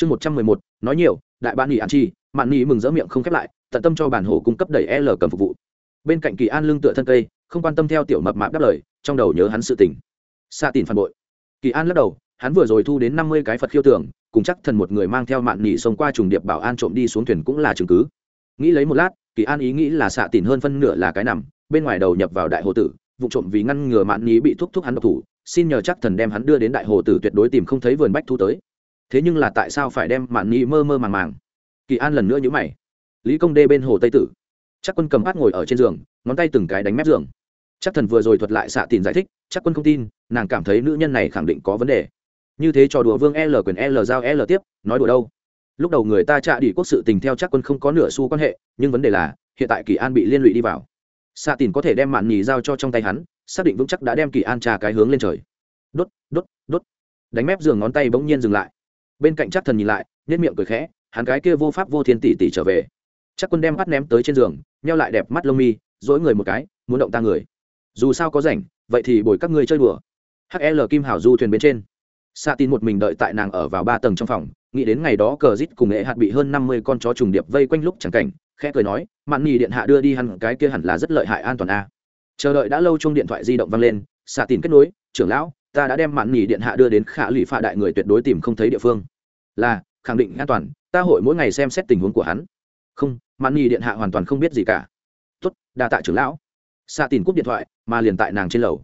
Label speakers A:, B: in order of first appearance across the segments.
A: chương một trăm mười một, nói nhiều, đại ban nghỉ ăn chi mạn nghỉ mừng rỡ miệng không khép lại, tận tâm cho bản hồ cung cấp đẩy l cầm phục vụ. Bên cạnh kỳ an lương tựa thân cây, không quan tâm theo tiểu mập mạp đáp lời, trong đầu nhớ hắn sự tình. Xa tìm phản bội. Kỳ an lắc đầu, hắn vừa rồi thu đến năm mươi cái phật khiêu tưởng, cùng chắc thần một người mang theo mạn nghỉ xông qua trùng điệp bảo an trộm đi xuống thuyền cũng là chứng cứ. Nghĩ lấy một lát, kỳ an ý nghĩ là xạ tỉn hơn phân nửa là cái nằm, bên ngoài đầu nhập vào đại hồ tử, vụ trộm vì ngăn ngừa mạn nghỉ bị thúc thúc hắn độc thủ, xin nhờ chắc thần đem hắn đưa đến đại hồ tử tuyệt đối tìm không thấy vườn bách thu tới thế nhưng là tại sao phải đem mạn nhị mơ mơ màng màng? Kỳ an lần nữa nhữ mày. Lý công đê bên hồ tây tử. Chắc quân cầm bát ngồi ở trên giường, ngón tay từng cái đánh mép giường. Chắc thần vừa rồi thuật lại xạ tìm giải thích, chắc quân không tin, nàng cảm thấy nữ nhân này khẳng định có vấn đề. Như thế trò đùa vương l quyền l giao l tiếp, nói đùa đâu? Lúc đầu người ta trạ đi quốc sự tình theo chắc quân không có nửa xu quan hệ, nhưng vấn đề là, hiện tại kỳ an bị liên lụy đi vào. Xạ tìm có thể đem mạn nhì giao cho trong tay hắn, xác định vững chắc đã đem kỳ an trà cái hướng lên trời. Đốt đốt đốt. Đánh mép giường ngón tay bỗng nhiên dừng lại bên cạnh chắc thần nhìn lại nhất miệng cười khẽ, hắn cái kia vô pháp vô thiên tỷ tỷ trở về. Chắc quân đem mắt ném tới trên giường neo lại đẹp mắt lông mi, dỗi người một cái, muốn động ta người. Dù sao có rảnh, vậy thì bồi các ngươi chơi đùa. Hl kim hảo du thuyền bên trên. Sa tin một mình đợi tại nàng ở vào ba tầng trong phòng, nghĩ đến ngày đó cờ rít cùng nghệ hạt bị hơn năm mươi con chó trùng điệp vây quanh lúc chẳng cảnh, khẽ cười nói, mạn nhì điện hạ đưa đi hẳn cái kia hẳn là rất lợi hại an toàn a. Chờ đợi đã lâu chung điện thoại di động vang lên, sa tin kết nối, trưởng lão ta đã đem mạn nhì điện hạ đưa đến khả lụy phạ đại người tuyệt đối tìm không thấy địa phương. Là, khẳng định an toàn, ta hội mỗi ngày xem xét tình huống của hắn. Không, mạn nhì điện hạ hoàn toàn không biết gì cả. Tốt, đa tạ trưởng lão. Sa tìm cúp điện thoại, mà liền tại nàng trên lầu.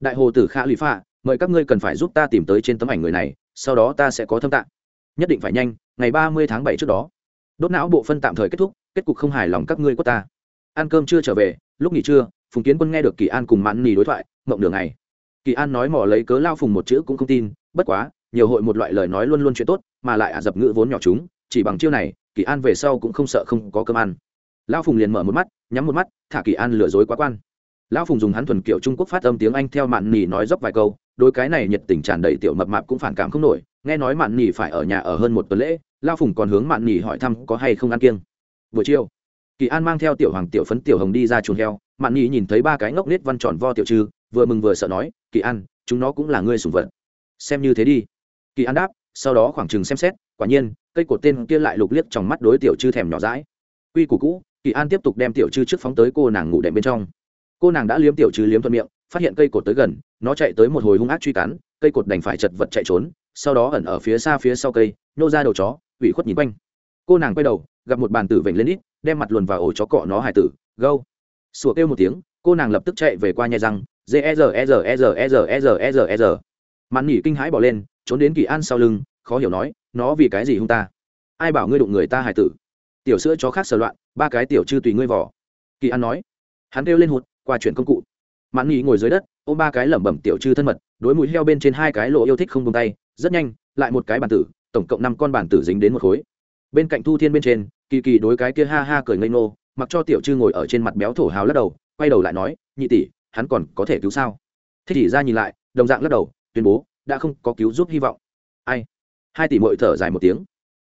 A: Đại hồ tử khả lụy phạ, mời các ngươi cần phải giúp ta tìm tới trên tấm ảnh người này, sau đó ta sẽ có thâm tạng. Nhất định phải nhanh, ngày ba mươi tháng bảy trước đó. Đốt não bộ phân tạm thời kết thúc, kết cục không hài lòng các ngươi của ta. Ăn cơm chưa trở về, lúc nghỉ trưa, phùng kiến quân nghe được kỳ an cùng mãn nỉ đối thoại mộng đường này kỳ an nói mỏ lấy cớ lao phùng một chữ cũng không tin bất quá nhiều hội một loại lời nói luôn luôn chuyện tốt mà lại ả dập ngữ vốn nhỏ chúng chỉ bằng chiêu này kỳ an về sau cũng không sợ không có cơm ăn. Lao phùng liền mở một mắt nhắm một mắt thả kỳ an lừa dối quá quan. Lão phùng dùng hắn thuần kiểu trung quốc phát âm tiếng anh theo mạn nỉ nói dốc vài câu đôi cái này nhiệt tình tràn đầy tiểu mập mạp cũng phản cảm không nổi nghe nói mạn nỉ phải ở nhà ở hơn một tuần lễ lao phùng còn hướng mạn nỉ hỏi thăm có hay không ăn kiêng. Buổi chiều kỳ an mang theo tiểu hoàng tiểu phấn tiểu hồng đi ra chuồng heo mạn nỉ nhìn thấy ba cái ngốc nết văn tròn vo tiểu trừ, vừa mừng vừa sợ nói kỳ an, chúng nó cũng là ngươi sùng vật. Xem như thế đi. Kỳ an đáp, sau đó khoảng chừng xem xét, quả nhiên, cây cột tên kia lại lục liếc trong mắt đối tiểu chư thèm nhỏ rãi quy củ cũ, kỳ an tiếp tục đem tiểu chư trước phóng tới cô nàng ngủ đệm bên trong. Cô nàng đã liếm tiểu chư liếm thuận miệng, phát hiện cây cột tới gần, nó chạy tới một hồi hung ác truy cắn, cây cột đành phải chật vật chạy trốn, sau đó ẩn ở phía xa phía sau cây, nhô ra đầu chó, ủy khuất nhìn quanh. Cô nàng quay đầu, gặp một bàn tử vểnh lên ít, đem mặt luồn vào ổ chó cọ nó hải tử, gâu. Sủa kêu một tiếng, cô nàng lập tức chạy về qua nhai răng g hắn còn có thể cứu sao? Thích thì ra nhìn lại, đồng dạng lắc đầu, tuyên bố, đã không có cứu giúp hy vọng. Ai? Hai tỷ mội thở dài một tiếng.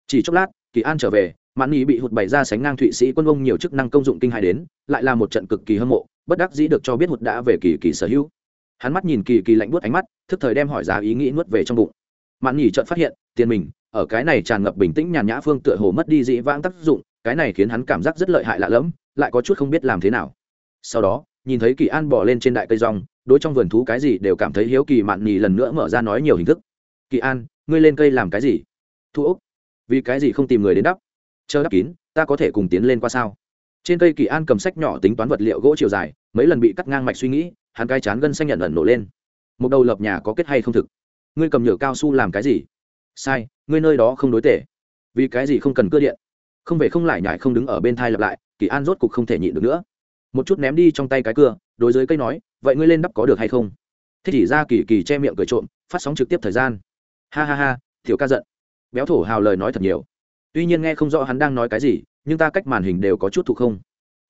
A: Chỉ chốc lát, kỳ an trở về mạn nghị bị hụt bày ra sánh ngang thụy sĩ quân ông nhiều chức năng công dụng kinh hài đến, lại là một trận cực kỳ hâm mộ, bất đắc dĩ được cho biết hụt đã về kỳ kỳ sở hữu. Hắn mắt nhìn kỳ kỳ lạnh buốt ánh mắt, thức thời đem hỏi giá ý nghĩ nuốt về trong bụng. Mạn nhỉ chợt phát hiện, tiền mình, ở cái này tràn ngập bình tĩnh nhàn nhã phương tựa hồ mất đi dĩ vãng tác dụng, cái này khiến hắn cảm giác rất lợi hại lạ lẫm, lại có chút không biết làm thế nào. Sau đó nhìn thấy kỳ an bỏ lên trên đại cây rong, đối trong vườn thú cái gì đều cảm thấy hiếu kỳ mạn nhì lần nữa mở ra nói nhiều hình thức. Kỳ an, ngươi lên cây làm cái gì? Thu úc, vì cái gì không tìm người đến đắp? Chờ đắp kín, ta có thể cùng tiến lên qua sao? Trên cây kỳ an cầm sách nhỏ tính toán vật liệu gỗ chiều dài, mấy lần bị cắt ngang mạch suy nghĩ, hắn cai chán gân xanh nhận ẩn nổ lên. Một đầu lập nhà có kết hay không thực? Ngươi cầm nhựa cao su làm cái gì? Sai, ngươi nơi đó không đối tệ vì cái gì không cần cơ điện? Không về không lại nhải không đứng ở bên thai lặp lại, kỳ an rốt cục không thể nhịn được nữa một chút ném đi trong tay cái cưa, đối với cây nói, vậy ngươi lên đắp có được hay không? Thế chỉ ra kỳ kỳ che miệng cười trộm, phát sóng trực tiếp thời gian. Ha ha ha thiểu ca giận. Béo thổ hào lời nói thật nhiều. Tuy nhiên nghe không rõ hắn đang nói cái gì, nhưng ta cách màn hình đều có chút thụ không.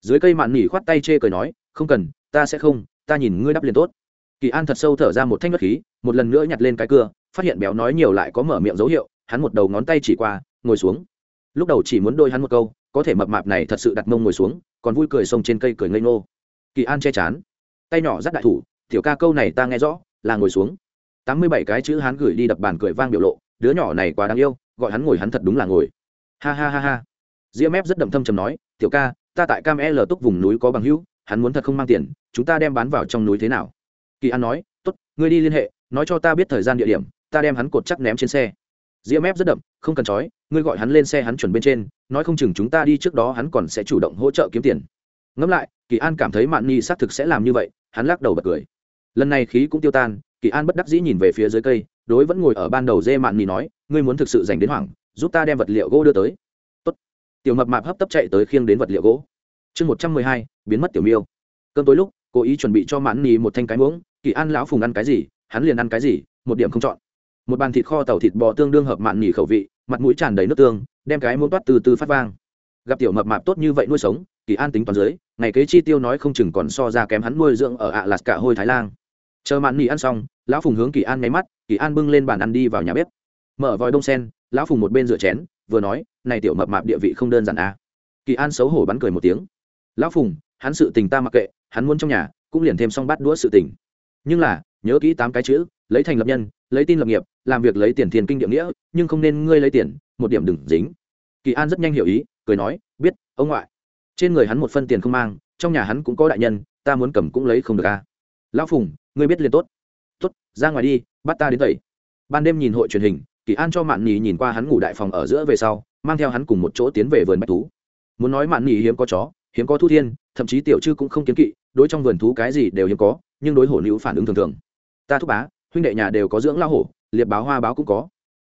A: Dưới cây mạn nỉ khoát tay chê cười nói, không cần, ta sẽ không, ta nhìn ngươi đắp liền tốt. Kỳ an thật sâu thở ra một thanh bất khí, một lần nữa nhặt lên cái cưa, phát hiện béo nói nhiều lại có mở miệng dấu hiệu, hắn một đầu ngón tay chỉ qua, ngồi xuống. Lúc đầu chỉ muốn đôi hắn một câu có thể mập mạp này thật sự đặt mông ngồi xuống, còn vui cười xông trên cây cười ngây ngô. Kỳ an che chán. Tay nhỏ dắt đại thủ, tiểu ca câu này ta nghe rõ, là ngồi xuống. Tám mươi bảy cái chữ hắn gửi đi đập bàn cười vang biểu lộ, đứa nhỏ này quá đáng yêu, gọi hắn ngồi hắn thật đúng là ngồi. Ha ha ha ha. Diễm ép rất đậm thâm trầm nói, tiểu ca, ta tại cam l túc vùng núi có bằng hữu, hắn muốn thật không mang tiền, chúng ta đem bán vào trong núi thế nào? Kỳ an nói, tốt, ngươi đi liên hệ, nói cho ta biết thời gian địa điểm, ta đem hắn cột chắc ném trên xe ria mép rất đậm, không cần trói, ngươi gọi hắn lên xe hắn chuẩn bên trên, nói không chừng chúng ta đi trước đó hắn còn sẽ chủ động hỗ trợ kiếm tiền. Ngẫm lại, kỳ an cảm thấy mạn nhi xác thực sẽ làm như vậy, hắn lắc đầu bật cười. Lần này khí cũng tiêu tan, kỳ an bất đắc dĩ nhìn về phía dưới cây, đối vẫn ngồi ở ban đầu dê mạn nhi nói, ngươi muốn thực sự dành đến hoảng, giúp ta đem vật liệu gỗ đưa tới. Tốt. tiểu mập mạp hấp tấp chạy tới khiêng đến vật liệu gỗ. Chương một trăm mười hai, biến mất tiểu miêu. Cơn tối lúc, cố ý chuẩn bị cho Mạn nhi một thanh cái muỗng, kỳ an lão phùng ăn cái gì, hắn liền ăn cái gì, một điểm không chọn một bàn thịt kho tàu thịt bò tương đương hợp mạn nhỉ khẩu vị, mặt mũi tràn đầy nước tương, đem cái muốn toát từ từ phát vang. Gặp tiểu mập mạp tốt như vậy nuôi sống, kỳ an tính toán dưới, ngày kế chi tiêu nói không chừng còn so ra kém hắn nuôi dưỡng ở ạ lạt cả hôi thái lan. Chờ mạn nhỉ ăn xong, lão phùng hướng kỳ an nháy mắt, kỳ an bưng lên bàn ăn đi vào nhà bếp. Mở vòi đông sen, lão phùng một bên rửa chén, vừa nói, này tiểu mập mạp địa vị không đơn giản à. kỳ an xấu hổ bắn cười một tiếng. Lão phùng, hắn sự tình ta mặc kệ, hắn muốn trong nhà, cũng liền thêm xong bát đũa sự tình. Nhưng là, nhớ kỹ tám cái chữ, lấy thành lập nhân lấy tin lập nghiệp, làm việc lấy tiền tiền kinh địa nghĩa, nhưng không nên ngươi lấy tiền, một điểm đừng dính. Kỳ an rất nhanh hiểu ý, cười nói, biết, ông ngoại. Trên người hắn một phân tiền không mang, trong nhà hắn cũng có đại nhân, ta muốn cầm cũng lấy không được à. lão phùng, ngươi biết liền tốt. Tốt, ra ngoài đi, bắt ta đến tẩy ban đêm nhìn hội truyền hình, kỳ an cho mạn nhì nhìn qua hắn ngủ đại phòng ở giữa về sau, mang theo hắn cùng một chỗ tiến về vườn bách thú. Muốn nói mạn nhì hiếm có chó, hiếm có thu thiên, thậm chí tiểu chư cũng không kiến kỵ, đối trong vườn thú cái gì đều hiếm có, nhưng đối hổ nữ phản ứng thường thường. Ta thúc bá huynh đệ nhà đều có dưỡng lao hổ liệp báo hoa báo cũng có.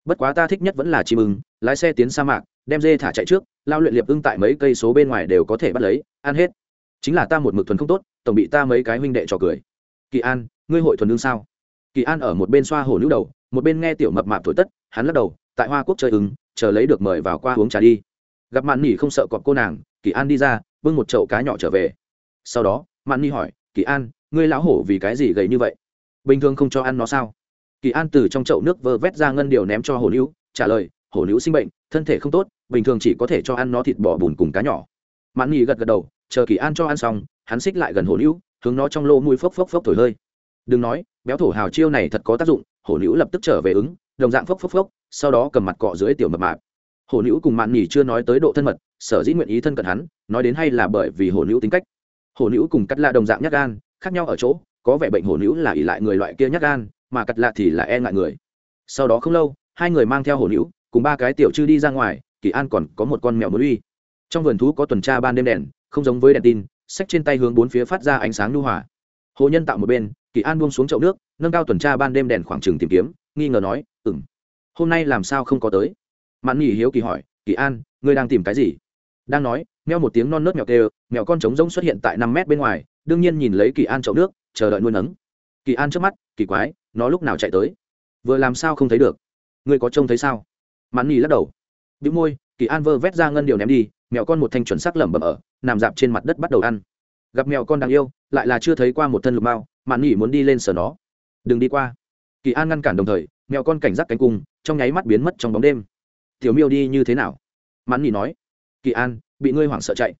A: Bất quá ta thích nhất vẫn là chim ưng, lái xe tiến sa mạc, đem dê thả chạy trước, lao luyện liệp ưng tại mấy cây số bên ngoài đều có thể bắt lấy, ăn hết. Chính là ta một mực thuần không tốt, tổng bị ta mấy cái huynh đệ trò cười. Kỳ an, ngươi hội thuần ưng sao? Kỳ an ở một bên xoa hổ nữ đầu, một bên nghe tiểu mập mạp thổi tất, hắn lắc đầu, tại hoa quốc chơi ứng chờ lấy được mời vào qua uống trà đi. Gặp mạn nỉ không sợ cọp cô nàng, kỳ an đi ra, bưng một chậu cá nhỏ trở về. Sau đó, mạn nỉ hỏi, kỳ an, ngươi lão hổ vì cái gì gầy như vậy? Bình thường không cho ăn nó sao? Kỳ an từ trong chậu nước vơ vét ra ngân điều ném cho hổ nữ trả lời hổ nữ sinh bệnh, thân thể không tốt, bình thường chỉ có thể cho ăn nó thịt bò bùn cùng cá nhỏ. Mạn nghỉ gật gật đầu, chờ kỳ an cho ăn xong, hắn xích lại gần hổ nữ hướng nó trong lô mùi phốc phốc phốc thổi hơi. Đừng nói, béo thổ hào chiêu này thật có tác dụng. Hổ nữ lập tức trở về ứng, đồng dạng phốc phốc phốc, sau đó cầm mặt cọ dưới tiểu mập mạp. Hổ nữ cùng mạn nỉ chưa nói tới độ thân mật, sở dĩ nguyện ý thân cận hắn, nói đến hay là bởi vì hổ nữ tính cách. Hổ nữ cùng cắt la đồng dạng nhắc gan, khác nhau ở chỗ có vẻ bệnh hổ nữ là ỷ lại người loại kia nhát gan, mà cặt lạ thì là e ngại người. Sau đó không lâu, hai người mang theo hổ nữ cùng ba cái tiểu chư đi ra ngoài, kỳ an còn có một con mèo muốn uy. Trong vườn thú có tuần tra ban đêm đèn, không giống với đèn tin sách trên tay hướng bốn phía phát ra ánh sáng nhu hòa. Hồ nhân tạo một bên, kỳ an buông xuống chậu nước, nâng cao tuần tra ban đêm đèn khoảng trừng tìm kiếm, nghi ngờ nói ừng hôm nay làm sao không có tới? Mạn nghỉ hiếu kỳ hỏi, kỳ an, ngươi đang tìm cái gì? Đang nói meo một tiếng non nớt mèo kêu, mèo con trống rỗng xuất hiện tại năm mét bên ngoài, đương nhiên nhìn lấy kỳ an chậu nước, chờ đợi nuôi nấng. Kỳ an trước mắt, kỳ quái, nó lúc nào chạy tới? Vừa làm sao không thấy được? Ngươi có trông thấy sao? Mãn nghỉ lắc đầu. Bị môi, kỳ an vơ vét ra ngân điều ném đi, mèo con một thanh chuẩn sắc lẩm bẩm ở, nằm dạp trên mặt đất bắt đầu ăn. Gặp mèo con đáng yêu, lại là chưa thấy qua một thân lục mao mạn nghỉ muốn đi lên sờ nó. Đừng đi qua. Kỳ an ngăn cản đồng thời, mèo con cảnh giác cánh cung, trong nháy mắt biến mất trong bóng đêm. Tiểu miêu đi như thế nào? Mãn nhì nói. Kỳ an bị ngươi hoảng sợ chạy.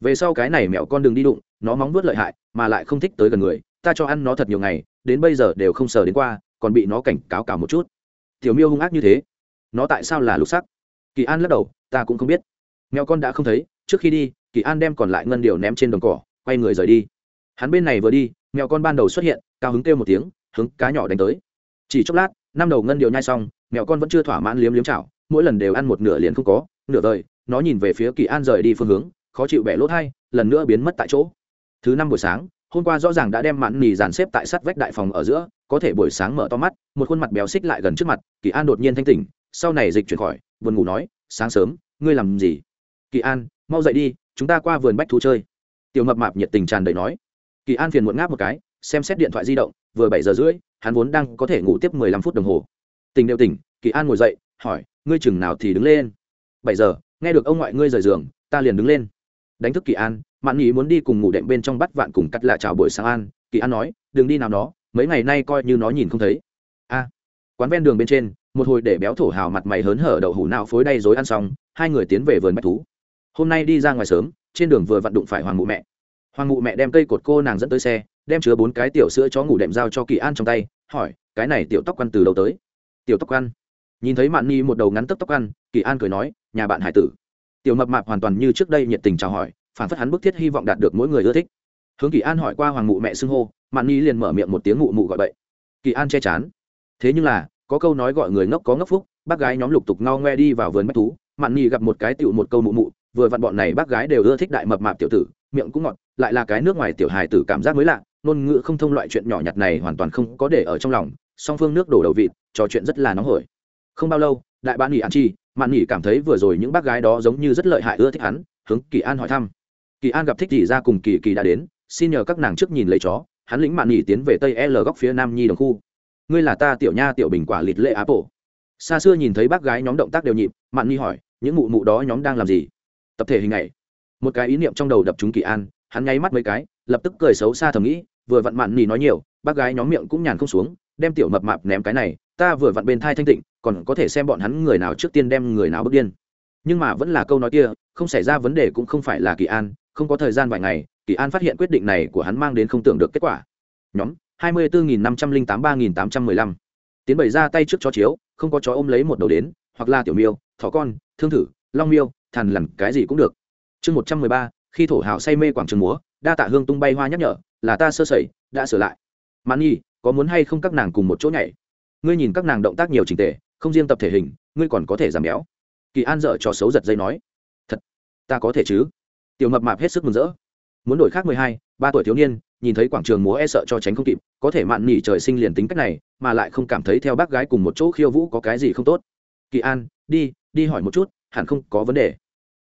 A: Về sau cái này mẹo con đừng đi đụng, nó móng vuốt lợi hại, mà lại không thích tới gần người, ta cho ăn nó thật nhiều ngày, đến bây giờ đều không sờ đến qua, còn bị nó cảnh cáo cả một chút. Tiểu miêu hung ác như thế. Nó tại sao là lục sắc? Kỳ an lắc đầu, ta cũng không biết. Mèo con đã không thấy, trước khi đi, kỳ an đem còn lại ngân điều ném trên đồng cỏ, quay người rời đi. Hắn bên này vừa đi mèo con ban đầu xuất hiện, cao hứng kêu một tiếng, hướng cá nhỏ đánh tới. Chỉ chốc lát, năm đầu ngân điều nhai xong mèo con vẫn chưa thỏa mãn liếm liếm chảo, mỗi lần đều ăn một nửa liền không có, nửa vời nó nhìn về phía kỳ an rời đi phương hướng, khó chịu bẻ lốt hai, lần nữa biến mất tại chỗ. Thứ năm buổi sáng, hôm qua rõ ràng đã đem mặn nì dàn xếp tại sắt vách đại phòng ở giữa, có thể buổi sáng mở to mắt, một khuôn mặt béo xích lại gần trước mặt, kỳ an đột nhiên thanh tỉnh, sau này dịch chuyển khỏi, buồn ngủ nói, sáng sớm, ngươi làm gì? Kỳ an, mau dậy đi, chúng ta qua vườn bách thú chơi. Tiểu mập mạp nhiệt tình tràn đầy nói. Kỳ an phiền muộn ngáp một cái, xem xét điện thoại di động, vừa bảy giờ rưỡi, hắn vốn đang có thể ngủ tiếp mười lăm phút đồng hồ. Tình đều tỉnh, kỳ an ngồi dậy, hỏi, ngươi chừng nào thì đứng lên? Bảy giờ nghe được ông ngoại ngươi rời giường ta liền đứng lên. Đánh thức kỳ an mạn nghĩ muốn đi cùng ngủ đệm bên trong bắt vạn cùng cắt lạ chào buổi sáng an. Kỳ an nói đừng đi nào nó mấy ngày nay coi như nó nhìn không thấy. A. Quán ven đường bên trên một hồi để béo thổ hào mặt mày hớn hở đậu hủ nào phối đay dối ăn xong hai người tiến về vườn bách thú. Hôm nay đi ra ngoài sớm trên đường vừa vặn đụng phải hoàng mụ mẹ. Hoàng mụ mẹ đem cây cột cô nàng dẫn tới xe đem chứa bốn cái tiểu sữa chó ngủ đệm giao cho kỳ an trong tay hỏi cái này tiểu tóc ăn từ đầu tới? Tiểu tóc ăn, nhìn thấy mạn Nhi một đầu ngắn tấp tóc ăn kỳ an cười nói nhà bạn hải tử. Tiểu mập mạp hoàn toàn như trước đây nhiệt tình chào hỏi, phản phất hắn bức thiết hy vọng đạt được mỗi người ưa thích. Hướng kỳ an hỏi qua hoàng mụ mẹ xưng hô, mạn Nhi liền mở miệng một tiếng mụ mụ gọi bậy. Kỳ an che chán. Thế nhưng là, có câu nói gọi người ngốc có ngốc phúc, bác gái nhóm lục tục ngao ngoe đi vào vườn bách thú. Mạn Nhi gặp một cái tựu một câu mụ mụ, vừa vặn bọn này bác gái đều ưa thích đại mập mạp tiểu tử, miệng cũng ngọt, lại là cái nước ngoài tiểu hài tử cảm giác mới lạ, ngôn ngữ không thông loại chuyện nhỏ nhặt này hoàn toàn không có để ở trong lòng, song phương nước đổ đầu vịt, trò chuyện rất là nóng hổi. Không bao lâu, đại bán nghỉ ăn chi mạn nghỉ cảm thấy vừa rồi những bác gái đó giống như rất lợi hại, ưa thích hắn, hướng kỳ an hỏi thăm. Kỳ an gặp thích gì ra cùng kỳ kỳ đã đến, xin nhờ các nàng trước nhìn lấy chó, hắn lĩnh mạn nghỉ tiến về tây l góc phía nam nhi đồng khu. Ngươi là ta tiểu nha tiểu bình quả lịt lệ apple. Xa xưa nhìn thấy bác gái nhóm động tác đều nhịp, mạn Nhi hỏi, những mụ mụ đó nhóm đang làm gì? Tập thể hình này một cái ý niệm trong đầu đập chúng kỳ an, hắn nháy mắt mấy cái, lập tức cười xấu xa thầm nghĩ, vừa vặn mạn nghỉ nói nhiều, bác gái nhóm miệng cũng nhàn không xuống, đem tiểu mập mạp ném cái này ta vừa vặn bên thai thanh tịnh, còn có thể xem bọn hắn người nào trước tiên đem người nào bước điên. Nhưng mà vẫn là câu nói kia, không xảy ra vấn đề cũng không phải là kỳ an, không có thời gian vài ngày, kỳ an phát hiện quyết định này của hắn mang đến không tưởng được kết quả. Nhóm, hai mươi bốn năm trăm linh tám ba nghìn tám trăm mười lăm. Tiến bày ra tay trước chó chiếu, không có chó ôm lấy một đầu đến, hoặc là tiểu miêu, thỏ con, thương thử, long miêu, thằn lằn cái gì cũng được. Chương một trăm mười ba, khi thổ hào say mê quảng trường múa, đa tạ hương tung bay hoa nhắc nhở, là ta sơ sẩy, đã sửa lại. Mãn nhi, có muốn hay không các nàng cùng một chỗ nhảy? Ngươi nhìn các nàng động tác nhiều trình tề, không riêng tập thể hình, ngươi còn có thể giảm béo. Kỳ an dở cho xấu giật dây nói, thật, ta có thể chứ? Tiểu mập mạp hết sức mừng rỡ. Muốn đổi khác mười hai, ba tuổi thiếu niên, nhìn thấy quảng trường múa e sợ cho tránh không kịp, có thể mạn nỉ trời sinh liền tính cách này, mà lại không cảm thấy theo bác gái cùng một chỗ khiêu vũ có cái gì không tốt. Kỳ an, đi đi hỏi một chút, hẳn không có vấn đề.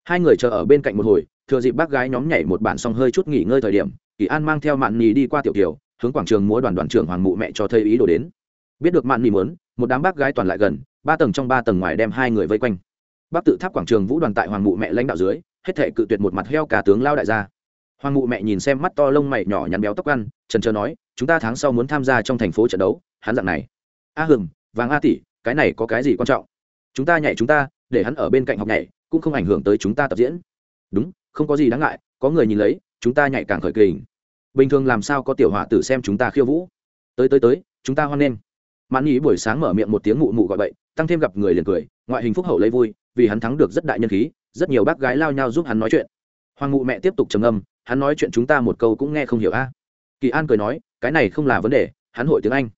A: Hai người chờ ở bên cạnh một hồi, thừa dịp bác gái nhóm nhảy một bản xong hơi chút nghỉ ngơi thời điểm, kỳ an mang theo mạn nỉ đi qua tiểu kiều, hướng quảng trường múa đoàn đoàn trưởng hoàng mụ mẹ cho thầy ý đồ đến biết được mạn nỉ mớn một đám bác gái toàn lại gần, ba tầng trong ba tầng ngoài đem hai người vây quanh. Bác tự tháp quảng trường vũ đoàn tại hoàng mụ mẹ lãnh đạo dưới, hết thể cự tuyệt một mặt heo cả tướng lao đại gia. Hoàng mụ mẹ nhìn xem mắt to lông mày nhỏ nhắn béo tóc ăn, trần trờ nói, chúng ta tháng sau muốn tham gia trong thành phố trận đấu, hắn dạng này. A hừng vàng a tỷ, cái này có cái gì quan trọng? Chúng ta nhảy chúng ta, để hắn ở bên cạnh học nhảy, cũng không ảnh hưởng tới chúng ta tập diễn. Đúng, không có gì đáng ngại, có người nhìn lấy, chúng ta nhảy càng khởi kình. Bình thường làm sao có tiểu họa tử xem chúng ta khiêu vũ? Tới tới tới, chúng ta hoan nghênh mãn nhĩ buổi sáng mở miệng một tiếng mụ mụ gọi bậy, tăng thêm gặp người liền cười, ngoại hình phúc hậu lấy vui, vì hắn thắng được rất đại nhân khí, rất nhiều bác gái lao nhau giúp hắn nói chuyện. Hoàng mụ mẹ tiếp tục trầm âm hắn nói chuyện chúng ta một câu cũng nghe không hiểu a. Kỳ an cười nói, cái này không là vấn đề, hắn hội tiếng anh.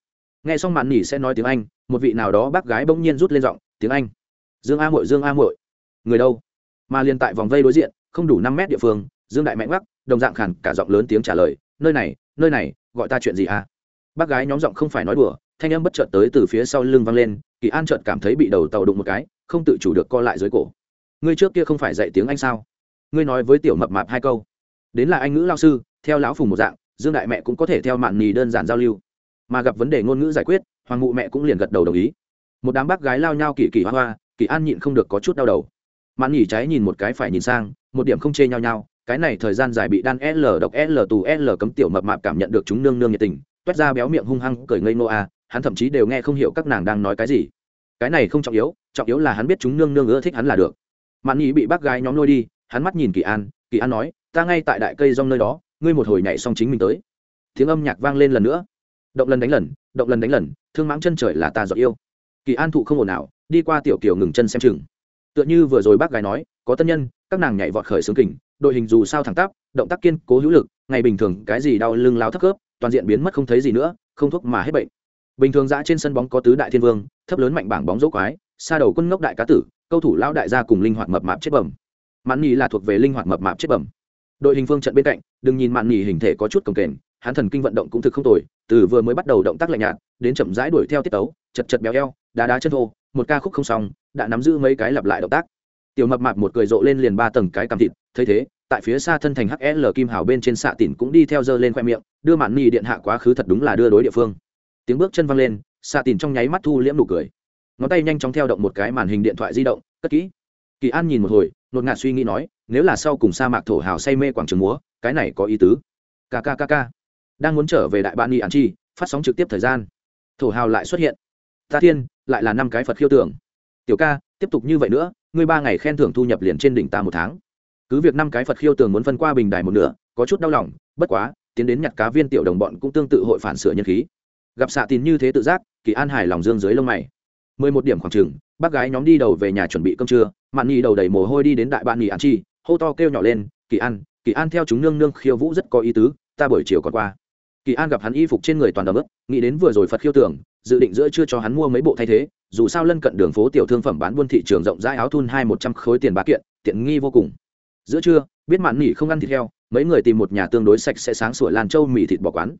A: Nghe xong mạn nhỉ sẽ nói tiếng anh, một vị nào đó bác gái bỗng nhiên rút lên giọng, tiếng anh. Dương a mội dương a mội người đâu? Mà liền tại vòng vây đối diện, không đủ năm mét địa phương, dương đại mạnh gác đồng dạng khản cả giọng lớn tiếng trả lời, nơi này nơi này, gọi ta chuyện gì à? Bác gái nhóm giọng không phải nói đùa thanh âm bất chợt tới từ phía sau lưng vang lên, kỳ an chợt cảm thấy bị đầu tàu đụng một cái, không tự chủ được co lại dưới cổ. Ngươi trước kia không phải dạy tiếng anh sao? Ngươi nói với tiểu mập mạp hai câu. Đến là anh ngữ lao sư, theo lão phùng một dạng, dương đại mẹ cũng có thể theo mạn nì đơn giản giao lưu. Mà gặp vấn đề ngôn ngữ giải quyết, hoàng mụ mẹ cũng liền gật đầu đồng ý. Một đám bác gái lao nhau kỳ kỳ hoa hoa, kỳ an nhịn không được có chút đau đầu. Mạn nhỉ trái nhìn một cái phải nhìn sang, một điểm không chê nhau nhau, cái này thời gian dài bị đan l độc l tù l cấm tiểu mập mạp cảm nhận được chúng nương nương nhiệt tình, toét ra béo miệng hung hăng cười ngây nô a à, hắn thậm chí đều nghe không hiểu các nàng đang nói cái gì. Cái này không trọng yếu trọng yếu là hắn biết chúng nương nương ưa thích hắn là được. Mạn nhỉ bị bác gái nhóm lôi đi, hắn mắt nhìn kỳ an kỳ an nói, ta ngay tại đại cây rong nơi đó, ngươi một hồi nhảy xong chính mình tới. Tiếng âm nhạc vang lên lần nữa. Động lần đánh lần, động lần đánh lần, thương mãng chân trời là ta giọt yêu. Kỳ an thụ không ồn nào, đi qua tiểu kiều ngừng chân xem chừng. Tựa như vừa rồi bác gái nói, có tân nhân, các nàng nhảy vọt khởi xướng kình, đội hình dù sao thẳng tắp, động tác kiên cố hữu lực, ngày bình thường cái gì đau lưng lao thấp khớp, toàn diện biến mất không thấy gì nữa, không thuốc mà hết bệnh bình thường dã trên sân bóng có tứ đại thiên vương, thấp lớn mạnh bảng bóng dỗ quái xa đầu quân ngốc đại cá tử, câu thủ lão đại gia cùng linh hoạt mập mạp chết bẩm. Mạn nghỉ là thuộc về linh hoạt mập mạp chết bẩm. Đội hình phương trận bên cạnh, đừng nhìn mạn nghỉ hình thể có chút cồng kềnh, hắn thần kinh vận động cũng thực không tồi, từ vừa mới bắt đầu động tác lạnh nhạt, đến chậm rãi đuổi theo tiết tấu, chật chật béo eo, đá đá chân thô, một ca khúc không xong, đã nắm giữ mấy cái lặp lại động tác. Tiểu mập mạp một cười rộ lên liền ba tầng cái cằm thịt, thấy thế, tại phía xa thân thành hl kim hào bên trên xạ tỉn cũng đi theo dơ lên khoe miệng, đưa mạn nghỉ điện hạ quá khứ thật đúng là đưa đối địa phương tiếng bước chân văng lên xạ tìm trong nháy mắt thu liễm nụ cười. Ngón tay nhanh chóng theo động một cái màn hình điện thoại di động, cất kỹ. Kỳ an nhìn một hồi, nột ngạt suy nghĩ nói, nếu là sau cùng sa mạc thổ hào say mê quảng trường múa, cái này có ý tứ. Kkkk đang muốn trở về đại bạn nghị an chi, phát sóng trực tiếp thời gian. Thổ hào lại xuất hiện. Ta thiên, lại là năm cái phật khiêu tưởng. Tiểu ca, tiếp tục như vậy nữa, ngươi ba ngày khen thưởng thu nhập liền trên đỉnh ta một tháng. Cứ việc năm cái phật khiêu tường muốn phân qua bình đài một nửa, có chút đau lòng, bất quá, tiến đến nhặt cá viên tiểu đồng bọn cũng tương tự hội phản sửa nhân khí gặp xạ tín như thế tự giác, kỳ an hài lòng dương dưới lông mày. Mười một điểm khoảng chừng bác gái nhóm đi đầu về nhà chuẩn bị cơm trưa, mạn nhi đầu đầy mồ hôi đi đến đại bạn nghỉ ăn chi, hô to kêu nhỏ lên, kỳ an kỳ an theo chúng nương nương khiêu vũ rất có ý tứ, ta buổi chiều còn qua. Kỳ an gặp hắn y phục trên người toàn đầm ướp nghĩ đến vừa rồi phật khiêu tưởng, dự định giữa chưa cho hắn mua mấy bộ thay thế, dù sao lân cận đường phố tiểu thương phẩm bán buôn thị trường rộng rãi áo thun hai một trăm khối tiền bá kiện, tiện nghi vô cùng. Giữa trưa, biết mạn nỉ không ăn thịt heo, mấy người tìm một nhà tương đối sạch sẽ sáng sủa lan châu mì thịt bỏ quán.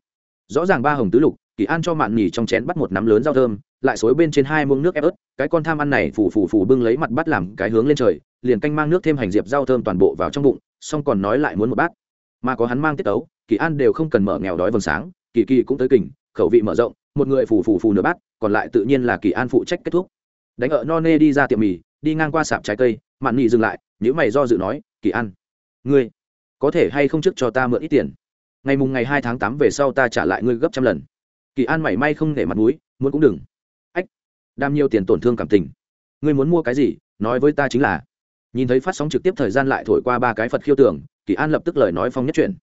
A: Rõ ràng ba hồng tứ lục kỳ an cho mạn nhì trong chén bắt một nắm lớn rau thơm, lại xối bên trên hai muỗng nước ép ớt, cái con tham ăn này phủ phủ phủ bưng lấy mặt bắt làm cái hướng lên trời, liền canh mang nước thêm hành diệp rau thơm toàn bộ vào trong bụng, xong còn nói lại muốn một bát. Mà có hắn mang tiết tấu, kỳ an đều không cần mở nghèo đói vầng sáng, kỳ kỳ cũng tới kình, khẩu vị mở rộng, một người phủ phủ phủ nửa bát, còn lại tự nhiên là kỳ an phụ trách kết thúc. Đánh ở no nê đi ra tiệm mì, đi ngang qua sạp trái cây, mạn nhì dừng lại những mày do dự nói, kỳ an, ngươi có thể hay không trước cho ta mượn ít tiền? Ngày mùng ngày hai tháng tám về sau ta trả lại ngươi gấp trăm lần kỳ an mảy may không để mặt mũi, muốn cũng đừng. Ách, đam nhiều tiền tổn thương cảm tình. Ngươi muốn mua cái gì, nói với ta chính là. Nhìn thấy phát sóng trực tiếp thời gian lại thổi qua ba cái phật khiêu tưởng, kỳ an lập tức lời nói phong nhất chuyển.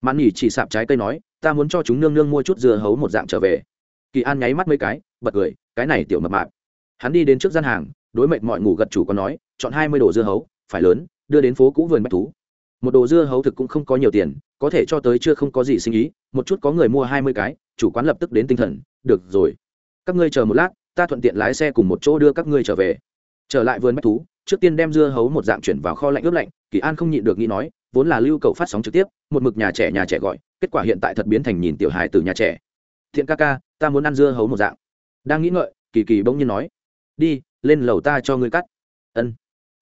A: Mạn nhỉ chỉ sạp trái cây nói, ta muốn cho chúng nương nương mua chút dưa hấu một dạng trở về. Kỳ an nháy mắt mấy cái, bật cười, cái này tiểu mập mạp. Hắn đi đến trước gian hàng, đối mệnh mọi ngủ gật chủ có nói, chọn hai mươi đồ dưa hấu, phải lớn, đưa đến phố cũ vườn bách thú một đồ dưa hấu thực cũng không có nhiều tiền, có thể cho tới chưa không có gì sinh ý, một chút có người mua hai mươi cái, chủ quán lập tức đến tinh thần, được rồi, các ngươi chờ một lát, ta thuận tiện lái xe cùng một chỗ đưa các ngươi trở về. Trở lại vườn bách thú, trước tiên đem dưa hấu một dạng chuyển vào kho lạnh ướp lạnh, kỳ an không nhịn được nghĩ nói, vốn là lưu cầu phát sóng trực tiếp, một mực nhà trẻ nhà trẻ gọi, kết quả hiện tại thật biến thành nhìn tiểu hài từ nhà trẻ. Thiện ca ca, ta muốn ăn dưa hấu một dạng. Đang nghĩ ngợi, kỳ kỳ bỗng nhiên nói, đi, lên lầu ta cho ngươi cắt. Ân.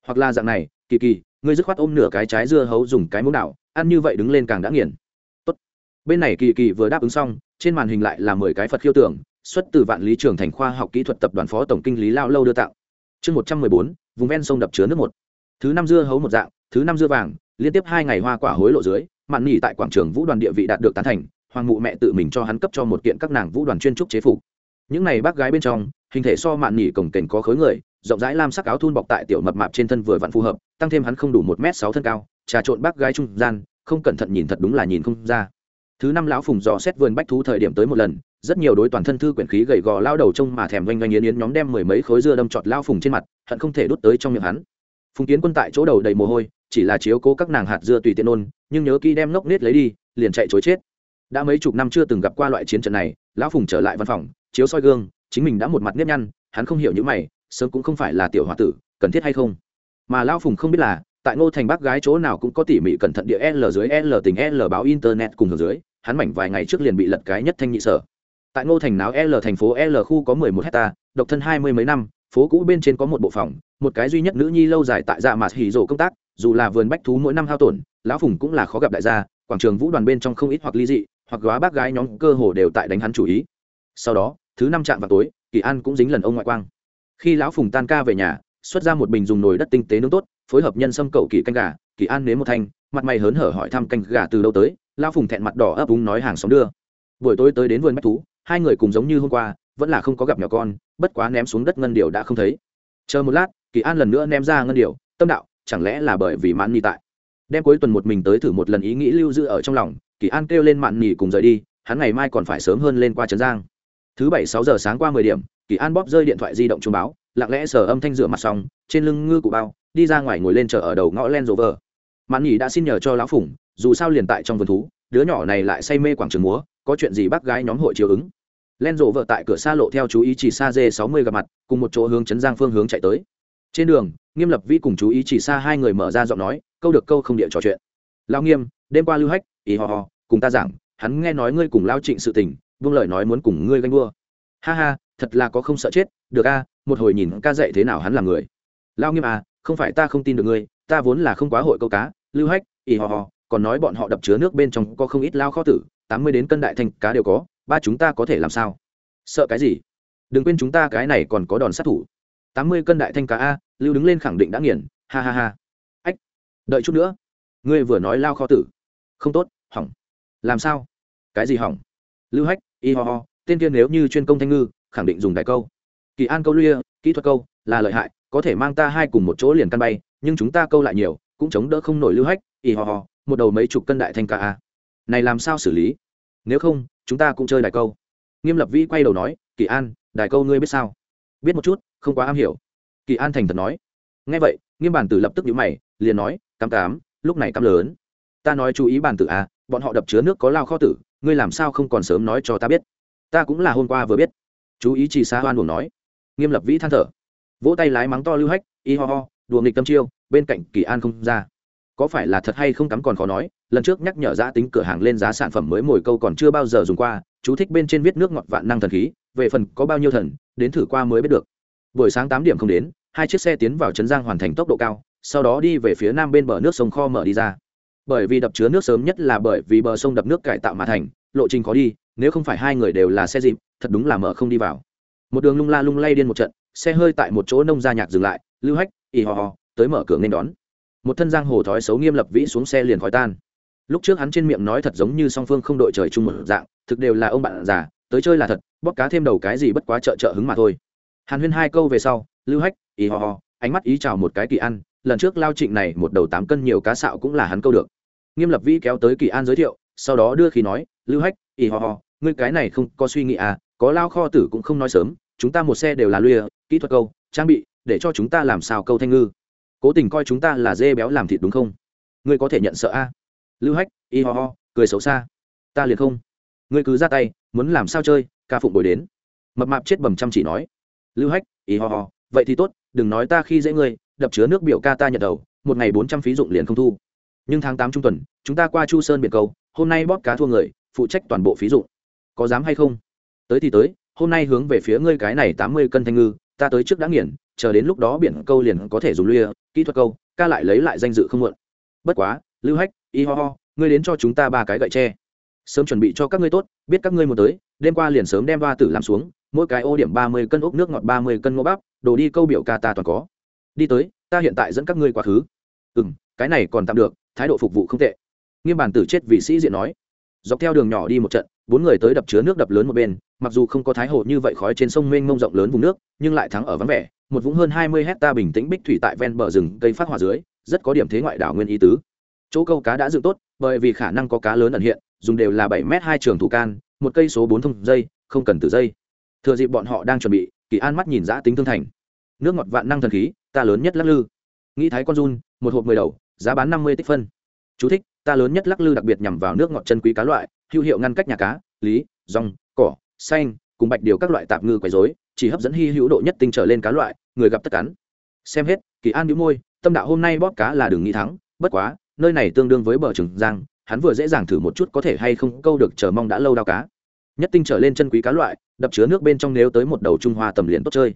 A: Hoặc là dạng này, kỳ kỳ ngươi dứt khoát ôm nửa cái trái dưa hấu dùng cái muỗng đảo, ăn như vậy đứng lên càng đã nghiền. Tốt. bên này kỳ kỳ vừa đáp ứng xong, trên màn hình lại là mười cái phật khiêu tưởng, xuất từ vạn lý trường thành khoa học kỹ thuật tập đoàn phó tổng kinh lý lao lâu đưa tặng. Chương một trăm mười bốn, vùng ven sông đập chứa nước một. Thứ năm dưa hấu một dạng, thứ năm dưa vàng, liên tiếp hai ngày hoa quả hối lộ dưới, mạn nghỉ tại quảng trường vũ đoàn địa vị đạt được tán thành, hoàng mụ mẹ tự mình cho hắn cấp cho một kiện các nàng vũ đoàn chuyên trúc chế phục. Những này bác gái bên trong, hình thể so mạn nghỉ cổng kềnh có khối người rộng rãi lam sắc áo thun bọc tại tiểu mập mạp trên thân vừa vặn phù hợp, tăng thêm hắn không đủ một m sáu thân cao, trà trộn bác gái trung gian, không cẩn thận nhìn thật đúng là nhìn không ra. Thứ năm lão phùng dò xét vườn bách thú thời điểm tới một lần, rất nhiều đối toàn thân thư quyển khí gầy gò lao đầu trông mà thèm oanh oanh yến yến nhóm đem mười mấy khối dưa đâm trọt lao phùng trên mặt, hận không thể đút tới trong miệng hắn. Phùng kiến quân tại chỗ đầu đầy mồ hôi, chỉ là chiếu cố các nàng hạt dưa tùy tiện ôn nhưng nhớ kỹ đem ngốc nết lấy đi, liền chạy chối chết. Đã mấy chục năm chưa từng gặp qua loại chiến trận này, lão phùng trở lại văn phòng, chiếu soi gương, chính mình đã một mặt nếp nhăn, hắn không hiểu những mày sớm cũng không phải là tiểu h tử, cần thiết hay không? Mà lão phùng không biết là, tại ngô thành bác gái chỗ nào cũng có tỉ mỉ cẩn thận địa l dưới l tình l báo internet cùng hướng dưới, hắn mảnh vài ngày trước liền bị lật cái nhất thanh nhị sở. Tại ngô thành náo l thành phố l khu có mười một hecta, độc thân hai mươi mấy năm, phố cũ bên trên có một bộ phòng, một cái duy nhất nữ nhi lâu dài tại dạ mạt hỉ rộ công tác, dù là vườn bách thú mỗi năm hao tổn, lão phùng cũng là khó gặp đại gia, quảng trường vũ đoàn bên trong không ít hoặc ly dị, hoặc góa bác gái nhóm cơ hồ đều tại đánh hắn chủ ý. Sau đó, thứ năm chạm vào tối, kỳ an cũng dính lần ông ngoại quang khi lão phùng tan ca về nhà, xuất ra một bình dùng nồi đất tinh tế nướng tốt, phối hợp nhân sâm cậu kỳ canh gà, kỳ an nếm một thanh, mặt mày hớn hở hỏi thăm canh gà từ đâu tới, lão phùng thẹn mặt đỏ ấp úng nói hàng xóm đưa. Buổi tối tới đến vườn bách thú, hai người cùng giống như hôm qua, vẫn là không có gặp nhỏ con, bất quá ném xuống đất ngân điều đã không thấy. Chờ một lát, kỳ an lần nữa ném ra ngân điều tâm đạo, chẳng lẽ là bởi vì mãn nhi tại? Đem cuối tuần một mình tới thử một lần ý nghĩ lưu giữ ở trong lòng, kỳ an kêu lên mạn nhì cùng rời đi, hắn ngày mai còn phải sớm hơn lên qua trấn giang. Thứ bảy sáu giờ sáng qua mười điểm kỳ an bóp rơi điện thoại di động chuông báo, lặng lẽ sờ âm thanh rửa mặt xong, trên lưng ngư cụ bao, đi ra ngoài ngồi lên chờ ở đầu ngõ len rộ vờ mạn nhi đã xin nhờ cho lão phủng, dù sao liền tại trong vườn thú, đứa nhỏ này lại say mê quảng trường múa, có chuyện gì bác gái nhóm hội chiều ứng. Len rộ vợ tại cửa xa lộ theo chú ý chỉ xa dê sáu mươi gặp mặt, cùng một chỗ hướng chấn giang phương hướng chạy tới. Trên đường, nghiêm lập vi cùng chú ý chỉ xa hai người mở ra giọng nói, câu được câu không địa trò chuyện. Lao nghiêm, đêm qua lưu hách, ý hò hò cùng ta giảng, hắn nghe nói ngươi cùng lao trịnh sự tình, vương lời nói muốn cùng ngươi ganh đua. Ha ha thật là có không sợ chết, được a, một hồi nhìn ca dạy thế nào hắn là người. Lao nghiêm à không phải ta không tin được ngươi, ta vốn là không quá hội câu cá, lưu hách ỉ hò hò, còn nói bọn họ đập chứa nước bên trong có không ít lao kho tử, tám mươi đến cân đại thành cá đều có, ba chúng ta có thể làm sao? Sợ cái gì? Đừng quên chúng ta cái này còn có đòn sát thủ. Tám mươi cân đại thanh cá a, lưu đứng lên khẳng định đã nghiền, ha ha ha. Ách, đợi chút nữa. Ngươi vừa nói lao kho tử. Không tốt, hỏng. Làm sao? Cái gì hỏng? Lưu hách y ho ho tên kia nếu như chuyên công thanh ngư khẳng định dùng đại câu. Kỳ an câu lia, kỹ thuật câu, là lợi hại, có thể mang ta hai cùng một chỗ liền căn bay, nhưng chúng ta câu lại nhiều, cũng chống đỡ không nổi lưu hách y ho ho một đầu mấy chục cân đại thanh ca a. Này làm sao xử lý? Nếu không, chúng ta cũng chơi đại câu. Nghiêm lập vĩ quay đầu nói, kỳ an đại câu ngươi biết sao? Biết một chút, không quá am hiểu. Kỳ an thành thật nói. Nghe vậy, nghiêm bản tử lập tức nhíu mày, liền nói, cắm cám, lúc này cắm lớn. Ta nói chú ý bản tử à bọn họ đập chứa nước có lao kho tử, ngươi làm sao không còn sớm nói cho ta biết? Ta cũng là hôm qua vừa biết chú ý chỉ xa hoan buồn nói. Nghiêm lập vĩ than thở. Vỗ tay lái mắng to lưu hách, y ho ho, đùa nghịch tâm chiêu, bên cạnh kỳ an không ra. Có phải là thật hay không cắm còn khó nói, lần trước nhắc nhở giá tính cửa hàng lên giá sản phẩm mới mồi câu còn chưa bao giờ dùng qua, chú thích bên trên viết nước ngọt vạn năng thần khí, về phần có bao nhiêu thần, đến thử qua mới biết được. Buổi sáng tám điểm không đến, hai chiếc xe tiến vào trấn giang hoàn thành tốc độ cao, sau đó đi về phía nam bên bờ nước sông kho mở đi ra. Bởi vì đập chứa nước sớm nhất là bởi vì bờ sông đập nước cải tạo mà thành, lộ trình khó đi nếu không phải hai người đều là xe dịp, thật đúng là mở không đi vào. Một đường lung la lung lay điên một trận, xe hơi tại một chỗ nông gia nhạc dừng lại, lưu hách, ì hò hò, tới mở cửa nên đón. Một thân giang hồ thói xấu nghiêm lập vĩ xuống xe liền khói tan. Lúc trước hắn trên miệng nói thật giống như song phương không đội trời chung một dạng, thực đều là ông bạn già, tới chơi là thật, bóp cá thêm đầu cái gì bất quá trợ trợ hứng mà thôi. Hàn huyên hai câu về sau, lưu hách, ì hò hò, ánh mắt ý chào một cái kỳ ăn lần trước lao trịnh này một đầu tám cân nhiều cá sạo cũng là hắn câu được. Nghiêm lập vĩ kéo tới kỳ an giới thiệu sau đó đưa khí nói lưu hách ì ho ho, ngươi cái này không có suy nghĩ à có lao kho tử cũng không nói sớm chúng ta một xe đều là luya kỹ thuật câu trang bị để cho chúng ta làm sao câu thanh ngư. Cố tình coi chúng ta là dê béo làm thịt đúng không? Ngươi có thể nhận sợ a? Lưu hách y ho ho cười xấu xa. Ta liền không. Ngươi cứ ra tay muốn làm sao chơi ca phụng bồi đến. Mập mạp chết bầm chăm chỉ nói. Lưu hách y ho ho vậy thì tốt đừng nói ta khi dễ ngươi đập chứa nước biểu ca ta nhận đầu một ngày bốn trăm phí dụng liền không thu. Nhưng tháng tám trung tuần chúng ta qua chu sơn biệt cầu hôm nay bóp cá thua người, phụ trách toàn bộ phí dụng. Có dám hay không? Tới thì tới, hôm nay hướng về phía ngươi cái này tám mươi cân thanh ngư, ta tới trước đã nghiền, chờ đến lúc đó biển câu liền có thể dùng lia kỹ thuật câu, ca lại lấy lại danh dự không muộn. Bất quá, lưu hách, y ho ho, ngươi đến cho chúng ta ba cái gậy tre. Sớm chuẩn bị cho các ngươi tốt, biết các ngươi một tới, đêm qua liền sớm đem ba tử làm xuống, mỗi cái ô điểm ba mươi cân ốc nước ngọt ba mươi cân ngô bắp, đồ đi câu biểu ca ta toàn có. Đi tới, ta hiện tại dẫn các ngươi quá khứ. Ừ m cái này còn tạm được, thái độ phục vụ không tệ nghiêm bản tử chết vị sĩ diện nói. Dọc theo đường nhỏ đi một trận bốn người tới đập chứa nước đập lớn một bên mặc dù không có thái hồ như vậy khói trên sông mênh mông rộng lớn vùng nước nhưng lại thắng ở vắng vẻ một vũng hơn hai mươi hecta bình tĩnh bích thủy tại ven bờ rừng cây phát hỏa dưới rất có điểm thế ngoại đảo nguyên ý tứ. Chỗ câu cá đã dựng tốt bởi vì khả năng có cá lớn ẩn hiện dùng đều là bảy m hai trường thủ can một cây số bốn thông dây không cần từ dây. Thừa dịp bọn họ đang chuẩn bị kỳ an mắt nhìn giã tính thương thành. Nước ngọt vạn năng thần khí ta lớn nhất lắc lư. Nghĩ thái con run một hộp mười đầu giá bán năm mươi tích phân. Chú thích, ta lớn nhất lắc lư đặc biệt nhằm vào nước ngọt chân quý cá loại, hữu hiệu ngăn cách nhà cá, lý, rong, cỏ, xanh, cùng bạch điều các loại tạp ngư quấy rối, chỉ hấp dẫn hy hữu độ nhất tinh trở lên cá loại, người gặp tất cắn. Xem hết, kỳ an đĩu môi, tâm đạo hôm nay bóp cá là đường nghĩ thắng, bất quá, nơi này tương đương với bờ trường giang, hắn vừa dễ dàng thử một chút có thể hay không câu được chờ mong đã lâu đao cá. Nhất tinh trở lên chân quý cá loại, đập chứa nước bên trong nếu tới một đầu trung hoa tầm liền tốt chơi.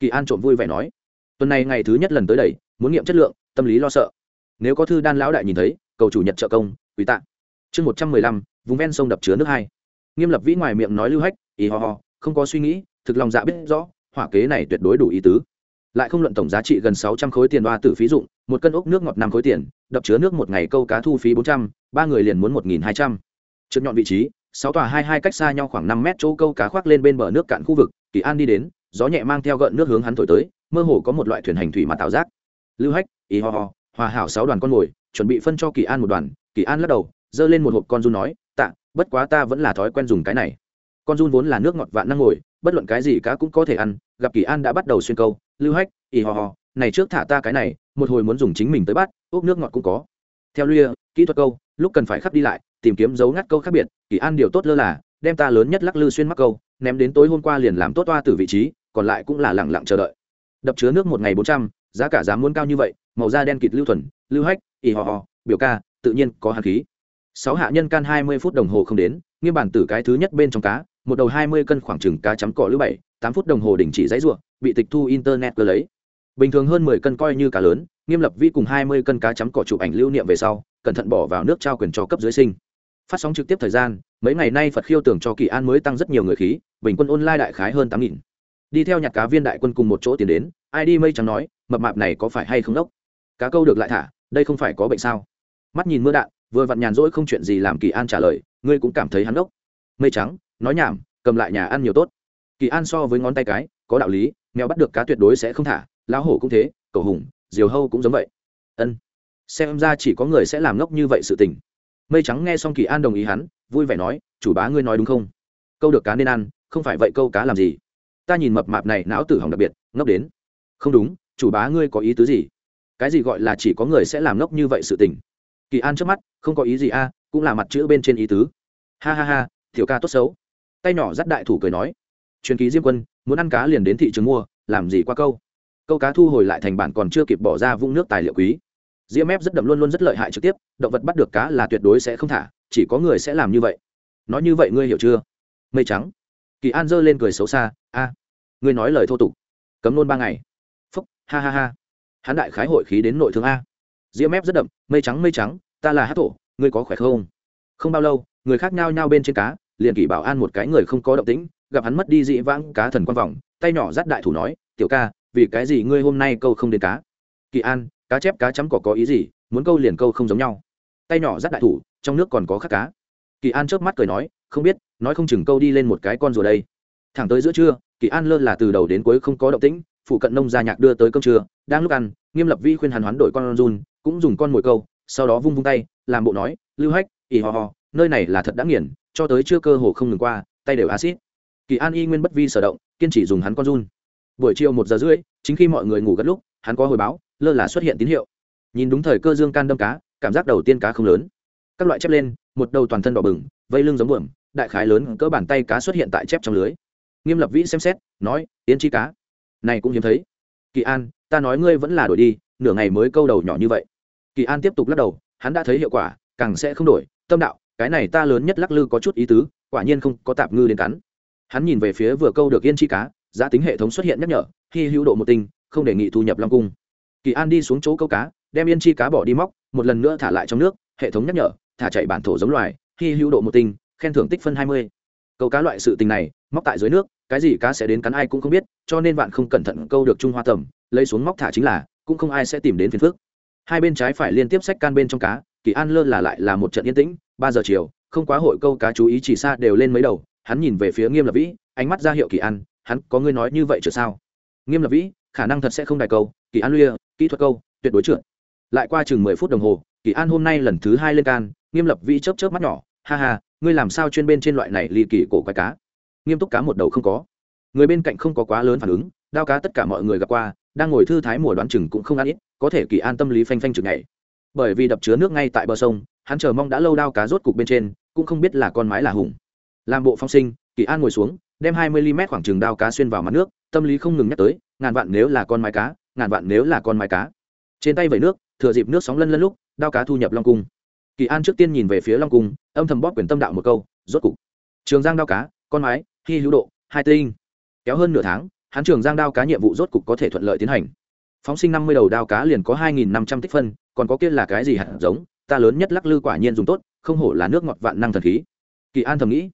A: Kỳ an trộm vui vẻ nói, tuần này ngày thứ nhất lần tới đây, muốn nghiệm chất lượng, tâm lý lo sợ nếu có thư đan lão đại nhìn thấy, cầu chủ nhật trợ công quý tạ. Chương một trăm mười lăm, vùng ven sông đập chứa nước hai. Nghiêm lập vĩ ngoài miệng nói lưu hách ý ho ho, không có suy nghĩ, thực lòng dạ biết rõ, hỏa kế này tuyệt đối đủ ý tứ. Lại không luận tổng giá trị gần sáu trăm khối tiền đoa tử phí dụng, một cân ốc nước ngọt năm khối tiền, đập chứa nước một ngày câu cá thu phí bốn trăm, ba người liền muốn một nghìn hai trăm. Trượt nhọn vị trí, sáu tòa hai hai cách xa nhau khoảng năm mét chỗ câu cá khoác lên bên bờ nước cạn khu vực, kỳ an đi đến, gió nhẹ mang theo gợn nước hướng hắn thổi tới, mơ hồ có một loại thuyền hành thủy mà tạo giác. Lưu hách ý ho ho hòa hảo sáu đoàn con mồi chuẩn bị phân cho kỳ an một đoàn. Kỳ an lắc đầu, giơ lên một hộp con run nói, tạ, bất quá ta vẫn là thói quen dùng cái này. Con run vốn là nước ngọt vạn năng ngồi, bất luận cái gì cá cũng có thể ăn. Gặp kỳ an đã bắt đầu xuyên câu, lưu hách, ì hò hò, này trước thả ta cái này, một hồi muốn dùng chính mình tới bắt, ốc nước ngọt cũng có. Theo luya kỹ thuật câu, lúc cần phải khắp đi lại, tìm kiếm dấu ngắt câu khác biệt, kỳ an điều tốt lơ là, đem ta lớn nhất lắc lư xuyên mắc câu, ném đến tối hôm qua liền làm tốt toa từ vị trí, còn lại cũng là lẳng lặng chờ đợi. Đập chứa nước một ngày bốn trăm, giá cả giá muốn cao như vậy màu da đen kịt lưu thuần, lưu hách, ì hò hò, biểu ca, tự nhiên có hạt khí. Sáu hạ nhân can hai mươi phút đồng hồ không đến nghiêm bản tử cái thứ nhất bên trong cá, một đầu hai mươi cân khoảng chừng cá chấm cỏ lưu bảy, tám phút đồng hồ đình chỉ dãy ruộng, bị tịch thu internet cơ lấy. Bình thường hơn mười cân coi như cá lớn, nghiêm lập vi cùng hai mươi cân cá chấm cỏ chụp ảnh lưu niệm về sau, cẩn thận bỏ vào nước trao quyền cho cấp dưới sinh. Phát sóng trực tiếp thời gian, mấy ngày nay phật khiêu tưởng cho kỳ an mới tăng rất nhiều người khí, bình quân online đại khái hơn tám nghìn. Đi theo nhặt cá viên đại quân cùng một chỗ tiến đến, ai đi mây trắng nói, mập mạp này có phải hay không đốc? Cá câu được lại thả, đây không phải có bệnh sao? Mắt nhìn mưa đạn, vừa vặn nhàn rỗi không chuyện gì làm kỳ an trả lời, ngươi cũng cảm thấy hắn ốc mây trắng, nói nhảm, cầm lại nhà ăn nhiều tốt. Kỳ an so với ngón tay cái, có đạo lý, mèo bắt được cá tuyệt đối sẽ không thả, lão hổ cũng thế cầu hùng, diều hâu cũng giống vậy. Ân. Xem ra chỉ có người sẽ làm ngốc như vậy sự tình. Mây trắng nghe xong kỳ an đồng ý hắn, vui vẻ nói, chủ bá ngươi nói đúng không? Câu được cá nên ăn, không phải vậy câu cá làm gì? Ta nhìn mập mạp này não tử hỏng đặc biệt, ngốc đến. Không đúng, chủ bá ngươi có ý tứ gì? Cái gì gọi là chỉ có người sẽ làm ngốc như vậy sự tình? Kỳ an trước mắt, không có ý gì a, cũng là mặt chữ bên trên ý tứ. Ha ha ha thiểu ca tốt xấu. Tay nhỏ dắt đại thủ cười nói. Truyền ký diêm quân, muốn ăn cá liền đến thị trường mua, làm gì qua câu? Câu cá thu hồi lại thành bản còn chưa kịp bỏ ra vũng nước tài liệu quý. Diêm mép rất đậm luôn luôn rất lợi hại trực tiếp, động vật bắt được cá là tuyệt đối sẽ không thả, chỉ có người sẽ làm như vậy. Nói như vậy ngươi hiểu chưa? Mây trắng. Kỳ an giơ lên cười xấu xa, a, ngươi nói lời thô tục. Cấm nôn ba ngày. Phúc, ha ha ha hắn đại khái hội khí đến nội thương a. Diêm mép rất đậm, mây trắng mây trắng, ta là hát thổ, ngươi có khỏe không? Không bao lâu, người khác nhao nhao bên trên cá, liền kỷ bảo an một cái người không có động tĩnh, gặp hắn mất đi dị vãng cá thần quan vòng, tay nhỏ dắt đại thủ nói, tiểu ca, vì cái gì ngươi hôm nay câu không đến cá? Kỳ an, cá chép cá chấm cỏ có ý gì, muốn câu liền câu không giống nhau. Tay nhỏ dắt đại thủ, trong nước còn có khắc cá. Kỳ an chớp mắt cười nói, không biết, nói không chừng câu đi lên một cái con rùa đây. Thẳng tới giữa trưa, kỳ an lơ là từ đầu đến cuối không có động tĩnh phụ cận nông gia nhạc đưa tới cơm trưa, đang lúc ăn, nghiêm lập vi khuyên hắn hoán đổi con run, cũng dùng con mồi câu, sau đó vung vung tay, làm bộ nói, lưu hách ỉ hò hò nơi này là thật đã nghiền, cho tới chưa cơ hồ không ngừng qua, tay đều acid kỳ an y nguyên bất vi sở động, kiên trì dùng hắn con run. Buổi chiều một giờ rưỡi, chính khi mọi người ngủ gật lúc, hắn có hồi báo, lơ là xuất hiện tín hiệu. Nhìn đúng thời cơ dương can đâm cá, cảm giác đầu tiên cá không lớn. Các loại chép lên, một đầu toàn thân đỏ bừng, vây lưng giống buồm, đại khái lớn, cỡ bàn tay cá xuất hiện tại chép trong lưới. Nghiêm lập vĩ xem xét, nói tiến chi cá này cũng hiếm thấy. Kỳ an, ta nói ngươi vẫn là đổi đi, nửa ngày mới câu đầu nhỏ như vậy. Kỳ an tiếp tục lắc đầu, hắn đã thấy hiệu quả, càng sẽ không đổi. Tâm đạo, cái này ta lớn nhất lắc lư có chút ý tứ, quả nhiên không có tạp ngư đến cắn. Hắn nhìn về phía vừa câu được yên chi cá, giá tính hệ thống xuất hiện nhắc nhở khi hữu độ một tinh, không đề nghị thu nhập long cung. Kỳ an đi xuống chỗ câu cá, đem yên chi cá bỏ đi móc, một lần nữa thả lại trong nước, hệ thống nhắc nhở, thả chạy bản thổ giống loài khi hữu độ một tinh, khen thưởng tích phân hai mươi câu cá loại sự tình này, móc tại dưới nước, cái gì cá sẽ đến cắn ai cũng không biết, cho nên bạn không cẩn thận câu được trung hoa tầm, lấy xuống móc thả chính là, cũng không ai sẽ tìm đến phiền phước hai bên trái phải liên tiếp sách can bên trong cá, kỳ an lơ là lại là một trận yên tĩnh, ba giờ chiều, không quá hội câu cá chú ý chỉ xa đều lên mấy đầu, hắn nhìn về phía nghiêm lập vĩ, ánh mắt ra hiệu kỳ an, hắn có ngươi nói như vậy chưa sao? Nghiêm lập vĩ, khả năng thật sẽ không đài câu, kỳ an luya kỹ thuật câu, tuyệt đối trượt. Lại qua chừng mười phút đồng hồ, kỳ an hôm nay lần thứ hai lên can, nghiêm lập vĩ chớp chớp mắt nhỏ, ha ha ngươi làm sao chuyên bên trên loại này ly kỳ cổ quái cá? Nghiêm túc cá một đầu không có. Người bên cạnh không có quá lớn phản ứng, đao cá tất cả mọi người gặp qua, đang ngồi thư thái mùa đoán chừng cũng không ăn ít, có thể kỳ an tâm lý phanh phanh chừng ngày bởi vì đập chứa nước ngay tại bờ sông, hắn chờ mong đã lâu đao cá rốt cục bên trên, cũng không biết là con mái là hùng. Làm bộ phong sinh, kỳ an ngồi xuống, đem hai mươi mm khoảng chừng đao cá xuyên vào mặt nước, tâm lý không ngừng nhắc tới, ngàn vạn nếu là con mái cá, ngàn vạn nếu là con mái cá. Trên tay vẩy nước, thừa dịp nước sóng lân lân lúc, đao cá thu nhập long cung kỳ an trước tiên nhìn về phía long cung, âm thầm bóp quyền tâm đạo một câu, rốt cục. Trường giang đao cá, con mái khi hữu độ, hai tinh. Kéo hơn nửa tháng, hắn trường giang đao cá nhiệm vụ rốt cục có thể thuận lợi tiến hành. Phóng sinh năm mươi đầu đao cá liền có hai nghìn năm trăm tích phân, còn có kia là cái gì hạt giống? Ta lớn nhất lắc lư quả nhiên dùng tốt, không hổ là nước ngọt vạn năng thần khí. Kỳ an thầm nghĩ.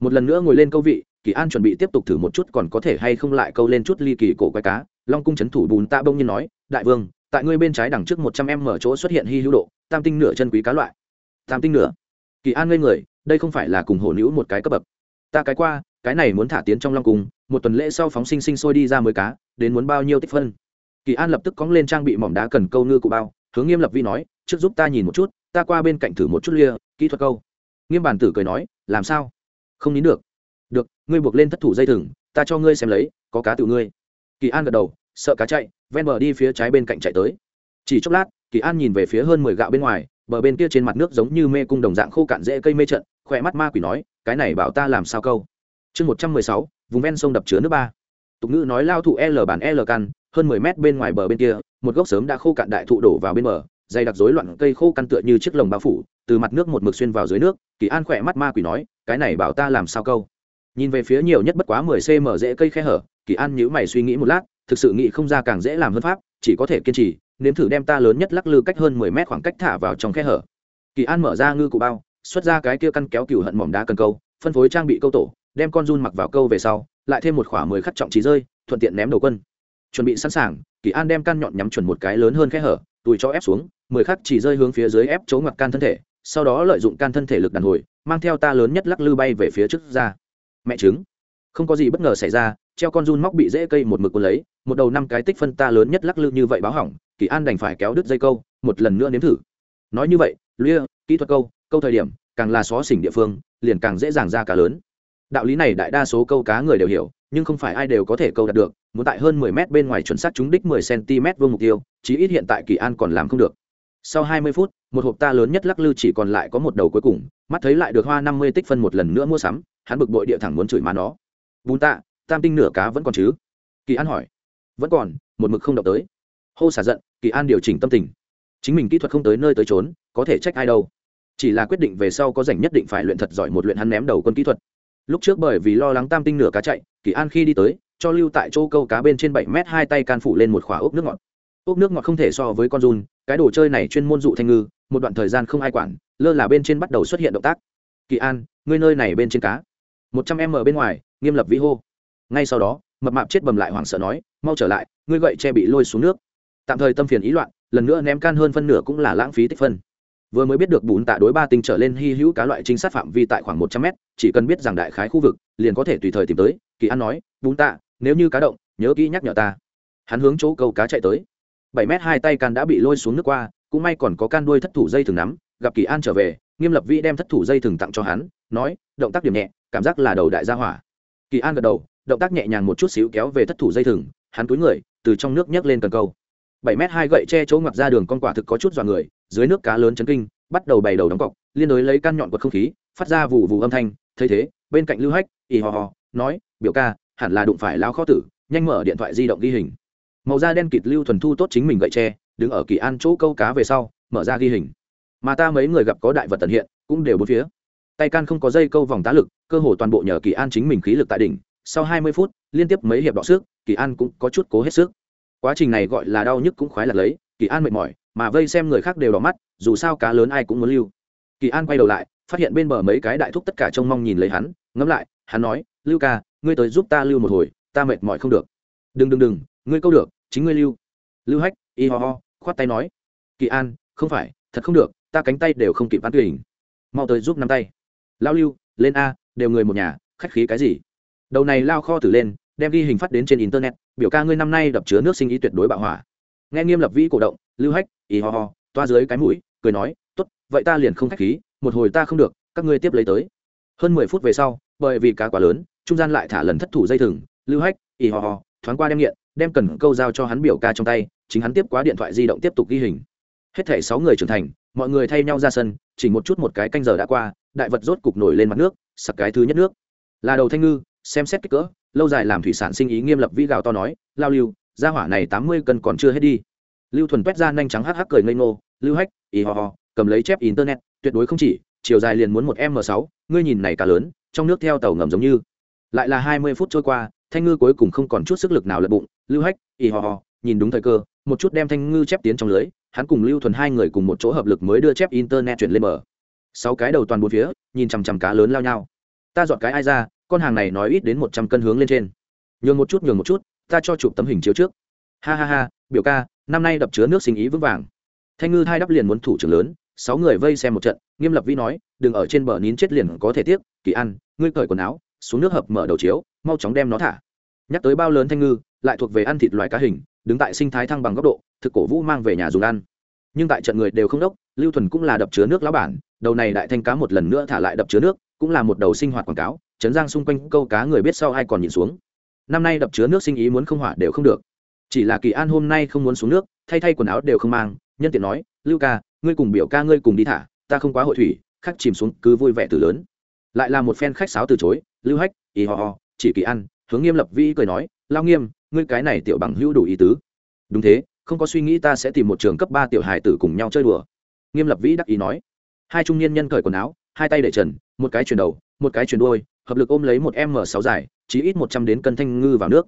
A: Một lần nữa ngồi lên câu vị, kỳ an chuẩn bị tiếp tục thử một chút còn có thể hay không lại câu lên chút ly kỳ cổ quái cá. Long cung c h ấ n thủ bùn ta bông nhiên nói, đại vương, tại ngươi bên trái đằng trước một trăm em mở chỗ xuất hiện hy hữu độ, tam tinh nửa chân quý cá loại tam tinh nữa. kỳ an ngây người, đây không phải là cùng hổ nữ một cái cấp bậc. Ta cái qua, cái này muốn thả tiến trong long cung, một tuần lễ sau phóng sinh sinh sôi đi ra mới cá, đến muốn bao nhiêu tích phân? Kỳ an lập tức cóng lên trang bị mỏm đá cần câu ngư cụ bao, hướng nghiêm lập vi nói, trước giúp ta nhìn một chút, ta qua bên cạnh thử một chút lia, kỹ thuật câu. Nghiêm bản tử cười nói, làm sao? Không nín được. Được, ngươi buộc lên thất thủ dây thừng, ta cho ngươi xem lấy, có cá tự ngươi. Kỳ an gật đầu, sợ cá chạy, ven bờ đi phía trái bên cạnh chạy tới. Chỉ chốc lát, kỳ an nhìn về phía hơn mười gạo bên ngoài bờ bên kia trên mặt nước giống như mê cung đồng dạng khô cạn dễ cây mê trận, khỏe mắt ma quỷ nói, cái này bảo ta làm sao câu? Chương một trăm mười sáu, vùng ven sông đập chứa nước ba. Tục ngữ nói lao thụ l bản l căn, hơn mười mét bên ngoài bờ bên kia, một gốc sớm đã khô cạn đại thụ đổ vào bên bờ, dày đặc rối loạn cây khô căn tựa như chiếc lồng bao phủ, từ mặt nước một mực xuyên vào dưới nước, kỳ an khỏe mắt ma quỷ nói, cái này bảo ta làm sao câu? Nhìn về phía nhiều nhất bất quá mười cm dễ cây khe hở, kỳ an nhíu mày suy nghĩ một lát, thực sự nghĩ không ra càng dễ làm hơn pháp, chỉ có thể kiên trì nếm thử đem ta lớn nhất lắc lư cách hơn mười mét khoảng cách thả vào trong khe hở. Kỳ an mở ra ngư cụ bao, xuất ra cái kia căn kéo cừu hận mỏm đá cần câu, phân phối trang bị câu tổ, đem con run mặc vào câu về sau, lại thêm một khỏa mười khắc trọng trí rơi, thuận tiện ném đầu quân. Chuẩn bị sẵn sàng, kỳ an đem căn nhọn nhắm chuẩn một cái lớn hơn khe hở tùi cho ép xuống, mười khắc chỉ rơi hướng phía dưới ép chỗ ngoặt can thân thể, sau đó lợi dụng can thân thể lực đàn hồi, mang theo ta lớn nhất lắc lư bay về phía trước ra. Mẹ trứng. Không có gì bất ngờ xảy ra, treo con run móc bị dễ cây một mực cuốn lấy, một đầu năm cái tích phân ta lớn nhất lắc lư như vậy báo hỏng kỳ an đành phải kéo đứt dây câu, một lần nữa nếm thử. Nói như vậy, lia, kỹ thuật câu câu thời điểm, càng là xó xỉnh địa phương, liền càng dễ dàng ra cá lớn. Đạo lý này đại đa số câu cá người đều hiểu, nhưng không phải ai đều có thể câu đạt được, muốn tại hơn 10 mét bên ngoài chuẩn xác trúng đích 10 cm vuông mục tiêu, chí ít hiện tại kỳ an còn làm không được. Sau 20 phút, một hộp ta lớn nhất lắc lư chỉ còn lại có một đầu cuối cùng, mắt thấy lại được hoa 50 tích phân một lần nữa mua sắm, hắn bực bội địa thẳng muốn chửi má nó. Bún tạ, tam tinh nửa cá vẫn còn chứ? Kỳ an hỏi. Vẫn còn, một mực không động tới hô xả giận, kỳ an điều chỉnh tâm tình. Chính mình kỹ thuật không tới nơi tới trốn có thể trách ai đâu. Chỉ là quyết định về sau có rảnh nhất định phải luyện thật giỏi một luyện hắn ném đầu quân kỹ thuật. Lúc trước bởi vì lo lắng tam tinh nửa cá chạy, kỳ an khi đi tới, cho lưu tại chỗ câu cá bên trên bảy mét hai tay can phủ lên một khỏa ốc nước ngọt. Ốc nước ngọt không thể so với con run, cái đồ chơi này chuyên môn dụ thanh ngư, một đoạn thời gian không ai quản, lơ là bên trên bắt đầu xuất hiện động tác. Kỳ an, ngươi nơi này bên trên cá. Một trăm em ở bên ngoài, nghiêm lập vĩ hô. Ngay sau đó, mập mạp chết bầm lại hoảng sợ nói, mau trở lại, ngươi gậy che bị lôi xuống nước tạm thời tâm phiền ý loạn, lần nữa ném can hơn phân nửa cũng là lãng phí tích phân. Vừa mới biết được bún tạ đối ba tinh trở lên hy hữu cá loại trinh sát phạm vi tại khoảng một trăm mét, chỉ cần biết rằng đại khái khu vực, liền có thể tùy thời tìm tới, kỳ an nói bún tạ, nếu như cá động, nhớ kỹ nhắc nhở ta. Hắn hướng chỗ câu cá chạy tới. Bảy mét hai tay can đã bị lôi xuống nước qua, cũng may còn có can đuôi thất thủ dây thừng nắm, gặp kỳ an trở về, nghiêm lập vĩ đem thất thủ dây thừng tặng cho hắn, nói, động tác điểm nhẹ, cảm giác là đầu đại gia hỏa. Kỳ an gật đầu, động tác nhẹ nhàng một chút xíu kéo về thất thủ dây thừng, hắn túi người, từ trong nước nhấc lên cần câu bảy m hai gậy che chỗ ngoặt ra đường con quả thực có chút dọa người, dưới nước cá lớn chấn kinh, bắt đầu bày đầu đóng cọc, liên đối lấy căn nhọn quật không khí, phát ra vụ vụ âm thanh, thấy thế, bên cạnh lưu hách, ì hò hò, nói, biểu ca, hẳn là đụng phải lao khó tử, nhanh mở điện thoại di động ghi hình. Màu da đen kịt lưu thuần thu tốt chính mình gậy tre đứng ở kỳ an chỗ câu cá về sau, mở ra ghi hình. Mà ta mấy người gặp có đại vật tận hiện, cũng đều bốn phía. Tay can không có dây câu vòng tá lực, cơ hồ toàn bộ nhờ kỳ an chính mình khí lực tại đỉnh. Sau hai mươi phút, liên tiếp mấy hiệp đọ sức kỳ an cũng có chút cố hết sức quá trình này gọi là đau nhức cũng khoái lạc lấy, kỳ an mệt mỏi, mà vây xem người khác đều đỏ mắt, dù sao cá lớn ai cũng muốn lưu. Kỳ an quay đầu lại, phát hiện bên bờ mấy cái đại thúc tất cả trông mong nhìn lấy hắn, ngẫm lại, hắn nói, lưu ca, ngươi tới giúp ta lưu một hồi, ta mệt mỏi không được. Đừng đừng đừng, ngươi câu được, chính ngươi lưu. Lưu hách, y ho ho, khoát tay nói, kỳ an, không phải, thật không được, ta cánh tay đều không kịp ăn hình mau tới giúp nắm tay. Lao lưu, lên a, đều người một nhà, khách khí cái gì? Đầu này lao kho tử lên, đem ghi hình phát đến trên internet biểu ca ngươi năm nay đập chứa nước sinh ý tuyệt đối bạo hỏa. Nghe nghiêm lập vĩ cổ động, lưu hách y ho ho, toa dưới cái mũi, cười nói, tốt, vậy ta liền không khách khí, một hồi ta không được, các ngươi tiếp lấy tới. Hơn mười phút về sau, bởi vì cá quá lớn, trung gian lại thả lần thất thủ dây thừng, lưu hách y ho ho, thoáng qua đem nghiện, đem cần câu giao cho hắn biểu ca trong tay, chính hắn tiếp quá điện thoại di động tiếp tục ghi hình. Hết thảy sáu người trưởng thành, mọi người thay nhau ra sân, chỉ một chút một cái canh giờ đã qua, đại vật rốt cục nổi lên mặt nước, sặc cái thứ nhất nước. Là đầu thanh ngư, xem xét kích cỡ lâu dài làm thủy sản sinh ý nghiêm lập vĩ gào to nói, lao lưu, gia hỏa này tám mươi cân còn chưa hết đi. Lưu thuần quét ra nhanh trắng hắc hắc cười ngây ngô, lưu hách ý ho ho, cầm lấy chép internet, tuyệt đối không chỉ, chiều dài liền muốn một m sáu, ngươi nhìn này cả lớn, trong nước theo tàu ngầm giống như. Lại là hai mươi phút trôi qua, thanh ngư cuối cùng không còn chút sức lực nào lật bụng, lưu hách ý ho ho, nhìn đúng thời cơ, một chút đem thanh ngư chép tiến trong lưới, hắn cùng lưu thuần hai người cùng một chỗ hợp lực mới đưa chép internet chuyển lên bờ. Sáu cái đầu toàn bốn phía, nhìn chằm chằm cá lớn lao nhau. Ta dọn cái ai ra con hàng này nói ít đến một trăm cân hướng lên trên. Nhường một chút, nhường một chút, ta cho chụp tấm hình chiếu trước. Ha ha ha, biểu ca, năm nay đập chứa nước sinh ý vững vàng. Thanh ngư hai đắp liền muốn thủ trưởng lớn, sáu người vây xem một trận, nghiêm lập vĩ nói, đừng ở trên bờ nín chết liền có thể tiếc, kỳ ăn ngươi cởi quần áo, xuống nước hợp mở đầu chiếu, mau chóng đem nó thả. Nhắc tới bao lớn thanh ngư, lại thuộc về ăn thịt loài cá hình, đứng tại sinh thái thăng bằng góc độ, thực cổ vũ mang về nhà dùng ăn. Nhưng tại trận người đều không đốc, lưu thuần cũng là đập chứa nước lão bản, đầu này đại thanh cá một lần nữa thả lại đập chứa nước, cũng là một đầu sinh hoạt quảng cáo chấn giang xung quanh câu cá người biết sau ai còn nhìn xuống. Năm nay đập chứa nước sinh ý muốn không hỏa đều không được. Chỉ là kỳ an hôm nay không muốn xuống nước, thay thay quần áo đều không mang, nhân tiện nói, lưu ca, ngươi cùng biểu ca ngươi cùng đi thả, ta không quá hội thủy khắc chìm xuống cứ vui vẻ từ lớn. Lại là một phen khách sáo từ chối, lưu hách, ý ho ho, chỉ kỳ an. Hướng nghiêm lập vĩ cười nói, lao nghiêm, ngươi cái này tiểu bằng hữu đủ ý tứ. Đúng thế, không có suy nghĩ ta sẽ tìm một trường cấp ba tiểu hài tử cùng nhau chơi đùa. Nghiêm lập vĩ đắc ý nói. Hai trung niên nhân cởi quần áo, hai tay để trần, một cái chuyển đầu, một cái chuyển đuôi hợp lực ôm lấy một m sáu dài, chí ít một trăm đến cân thanh ngư vào nước.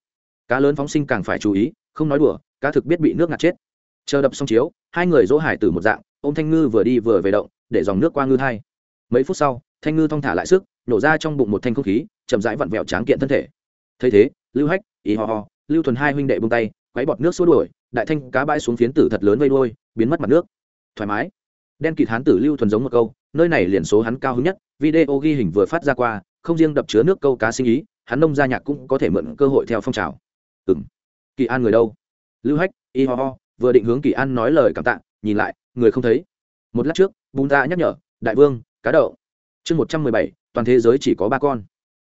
A: Cá lớn phóng sinh càng phải chú ý, không nói đùa, cá thực biết bị nước ngạt chết. Chờ đập xong chiếu, hai người dỗ hải tử một dạng, ôm thanh ngư vừa đi vừa về động, để dòng nước qua ngư thai. Mấy phút sau, thanh ngư thong thả lại sức, nổ ra trong bụng một thanh không khí, chậm rãi vặn vẹo tráng kiện thân thể. Thấy thế, lưu hách ý ho ho, lưu thuần hai huynh đệ bông tay quáy bọt nước xua đuổi, đại thanh cá bãi xuống phiến tử thật lớn vây đôi biến mất mặt nước. Thoải mái. Đen kịt hán tử lưu thuần giống một câu, nơi này liền số hắn cao hứng nhất, video ghi hình vừa phát ra qua không riêng đập chứa nước câu cá sinh ý, hắn nông gia nhạc cũng có thể mượn cơ hội theo phong trào. Ừ m kỳ an người đâu? Lưu hách, y ho ho, vừa định hướng kỳ an nói lời cảm tạ, nhìn lại, người không thấy. Một lát trước, bùn ta nhắc nhở, đại vương, cá đậu. Chương một trăm mười bảy, toàn thế giới chỉ có ba con.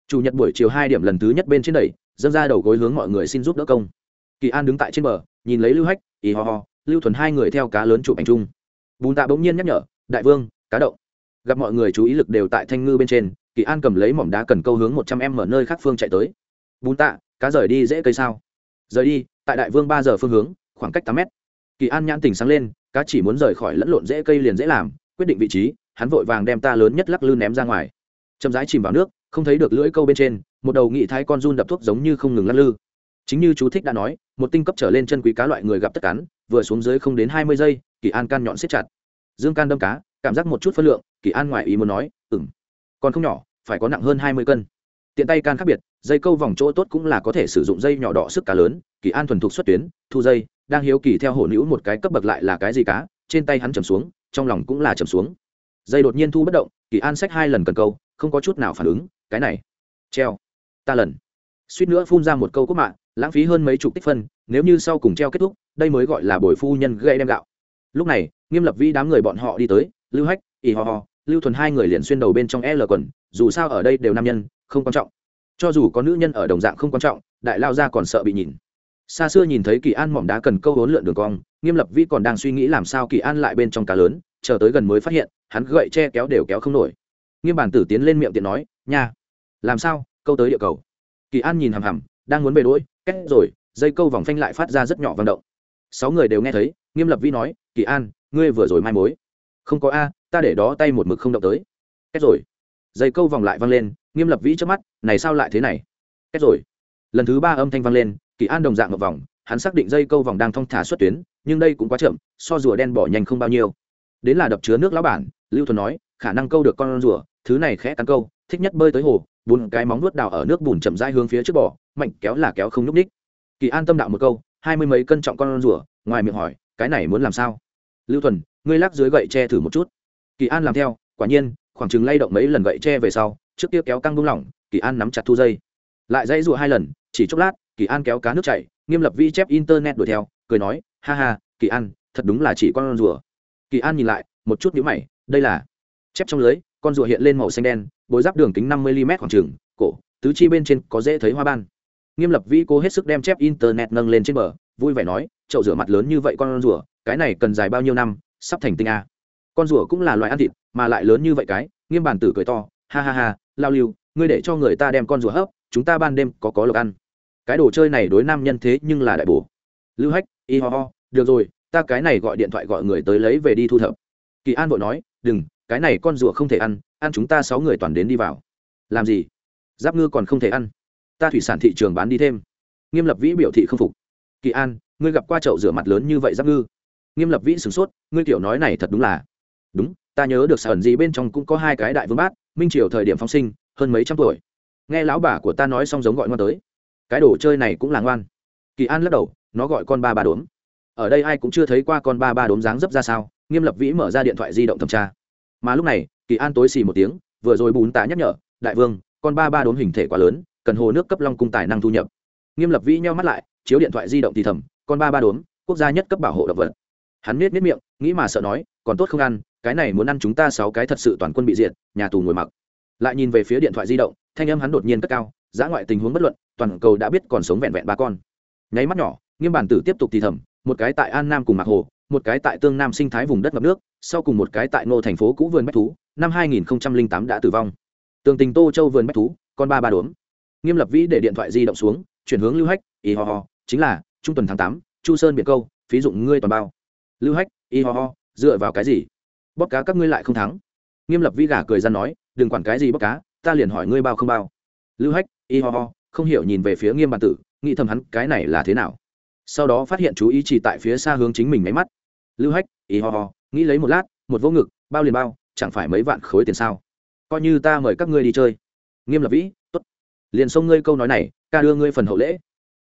A: Chủ nhật buổi chiều hai điểm lần thứ nhất bên trên đẩy, dâng ra đầu gối hướng mọi người xin giúp đỡ công. Kỳ an đứng tại trên bờ, nhìn lấy lưu hách, y ho ho, lưu thuần hai người theo cá lớn chụp ảnh chung. Bùn tạ bỗng nhiên nhắc nhở, đại vương, cá đậu. gặp mọi người chú ý lực đều tại thanh ngư bên trên kỳ an cầm lấy mỏm đá cần câu hướng một trăm em ở nơi khác phương chạy tới. Bùn tạ, cá rời đi dễ cây sao? Rời đi, tại đại vương ba giờ phương hướng, khoảng cách tám mét. Kỳ an nhãn tình sáng lên, cá chỉ muốn rời khỏi lẫn lộn dễ cây liền dễ làm, quyết định vị trí, hắn vội vàng đem ta lớn nhất lắc lư ném ra ngoài. Chậm rãi chìm vào nước, không thấy được lưỡi câu bên trên, một đầu nghị thái con run đập thuốc giống như không ngừng lắc lư. Chính như chú thích đã nói, một tinh cấp trở lên chân quý cá loại người gặp tất cắn, vừa xuống dưới không đến hai mươi giây, kỳ an can nhọn siết chặt. Dương can đâm cá, cảm giác một chút phân lượng, kỳ an ngoại ý muốn nói ừng còn không nhỏ, phải có nặng hơn hai mươi cân. Tiện tay can khác biệt, dây câu vòng chỗ tốt cũng là có thể sử dụng dây nhỏ đỏ sức cá lớn, kỳ an thuần thục xuất tuyến, thu dây, đang hiếu kỳ theo hổ nữ một cái cấp bậc lại là cái gì cá, trên tay hắn chầm xuống, trong lòng cũng là chầm xuống. Dây đột nhiên thu bất động, kỳ an xách hai lần cần câu, không có chút nào phản ứng, cái này, treo, ta lần. Suýt nữa phun ra một câu cốt mạng, lãng phí hơn mấy chục tích phân, nếu như sau cùng treo kết thúc, đây mới gọi là bồi phu nhân gây đem gạo. Lúc này, nghiêm lập vi đám người bọn họ đi tới, lưu hách, ì ho ho lưu thuần hai người liền xuyên đầu bên trong l quần, dù sao ở đây đều nam nhân, không quan trọng. Cho dù có nữ nhân ở đồng dạng không quan trọng, đại lao ra còn sợ bị nhìn. Xa xưa nhìn thấy kỳ an mỏm đá cần câu hốn lượn đường cong, nghiêm lập vi còn đang suy nghĩ làm sao kỳ an lại bên trong cá lớn, chờ tới gần mới phát hiện, hắn gậy che kéo đều kéo không nổi. Nghiêm bản tử tiến lên miệng tiện nói, nha, làm sao? Câu tới địa cầu. Kỳ an nhìn hằm hằm, đang muốn bề đỗi két rồi, dây câu vòng phanh lại phát ra rất nhỏ vận động. Sáu người đều nghe thấy, nghiêm lập vi nói, kỳ an, ngươi vừa rồi mai mối. Không có a ta để đó tay một mực không động tới. Kết rồi. Dây câu vòng lại văng lên, nghiêm lập vĩ trước mắt, này sao lại thế này? Kết rồi. Lần thứ ba âm thanh vang lên, kỳ an đồng dạng một vòng, hắn xác định dây câu vòng đang thong thả xuất tuyến, nhưng đây cũng quá chậm, so rùa đen bỏ nhanh không bao nhiêu. Đến là đập chứa nước lão bản, lưu thuần nói, khả năng câu được con rùa, thứ này khẽ cắn câu, thích nhất bơi tới hồ, bốn cái móng nuốt đào ở nước bùn chậm rãi hướng phía trước bỏ mạnh kéo là kéo không nhúc ních kỳ an tâm đạo một câu, hai mươi mấy cân trọng con rùa, ngoài miệng hỏi, cái này muốn làm sao? Lưu thuần, ngươi lắc dưới gậy che thử một chút kỳ an làm theo quả nhiên khoảng chừng lay động mấy lần gậy tre về sau trước kia kéo căng buông lỏng kỳ an nắm chặt thu dây. Lại dãy rùa hai lần chỉ chốc lát kỳ an kéo cá nước chảy nghiêm lập vi chép internet đuổi theo cười nói ha ha kỳ an thật đúng là chỉ con rùa. Kỳ an nhìn lại một chút nhíu mày đây là chép trong lưới con rùa hiện lên màu xanh đen bối giáp đường kính năm mm khoảng trừng, cổ tứ chi bên trên có dễ thấy hoa ban. Nghiêm lập vi cố hết sức đem chép internet nâng lên trên bờ vui vẻ nói chậu rửa mặt lớn như vậy con rùa cái này cần dài bao nhiêu năm sắp thành tinh a? Con rùa cũng là loại ăn thịt, mà lại lớn như vậy cái, nghiêm bản tử cười to, ha ha ha, lao lưu, ngươi để cho người ta đem con rùa hấp, chúng ta ban đêm có có lộc ăn. Cái đồ chơi này đối nam nhân thế nhưng là đại bổ. Lưu hách, y ho ho, được rồi, ta cái này gọi điện thoại gọi người tới lấy về đi thu thập. Kỳ an vội nói, đừng, cái này con rùa không thể ăn ăn chúng ta sáu người toàn đến đi vào. Làm gì? Giáp ngư còn không thể ăn. Ta thủy sản thị trường bán đi thêm. Nghiêm lập vĩ biểu thị không phục. Kỳ an, ngươi gặp qua chậu rửa mặt lớn như vậy giáp ngư? Nghiêm lập vĩ sửng sốt, ngươi kiểu nói này thật đúng là đúng, ta nhớ được sởn gì bên trong cũng có hai cái đại vương bát, minh triều thời điểm phong sinh, hơn mấy trăm tuổi. Nghe lão bà của ta nói xong giống gọi ngoan tới. Cái đồ chơi này cũng là ngoan. Kỳ an lắc đầu, nó gọi con ba ba đốm. Ở đây ai cũng chưa thấy qua con ba ba đốm dáng dấp ra sao, nghiêm lập vĩ mở ra điện thoại di động thẩm tra. Mà lúc này, kỳ an tối xì một tiếng, vừa rồi bùn tá nhắc nhở, đại vương, con ba ba đốm hình thể quá lớn, cần hồ nước cấp long cung tài năng thu nhập. Nghiêm lập vĩ nheo mắt lại, chiếu điện thoại di động thì thầm, con ba ba đốm, quốc gia nhất cấp bảo hộ động vật. Hắn miết miết miệng, nghĩ mà sợ nói, còn tốt không ăn cái này muốn ăn chúng ta sáu cái thật sự toàn quân bị diệt, nhà tù ngồi mặc. Lại nhìn về phía điện thoại di động, thanh âm hắn đột nhiên cất cao giã ngoại tình huống bất luận, toàn cầu đã biết còn sống vẹn vẹn ba con. Nháy mắt nhỏ, nghiêm bản tử tiếp tục thì thầm, một cái tại an nam cùng mạc hồ, một cái tại tương nam sinh thái vùng đất ngập nước, sau cùng một cái tại ngô thành phố cũ vườn bách thú, năm 2008 đã tử vong. Tường tình tô châu vườn bách thú, con ba ba đốm. Nghiêm lập vĩ để điện thoại di động xuống, chuyển hướng lưu hách y ho ho, chính là, trung tuần tháng tám, chu sơn biệt câu, phí dụng ngươi toàn bao. Lưu hách y ho ho, dựa vào cái gì? Bóc cá các ngươi lại không thắng. Nghiêm lập vĩ gà cười ra nói, đừng quản cái gì bóc cá, ta liền hỏi ngươi bao không bao. Lưu hách, y ho ho, không hiểu nhìn về phía nghiêm bản tử, nghĩ thầm hắn cái này là thế nào. Sau đó phát hiện chú ý chỉ tại phía xa hướng chính mình máy mắt. Lưu hách, y ho ho, nghĩ lấy một lát, một vô ngực, bao liền bao, chẳng phải mấy vạn khối tiền sao? Coi như ta mời các ngươi đi chơi. Nghiêm lập vĩ t ố t liền xông ngươi câu nói này, ca đưa ngươi phần hậu lễ.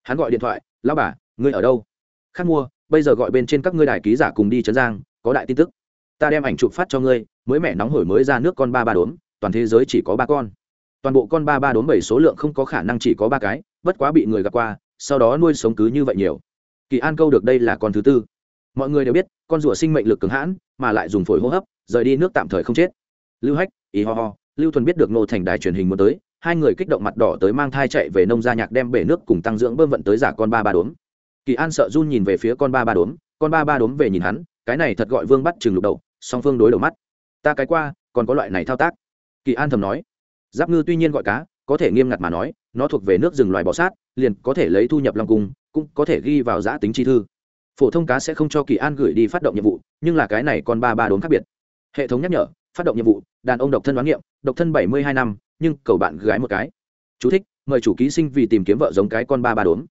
A: Hắn gọi điện thoại lao bà, ngươi ở đâu? Khác mua, bây giờ gọi bên trên các ngươi đại ký giả cùng đi trấn giang, có đại tin tức ta đem ảnh chụp phát cho ngươi, mới mẹ nóng hổi mới ra nước con ba ba đốm, toàn thế giới chỉ có ba con. Toàn bộ con ba ba đốm bảy số lượng không có khả năng chỉ có ba cái, bất quá bị người gặp qua, sau đó nuôi sống cứ như vậy nhiều. Kỳ an câu được đây là con thứ tư. Mọi người đều biết, con rùa sinh mệnh lực cứng hãn, mà lại dùng phổi hô hấp, rời đi nước tạm thời không chết. Lưu hách ý ho ho, lưu thuần biết được nô thành đài truyền hình muốn tới, hai người kích động mặt đỏ tới mang thai chạy về nông gia nhạc đem bể nước cùng tăng dưỡng bơm vận tới giả con ba ba đốm. Kỳ an sợ run nhìn về phía con ba ba đốm, con ba ba đốm về nhìn hắn, cái này thật gọi vương bắt chừng lục đầu song phương đối đầu mắt. Ta cái qua còn có loại này thao tác. Kỳ an thầm nói. Giáp ngư tuy nhiên gọi cá có thể nghiêm ngặt mà nói nó thuộc về nước rừng loài bọ sát liền có thể lấy thu nhập long cung cũng có thể ghi vào giã tính chi thư. Phổ thông cá sẽ không cho kỳ an gửi đi phát động nhiệm vụ nhưng là cái này con ba ba đốm khác biệt. Hệ thống nhắc nhở phát động nhiệm vụ đàn ông độc thân đoán nghiệm độc thân bảy mươi hai năm nhưng cầu bạn gái một cái. Chú thích, mời chủ ký sinh vì tìm kiếm vợ giống cái con ba ba đốm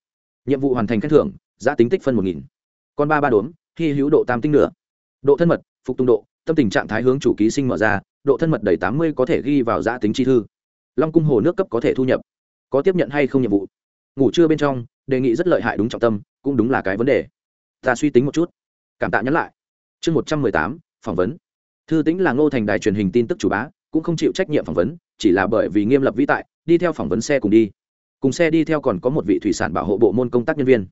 A: nhiệm vụ hoàn thành khen thưởng giá tính tích phân một nghìn. Con ba ba đốm hy hữu độ tam tinh nửa. Độ thân mật phục tung độ, tâm tình trạng thái hướng chủ ký sinh mở ra, độ thân mật đầy tám mươi có thể ghi vào giã tính chi thư. Long cung hồ nước cấp có thể thu nhập, có tiếp nhận hay không nhiệm vụ? Ngủ trưa bên trong, đề nghị rất lợi hại đúng trọng tâm, cũng đúng là cái vấn đề. Ta suy tính một chút. Cảm tạ nhắn lại. Chương một trăm mười tám, phỏng vấn. Thư tính là ngô thành đài truyền hình tin tức chủ bá, cũng không chịu trách nhiệm phỏng vấn, chỉ là bởi vì nghiêm lập vĩ tại, đi theo phỏng vấn xe cùng đi. Cùng xe đi theo còn có một vị thủy sản bảo hộ bộ môn công tác nhân viên.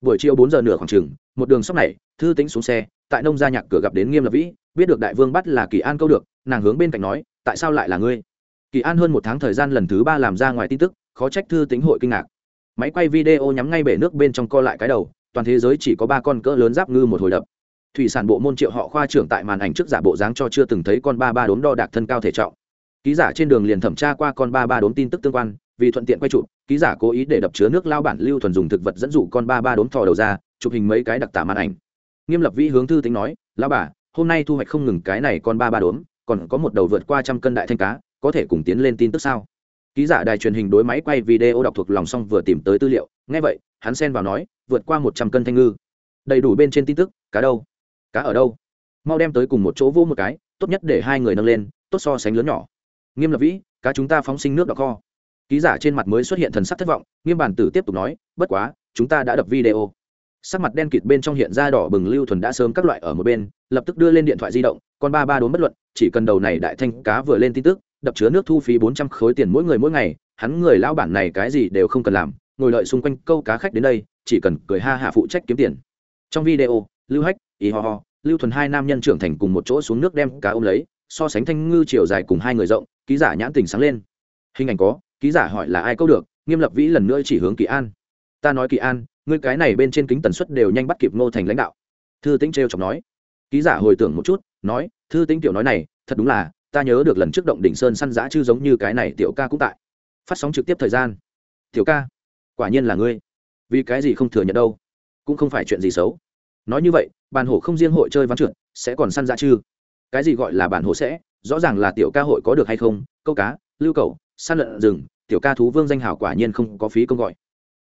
A: Buổi chiều bốn giờ nửa khoảng chừng một đường sóc này thư tính xuống xe, tại nông gia nhạc cửa gặp đến nghiêm lập vĩ, biết được đại vương bắt là kỳ an câu được, nàng hướng bên cạnh nói, tại sao lại là ngươi? Kỳ an hơn một tháng thời gian lần thứ ba làm ra ngoài tin tức, khó trách thư tính hội kinh ngạc. Máy quay video nhắm ngay bể nước bên trong co lại cái đầu, toàn thế giới chỉ có ba con cỡ lớn giáp ngư một hồi đập. Thủy sản bộ môn triệu họ khoa trưởng tại màn ảnh trước giả bộ dáng cho chưa từng thấy con ba ba đốm đo đạc thân cao thể trọng. Ký giả trên đường liền thẩm tra qua con ba ba đốm tin tức tương quan, vì thuận tiện quay chụp, ký giả cố ý để đập chứa nước lao bản lưu thuần dùng thực vật dẫn dụ con ba ba đốm thò đầu ra, chụp hình mấy cái đặc tả màn ảnh nghiêm lập vĩ hướng thư tính nói, lão bà, hôm nay thu hoạch không ngừng cái này con ba ba đốm, còn có một đầu vượt qua trăm cân đại thanh cá, có thể cùng tiến lên tin tức sao? Ký giả đài truyền hình đối máy quay video đọc thuộc lòng xong vừa tìm tới tư liệu ngay vậy, hắn xen vào nói, vượt qua một trăm cân thanh ngư. Đầy đủ bên trên tin tức, cá đâu? Cá ở đâu? Mau đem tới cùng một chỗ vô một cái, tốt nhất để hai người nâng lên, tốt so sánh lớn nhỏ. Nghiêm lập vĩ, cá chúng ta phóng sinh nước đọc kho. Ký giả trên mặt mới xuất hiện thần sắc thất vọng, nghiêm bản tử tiếp tục nói, bất quá, chúng ta đã đập video sắc mặt đen kịt bên trong hiện ra đỏ bừng lưu thuần đã sớm các loại ở một bên, lập tức đưa lên điện thoại di động, con ba ba đốn bất luận, chỉ cần đầu này đại thanh cá vừa lên tin tức, đập chứa nước thu phí bốn trăm khối tiền mỗi người mỗi ngày, hắn người lão bản này cái gì đều không cần làm, ngồi lợi xung quanh câu cá khách đến đây, chỉ cần cười ha hạ phụ trách kiếm tiền. Trong video, lưu hách ý ho ho, lưu thuần hai nam nhân trưởng thành cùng một chỗ xuống nước đem cá ôm lấy, so sánh thanh ngư chiều dài cùng hai người rộng, ký giả nhãn tình sáng lên. Hình ảnh có, ký giả hỏi là ai câu được, nghiêm lập vĩ lần nữa chỉ hướng kỳ an. Ta nói kỳ an ngươi cái này bên trên kính tần suất đều nhanh bắt kịp ngô thành lãnh đạo. Thư tĩnh trêu chọc nói. Ký giả hồi tưởng một chút, nói, thư tĩnh tiểu nói này, thật đúng là, ta nhớ được lần trước động đỉnh sơn săn giã chứ giống như cái này tiểu ca cũng tại. Phát sóng trực tiếp thời gian. Tiểu ca, quả nhiên là ngươi. Vì cái gì không thừa nhận đâu? Cũng không phải chuyện gì xấu. Nói như vậy bản hổ không riêng hội chơi ván trượt, sẽ còn săn giã chứ? Cái gì gọi là bản hổ sẽ? Rõ ràng là tiểu ca hội có được hay không? Câu cá, lưu cầu, săn lợn rừng, tiểu ca thú vương danh hảo quả nhiên không có phí công gọi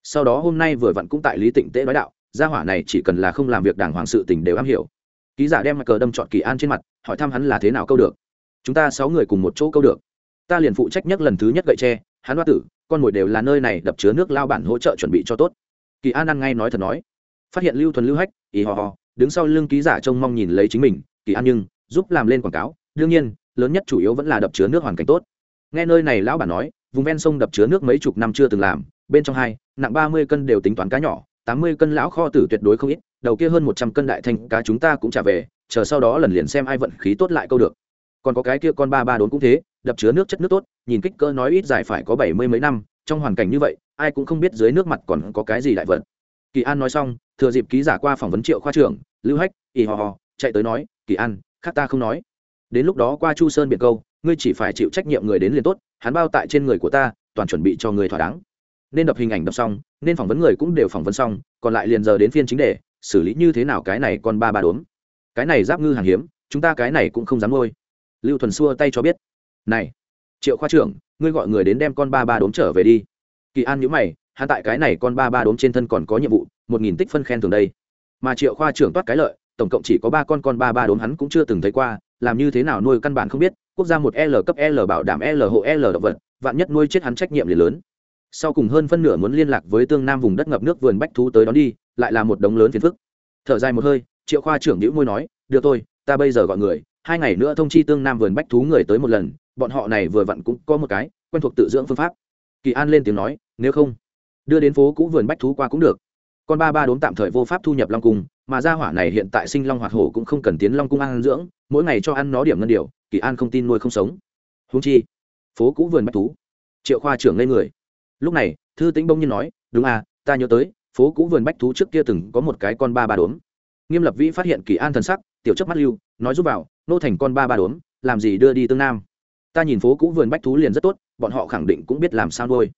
A: sau đó hôm nay vừa vặn cũng tại lý tịnh tễ nói đạo, gia hỏa này chỉ cần là không làm việc đàng hoàng sự tình đều am hiểu. Ký giả đem mặt cờ đâm chọn kỳ an trên mặt, hỏi thăm hắn là thế nào câu được. Chúng ta sáu người cùng một chỗ câu được. Ta liền phụ trách nhất lần thứ nhất gậy tre, hắn hoa tử, con mồi đều là nơi này đập chứa nước lao bản hỗ trợ chuẩn bị cho tốt. Kỳ an ăn ngay nói thật nói. Phát hiện lưu thuần lưu hách ý hò hò đứng sau lưng ký giả trông mong nhìn lấy chính mình, kỳ an nhưng, giúp làm lên quảng cáo, đương nhiên, lớn nhất chủ yếu vẫn là đập chứa nước hoàn cảnh tốt. Nghe nơi này lão bản nói, vùng ven sông đập chứa nước mấy chục năm chưa từng làm bên trong hai, nặng ba mươi cân đều tính toán cá nhỏ, tám mươi cân lão kho tử tuyệt đối không ít, đầu kia hơn một trăm cân đại thanh cá chúng ta cũng trả về, chờ sau đó lần liền xem ai vận khí tốt lại câu được. Còn có cái kia con ba ba đốn cũng thế, đập chứa nước chất nước tốt, nhìn kích cỡ nói ít dài phải có bảy mươi mấy năm, trong hoàn cảnh như vậy, ai cũng không biết dưới nước mặt còn có cái gì đại vật kỳ an nói xong, thừa dịp ký giả qua phỏng vấn triệu khoa trưởng, lưu hách ì hò hò chạy tới nói, kỳ an, khác ta không nói. Đến lúc đó qua chu sơn biệt câu, ngươi chỉ phải chịu trách nhiệm người đến liền tốt, hắn bao tại trên người của ta, toàn chuẩn bị cho người thỏa đáng nên đập hình ảnh đập xong, nên phỏng vấn người cũng đều phỏng vấn xong, còn lại liền giờ đến phiên chính đề, xử lý như thế nào cái này còn ba ba đốm. Cái này giáp ngư hàng hiếm, chúng ta cái này cũng không dám ngôi lưu thuần xua tay cho biết. Này, triệu khoa trưởng, ngươi gọi người đến đem con ba ba đốm trở về đi. Kỳ an nhữ mày hạ tại cái này con ba ba đốm trên thân còn có nhiệm vụ, một nghìn tích phân khen thường đây. Mà triệu khoa trưởng toát cái lợi, tổng cộng chỉ có ba con con ba ba đốm hắn cũng chưa từng thấy qua, làm như thế nào nuôi căn bản không biết, quốc gia một l cấp l bảo đảm l hộ l động vật, vạn nhất nuôi chết hắn trách nhiệm liền lớn sau cùng hơn phân nửa muốn liên lạc với tương nam vùng đất ngập nước vườn bách thú tới đón đi, lại là một đống lớn phiền phức. Thở dài một hơi, triệu khoa trưởng nhữ môi nói, được tôi ta bây giờ gọi người, hai ngày nữa thông chi tương nam vườn bách thú người tới một lần, bọn họ này vừa vặn cũng có một cái, quen thuộc tự dưỡng phương pháp. Kỳ an lên tiếng nói, nếu không, đưa đến phố cũ vườn bách thú qua cũng được. Con ba ba đốn tạm thời vô pháp thu nhập long cung, mà gia hỏa này hiện tại sinh long hoạt hổ cũng không cần tiến long cung ăn dưỡng, mỗi ngày cho ăn nó điểm ngân điều kỳ an không tin nuôi không sống. Húng chi, phố cũ vườn bách thú. Triệu khoa trưởng lên người lúc này, thư tĩnh bỗng nhiên nói, đúng à ta nhớ tới, phố cũ vườn bách thú trước kia từng có một cái con ba ba đốm. Nghiêm lập vĩ phát hiện kỳ an thần sắc, tiểu chấp mắt lưu, nói giúp vào, nô thành con ba ba đốm, làm gì đưa đi tương nam? Ta nhìn phố cũ vườn bách thú liền rất tốt, bọn họ khẳng định cũng biết làm sao nuôi.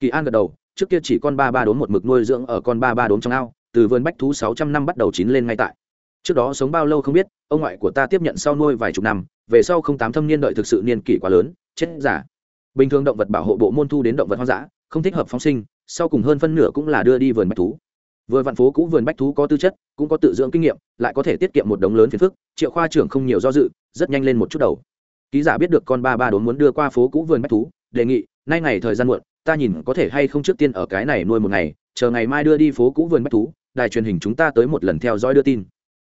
A: Kỳ an gật đầu, trước kia chỉ con ba ba đốm một mực nuôi dưỡng ở con ba ba đốm trong ao, từ vườn bách thú sáu trăm năm bắt đầu chín lên ngay tại. Trước đó sống bao lâu không biết, ông ngoại của ta tiếp nhận sau nuôi vài chục năm, về sau không tám thâm niên đợi thực sự niên kỷ quá lớn, chết giả. Bình thường động vật bảo hộ bộ môn thu đến động vật hoang dã không thích hợp phóng sinh, sau cùng hơn phân nửa cũng là đưa đi vườn bách thú. Vừa vạn phố cũ vườn bách thú có tư chất, cũng có tự dưỡng kinh nghiệm, lại có thể tiết kiệm một đống lớn phiền phức, triệu khoa trưởng không nhiều do dự, rất nhanh lên một chút đầu. Ký giả biết được con ba ba đốn muốn đưa qua phố cũ vườn bách thú, đề nghị, nay ngày thời gian muộn, ta nhìn có thể hay không trước tiên ở cái này nuôi một ngày, chờ ngày mai đưa đi phố cũ vườn bách thú, đài truyền hình chúng ta tới một lần theo dõi đưa tin.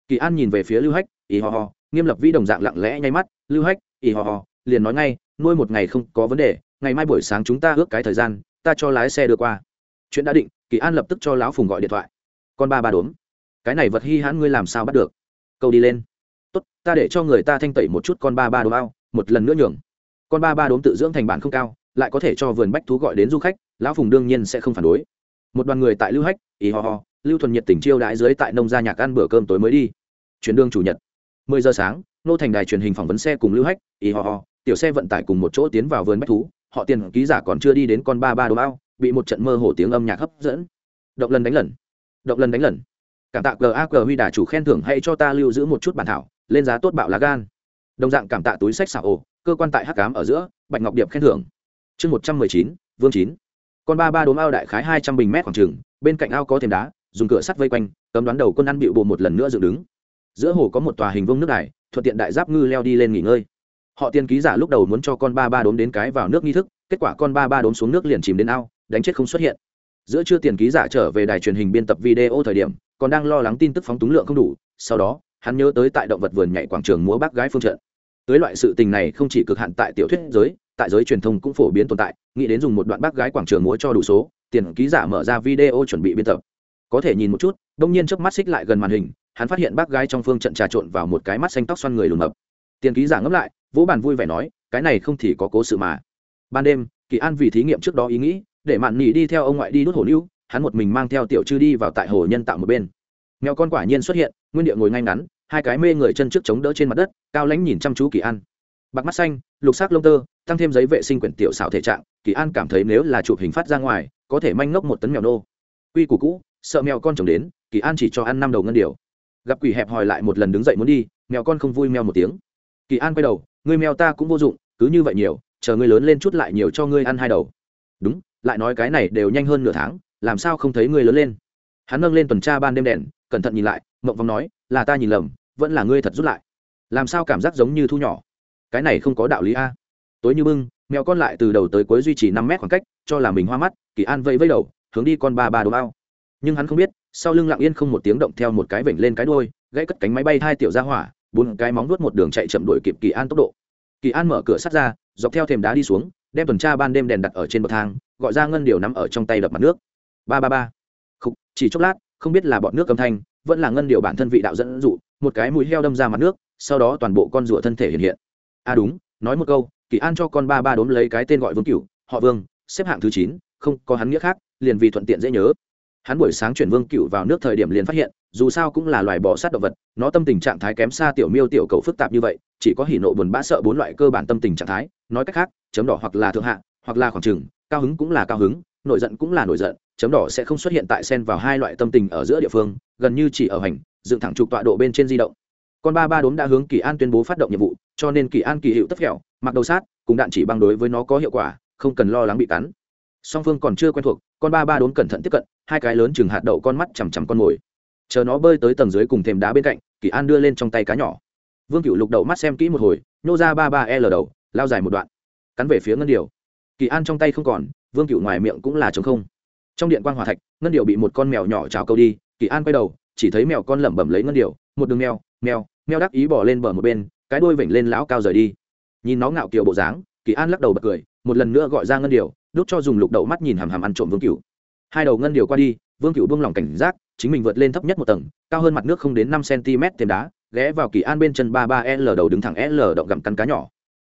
A: Kỳ an nhìn về phía lưu hách, ý ho ho, nghiêm lập vi đồng dạng lặng lẽ nháy mắt, lưu hách, ý ho ho, liền nói ngay, nuôi một ngày không có vấn đề, ngày mai buổi sáng chúng ta ước cái thời gian ta cho lái xe đưa qua. Chuyện đã định, kỳ an lập tức cho lão phùng gọi điện thoại. Con ba ba đốm, cái này vật hy hãn ngươi làm sao bắt được? Câu đi lên. Tốt, ta để cho người ta thanh tẩy một chút con ba ba đốm ao, một lần nữa nhường. Con ba ba đốm tự dưỡng thành bản không cao, lại có thể cho vườn bách thú gọi đến du khách, lão phùng đương nhiên sẽ không phản đối. Một đoàn người tại lưu hách, ý ho ho, lưu thuần nhiệt tình chiêu đãi dưới tại nông gia nhạc ăn bữa cơm tối mới đi. Chuyến đương chủ nhật. Mười giờ sáng, nô thành đài truyền hình phỏng vấn xe cùng lưu hách, ý ho ho, tiểu xe vận tải cùng một chỗ tiến vào vườn bách thú họ tiền ký giả còn chưa đi đến con ba ba đồ bao, bị một trận mơ hồ tiếng âm nhạc hấp dẫn. Động lần đánh lần. Động lần đánh lần. Cảm tạ gaq huy đà chủ khen thưởng hay cho ta lưu giữ một chút bản thảo, lên giá tốt bạo lá gan. Đồng dạng cảm tạ túi sách xảo ổ, cơ quan tại hắc cám ở giữa, bạch ngọc điệp khen thưởng. Chương một trăm mười chín, vương chín. Con ba ba đốm ao đại khái hai trăm bình mét khoảng trường, bên cạnh ao có thêm đá, dùng cửa sắt vây quanh, cấm đoán đầu quân ăn bịu bộ một lần nữa dựng đứng. Giữa hồ có một tòa hình vông nước đài, thuận tiện đại giáp ngư leo đi lên nghỉ ngơi họ tiên ký giả lúc đầu muốn cho con ba ba đốm đến cái vào nước nghi thức, kết quả con ba ba đốm xuống nước liền chìm đến ao, đánh chết không xuất hiện. Giữa trưa tiền ký giả trở về đài truyền hình biên tập video thời điểm, còn đang lo lắng tin tức phóng túng lượng không đủ, sau đó, hắn nhớ tới tại động vật vườn nhảy quảng trường múa bác gái phương trận. Tới loại sự tình này không chỉ cực hạn tại tiểu thuyết giới, tại giới truyền thông cũng phổ biến tồn tại, nghĩ đến dùng một đoạn bác gái quảng trường múa cho đủ số, tiền ký giả mở ra video chuẩn bị biên tập. Có thể nhìn một chút, đông nhiên trước mắt xích lại gần màn hình, hắn phát hiện bác gái trong phương trận trà trộn vào một cái mắt xanh tóc xoăn người lùn mập. Tiền ký giả ngẫm lại vỗ bàn vui vẻ nói, cái này không thì có cố sự mà. Ban đêm, kỳ an vì thí nghiệm trước đó ý nghĩ, để mạn nghỉ đi theo ông ngoại đi đốt hồ lưu, hắn một mình mang theo tiểu chư đi vào tại hồ nhân tạo một bên. Mèo con quả nhiên xuất hiện, nguyên địa ngồi ngay ngắn, hai cái mê người chân trước chống đỡ trên mặt đất, cao lãnh nhìn chăm chú kỳ an. Bạc mắt xanh, lục sắc lông tơ, tăng thêm giấy vệ sinh quyển tiểu xảo thể trạng, kỳ an cảm thấy nếu là chụp hình phát ra ngoài, có thể manh ngốc một tấn mèo nô. Quy củ cũ, sợ mèo con chồng đến, kỳ an chỉ cho ăn năm đầu ngân điều. Gặp quỷ hẹp hòi lại một lần đứng dậy muốn đi, mèo con không vui mèo một tiếng. Kỳ an quay đầu ngươi mèo ta cũng vô dụng, cứ như vậy nhiều, chờ ngươi lớn lên chút lại nhiều cho ngươi ăn hai đầu. Đúng, lại nói cái này đều nhanh hơn nửa tháng, làm sao không thấy ngươi lớn lên? Hắn nâng lên tuần tra ban đêm đèn, cẩn thận nhìn lại, mộng vong nói, là ta nhìn lầm, vẫn là ngươi thật rút lại. Làm sao cảm giác giống như thu nhỏ? Cái này không có đạo lý a. Tối như bưng, mèo con lại từ đầu tới cuối duy trì năm mét khoảng cách, cho là mình hoa mắt, kỳ an vẫy vẫy đầu, hướng đi con ba ba đồ bao. Nhưng hắn không biết, sau lưng lặng yên không một tiếng động theo một cái vểnh lên cái đôi gãy cất cánh máy bay hai tiểu ra hỏa bốn cái móng nuốt một đường chạy chậm đuổi kịp kỳ an tốc độ. Kỳ an mở cửa sắt ra, dọc theo thềm đá đi xuống, đem tuần tra ban đêm đèn đặt ở trên bậc thang, gọi ra ngân điều nắm ở trong tay đập mặt nước. Ba ba ba. Không chỉ chốc lát, không biết là bọn nước cầm thanh, vẫn là ngân điều bản thân vị đạo dẫn dụ, một cái mũi heo đâm ra mặt nước, sau đó toàn bộ con rùa thân thể hiện hiện. À đúng, nói một câu, kỳ an cho con ba ba đốm lấy cái tên gọi vương cửu, họ vương, xếp hạng thứ chín, không có hắn nghĩa khác, liền vì thuận tiện dễ nhớ hắn buổi sáng chuyển vương cựu vào nước thời điểm liền phát hiện, dù sao cũng là loài bò sát động vật, nó tâm tình trạng thái kém xa tiểu miêu tiểu cầu phức tạp như vậy, chỉ có hỉ nộ buồn bã sợ bốn loại cơ bản tâm tình trạng thái, nói cách khác, chấm đỏ hoặc là thượng hạ, hoặc là khoảng trừng, cao hứng cũng là cao hứng, nổi giận cũng là nổi giận, chấm đỏ sẽ không xuất hiện tại sen vào hai loại tâm tình ở giữa địa phương, gần như chỉ ở hành dựng thẳng trục tọa độ bên trên di động. Con ba ba đốm đã hướng kỳ an tuyên bố phát động nhiệm vụ, cho nên kỳ an kỳ hiệu tất kẹo mặc đầu sát, cùng đạn chỉ băng đối với nó có hiệu quả, không cần lo lắng bị cắn. Song phương còn chưa quen thuộc con ba ba đốn cẩn thận tiếp cận, hai cái lớn chừng hạt đậu con mắt chằm chằm con mồi. Chờ nó bơi tới tầng dưới cùng thềm đá bên cạnh, kỳ an đưa lên trong tay cá nhỏ. Vương cựu lục đậu mắt xem kỹ một hồi, nhô ra ba ba l đầu, lao dài một đoạn, cắn về phía ngân điều kỳ an trong tay không còn, vương cựu ngoài miệng cũng là trống không. Trong điện quan hòa thạch, ngân điều bị một con mèo nhỏ trào câu đi, kỳ an quay đầu, chỉ thấy mèo con lẩm bẩm lấy ngân điều một đường mèo mèo mèo đắc ý bỏ lên bờ một bên, cái đuôi vểnh lên lão cao rời đi. Nhìn nó ngạo kiều bộ dáng, kỳ an lắc đầu bật cười, một lần nữa gọi ra ngân điều đốt cho dùng lục đậu mắt nhìn hàm hàm ăn trộm vương cựu hai đầu ngân điều qua đi vương cựu buông lỏng cảnh giác chính mình vượt lên thấp nhất một tầng cao hơn mặt nước không đến năm cm thêm đá ghé vào kỳ an bên chân ba ba l đầu đứng thẳng l động gặm cắn cá nhỏ.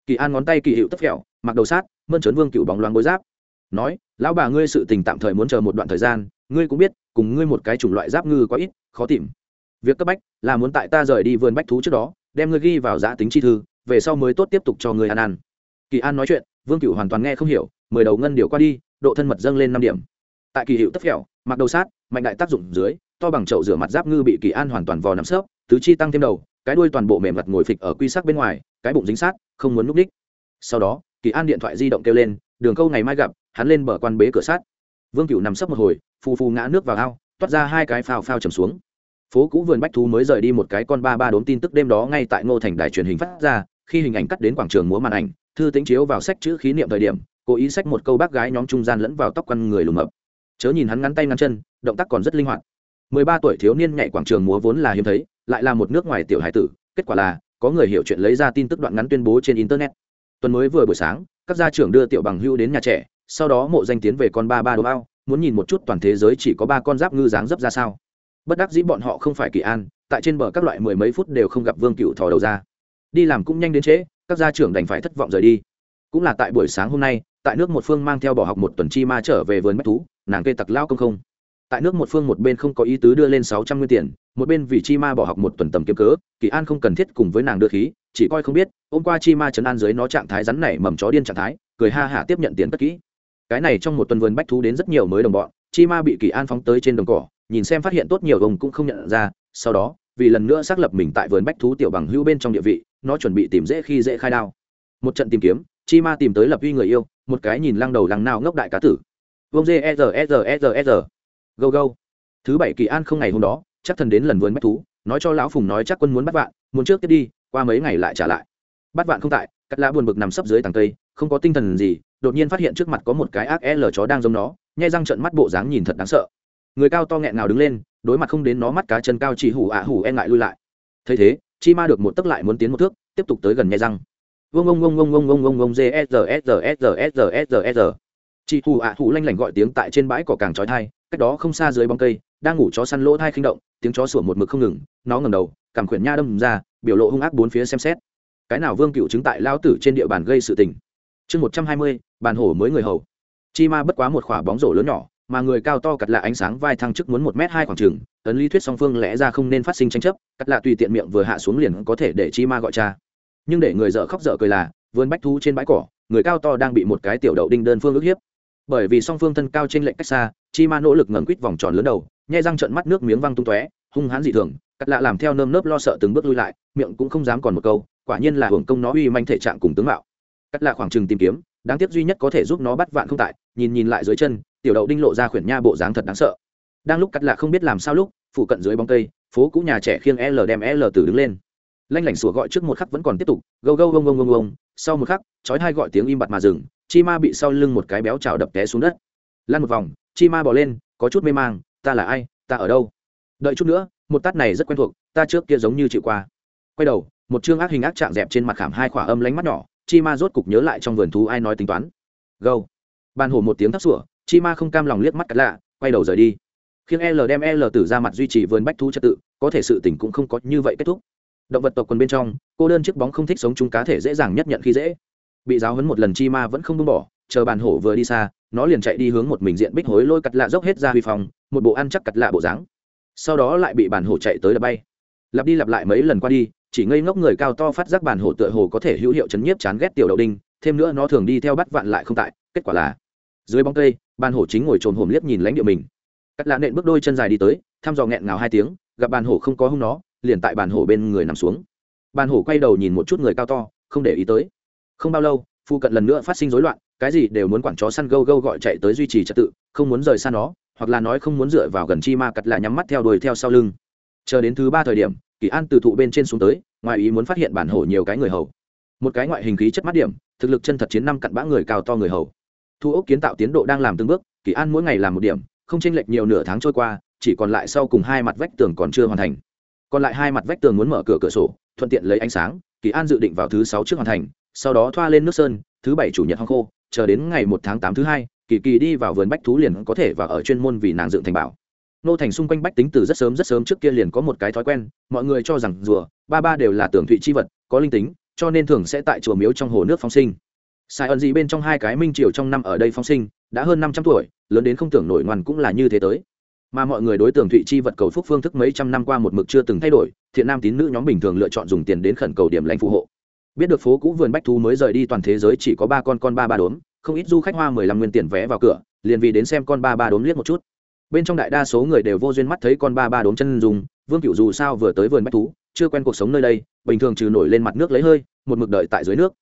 A: Kỳ an ngón tay kỳ hiệu tất kẹo, mặc đầu sát mơn trớn vương cựu bóng loáng bối giáp. Nói lão bà ngươi sự tình tạm thời muốn chờ một đoạn thời gian ngươi cũng biết cùng ngươi một cái chủng loại giáp ngư quá ít khó tìm. Việc cấp bách là muốn tại ta rời đi vườn bách thú trước đó đem ngươi ghi vào giã tính chi thư về sau mới tốt tiếp tục cho ngươi ăn ăn. Kỳ an nói chuyện vương cựu hoàn toàn nghe không hiểu, mười đầu ngân điều qua đi, độ thân mật dâng lên năm điểm. Tại kỳ hiệu tất phèo, mặc đầu sát, mạnh đại tác dụng dưới, to bằng chậu rửa mặt giáp ngư bị kỳ an hoàn toàn vò nắm sấp tứ chi tăng thêm đầu, cái đuôi toàn bộ mềm mặt ngồi phịch ở quy sắc bên ngoài, cái bụng dính sát, không muốn núp đích. Sau đó, kỳ an điện thoại di động kêu lên, đường câu ngày mai gặp, hắn lên bờ quan bế cửa sát. Vương cựu nằm sấp một hồi, phù phù ngã nước vào ao, toát ra hai cái phao phao trầm xuống. Phố cũ vườn bách thú mới rời đi một cái con ba ba đốm tin tức đêm đó ngay tại ngô thành đài truyền hình phát ra, khi hình ảnh cắt đến quảng trường múa màn ảnh thư tính chiếu vào sách chữ khí niệm thời điểm, cố ý sách một câu bác gái nhóm trung gian lẫn vào tóc quăn người lùm mập. Chớ nhìn hắn ngắn tay ngắn chân, động tác còn rất linh hoạt. Mười ba tuổi thiếu niên nhảy quảng trường múa vốn là hiếm thấy, lại là một nước ngoài tiểu hải tử, kết quả là, có người hiểu chuyện lấy ra tin tức đoạn ngắn tuyên bố trên internet. Tuần mới vừa buổi sáng, các gia trưởng đưa tiểu bằng hưu đến nhà trẻ, sau đó mộ danh tiến về con ba ba đồ bao, muốn nhìn một chút toàn thế giới chỉ có ba con giáp ngư dáng dấp ra sao. Bất đắc dĩ bọn họ không phải kỳ an, tại trên bờ các loại mười mấy phút đều không gặp vương cựu thò đầu ra. Đi làm cũng nhanh đến trễ các gia trưởng đành phải thất vọng rời đi. Cũng là tại buổi sáng hôm nay, tại nước một phương mang theo bỏ học một tuần chi ma trở về vườn bách thú, nàng kê tặc lao công không. Tại nước một phương một bên không có ý tứ đưa lên sáu trăm nguyên tiền, một bên vì chi ma bỏ học một tuần tầm kiếm cớ, kỳ an không cần thiết cùng với nàng đưa khí, chỉ coi không biết, hôm qua chi ma chấn an dưới nó trạng thái rắn này mầm chó điên trạng thái, cười ha hả tiếp nhận tiền tất kỹ. Cái này trong một tuần vườn bách thú đến rất nhiều mới đồng bọn, chi ma bị kỳ an phóng tới trên đồng cỏ, nhìn xem phát hiện tốt nhiều ông cũng không nhận ra, sau đó, vì lần nữa xác lập mình tại vườn bách thú tiểu bằng hữu bên trong địa vị nó chuẩn bị tìm dễ khi dễ khai đao. Một trận tìm kiếm, chi ma tìm tới lập uy người yêu, một cái nhìn lăng đầu lăng nào ngốc đại cá tử. Vông dê e r e r e r e r go go thứ bảy kỳ an không ngày hôm đó, chắc thần đến lần vườn bách thú, nói cho lão phùng nói chắc quân muốn bắt vạn, muốn trước tiếp đi, qua mấy ngày lại trả lại. Bắt vạn không tại, cắt lá buồn bực nằm sấp dưới tàng cây, không có tinh thần gì, đột nhiên phát hiện trước mặt có một cái ác l chó đang giống nó, nhai răng trận mắt bộ dáng nhìn thật đáng sợ. Người cao to nghẹn nào đứng lên, đối mặt không đến nó mắt cá chân cao chỉ hủ ạ hủ e ngại lui lại. Thấy thế chi ma được một tấc lại muốn tiến một thước, tiếp tục tới gần nhai răng. Vông ông ông ông ông ông ông ông g s s s s s s chị thù ạ thù lanh lảnh gọi tiếng tại trên bãi cỏ càng trói thai, cách đó không xa dưới bóng cây, đang ngủ chó săn lỗ thai khinh động, tiếng chó sủa một mực không ngừng, nó ngầm đầu, cảm khuyển nha đâm ra, biểu lộ hung ác bốn phía xem xét. Cái nào vương cựu chứng tại lao tử trên địa bàn gây sự tình? Chương một trăm hai mươi, bàn hổ mới người hầu. Chi ma bất quá một khỏa bóng rổ lớn nhỏ mà người cao to cặt lạ ánh sáng vai thăng chức muốn một m hai khoảng trường, ấn lý thuyết song phương lẽ ra không nên phát sinh tranh chấp cắt lạ tùy tiện miệng vừa hạ xuống liền có thể để chi ma gọi cha. Nhưng để người dở khóc dở cười là, vườn bách thu trên bãi cỏ, người cao to đang bị một cái tiểu đậu đinh đơn phương ức hiếp. Bởi vì song phương thân cao trên lệnh cách xa, chi ma nỗ lực ngẩng quýt vòng tròn lớn đầu, nhai răng trận mắt nước miếng văng tung tóe, hung hãn dị thường cắt lạ làm theo nơm nớp lo sợ từng bước lui lại, miệng cũng không dám còn một câu, quả nhiên là hưởng công nó uy manh thể trạng cùng tướng mạo. Cắt lạ khoảng trừng tìm kiếm, đáng tiếc duy nhất có thể giúp nó bắt vạn không tại, nhìn nhìn lại dưới chân tiểu đậu đinh lộ ra khuyển nha bộ dáng thật đáng sợ. Đang lúc cắt lạ không biết làm sao lúc phụ cận dưới bóng cây, phố cũ nhà trẻ khiêng l đem l từ đứng lên. Lanh lảnh sủa gọi trước một khắc vẫn còn tiếp tục, gâu gâu gông gông gông gông. Sau một khắc, chói hai gọi tiếng im bặt mà dừng, chi ma bị sau lưng một cái béo trào đập té xuống đất. Lăn một vòng, chi ma bỏ lên, có chút mê mang, ta là ai? Ta ở đâu? Đợi chút nữa, một tát này rất quen thuộc, ta trước kia giống như chịu qua. Quay đầu, một chương ác hình ác trạng dẹp trên mặt khảm hai khỏa âm lánh mắt nhỏ, chi ma rốt cục nhớ lại trong vườn thú ai nói tính toán. Gâu. Bàn hổ một tiếng thấp sủa chi ma không cam lòng liếc mắt cắt lạ, quay đầu rời đi. Khiến l đem l từ ra mặt duy trì vườn bách thu trật tự, có thể sự tình cũng không có như vậy kết thúc. Động vật tộc quần bên trong, cô đơn chiếc bóng không thích sống chung cá thể dễ dàng nhất nhận khi dễ. Bị giáo hấn một lần chi ma vẫn không buông bỏ, chờ bàn hổ vừa đi xa, nó liền chạy đi hướng một mình diện bích hối lôi cắt lạ dốc hết ra huy phòng, một bộ ăn chắc cắt lạ bộ dáng. Sau đó lại bị bàn hổ chạy tới đập bay. Lặp đi lặp lại mấy lần qua đi, chỉ ngây ngốc người cao to phát giác bàn hổ tựa hồ có thể hữu hiệu chấn nhiếp chán ghét tiểu đậu đinh, thêm nữa nó thường đi theo bắt vạn lại không tại, kết quả là, dưới bóng cây bàn hổ chính ngồi trồn hổm liếc nhìn lãnh địa mình. Cắt lạ nện bước đôi chân dài đi tới, thăm dò nghẹn ngào hai tiếng, gặp bàn hổ không có hung nó, liền tại bàn hổ bên người nằm xuống. Bàn hổ quay đầu nhìn một chút người cao to, không để ý tới. Không bao lâu phụ cận lần nữa phát sinh rối loạn, cái gì đều muốn quản chó săn gâu gâu gọi chạy tới duy trì trật tự, không muốn rời xa nó, hoặc là nói không muốn dựa vào gần chi ma cật là nhắm mắt theo đuổi theo sau lưng. Chờ đến thứ ba thời điểm, kỳ an từ thụ bên trên xuống tới, ngoài ý muốn phát hiện bản hổ nhiều cái người hầu. Một cái ngoại hình khí chất mắt điểm, thực lực chân thật chiến năm cặn bã người cao to người hầu thu ốc kiến tạo tiến độ đang làm từng bước, kỳ an mỗi ngày làm một điểm, không chênh lệch nhiều nửa tháng trôi qua, chỉ còn lại sau cùng hai mặt vách tường còn chưa hoàn thành. Còn lại hai mặt vách tường muốn mở cửa cửa sổ, thuận tiện lấy ánh sáng, kỳ an dự định vào thứ sáu trước hoàn thành, sau đó thoa lên nước sơn, thứ bảy chủ nhật hoang khô, chờ đến ngày một tháng tám thứ hai, kỳ kỳ đi vào vườn bách thú liền có thể và ở chuyên môn vì nàng dựng thành bảo. Nô thành xung quanh bách tính từ rất sớm rất sớm trước kia liền có một cái thói quen, mọi người cho rằng rùa, ba ba đều là tưởng thụy chi vật, có linh tính, cho nên thường sẽ tại chùa miếu trong hồ nước phong sinh sai ẩn gì bên trong hai cái minh triều trong năm ở đây phong sinh, đã hơn năm trăm tuổi, lớn đến không tưởng nổi ngoan cũng là như thế tới. Mà mọi người đối tượng thụy chi vật cầu phúc phương thức mấy trăm năm qua một mực chưa từng thay đổi, thiện nam tín nữ nhóm bình thường lựa chọn dùng tiền đến khẩn cầu điểm lãnh phù hộ. Biết được phố cũ vườn bách thú mới rời đi toàn thế giới chỉ có ba con con ba ba đốm, không ít du khách hoa mười lăm nguyên tiền vé vào cửa, liền vì đến xem con ba ba đốm liếc một chút. Bên trong đại đa số người đều vô duyên mắt thấy con ba ba đốm chân dùng vương cựu dù sao vừa tới vườn bách thú, chưa quen cuộc sống nơi đây, bình thường trừ nổi lên mặt nước lấy hơi, một mực đợi tại dưới nước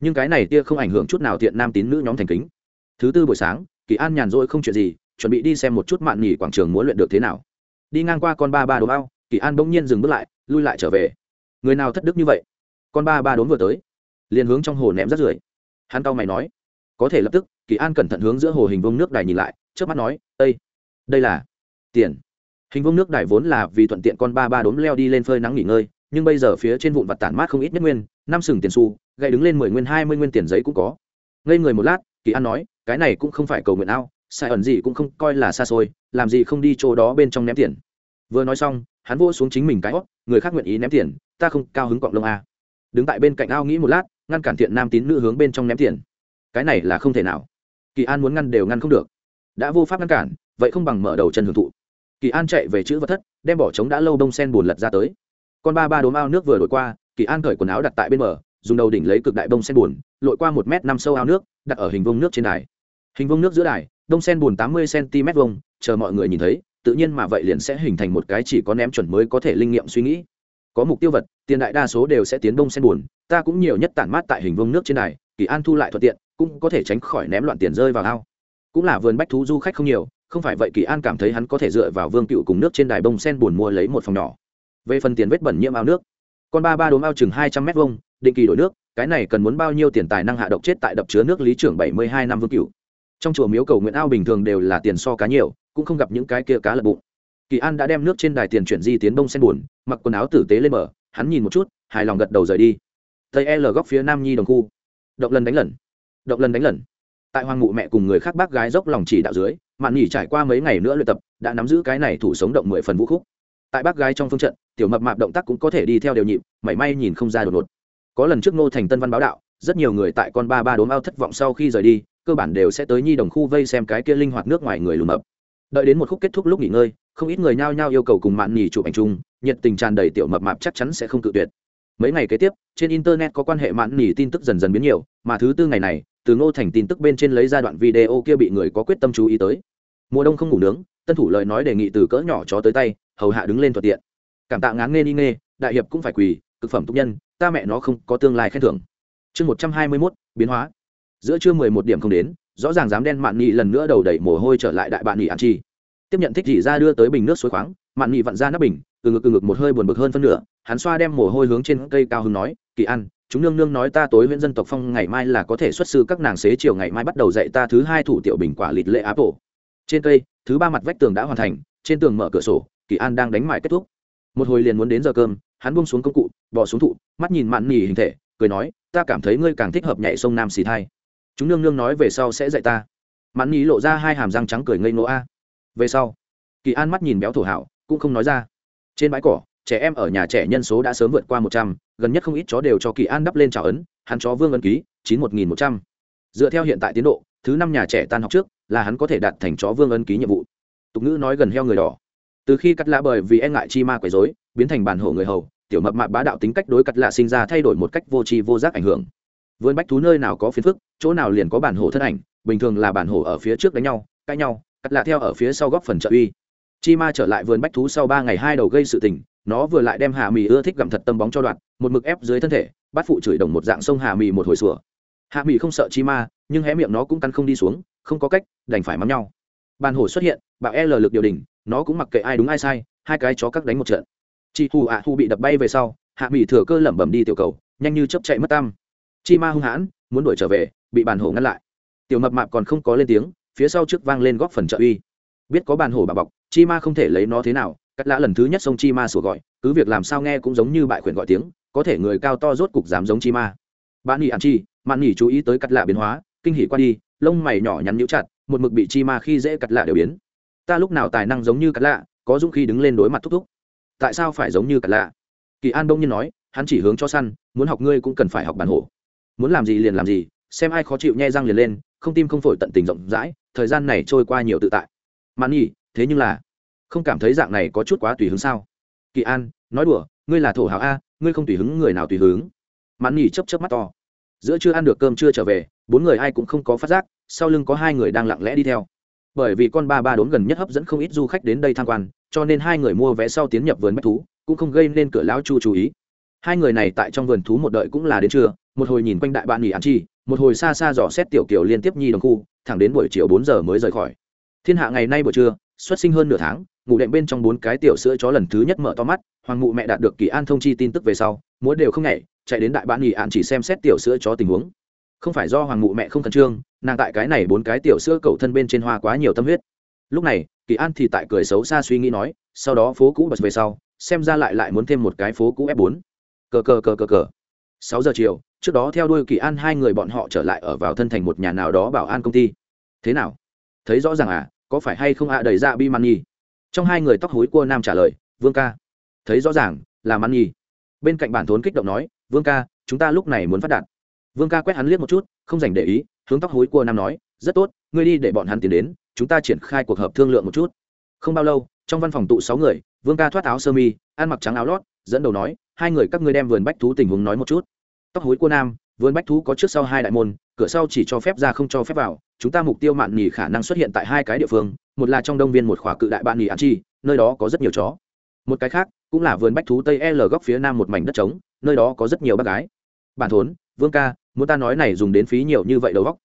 A: nhưng cái này tia không ảnh hưởng chút nào thiện nam tín nữ nhóm thành kính. Thứ tư buổi sáng, kỳ an nhàn rỗi không chuyện gì, chuẩn bị đi xem một chút mạn nghỉ quảng trường muốn luyện được thế nào. Đi ngang qua con ba ba đốm ao, kỳ an bỗng nhiên dừng bước lại, lui lại trở về. Người nào thất đức như vậy? Con ba ba đốm vừa tới, liền hướng trong hồ ném rắt rưởi. Hắn cau mày nói, có thể lập tức. Kỳ an cẩn thận hướng giữa hồ hình vông nước đài nhìn lại trước mắt nói ây đây là tiền. Hình vông nước đài vốn là vì thuận tiện con ba ba đốm leo đi lên phơi nắng nghỉ ngơi nhưng bây giờ phía trên vụn vặt tản mát không ít nhất nguyên, năm sừng tiền xu, gậy đứng lên mười nguyên, hai mươi nguyên tiền giấy cũng có. Ngây người một lát, kỳ an nói, cái này cũng không phải cầu nguyện ao, sai ẩn gì cũng không coi là xa xôi, làm gì không đi chỗ đó bên trong ném tiền. Vừa nói xong, hắn vỗ xuống chính mình cái hót, người khác nguyện ý ném tiền, ta không cao hứng cọng lông a. Đứng tại bên cạnh ao nghĩ một lát, ngăn cản thiện nam tín nữ hướng bên trong ném tiền. Cái này là không thể nào. Kỳ an muốn ngăn đều ngăn không được. Đã vô pháp ngăn cản, vậy không bằng mở đầu chân hưởng thụ. Kỳ an chạy về chữ vật thất, đem bỏ trống đã lâu đông sen buồn lật ra tới con ba ba đốm ao nước vừa đổi qua, kỳ an cởi quần áo đặt tại bên bờ, dùng đầu đỉnh lấy cực đại bông sen buồn lội qua một m năm sâu ao nước, đặt ở hình vông nước trên đài. Hình vông nước giữa đài đông sen buồn tám mươi cm vông chờ mọi người nhìn thấy, tự nhiên mà vậy liền sẽ hình thành một cái chỉ có ném chuẩn mới có thể linh nghiệm suy nghĩ. Có mục tiêu vật, tiền đại đa số đều sẽ tiến đông sen buồn ta cũng nhiều nhất tản mát tại hình vông nước trên đài, kỳ an thu lại thuận tiện, cũng có thể tránh khỏi ném loạn tiền rơi vào ao. Cũng là vườn bách thú du khách không nhiều, không phải vậy kỳ an cảm thấy hắn có thể dựa vào vương cựu cùng nước trên đài bông sen buồn mua lấy một phòng nhỏ về phần tiền vết bẩn nhiễm ao nước. Con ba ba đốm ao chừng hai trăm mét vuông, định kỳ đổi nước, cái này cần muốn bao nhiêu tiền tài năng hạ độc chết tại đập chứa nước lý trưởng bảy mươi hai năm vương cựu trong chùa miếu cầu nguyện ao bình thường đều là tiền so cá nhiều, cũng không gặp những cái kia cá lật bụng. Kỳ an đã đem nước trên đài tiền chuyển di tiến bông sen buồn, mặc quần áo tử tế lên mở hắn nhìn một chút, hài lòng gật đầu rời đi. Tây l góc phía nam nhi đồng khu. Động lần đánh lần. Động lần đánh lần. Tại hoàng mụ mẹ cùng người khác bác gái dốc lòng chỉ đạo dưới, mạn nghỉ trải qua mấy ngày nữa luyện tập, đã nắm giữ cái này thủ sống động mười phần vũ khúc tại bác gái trong phương trận, tiểu mập mạp động tác cũng có thể đi theo đều nhịp, mảy may nhìn không ra đột ngột. Có lần trước ngô thành tân văn báo đạo, rất nhiều người tại con ba ba đốm ao thất vọng sau khi rời đi, cơ bản đều sẽ tới nhi đồng khu vây xem cái kia linh hoạt nước ngoài người lùm mập. Đợi đến một khúc kết thúc lúc nghỉ ngơi, không ít người nhao nhao yêu cầu cùng mạn nhì chụp ảnh chung, nhiệt tình tràn đầy tiểu mập mạp chắc chắn sẽ không cự tuyệt. Mấy ngày kế tiếp, trên internet có quan hệ mạn nhì tin tức dần dần biến nhiều, mà thứ tư ngày này, từ ngô thành tin tức bên trên lấy ra đoạn video kia bị người có quyết tâm chú ý tới. Mùa đông không ngủ nướng, tân thủ lời nói đề nghị từ cỡ nhỏ chó tới tay hầu hạ đứng lên thuận tiện. Cảm tạ ngán nghe đi nghe đại hiệp cũng phải quỳ, cực phẩm tục nhân, ta mẹ nó không có tương lai khen thưởng. Chương một trăm hai mươi mốt, biến hóa. Giữa trưa mười một điểm không đến, rõ ràng dám đen mạn nghị lần nữa đầu đẩy mồ hôi trở lại đại bạn nghị ăn chi. Tiếp nhận thích dị ra đưa tới bình nước suối khoáng, mạn nghị vặn ra nắp bình, từ ngực từ ngực một hơi buồn bực hơn phân nửa, hắn xoa đem mồ hôi hướng trên cây cao hứng nói, kỳ ăn chúng nương nương nói ta tối huyện dân tộc phong ngày mai là có thể xuất sư các nàng xế chiều ngày mai bắt đầu dạy ta thứ hai thủ tiểu bình quả lịt lệ áp tổ trên cây, thứ ba mặt vách tường đã hoàn thành, trên tường mở cửa sổ kỳ an đang đánh mải kết thúc. Một hồi liền muốn đến giờ cơm, hắn buông xuống công cụ, bỏ xuống thụ, mắt nhìn mạn nỉ hình thể, cười nói, ta cảm thấy ngươi càng thích hợp nhảy sông nam xì thai. Chúng nương nương nói về sau sẽ dạy ta. Mạn nỉ lộ ra hai hàm răng trắng cười ngây ngô a. Về sau, kỳ an mắt nhìn béo thổ hảo, cũng không nói ra. Trên bãi cỏ, trẻ em ở nhà trẻ nhân số đã sớm vượt qua một trăm, gần nhất không ít chó đều cho kỳ an đắp lên trào ấn, hắn chó vương ân ký, chín một nghìn một trăm. Dựa theo hiện tại tiến độ, thứ năm nhà trẻ tan học trước, là hắn có thể đạt thành chó vương ân ký nhiệm vụ. Tục ngữ nói gần heo người đỏ từ khi cắt lạ bởi vì e ngại chi ma quấy dối biến thành bản hộ người hầu, tiểu mập mạp bá đạo tính cách đối cắt lạ sinh ra thay đổi một cách vô tri vô giác ảnh hưởng. Vườn bách thú nơi nào có phiến phức, chỗ nào liền có bản hộ thân ảnh, bình thường là bản hộ ở phía trước đánh nhau, cãi nhau, cắt lạ theo ở phía sau góp phần trợ uy. Chi ma trở lại vườn bách thú sau ba ngày hai đầu gây sự tình, nó vừa lại đem hà mì ưa thích gặm thật tâm bóng cho đoạn, một mực ép dưới thân thể, bắt phụ chửi đồng một dạng sông hà mì một hồi sủa. Hà mì không sợ chi ma, nhưng hé miệng nó cũng căn không đi xuống, không có cách, đành phải mắm nhau. Bàn hổ xuất hiện, bạo l lực điều đình nó cũng mặc kệ ai đúng ai sai, hai cái chó cắt đánh một trận. Chị hù ạ à hù bị đập bay về sau, hạ mỹ thừa cơ lẩm bẩm đi tiểu cầu, nhanh như chấp chạy mất tam chi ma hung hãn, muốn đuổi trở về, bị bàn hổ ngăn lại. Tiểu mập mạp còn không có lên tiếng, phía sau trước vang lên góp phần trợ uy. Biết có bàn hổ bà bọc, chi ma không thể lấy nó thế nào, cắt lã lần thứ nhất sông chi ma sủa gọi, cứ việc làm sao nghe cũng giống như bại khuyển gọi tiếng, có thể người cao to rốt cục dám giống chi ma. Bạn nghỉ ăn chi, bạn nghỉ chú ý tới cắt lạ biến hóa, kinh hỉ qua đi, lông mày nhỏ nhắn nhũ chặt, một mực bị chi ma khi dễ cắt lạ đều biến ta lúc nào tài năng giống như cắt lạ, có dũng khi đứng lên đối mặt thúc thúc. Tại sao phải giống như cắt lạ? Kỳ an đông nhiên nói, hắn chỉ hướng cho săn, muốn học ngươi cũng cần phải học bản hổ. Muốn làm gì liền làm gì, xem ai khó chịu nhai răng liền lên, không tim không phổi tận tình rộng rãi, thời gian này trôi qua nhiều tự tại. Mạn nhỉ thế nhưng là, không cảm thấy dạng này có chút quá tùy hứng sao? Kỳ an, nói đùa, ngươi là thổ hào a, ngươi không tùy hứng người nào tùy hứng. Mạn nhỉ chấp chấp mắt to. Giữa chưa ăn được cơm chưa trở về, bốn người ai cũng không có phát giác, sau lưng có hai người đang lặng lẽ đi theo bởi vì con ba ba đốn gần nhất hấp dẫn không ít du khách đến đây tham quan, cho nên hai người mua vé sau tiến nhập vườn bách thú, cũng không gây nên cửa lão chu chú ý. Hai người này tại trong vườn thú một đợi cũng là đến trưa, một hồi nhìn quanh đại bạn nghỉ ăn chi, một hồi xa xa dò xét tiểu kiều liên tiếp nhi đồng khu, thẳng đến buổi chiều bốn giờ mới rời khỏi. Thiên hạ ngày nay buổi trưa, xuất sinh hơn nửa tháng, ngủ đệm bên trong bốn cái tiểu sữa chó lần thứ nhất mở to mắt, hoàng mụ mẹ đạt được kỳ an thông chi tin tức về sau, múa đều không nhảy, chạy đến đại bạn nghỉ ạn chỉ xem xét tiểu sữa chó tình huống không phải do hoàng mụ mẹ không khẩn trương, nàng tại cái này bốn cái tiểu sữa cầu thân bên trên hoa quá nhiều tâm huyết. Lúc này, kỳ an thì tại cười xấu xa suy nghĩ nói, sau đó phố cũ bật về sau, xem ra lại lại muốn thêm một cái phố cũ f 4 cờ cờ cờ cờ cờ. Sáu giờ chiều, trước đó theo đuôi kỳ an hai người bọn họ trở lại ở vào thân thành một nhà nào đó bảo an công ty. Thế nào? Thấy rõ ràng à có phải hay không ạ à đẩy ra bi man nhi? Trong hai người tóc hối cua nam trả lời, vương ca. Thấy rõ ràng, là man nhi. Bên cạnh bản thốn kích động nói, vương ca, chúng ta lúc này muốn phát đạt vương ca quét hắn liếc một chút, không dành để ý, hướng tóc hối cua nam nói, rất tốt, ngươi đi để bọn hắn tiến đến, chúng ta triển khai cuộc hợp thương lượng một chút. Không bao lâu, trong văn phòng tụ sáu người, vương ca thoát áo sơ mi, ăn mặc trắng áo lót, dẫn đầu nói, hai người các ngươi đem vườn bách thú tình huống nói một chút. Tóc hối cua nam, vườn bách thú có trước sau hai đại môn, cửa sau chỉ cho phép ra không cho phép vào, chúng ta mục tiêu mạn nhì khả năng xuất hiện tại hai cái địa phương, một là trong đông viên một khóa cự đại bạn nhì an chi, nơi đó có rất nhiều chó. Một cái khác, cũng là vườn bách thú tây l góc phía nam một mảnh đất trống, nơi đó có rất nhiều bác gái. Bản thốn vương ca, muốn ta nói này dùng đến phí nhiều như vậy đầu góc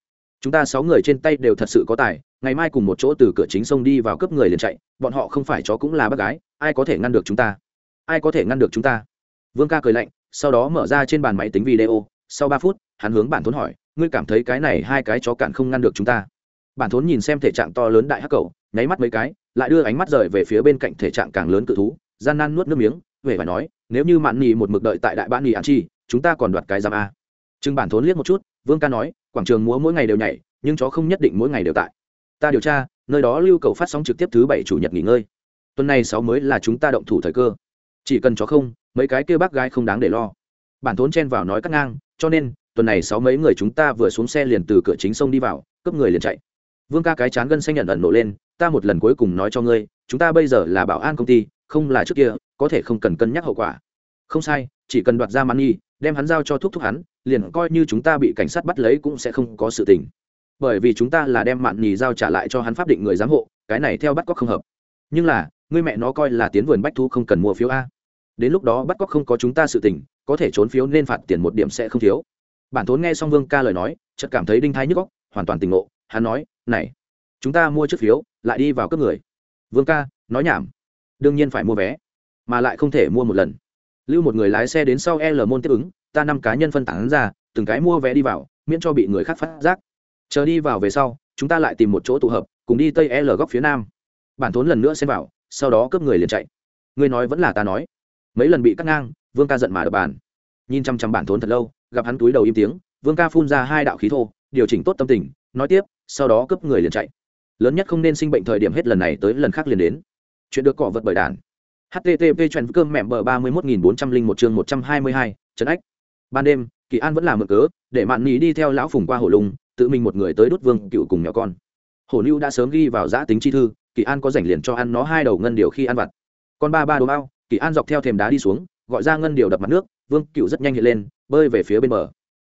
A: chúng ta sáu người trên tay đều thật sự có tài, ngày mai cùng một chỗ từ cửa chính sông đi vào cướp người liền chạy, bọn họ không phải chó cũng là bác gái, ai có thể ngăn được chúng ta? Ai có thể ngăn được chúng ta? Vương ca cười lạnh, sau đó mở ra trên bàn máy tính video, sau ba phút, hắn hướng bản thốn hỏi, ngươi cảm thấy cái này hai cái chó cạn không ngăn được chúng ta? Bản thốn nhìn xem thể trạng to lớn đại hắc cầu nháy mắt mấy cái, lại đưa ánh mắt rời về phía bên cạnh thể trạng càng lớn cự thú, gian nan nuốt nước miếng về phải nói, nếu như mạn nhì một mực đợi tại đại bản nhì ăn chi, chúng ta còn đoạt cái giam a. Trương bản thốn liếc một chút, vương ca nói, quảng trường múa mỗi ngày đều nhảy, nhưng chó không nhất định mỗi ngày đều tại. Ta điều tra, nơi đó lưu cầu phát sóng trực tiếp thứ bảy chủ nhật nghỉ ngơi. Tuần này sáu mới là chúng ta động thủ thời cơ. Chỉ cần chó không, mấy cái kia bác gái không đáng để lo. Bản thốn chen vào nói cắt ngang, cho nên, tuần này sáu mấy người chúng ta vừa xuống xe liền từ cửa chính sông đi vào, cướp người liền chạy. Vương ca cái chán gân xanh nhận ẩn nổ lên, ta một lần cuối cùng nói cho ngươi, chúng ta bây giờ là bảo an công ty, không là trước kia, có thể không cần cân nhắc hậu quả. Không sai, chỉ cần đoạt ra mani đem hắn giao cho thúc thúc hắn liền coi như chúng ta bị cảnh sát bắt lấy cũng sẽ không có sự tình. Bởi vì chúng ta là đem mạn nhì giao trả lại cho hắn pháp định người giám hộ, cái này theo bắt cóc không hợp. Nhưng là, người mẹ nó coi là tiến vườn bách thu không cần mua phiếu a. Đến lúc đó bắt cóc không có chúng ta sự tình, có thể trốn phiếu nên phạt tiền một điểm sẽ không thiếu. Bản thốn nghe xong vương ca lời nói, chợt cảm thấy đinh thái nhức góc hoàn toàn tỉnh ngộ, hắn nói, này, chúng ta mua chiếc phiếu, lại đi vào cướp người. Vương ca, nói nhảm. Đương nhiên phải mua vé, mà lại không thể mua một lần. Lưu một người lái xe đến sau l môn tiếp ứng ta năm cá nhân phân tán ra, từng cái mua vé đi vào, miễn cho bị người khác phát giác. Chờ đi vào về sau, chúng ta lại tìm một chỗ tụ hợp, cùng đi tây l góc phía nam. Bản thốn lần nữa xem vào, sau đó cướp người liền chạy. Ngươi nói vẫn là ta nói. Mấy lần bị cắt ngang, vương ca giận mà đập bàn. Nhìn chăm chăm bản thốn thật lâu, gặp hắn túi đầu im tiếng, vương ca phun ra hai đạo khí thô, điều chỉnh tốt tâm tình, nói tiếp, sau đó cướp người liền chạy. Lớn nhất không nên sinh bệnh thời điểm hết lần này tới lần khác liền đến. Chuyện được cọ vật bởi đàn. Http chuyện cơm mẹm bờ ba mươi một nghìn bốn trăm linh một chương một trăm hai mươi hai, trấn ách ban đêm, kỳ an vẫn là mượn cớ, để mạn nhì đi theo lão phùng qua hồ lùng tự mình một người tới đốt vương cựu cùng nhỏ con. Hồ lưu đã sớm ghi vào giã tính chi thư, kỳ an có dành liền cho ăn nó hai đầu ngân điều khi ăn vặt. Con ba ba đồ bao kỳ an dọc theo thềm đá đi xuống, gọi ra ngân điều đập mặt nước, vương cựu rất nhanh hiện lên, bơi về phía bên bờ.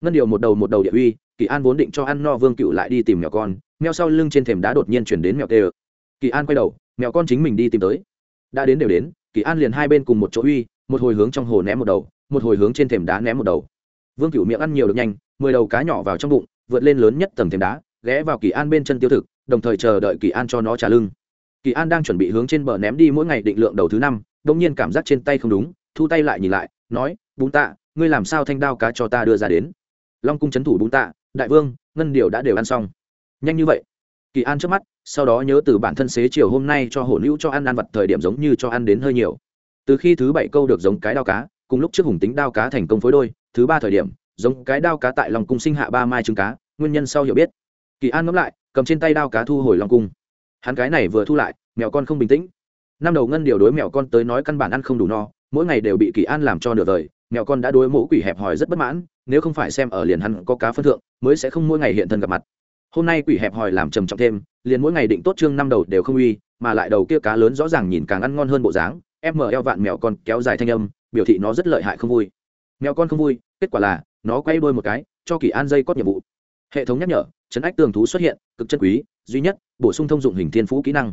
A: Ngân điều một đầu một đầu địa uy, kỳ an vốn định cho ăn no vương cựu lại đi tìm mèo con mèo sau lưng trên thềm đá đột nhiên chuyển đến mèo tê ơ kỳ an quay đầu, mèo con chính mình đi tìm tới. Đã đến đều đến, kỳ an liền hai bên cùng một chỗ uy, một hồi hướng trong hồ ném một đầu một hồi hướng trên thềm đá ném một đầu. Vương cửu miệng ăn nhiều được nhanh, mười đầu cá nhỏ vào trong bụng, vượt lên lớn nhất tầng thềm đá, ghé vào kỳ an bên chân tiêu thực, đồng thời chờ đợi kỳ an cho nó trả lưng. Kỳ an đang chuẩn bị hướng trên bờ ném đi mỗi ngày định lượng đầu thứ năm đông nhiên cảm giác trên tay không đúng, thu tay lại nhìn lại, nói, bún tạ, ngươi làm sao thanh đao cá cho ta đưa ra đến? Long cung c h ấ n thủ bún tạ, đại vương, ngân điều đã đều ăn xong. Nhanh như vậy, kỳ an trước mắt, sau đó nhớ từ bản thân xế chiều hôm nay cho hổ nữ cho ăn ăn vật thời điểm giống như cho ăn đến hơi nhiều. Từ khi thứ bảy câu được giống cái đao cá cùng lúc trước hùng tính đao cá thành công phối đôi, thứ ba thời điểm, giống cái đao cá tại lòng cung sinh hạ ba mai trứng cá, nguyên nhân sau hiểu biết. Kỳ an ngẫm lại, cầm trên tay đao cá thu hồi lòng cung. Hắn cái này vừa thu lại, mèo con không bình tĩnh. Năm đầu ngân điều đối mèo con tới nói căn bản ăn không đủ no, mỗi ngày đều bị kỳ an làm cho nửa vời, mèo con đã đối mẫu quỷ hẹp hòi rất bất mãn, nếu không phải xem ở liền hắn có cá phân thượng, mới sẽ không mỗi ngày hiện thân gặp mặt. Hôm nay quỷ hẹp hòi làm trầm trọng thêm, liền mỗi ngày định tốt chương năm đầu đều không uy, mà lại đầu kia cá lớn rõ ràng nhìn càng ăn ngon hơn bộ dáng em mở eo vạn mèo con kéo dài thanh âm biểu thị nó rất lợi hại không vui. Mèo con không vui, kết quả là nó quay đôi một cái, cho kỳ an dây cót nhiệm vụ. Hệ thống nhắc nhở, chấn ách tường thú xuất hiện, cực chân quý, duy nhất, bổ sung thông dụng hình thiên phú kỹ năng.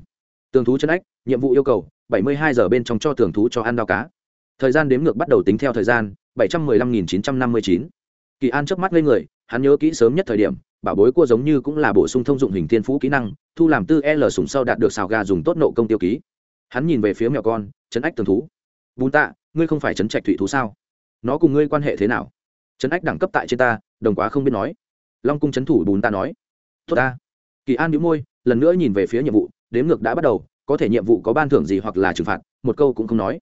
A: Tường thú chấn ách, nhiệm vụ yêu cầu, bảy mươi hai giờ bên trong cho tường thú cho ăn đao cá. Thời gian đếm ngược bắt đầu tính theo thời gian, bảy trăm mười lăm nghìn chín trăm năm mươi chín. Kỳ an trước mắt lên người, hắn nhớ kỹ sớm nhất thời điểm, bảo bối cua giống như cũng là bổ sung thông dụng hình thiên phú kỹ năng, thu làm tư l sùng sau đạt được xào gà dùng tốt nộ công tiêu ký. Hắn nhìn về phía mèo con, chấn ách tường thú. Bùn tạ ngươi không phải chấn trạch thủy thú sao? Nó cùng ngươi quan hệ thế nào? Chấn ách đẳng cấp tại trên ta, đồng quá không biết nói. Long cung chấn thủ bùn ta nói. Tốt ta. Kỳ an đĩu môi, lần nữa nhìn về phía nhiệm vụ, đếm ngược đã bắt đầu, có thể nhiệm vụ có ban thưởng gì hoặc là trừng phạt, một câu cũng không nói.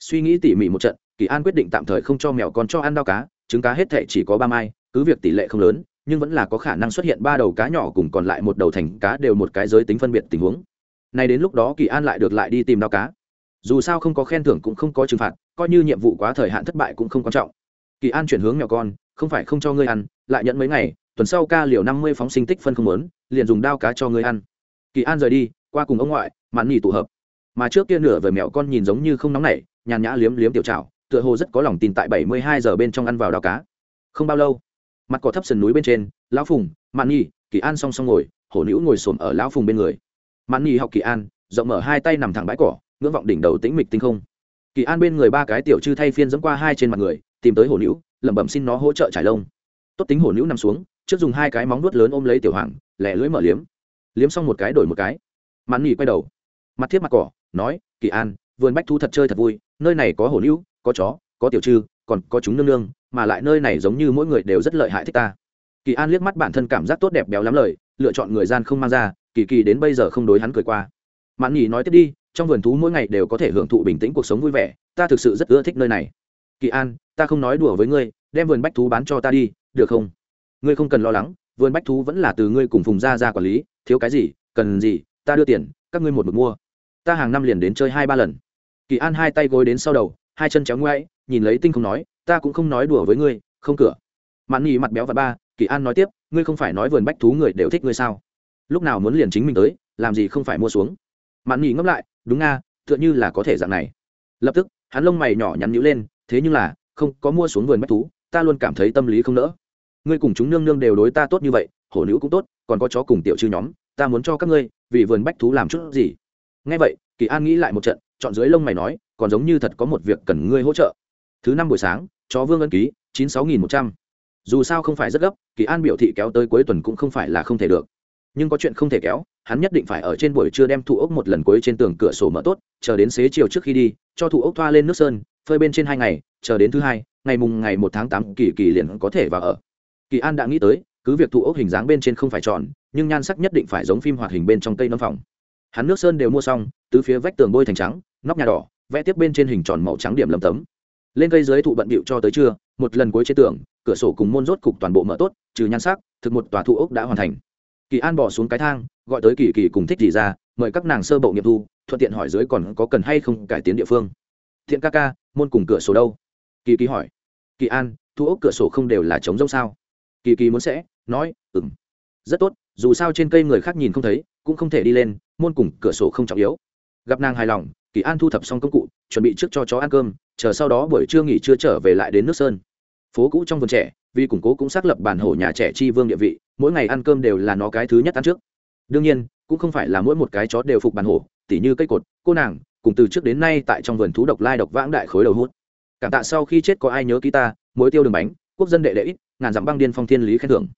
A: Suy nghĩ tỉ mỉ một trận, kỳ an quyết định tạm thời không cho mèo con cho ăn đau cá, trứng cá hết thệ chỉ có ba mai, cứ việc tỷ lệ không lớn, nhưng vẫn là có khả năng xuất hiện ba đầu cá nhỏ cùng còn lại một đầu thành cá đều một cái giới tính phân biệt tình huống. Nay đến lúc đó kỳ an lại được lại đi tìm đau cá dù sao không có khen thưởng cũng không có trừng phạt, coi như nhiệm vụ quá thời hạn thất bại cũng không quan trọng. Kỳ an chuyển hướng mèo con, không phải không cho ngươi ăn, lại nhận mấy ngày, tuần sau ca liều năm mươi phóng sinh tích phân không lớn liền dùng đao cá cho ngươi ăn. Kỳ an rời đi, qua cùng ông ngoại, mạn nghỉ tụ hợp. Mà trước kia nửa về mèo con nhìn giống như không nóng nảy, nhàn nhã liếm liếm tiểu trào tựa hồ rất có lòng tin tại bảy mươi hai giờ bên trong ăn vào đào cá. Không bao lâu, mặt cỏ thấp sườn núi bên trên, lão phùng, mạn nhi kỳ an song song ngồi, hổ nữ ngồi xổm ở lão phùng bên người. Mạn nhi học kỳ an, rộng mở hai tay nằm thẳng bãi cỏ ngưỡng vọng đỉnh đầu tĩnh mịch tinh không. Kỳ an bên người ba cái tiểu chư thay phiên dẫm qua hai trên mặt người, tìm tới hổ nữ lẩm bẩm xin nó hỗ trợ trải lông. Tốt tính hổ nữ nằm xuống, trước dùng hai cái móng nuốt lớn ôm lấy tiểu hoàng, lẻ lưỡi mở liếm. Liếm xong một cái đổi một cái. Mạn nhi quay đầu. Mặt thiết mặt cỏ, nói, kỳ an, vườn bách thu thật chơi thật vui, nơi này có hổ nữ có chó, có tiểu trư còn có chúng nương nương, mà lại nơi này giống như mỗi người đều rất lợi hại thích ta. Kỳ an liếc mắt bản thân cảm giác tốt đẹp béo lắm lời, lựa chọn người gian không mang ra, kỳ kỳ đến bây giờ không đối hắn cười qua. Mạn nhì nói tiếp đi trong vườn thú mỗi ngày đều có thể hưởng thụ bình tĩnh cuộc sống vui vẻ, ta thực sự rất ưa thích nơi này. Kỳ an, ta không nói đùa với ngươi, đem vườn bách thú bán cho ta đi, được không? Ngươi không cần lo lắng, vườn bách thú vẫn là từ ngươi cùng phùng gia ra quản lý, thiếu cái gì, cần gì, ta đưa tiền, các ngươi một mực mua. Ta hàng năm liền đến chơi hai ba lần. Kỳ an hai tay gối đến sau đầu, hai chân chéo ngoáy, nhìn lấy tinh không nói, ta cũng không nói đùa với ngươi, không cửa. Mạn nghỉ mặt béo và ba, kỳ an nói tiếp, ngươi không phải nói vườn bách thú người đều thích ngươi sao? Lúc nào muốn liền chính mình tới, làm gì không phải mua xuống? Mạn nghỉ ngẫm lại đúng nga tựa như là có thể dạng này. Lập tức, hắn lông mày nhỏ nhắn nhữ lên, thế nhưng là, không, có mua xuống vườn bách thú, ta luôn cảm thấy tâm lý không nỡ. Ngươi cùng chúng nương nương đều đối ta tốt như vậy, hổ nữ cũng tốt, còn có chó cùng tiểu chư nhóm, ta muốn cho các ngươi, vì vườn bách thú làm chút gì? Ngay vậy, kỳ an nghĩ lại một trận, chọn dưới lông mày nói, còn giống như thật có một việc cần ngươi hỗ trợ. Thứ năm buổi sáng, chó vương ân ký, chín sáu nghìn một trăm. Dù sao không phải rất gấp, kỳ an biểu thị kéo tới cuối tuần cũng không phải là không thể được. Nhưng có chuyện không thể kéo hắn nhất định phải ở trên buổi trưa đem thụ ốc một lần cuối trên tường cửa sổ mở tốt, chờ đến xế chiều trước khi đi, cho thụ ốc thoa lên nước sơn, phơi bên trên hai ngày, chờ đến thứ hai, ngày mùng ngày một tháng tám, kỳ kỳ liền có thể vào ở. Kỳ an đã nghĩ tới, cứ việc thụ ốc hình dáng bên trên không phải tròn, nhưng nhan sắc nhất định phải giống phim hoạt hình bên trong cây nấm phòng hắn nước sơn đều mua xong từ phía vách tường bôi thành trắng, nóc nhà đỏ, vẽ tiếp bên trên hình tròn màu trắng điểm lầm tấm. Lên cây dưới thụ bận bịu cho tới trưa, một lần cuối trên tường, cửa sổ cùng môn rốt cục toàn bộ mở tốt, trừ nhan sắc, thực một tòa thụ ốc đã hoàn thành kỳ an bỏ xuống cái thang gọi tới kỳ kỳ cùng thích gì ra mời các nàng sơ bộ nghiệm thu thuận tiện hỏi dưới còn có cần hay không cải tiến địa phương. Thiện ca ca môn cùng cửa sổ đâu? Kỳ kỳ hỏi. Kỳ an thu ốc cửa sổ không đều là trống rông sao? Kỳ kỳ muốn sẽ nói ừm, rất tốt dù sao trên cây người khác nhìn không thấy cũng không thể đi lên môn cùng cửa sổ không trọng yếu. Gặp nàng hài lòng kỳ an thu thập xong công cụ chuẩn bị trước cho chó ăn cơm chờ sau đó buổi trưa nghỉ chưa trở về lại đến nước sơn. Phố cũ trong vườn trẻ vì củng cố cũng xác lập bản hổ nhà trẻ chi vương địa vị, mỗi ngày ăn cơm đều là nó cái thứ nhất ăn trước. Đương nhiên, cũng không phải là mỗi một cái chó đều phục bản hổ, tỉ như cây cột, cô nàng, cùng từ trước đến nay tại trong vườn thú độc lai độc vãng đại khối đầu hút. Cảm tạ sau khi chết có ai nhớ ký ta mối tiêu đường bánh, quốc dân đệ đệ ít, ngàn dặm băng điên phong thiên lý khen thưởng.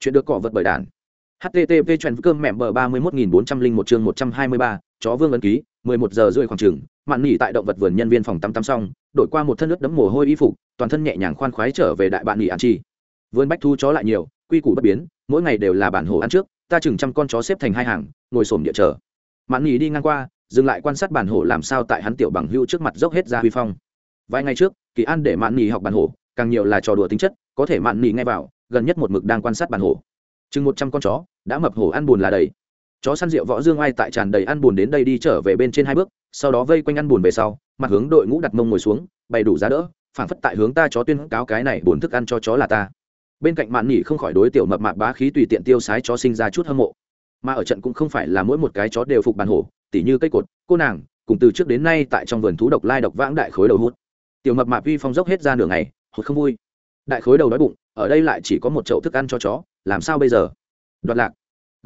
A: Chuyện được cỏ vật bởi đàn. Http chuyện cơm mẹm bờ ba mươi một nghìn bốn trăm linh một chương một trăm hai mươi ba chó vương ấn ký mười một giờ rưỡi khoảng chừng mạn nghỉ tại động vật vườn nhân viên phòng tắm tắm xong đổi qua một thân nước đấm mồ hôi y phục toàn thân nhẹ nhàng khoan khoái trở về đại bạn nghỉ ăn chi. Vườn bách thu chó lại nhiều quy củ bất biến mỗi ngày đều là bản hồ ăn trước ta chừng trăm con chó xếp thành hai hàng ngồi xổm địa chờ. Mạn nghỉ đi ngang qua dừng lại quan sát bản hồ làm sao tại hắn tiểu bằng hưu trước mặt dốc hết ra huy phong. Vài ngày trước kỳ an để mạn nghỉ học bản hồ, càng nhiều là trò đùa tính chất có thể mạn nghỉ ngay vào gần nhất một mực đang quan sát bản hồ. chừng một trăm con chó đã mập hổ ăn buồn là đầy chó săn rượu võ dương ai tại tràn đầy ăn buồn đến đây đi trở về bên trên hai bước, sau đó vây quanh ăn buồn về sau, mặt hướng đội ngũ đặt mông ngồi xuống, bày đủ giá đỡ, phản phất tại hướng ta chó tuyên cáo cái này buồn thức ăn cho chó là ta. Bên cạnh mạn nhỉ không khỏi đối tiểu mập mạp bá khí tùy tiện tiêu sái chó sinh ra chút hâm mộ. Mà ở trận cũng không phải là mỗi một cái chó đều phục bàn hổ, tỉ như cây cột, cô nàng, cùng từ trước đến nay tại trong vườn thú độc lai độc vãng đại khối đầu hút. Tiểu mập mạp vi phong dốc hết ra nửa ngày, hụt không vui. Đại khối đầu đói bụng, ở đây lại chỉ có một chậu thức ăn cho chó, làm sao bây giờ? Đoạt lạc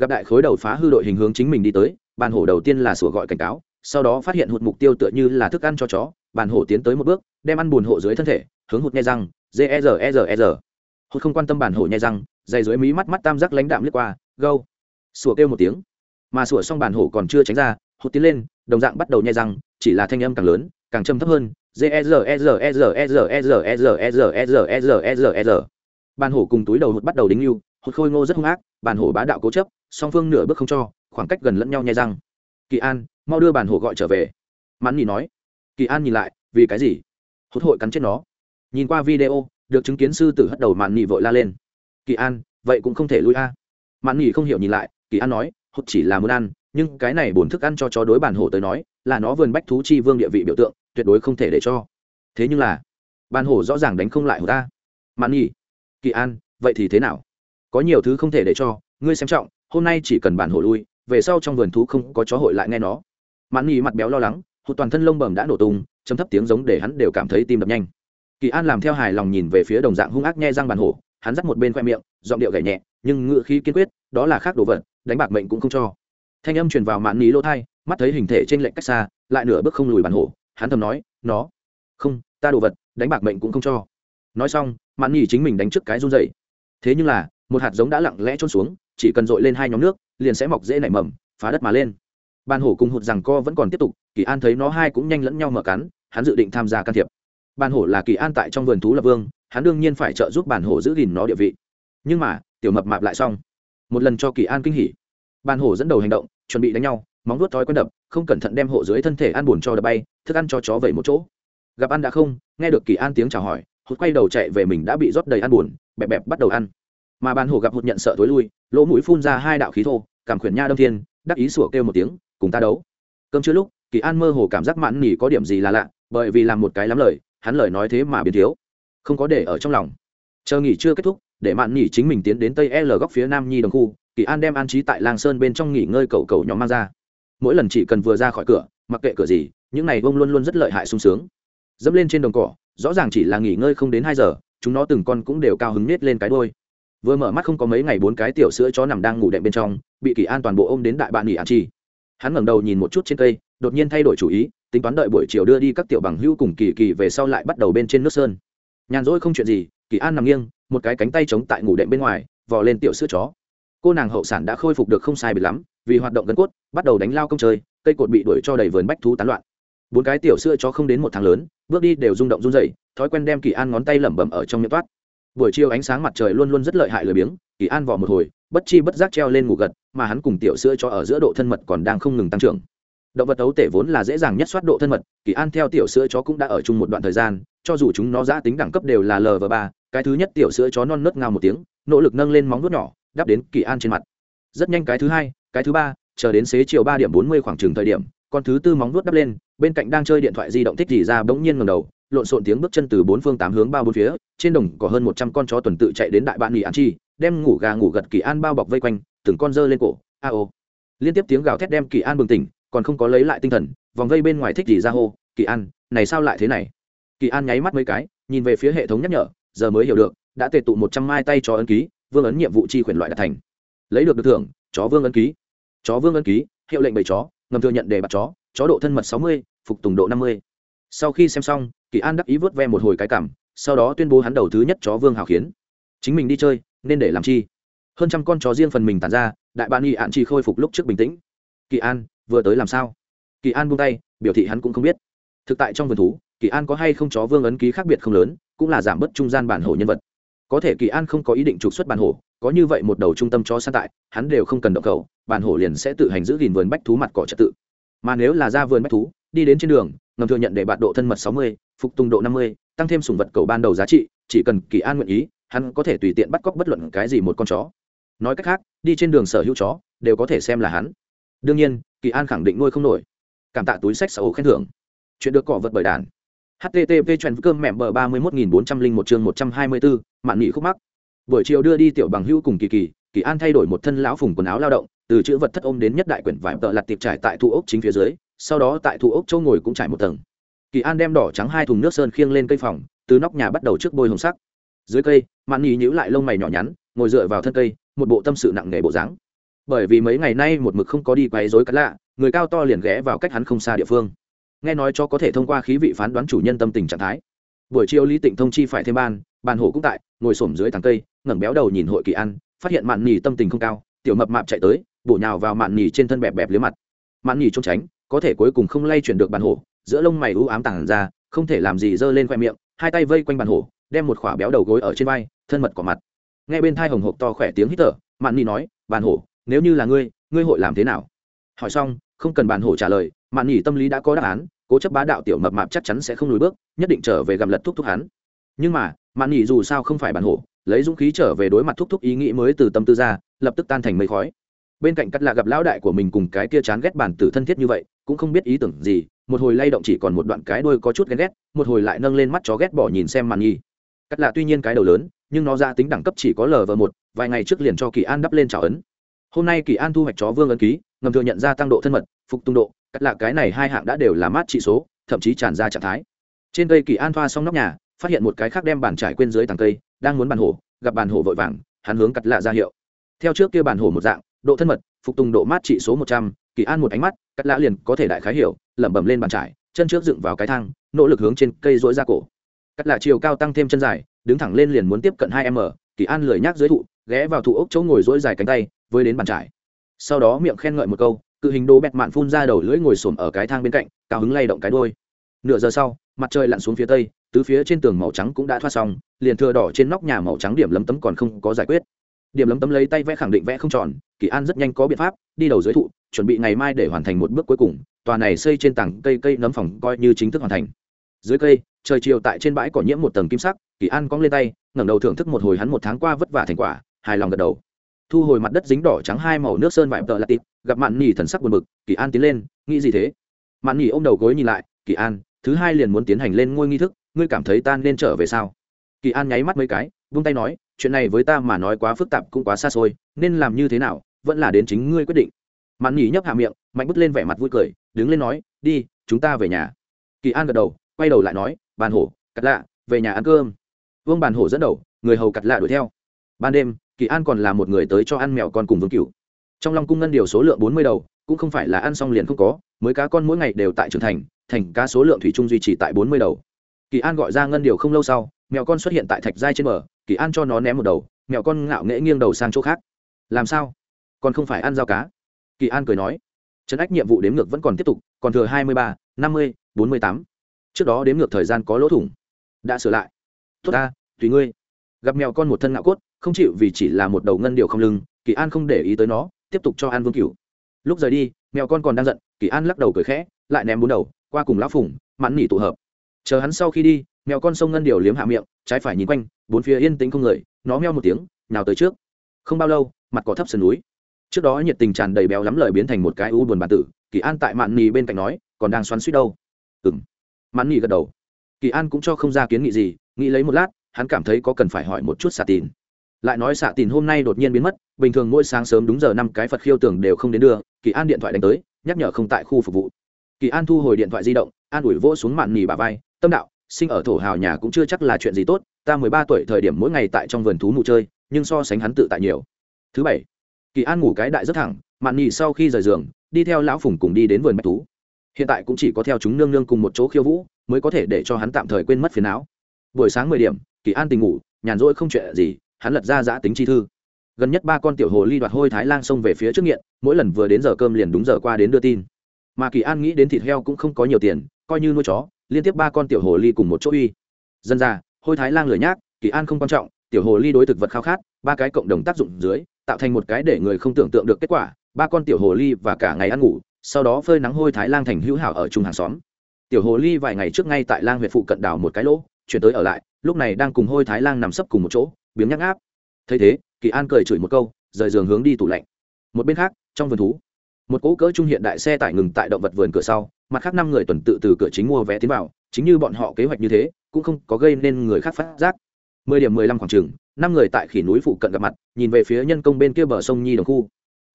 A: gặp đại khối đầu phá hư đội hình hướng chính mình đi tới bàn hổ đầu tiên là sủa gọi cảnh cáo sau đó phát hiện hụt mục tiêu tựa như là thức ăn cho chó bàn hổ tiến tới một bước đem ăn buồn hộ dưới thân thể hướng hụt nghe răng g e r e r e r hụt không quan tâm bàn hổ nghe răng dày dưới mí mắt mắt tam giác lãnh đạm lướt qua gâu sủa kêu một tiếng mà sủa xong bàn hổ còn chưa tránh ra hụt tiến lên đồng dạng bắt đầu nhai răng chỉ là thanh âm càng lớn càng châm thấp hơn bàn hổ cùng túi đầu hụt bắt đầu đính lưu hụt khôi ngô rất hung ác bàn hổ bá đạo cố chấp song phương nửa bước không cho, khoảng cách gần lẫn nhau nhai răng. Kỳ an, mau đưa bàn hổ gọi trở về. Mắn nhì nói. Kỳ an nhìn lại, vì cái gì? Hốt hội cắn chết nó. Nhìn qua video, được chứng kiến sư tử hất đầu Mạn nhì vội la lên. Kỳ an, vậy cũng không thể lui a. Mạn nhì không hiểu nhìn lại, kỳ an nói hốt chỉ là muốn ăn, nhưng cái này bổn thức ăn cho chó đối bản hổ tới nói, là nó vườn bách thú chi vương địa vị biểu tượng, tuyệt đối không thể để cho. Thế nhưng là bản hổ rõ ràng đánh không lại hổ ta. Mạn nhi, kỳ an, vậy thì thế nào? Có nhiều thứ không thể để cho, ngươi xem trọng hôm nay chỉ cần bản hổ lui, về sau trong vườn thú không có chó hội lại nghe nó. Mạn nhi mặt béo lo lắng, hụt toàn thân lông bầm đã nổ tung chấm thấp tiếng giống để hắn đều cảm thấy tim đập nhanh. Kỳ an làm theo hài lòng nhìn về phía đồng dạng hung ác nghe răng bản hổ, hắn dắt một bên khoe miệng, giọng điệu gảy nhẹ, nhưng ngự khí kiên quyết, đó là khác đồ vật, đánh bạc mệnh cũng không cho. Thanh âm truyền vào mạn ní lỗ thai mắt thấy hình thể trên lệnh cách xa, lại nửa bước không lùi bản hổ, hắn thầm nói, nó, không, ta đồ vật, đánh bạc mệnh cũng không cho. Nói xong mạn nhì chính mình đánh trước cái run dậy thế nhưng là, một hạt giống đã lặng lẽ trôn xuống chỉ cần dội lên hai nhóm nước, liền sẽ mọc dễ nảy mầm, phá đất mà lên. Bàn hổ cùng hụt rằng co vẫn còn tiếp tục, kỳ an thấy nó hai cũng nhanh lẫn nhau mở cắn, hắn dự định tham gia can thiệp. Bàn hổ là kỳ an tại trong vườn thú lập vương, hắn đương nhiên phải trợ giúp bàn hổ giữ gìn nó địa vị. Nhưng mà, tiểu mập mạp lại xong. Một lần cho kỳ an kinh hỉ. Bàn hổ dẫn đầu hành động, chuẩn bị đánh nhau, móng vuốt thói quen đập, không cẩn thận đem hộ dưới thân thể ăn buồn cho đập bay, thức ăn cho chó vẩy một chỗ. Gặp ăn đã không, nghe được kỳ an tiếng chào hỏi, hụt quay đầu chạy về mình đã bị rót đầy ăn buồn, bẹp bẹp bắt đầu ăn mà bàn hổ gặp hụt nhận sợ thối lui, lỗ mũi phun ra hai đạo khí thô, cảm khuyển nha đông thiên, đắc ý sủa kêu một tiếng, cùng ta đấu. Cơm chưa lúc, kỳ an mơ hồ cảm giác mãn nỉ có điểm gì là lạ, bởi vì làm một cái lắm lời, hắn lời nói thế mà biến thiếu. Không có để ở trong lòng. Chờ nghỉ chưa kết thúc, để mạn nỉ chính mình tiến đến tây l góc phía nam nhi đồng khu, kỳ an đem an trí tại lang sơn bên trong nghỉ ngơi cầu cầu nhóm mang ra. Mỗi lần chỉ cần vừa ra khỏi cửa, mặc kệ cửa gì, những này bông luôn luôn rất lợi hại sung sướng. Dẫm lên trên đồng cỏ, rõ ràng chỉ là nghỉ ngơi không đến hai giờ, chúng nó từng con cũng đều cao hứng nết lên cái đôi vừa mở mắt không có mấy ngày bốn cái tiểu sữa chó nằm đang ngủ đệm bên trong, bị kỳ an toàn bộ ôm đến đại bạn nghỉ an chi. Hắn ngẩng đầu nhìn một chút trên cây, đột nhiên thay đổi chủ ý, tính toán đợi buổi chiều đưa đi các tiểu bằng hữu cùng kỳ kỳ về sau lại bắt đầu bên trên nước sơn. Nhàn rỗi không chuyện gì, kỳ an nằm nghiêng, một cái cánh tay chống tại ngủ đệm bên ngoài, vò lên tiểu sữa chó. Cô nàng hậu sản đã khôi phục được không sai biệt lắm, vì hoạt động gân cốt, bắt đầu đánh lao công chơi, cây cột bị đuổi cho đầy vườn bách thú tán loạn. Bốn cái tiểu sữa chó không đến một tháng lớn, bước đi đều rung động run dậy thói quen đem kỳ an ngón tay lẩm bẩm ở trong miệng toát buổi chiều ánh sáng mặt trời luôn luôn rất lợi hại lười biếng, kỳ an vỏ một hồi, bất chi bất giác treo lên ngủ gật, mà hắn cùng tiểu sữa cho ở giữa độ thân mật còn đang không ngừng tăng trưởng. Động vật ấu tể vốn là dễ dàng nhất soát độ thân mật, kỳ an theo tiểu sữa chó cũng đã ở chung một đoạn thời gian, cho dù chúng nó giã tính đẳng cấp đều là l và ba, cái thứ nhất tiểu sữa chó non nớt ngao một tiếng, nỗ lực nâng lên móng vuốt nhỏ, đắp đến kỳ an trên mặt. Rất nhanh cái thứ hai, cái thứ ba, chờ đến xế chiều ba điểm bốn mươi khoảng trừng thời điểm con thứ tư móng vuốt đắp lên, bên cạnh đang chơi điện thoại di động thích thì ra bỗng nhiên ngầm đầu, lộn xộn tiếng bước chân từ bốn phương tám hướng bao bốn phía, trên đồng có hơn một trăm con chó tuần tự chạy đến đại bạn nghỉ an chi, đem ngủ gà ngủ gật kỳ an bao bọc vây quanh, từng con dơ lên cổ, a ô. Liên tiếp tiếng gào thét đem kỳ an bừng tỉnh, còn không có lấy lại tinh thần, vòng vây bên ngoài thích thì ra hô, kỳ an, này sao lại thế này? Kỳ an nháy mắt mấy cái, nhìn về phía hệ thống nhắc nhở, giờ mới hiểu được, đã tề tụ một trăm mai tay cho ấn ký, vương ấn nhiệm vụ chi quyền loại đạt thành. Lấy được được thưởng, chó vương ấn ký. Chó vương ấn ký, hiệu lệnh bầy chó ngầm thừa nhận đề bạt chó chó độ thân mật sáu mươi, phục tùng độ năm mươi. Sau khi xem xong, kỳ an đắc ý vớt ve một hồi cái cảm, sau đó tuyên bố hắn đầu thứ nhất chó vương hào khiến. Chính mình đi chơi, nên để làm chi? Hơn trăm con chó riêng phần mình tàn ra, đại bạn y ạn chi khôi phục lúc trước bình tĩnh. Kỳ an, vừa tới làm sao? Kỳ an buông tay, biểu thị hắn cũng không biết. Thực tại trong vườn thú, kỳ an có hay không chó vương ấn ký khác biệt không lớn, cũng là giảm bớt trung gian bản hổ nhân vật. Có thể kỳ an không có ý định trục xuất bản hổ, có như vậy một đầu trung tâm chó săn tại, hắn đều không cần động cầu bản hổ liền sẽ tự hành giữ gìn vườn bách thú mặt cỏ trật tự. Mà nếu là ra vườn bách thú, đi đến trên đường, ngầm thừa nhận để bạt độ thân mật sáu mươi, phục tùng độ năm mươi, tăng thêm sùng vật cầu ban đầu giá trị, chỉ cần kỳ an nguyện ý, hắn có thể tùy tiện bắt cóc bất luận cái gì một con chó. Nói cách khác, đi trên đường sở hữu chó, đều có thể xem là hắn. Đương nhiên, kỳ an khẳng định nuôi không nổi. Cảm tạ túi sách sở hữu khen thưởng. Chuyện được cọ vật bởi đàn. Http chuyện cơm mẹm bờ ba mươi một nghìn bốn trăm linh một chương một trăm hai mươi bốn mạn nghị khúc mắc. Buổi chiều đưa đi tiểu bằng hữu cùng kỳ kỳ kỳ an thay đổi một thân lão phùng quần áo lao động từ chữ vật thất ôm đến nhất đại quyển vải tợ lặt tiệp trải tại thu ốc chính phía dưới, sau đó tại thu ốc châu ngồi cũng trải một tầng. Kỳ an đem đỏ trắng hai thùng nước sơn khiêng lên cây phòng, từ nóc nhà bắt đầu trước bôi hồng sắc. Dưới cây, mạn nhì nhữ lại lông mày nhỏ nhắn, ngồi dựa vào thân cây, một bộ tâm sự nặng nề bộ dáng. Bởi vì mấy ngày nay một mực không có đi quấy rối cắt lạ, người cao to liền ghé vào cách hắn không xa địa phương. Nghe nói cho có thể thông qua khí vị phán đoán chủ nhân tâm tình trạng thái. Buổi chiều lý tịnh thông chi phải thêm ban, bàn hổ cũng tại, ngồi xổm dưới tàng cây, ngẩng béo đầu nhìn hội kỳ ăn phát hiện mạn nhì tâm tình không cao, tiểu mập mạp chạy tới bổ nhào vào mạn nhì trên thân bẹp bẹp liếm mặt. Mạn nhì trốn tránh, có thể cuối cùng không lay chuyển được bàn hổ, giữa lông mày u ám tàng ra, không thể làm gì giơ lên khoe miệng, hai tay vây quanh bàn hổ, đem một khỏa béo đầu gối ở trên vai, thân mật cỏ mặt. Nghe bên thai hồng hộp to khỏe tiếng hít thở, mạn nhì nói bàn hổ, nếu như là ngươi ngươi hội làm thế nào? Hỏi xong, không cần bàn hổ trả lời, mạn nhì tâm lý đã có đáp án, cố chấp bá đạo tiểu mập mạp chắc chắn sẽ không lùi bước, nhất định trở về gặm lật thúc thúc hắn. Nhưng mà, mạn nhì dù sao không phải bàn hổ, lấy dũng khí trở về đối mặt thúc thúc ý nghĩ mới từ tâm tư ra, lập tức tan thành mây khói bên cạnh cắt lạ gặp lão đại của mình cùng cái kia chán ghét bản tử thân thiết như vậy, cũng không biết ý tưởng gì, một hồi lay động chỉ còn một đoạn cái đôi có chút ghen ghét, một hồi lại nâng lên mắt chó ghét bỏ nhìn xem màn nhi cắt lạ tuy nhiên cái đầu lớn, nhưng nó ra tính đẳng cấp chỉ có lờ vờ một, vài ngày trước liền cho kỳ an đắp lên trào ấn. Hôm nay kỳ an thu hoạch chó vương ấn ký, ngầm thừa nhận ra tăng độ thân mật, phục tung độ, cắt lạ cái này hai hạng đã đều là mát trị số, thậm chí tràn ra trạng thái. Trên cây kỳ an thoa xong nóc nhà, phát hiện một cái khác đem bàn trải quên dưới tàng cây, đang muốn bàn hổ, gặp bàn hổ vội vàng, hắn hướng cắt lạ ra hiệu. Theo trước kia bàn hổ một dạng độ thân mật, phục tùng độ mát trị số một trăm, kỳ an một ánh mắt, cắt lã liền có thể đại khái hiểu, lẩm bẩm lên bàn trải, chân trước dựng vào cái thang, nỗ lực hướng trên cây dỗi ra cổ. Cắt lạ chiều cao tăng thêm chân dài, đứng thẳng lên liền muốn tiếp cận hai m kỳ an lười nhác dưới thụ, ghé vào thụ ốc chỗ ngồi dỗi dài cánh tay, với đến bàn trải. Sau đó miệng khen ngợi một câu, cự hình đồ bẹt mạn phun ra đầu lưỡi ngồi xổm ở cái thang bên cạnh, cao hứng lay động cái đôi nửa giờ sau, mặt trời lặn xuống phía tây, tứ phía trên tường màu trắng cũng đã thoát xong, liền thừa đỏ trên nóc nhà màu trắng điểm lấm tấm còn không có giải quyết điểm lấm tấm lấy tay vẽ khẳng định vẽ không tròn, kỳ an rất nhanh có biện pháp, đi đầu giới thụ, chuẩn bị ngày mai để hoàn thành một bước cuối cùng, tòa này xây trên tảng cây cây nấm phòng coi như chính thức hoàn thành. Dưới cây, trời chiều tại trên bãi cỏ nhiễm một tầng kim sắc, kỳ an cong lên tay, ngẩng đầu thưởng thức một hồi hắn một tháng qua vất vả thành quả, hài lòng gật đầu. Thu hồi mặt đất dính đỏ trắng hai màu nước sơn vải tợ lạt tịp gặp mạn nỉ thần sắc buồn bực, kỳ an tiến lên, nghĩ gì thế? Mạn nỉ ôm đầu gối nhìn lại, kỳ an, thứ hai liền muốn tiến hành lên ngôi nghi thức, ngươi cảm thấy ta nên trở về sao? Kỳ an nháy mắt mấy cái, vung tay nói chuyện này với ta mà nói quá phức tạp cũng quá xa xôi, nên làm như thế nào, vẫn là đến chính ngươi quyết định. Mạn nhỉ nhấp hạ miệng, mạnh bứt lên vẻ mặt vui cười, đứng lên nói, đi, chúng ta về nhà. Kỳ an gật đầu, quay đầu lại nói, bàn hổ cắt lạ, về nhà ăn cơm. Vương bàn hổ dẫn đầu, người hầu cắt lạ đuổi theo. Ban đêm, kỳ an còn là một người tới cho ăn mèo con cùng vương cửu. Trong long cung ngân điều số lượng bốn mươi đầu, cũng không phải là ăn xong liền không có, mới cá con mỗi ngày đều tại trưởng thành thành cá số lượng thủy chung duy trì tại bốn mươi đầu. Kỳ an gọi ra ngân điều không lâu sau, mèo con xuất hiện tại thạch giai trên bờ kỳ an cho nó ném một đầu mèo con ngạo nghễ nghiêng đầu sang chỗ khác. Làm sao? Còn không phải ăn dao cá? Kỳ an cười nói. Trấn ách nhiệm vụ đếm ngược vẫn còn tiếp tục, còn thừa hai mươi ba, năm mươi, bốn mươi tám. Trước đó đếm ngược thời gian có lỗ thủng. Đã sửa lại. Tốt ta, tùy ngươi. Gặp mèo con một thân ngạo cốt, không chịu vì chỉ là một đầu ngân điều không lưng, kỳ an không để ý tới nó, tiếp tục cho An vương cửu. Lúc rời đi mèo con còn đang giận, kỳ an lắc đầu cười khẽ, lại ném bốn đầu, qua cùng lão phủng mặn nỉ tụ hợp. Chờ hắn sau khi đi mèo con sông ngân điều liếm hạ miệng, trái phải nhìn quanh bốn phía yên tĩnh không người, nó meo một tiếng nào tới trước. Không bao lâu, mặt cỏ thấp sườn núi. Trước đó nhiệt tình tràn đầy béo lắm lời biến thành một cái u buồn bản tử, kỳ an tại mạn nì bên cạnh nói, còn đang xoắn suýt đâu? Ừ m mạn nì gật đầu. Kỳ an cũng cho không ra kiến nghị gì, nghĩ lấy một lát, hắn cảm thấy có cần phải hỏi một chút xạ tìn. lại nói xạ tìn hôm nay đột nhiên biến mất, bình thường mỗi sáng sớm đúng giờ năm cái phật khiêu tưởng đều không đến đưa, kỳ an điện thoại đánh tới, nhắc nhở không tại khu phục vụ. Kỳ an thu hồi điện thoại di động, an ủi vỗ xuống mạn nì bà vai, tâm đạo, sinh ở thổ hào nhà cũng chưa chắc là chuyện gì tốt ta mười ba tuổi thời điểm mỗi ngày tại trong vườn thú mù chơi, nhưng so sánh hắn tự tại nhiều. Thứ bảy, kỳ an ngủ cái đại rất thẳng, mạn nhị sau khi rời giường, đi theo lão phùng cùng đi đến vườn bạch thú. Hiện tại cũng chỉ có theo chúng nương nương cùng một chỗ khiêu vũ, mới có thể để cho hắn tạm thời quên mất phiền não. Buổi sáng mười điểm, kỳ an tình ngủ, nhàn rỗi không chuyện gì, hắn lật ra giã tính chi thư. Gần nhất ba con tiểu hồ ly đoạt hôi thái Lan xông về phía trước nghiện, mỗi lần vừa đến giờ cơm liền đúng giờ qua đến đưa tin. Mà kỳ an nghĩ đến thịt heo cũng không có nhiều tiền, coi như nuôi chó, liên tiếp ba con tiểu hồ ly cùng một chỗ uy. Dân ra hôi thái lang lười nhác, kỳ an không quan trọng, tiểu hồ ly đối thực vật khao khát, ba cái cộng đồng tác dụng dưới, tạo thành một cái để người không tưởng tượng được kết quả, ba con tiểu hồ ly và cả ngày ăn ngủ, sau đó phơi nắng hôi thái lang thành hữu hảo ở chung hàng xóm. Tiểu hồ ly vài ngày trước ngay tại lang huyện phụ cận đảo một cái lỗ, chuyển tới ở lại, lúc này đang cùng hôi thái lang nằm sấp cùng một chỗ, biếng nhắc áp thấy thế, kỳ an cười chửi một câu, rời giường hướng đi tủ lạnh. Một bên khác, trong vườn thú, một cỗ cỡ trung hiện đại xe tải ngừng tại động vật vườn cửa sau, mặt khác năm người tuần tự từ cửa chính mua vé tiến vào chính như bọn họ kế hoạch như thế, cũng không có gây nên người khác phát giác. Mười điểm mười lăm khoảng trường, năm người tại khỉ núi phụ cận gặp mặt, nhìn về phía nhân công bên kia bờ sông nhi đồng khu.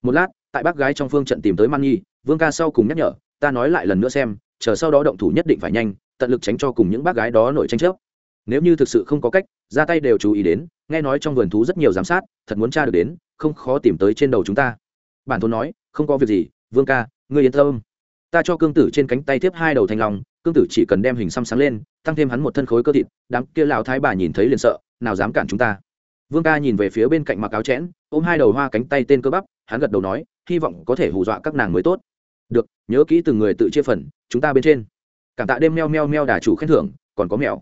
A: Một lát, tại bác gái trong phương trận tìm tới man nhi, vương ca sau cùng nhắc nhở, ta nói lại lần nữa xem, chờ sau đó động thủ nhất định phải nhanh, tận lực tránh cho cùng những bác gái đó nổi tranh chấp. Nếu như thực sự không có cách, ra tay đều chú ý đến, nghe nói trong vườn thú rất nhiều giám sát, thật muốn tra được đến, không khó tìm tới trên đầu chúng ta. Bản thôn nói, không có việc gì, vương ca, ngươi yên tâm ta cho cương tử trên cánh tay tiếp hai đầu thanh long, cương tử chỉ cần đem hình xăm sáng lên, tăng thêm hắn một thân khối cơ thịt, đám kia lão thái bà nhìn thấy liền sợ, nào dám cản chúng ta. Vương ca nhìn về phía bên cạnh mặc áo chẽn, ôm hai đầu hoa cánh tay tên cơ bắp, hắn gật đầu nói, hy vọng có thể hù dọa các nàng mới tốt. Được, nhớ kỹ từng người tự chia phần, chúng ta bên trên. Cảm tạ đêm meo meo meo đà chủ khen thưởng, còn có mèo.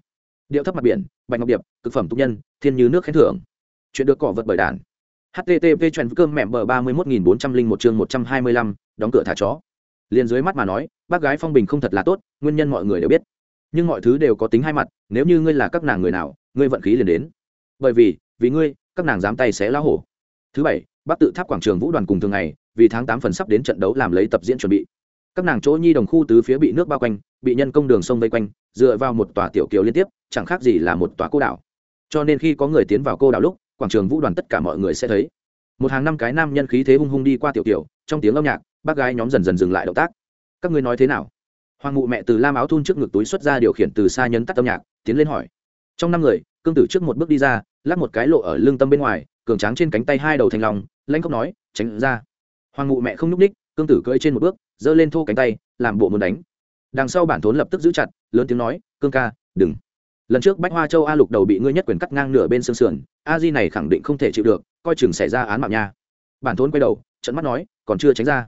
A: Điệu thấp mặt biển, bạch ngọc điệp, cực phẩm tục nhân, thiên như nước khen thưởng. Chuyện được cỏ vật bởi đàn. Http chuyện cơm mẹm bờ ba mươi một nghìn bốn trăm linh một chương một trăm hai mươi lăm, đóng cửa thả chó liền dưới mắt mà nói, bác gái phong bình không thật là tốt, nguyên nhân mọi người đều biết. Nhưng mọi thứ đều có tính hai mặt, nếu như ngươi là các nàng người nào, ngươi vận khí liền đến. Bởi vì vì ngươi, các nàng dám tay sẽ lá hổ. Thứ bảy, bác tự tháp quảng trường vũ đoàn cùng thường ngày, vì tháng tám phần sắp đến trận đấu làm lấy tập diễn chuẩn bị. Các nàng chỗ nhi đồng khu tứ phía bị nước bao quanh, bị nhân công đường sông vây quanh, dựa vào một tòa tiểu kiều liên tiếp, chẳng khác gì là một tòa cô đảo. Cho nên khi có người tiến vào cô đảo lúc, quảng trường vũ đoàn tất cả mọi người sẽ thấy. Một hàng năm cái nam nhân khí thế hung hung đi qua tiểu kiều, trong tiếng âm nhạc bác gái nhóm dần dần dừng lại động tác. Các ngươi nói thế nào? Hoàng mụ mẹ từ lam áo thun trước ngực túi xuất ra điều khiển từ xa nhấn tắt âm nhạc, tiến lên hỏi. Trong năm người, cương tử trước một bước đi ra, lắc một cái lộ ở lương tâm bên ngoài, cường tráng trên cánh tay hai đầu thành lòng lãnh khóc nói, tránh ra. Hoàng mụ mẹ không n ú c ních cương tử cưỡi trên một bước, giơ lên thô cánh tay, làm bộ muốn đánh. Đằng sau bản thốn lập tức giữ chặt, lớn tiếng nói, cương ca, đừng. Lần trước bách hoa châu a lục đầu bị ngươi nhất quyền cắt ngang nửa bên xương sườn, a di này khẳng định không thể chịu được, coi chừng xảy ra án mạng nha. Bản thốn quay đầu trận mắt nói, còn chưa tránh ra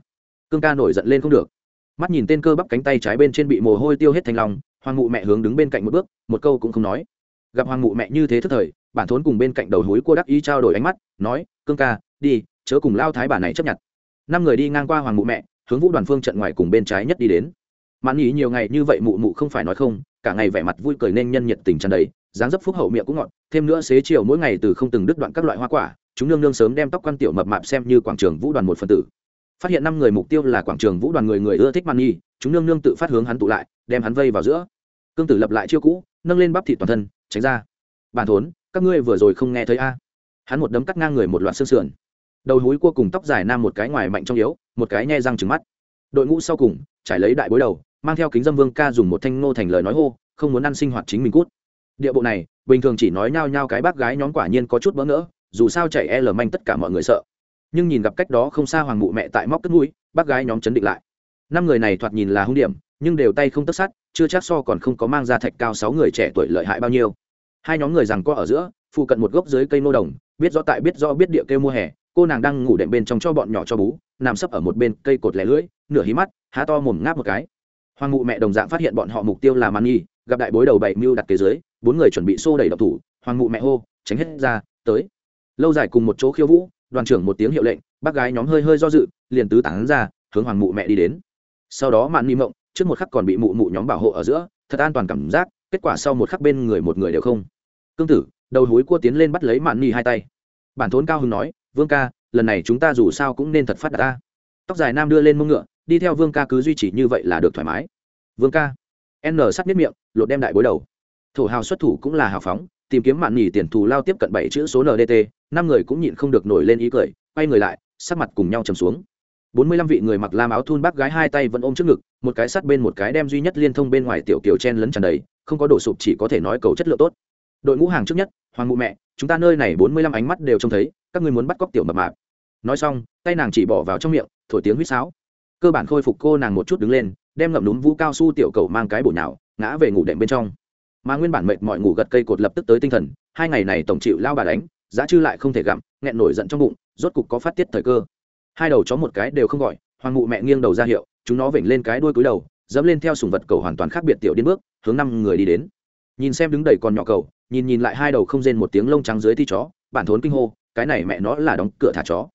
A: cương ca nổi giận lên không được. Mắt nhìn tên cơ bắp cánh tay trái bên trên bị mồ hôi tiêu hết thành lòng, hoàng mụ mẹ hướng đứng bên cạnh một bước, một câu cũng không nói. Gặp hoàng mụ mẹ như thế thức thời, bản thốn cùng bên cạnh đầu hối cua đắc ý trao đổi ánh mắt, nói, cương ca, đi, chớ cùng lao thái bà này chấp nhận. Năm người đi ngang qua hoàng mụ mẹ, hướng vũ đoàn phương trận ngoài cùng bên trái nhất đi đến. Mãn nghĩ nhiều ngày như vậy mụ mụ không phải nói không, cả ngày vẻ mặt vui cười nên nhân nhiệt tình tràn đầy, dáng dấp phúc hậu miệng cũng ngọt, thêm nữa xế chiều mỗi ngày từ không từng đứt đoạn các loại hoa quả, chúng nương nương sớm đem tóc quan tiểu mập mạp xem như quảng trường vũ đoàn một phần tử phát hiện năm người mục tiêu là quảng trường vũ đoàn người người ưa thích man nhi, chúng nương nương tự phát hướng hắn tụ lại, đem hắn vây vào giữa. Cương tử lập lại chiêu cũ, nâng lên bắp thị toàn thân, tránh ra. Bản thốn, các ngươi vừa rồi không nghe thấy a? Hắn một đấm cắt ngang người một loạt xương sườn. Đầu húi cua cùng tóc dài nam một cái ngoài mạnh trong yếu, một cái nhe răng trứng mắt. Đội ngũ sau cùng, trải lấy đại bối đầu, mang theo kính dâm vương ca dùng một thanh nô thành lời nói hô, không muốn ăn sinh hoạt chính mình cút. Địa bộ này, bình thường chỉ nói nhao nhao cái bác gái nhóm quả nhiên có chút bỡ ngỡ, dù sao chạy e lờ manh tất cả mọi người sợ nhưng nhìn gặp cách đó không xa hoàng mụ mẹ tại móc cất mũi, bác gái nhóm chấn định lại. Năm người này thoạt nhìn là hung điểm, nhưng đều tay không tất sát, chưa chắc so còn không có mang ra thạch cao sáu người trẻ tuổi lợi hại bao nhiêu. Hai nhóm người rằng co ở giữa, phụ cận một gốc dưới cây nô đồng, biết rõ tại biết rõ biết địa kêu mùa hè, cô nàng đang ngủ đệm bên trong cho bọn nhỏ cho bú, nằm sấp ở một bên cây cột lẻ lưỡi, nửa hí mắt, há to mồm ngáp một cái. Hoàng mụ mẹ đồng dạng phát hiện bọn họ mục tiêu là man nhi gặp đại bối đầu bảy mưu đặt kế dưới, bốn người chuẩn bị xô đẩy độc thủ, hoàng mụ mẹ hô, tránh hết ra, tới. Lâu dài cùng một chỗ khiêu vũ đoàn trưởng một tiếng hiệu lệnh, bác gái nhóm hơi hơi do dự, liền tứ tán ra, hướng hoàng mụ mẹ đi đến. Sau đó mạn ni mộng, trước một khắc còn bị mụ mụ nhóm bảo hộ ở giữa, thật an toàn cảm giác, kết quả sau một khắc bên người một người đều không. Cương tử, đầu hối cua tiến lên bắt lấy mạn ni hai tay. Bản thốn cao hưng nói, vương ca, lần này chúng ta dù sao cũng nên thật phát đạt ta. Tóc dài nam đưa lên mông ngựa, đi theo vương ca cứ duy trì như vậy là được thoải mái. Vương ca. N sắt miết miệng, lột đem đại bối đầu. Thổ hào xuất thủ cũng là hào phóng tìm kiếm mạn nhỉ tiền thù lao tiếp cận bảy chữ số ndt năm người cũng nhịn không được nổi lên ý cười, quay người lại, sắc mặt cùng nhau trầm xuống. Bốn mươi lăm vị người mặc lam áo thun bác gái hai tay vẫn ôm trước ngực, một cái sắt bên một cái đem duy nhất liên thông bên ngoài tiểu kiều chen lấn tràn đầy, không có đổ sụp chỉ có thể nói cầu chất lượng tốt. Đội ngũ hàng trước nhất, hoàng mụ mẹ, chúng ta nơi này bốn mươi lăm ánh mắt đều trông thấy, các người muốn bắt cóc tiểu mập mạp. Nói xong, tay nàng chỉ bỏ vào trong miệng, thổi tiếng huýt sáo. Cơ bản khôi phục cô nàng một chút đứng lên, đem ngậm núm vũ cao su tiểu cầu mang cái bổ nhào, ngã về ngủ đệm bên trong mà nguyên bản mệt mọi ngủ gật cây cột lập tức tới tinh thần, hai ngày này tổng chịu lao bà đánh, giá chư lại không thể gặm, nghẹn nổi giận trong bụng, rốt cục có phát tiết thời cơ. Hai đầu chó một cái đều không gọi, hoàng mụ mẹ nghiêng đầu ra hiệu, chúng nó vểnh lên cái đuôi cúi đầu, dẫm lên theo sùng vật cầu hoàn toàn khác biệt tiểu điên bước, hướng năm người đi đến. Nhìn xem đứng đầy còn nhỏ cầu, nhìn nhìn lại hai đầu không rên một tiếng lông trắng dưới thi chó, bản thốn kinh hô, cái này mẹ nó là đóng cửa thả chó.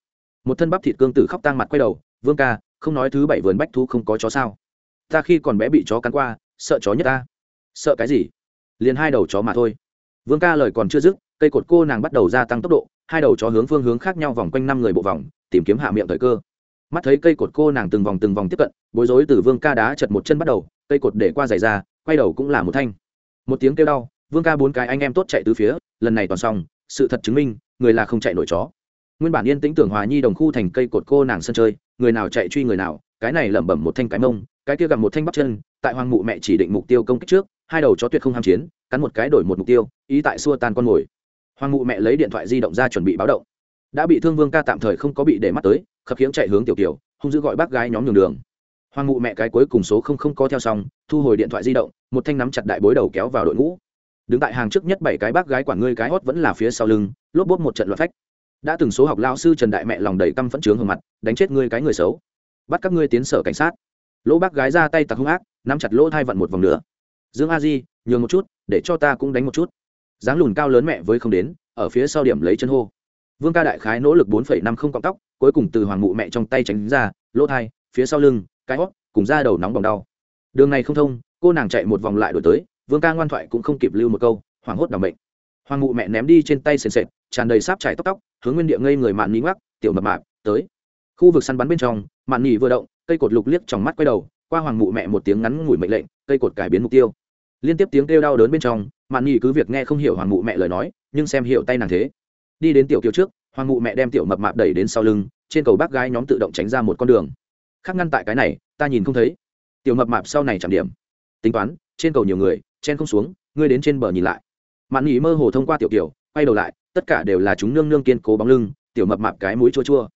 A: Một thân bắp thịt cương tử khóc tang mặt quay đầu, vương ca, không nói thứ bảy vườn bách thu không có chó sao? Ta khi còn bé bị chó cắn qua, sợ chó nhất ta. Sợ cái gì? Liền hai đầu chó mà thôi. Vương ca lời còn chưa dứt, cây cột cô nàng bắt đầu gia tăng tốc độ, hai đầu chó hướng phương hướng khác nhau vòng quanh năm người bộ vòng, tìm kiếm hạ miệng thời cơ. Mắt thấy cây cột cô nàng từng vòng từng vòng tiếp cận, bối rối từ vương ca đá chật một chân bắt đầu, cây cột để qua giày ra, quay đầu cũng là một thanh. Một tiếng kêu đau, vương ca bốn cái anh em tốt chạy từ phía, lần này toàn xong, sự thật chứng minh, người là không chạy nổi chó. Nguyên bản yên tĩnh tưởng hòa nhi đồng khu thành cây cột cô nàng sân chơi, người nào chạy truy người nào, cái này lẩm bẩm một thanh cái mông, cái kia gặp một thanh bắp chân, tại hoàng mụ mẹ chỉ định mục tiêu công kích trước hai đầu chó tuyệt không ham chiến, cắn một cái đổi một mục tiêu, ý tại xua tan con mồi. Hoàng mụ mẹ lấy điện thoại di động ra chuẩn bị báo động. Đã bị thương vương ca tạm thời không có bị để mắt tới, khập khiễng chạy hướng tiểu kiều, hung dữ gọi bác gái nhóm nhường đường. Hoàng mụ mẹ cái cuối cùng số không không có theo xong, thu hồi điện thoại di động, một thanh nắm chặt đại bối đầu kéo vào đội ngũ. Đứng tại hàng trước nhất bảy cái bác gái quản ngươi cái hót vẫn là phía sau lưng, lốp bốp một trận loạt phách. Đã từng số học lao sư trần đại mẹ lòng đầy căm phẫn trướng hờ mặt, đánh chết ngươi cái người xấu. Bắt các ngươi tiến sở cảnh sát. Lỗ bác gái ra tay tặc hung ác, nắm chặt lỗ thai vận một vòng nữa dương a di, nhường một chút, để cho ta cũng đánh một chút. Dáng lùn cao lớn mẹ với không đến, ở phía sau điểm lấy chân hô. Vương ca đại khái nỗ lực bốn phẩy năm không cọng tóc, cuối cùng từ hoàng mụ mẹ trong tay tránh ra, lỗ thai, phía sau lưng, cái hót, cùng ra đầu nóng bỏng đau. Đường này không thông, cô nàng chạy một vòng lại đổi tới, vương ca ngoan thoại cũng không kịp lưu một câu, hoảng hốt đ ỏ bệnh hoàng mụ mẹ ném đi trên tay sền sệt, tràn đầy sáp chảy tóc tóc, hướng nguyên địa ngây người mạn nhí ngoắc tiểu mập mạp, tới. Khu vực săn bắn bên trong, mạn nhì vừa động, cây cột lục liếc trong mắt quay đầu, qua hoàng mụ mẹ một tiếng ngắn ngủi mệnh lệnh, cây cột cải biến mục tiêu liên tiếp tiếng kêu đau đớn bên trong, mạn nghị cứ việc nghe không hiểu hoàng mụ mẹ lời nói, nhưng xem hiểu tay nàng thế. Đi đến tiểu kiều trước, hoàng mụ mẹ đem tiểu mập mạp đẩy đến sau lưng, trên cầu bác gái nhóm tự động tránh ra một con đường. Khác ngăn tại cái này, ta nhìn không thấy. Tiểu mập mạp sau này chạm điểm. Tính toán, trên cầu nhiều người, chen không xuống, ngươi đến trên bờ nhìn lại. Mạn nghị mơ hồ thông qua tiểu kiều, quay đầu lại, tất cả đều là chúng nương nương kiên cố bóng lưng, tiểu mập mạp cái mũi chua chua.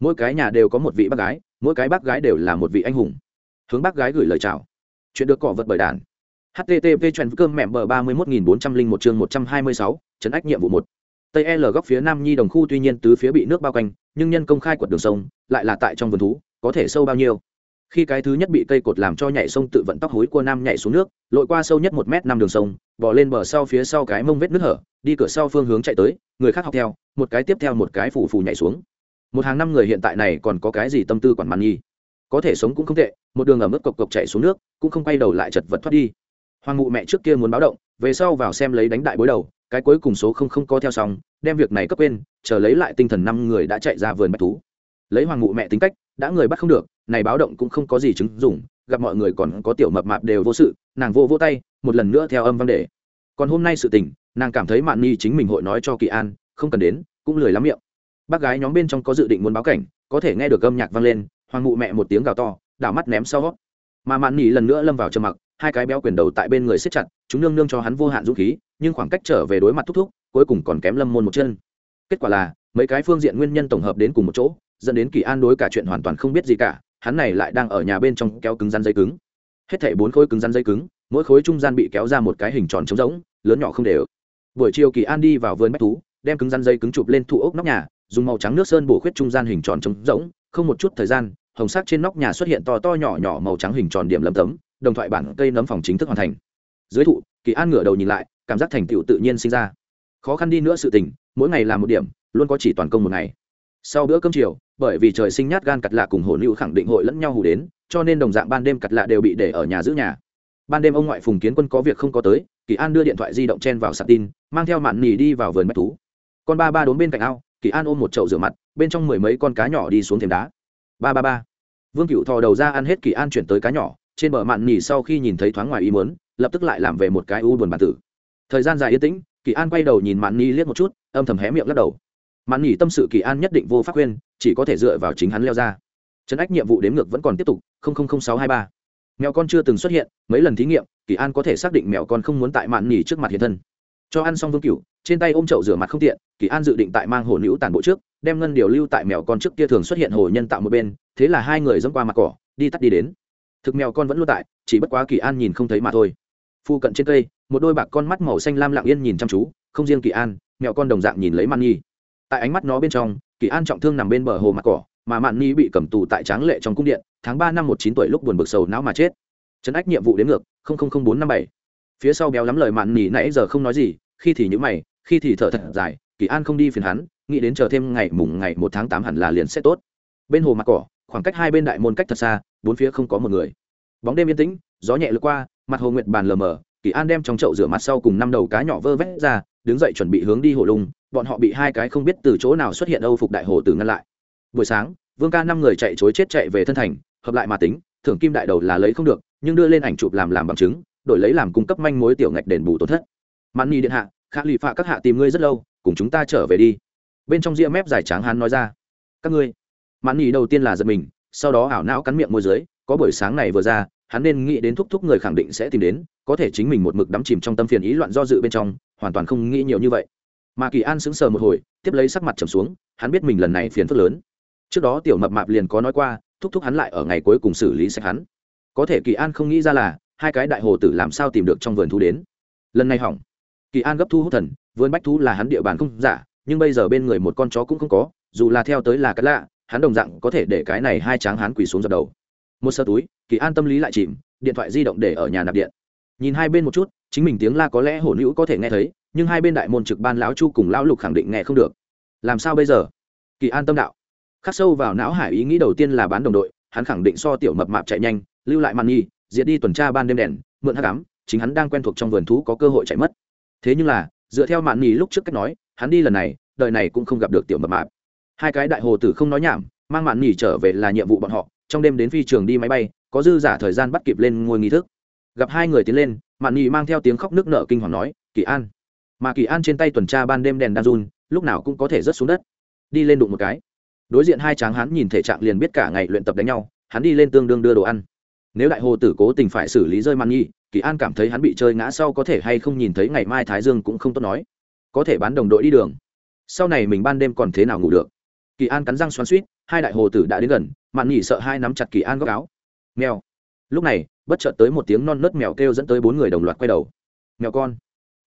A: Mỗi cái nhà đều có một vị bác gái, mỗi cái bác gái đều là một vị anh hùng. Hướng bác gái gửi lời chào. Chuyện được cỏ vật bởi đàn http chuyện cơm mẹm bờ ba mươi một nghìn bốn trăm linh một chương một trăm hai mươi sáu, trấn ách nhiệm vụ một. Tây l góc phía nam nhi đồng khu tuy nhiên tứ phía bị nước bao quanh, nhưng nhân công khai quật đường sông, lại là tại trong vườn thú, có thể sâu bao nhiêu. Khi cái thứ nhất bị cây cột làm cho nhảy sông tự vận tóc hối của nam nhảy xuống nước, lội qua sâu nhất một m năm đường sông bỏ lên bờ sau phía sau cái mông vết nước hở, đi cửa sau phương hướng chạy tới, người khác học theo, một cái tiếp theo một cái phủ phủ nhảy xuống. Một hàng năm người hiện tại này còn có cái gì tâm tư quản màn nhi? Có thể sống cũng không tệ, một đường ở mức cộc cộc chạy xuống nước, cũng không quay đầu lại chật vật thoát đi hoàng mụ mẹ trước kia muốn báo động, về sau vào xem lấy đánh đại bối đầu, cái cuối cùng số không không có theo xong, đem việc này cấp quên, chờ lấy lại tinh thần năm người đã chạy ra vườn bạch thú. Lấy hoàng mụ mẹ tính cách, đã người bắt không được, này báo động cũng không có gì chứng dùng gặp mọi người còn có tiểu mập mạp đều vô sự, nàng vô vô tay, một lần nữa theo âm văn đề. Còn hôm nay sự tình, nàng cảm thấy mạn ni chính mình hội nói cho kỳ an, không cần đến, cũng lười lắm miệng. Bác gái nhóm bên trong có dự định muốn báo cảnh, có thể nghe được âm nhạc vang lên, hoàng mụ mẹ một tiếng gào to, đảo mắt ném sau. Mà mạn ni lần nữa lâm vào trầm mặc hai cái béo quyền đầu tại bên người siết chặt, chúng nương nương cho hắn vô hạn dũng khí, nhưng khoảng cách trở về đối mặt thúc thúc, cuối cùng còn kém lâm môn một chân. Kết quả là, mấy cái phương diện nguyên nhân tổng hợp đến cùng một chỗ, dẫn đến kỳ an đối cả chuyện hoàn toàn không biết gì cả, hắn này lại đang ở nhà bên trong kéo cứng rắn dây cứng. Hết thảy bốn khối cứng rắn dây cứng, mỗi khối trung gian bị kéo ra một cái hình tròn trống rỗng, lớn nhỏ không đều. Buổi chiều kỳ an đi vào vườn bách thú, đem cứng rắn dây cứng chụp lên thụ ốc nóc nhà, dùng màu trắng nước sơn bổ khuyết trung gian hình tròn trống rỗng, không một chút thời gian, hồng sắc trên nóc nhà xuất hiện to to nhỏ nhỏ màu trắng hình tròn điểm lấm tấm đồng thoại bản cây nấm phòng chính thức hoàn thành. Dưới thụ, kỳ an ngửa đầu nhìn lại, cảm giác thành tựu tự nhiên sinh ra. Khó khăn đi nữa sự tình, mỗi ngày làm một điểm, luôn có chỉ toàn công một ngày. Sau bữa cơm chiều, bởi vì trời sinh nhát gan cặt lạ cùng hồn lưu khẳng định hội lẫn nhau hù đến, cho nên đồng dạng ban đêm cặt lạ đều bị để ở nhà giữ nhà. Ban đêm ông ngoại phùng kiến quân có việc không có tới, kỳ an đưa điện thoại di động chen vào sạc tin, mang theo mạn nỉ đi vào vườn bách thú. Con ba ba đốn bên cạnh ao, kỳ an ôm một chậu rửa mặt, bên trong mười mấy con cá nhỏ đi xuống thềm đá. Ba ba ba. Vương cựu thò đầu ra ăn hết kỳ an chuyển tới cá nhỏ trên bờ mạn nhỉ sau khi nhìn thấy thoáng ngoài ý muốn, lập tức lại làm về một cái u buồn bản tử. Thời gian dài yên tĩnh, kỳ an quay đầu nhìn mạn nỉ liếc một chút, âm thầm hé miệng lắc đầu. Mạn nhỉ tâm sự kỳ an nhất định vô pháp khuyên chỉ có thể dựa vào chính hắn leo ra. Trấn ách nhiệm vụ đếm ngược vẫn còn tiếp tục sáu hai ba. Mèo con chưa từng xuất hiện, mấy lần thí nghiệm, kỳ an có thể xác định mèo con không muốn tại mạn nhỉ trước mặt hiện thân. Cho ăn xong vương cửu, trên tay ôm chậu rửa mặt không tiện, kỳ an dự định tại mang hồ nữ tàn bộ trước, đem ngân điều lưu tại mèo con trước kia thường xuất hiện hồ nhân tạo một bên, thế là hai người dẫm qua mặt cỏ, đi tắt đi đến thực mèo con vẫn luôn tại, chỉ bất quá kỳ an nhìn không thấy mà thôi. Phu cận trên cây, một đôi bạc con mắt màu xanh lam lặng yên nhìn chăm chú, không riêng kỳ an mẹo con đồng dạng nhìn lấy man nhi. Tại ánh mắt nó bên trong, kỳ an trọng thương nằm bên bờ hồ mặt cỏ, mà mạn nhi bị cầm tù tại tráng lệ trong cung điện, tháng ba năm một chín tuổi lúc buồn bực sầu não mà chết. Trấn ách nhiệm vụ đến ngược bốn năm bảy. Phía sau béo lắm lời mạn Nhi nãy giờ không nói gì, khi thì nhữ mày, khi thì thở thật dài, kỳ an không đi phiền hắn, nghĩ đến chờ thêm ngày mùng ngày một tháng tám hẳn là liền sẽ tốt. Bên hồ mặt cỏ khoảng cách hai bên đại môn cách thật xa, bốn phía không có một người. Bóng đêm yên tĩnh, gió nhẹ lướt qua, mặt hồ nguyệt bàn lờ mờ, kỳ an đem trong chậu rửa mặt sau cùng năm đầu cá nhỏ vơ vét ra, đứng dậy chuẩn bị hướng đi hồ lùng. bọn họ bị hai cái không biết từ chỗ nào xuất hiện âu phục đại hồ tử ngăn lại. Buổi sáng, vương ca năm người chạy chối chết chạy về thân thành, hợp lại mà tính, thưởng kim đại đầu là lấy không được, nhưng đưa lên ảnh chụp làm làm bằng chứng, đổi lấy làm cung cấp manh mối tiểu ngạch đền bù tổn thất. Mạn nhi điện hạ, khả lụy phạ các hạ tìm ngươi rất lâu, cùng chúng ta trở về đi. Bên trong ria mép dài tráng hắn nói ra, các ngươi mãn nhì đầu tiên là giật mình, sau đó ảo não cắn miệng môi dưới, có buổi sáng này vừa ra, hắn nên nghĩ đến thúc thúc người khẳng định sẽ tìm đến, có thể chính mình một mực đắm chìm trong tâm phiền ý loạn do dự bên trong, hoàn toàn không nghĩ nhiều như vậy. Mà kỳ an sững sờ một hồi, tiếp lấy sắc mặt trầm xuống, hắn biết mình lần này phiền phức lớn. Trước đó tiểu mập mạp liền có nói qua, thúc thúc hắn lại ở ngày cuối cùng xử lý sạch hắn. Có thể kỳ an không nghĩ ra là, hai cái đại hồ tử làm sao tìm được trong vườn thú đến. Lần này hỏng. Kỳ an gấp thu hút thần, vườn bách thú là hắn địa bàn không giả, nhưng bây giờ bên người một con chó cũng không có, dù là theo tới là cái lạ hắn đồng dạng có thể để cái này hai tráng hắn quỳ xuống dập đầu. Một sơ túi, kỳ an tâm lý lại chìm, điện thoại di động để ở nhà nạp điện. Nhìn hai bên một chút, chính mình tiếng la có lẽ hổ nữ có thể nghe thấy, nhưng hai bên đại môn trực ban lão chu cùng lão lục khẳng định nghe không được. Làm sao bây giờ? Kỳ an tâm đạo. Khắc sâu vào não hải ý nghĩ đầu tiên là bán đồng đội, hắn khẳng định so tiểu mập mạp chạy nhanh, lưu lại màn nhi diệt đi tuần tra ban đêm đèn, mượn hắc ám, chính hắn đang quen thuộc trong vườn thú có cơ hội chạy mất. Thế nhưng là, dựa theo màn nhi lúc trước cách nói, hắn đi lần này, đời này cũng không gặp được tiểu mập mạp hai cái đại hồ tử không nói nhảm, mang mạn nghỉ trở về là nhiệm vụ bọn họ, trong đêm đến phi trường đi máy bay, có dư giả thời gian bắt kịp lên ngôi nghi thức. Gặp hai người tiến lên, mạn nghỉ mang theo tiếng khóc nước nợ kinh hoàng nói, kỳ an. Mà kỳ an trên tay tuần tra ban đêm đèn đan run, lúc nào cũng có thể rớt xuống đất. Đi lên đụng một cái. Đối diện hai tráng hắn nhìn thể trạng liền biết cả ngày luyện tập đánh nhau, hắn đi lên tương đương đưa đồ ăn. Nếu đại hồ tử cố tình phải xử lý rơi mạn nhi kỳ an cảm thấy hắn bị chơi ngã sau có thể hay không nhìn thấy ngày mai thái dương cũng không tốt nói. Có thể bán đồng đội đi đường. Sau này mình ban đêm còn thế nào ngủ được? Kỳ an cắn răng xoắn suýt hai đại hồ tử đã đến gần, mạn nhỉ sợ hai nắm chặt kỳ an góc áo. Mèo. Lúc này, bất chợt tới một tiếng non nớt mèo kêu dẫn tới bốn người đồng loạt quay đầu. Mèo con.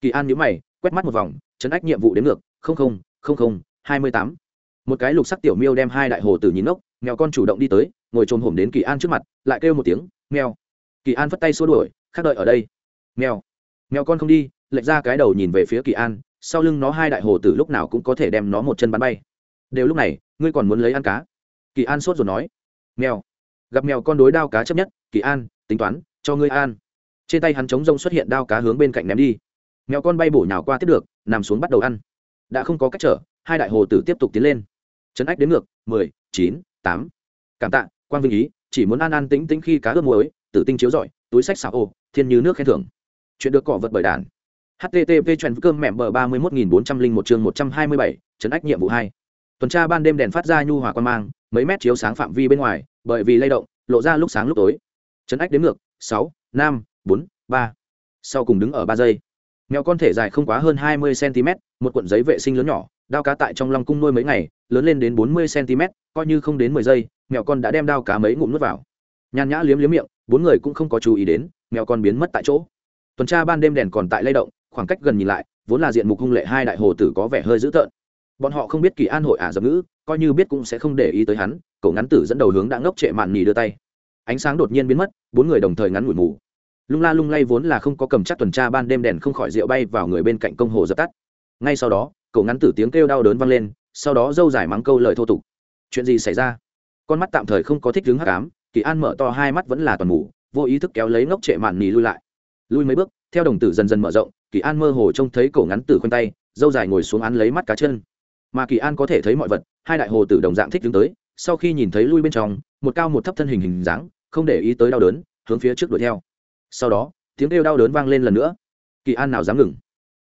A: Kỳ an nhíu mày, quét mắt một vòng, chấn ách nhiệm vụ đến ngược, không không không không, hai mươi tám. Một cái lục sắc tiểu miêu đem hai đại hồ tử nhìn ốc mèo con chủ động đi tới, ngồi trồm hổm đến kỳ an trước mặt, lại kêu một tiếng, mèo. Kỳ an vất tay xua đuổi, khác đợi ở đây. Mèo. Mèo con không đi, lệch ra cái đầu nhìn về phía kỳ an, sau lưng nó hai đại hồ tử lúc nào cũng có thể đem nó một chân bắn bay đều lúc này, ngươi còn muốn lấy ăn cá? Kỳ an sốt rồi nói. Mèo. Gặp mèo con đối đao cá chấp nhất, kỳ an, tính toán, cho ngươi an trên tay hắn chống rông xuất hiện đao cá hướng bên cạnh ném đi. Mèo con bay bổ nhào qua tiếp được, nằm xuống bắt đầu ăn. Đã không có cách trở, hai đại hồ tử tiếp tục tiến lên. Trấn ách đến ngược, mười, chín, tám. Cảm tạ, quang vinh ý, chỉ muốn an an tĩnh tĩnh khi cá ướp muối, tử tinh chiếu rọi, túi sách xào ô, thiên như nước khen thưởng. Chuyện được cỏ vật bởi đàn. Http chuyện cơm mẹm bờ ba mươi một nghìn bốn trăm linh một chương một trăm hai mươi bảy, trấn ách nhiệm vụ hai tuần tra ban đêm đèn phát ra nhu hòa quan mang, mấy mét chiếu sáng phạm vi bên ngoài, bởi vì lay động, lộ ra lúc sáng lúc tối. Trấn ách đến ngược, sáu, năm, bốn, ba. Sau cùng đứng ở ba giây. Mèo con thể dài không quá hơn hai mươi cm một cuộn giấy vệ sinh lớn nhỏ, đao cá tại trong lòng cung nuôi mấy ngày, lớn lên đến bốn mươi cm coi như không đến mười giây, mèo con đã đem đao cá mấy ngụm nuốt vào. Nhàn nhã liếm liếm miệng, bốn người cũng không có chú ý đến, mèo con biến mất tại chỗ. Tuần tra ban đêm đèn còn tại lay động, khoảng cách gần nhìn lại, vốn là diện mục hung lệ hai đại hồ tử có vẻ hơi dữ tợn bọn họ không biết kỳ an hội ả dập ngữ, coi như biết cũng sẽ không để ý tới hắn, cậu ngắn tử dẫn đầu hướng đã ngốc trệ mạn nhì đưa tay. Ánh sáng đột nhiên biến mất, bốn người đồng thời ngắn ngủi mù lung la lung lay vốn là không có cầm chắc tuần tra ban đêm đèn không khỏi rượu bay vào người bên cạnh công hồ dập tắt. Ngay sau đó, cậu ngắn tử tiếng kêu đau đớn vang lên, sau đó dâu dài mắng câu lời thô tục. Chuyện gì xảy ra? Con mắt tạm thời không có thích đứng hắc ám, kỳ an mở to hai mắt vẫn là toàn mù, vô ý thức kéo lấy ngốc trệ mạn nhì lui lại. Lui mấy bước, theo đồng tử dần dần mở rộng, kỳ an mơ hồ trông thấy cổ ngắn tử khoanh tay, dâu dài ngồi xuống án lấy mắt cá chân mà kỳ an có thể thấy mọi vật, hai đại hồ tử đồng dạng thích đứng tới, sau khi nhìn thấy lui bên trong, một cao một thấp thân hình hình dáng, không để ý tới đau đớn, hướng phía trước đuổi theo. Sau đó, tiếng kêu đau đớn vang lên lần nữa. Kỳ an nào dám ngừng?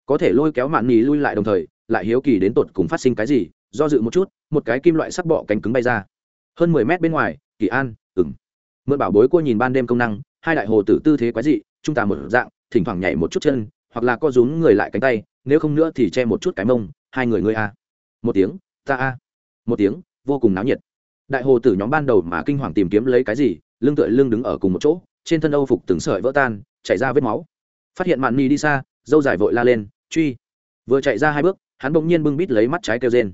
A: Có thể lôi kéo mạn nhì lui lại đồng thời, lại hiếu kỳ đến tột cùng phát sinh cái gì, do dự một chút, một cái kim loại sắc bọ cánh cứng bay ra. Hơn mười mét bên ngoài, kỳ an ừng mượn bảo bối cô nhìn ban đêm công năng, hai đại hồ tử tư thế quái dị trung tà một dạng, thỉnh thoảng nhảy một chút chân, hoặc là co rúm người lại cánh tay, nếu không nữa thì che một chút cái mông, hai người ngươi a một tiếng, ta a. Một tiếng, vô cùng náo nhiệt. Đại hồ tử nhóm ban đầu mà kinh hoàng tìm kiếm lấy cái gì, lưng tựa lưng đứng ở cùng một chỗ, trên thân âu phục từng sợi vỡ tan, chảy ra vết máu. Phát hiện mạn ni đi xa, dâu dài vội la lên, truy. Vừa chạy ra hai bước, hắn bỗng nhiên bưng bít lấy mắt trái kêu rên.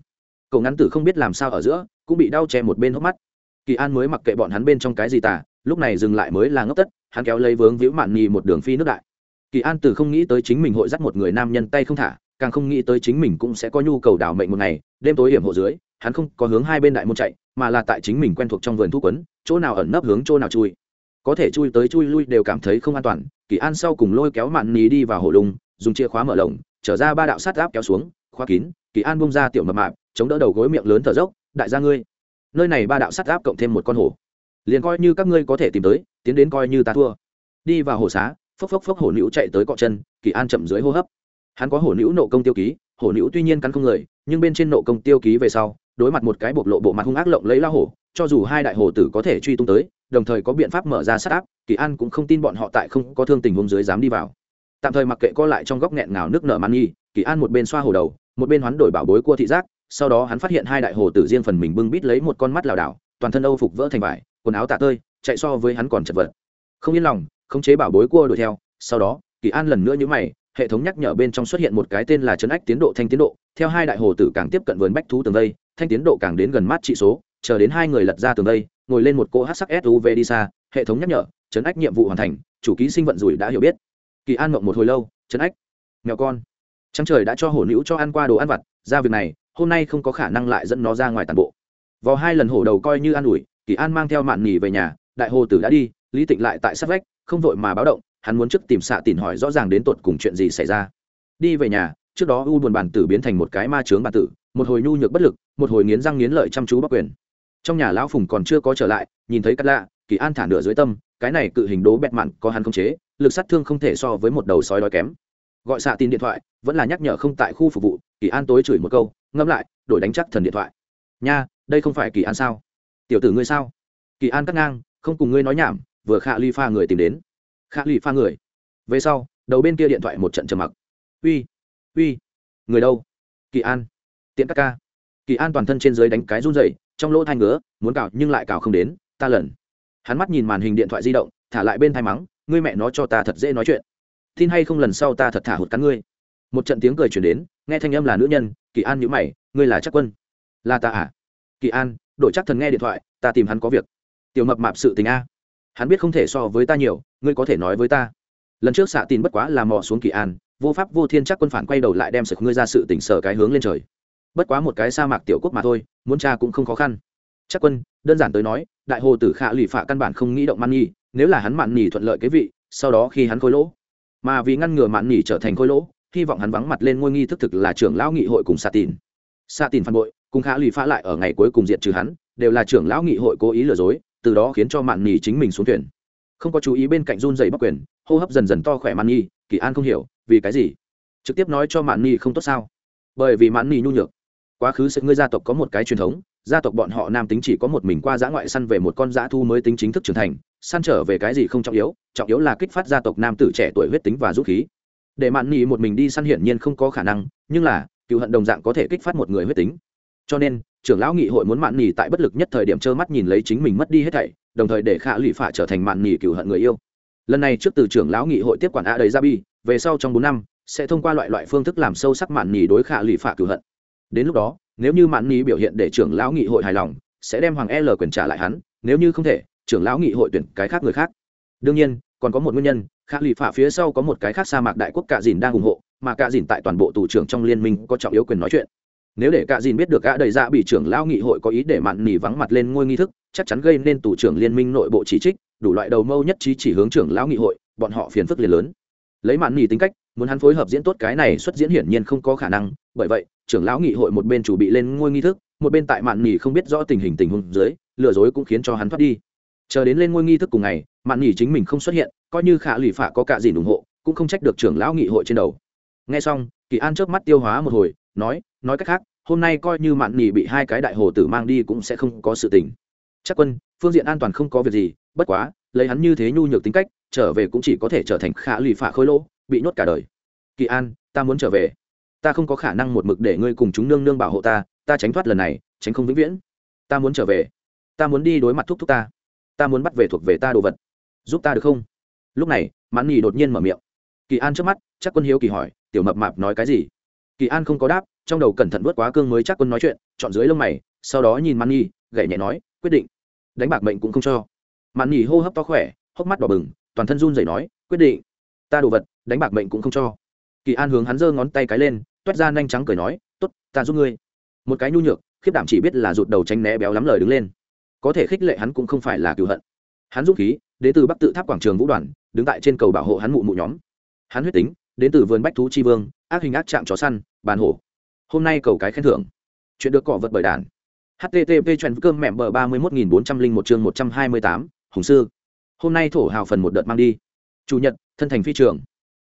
A: Cậu ngắn tử không biết làm sao ở giữa, cũng bị đau che một bên hốc mắt. Kỳ an mới mặc kệ bọn hắn bên trong cái gì tả lúc này dừng lại mới là ngốc tất, hắn kéo lấy vướng víu mạn ni một đường phi nước đại. Kỳ an tử không nghĩ tới chính mình hội dắt một người nam nhân tay không thả càng không nghĩ tới chính mình cũng sẽ có nhu cầu đảo mệnh một ngày, đêm tối hiểm hộ dưới, hắn không có hướng hai bên đại môn chạy, mà là tại chính mình quen thuộc trong vườn thuốc quấn, chỗ nào ẩn nấp hướng chỗ nào chui. Có thể chui tới chui lui đều cảm thấy không an toàn, kỳ an sau cùng lôi kéo mạn ní đi vào hồ lùng dùng chìa khóa mở lồng, trở ra ba đạo sát áp kéo xuống, khóa kín, kỳ an bung ra tiểu mập mạp, chống đỡ đầu gối miệng lớn thở dốc, đại gia ngươi, nơi này ba đạo sát áp cộng thêm một con hổ liền coi như các ngươi có thể tìm tới, tiến đến coi như ta thua. Đi vào hồ xá, phốc phốc phốc hổ nữ chạy tới cọ chân, kỳ an chậm dưới hô hấp hắn có hổ nữ nộ công tiêu ký, hổ nữ tuy nhiên cắn không người, nhưng bên trên nộ công tiêu ký về sau, đối mặt một cái bộc lộ bộ mặt hung ác lộng lấy la hổ, cho dù hai đại hồ tử có thể truy tung tới, đồng thời có biện pháp mở ra sát áp, kỳ an cũng không tin bọn họ tại không có thương tình hung dưới dám đi vào. Tạm thời mặc kệ co lại trong góc nghẹn ngào nước nở man nghi, kỳ an một bên xoa hồ đầu, một bên hoán đổi bảo bối cua thị giác, sau đó hắn phát hiện hai đại hồ tử riêng phần mình bưng bít lấy một con mắt lảo đảo, toàn thân âu phục vỡ thành vải, quần áo tạ tơi, chạy so với hắn còn chật vật. Không yên lòng, khống chế bảo bối cua đuổi theo, sau đó, kỳ an lần nữa nhíu mày hệ thống nhắc nhở bên trong xuất hiện một cái tên là chấn ách tiến độ thanh tiến độ. Theo hai đại hồ tử càng tiếp cận vườn bách thú tường vây, thanh tiến độ càng đến gần mát trị số, chờ đến hai người lật ra tường vây, ngồi lên một cỗ hát sắc suv đi xa, hệ thống nhắc nhở chấn ách nhiệm vụ hoàn thành, chủ ký sinh vận rủi đã hiểu biết. Kỳ an mộng một hồi lâu chấn ách, mèo con. Trăng trời đã cho hổ nữ cho ăn qua đồ ăn vặt, ra việc này, hôm nay không có khả năng lại dẫn nó ra ngoài tàn bộ. Vào hai lần hổ đầu coi như an ủi, kỳ an mang theo mạn nghỉ về nhà, đại hồ tử đã đi, lý tịnh lại tại sát vách, không vội mà báo động hắn muốn trước tìm xạ tìm hỏi rõ ràng đến tột cùng chuyện gì xảy ra. Đi về nhà, trước đó u buồn bản tử biến thành một cái ma chướng bản tử, một hồi nhu nhược bất lực, một hồi nghiến răng nghiến lợi chăm chú bắc quyền. Trong nhà lão phùng còn chưa có trở lại, nhìn thấy cắt lạ, kỳ an thả nửa dưới tâm, cái này cự hình đố bẹt mặn có hắn không chế, lực sát thương không thể so với một đầu sói đói kém. Gọi xạ tin điện thoại, vẫn là nhắc nhở không tại khu phục vụ, kỳ an tối chửi một câu ngâm lại, đổi đánh chắc thần điện thoại. Nha, đây không phải kỳ an sao? Tiểu tử ngươi sao? Kỳ an cắt ngang, không cùng ngươi nói nhảm, vừa khạ ly pha người tìm đến khạ lụy pha người. Về sau, đầu bên kia điện thoại một trận trầm mặc. Uy uy, người đâu? Kỳ an. Tiện các ca. Kỳ an toàn thân trên dưới đánh cái run rẩy, trong lỗ thai ngứa, muốn cào nhưng lại cào không đến, ta lần. Hắn mắt nhìn màn hình điện thoại di động, thả lại bên thai mắng, ngươi mẹ nó cho ta thật dễ nói chuyện. Tin hay không lần sau ta thật thả hụt cắn ngươi. Một trận tiếng cười chuyển đến, nghe thanh âm là nữ nhân, kỳ an nhữ mày, ngươi là chắc quân. Là ta à? Kỳ an đội chắc thần nghe điện thoại, ta tìm hắn có việc. Tiểu mập mạp sự tình a hắn biết không thể so với ta nhiều, ngươi có thể nói với ta. Lần trước xạ tin bất quá là mò xuống kỳ an, vô pháp vô thiên chắc quân phản quay đầu lại đem sực ngươi ra sự tỉnh sở cái hướng lên trời. Bất quá một cái sa mạc tiểu quốc mà thôi, muốn cha cũng không khó khăn. Chắc quân, đơn giản tới nói, đại hồ tử khạ lụy phạ căn bản không nghĩ động man nhi nếu là hắn mạn nhì thuận lợi cái vị, sau đó khi hắn khôi lỗ. Mà vì ngăn ngừa mạn nhì trở thành khôi lỗ, hy vọng hắn vắng mặt lên ngôi nghi thức thực là trưởng lão nghị hội cùng xạ tìn xạ tìn phản bội, cùng khạ lụy phạ lại ở ngày cuối cùng diện trừ hắn, đều là trưởng lão nghị hội cố ý lừa dối từ đó khiến cho mạn nhì chính mình xuống thuyền. Không có chú ý bên cạnh run dày bắc quyền, hô hấp dần dần to khỏe mạn nhi, kỳ an không hiểu, vì cái gì? Trực tiếp nói cho mạn nhi không tốt sao? Bởi vì mạn nhi nhu nhược. Quá khứ sự ngươi gia tộc có một cái truyền thống, gia tộc bọn họ nam tính chỉ có một mình qua giã ngoại săn về một con giã thu mới tính chính thức trưởng thành, săn trở về cái gì không trọng yếu trọng yếu là kích phát gia tộc nam tử trẻ tuổi huyết tính và dũng khí. Để mạn nhi một mình đi săn hiển nhiên không có khả năng, nhưng là, cựu hận đồng dạng có thể kích phát một người huyết tính. Cho nên trưởng lão nghị hội muốn mạn nhì tại bất lực nhất thời điểm trơ mắt nhìn lấy chính mình mất đi hết thảy, đồng thời để khả lụy phả trở thành mạn nhì cựu hận người yêu. Lần này trước từ trưởng lão nghị hội tiếp quản a đầy ra bi về sau trong bốn năm, sẽ thông qua loại loại phương thức làm sâu sắc mạn nhì đối khả lụy phả cựu hận. Đến lúc đó, nếu như mạn nhì biểu hiện để trưởng lão nghị hội hài lòng, sẽ đem hoàng l quyền trả lại hắn, nếu như không thể, trưởng lão nghị hội tuyển cái khác người khác. Đương nhiên, còn có một nguyên nhân khả lụy phả phía sau có một cái khác sa mạc đại quốc cạ dìn đang ủng hộ, mà cạ dìn tại toàn bộ tù trưởng trong liên minh có trọng yếu quyền nói chuyện nếu để cạ dìn biết được gã đầy dạ bị trưởng lão nghị hội có ý để mạn nỉ vắng mặt lên ngôi nghi thức, chắc chắn gây nên tù trưởng liên minh nội bộ chỉ trích, đủ loại đầu mâu nhất trí chỉ hướng trưởng lão nghị hội, bọn họ phiền phức liền lớn. Lấy mạn nỉ tính cách, muốn hắn phối hợp diễn tốt cái này xuất diễn hiển nhiên không có khả năng, bởi vậy, trưởng lão nghị hội một bên chủ bị lên ngôi nghi thức, một bên tại mạn nỉ không biết rõ tình hình tình huống dưới, lừa dối cũng khiến cho hắn thoát đi. Chờ đến lên ngôi nghi thức cùng ngày, mạn nỉ chính mình không xuất hiện, coi như khả lụy phả có cả gì ủng hộ, cũng không trách được trưởng lão nghị hội trên đầu. Nghe xong, kỳ an trước mắt tiêu hóa một hồi, nói nói cách khác, hôm nay coi như mạn nghỉ bị hai cái đại hồ tử mang đi cũng sẽ không có sự tình. Chắc quân, phương diện an toàn không có việc gì, bất quá, lấy hắn như thế nhu nhược tính cách, trở về cũng chỉ có thể trở thành khả lụy phạ khôi lỗ, bị nhốt cả đời. Kỳ an, ta muốn trở về. Ta không có khả năng một mực để ngươi cùng chúng nương nương bảo hộ ta ta tránh thoát lần này, tránh không vĩnh viễn. Ta muốn trở về. Ta muốn đi đối mặt thúc thúc ta. Ta muốn bắt về thuộc về ta đồ vật. Giúp ta được không? Lúc này mãn nghỉ đột nhiên mở miệng. Kỳ an trước mắt, chắc quân hiếu kỳ hỏi, tiểu mập mạp nói cái gì? Kỳ an không có đáp trong đầu cẩn thận vớt quá cương mới chắc quân nói chuyện, chọn dưới lông mày, sau đó nhìn mãn nhi gậy nhẹ nói, quyết định. Đánh bạc mệnh cũng không cho. Mãn nhi hô hấp to khỏe, hốc mắt đỏ bừng, toàn thân run rẩy nói, quyết định. Ta đồ vật, đánh bạc mệnh cũng không cho. Kỳ an hướng hắn giơ ngón tay cái lên, toét ra nhanh trắng cười nói, tốt, ta giúp ngươi. Một cái nhu nhược, khiếp đảm chỉ biết là rụt đầu tránh né béo lắm lời đứng lên. Có thể khích lệ hắn cũng không phải là cựu hận. Hắn dũng khí đến từ bắc tự tháp quảng trường vũ đoàn, đứng tại trên cầu bảo hộ hắn mụ mụ nhóm. Hắn huyết tính, đến từ vườn bách thú tri vương, ác hình ác chạm chó săn, bàn hổ hôm nay cầu cái khen thưởng. Chuyện được cọ vật bởi đàn. Http chuyện cơm mẹm bờ ba mươi một nghìn bốn trăm linh một chương một trăm hai mươi tám, hùng sư. Hôm nay thổ hào phần một đợt mang đi. Chủ nhật, thân thành phi trường.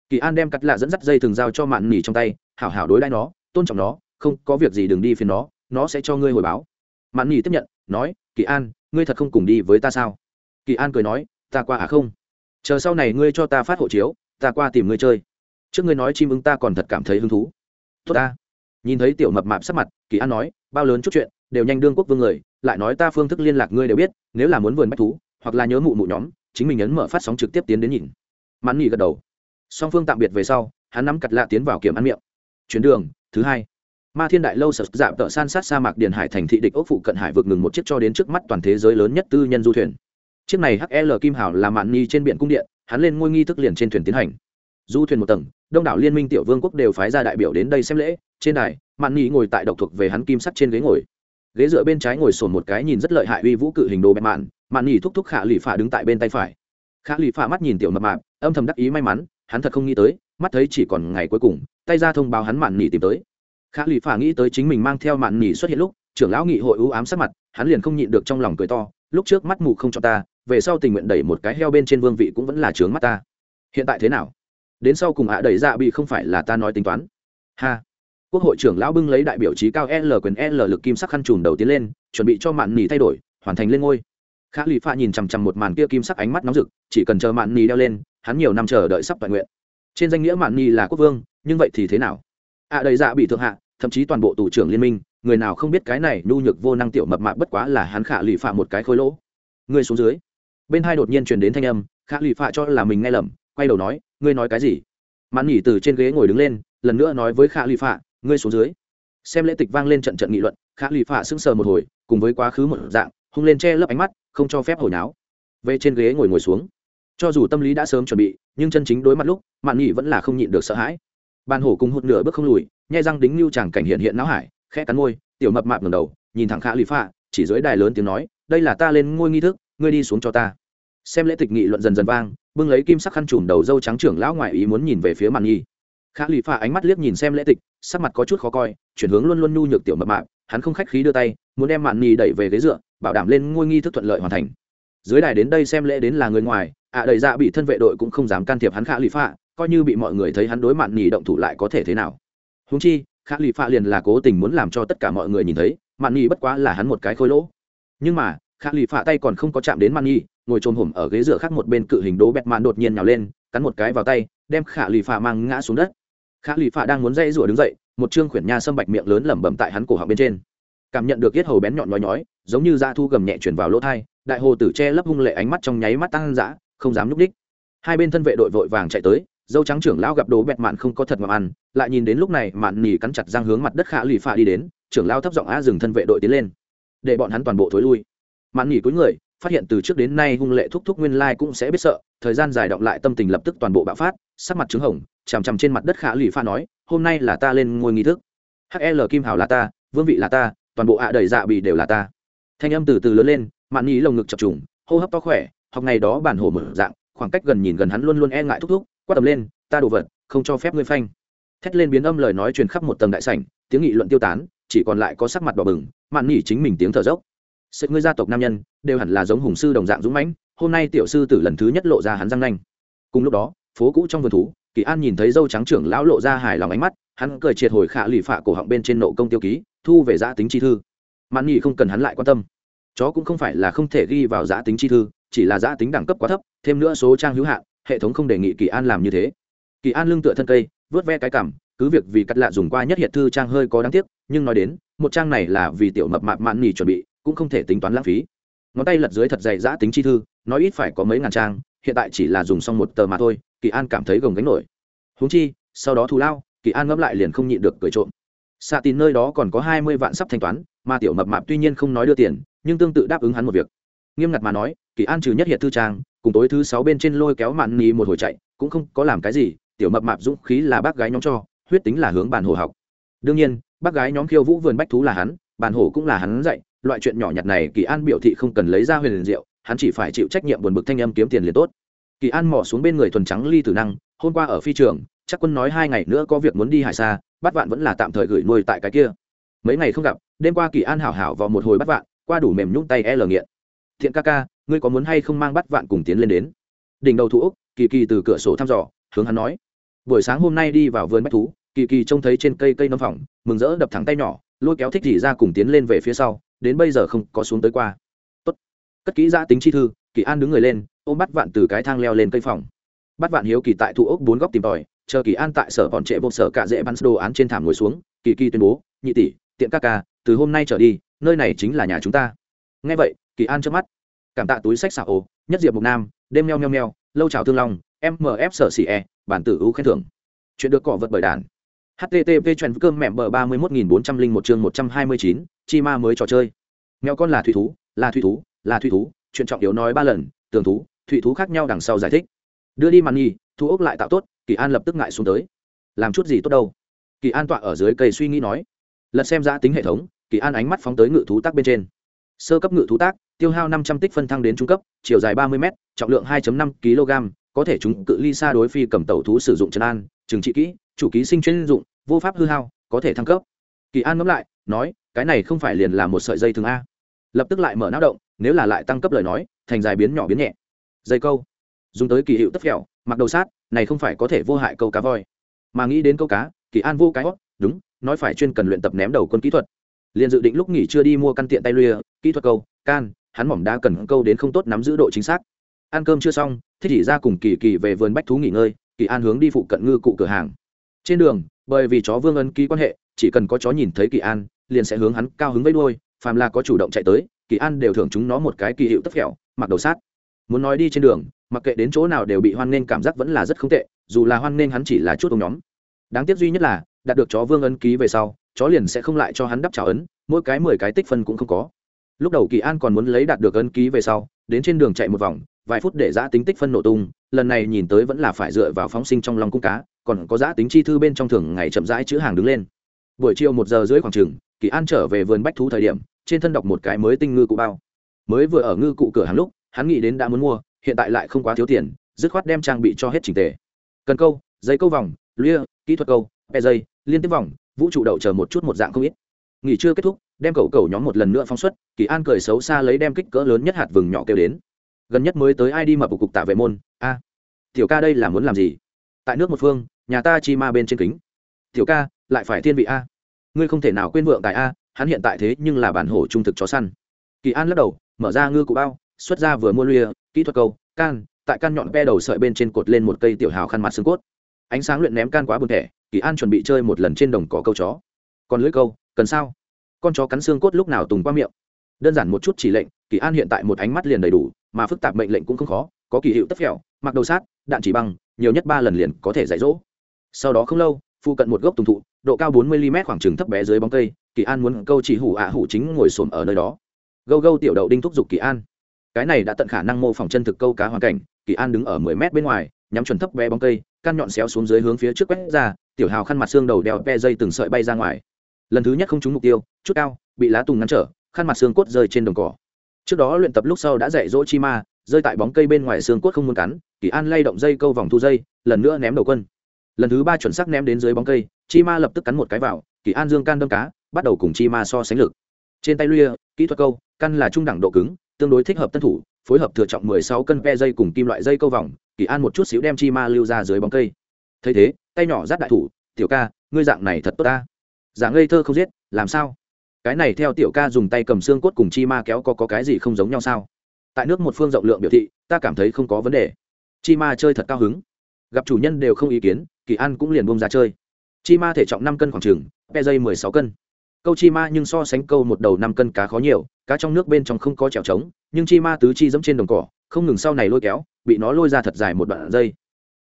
A: Kỳ an đem cắt lạ dẫn dắt dây thường giao cho mạn nỉ trong tay, hảo hảo đối đãi nó, tôn trọng nó, không có việc gì đừng đi phiền nó nó sẽ cho ngươi hồi báo. Mạn nỉ tiếp nhận, nói, kỳ an, ngươi thật không cùng đi với ta sao? Kỳ an cười nói, ta qua à không? Chờ sau này ngươi cho ta phát hộ chiếu, ta qua tìm ngươi chơi. Trước ngươi nói chim ưng ta còn thật cảm thấy hứng thú. Tốt ta nhìn thấy tiểu mập mạp sắc mặt, kỳ an nói, bao lớn chút chuyện, đều nhanh đương quốc vương người, lại nói ta phương thức liên lạc ngươi đều biết, nếu là muốn vườn bách thú, hoặc là nhớ mụ mụ nhóm, chính mình ấn mở phát sóng trực tiếp tiến đến nhìn. Mắn nghỉ gật đầu. Song phương tạm biệt về sau, hắn nắm cặt lạ tiến vào kiểm ăn miệng. Chuyến đường, thứ hai. Ma thiên đại lâu sập dạp tợ san sát sa mạc điền hải thành thị địch ốc phụ cận hải vượt ngừng một chiếc cho đến trước mắt toàn thế giới lớn nhất tư nhân du thuyền. Chiếc này hl kim hảo là mạn ni trên biển cung điện, hắn lên ngôi nghi thức liền trên thuyền tiến hành du thuyền một tầng, đông đảo liên minh tiểu vương quốc đều phái ra đại biểu đến đây xem lễ. Trên đài, mạn nghỉ ngồi tại độc thuộc về hắn kim sắt trên ghế ngồi. Ghế dựa bên trái ngồi sồn một cái nhìn rất lợi hại uy vũ cự hình đồ bẹp mạn. Mạn nghỉ thúc thúc khả lì phả đứng tại bên tay phải. Khả lì phả mắt nhìn tiểu mập mạp, âm thầm đắc ý may mắn, hắn thật không nghĩ tới, mắt thấy chỉ còn ngày cuối cùng, tay ra thông báo hắn mạn nghỉ tìm tới. Khả lì phả nghĩ tới chính mình mang theo mạn nghỉ xuất hiện lúc, trưởng lão nghị hội ưu ám sắc mặt, hắn liền không nhịn được trong lòng cười to, lúc trước mắt mù không cho ta, về sau tình nguyện đẩy một cái heo bên trên vương vị cũng vẫn là trướng mắt ta. Hiện tại thế nào? Đến sau cùng ạ đẩy dạ bị không phải là ta nói tính toán. Ha. Quốc hội trưởng lão bưng lấy đại biểu trí cao l quyền l lực kim sắc khăn trùm đầu tiến lên, chuẩn bị cho mạn nỉ thay đổi, hoàn thành lên ngôi. Khả lụy pha nhìn chằm chằm một màn kia kim sắc ánh mắt nóng rực, chỉ cần chờ mạn nỉ đeo lên, hắn nhiều năm chờ đợi sắp toàn nguyện. Trên danh nghĩa mạn nỉ là quốc vương, nhưng vậy thì thế nào? Ạ đầy dạ bị thượng hạ, thậm chí toàn bộ tù trưởng liên minh, người nào không biết cái này nhu nhược vô năng tiểu mập mạp bất quá là hắn khả lụy pha một cái khối lỗ. Người xuống dưới. Bên hai đột nhiên truyền đến thanh âm, khả lụy pha cho là mình nghe lầm quay đầu nói, ngươi nói cái gì? Mãn nghỉ từ trên ghế ngồi đứng lên, lần nữa nói với khả lụy phạ, ngươi xuống dưới. Xem lễ tịch vang lên trận trận nghị luận, khả lụy phạ sững sờ một hồi, cùng với quá khứ một dạng, hung lên che lấp ánh mắt, không cho phép hồi náo. Về trên ghế ngồi ngồi xuống. Cho dù tâm lý đã sớm chuẩn bị, nhưng chân chính đối mặt lúc mạn nghỉ vẫn là không nhịn được sợ hãi. Bàn hổ cùng hụt nửa bước không lùi, nhai răng đính lưu chàng cảnh hiện hiện não hải, khẽ cắn môi, tiểu mập mạp ngầm đầu, nhìn thẳng khả lụy phạ, chỉ dưới đài lớn tiếng nói, đây là ta lên ngôi nghi thức, ngươi đi xuống cho ta xem lễ tịch nghị luận dần dần vang, bưng lấy kim sắc khăn trùm đầu dâu trắng trưởng lão ngoại ý muốn nhìn về phía màn nhi khả lì phạ ánh mắt liếc nhìn xem lễ tịch, sắc mặt có chút khó coi, chuyển hướng luôn luôn nhu nhược tiểu mập mạp, hắn không khách khí đưa tay, muốn đem màn nhi đẩy về ghế dựa, bảo đảm lên ngôi nghi thức thuận lợi hoàn thành. Dưới đài đến đây xem lễ đến là người ngoài, ạ à đầy dạ bị thân vệ đội cũng không dám can thiệp hắn khả lì phạ, coi như bị mọi người thấy hắn đối mạn nhi động thủ lại có thể thế nào. Húng chi, khả lì phạ liền là cố tình muốn làm cho tất cả mọi người nhìn thấy mạn nhi bất quá là hắn một cái khôi lỗ. Nhưng mà, khả lì phạ tay còn không có chạm đến mạn nhi ngồi trồm hổm ở ghế dựa khác một bên cự hình đố bẹt mạn đột nhiên nhào lên, cắn một cái vào tay, đem khả lì phạ mang ngã xuống đất. Khả lì phạ đang muốn dây rủa đứng dậy, một chương khuyển nha sâm bạch miệng lớn lẩm bẩm tại hắn cổ họng bên trên. Cảm nhận được yết hầu bén nhọn nhói nhói, giống như da thu gầm nhẹ chuyển vào lỗ thai, đại hồ tử che lấp hung lệ ánh mắt trong nháy mắt tăng dã, không dám núp đích. Hai bên thân vệ đội vội vàng chạy tới, dâu trắng trưởng lão gặp đồ bẹt mạn không có thật ngậm ăn, lại nhìn đến lúc này mạn nỉ cắn chặt răng hướng mặt đất khả lì phạ đi đến, trưởng lão thấp giọng a dừng thân vệ đội tiến lên, để bọn hắn toàn bộ thối lui. Mạn nỉ cúi người phát hiện từ trước đến nay hung lệ thúc thúc nguyên lai cũng sẽ biết sợ, thời gian dài động lại tâm tình lập tức toàn bộ bạo phát, sắc mặt trứng hồng, chằm chằm trên mặt đất khả lì pha nói, hôm nay là ta lên ngôi nghi thức. Hl kim hào là ta, vương vị là ta, toàn bộ ạ đầy dạ bị đều là ta. Thanh âm từ từ lớn lên, mạn nhí lồng ngực chập trùng, hô hấp to khỏe, học ngày đó bản hổ mở dạng, khoảng cách gần nhìn gần hắn luôn luôn e ngại thúc thúc, quát tầm lên, ta đồ vật, không cho phép ngươi phanh. Thét lên biến âm lời nói truyền khắp một tầng đại sảnh, tiếng nghị luận tiêu tán, chỉ còn lại có sắc mặt đỏ bừng, mạn nỉ chính mình tiếng thở dốc sự ngươi gia tộc nam nhân, đều hẳn là giống hùng sư đồng dạng dũng mãnh, hôm nay tiểu sư tử lần thứ nhất lộ ra hắn răng nanh. Cùng lúc đó, phố cũ trong vườn thú, kỳ an nhìn thấy dâu trắng trưởng lão lộ ra hài lòng ánh mắt, hắn cười triệt hồi khả lì phạ cổ họng bên trên nộ công tiêu ký, thu về giã tính chi thư. Mạn nghị không cần hắn lại quan tâm. Chó cũng không phải là không thể ghi vào giã tính chi thư, chỉ là giã tính đẳng cấp quá thấp, thêm nữa số trang hữu hạn, hệ thống không đề nghị kỳ an làm như thế. Kỳ an lưng tựa thân cây, vớt ve cái cảm cứ việc vì cắt lạ dùng qua nhất hiện thư trang hơi có đáng tiếc, nhưng nói đến, một trang này là vì tiểu mập mạp mạn nỉ chuẩn bị cũng không thể tính toán lãng phí. Ngón tay lật dưới thật dày giã tính chi thư, nói ít phải có mấy ngàn trang, hiện tại chỉ là dùng xong một tờ mà thôi, kỳ an cảm thấy gồng gánh nổi. Húng chi, sau đó thù lao, kỳ an ngẫm lại liền không nhịn được cười trộm. Xạ tin nơi đó còn có hai mươi vạn sắp thanh toán, mà tiểu mập mạp tuy nhiên không nói đưa tiền, nhưng tương tự đáp ứng hắn một việc. Nghiêm ngặt mà nói, kỳ an trừ nhất hiện thư trang, cùng tối thứ sáu bên trên lôi kéo mạn nì một hồi chạy, cũng không có làm cái gì, tiểu mập mạp dũng khí là bác gái nhóm cho, huyết tính là hướng bàn hồ học. Đương nhiên, bác gái nhóm khiêu vũ vườn bách thú là hắn, bàn hồ cũng là hắn dạy loại chuyện nhỏ nhặt này kỳ an biểu thị không cần lấy ra huyền liền diệu, hắn chỉ phải chịu trách nhiệm buồn bực thanh âm kiếm tiền liền tốt. Kỳ an mò xuống bên người thuần trắng ly tử năng, hôm qua ở phi trường, chắc quân nói hai ngày nữa có việc muốn đi hải xa bắt vạn vẫn là tạm thời gửi nuôi tại cái kia. Mấy ngày không gặp, đêm qua kỳ an hảo hảo vào một hồi bắt vạn, qua đủ mềm nhung tay e lờ nghiện. Thiện ca ca, ngươi có muốn hay không mang bắt vạn cùng tiến lên đến? Đỉnh đầu thủ úc, kỳ kỳ từ cửa sổ thăm dò, hướng hắn nói. Buổi sáng hôm nay đi vào vườn bách thú, kỳ kỳ trông thấy trên cây cây nấm phỏng, mừng rỡ đập thẳng tay nhỏ, lôi kéo thích gì ra cùng tiến lên về phía sau đến bây giờ không có xuống tới qua. Tốt. Cất kỹ giã tính chi thư, kỳ an đứng người lên, ôm bắt vạn từ cái thang leo lên cây phòng. Bắt vạn hiếu kỳ tại thu ốc bốn góc tìm tòi, chờ kỳ an tại sở bọn trệ bộ sở cả dễ bắn đồ án trên thảm ngồi xuống, kỳ kỳ tuyên bố, nhị tỷ, tiện các ca, từ hôm nay trở đi, nơi này chính là nhà chúng ta. Nghe vậy, kỳ an trước mắt. Cảm tạ túi sách xạo ồ, nhất diệp mục nam, đêm meo meo meo, lâu chào thương long mf sở xỉ e bản tử ưu khen thưởng. Chuyện được cọ vật bởi đàn. Http chuyện cơm mẹm bờ ba mươi một nghìn bốn trăm linh một chương một trăm hai mươi chín chi ma mới trò chơi. Mèo con là thủy thú, là thủy thú, là thủy thú, chuyện trọng yếu nói ba lần, tường thú, thủy thú khác nhau đằng sau giải thích. Đưa đi màn nghi thu ốc lại tạo tốt, kỳ an lập tức ngại xuống tới. Làm chút gì tốt đâu? Kỳ an tọa ở dưới cây suy nghĩ nói. Lật xem ra tính hệ thống, kỳ an ánh mắt phóng tới ngự thú tác bên trên. Sơ cấp ngự thú tác, tiêu hao năm trăm tích phân thăng đến trung cấp, chiều dài ba mươi m trọng lượng hai năm kg, có thể chúng cự ly xa đối phi cầm tàu thú sử dụng trần an, trừng trị kỹ, chủ ký sinh chuyên dụng, vô pháp hư hao, có thể thăng cấp. Kỳ an ngẫm lại, nói cái này không phải liền là một sợi dây thường a. Lập tức lại mở não động, nếu là lại tăng cấp lời nói, thành dài biến nhỏ biến nhẹ. Dây câu. Dùng tới kỳ hiệu tất phèo, mặc đầu sát, này không phải có thể vô hại câu cá voi. Mà nghĩ đến câu cá, kỳ an vô cái hót đúng, nói phải chuyên cần luyện tập ném đầu quân kỹ thuật. Liền dự định lúc nghỉ chưa đi mua căn tiện tay lùa kỹ thuật câu, can, hắn mỏm đá cần câu đến không tốt nắm giữ độ chính xác. Ăn cơm chưa xong, thích chỉ ra cùng kỳ kỳ về vườn bách thú nghỉ ngơi, kỳ an hướng đi phụ cận ngư cụ cửa hàng. Trên đường, bởi vì chó vương ân ký quan hệ, chỉ cần có chó nhìn thấy kỳ an liền sẽ hướng hắn cao hứng với đuôi, phàm là có chủ động chạy tới, kỳ an đều thưởng chúng nó một cái kỳ hiệu tất phèo, mặc đầu sát. Muốn nói đi trên đường, mặc kệ đến chỗ nào đều bị hoan nên cảm giác vẫn là rất không tệ, dù là hoan nên hắn chỉ là chút ông nhóm. Đáng tiếc duy nhất là, đạt được chó vương ấn ký về sau, chó liền sẽ không lại cho hắn đắp chào ấn, mỗi cái mười cái tích phân cũng không có. Lúc đầu kỳ an còn muốn lấy đạt được ấn ký về sau, đến trên đường chạy một vòng, vài phút để giã tính tích phân nổ tung, lần này nhìn tới vẫn là phải dựa vào phóng sinh trong lòng cung cá, còn có giã tính chi thư bên trong thường ngày chậm rãi chữ hàng đứng lên. Buổi chiều một giờ rưỡi khoảng chừng kỳ an trở về vườn bách thú thời điểm, trên thân đọc một cái mới tinh ngư cụ bao. Mới vừa ở ngư cụ cửa hàng lúc, hắn nghĩ đến đã muốn mua, hiện tại lại không quá thiếu tiền, dứt khoát đem trang bị cho hết trình tề. Cần câu dây câu vòng, lia, kỹ thuật câu e dây, liên tiếp vòng, vũ trụ đậu chờ một chút một dạng không ít. Nghỉ chưa kết thúc, đem cầu cầu nhóm một lần nữa phóng xuất, kỳ an cười xấu xa lấy đem kích cỡ lớn nhất hạt vừng nhỏ kêu đến. Gần nhất mới tới ai đi mập của cục tạ vệ môn, a. Tiểu ca đây là muốn làm gì? Tại nước một phương, nhà ta chi ma bên trên kính. Tiểu ca, lại phải thiên vị a ngươi không thể nào quên vượng tài a, hắn hiện tại thế nhưng là bản hổ trung thực chó săn. Kỳ an lắc đầu, mở ra ngư cụ bao, xuất ra vừa mua lùa kỹ thuật câu, can, tại can nhọn ve đầu sợi bên trên cột lên một cây tiểu hào khăn mặt xương cốt. Ánh sáng luyện ném can quá buồn thẻ, kỳ an chuẩn bị chơi một lần trên đồng cỏ câu chó. Còn lưỡi câu, cần sao? Con chó cắn xương cốt lúc nào tùng qua miệng? Đơn giản một chút chỉ lệnh, kỳ an hiện tại một ánh mắt liền đầy đủ, mà phức tạp mệnh lệnh cũng không khó, có kỳ hiệu tất phèo, mặc đầu sát, đạn chỉ băng, nhiều nhất ba lần liền có thể dạy dỗ. Sau đó không lâu phụ cận một gốc tùng thụ độ cao bốn mươi mm khoảng trừng thấp bé dưới bóng cây, kỳ an muốn câu chỉ hủ ạ à hủ chính ngồi xổm ở nơi đó. Gâu gâu tiểu đậu đinh thúc giục kỳ an. Cái này đã tận khả năng mô phỏng chân thực câu cá hoàn cảnh, kỳ an đứng ở mười mét bên ngoài, nhắm chuẩn thấp bé bóng cây, căn nhọn xéo xuống dưới hướng phía trước quét ra, tiểu hào khăn mặt xương đầu đeo pe dây từng sợi bay ra ngoài. Lần thứ nhất không trúng mục tiêu, chút cao, bị lá tùng ngăn trở, khăn mặt xương cốt rơi trên đồng cỏ. Trước đó luyện tập lúc sau đã dạy dỗ chi ma, rơi tại bóng cây bên ngoài xương cốt không muốn cắn, kỳ an lay động dây câu vòng thu dây, lần nữa ném đầu quân lần thứ ba chuẩn xác ném đến dưới bóng cây chi ma lập tức cắn một cái vào kỳ an dương can đâm cá bắt đầu cùng chi ma so sánh lực. Trên tay luya kỹ thuật câu căn là trung đẳng độ cứng tương đối thích hợp tân thủ phối hợp thừa trọng 16 cân pe dây cùng kim loại dây câu vòng kỳ an một chút xíu đem chi ma lưu ra dưới bóng cây. Thấy thế tay nhỏ giáp đại thủ tiểu ca ngươi dạng này thật tốt ta. Dạng ngây thơ không giết làm sao? Cái này theo tiểu ca dùng tay cầm xương cốt cùng chi ma kéo có, có cái gì không giống nhau sao? Tại nước một phương rộng lượng biểu thị ta cảm thấy không có vấn đề. Chi ma chơi thật cao hứng. Gặp chủ nhân đều không ý kiến kỳ an cũng liền bông ra chơi. Chi ma thể trọng năm cân khoảng chừng, pe dây mười sáu cân. Câu chi ma nhưng so sánh câu một đầu năm cân cá khó nhiều, cá trong nước bên trong không có trèo trống, nhưng chi ma tứ chi dẫm trên đồng cỏ, không ngừng sau này lôi kéo, bị nó lôi ra thật dài một đoạn dây.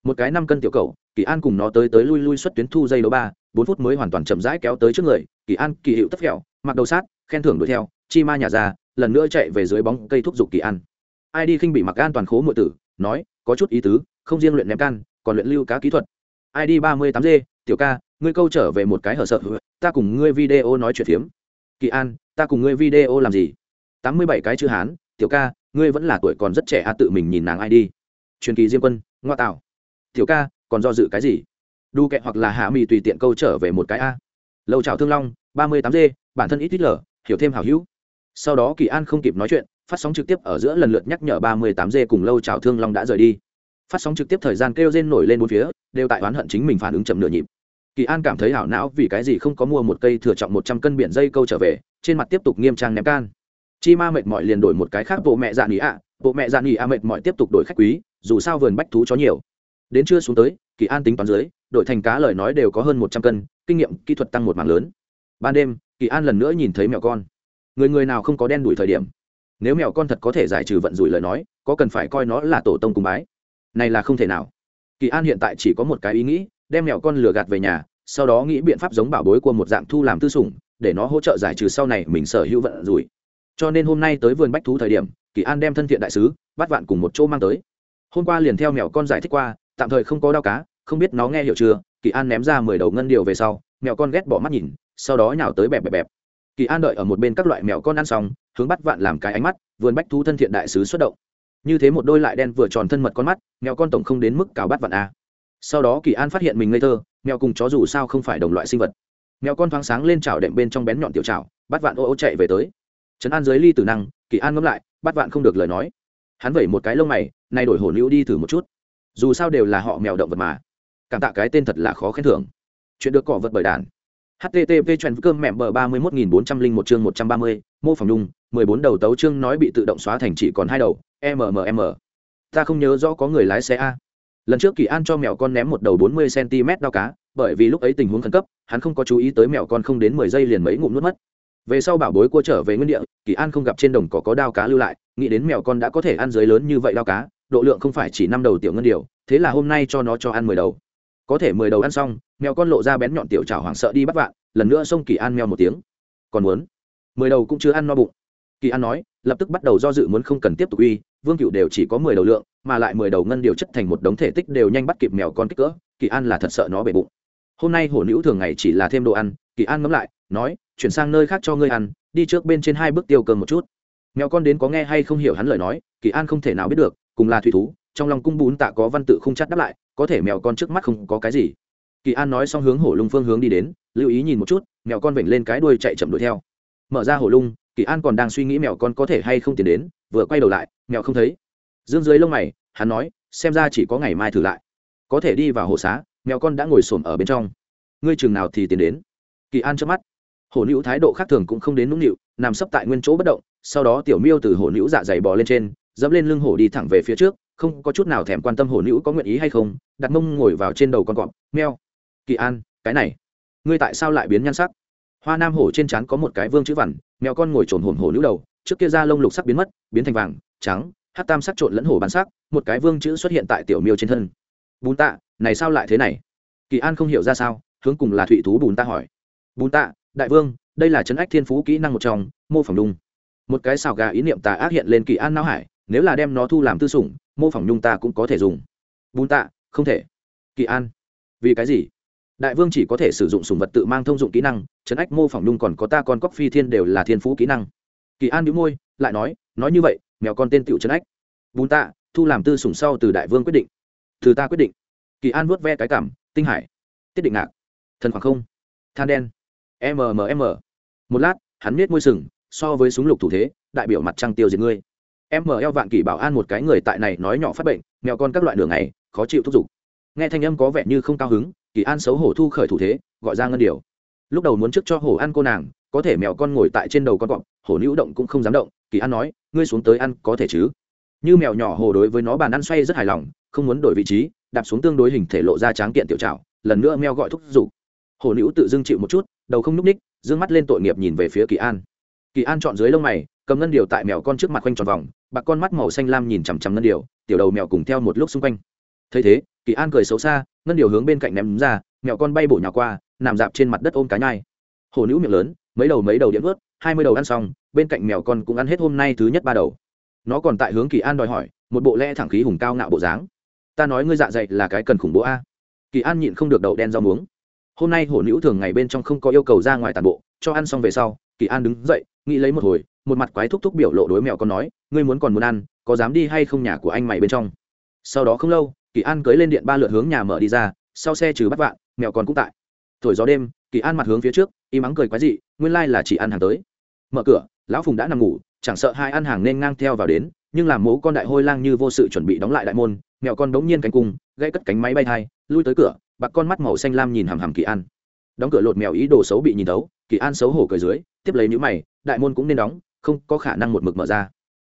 A: Một cái năm cân tiểu cầu, kỳ an cùng nó tới tới lui lui xuất tuyến thu dây đấu ba, bốn phút mới hoàn toàn chậm rãi kéo tới trước người, kỳ an kỳ hiệu tất kẹo mặc đầu sát, khen thưởng đuổi theo, chi ma nhà ra, lần nữa chạy về dưới bóng cây thúc giục kỳ an. Ai đi khinh bị mặc an toàn khố mượn tử, nói, có chút ý tứ, không riêng luyện ném can, còn luyện lưu cá kỹ thuật ID đi ba mươi tám d tiểu ca, ngươi câu trở về một cái hở sợ. Ta cùng ngươi video nói chuyện phiếm. Kỳ an, ta cùng ngươi video làm gì? tám mươi bảy cái chữ hán, tiểu ca, ngươi vẫn là tuổi còn rất trẻ a, tự mình nhìn nàng ID. truyền kỳ diêm quân, ngoa tạo. Tiểu ca, còn do dự cái gì? Đu kẹ hoặc là hạ mì tùy tiện câu trở về một cái a. Lâu chào thương long, ba mươi tám d bản thân ít ít lở, hiểu thêm hảo hữu. Sau đó kỳ an không kịp nói chuyện, phát sóng trực tiếp ở giữa lần lượt nhắc nhở ba mươi tám d cùng lâu chào thương long đã rời đi. Phát sóng trực tiếp thời gian kêu rên nổi lên bốn phía đều tại oán hận chính mình phản ứng chậm nửa nhịp. Kỳ an cảm thấy hảo não vì cái gì không có mua một cây thừa trọng một trăm cân biển dây câu trở về, trên mặt tiếp tục nghiêm trang ném can. Chi ma mệt mỏi liền đổi một cái khác, bộ mẹ dạ nghỉ ạ, bộ mẹ dạ nghỉ ạ mệt mỏi tiếp tục đổi khách quý, dù sao vườn bách thú chó nhiều. Đến trưa xuống tới, kỳ an tính toán dưới, đổi thành cá lời nói đều có hơn một trăm cân, kinh nghiệm kỹ thuật tăng một mảng lớn. Ban đêm, kỳ an lần nữa nhìn thấy mèo con. Người người nào không có đen đuổi thời điểm? Nếu mèo con thật có thể giải trừ vận rủi lời nói, có cần phải coi nó là tổ tông cùng bái? Này là không thể nào kỳ an hiện tại chỉ có một cái ý nghĩ, đem mèo con lừa gạt về nhà, sau đó nghĩ biện pháp giống bảo bối của một dạng thu làm tư sủng, để nó hỗ trợ giải trừ sau này mình sở hữu vận rủi. Cho nên hôm nay tới vườn bách thú thời điểm, kỳ an đem thân thiện đại sứ, bắt vạn cùng một chỗ mang tới. Hôm qua liền theo mèo con giải thích qua, tạm thời không có đau cá, không biết nó nghe hiểu chưa, kỳ an ném ra mười đầu ngân điều về sau, mèo con ghét bỏ mắt nhìn, sau đó nhào tới bẹp bẹp bẹp. Kỳ an đợi ở một bên các loại mèo con ăn xong, hướng bắt vạn làm cái ánh mắt, vườn bách thú thân thiện đại sứ xuất động như thế một đôi lại đen vừa tròn thân mật con mắt, mèo con tổng không đến mức cào bắt vạn a. Sau đó kỳ an phát hiện mình ngây thơ, mèo cùng chó dù sao không phải đồng loại sinh vật. Mèo con thoáng sáng lên chảo đệm bên trong bén nhọn tiểu chảo, bắt vạn ô ô chạy về tới. Trấn an dưới ly tử năng, kỳ an ngẫm lại, bắt vạn không được lời nói. Hắn vẩy một cái lông mày nay đổi hổ nữ đi thử một chút. Dù sao đều là họ mèo động vật mà. Cảm tạ cái tên thật là khó khen thưởng. Chuyện được cỏ vật bởi đàn. Http chuyện cơm mẹm bờ ba mươi một nghìn bốn trăm linh một chương một trăm ba mươi, mô phỏng nhung mười bốn đầu tấu chương nói bị tự động xóa thành chỉ còn hai đầu mmm ta không nhớ rõ có người lái xe a. Lần trước kỳ an cho mèo con ném một đầu bốn mươi cm đau cá, bởi vì lúc ấy tình huống khẩn cấp, hắn không có chú ý tới mèo con không đến mười giây liền mấy ngụm nuốt mất. Về sau bảo bối cua trở về nguyên địa, kỳ an không gặp trên đồng cỏ có đao cá lưu lại, nghĩ đến mèo con đã có thể ăn dưới lớn như vậy đao cá, độ lượng không phải chỉ năm đầu tiểu ngân điều, thế là hôm nay cho nó cho ăn mười đầu. Có thể mười đầu ăn xong mèo con lộ ra bén nhọn tiểu trào hoảng sợ đi bắt vạn, lần nữa xông kỳ an mèo một tiếng. Còn muốn? Mười đầu cũng chưa ăn no bụng. Kỳ an nói lập tức bắt đầu do dự muốn không cần tiếp tục uy, vương cựu đều chỉ có mười đầu lượng, mà lại mười đầu ngân điều chất thành một đống thể tích đều nhanh bắt kịp mèo con kích cỡ, kỳ an là thật sợ nó bể bụng. Hôm nay hổ nữ thường ngày chỉ là thêm đồ ăn, kỳ an ngẫm lại, nói, chuyển sang nơi khác cho ngươi ăn, đi trước bên trên hai bước tiêu cơm một chút. Mèo con đến có nghe hay không hiểu hắn lời nói, kỳ an không thể nào biết được, cùng là thủy thú, trong lòng cung bún tạ có văn tự không chắt đáp lại, có thể mèo con trước mắt không có cái gì. Kỳ an nói xong hướng hổ lung phương hướng đi đến, lưu ý nhìn một chút, mèo con vểnh lên cái đuôi chạy chậm đuổi theo. Mở ra hổ lung kỳ an còn đang suy nghĩ mèo con có thể hay không tiến đến, vừa quay đầu lại, mèo không thấy. Dương dưới lông mày, hắn nói, xem ra chỉ có ngày mai thử lại. Có thể đi vào hồ xá, mèo con đã ngồi xổm ở bên trong. Ngươi chừng nào thì tiến đến. Kỳ an trước mắt. Hổ nữ thái độ khác thường cũng không đến nũng nịu, nằm sấp tại nguyên chỗ bất động, sau đó tiểu miêu từ hổ nữ dạ dày bò lên trên, dẫm lên lưng hổ đi thẳng về phía trước, không có chút nào thèm quan tâm hổ nữ có nguyện ý hay không, đặt mông ngồi vào trên đầu con cọp meo kỳ an, cái này, ngươi tại sao lại biến nhan sắc? Hoa nam hổ trên trán có một cái vương chữ vằn, mèo con ngồi trồn hồn hổ lũ đầu, trước kia da lông lục sắc biến mất, biến thành vàng, trắng, hát tam sắc trộn lẫn hổ bán sắc, một cái vương chữ xuất hiện tại tiểu miêu trên thân. Bùn tạ, này sao lại thế này? Kỳ an không hiểu ra sao, hướng cùng là thụy thú bùn tạ hỏi. Bùn tạ, đại vương, đây là trấn ách thiên phú kỹ năng một trong, mô phỏng đung. Một cái xào gà ý niệm tà ác hiện lên kỳ an não hải, nếu là đem nó thu làm tư sủng, mô phỏng nhung ta cũng có thể dùng. Bùn tạ, không thể. Kỳ an, vì cái gì? Đại vương chỉ có thể sử dụng sùng vật tự mang thông dụng kỹ năng, trấn ách mô phỏng nhung còn có ta con cóc phi thiên đều là thiên phú kỹ năng. Kỳ an đĩu môi, lại nói nói như vậy, mèo con tên tựu trấn ách. Bùn tạ, thu làm tư sùng sau từ đại vương quyết định. Từ ta quyết định. Kỳ an vuốt ve cái cảm, tinh hải. Tiết định ngạc. Thần khoảng không. Than đen. Mmm một lát, hắn miết môi sừng, so với súng lục thủ thế, đại biểu mặt trăng tiêu diệt ngươi. Ml vạn kỳ bảo an một cái người tại này nói nhỏ phát bệnh, mèo con các loại đường này, khó chịu thúc giục. Nghe thanh âm có vẻ như không cao hứng kỳ an xấu hổ thu khởi thủ thế, gọi ra ngân điều. Lúc đầu muốn trước cho hổ ăn cô nàng, có thể mèo con ngồi tại trên đầu con cọp, hổ nữ động cũng không dám động, kỳ an nói, ngươi xuống tới ăn có thể chứ? Như mèo nhỏ hồ đối với nó bàn ăn xoay rất hài lòng, không muốn đổi vị trí, đạp xuống tương đối hình thể lộ ra tráng kiện tiểu trào lần nữa mèo gọi thúc giục. Hổ nữ tự dưng chịu một chút, đầu không n ú c ních d ư ơ n g mắt lên tội nghiệp nhìn về phía kỳ an. Kỳ an chọn dưới lông mày, cầm ngân điều tại mèo con trước mặt quanh tròn vòng, bạc con mắt màu xanh lam nhìn chằm chằm ngân điều, tiểu đầu mèo cùng theo một lúc xung quanh. Thấy thế, kỳ an cười xấu xa ngân điều hướng bên cạnh ném ra mèo con bay bổ nhào qua, nằm dạp trên mặt đất ôm cá nhai. Hổ nữ miệng lớn, mấy đầu mấy đầu điện vớt hai mươi đầu ăn xong, bên cạnh mèo con cũng ăn hết hôm nay thứ nhất ba đầu. Nó còn tại hướng kỳ an đòi hỏi, một bộ lẽ thẳng khí hùng cao ngạo bộ dáng. Ta nói ngươi dạ dày là cái cần khủng bố a. Kỳ an nhịn không được đậu đen rau muống. Hôm nay hổ nữ thường ngày bên trong không có yêu cầu ra ngoài tàn bộ, cho ăn xong về sau, kỳ an đứng dậy, nghĩ lấy một hồi, một mặt quái thúc thúc biểu lộ đối mèo con nói, ngươi muốn còn muốn ăn, có dám đi hay không nhà của anh mày bên trong. Sau đó không lâu kỳ an cưới lên điện ba lượt hướng nhà mở đi ra, sau xe trừ bắt vạn, mèo con cũng tại. Thổi gió đêm, kỳ an mặt hướng phía trước, im ắng cười quái dị, nguyên lai là chỉ ăn hàng tới. Mở cửa, lão phùng đã nằm ngủ, chẳng sợ hai ăn hàng nên ngang theo vào đến, nhưng làm mố con đại hôi lang như vô sự chuẩn bị đóng lại đại môn, mèo con đống nhiên cánh cung gây cất cánh máy bay thai, lui tới cửa, bạc con mắt màu xanh lam nhìn hằm hằm kỳ an. Đóng cửa lột mèo ý đồ xấu bị nhìn tấu kỳ an xấu hổ cười dưới, tiếp lấy những mày, đại môn cũng nên đóng, không có khả năng một mực mở ra.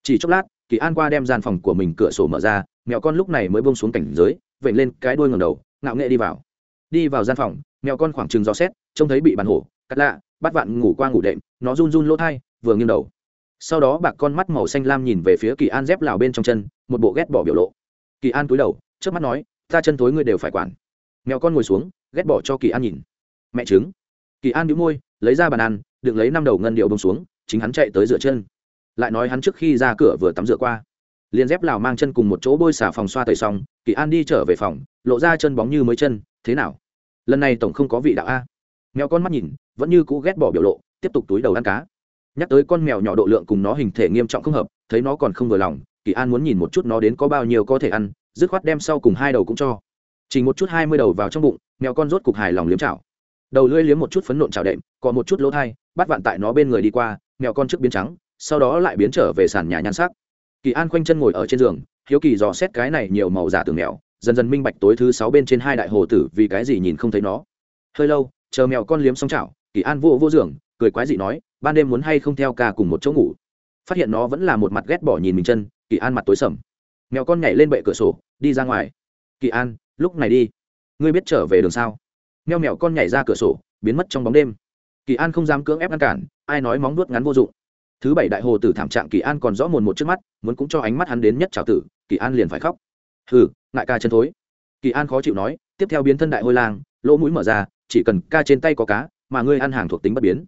A: Chỉ chốc lát, kỳ an qua đem gian phòng của mình cửa sổ mở ra mèo con lúc này mới bông xuống cảnh giới, vểnh lên cái đuôi ngầm đầu, ngạo nghệ đi vào. Đi vào gian phòng mèo con khoảng chừng gió xét, trông thấy bị bàn hổ, cắt lạ, bắt vạn ngủ qua ngủ đệm, nó run run lỗ thai, vừa nghiêng đầu. Sau đó bạc con mắt màu xanh lam nhìn về phía kỳ an dép lào bên trong chân, một bộ ghét bỏ biểu lộ. Kỳ an cúi đầu trước mắt nói, ta chân tối ngươi đều phải quản. Mèo con ngồi xuống, ghét bỏ cho kỳ an nhìn. Mẹ trứng. Kỳ an đĩu môi, lấy ra bàn ăn, đựng lấy năm đầu ngân điệu bông xuống, chính hắn chạy tới rửa chân. Lại nói hắn trước khi ra cửa vừa tắm rửa qua liền dép lào mang chân cùng một chỗ bôi xả phòng xoa tẩy xong, kỳ an đi trở về phòng, lộ ra chân bóng như mới chân, thế nào? Lần này tổng không có vị đạo a. Mèo con mắt nhìn, vẫn như cũ ghét bỏ biểu lộ, tiếp tục túi đầu ăn cá. Nhắc tới con mèo nhỏ độ lượng cùng nó hình thể nghiêm trọng không hợp, thấy nó còn không vừa lòng, kỳ an muốn nhìn một chút nó đến có bao nhiêu có thể ăn, dứt khoát đem sau cùng hai đầu cũng cho. Chỉ một chút hai mươi đầu vào trong bụng, mèo con rốt cục hài lòng liếm chảo. Đầu lưỡi liếm một chút phấn nộn chảo đệm còn một chút lỗ thai, bắt vạn tại nó bên người đi qua, mèo con trước biến trắng, sau đó lại biến trở về sàn nhà nhan sắc kỳ an khoanh chân ngồi ở trên giường, hiếu kỳ dò xét cái này nhiều màu giả tường mèo, dần dần minh bạch tối thứ sáu bên trên hai đại hồ tử vì cái gì nhìn không thấy nó. Hơi lâu, chờ mèo con liếm xong chảo, kỳ an vô vô giường, cười quái dị nói, ban đêm muốn hay không theo ca cùng một chỗ ngủ? Phát hiện nó vẫn là một mặt ghét bỏ nhìn mình chân, kỳ an mặt tối sầm. Mèo con nhảy lên bệ cửa sổ, đi ra ngoài. Kỳ an, lúc này đi. Ngươi biết trở về đường sao? Mèo mèo con nhảy ra cửa sổ, biến mất trong bóng đêm. Kỳ an không dám cưỡng ép ngăn cản, ai nói móng nuốt ngắn vô dụng thứ bảy đại hồ tử thảm trạng kỳ an còn rõ mồn một trước mắt, muốn cũng cho ánh mắt hắn đến nhất trào tử, kỳ an liền phải khóc. Hừ, ngại ca chân thối. Kỳ an khó chịu nói, tiếp theo biến thân đại hôi lang, lỗ mũi mở ra, chỉ cần ca trên tay có cá, mà ngươi ăn hàng thuộc tính bất biến.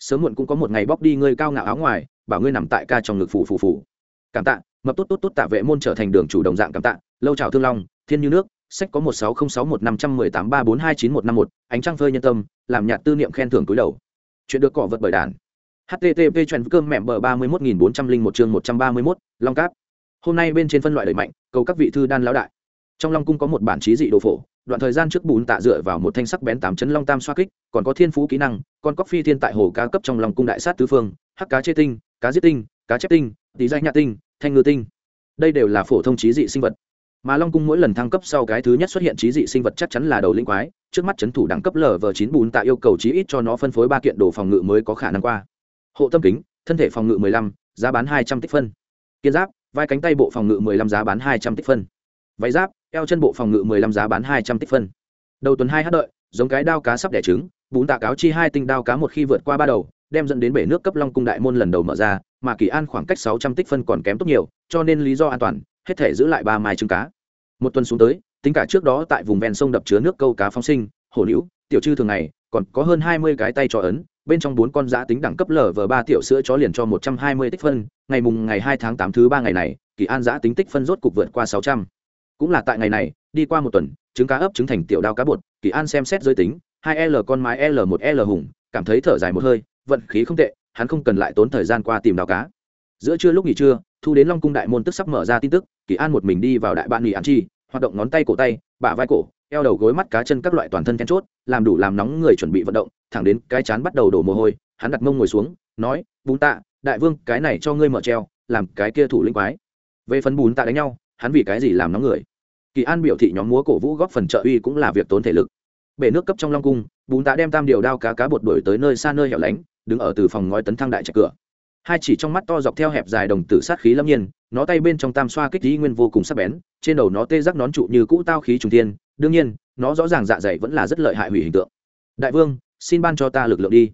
A: Sớm muộn cũng có một ngày bóc đi ngươi cao ngạo áo ngoài, bảo ngươi nằm tại ca trong ngực phủ phủ phủ cảm tạ, mập tốt tốt tốt tạ vệ môn trở thành đường chủ đồng dạng cảm tạ. Lâu trào thương long, thiên như nước, sách có một sáu không sáu một năm trăm mười tám ba bốn hai chín một năm một, ánh trăng phơi nhân tâm, làm nhạt tư niệm khen thưởng túi đầu. Chuyện được cỏ vật bởi đàn http chuyện cơm mẹm bờ ba mươi một nghìn bốn trăm linh một chương một trăm ba mươi mốt, long cáp. Hôm nay bên trên phân loại đẩy mạnh, cầu các vị thư đan lão đại. Trong long cung có một bản trí dị đồ phổ, đoạn thời gian trước bùn tạ dựa vào một thanh sắc bén tám chấn long tam xoa kích, còn có thiên phú kỹ năng, con cóc phi thiên tại hồ ca cấp trong lòng cung đại sát tứ phương, hắc cá chê tinh, cá giết tinh, cá chép tinh, tí danh nhạ tinh, thanh ngư tinh. Đây đều là phổ thông trí dị sinh vật. Mà long cung mỗi lần thăng cấp sau cái thứ nhất xuất hiện trí dị sinh vật chắc chắn là đầu linh quái, trước mắt chấn thủ đẳng cấp lv chín bùn tạ yêu cầu chí ít cho nó phân phối ba kiện đồ phòng ngự mới có khả năng qua hộ tâm kính, thân thể phòng ngự mười lăm, giá bán hai trăm tích phân. Kiên giáp, vai cánh tay bộ phòng ngự mười lăm giá bán hai trăm tích phân. Váy giáp, eo chân bộ phòng ngự mười lăm giá bán hai trăm tích phân. Đầu tuần hai hát đợi, giống cái đao cá sắp đẻ trứng, bún tạ cáo chi hai tinh đao cá một khi vượt qua ba đầu, đem dẫn đến bể nước cấp long cung đại môn lần đầu mở ra, mà kỳ an khoảng cách sáu trăm tích phân còn kém tốt nhiều, cho nên lý do an toàn, hết thể giữ lại ba mai trứng cá. Một tuần xuống tới, tính cả trước đó tại vùng ven sông đập chứa nước câu cá phóng sinh hồ liễu tiểu trư thường ngày còn có hơn hai mươi cái tay cho ấn, bên trong bốn con giã tính đẳng cấp lv ba tiểu sữa chó liền cho một trăm hai mươi tích phân, ngày mùng ngày hai tháng tám thứ ba ngày này, kỳ an giã tính tích phân rốt cục vượt qua sáu trăm. Cũng là tại ngày này, đi qua một tuần, trứng cá ấp trứng thành tiểu đao cá bột, kỳ an xem xét giới tính, hai l con mái l một l hùng, cảm thấy thở dài một hơi, vận khí không tệ, hắn không cần lại tốn thời gian qua tìm đào cá. Giữa trưa lúc nghỉ trưa, thu đến long cung đại môn tức sắp mở ra tin tức, kỳ an một mình đi vào đại bạn nghỉ ăn chi, hoạt động ngón tay cổ tay, bả vai cổ eo đầu gối mắt cá chân các loại toàn thân then chốt, làm đủ làm nóng người chuẩn bị vận động, thẳng đến cái chán bắt đầu đổ mồ hôi, hắn đặt mông ngồi xuống, nói bún tạ, đại vương, cái này cho ngươi mở treo, làm cái kia thủ linh quái. Về phần bún tạ đánh nhau, hắn vì cái gì làm nóng người? Kỳ an biểu thị nhóm múa cổ vũ góp phần trợ uy cũng là việc tốn thể lực. Bể nước cấp trong long cung bún tạ đem tam điều đao cá cá bột đuổi tới nơi xa nơi hẻo lánh, đứng ở từ phòng ngói tấn thăng đại trạch cửa hai chỉ trong mắt to dọc theo hẹp dài đồng tử sát khí lâm nhiên, nó tay bên trong tam xoa kích lý nguyên vô cùng sắc bén, trên đầu nó tê giác nón trụ như cũ tao khí trùng thiên, đương nhiên, nó rõ ràng dạ dày vẫn là rất lợi hại hủy hình tượng. Đại vương, xin ban cho ta lực lượng đi.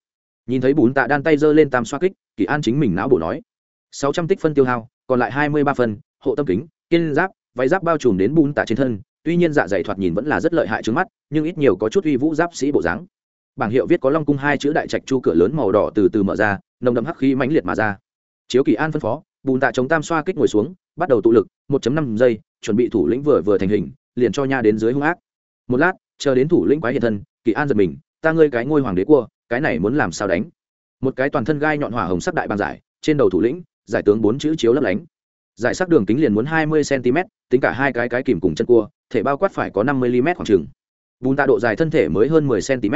A: Nhìn thấy bún tạ đan tay giơ lên tam xoa kích, kỳ an chính mình não bổ nói. Sáu trăm tích phân tiêu hao, còn lại hai mươi ba phân, hộ tâm kính, kiên giáp, váy giáp bao trùm đến bún tạ trên thân, tuy nhiên dạ dày thoạt nhìn vẫn là rất lợi hại trước mắt, nhưng ít nhiều có chút uy vũ giáp sĩ bộ dáng bảng hiệu viết có long cung hai chữ đại trạch chu cửa lớn màu đỏ từ từ mở ra, nồng đậm hắc khí mãnh liệt mà ra. Chiếu kỳ an phân phó, bùn tạ chống tam xoa kích ngồi xuống, bắt đầu tụ lực, một năm giây, chuẩn bị thủ lĩnh vừa vừa thành hình, liền cho nha đến dưới hung ác. Một lát, chờ đến thủ lĩnh quái hiện thân, kỳ an giật mình, ta ngươi cái ngôi hoàng đế cua, cái này muốn làm sao đánh? Một cái toàn thân gai nhọn hỏa hồng sắc đại bàn giải, trên đầu thủ lĩnh, giải tướng bốn chữ chiếu lấp lánh. Giải sắc đường kính liền muốn hai mươi cm, tính cả hai cái cái kìm cùng chân cua, thể bao quát phải có năm mươi mm khoảng trừng bùn tạ độ dài thân thể mới hơn mười cm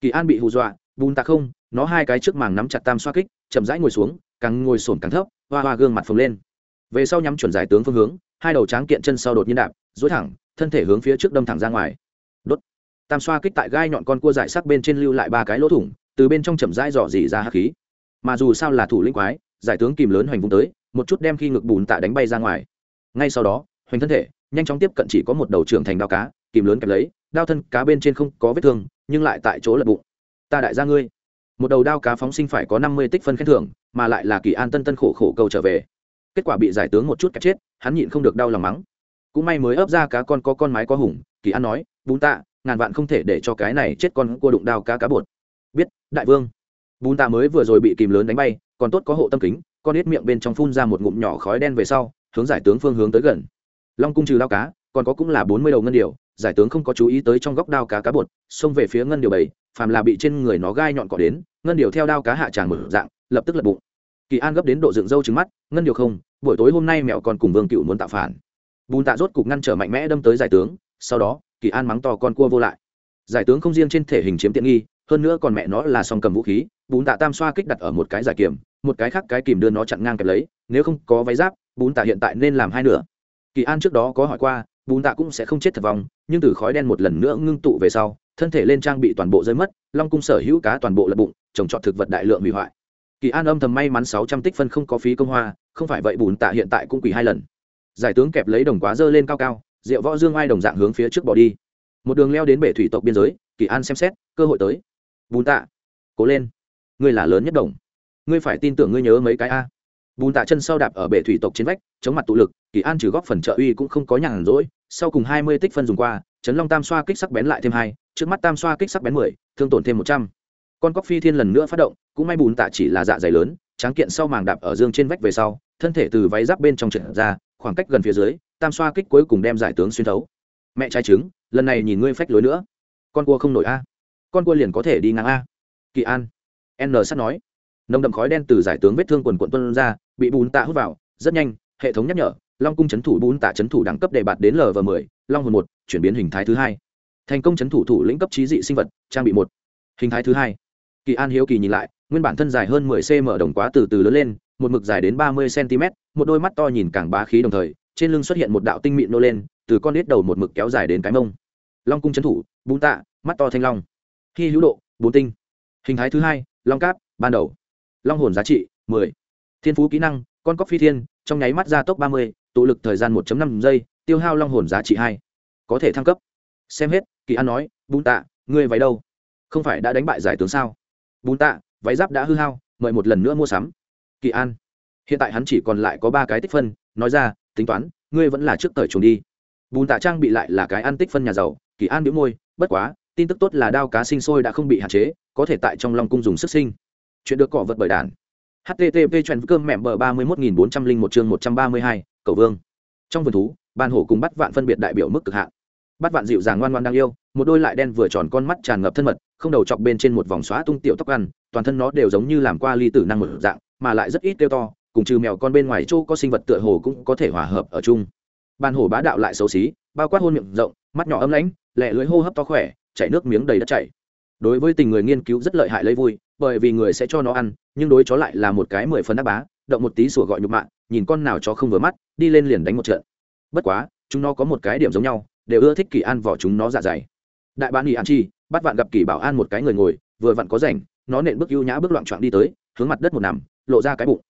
A: kỳ an bị hù dọa, bùn tạc không, nó hai cái trước màng nắm chặt tam xoa kích, chậm rãi ngồi xuống, càng ngồi sổn càng thấp, hoa hoa gương mặt phồng lên. Về sau nhắm chuẩn giải tướng phương hướng, hai đầu tráng kiện chân sau đột nhiên đạp dối thẳng, thân thể hướng phía trước đâm thẳng ra ngoài. Đốt. Tam xoa kích tại gai nhọn con cua giải sắc bên trên lưu lại ba cái lỗ thủng, từ bên trong chậm rãi dò dỉ ra hắc khí. Mà dù sao là thủ lĩnh quái, giải tướng kìm lớn hoành vùng tới, một chút đem khi ngực bùn tạ đánh bay ra ngoài. Ngay sau đó, hoành thân thể, nhanh chóng tiếp cận chỉ có một đầu trưởng thành đao cá, kìm lớn kẹp lấy, đao thân cá bên trên không có vết thương nhưng lại tại chỗ lật bụng. Ta đại gia ngươi. Một đầu đao cá phóng sinh phải có năm mươi tích phân khen thưởng, mà lại là kỳ an tân tân khổ khổ cầu trở về. Kết quả bị giải tướng một chút kẹp chết, hắn nhịn không được đau lòng mắng. Cũng may mới ấp ra cá con có con mái có hùng, kỳ an nói, bún tạ, ngàn vạn không thể để cho cái này chết con cua đụng đao cá cá bột. Biết, đại vương. Bún tạ mới vừa rồi bị kìm lớn đánh bay, còn tốt có hộ tâm kính, con ít miệng bên trong phun ra một ngụm nhỏ khói đen về sau, hướng giải tướng phương hướng tới gần. Long cung trừ đao cá, còn có cũng là bốn mươi đầu ngân điều giải tướng không có chú ý tới trong góc đao cá cá bột, xông về phía ngân điều bảy, phàm là bị trên người nó gai nhọn cỏ đến, ngân điều theo đao cá hạ tràn mở dạng, lập tức lật bụng. Kỳ an gấp đến độ dựng râu trứng mắt, ngân điều không, buổi tối hôm nay mẹo còn cùng vương cựu muốn tạo phản. Bùn tạ rốt cục ngăn trở mạnh mẽ đâm tới giải tướng, sau đó, kỳ an mắng to con cua vô lại. Giải tướng không riêng trên thể hình chiếm tiện nghi, hơn nữa còn mẹ nó là song cầm vũ khí, bùn tạ tam xoa kích đặt ở một cái giải kiểm một cái khác cái kìm đưa nó chặn ngang kẹp lấy, nếu không có váy giáp, bùn tạ hiện tại nên làm hai nửa. Kỳ an trước đó có hỏi qua bùn tạ cũng sẽ không chết thật vong, nhưng từ khói đen một lần nữa ngưng tụ về sau, thân thể lên trang bị toàn bộ rơi mất, long cung sở hữu cá toàn bộ lật bụng, trồng trọt thực vật đại lượng hủy hoại. Kỳ an âm thầm may mắn sáu trăm tích phân không có phí công hoa, không phải vậy bùn tạ hiện tại cũng quỷ hai lần. Giải tướng kẹp lấy đồng quá dơ lên cao cao, rượu võ dương ai đồng dạng hướng phía trước bỏ đi. Một đường leo đến bể thủy tộc biên giới, kỳ an xem xét, cơ hội tới. Bùn tạ, cố lên. Ngươi là lớn nhất đồng. Ngươi phải tin tưởng ngươi nhớ mấy cái a bùn tạ chân sau đạp ở bể thủy tộc trên vách, chống mặt tụ lực, kỳ an trừ góp phần trợ uy cũng không có nhàn rỗi, sau cùng hai mươi tích phân dùng qua chấn long tam xoa kích sắc bén lại thêm hai, trước mắt tam xoa kích sắc bén mười, thương tổn thêm một trăm. Con cóc phi thiên lần nữa phát động, cũng may bùn tạ chỉ là dạ dày lớn, tráng kiện sau màng đạp ở dương trên vách về sau, thân thể từ váy giáp bên trong trượt ra, khoảng cách gần phía dưới, tam xoa kích cuối cùng đem giải tướng xuyên thấu. Mẹ trai trứng, lần này nhìn ngươi phách lối nữa. Con cua không nổi a. Con cua liền có thể đi ngang a. Kỳ an, n sắt nói nồng đậm khói đen từ giải tướng vết thương quần quận tuân ra bị bùn tạ hút vào rất nhanh hệ thống nhắc nhở long cung c h ấ n thủ bùn tạ c h ấ n thủ đẳng cấp đề bạt đến lv m mười, long hồn một chuyển biến hình thái thứ hai. Thành công c h ấ n thủ thủ lĩnh cấp trí dị sinh vật trang bị một. Hình thái thứ hai. Kỳ an hiếu kỳ nhìn lại nguyên bản thân dài hơn 10 cm đồng quá từ từ lớn lên một mực dài đến 30 cm một đôi mắt to nhìn càng bá khí đồng thời trên lưng xuất hiện một đạo tinh mịn nô lên từ con nít đầu một mực kéo dài đến cái mông. Long cung c thủ bún tạ mắt to thanh long. Khi hữu độ bốn tinh. Hình thái thứ hai long cáp ban đầu long hồn giá trị, mười. Thiên phú kỹ năng, con cóc phi thiên, trong nháy mắt ra tốc ba mươi, tụ lực thời gian một năm giây, tiêu hao long hồn giá trị hai. Có thể thăng cấp. Xem hết, kỳ an nói bún tạ, ngươi váy đâu? Không phải đã đánh bại giải tướng sao? Bún tạ, váy giáp đã hư hao, mời một lần nữa mua sắm. Kỳ an. Hiện tại hắn chỉ còn lại có ba cái tích phân, nói ra, tính toán, ngươi vẫn là trước thời chuồng đi. Bùn tạ trang bị lại là cái ăn tích phân nhà giàu, kỳ an biếu môi, bất quá, tin tức tốt là đao cá sinh sôi đã không bị hạn chế, có thể tại trong long cung dùng sức sinh chuyện được cọ vật bởi đàn. Http chuyện cơm mẹm bờ ba mươi một nghìn bốn trăm linh một chương một trăm ba mươi hai, cầu vương. Trong vườn thú, ban hổ cùng bắt vạn phân biệt đại biểu mức cực hạn. Bắt vạn dịu dàng ngoan ngoan đang yêu, một đôi lại đen vừa tròn con mắt tràn ngập thân mật, không đầu chọc bên trên một vòng xóa tung tiểu tóc ăn, toàn thân nó đều giống như làm qua ly tử năng một dạng, mà lại rất ít tiêu to, cùng trừ mèo con bên ngoài chỗ có sinh vật tựa hồ cũng có thể hòa hợp ở chung. Ban hổ bá đạo lại xấu xí, bao quát hôn miệng rộng, mắt nhỏ ấm lãnh lẹ lưỡi hô hấp to khỏe, chảy nước miếng đầy đất chảy đối với tình người nghiên cứu rất lợi hại lấy vui, bởi vì người sẽ cho nó ăn, nhưng đối chó lại là một cái mười phần đáp bá, động một tí sủa gọi nhục mạ, nhìn con nào chó không vừa mắt, đi lên liền đánh một trận. Bất quá, chúng nó có một cái điểm giống nhau, đều ưa thích kỳ an vỏ chúng nó dạ dày. Đại bán nghỉ an chi, bắt vạn gặp kỳ bảo an một cái người ngồi, vừa vặn có rảnh, nó nện bước ưu nhã bước loạn trọn đi tới, hướng mặt đất một nằm, lộ ra cái bụng.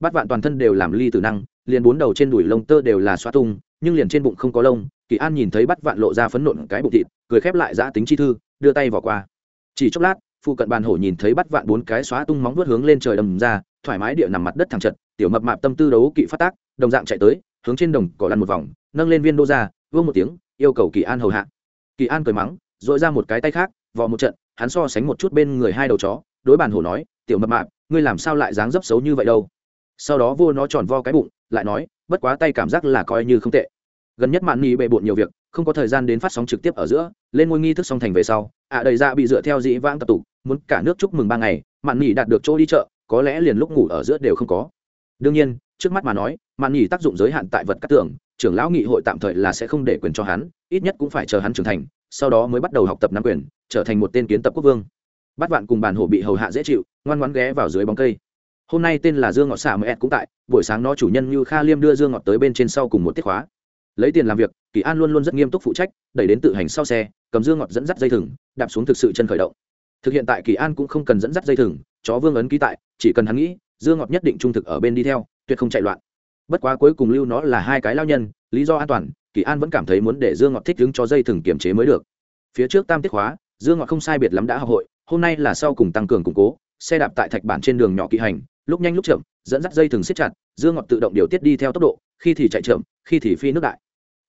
A: Bắt vạn toàn thân đều làm ly tử năng, liền bốn đầu trên đùi lông tơ đều là xoa tung, nhưng liền trên bụng không có lông, kỳ an nhìn thấy bắt vạn lộ ra phấn nộn cái bụng thịt, cười khép lại giã tính chi thư, đưa tay vào qua chỉ chốc lát, phụ cận bàn hổ nhìn thấy bắt vạn bốn cái xóa tung móng vuốt hướng lên trời đầm ra, thoải mái địa nằm mặt đất thẳng chật, tiểu mập mạp tâm tư đấu kỵ phát tác, đồng dạng chạy tới, hướng trên đồng cỏ lăn một vòng, nâng lên viên đô ra vương một tiếng, yêu cầu kỳ an hầu hạ. Kỳ an cười mắng, dội ra một cái tay khác, vò một trận, hắn so sánh một chút bên người hai đầu chó, đối bàn hổ nói, tiểu mập mạp, ngươi làm sao lại dáng dấp xấu như vậy đâu? Sau đó vua nó tròn vo cái bụng, lại nói, bất quá tay cảm giác là coi như không tệ. Gần nhất mạn nghi bề bộn nhiều việc không có thời gian đến phát sóng trực tiếp ở giữa, lên ngôi nghi thức song thành về sau, ạ đầy ra bị dựa theo dĩ vãng tập tục, muốn cả nước chúc mừng ba ngày, mạn nghỉ đạt được chỗ đi chợ, có lẽ liền lúc ngủ ở giữa đều không có. Đương nhiên, trước mắt mà nói, mạn nghỉ tác dụng giới hạn tại vật cắt tưởng trưởng lão nghị hội tạm thời là sẽ không để quyền cho hắn, ít nhất cũng phải chờ hắn trưởng thành, sau đó mới bắt đầu học tập nắm quyền, trở thành một tên kiến tập quốc vương. Bắt vạn cùng bàn hổ bị hầu hạ dễ chịu, ngoan ngoãn ghé vào dưới bóng cây. Hôm nay tên là dương ngọt xà mẹ cũng tại, buổi sáng nó chủ nhân như kha liêm đưa dương ngọt tới bên trên sau cùng một tiết khóa. Lấy tiền làm việc kỳ an luôn luôn rất nghiêm túc phụ trách, đẩy đến tự hành sau xe, cầm dương ngọt dẫn dắt dây thừng, đạp xuống thực sự chân khởi động. Thực hiện tại kỳ an cũng không cần dẫn dắt dây thừng, chó vương ấn ký tại, chỉ cần hắn nghĩ, dương ngọt nhất định trung thực ở bên đi theo, tuyệt không chạy loạn. Bất quá cuối cùng lưu nó là hai cái lao nhân, lý do an toàn, kỳ an vẫn cảm thấy muốn để dương ngọt thích đứng cho dây thừng kiềm chế mới được. Phía trước tam tiết khóa, dương ngọt không sai biệt lắm đã học hội, hôm nay là sau cùng tăng cường củng cố, xe đạp tại thạch bản trên đường nhỏ kỵ hành, lúc nhanh lúc chậm, dẫn dắt dây thừng siết chặt, dương ngọt tự động điều tiết đi theo tốc độ, khi thì chạy chậm, khi thì phi nước đại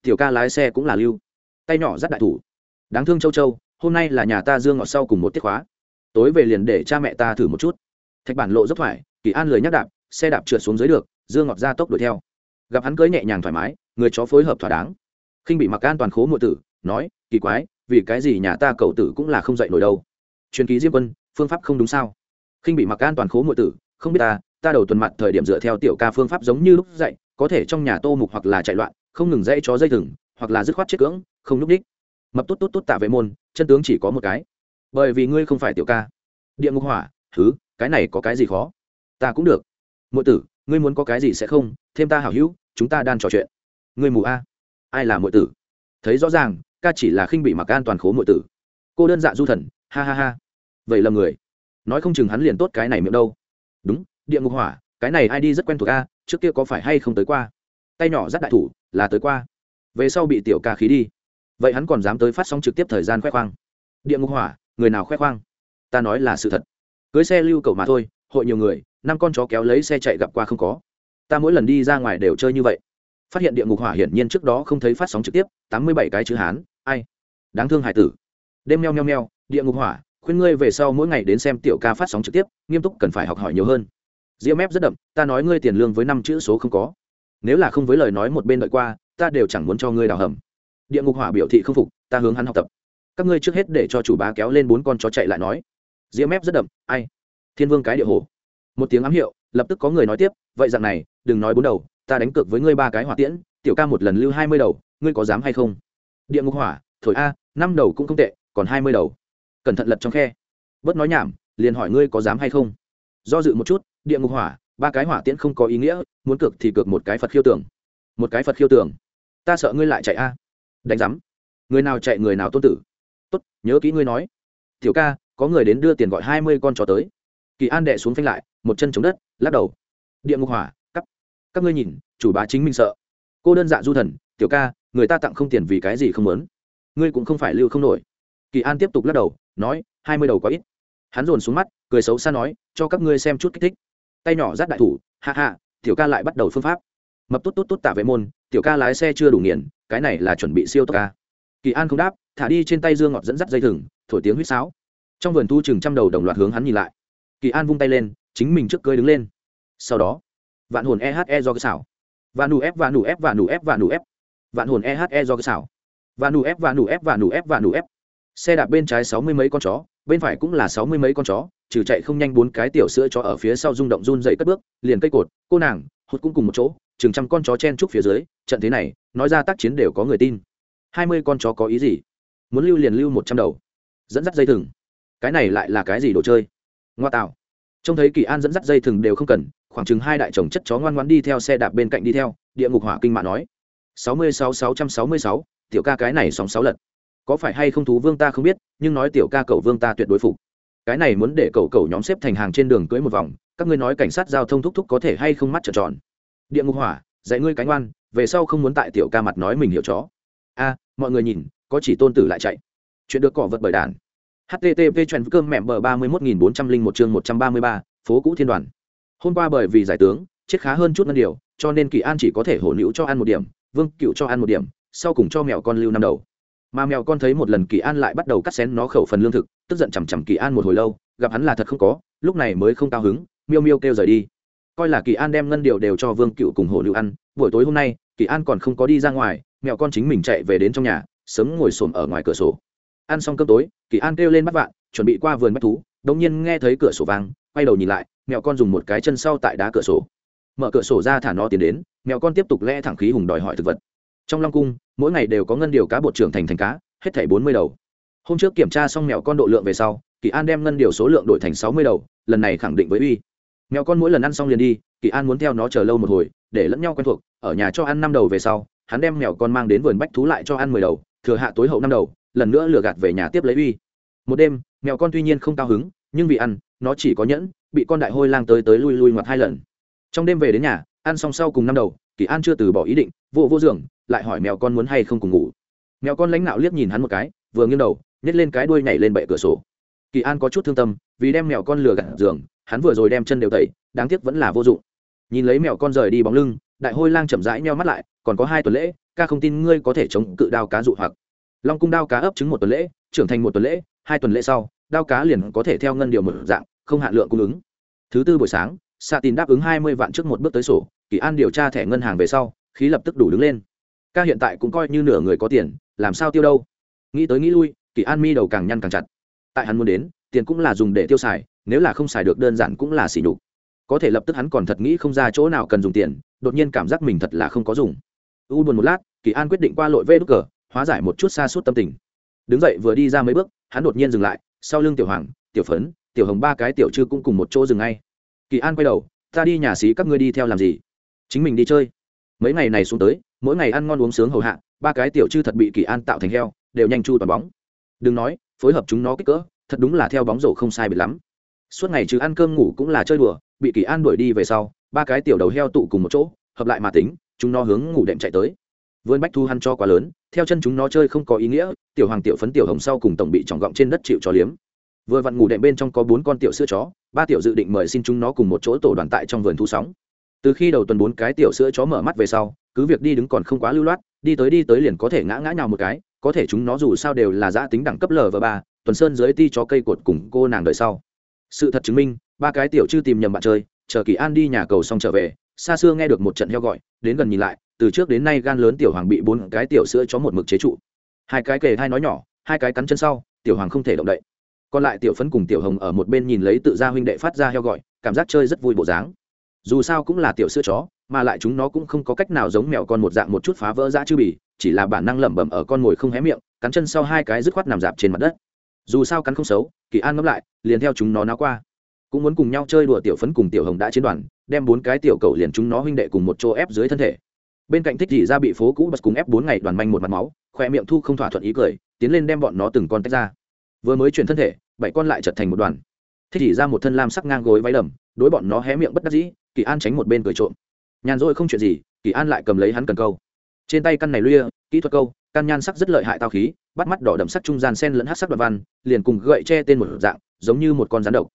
A: tiểu ca lái xe cũng là lưu. Tay nhỏ dắt đại thủ. Đáng thương châu châu, hôm nay là nhà ta dương ngọt sau cùng một tiết khóa. Tối về liền để cha mẹ ta thử một chút. Thạch bản lộ dốc thoải, kỳ an lười nhắc đạp, xe đạp trượt xuống dưới được, dương ngọt ra tốc đuổi theo. Gặp hắn cưới nhẹ nhàng thoải mái, người chó phối hợp thỏa đáng. Khinh bị mặc an toàn khố mộ tử, nói, kỳ quái, vì cái gì nhà ta cậu tử cũng là không dậy nổi đâu? Truyền ký diêm quân, phương pháp không đúng sao? Khinh bị mặc an toàn khố mộ tử, không biết ta ta đầu tuần mặt thời điểm dựa theo tiểu ca phương pháp giống như lúc dạy có thể trong nhà tô mục hoặc là chạy loạn không ngừng dây chó dây thừng, hoặc là dứt khoát chết cưỡng, không núp đích mập tốt tốt tốt tạ vệ môn, chân tướng chỉ có một cái. Bởi vì ngươi không phải tiểu ca. Địa ngục hỏa thứ cái này có cái gì khó? Ta cũng được. Mỗi tử, ngươi muốn có cái gì sẽ không, thêm ta hảo hữu, chúng ta đang trò chuyện. Ngươi mù a. Ai là mỗi tử? Thấy rõ ràng, ca chỉ là khinh bị mặc an toàn khố mỗi tử. Cô đơn dạ du thần, ha ha ha. Vậy là người. Nói không chừng hắn liền tốt cái này miệng đâu. Đúng, địa ngục hỏa, cái này ai đi rất quen thuộc a, trước kia có phải hay không tới qua? Tay nhỏ dắt đại thủ là tới qua. Về sau bị tiểu ca khí đi. Vậy hắn còn dám tới phát sóng trực tiếp thời gian khoe khoang. Địa ngục hỏa, người nào khoe khoang? Ta nói là sự thật. Cưới xe lưu cầu mà thôi, hội nhiều người, năm con chó kéo lấy xe chạy gặp qua không có. Ta mỗi lần đi ra ngoài đều chơi như vậy. Phát hiện địa ngục hỏa hiển nhiên trước đó không thấy phát sóng trực tiếp, tám mươi bảy cái chữ hán, ai? Đáng thương hải tử. Đêm meo meo meo, địa ngục hỏa, khuyên ngươi về sau mỗi ngày đến xem tiểu ca phát sóng trực tiếp, nghiêm túc cần phải học hỏi nhiều hơn. Diễm mép rất đậm, ta nói ngươi tiền lương với năm chữ số không có nếu là không với lời nói một bên đợi qua, ta đều chẳng muốn cho ngươi đào hầm. Địa ngục hỏa biểu thị không phục, ta hướng hắn học tập. Các ngươi trước hết để cho chủ bá kéo lên bốn con chó chạy lại nói. Diễm mép rất đậm, ai? Thiên vương cái địa hồ. Một tiếng ám hiệu, lập tức có người nói tiếp, vậy dạng này, đừng nói bốn đầu, ta đánh cược với ngươi ba cái hỏa tiễn, tiểu ca một lần lưu hai mươi đầu, ngươi có dám hay không? Địa ngục hỏa, thổi a, năm đầu cũng không tệ, còn hai mươi đầu. Cẩn thận lật trong khe. Bớt nói nhảm, liền hỏi ngươi có dám hay không? Do dự một chút, địa ngục hỏa ba cái hỏa tiễn không có ý nghĩa, muốn cược thì cược một cái phật khiêu tưởng. Một cái phật khiêu tưởng. Ta sợ ngươi lại chạy a. Đánh giám. Người nào chạy người nào tôn tử. Tốt, nhớ kỹ ngươi nói. Tiểu ca, có người đến đưa tiền gọi hai mươi con chó tới. Kỳ an đệ xuống phanh lại, một chân chống đất, lắc đầu. Địa ngục hỏa, cắp. Các ngươi nhìn, chủ bá chính mình sợ. Cô đơn dạ du thần, tiểu ca, người ta tặng không tiền vì cái gì không lớn ngươi cũng không phải lưu không nổi. Kỳ an tiếp tục lắc đầu, nói, hai mươi đầu quá ít. Hắn dồn xuống mắt, cười xấu xa nói, cho các ngươi xem chút kích thích tay nhỏ dắt đại thủ hạ hạ tiểu ca lại bắt đầu phương pháp. Mập tốt tốt tốt tạ vệ môn, tiểu ca lái xe chưa đủ nghiền, cái này là chuẩn bị siêu tốc ca. Kỳ an không đáp, thả đi trên tay dương ngọt dẫn dắt dây thừng, thổi tiếng huýt sáo. Trong vườn thu chừng trăm đầu đồng loạt hướng hắn nhìn lại. Kỳ an vung tay lên, chính mình trước cơi đứng lên. Sau đó, vạn hồn ehe do cái xảo. Và nù ép và nù ép và nù ép và nù ép. Vạn hồn ehe do cái xảo. Và nù ép và nù ép và nù ép và nù ép. Xe đạp bên trái sáu mươi mấy con chó, bên phải cũng là sáu mươi mấy con chó trừ chạy không nhanh bốn cái tiểu sữa chó ở phía sau rung động run dậy cất bước, liền cây cột, cô nàng, hụt cũng cùng một chỗ, chừng trăm con chó chen trúc phía dưới, trận thế này, nói ra tác chiến đều có người tin. Hai mươi con chó có ý gì? Muốn lưu liền lưu một trăm đầu. Dẫn dắt dây thừng. Cái này lại là cái gì đồ chơi? Ngoa tạo. Trông thấy kỳ an dẫn dắt dây thừng đều không cần, khoảng chừng hai đại chồng chất chó ngoan ngoan đi theo xe đạp bên cạnh đi theo, địa ngục hỏa kinh mạ nói. Sáu mươi sáu sáu trăm sáu mươi sáu, tiểu ca cái này sóng sáu lần có phải hay không thú vương ta không biết, nhưng nói tiểu ca cầu vương ta tuyệt đối phục cái này muốn để cậu cậu nhóm xếp thành hàng trên đường cưới một vòng, các ngươi nói cảnh sát giao thông thúc thúc có thể hay không mắt trợn tròn. Địa ngục hỏa, dạy ngươi cánh oan, về sau không muốn tại tiểu ca mặt nói mình hiểu chó. A, mọi người nhìn, có chỉ tôn tử lại chạy. Chuyện được cỏ vật bởi đàn. Http chuyện cơm mẹm bờ ba mươi một nghìn bốn trăm linh một chương một trăm ba mươi ba, phố cũ thiên đoàn. Hôm qua bởi vì giải tướng, chết khá hơn chút ngân điều, cho nên kỳ an chỉ có thể hổ nữ cho ăn một điểm, vương cựu cho ăn một điểm, sau cùng cho mẹo con lưu năm đầu mà mèo con thấy một lần kỳ an lại bắt đầu cắt xén nó khẩu phần lương thực, tức giận chằm chằm kỳ an một hồi lâu, gặp hắn là thật không có, lúc này mới không cao hứng, miêu miêu kêu rời đi. Coi là kỳ an đem ngân điều đều cho vương cựu cùng hồ lưu ăn, buổi tối hôm nay, kỳ an còn không có đi ra ngoài, mèo con chính mình chạy về đến trong nhà, sớm ngồi xổm ở ngoài cửa sổ. Ăn xong cơm tối, kỳ an kêu lên bắt vạn, chuẩn bị qua vườn bách thú, đống nhiên nghe thấy cửa sổ vang, quay đầu nhìn lại, mèo con dùng một cái chân sau tại đá cửa sổ. Mở cửa sổ ra thả nó tiến đến, mèo con tiếp tục lẽ thẳng khí hùng đòi hỏi thực vật trong long cung, mỗi ngày đều có ngân điều cá bột trưởng thành thành cá, hết thảy bốn mươi đầu. Hôm trước kiểm tra xong mèo con độ lượng về sau, kỳ an đem ngân điều số lượng đổi thành sáu mươi đầu, lần này khẳng định với uy. Mèo con mỗi lần ăn xong liền đi, kỳ an muốn theo nó chờ lâu một hồi, để lẫn nhau quen thuộc, ở nhà cho ăn năm đầu về sau, hắn đem mèo con mang đến vườn bách thú lại cho ăn mười đầu, thừa hạ tối hậu năm đầu, lần nữa lừa gạt về nhà tiếp lấy uy. Một đêm, mèo con tuy nhiên không cao hứng, nhưng vì ăn, nó chỉ có nhẫn, bị con đại hôi lang tới tới lui lui ngoặt hai lần. Trong đêm về đến nhà, ăn xong sau cùng năm đầu, kỳ an chưa từ bỏ ý định, vô vô giường lại hỏi mèo con muốn hay không cùng ngủ. Mèo con lãnh nạo liếc nhìn hắn một cái, vừa nghiêng đầu, nhét lên cái đuôi nhảy lên bệ cửa sổ. Kỳ an có chút thương tâm, vì đem mèo con lừa gạt giường, hắn vừa rồi đem chân đều tẩy, đáng tiếc vẫn là vô dụng. Nhìn lấy mèo con rời đi bóng lưng, đại hôi lang chậm rãi nheo mắt lại, còn có hai tuần lễ, ca không tin ngươi có thể chống cự đao cá dụ hoặc. Long cung đao cá ấp trứng một tuần lễ, trưởng thành một tuần lễ, hai tuần lễ sau, đao cá liền có thể theo ngân điều một dạng, không hạn lượng cung ứng. Thứ tư buổi sáng xạ tin đáp ứng hai mươi vạn trước một bước tới sổ, kỳ an điều tra thẻ ngân hàng về sau, khí lập tức đủ đứng lên ca hiện tại cũng coi như nửa người có tiền, làm sao tiêu đâu? Nghĩ tới nghĩ lui, kỳ an mi đầu càng nhăn càng chặt. Tại hắn muốn đến, tiền cũng là dùng để tiêu xài, nếu là không xài được đơn giản cũng là xỉ đục có thể lập tức hắn còn thật nghĩ không ra chỗ nào cần dùng tiền, đột nhiên cảm giác mình thật là không có dùng. U buồn một lát, kỳ an quyết định qua lội vê đúc cờ, hóa giải một chút xa suốt tâm tình. Đứng dậy vừa đi ra mấy bước, hắn đột nhiên dừng lại, sau lưng tiểu hoàng, tiểu phấn, tiểu hồng ba cái tiểu chư cũng cùng một chỗ dừng ngay. Kỳ an quay đầu, ta đi nhà xí các ngươi đi theo làm gì? Chính mình đi chơi. Mấy ngày này xuống tới mỗi ngày ăn ngon uống sướng hầu hạ, ba cái tiểu chư thật bị kỳ an tạo thành heo, đều nhanh chu toàn bóng. Đừng nói, phối hợp chúng nó kích cỡ, thật đúng là theo bóng rổ không sai biệt lắm. Suốt ngày chứ ăn cơm ngủ cũng là chơi đùa, bị kỳ an đuổi đi về sau, ba cái tiểu đầu heo tụ cùng một chỗ, hợp lại mà tính, chúng nó hướng ngủ đệm chạy tới. Vươn bách thu hăn cho quá lớn, theo chân chúng nó chơi không có ý nghĩa, tiểu hoàng tiểu phấn tiểu hồng sau cùng tổng bị tròng gọng trên đất chịu cho liếm. Vừa vặn ngủ đệm bên trong có bốn con tiểu sữa chó, ba tiểu dự định mời xin chúng nó cùng một chỗ tổ đoàn tại trong vườn thu sóng. Từ khi đầu tuần bốn cái tiểu sữa chó mở mắt về sau cứ việc đi đứng còn không quá lưu loát, đi tới đi tới liền có thể ngã ngã nhào một cái, có thể chúng nó dù sao đều là giã tính đẳng cấp lv ba, tuần sơn dưới ti cho cây cột cùng cô nàng đợi sau. Sự thật chứng minh, ba cái tiểu chưa tìm nhầm bạn chơi, chờ kỳ an đi nhà cầu xong trở về, xa xưa nghe được một trận heo gọi, đến gần nhìn lại, từ trước đến nay gan lớn tiểu hoàng bị bốn cái tiểu sữa chó một mực chế trụ. Hai cái kề hai nói nhỏ, hai cái cắn chân sau, tiểu hoàng không thể động đậy. Còn lại tiểu phấn cùng tiểu hồng ở một bên nhìn lấy tự ra huynh đệ phát ra heo gọi, cảm giác chơi rất vui bộ dáng dù sao cũng là tiểu sữa chó, mà lại chúng nó cũng không có cách nào giống mèo con một dạng một chút phá vỡ dã chư bì, chỉ là bản năng lẩm bẩm ở con mồi không hé miệng, cắn chân sau hai cái dứt khoát nằm dạp trên mặt đất. Dù sao cắn không xấu, kỳ an ngẫm lại, liền theo chúng nó náo qua. Cũng muốn cùng nhau chơi đùa tiểu phấn cùng tiểu hồng đã chiến đoàn, đem bốn cái tiểu cầu liền chúng nó huynh đệ cùng một chỗ ép dưới thân thể. Bên cạnh thích dỉ ra bị phố cũ bật cùng ép bốn ngày đoàn manh một mặt máu khoe miệng thu không thỏa thuận ý cười, tiến lên đem bọn nó từng con tách ra. Vừa mới chuyển thân thể, bảy con lại chật thành một đoàn. Thích dỉ ra một thân lam sắc ngang gối váy đầm, đối bọn nó hé miệng bất đắc dĩ kỳ an tránh một bên cười trộm. Nhàn rỗi không chuyện gì, kỳ an lại cầm lấy hắn cần câu. Trên tay căn này luya kỹ thuật câu, căn nhan sắc rất lợi hại tao khí, bắt mắt đỏ đậm sắc trung gian sen lẫn hát sắc đoạn văn, liền cùng gậy che tên một dạng, giống như một con rắn độc.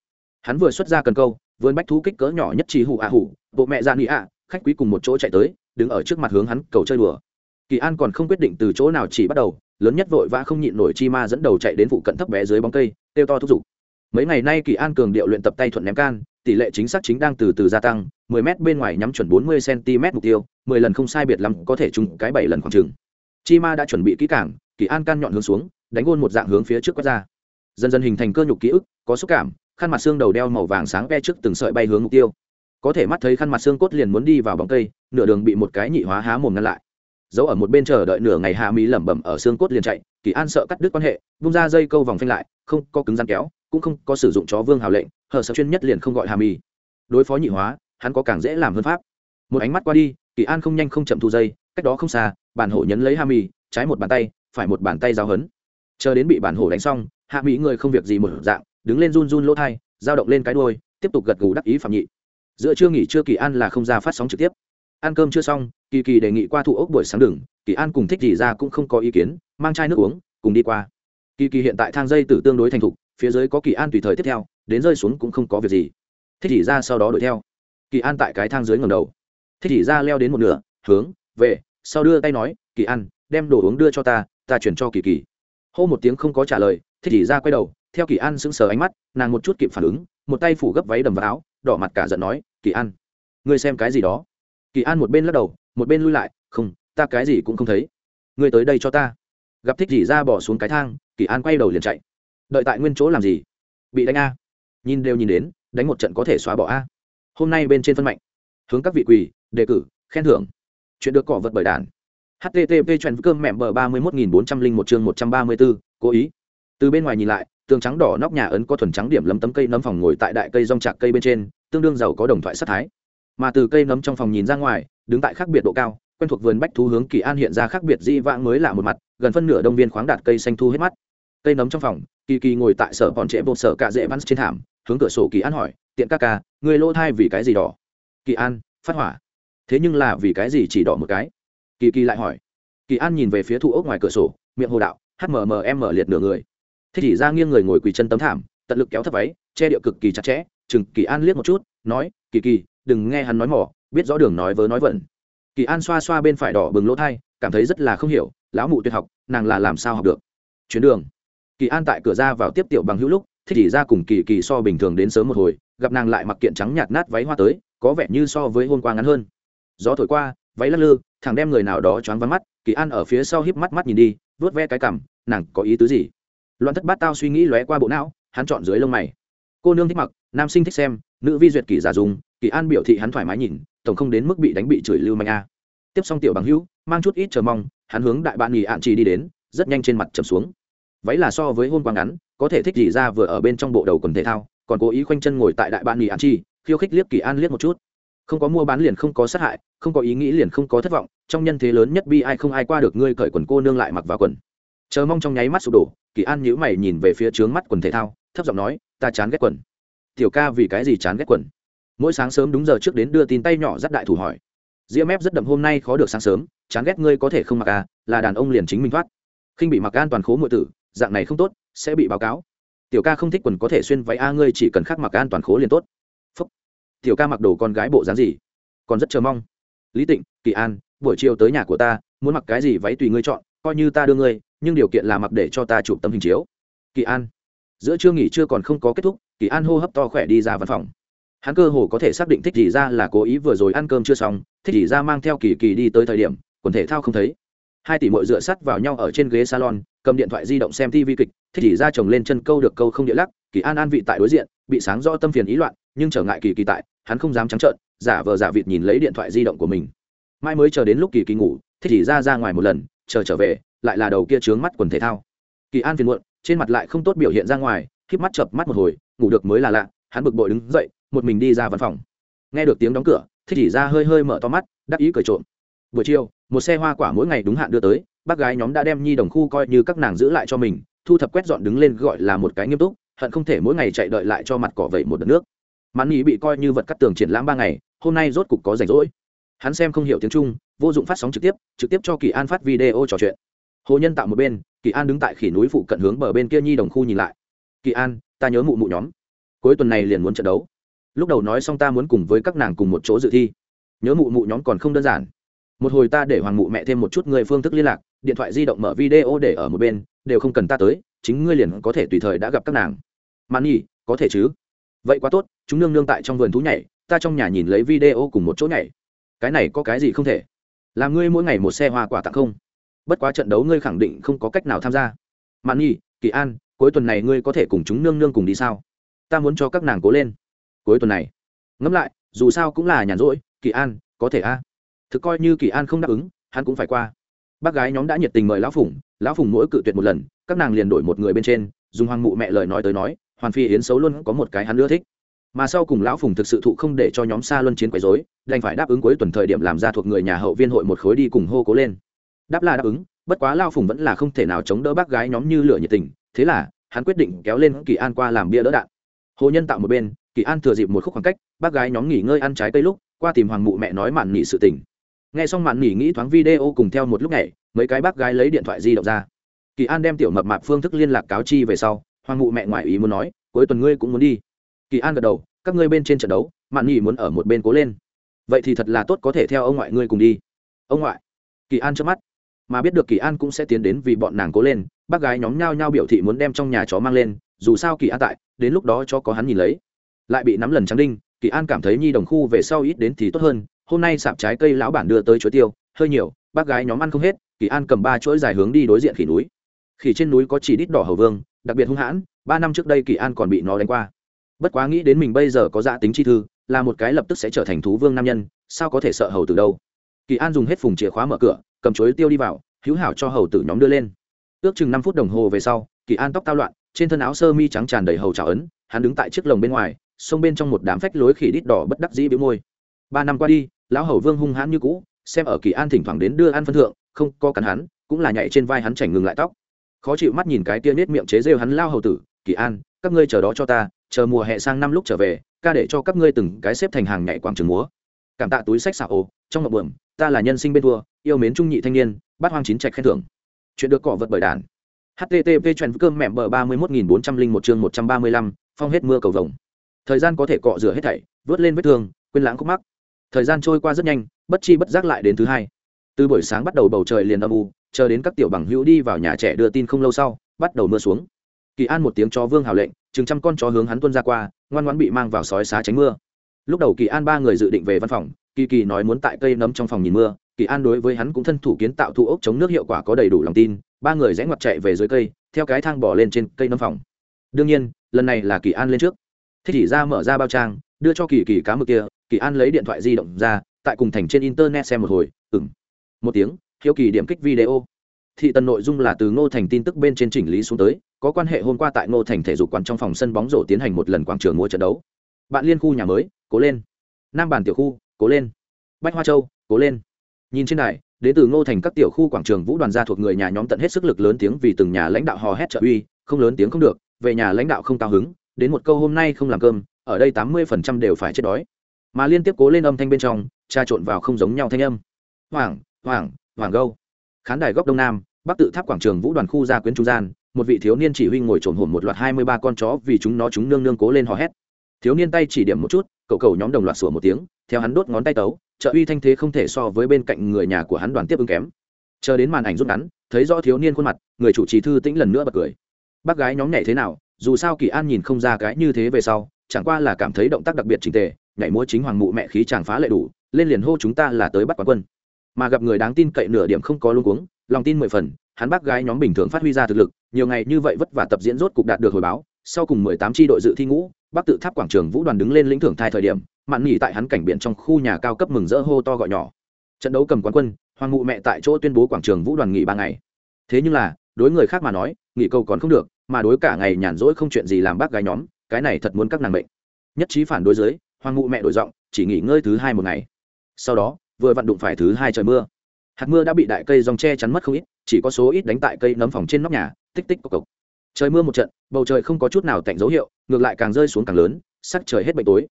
A: Hắn vừa xuất ra cần câu, vươn bách thú kích cỡ nhỏ nhất trí hủ ạ hủ bộ mẹ ra nghĩ ạ, khách quý cùng một chỗ chạy tới, đứng ở trước mặt hướng hắn cầu chơi đùa. Kỳ an còn không quyết định từ chỗ nào chỉ bắt đầu, lớn nhất vội vã không nhịn nổi chi ma dẫn đầu chạy đến phụ cận thấp bé dưới bóng cây têu to thúc giục. Mấy ngày nay kỳ an cường điệu luyện tập tay thuận ném can tỷ lệ chính xác chính đang từ từ gia tăng 10 m bên ngoài nhắm chuẩn 40 cm mục tiêu 10 lần không sai biệt lắm có thể trúng cái bảy lần khoảng chừng. Chi ma đã chuẩn bị kỹ càng, kỳ an can nhọn hướng xuống, đánh gôn một dạng hướng phía trước quét ra. Dần dần hình thành cơ nhục ký ức, có xúc cảm, khăn mặt xương đầu đeo màu vàng sáng ve trước từng sợi bay hướng mục tiêu. Có thể mắt thấy khăn mặt xương cốt liền muốn đi vào bóng cây, nửa đường bị một cái nhị hóa há mồm ngăn lại. Giấu ở một bên chờ đợi nửa ngày hà mỹ lẩm bẩm ở xương cốt liền chạy, kỳ an sợ cắt đứt quan hệ bung ra dây câu vòng phanh lại, không có cứng rắn kéo cũng không có sử dụng chó vương hào lệnh, hờ sợ chuyên nhất liền không gọi hà mì đối phó nhị hóa, hắn có càng dễ làm hơn pháp. Một ánh mắt qua đi, kỳ an không nhanh không chậm thu dây, cách đó không xa, bản hổ nhấn lấy hà mì trái một bàn tay, phải một bàn tay giao hấn. Chờ đến bị bản hổ đánh xong hạ mỹ người không việc gì một dạng, đứng lên run run lỗ thai, dao động lên cái đôi tiếp tục gật gù đắc ý phạm nhị. Giữa trưa nghỉ trưa kỳ an là không ra phát sóng trực tiếp. Ăn cơm chưa xong, kỳ kỳ đề nghị qua thủ ốc buổi sáng đường kỳ an cùng thích gì ra cũng không có ý kiến, mang chai nước uống, cùng đi qua. Kỳ kỳ hiện tại thang dây tử tương đối thành thục phía dưới có kỳ an tùy thời tiếp theo, đến rơi xuống cũng không có việc gì. Thích chỉ ra sau đó đuổi theo. Kỳ an tại cái thang dưới ngầm đầu. Thích chỉ ra leo đến một nửa, hướng, về, sau đưa tay nói, kỳ an, đem đồ uống đưa cho ta ta chuyển cho kỳ kỳ. Hô một tiếng không có trả lời, thích chỉ ra quay đầu, theo kỳ an sững sờ ánh mắt, nàng một chút kịp phản ứng, một tay phủ gấp váy đầm vào áo, đỏ mặt cả giận nói, kỳ an, ngươi xem cái gì đó? Kỳ an một bên lắc đầu, một bên lui lại, không, ta cái gì cũng không thấy. Ngươi tới đây cho ta. Gặp thích chỉ ra bỏ xuống cái thang, kỳ an quay đầu liền chạy đợi tại nguyên chỗ làm gì? Bị đánh a. Nhìn đều nhìn đến, đánh một trận có thể xóa bỏ a. Hôm nay bên trên phân mạnh. Hướng các vị quỳ, đề cử, khen thưởng. Chuyện được cỏ vật bởi đàn. Http chuyện cơm mẹm bờ ba mươi một nghìn bốn trăm linh một chương một trăm ba mươi bốn cố ý. Từ bên ngoài nhìn lại, tường trắng đỏ nóc nhà ấn có thuần trắng điểm lấm tấm cây nấm phòng ngồi tại đại cây rong trạc cây bên trên, tương đương giàu có đồng thoại sát thái. Mà từ cây nấm trong phòng nhìn ra ngoài, đứng tại khác biệt độ cao, quen thuộc vườn bách thú hướng kỳ an hiện ra khác biệt di vãng mới lạ một mặt, gần phân nửa đông viên khoáng đạt cây xanh thu hết mắt cây nấm trong phòng, kỳ kỳ ngồi tại sở bọn trệ bột sở cạ dễ văn trên thảm, hướng cửa sổ kỳ an hỏi, tiện ca ca, người lỗ thai vì cái gì đỏ? Kỳ an, phát hỏa. Thế nhưng là vì cái gì chỉ đỏ một cái? Kỳ kỳ lại hỏi. Kỳ an nhìn về phía thụ ốc ngoài cửa sổ, miệng hồ đạo hmmm liệt nửa người. Thích chỉ ra nghiêng người ngồi quỳ chân tấm thảm, tận lực kéo thấp váy, che điệu cực kỳ chặt chẽ, chừng kỳ an liếc một chút, nói, kỳ kỳ, đừng nghe hắn nói mỏ, biết rõ đường nói vớ nói vẩn. Kỳ an xoa xoa bên phải đỏ bừng lỗ thai, cảm thấy rất là không hiểu, lão mụ tuyệt học, nàng là làm sao học được? Chuyến đường kỳ an tại cửa ra vào tiếp tiểu bằng hữu lúc, thích chỉ ra cùng kỳ kỳ so bình thường đến sớm một hồi, gặp nàng lại mặc kiện trắng nhạt nát váy hoa tới, có vẻ như so với hôm qua ngắn hơn. Gió thổi qua, váy lắc lư, thằng đem người nào đó choáng vắng mắt, kỳ an ở phía sau híp mắt mắt nhìn đi vớt ve cái cằm, nàng có ý tứ gì? Loạn thất bát tao suy nghĩ lóe qua bộ não, hắn chọn dưới lông mày. Cô nương thích mặc, nam sinh thích xem, nữ vi duyệt kỳ giả dùng, kỳ an biểu thị hắn thoải mái nhìn, tổng không đến mức bị đánh bị chửi lưu manh a. Tiếp xong tiểu bằng hữu, mang chút ít chờ mong, hắn hướng đại bạn nghỉ ạn trì đi đến, rất nhanh trên mặt trầm xuống váy là so với hôn quang ngắn, có thể thích gì ra vừa ở bên trong bộ đầu quần thể thao, còn cố ý khoanh chân ngồi tại đại bạn nghỉ an chi, khiêu khích liếc kỳ an liếc một chút. Không có mua bán liền không có sát hại, không có ý nghĩ liền không có thất vọng, trong nhân thế lớn nhất bi ai không ai qua được ngươi cởi quần cô nương lại mặc vào quần. Chờ mong trong nháy mắt sụp đổ, kỳ an nhíu mày nhìn về phía trướng mắt quần thể thao, thấp giọng nói, ta chán ghét quần. Tiểu ca, vì cái gì chán ghét quần? Mỗi sáng sớm đúng giờ trước đến đưa tin tay nhỏ dắt đại thủ hỏi. Ria mép rất đậm hôm nay khó được sáng sớm, chán ghét ngươi có thể không mặc à là đàn ông liền chính mình thoát. Khinh bị mặc an toàn khố mọi tử dạng này không tốt, sẽ bị báo cáo. Tiểu ca không thích quần có thể xuyên váy a, ngươi chỉ cần khắc mặc an toàn khố liền tốt. Phúc. tiểu ca mặc đồ con gái bộ dáng gì? Còn rất chờ mong. Lý tịnh, kỳ an, buổi chiều tới nhà của ta, muốn mặc cái gì váy tùy ngươi chọn, coi như ta đưa ngươi, nhưng điều kiện là mặc để cho ta chụp tấm hình chiếu. Kỳ an. Giữa trưa nghỉ chưa còn không có kết thúc, kỳ an hô hấp to khỏe đi ra văn phòng. Hắn cơ hồ có thể xác định thích gì ra là cố ý vừa rồi ăn cơm chưa xong, thích gì ra mang theo kỳ kỳ đi tới thời điểm, quần thể thao không thấy hai tỷ mội dựa sắt vào nhau ở trên ghế salon, cầm điện thoại di động xem tv kịch, thích chỉ ra chồng lên chân câu được câu không địa lắc, kỳ an an vị tại đối diện, bị sáng do tâm phiền ý loạn, nhưng trở ngại kỳ kỳ tại, hắn không dám trắng trợn, giả vờ giả vịt nhìn lấy điện thoại di động của mình. Mai mới chờ đến lúc kỳ kỳ ngủ, thích chỉ ra ra ngoài một lần, chờ trở về, lại là đầu kia trướng mắt quần thể thao. Kỳ an phiền muộn, trên mặt lại không tốt biểu hiện ra ngoài khiếp mắt chập mắt một hồi, ngủ được mới là lạ, hắn bực bội đứng dậy, một mình đi ra văn phòng. Nghe được tiếng đóng cửa, thích chỉ ra hơi hơi mở to mắt, đắc ý cười trộm buổi chiều, một xe hoa quả mỗi ngày đúng hạn đưa tới, bác gái nhóm đã đem nhi đồng khu coi như các nàng giữ lại cho mình, thu thập quét dọn đứng lên gọi là một cái nghiêm túc, hận không thể mỗi ngày chạy đợi lại cho mặt cỏ vậy một đợt nước. Mãn ý bị coi như vật cắt tường triển lãm ba ngày, hôm nay rốt cục có rảnh rỗi. Hắn xem không hiểu tiếng trung, vô dụng phát sóng trực tiếp trực tiếp cho kỳ an phát video trò chuyện. Hồ nhân tạo một bên, kỳ an đứng tại khỉ núi phụ cận hướng bờ bên kia nhi đồng khu nhìn lại. Kỳ an, ta nhớ mụ mụ nhóm. Cuối tuần này liền muốn trận đấu. Lúc đầu nói xong ta muốn cùng với các nàng cùng một chỗ dự thi. Nhớ mụ mụ nhóm còn không đơn giản một hồi ta để hoàng mụ mẹ thêm một chút người phương thức liên lạc, điện thoại di động mở video để ở một bên, đều không cần ta tới, chính ngươi liền có thể tùy thời đã gặp các nàng. Mạn nhi, có thể chứ? Vậy quá tốt, chúng nương nương tại trong vườn thú nhảy, ta trong nhà nhìn lấy video cùng một chỗ nhảy. Cái này có cái gì không thể? Làm ngươi mỗi ngày một xe hoa quả tặng không? Bất quá trận đấu ngươi khẳng định không có cách nào tham gia. Mạn nhi, kỳ an, cuối tuần này ngươi có thể cùng chúng nương nương cùng đi sao? Ta muốn cho các nàng cố lên. Cuối tuần này. Ngẫm lại, dù sao cũng là nhàn rỗi, kỳ an, có thể a? Thực coi như kỳ an không đáp ứng, hắn cũng phải qua. Bác gái nhóm đã nhiệt tình mời lão phùng lão phùng mỗi cự tuyệt một lần, các nàng liền đổi một người bên trên, dùng hoàng mụ mẹ lời nói tới nói, hoàn phi yến xấu luôn có một cái hắn ưa thích. Mà sau cùng lão phùng thực sự thụ không để cho nhóm xa luân chiến quấy dối đành phải đáp ứng cuối tuần thời điểm làm ra thuộc người nhà hậu viên hội một khối đi cùng hô cố lên. Đáp là đáp ứng, bất quá lao phùng vẫn là không thể nào chống đỡ bác gái nhóm như lửa nhiệt tình, thế là, hắn quyết định kéo lên kỳ an qua làm bia đỡ đạn. Hồ nhân tạo một bên, kỳ an thừa dịp một khúc khoảng cách, bác gái nhóm nghỉ ngơi ăn trái cây lúc, qua tìm hoàng mụ mẹ nói mạn nghỉ sự tình nghe xong mạn nghỉ nghĩ thoáng video cùng theo một lúc này, mấy cái bác gái lấy điện thoại di động ra. Kỳ an đem tiểu mập mạp phương thức liên lạc cáo chi về sau, hoàng mụ mẹ ngoại ý muốn nói, cuối tuần ngươi cũng muốn đi. Kỳ an gật đầu, các ngươi bên trên trận đấu, mạn nghỉ muốn ở một bên cố lên. Vậy thì thật là tốt có thể theo ông ngoại ngươi cùng đi. Ông ngoại? Kỳ an trước mắt. Mà biết được kỳ an cũng sẽ tiến đến vì bọn nàng cố lên, bác gái nhóm nhao nhao biểu thị muốn đem trong nhà chó mang lên, dù sao kỳ an tại, đến lúc đó cho có hắn nhìn lấy. Lại bị nắm lần trắng đinh, kỳ an cảm thấy nhi đồng khu về sau ít đến thì tốt hơn hôm nay sạp trái cây lão bản đưa tới chuối tiêu, hơi nhiều, bác gái nhóm ăn không hết, kỳ an cầm ba chuỗi dài hướng đi đối diện khỉ núi. Khỉ trên núi có chỉ đít đỏ hầu vương, đặc biệt hung hãn, ba năm trước đây kỳ an còn bị nó đánh qua. Bất quá nghĩ đến mình bây giờ có dạ tính chi thư, là một cái lập tức sẽ trở thành thú vương nam nhân, sao có thể sợ hầu từ đâu? Kỳ an dùng hết phùng chìa khóa mở cửa, cầm chuối tiêu đi vào, hữu hảo cho hầu tử nhóm đưa lên. Ước chừng năm phút đồng hồ về sau, kỳ an tóc tao loạn, trên thân áo sơ mi trắng tràn đầy hầu trào ấn, hắn đứng tại chiếc lồng bên ngoài xông bên trong một đám phách lối khỉ đít đỏ bất đắc dĩ bĩu môi ba năm qua đi, lão hầu vương hung hãn như cũ, xem ở kỳ an thỉnh thoảng đến đưa ăn phân thượng, không có cắn hắn, cũng là nhảy trên vai hắn chảnh ngừng lại tóc. Khó chịu mắt nhìn cái tia nết miệng chế rêu hắn lao hầu tử, kỳ an, các ngươi chờ đó cho ta, chờ mùa hè sang năm lúc trở về, ca để cho các ngươi từng cái xếp thành hàng nhảy quảng trường múa. Cảm tạ túi sách xạ ồ trong ngọc bượm ta là nhân sinh bên thua, yêu mến trung nhị thanh niên, bát hoang chín trạch khen thưởng. Chuyện được cỏ vật bởi đàn. Http chuyện cơm mẹm bờ ba mươi một nghìn bốn trăm linh một chương một trăm ba mươi lăm, phong hết mưa cầu vồng. Thời gian có thể cọ rửa hết thảy, vớt lên vết thương, quên lãng khúc mắc thời gian trôi qua rất nhanh, bất chi bất giác lại đến thứ hai. Từ buổi sáng bắt đầu bầu trời liền âm u, chờ đến các tiểu bằng hữu đi vào nhà trẻ đưa tin không lâu sau, bắt đầu mưa xuống. Kỳ an một tiếng cho vương hào lệnh, chừng trăm con chó hướng hắn tuân ra qua, ngoan ngoãn bị mang vào sói xá tránh mưa. Lúc đầu kỳ an ba người dự định về văn phòng, kỳ kỳ nói muốn tại cây nấm trong phòng nhìn mưa, kỳ an đối với hắn cũng thân thủ kiến tạo thu ốc chống nước hiệu quả có đầy đủ lòng tin, ba người rẽ ngoặt chạy về dưới cây, theo cái thang bỏ lên trên cây nấm phòng. Đương nhiên, lần này là kỳ an lên trước. Thích chỉ ra mở ra bao trang đưa cho kỳ kỳ cá mực kia, kỳ an lấy điện thoại di động ra, tại cùng thành trên internet xem một hồi ừng một tiếng, hiếu kỳ điểm kích video. Thị tần nội dung là từ ngô thành tin tức bên trên chỉnh lý xuống tới, có quan hệ hôm qua tại ngô thành thể dục quán trong phòng sân bóng rổ tiến hành một lần quảng trường mua trận đấu. Bạn liên khu nhà mới, cố lên. Nam bản tiểu khu, cố lên. Bách hoa châu, cố lên. Nhìn trên đài, đến từ ngô thành các tiểu khu quảng trường vũ đoàn gia thuộc người nhà nhóm tận hết sức lực lớn tiếng vì từng nhà lãnh đạo hò hét trợ uy, không lớn tiếng không được, về nhà lãnh đạo không cao hứng, đến một câu hôm nay không làm cơm ở đây tám mươi phần trăm đều phải chết đói. Mà liên tiếp cố lên âm thanh bên trong, tra trộn vào không giống nhau thanh âm. Hoàng hoàng hoàng gâu. Khán đài góc đông nam, bắc tự tháp quảng trường vũ đoàn khu gia quyến trung gian, một vị thiếu niên chỉ huy ngồi trồn hổm một loạt hai mươi ba con chó vì chúng nó chúng nương nương cố lên hò hét. Thiếu niên tay chỉ điểm một chút, cậu cầu nhóm đồng loạt sủa một tiếng, theo hắn đốt ngón tay tấu, trợ uy thanh thế không thể so với bên cạnh người nhà của hắn đoàn tiếp ứng kém. Chờ đến màn ảnh rút ngắn, thấy rõ thiếu niên khuôn mặt, người chủ trì thư tĩnh lần nữa bật cười. Bác gái nhóm nhảy thế nào, dù sao kỳ an nhìn không ra cái như thế về sau chẳng qua là cảm thấy động tác đặc biệt trình tề, nhảy múa chính hoàng mụ mẹ khí chàng phá lệ đủ, lên liền hô chúng ta là tới bắt quán quân. Mà gặp người đáng tin cậy nửa điểm không có luôn cuống, lòng tin mười phần, hắn bác gái nhóm bình thường phát huy ra thực lực, nhiều ngày như vậy vất vả tập diễn rốt cục đạt được hồi báo, sau cùng mười tám tri đội dự thi ngũ bắc tự tháp quảng trường vũ đoàn đứng lên lĩnh thưởng thai thời điểm, mạn nghỉ tại hắn cảnh biển trong khu nhà cao cấp mừng rỡ hô to gọi nhỏ. Trận đấu cầm quán quân, hoàng ngụ mẹ tại chỗ tuyên bố quảng trường vũ đoàn nghỉ ba ngày. Thế nhưng là, đối người khác mà nói, nghỉ câu còn không được, mà đối cả ngày nhàn rỗi không chuyện gì làm bác gái nhóm cái này thật muốn các nàng bệnh nhất trí phản đối giới hoàng ngụ mẹ đổi giọng, chỉ nghỉ ngơi thứ hai một ngày. Sau đó, vừa vặn đụng phải thứ hai trời mưa. Hạt mưa đã bị đại cây dòng che chắn mất không ít, chỉ có số ít đánh tại cây nấm phòng trên nóc nhà, tích tích cộc cộc trời mưa một trận, bầu trời không có chút nào tạnh dấu hiệu, ngược lại càng rơi xuống càng lớn, sắc trời hết bệnh tối.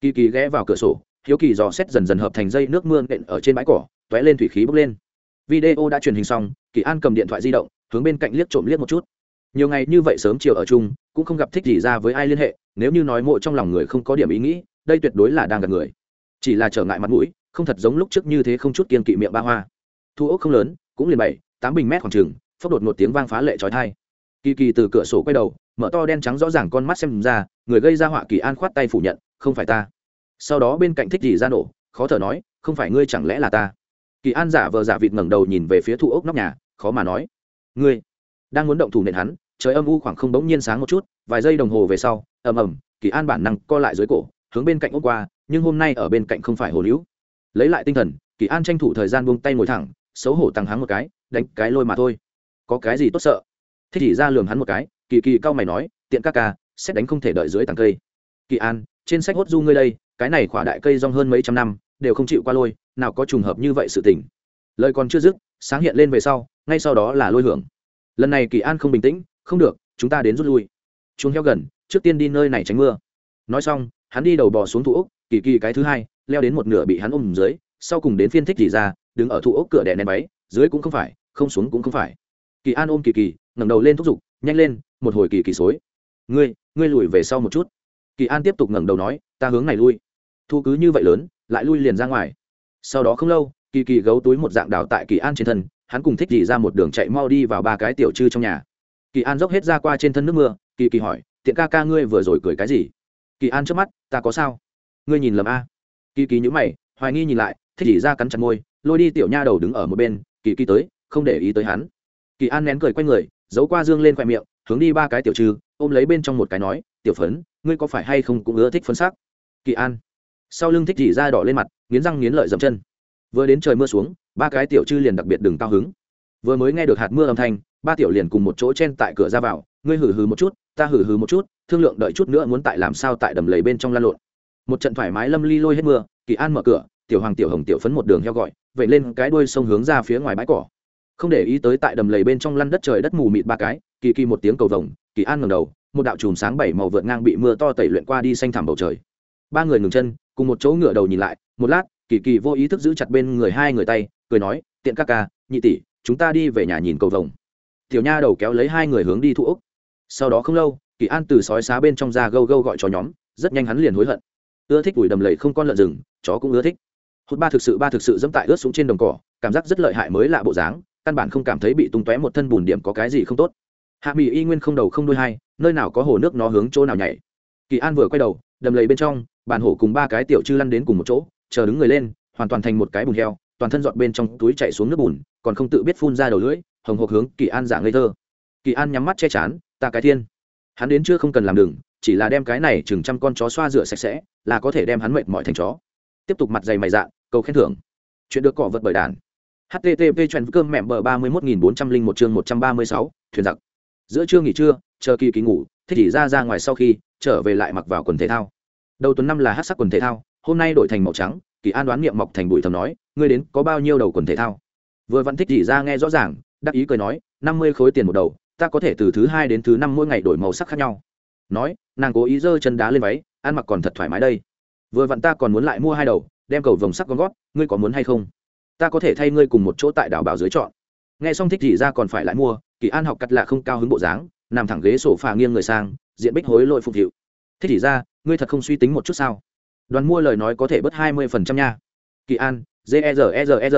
A: Kỳ kỳ ghé vào cửa sổ, hiếu kỳ dò xét dần dần hợp thành dây nước mưa nện ở trên bãi cỏ t ó é lên thủy khí bốc lên. Video đã truyền hình xong, kỳ an cầm điện thoại di động, hướng bên cạnh liếc trộm liếc một chút. Nhiều ngày như vậy sớm chiều ở chung cũng không gặp thích gì ra với ai liên hệ, nếu như nói mộ trong lòng người không có điểm ý nghĩ, đây tuyệt đối là đang gặp người. Chỉ là trở ngại mặt mũi, không thật giống lúc trước như thế không chút kiên kỵ miệng ba hoa. Thu ốc không lớn, cũng liền bảy, tám bình mét khoảng trừng phốc đột một tiếng vang phá lệ trói thai kỳ kỳ từ cửa sổ quay đầu, mở to đen trắng rõ ràng con mắt xem ra, người gây ra họa kỳ an khoát tay phủ nhận, không phải ta. Sau đó bên cạnh thích gì ra nổ, khó thở nói, không phải ngươi chẳng lẽ là ta? Kỳ an giả vờ giả vịt ngẩng đầu nhìn về phía thu ốc nóc nhà, khó mà nói. Ngươi đang muốn động thủ nện hắn trời âm u khoảng không bỗng nhiên sáng một chút, vài giây đồng hồ về sau, ầm ầm, kỳ an bản năng co lại dưới cổ, hướng bên cạnh ốc qua, nhưng hôm nay ở bên cạnh không phải hồ liễu lấy lại tinh thần, kỳ an tranh thủ thời gian buông tay ngồi thẳng, xấu hổ tăng hắng một cái, đánh cái lôi mà thôi. Có cái gì tốt sợ? Thích chỉ ra lường hắn một cái, kỳ kỳ cao mày nói, tiện ca ca xét đánh không thể đợi dưới tàng cây. Kỳ an, trên sách hốt du ngươi đây, cái này khỏa đại cây rong hơn mấy trăm năm, đều không chịu qua lôi, nào có trùng hợp như vậy sự tình. Lời còn chưa dứt, sáng hiện lên về sau, ngay sau đó là lôi hưởng. Lần này kỳ an không bình tĩnh không được, chúng ta đến rút lui. Chúng heo gần, trước tiên đi nơi này tránh mưa. Nói xong, hắn đi đầu bò xuống thủ ốc, kỳ kỳ cái thứ hai, leo đến một nửa bị hắn ôm dưới, sau cùng đến phiên thích gì ra, đứng ở thủ ốc cửa đè nén máy dưới cũng không phải, không xuống cũng không phải. Kỳ an ôm kỳ kỳ, ngẩng đầu lên thúc giục, nhanh lên, một hồi kỳ kỳ xối. Ngươi ngươi lùi về sau một chút. Kỳ an tiếp tục ngẩng đầu nói, ta hướng này lui. Thu cứ như vậy lớn, lại lui liền ra ngoài. Sau đó không lâu, kỳ kỳ gấu túi một dạng đào tại kỳ an trên thân, hắn cùng thích gì ra một đường chạy mau đi vào ba cái tiểu trư trong nhà kỳ an dốc hết ra qua trên thân nước mưa kỳ kỳ hỏi tiện ca ca ngươi vừa rồi cười cái gì? Kỳ an trước mắt ta có sao? Ngươi nhìn lầm a. Kỳ kỳ nhữ mày hoài nghi nhìn lại thích chỉ ra cắn chặt môi lôi đi tiểu nha đầu đứng ở một bên kỳ kỳ tới không để ý tới hắn. Kỳ an nén cười q u a y người giấu qua dương lên khoe miệng hướng đi ba cái tiểu trừ, ôm lấy bên trong một cái nói tiểu phấn ngươi có phải hay không cũng ưa thích phấn sắc? Kỳ an sau lưng thích chỉ ra đỏ lên mặt nghiến răng nghiến lợi dậm chân. Vừa đến trời mưa xuống ba cái tiểu trừ liền đặc biệt đừng cao hứng. Vừa mới nghe được hạt mưa âm thanh ba tiểu liền cùng một chỗ chen tại cửa ra vào, ngươi hử hừ một chút, ta hử hừ một chút, thương lượng đợi chút nữa muốn tại làm sao tại đầm lầy bên trong lan lộn. Một trận thoải mái lâm ly lôi hết mưa, kỳ an mở cửa, tiểu hoàng tiểu hồng tiểu phấn một đường heo gọi vậy lên cái đuôi sông hướng ra phía ngoài bãi cỏ. Không để ý tới tại đầm lầy bên trong lăn đất trời đất mù mịt ba cái, kỳ kỳ một tiếng cầu vồng, kỳ an ngầm đầu, một đạo chùm sáng bảy màu vượt ngang bị mưa to tẩy luyện qua đi xanh thẳm bầu trời. Ba người ngừng chân, cùng một chỗ ngựa đầu nhìn lại, một lát, kỳ kỳ vô ý thức giữ chặt bên người hai người tay, cười nói, tiện ca ca, nhị tỷ, chúng ta đi về nhà nhìn cầu vồng tiểu nha đầu kéo lấy hai người hướng đi thu úc. Sau đó không lâu, kỳ an từ sói xá bên trong ra gâu gâu gọi cho nhóm, rất nhanh hắn liền hối hận. Ưa thích ủi đầm lầy không con lợn rừng, chó cũng ưa thích. Hốt ba thực sự ba thực sự dẫm tại ướt xuống trên đồng cỏ, cảm giác rất lợi hại mới lạ bộ dáng, căn bản không cảm thấy bị tung tóe một thân bùn điểm có cái gì không tốt. Hạ mỹ y nguyên không đầu không đuôi hai, nơi nào có hồ nước nó hướng chỗ nào nhảy. Kỳ an vừa quay đầu, đầm lầy bên trong, bàn hổ cùng ba cái tiểu chư lăn đến cùng một chỗ, chờ đứng người lên, hoàn toàn thành một cái bùn heo, toàn thân dọn bên trong túi chạy xuống nước bùn, còn không tự biết phun ra đầu lưỡi hồng hộc hướng kỳ an giả ngây thơ. Kỳ an nhắm mắt che chán, ta cái thiên. Hắn đến chưa không cần làm đừng chỉ là đem cái này chừng trăm con chó xoa rửa sạch sẽ, là có thể đem hắn mệt mỏi thành chó. Tiếp tục mặt dày mày dạ cầu khen thưởng. Chuyện được cỏ vật bởi đàn. Http chuyện cơm mẹm bờ ba mươi một nghìn bốn trăm linh một chương một trăm ba mươi sáu, thuyền giặc. Giữa trưa nghỉ trưa, chờ kỳ kỳ ngủ, thích chỉ ra ra ngoài sau khi, trở về lại mặc vào quần thể thao. Đầu tuần năm là hát sắc quần thể thao, hôm nay đổi thành màu trắng, kỳ an đoán niệm mọc thành bụi thầm nói, ngươi đến có bao nhiêu đầu quần thể thao? Vừa vẫn thích chỉ ra nghe rõ ràng đắc ý cười nói, năm mươi khối tiền một đầu, ta có thể từ thứ hai đến thứ năm mỗi ngày đổi màu sắc khác nhau. Nói, nàng cố ý giơ chân đá lên váy, ăn mặc còn thật thoải mái đây. Vừa vặn ta còn muốn lại mua hai đầu, đem cầu vồng sắc con gót, ngươi có muốn hay không? Ta có thể thay ngươi cùng một chỗ tại đảo bảo dưới chọn. Nghe xong thích gì ra còn phải lại mua, kỳ an học cắt lạ không cao hứng bộ dáng, nằm thẳng ghế sổ phà nghiêng người sang, diện bích hối lội phục hiệu thích gì ra, ngươi thật không suy tính một chút sao? Đoàn mua lời nói có thể bớt hai mươi phần trăm nha. Kỳ an, g e r e r e r.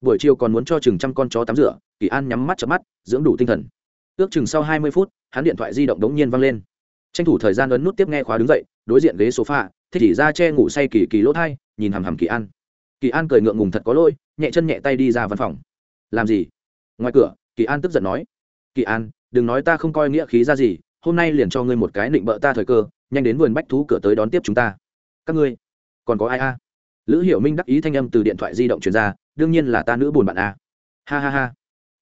A: Buổi chiều còn muốn cho chừng trăm con chó tắm rửa kỳ an nhắm mắt chợp mắt, dưỡng đủ tinh thần. Ước chừng sau hai mươi phút, hắn điện thoại di động đống nhiên văng lên. Tranh thủ thời gian ấn nút tiếp nghe khóa đứng dậy, đối diện ghế sofa, thích chỉ ra che ngủ say kỳ kỳ lỗ thai, nhìn hằm hằm kỳ an. Kỳ an cười ngượng ngùng thật có lỗi, nhẹ chân nhẹ tay đi ra văn phòng. Làm gì? Ngoài cửa, kỳ an tức giận nói. Kỳ an, đừng nói ta không coi nghĩa khí ra gì, hôm nay liền cho ngươi một cái định bợ ta thời cơ, nhanh đến vườn bách thú cửa tới đón tiếp chúng ta. Các ngươi, còn có ai a? Lữ hiểu minh đắc ý thanh âm từ điện thoại di động truyền ra, đương nhiên là ta nữ buồn bạn a. Ha ha ha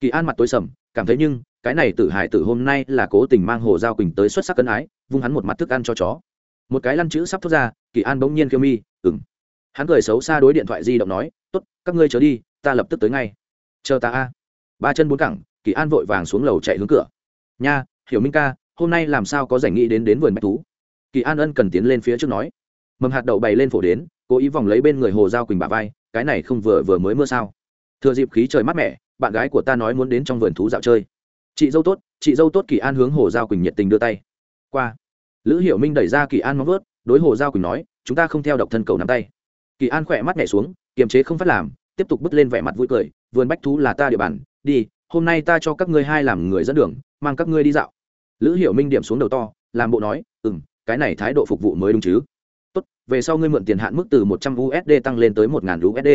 A: kỳ an mặt tối sầm, cảm thấy nhưng, cái này tử hải tử hôm nay là cố tình mang hồ giao quỳnh tới xuất sắc cân ái, vung hắn một mặt thức ăn cho chó. Một cái lăn chữ sắp thốt ra, kỳ an bỗng nhiên kêu mi ừng hắn cười xấu xa đối điện thoại di động nói t ố t các ngươi chờ đi, ta lập tức tới ngay. Chờ ta a. Ba chân bốn cẳng, kỳ an vội vàng xuống lầu chạy hướng cửa. Nha, hiểu minh ca, hôm nay làm sao có rảnh nghĩ đến đến vườn bách thú? Kỳ an ân cần tiến lên phía trước nói. Mầm hạt đậu bày lên phổ đến, cố ý vòng lấy bên người hồ giao quỳnh bà vai, cái này không vừa vừa mới mưa sao? Thừa dịp khí trời mát mẻ bạn gái của ta nói muốn đến trong vườn thú dạo chơi. Chị dâu tốt, chị dâu tốt kỳ an hướng hồ giao quỳnh nhiệt tình đưa tay. Qua. Lữ hiểu minh đẩy ra kỳ an móng vớt đối hồ giao quỳnh nói, chúng ta không theo độc thân cầu nắm tay. Kỳ an khỏe mắt nhảy xuống, kiềm chế không phát làm, tiếp tục bứt lên vẻ mặt vui cười, vườn bách thú là ta địa bàn, đi, hôm nay ta cho các ngươi hai làm người dẫn đường, mang các ngươi đi dạo. Lữ hiểu minh điểm xuống đầu to, làm bộ nói ừ m cái này thái độ phục vụ mới đúng chứ. Tốt, về sau ngươi mượn tiền hạn mức từ một trăm usd tăng lên tới một ngàn usd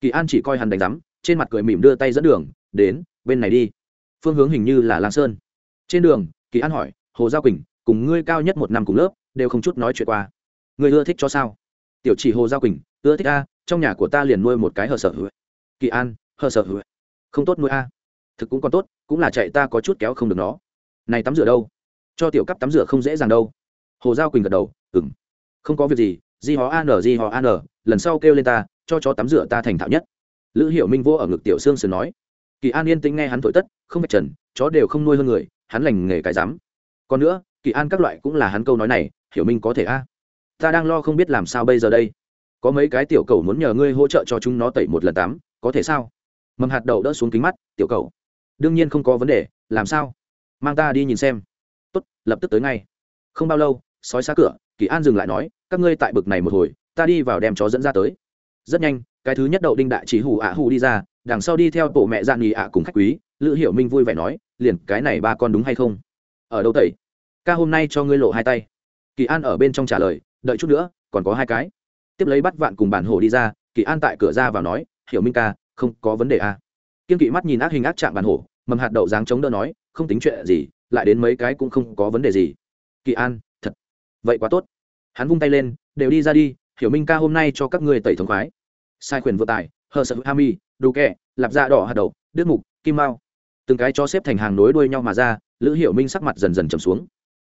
A: kỳ an chỉ coi hắn đánh giám trên mặt cười mỉm đưa tay dẫn đường, đến, bên này đi. Phương hướng hình như là lang sơn. Trên đường, kỳ an hỏi, hồ giao quỳnh, cùng ngươi cao nhất một năm cùng lớp, đều không chút nói chuyện qua. Ngươi ưa thích cho sao? Tiểu chỉ hồ giao quỳnh, ưa thích a, trong nhà của ta liền nuôi một cái hờ sở hữu kỳ an, hờ sở hữu không tốt nuôi a. Thực cũng còn tốt, cũng là chạy ta có chút kéo không được nó. Này tắm rửa đâu? Cho tiểu cấp tắm rửa không dễ dàng đâu. Hồ giao quỳnh gật đầu ừng không có việc gì di hó an di hó an lần sau kêu lên ta, cho chó tắm rửa ta thành thạo nhất lữ Hiệu minh vô ở ngực tiểu sương sườn nói, kỳ an yên tĩnh nghe hắn thổi tất, không phải trần, chó đều không nuôi hơn người, hắn lành nghề cái dám còn nữa, kỳ an các loại cũng là hắn câu nói này, hiểu minh có thể a? Ta đang lo không biết làm sao bây giờ đây. Có mấy cái tiểu cầu muốn nhờ ngươi hỗ trợ cho chúng nó tẩy một lần tắm có thể sao? Mầm hạt đậu đỡ xuống kính mắt, tiểu cầu, đương nhiên không có vấn đề, làm sao? Mang ta đi nhìn xem. Tốt, lập tức tới ngay. Không bao lâu, sói xa cửa, kỳ an dừng lại nói, các ngươi tại bực này một hồi, ta đi vào đem chó dẫn ra tới rất nhanh cái thứ nhất đậu đinh đại chỉ hủ ạ hủ đi ra đằng sau đi theo bộ mẹ dạng nghỉ ạ cùng khách quý lữ hiểu minh vui vẻ nói liền cái này ba con đúng hay không? Ở đâu tẩy? Ca hôm nay cho ngươi lộ hai tay. Kỳ an ở bên trong trả lời đợi chút nữa còn có hai cái. Tiếp lấy bắt vạn cùng bản hổ đi ra kỳ an tại cửa ra vào nói hiểu minh ca không có vấn đề à. kiên kỵ mắt nhìn ác hình ác trạng bản hổ, mầm hạt đậu dáng chống đỡ nói không tính chuyện gì lại đến mấy cái cũng không có vấn đề gì. Kỳ an thật vậy quá tốt. Hắn vung tay lên đều đi ra đi hiểu minh ca hôm nay cho các ngươi tẩy thống khoái sai quyền vừa tài, hờ sợ hami đủ kẹ lạp da đỏ hạt đậu đứt mục, kim mao. Từng cái cho xếp thành hàng nối đuôi nhau mà ra, lữ hiểu minh sắc mặt dần dần trầm xuống.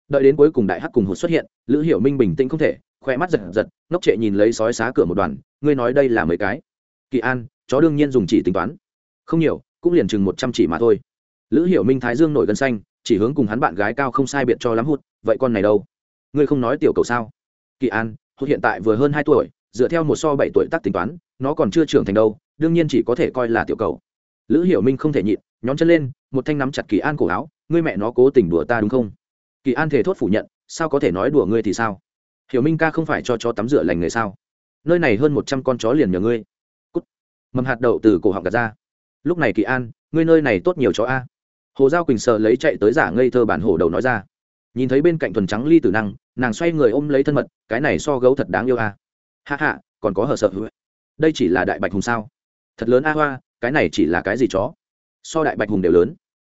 A: Đợi đến cuối cùng đại hắc cùng hột xuất hiện, lữ hiểu minh bình tĩnh không thể khoe mắt giật giật, ngốc trệ nhìn lấy sói xá cửa một đoàn, ngươi nói đây là mấy cái? Kỳ an, chó đương nhiên dùng chỉ tính toán. Không nhiều, cũng liền chừng một trăm chỉ mà thôi. Lữ hiểu minh thái dương nổi gân xanh, chỉ hướng cùng hắn bạn gái cao không sai biệt cho lắm hụt, vậy con này đâu? Ngươi không nói tiểu cầu sao? Kỳ an, hụt hiện tại vừa hơn hai tuổi, dựa theo một so bảy tuổi tác tính toán nó còn chưa trưởng thành đâu, đương nhiên chỉ có thể coi là tiểu cầu. Lữ hiểu minh không thể nhịn, nhón chân lên, một thanh nắm chặt kỳ an cổ áo, ngươi mẹ nó cố tình đùa ta đúng không? Kỳ an thể thốt phủ nhận, sao có thể nói đùa ngươi thì sao? Hiểu minh ca không phải cho chó tắm rửa lành người sao? Nơi này hơn một trăm con chó liền nhờ ngươi. Cút. Mầm hạt đậu từ cổ họng gạt ra. Lúc này kỳ an, ngươi nơi này tốt nhiều chó a. Hồ giao quỳnh sợ lấy chạy tới giả ngây thơ bản hổ đầu nói ra. Nhìn thấy bên cạnh thuần trắng ly tử năng, nàng xoay người ôm lấy thân mật, cái này so gấu thật đáng yêu a. Hạ hạ còn có hờ sợ đây chỉ là đại bạch hùng sao? Thật lớn a hoa, cái này chỉ là cái gì chó? So đại bạch hùng đều lớn.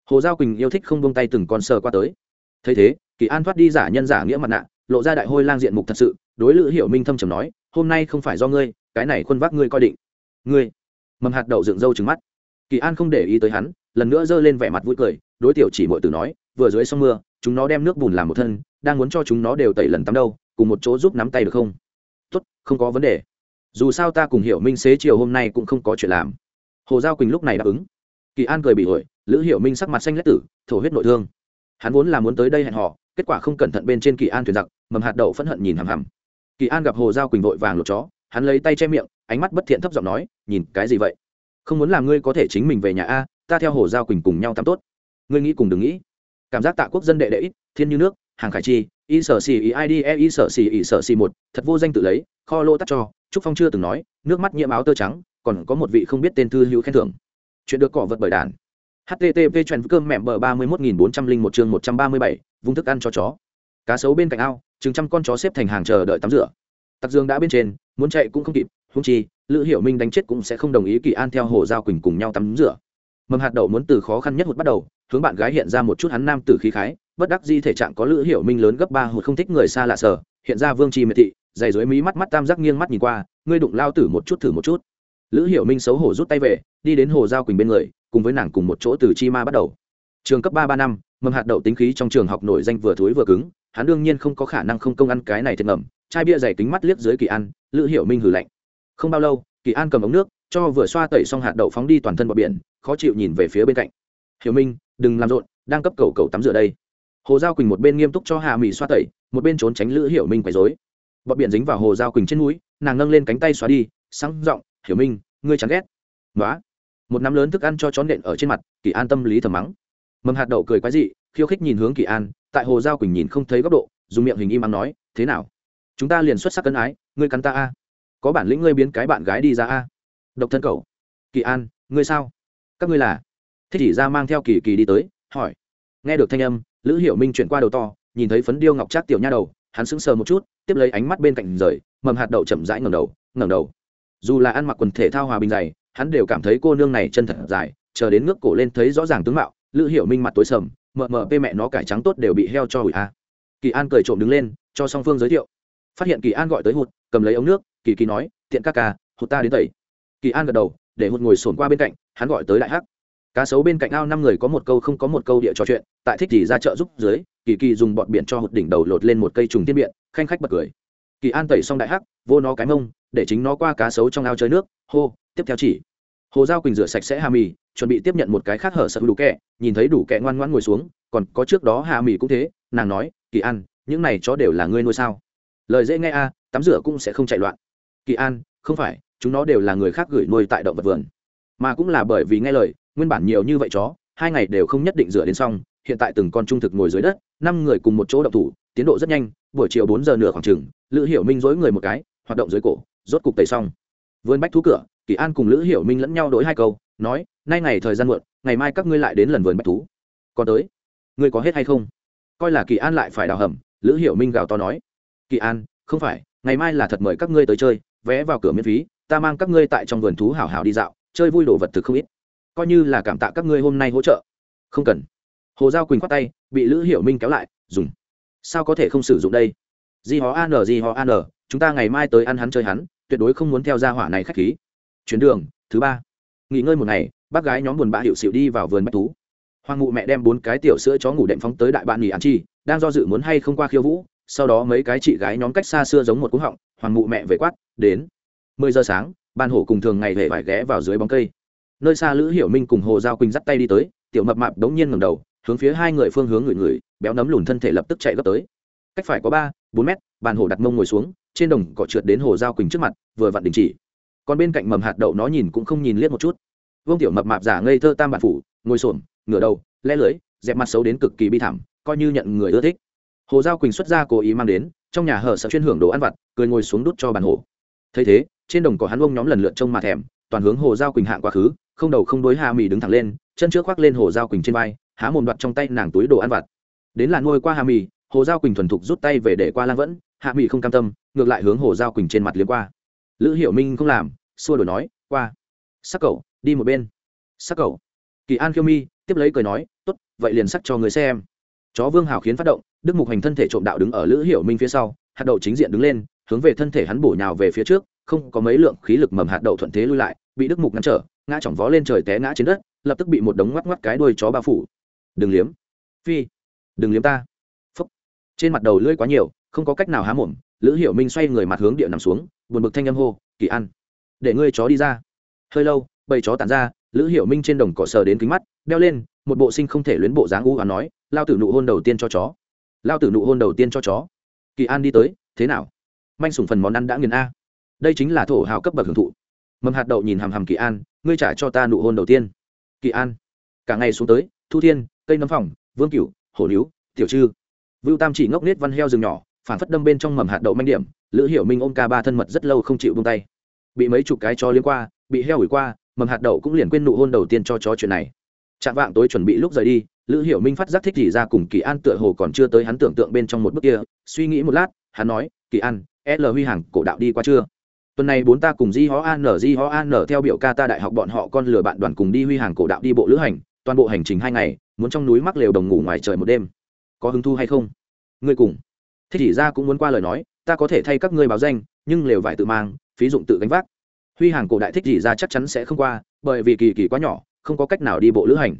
A: Hồ giao quỳnh yêu thích không buông tay từng con sờ qua tới. Thấy thế, kỳ an thoát đi giả nhân giả nghĩa mặt nạ, lộ ra đại hôi lang diện mục thật sự, đối lữ hiểu minh thâm trầm nói, hôm nay không phải do ngươi, cái này khuân vác ngươi coi định. Ngươi? Mầm hạt đậu dựng râu trứng mắt. Kỳ an không để ý tới hắn, lần nữa giơ lên vẻ mặt vui cười, đối tiểu chỉ mọi từ nói, vừa dưới sông mưa, chúng nó đem nước bùn làm một thân, đang muốn cho chúng nó đều tẩy lần tắm đâu, cùng một chỗ giúp nắm tay được không? Tốt, không có vấn đề dù sao ta cùng hiểu minh xế chiều hôm nay cũng không có chuyện làm. Hồ giao quỳnh lúc này đáp ứng. Kỳ an cười bị ổi lữ hiểu minh sắc mặt xanh lét tử, thổ huyết nội thương. Hắn vốn là muốn tới đây hẹn họ kết quả không cẩn thận bên trên kỳ an thuyền giặc, mầm hạt đậu phẫn hận nhìn hằm hằm. Kỳ an gặp hồ giao quỳnh vội vàng lột chó, hắn lấy tay che miệng, ánh mắt bất thiện thấp giọng nói, nhìn cái gì vậy? Không muốn làm ngươi có thể chính mình về nhà a, ta theo hồ giao quỳnh cùng nhau tắm tốt. Ngươi nghĩ cùng đừng nghĩ. Cảm giác tạ quốc dân đệ đệ ít, thiên như nước, hàng khải chi, y sở xì ý id e y sở xì ý sở xì một, thật vô danh tự lấy, kho lô tắt cho trúc phong chưa từng nói, nước mắt nhiễm áo tơ trắng, còn có một vị không biết tên thư hữu khen thưởng. Chuyện được cỏ vật bởi đàn. Http chuyện cơm mẹm bờ ba mươi một nghìn bốn trăm linh một chương một trăm ba mươi bảy, vung thức ăn cho chó. Cá sấu bên cạnh ao, chừng trăm con chó xếp thành hàng chờ đợi tắm rửa. Tặc dương đã bên trên, muốn chạy cũng không kịp húng chi, lữ hiểu minh đánh chết cũng sẽ không đồng ý kỳ an theo hồ giao quỳnh cùng nhau tắm rửa. Mầm hạt đậu muốn từ khó khăn nhất hụt bắt đầu, hướng bạn gái hiện ra một chút hắn nam tử khí khái, bất đắc di thể trạng có lữ hiểu minh lớn gấp ba hụt không thích người xa lạ sở, hiện ra vương trì miệt thị dày dưới mí mắt mắt tam giác nghiêng mắt nhìn qua, ngươi đụng lao tử một chút thử một chút. Lữ hiểu minh xấu hổ rút tay về, đi đến hồ giao quỳnh bên người, cùng với nàng cùng một chỗ từ chi ma bắt đầu. Trường cấp ba ba năm, mầm hạt đậu tính khí trong trường học nổi danh vừa thối vừa cứng, hắn đương nhiên không có khả năng không công ăn cái này thiệt ngầm, chai bia dày kính mắt liếc dưới kỳ an, lữ hiểu minh hử lạnh. Không bao lâu, kỳ an cầm ống nước, cho vừa xoa tẩy xong hạt đậu phóng đi toàn thân vào biển, khó chịu nhìn về phía bên cạnh. Hiểu minh, đừng làm rộn, đang cấp cầu cầu tắm rửa đây. Hồ giao quỳnh một bên nghiêm túc cho hà mỹ xoa tẩy, một bên trốn tránh lữ hiểu minh quấy dối bọn biển dính vào hồ giao quỳnh trên núi, nàng nâng lên cánh tay xóa đi, sáng giọng, hiểu minh, ngươi chán ghét. Nói một nắm lớn thức ăn cho chó nện ở trên mặt, kỳ an tâm lý thầm mắng. Mầm hạt đậu cười quái dị, khiêu khích nhìn hướng kỳ an, tại hồ giao quỳnh nhìn không thấy góc độ, dùng miệng hình im ắng nói, thế nào? Chúng ta liền xuất sắc cân ái, ngươi cắn ta a. Có bản lĩnh ngươi biến cái bạn gái đi ra a. Độc thân cậu. Kỳ an, ngươi sao? Các ngươi là? Thích chỉ ra mang theo kỳ kỳ đi tới, hỏi. Nghe được thanh âm, lữ hiểu minh chuyển qua đầu to, nhìn thấy phấn điêu ngọc trác tiểu nha đầu hắn sững sờ một chút, tiếp lấy ánh mắt bên cạnh rời, mầm hạt đậu chậm rãi ngẩng đầu ngẩng đầu. Dù là ăn mặc quần thể thao hòa bình dày, hắn đều cảm thấy cô nương này chân thật dài, chờ đến ngước cổ lên thấy rõ ràng tướng mạo, lữ hiểu minh mặt tối sầm, mờ mờ bê mẹ nó cải trắng tốt đều bị heo cho hủy a. Kỳ an cười trộm đứng lên, cho song phương giới thiệu. Phát hiện kỳ an gọi tới hụt, cầm lấy ống nước, kỳ kỳ nói, tiện ca ca, hụt ta đến tẩy. Kỳ an gật đầu, để hụt ngồi sồn qua bên cạnh, hắn gọi tới đại hắc cá sấu bên cạnh ao năm người có một câu không có một câu địa trò chuyện, tại thích thì ra chợ giúp dưới, kỳ kỳ dùng bọt biển cho hụt đỉnh đầu lột lên một cây trùng tiên biện, khanh khách bật cười. Kỳ an tẩy xong đại hắc, vô nó cái mông, để chính nó qua cá sấu trong ao chơi nước, hô, tiếp theo chỉ. Hồ giao quỳnh rửa sạch sẽ hà mì, chuẩn bị tiếp nhận một cái khác hở sợ đủ kẹ, nhìn thấy đủ kẹ ngoan ngoan ngồi xuống, còn có trước đó hà mì cũng thế, nàng nói, kỳ an, những này chó đều là ngươi nuôi sao? Lời dễ nghe a, tắm rửa cũng sẽ không chạy loạn. Kỳ an, không phải, chúng nó đều là người khác gửi nuôi tại động vật vườn. Mà cũng là bởi vì nghe lời nguyên bản nhiều như vậy chó, hai ngày đều không nhất định rửa đến xong, hiện tại từng con trung thực ngồi dưới đất, năm người cùng một chỗ động thủ, tiến độ rất nhanh, buổi chiều bốn giờ nửa khoảng chừng, lữ hiểu minh dối người một cái, hoạt động dưới cổ, rốt cục tẩy xong. Vươn bách thú cửa, kỳ an cùng lữ hiểu minh lẫn nhau đối hai câu, nói, nay ngày thời gian muộn, ngày mai các ngươi lại đến lần vườn bách thú. Còn tới, ngươi có hết hay không? Coi là kỳ an lại phải đào hầm, lữ hiểu minh gào to nói, kỳ an, không phải, ngày mai là thật mời các ngươi tới chơi, vé vào cửa miễn phí, ta mang các ngươi tại trong vườn thú hảo hảo đi dạo, chơi vui đồ vật thực không ít coi như là cảm tạ các ngươi hôm nay hỗ trợ. Không cần. Hồ giao quỳnh khoát tay, bị lữ hiểu minh kéo lại, dùng. Sao có thể không sử dụng đây? Di hó an di hó an chúng ta ngày mai tới ăn hắn chơi hắn, tuyệt đối không muốn theo gia hỏa này khách khí. Chuyến đường, thứ ba. Nghỉ ngơi một ngày, bác gái nhóm buồn bã hiệu xịu đi vào vườn bách thú. Hoàng ngụ mẹ đem bốn cái tiểu sữa chó ngủ đệm phóng tới đại bạn nghỉ ăn chi, đang do dự muốn hay không qua khiêu vũ, sau đó mấy cái chị gái nhóm cách xa xưa giống một cú họng, hoàng mụ mẹ về quát, đến. Mười giờ sáng, ban hổ cùng thường ngày hề phải ghé vào dưới bóng cây nơi xa lữ hiểu minh cùng hồ giao quỳnh dắt tay đi tới tiểu mập mạp đống nhiên ngầm đầu, hướng phía hai người phương hướng người người, béo nấm lùn thân thể lập tức chạy gấp tới. cách phải có ba, bốn mét, bàn hồ đặt mông ngồi xuống, trên đồng cỏ trượt đến hồ giao quỳnh trước mặt, vừa vặn đình chỉ. còn bên cạnh mầm hạt đậu nó nhìn cũng không nhìn liếc một chút. vương tiểu mập mạp giả ngây thơ tam bản phủ, ngồi xổm, ngửa đầu, le lưới dẹp mặt xấu đến cực kỳ bi thảm, coi như nhận người ưa thích. hồ giao quỳnh xuất ra cố ý mang đến, trong nhà hở sợ chuyên hưởng đồ ăn vặt, cười ngồi xuống đút cho bàn hồ. thấy thế, trên đồng cỏ hắn ông nhóm lần lượt trông mà thèm, toàn hướng hồ giao quỳnh hạng quá khứ không đầu không đối hà mì đứng thẳng lên, chân trước khoác lên hồ giao quỳnh trên vai, há mồm đoạt trong tay nàng túi đồ ăn vặt. Đến là nuôi qua hà mì hồ giao quỳnh thuần thục rút tay về để qua lan vẫn hạ mì không cam tâm, ngược lại hướng hồ giao quỳnh trên mặt liếm qua. Lữ hiểu minh không làm, xua đổi nói, qua. Sắc cậu, đi một bên. Sắc cậu. Kỳ an khiêu mi tiếp lấy cười nói, tốt, vậy liền sắc cho người xem. Chó vương hào khiến phát động, đức mục hành thân thể trộm đạo đứng ở lữ hiểu minh phía sau, hạt đậu chính diện đứng lên, hướng về thân thể hắn bổ nhào về phía trước, không có mấy lượng khí lực mầm hạt đậu thuận thế lui lại, bị đức mục ngăn trở ngã chỏng vó lên trời té ngã trên đất, lập tức bị một đống ngoắc ngoắc cái đuôi chó bao phủ. Đừng liếm. Phi. Đừng liếm ta. Phúc. Trên mặt đầu lưỡi quá nhiều, không có cách nào há mồm, lữ hiểu minh xoay người mặt hướng địa nằm xuống, buồn bực thanh âm hô, kỳ ăn để ngươi chó đi ra. Hơi lâu, bầy chó tản ra, lữ hiểu minh trên đồng cỏ sờ đến kính mắt, đeo lên, một bộ sinh không thể luyến bộ dáng u và nói, lao tử nụ hôn đầu tiên cho chó. Lao tử nụ hôn đầu tiên cho chó. Kỳ an đi tới, thế nào? Manh sủng phần món ăn đã nghiền a. Đây chính là thổ hào cấp bậc hưởng thụ. Mầm hạt đậu nhìn hàm hàm kỳ an ngươi trả cho ta nụ hôn đầu tiên. Kỳ an. Cả ngày xuống tới, thu thiên, cây nấm phòng vương cửu, hổ níu, tiểu trư. Vưu tam chỉ ngốc nết văn heo rừng nhỏ phản phất đâm bên trong mầm hạt đậu manh điểm, lữ hiểu minh ôm ca ba thân mật rất lâu không chịu buông tay. Bị mấy chục cái cho liên qua, bị heo ủi qua, mầm hạt đậu cũng liền quên nụ hôn đầu tiên cho chó chuyện này. Chạm vạng tối chuẩn bị lúc rời đi, lữ hiểu minh phát giác thích gì ra cùng kỳ an tựa hồ còn chưa tới hắn tưởng tượng bên trong một bước kia, suy nghĩ một lát, hắn nói, kỳ an, l huy hàng cổ đạo đi qua chưa? Tuần này bốn ta cùng di ho an di ho an theo biểu ca ta đại học bọn họ con lừa bạn đoàn cùng đi huy hàng cổ đạo đi bộ lữ hành, toàn bộ hành trình hai ngày, muốn trong núi mắc lều đồng ngủ ngoài trời một đêm. Có hứng thu hay không? Ngươi cùng. Thích chỉ ra cũng muốn qua lời nói, ta có thể thay các ngươi báo danh, nhưng lều vải tự mang, phí dụng tự gánh vác. Huy hàng cổ đại thích chỉ ra chắc chắn sẽ không qua, bởi vì kỳ kỳ quá nhỏ, không có cách nào đi bộ lữ hành.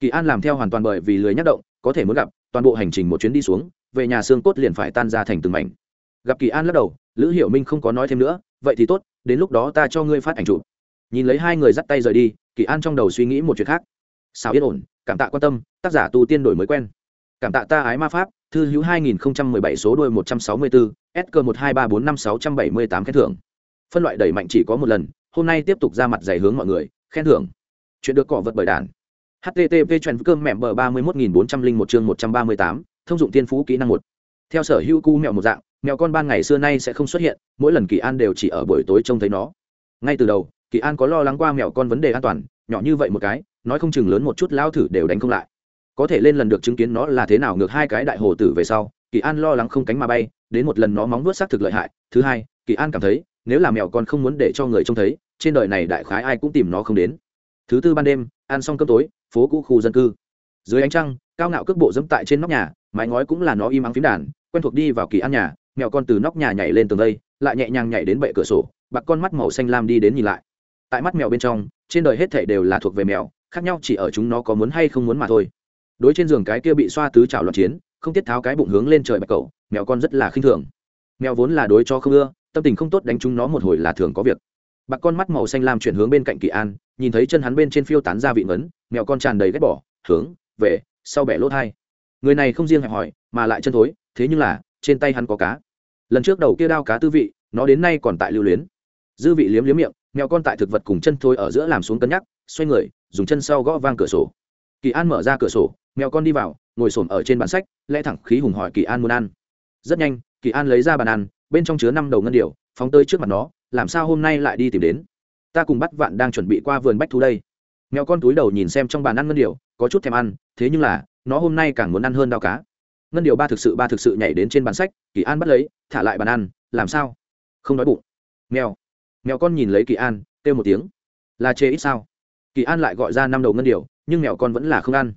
A: Kỳ an làm theo hoàn toàn bởi vì lười nhắc động, có thể muốn gặp, toàn bộ hành trình một chuyến đi xuống, về nhà xương cốt liền phải tan ra thành từng mảnh. Gặp kỳ an lắc đầu, lữ hiểu minh không có nói thêm nữa vậy thì tốt đến lúc đó ta cho ngươi phát ảnh chụp nhìn lấy hai người dắt tay rời đi kỳ an trong đầu suy nghĩ một chuyện khác sao yên ổn cảm tạ quan tâm tác giả tu tiên đổi mới quen cảm tạ ta ái ma pháp thư hữu 2017 số đuôi 164, SK 1234578 khen thưởng. Phân loại đẩy mạnh chỉ có một lần, hôm nay tiếp tục ra mặt dày hướng mọi người, khen thưởng. Chuyện được cỏ vật bởi đàn. http chuyện cơm mẹ bờ 31401 chương 138, thông dụng tiên phú kỹ năng 1. Theo sở hữu cu mèo một dạng, mèo con ban ngày xưa nay sẽ không xuất hiện, mỗi lần Kỳ An đều chỉ ở buổi tối trông thấy nó. Ngay từ đầu, Kỳ An có lo lắng qua mèo con vấn đề an toàn, nhỏ như vậy một cái, nói không chừng lớn một chút lao thử đều đánh không lại. Có thể lên lần được chứng kiến nó là thế nào ngược hai cái đại hồ tử về sau kỳ an lo lắng không cánh mà bay đến một lần nó móng vuốt xác thực lợi hại. Thứ hai kỳ an cảm thấy nếu là mèo con không muốn để cho người trông thấy trên đời này đại khái ai cũng tìm nó không đến. Thứ tư ban đêm ăn xong cơm tối phố cũ khu dân cư. Dưới ánh trăng cao ngạo cước bộ dẫm tại trên nóc nhà mái ngói cũng là nó im ắng phím đàn quen thuộc đi vào kỳ an nhà mèo con từ nóc nhà nhảy lên tường đây, lại nhẹ nhàng nhảy đến bệ cửa sổ, bạc con mắt màu xanh lam đi đến nhìn lại. Tại mắt mèo bên trong, trên đời hết thể đều là thuộc về mèo, khác nhau chỉ ở chúng nó có muốn hay không muốn mà thôi. Đối trên giường cái kia bị xoa tứ chảo loạn chiến, không tiết tháo cái bụng hướng lên trời bạch cầu mèo con rất là khinh thường. Mèo vốn là đối cho không ưa, tâm tình không tốt đánh chúng nó một hồi là thường có việc. Bạc con mắt màu xanh lam chuyển hướng bên cạnh kỳ an, nhìn thấy chân hắn bên trên phiêu tán ra vị ngấn, mèo con tràn đầy ghét bỏ, hướng, về, sau bẻ lốt hai người này không riêng hẹp hỏi mà lại chân thối, thế nhưng là trên tay hắn có cá. Lần trước đầu kia đao cá tư vị, nó đến nay còn tại lưu luyến. Dư vị liếm liếm miệng, mèo con tại thực vật cùng chân thôi ở giữa làm xuống cân nhắc, xoay người, dùng chân sau gõ vang cửa sổ. Kỳ an mở ra cửa sổ, mèo con đi vào, ngồi s ở trên bàn sách, lẽ thẳng khí hùng hỏi kỳ an muốn ăn. Rất nhanh, kỳ an lấy ra bàn ăn, bên trong chứa năm đầu ngân điều phóng tơi trước mặt nó, làm sao hôm nay lại đi tìm đến? Ta cùng bắt vạn đang chuẩn bị qua vườn bách thú đây. Mèo con túi đầu nhìn xem trong bàn ăn ngân điều có chút thèm ăn, thế nhưng là, nó hôm nay càng muốn ăn hơn đao cá ngân điều ba thực sự ba thực sự nhảy đến trên bàn sách, kỳ an bắt lấy, thả lại bàn ăn, làm sao? Không đói bụng. Mèo. Mèo con nhìn lấy kỳ an, kêu một tiếng. Là chê ít sao? Kỳ an lại gọi ra năm đầu ngân điều, nhưng mèo con vẫn là không ăn.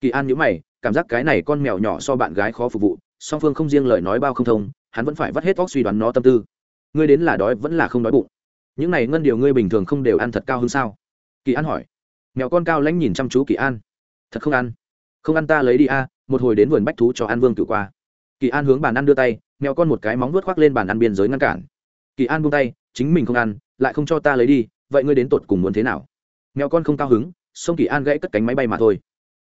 A: Kỳ an nhữ mày, cảm giác cái này con mèo nhỏ so bạn gái khó phục vụ, song phương không riêng lời nói bao không thông, hắn vẫn phải vắt hết vóc suy đoán nó tâm tư. Ngươi đến là đói vẫn là không đói bụng? Những này ngân điều ngươi bình thường không đều ăn thật cao hơn sao? Kỳ an hỏi. Mèo con cao lãnh nhìn chăm chú kỳ an. Thật không ăn? Không ăn ta lấy đi a một hồi đến vườn bách thú cho an vương cựu qua. Kỳ an hướng bàn ăn đưa tay, mèo con một cái móng vuốt khoác lên bàn ăn biên giới ngăn cản. Kỳ an buông tay, chính mình không ăn, lại không cho ta lấy đi, vậy ngươi đến tột cùng muốn thế nào? Mèo con không cao hứng xong kỳ an gãy cất cánh máy bay mà thôi.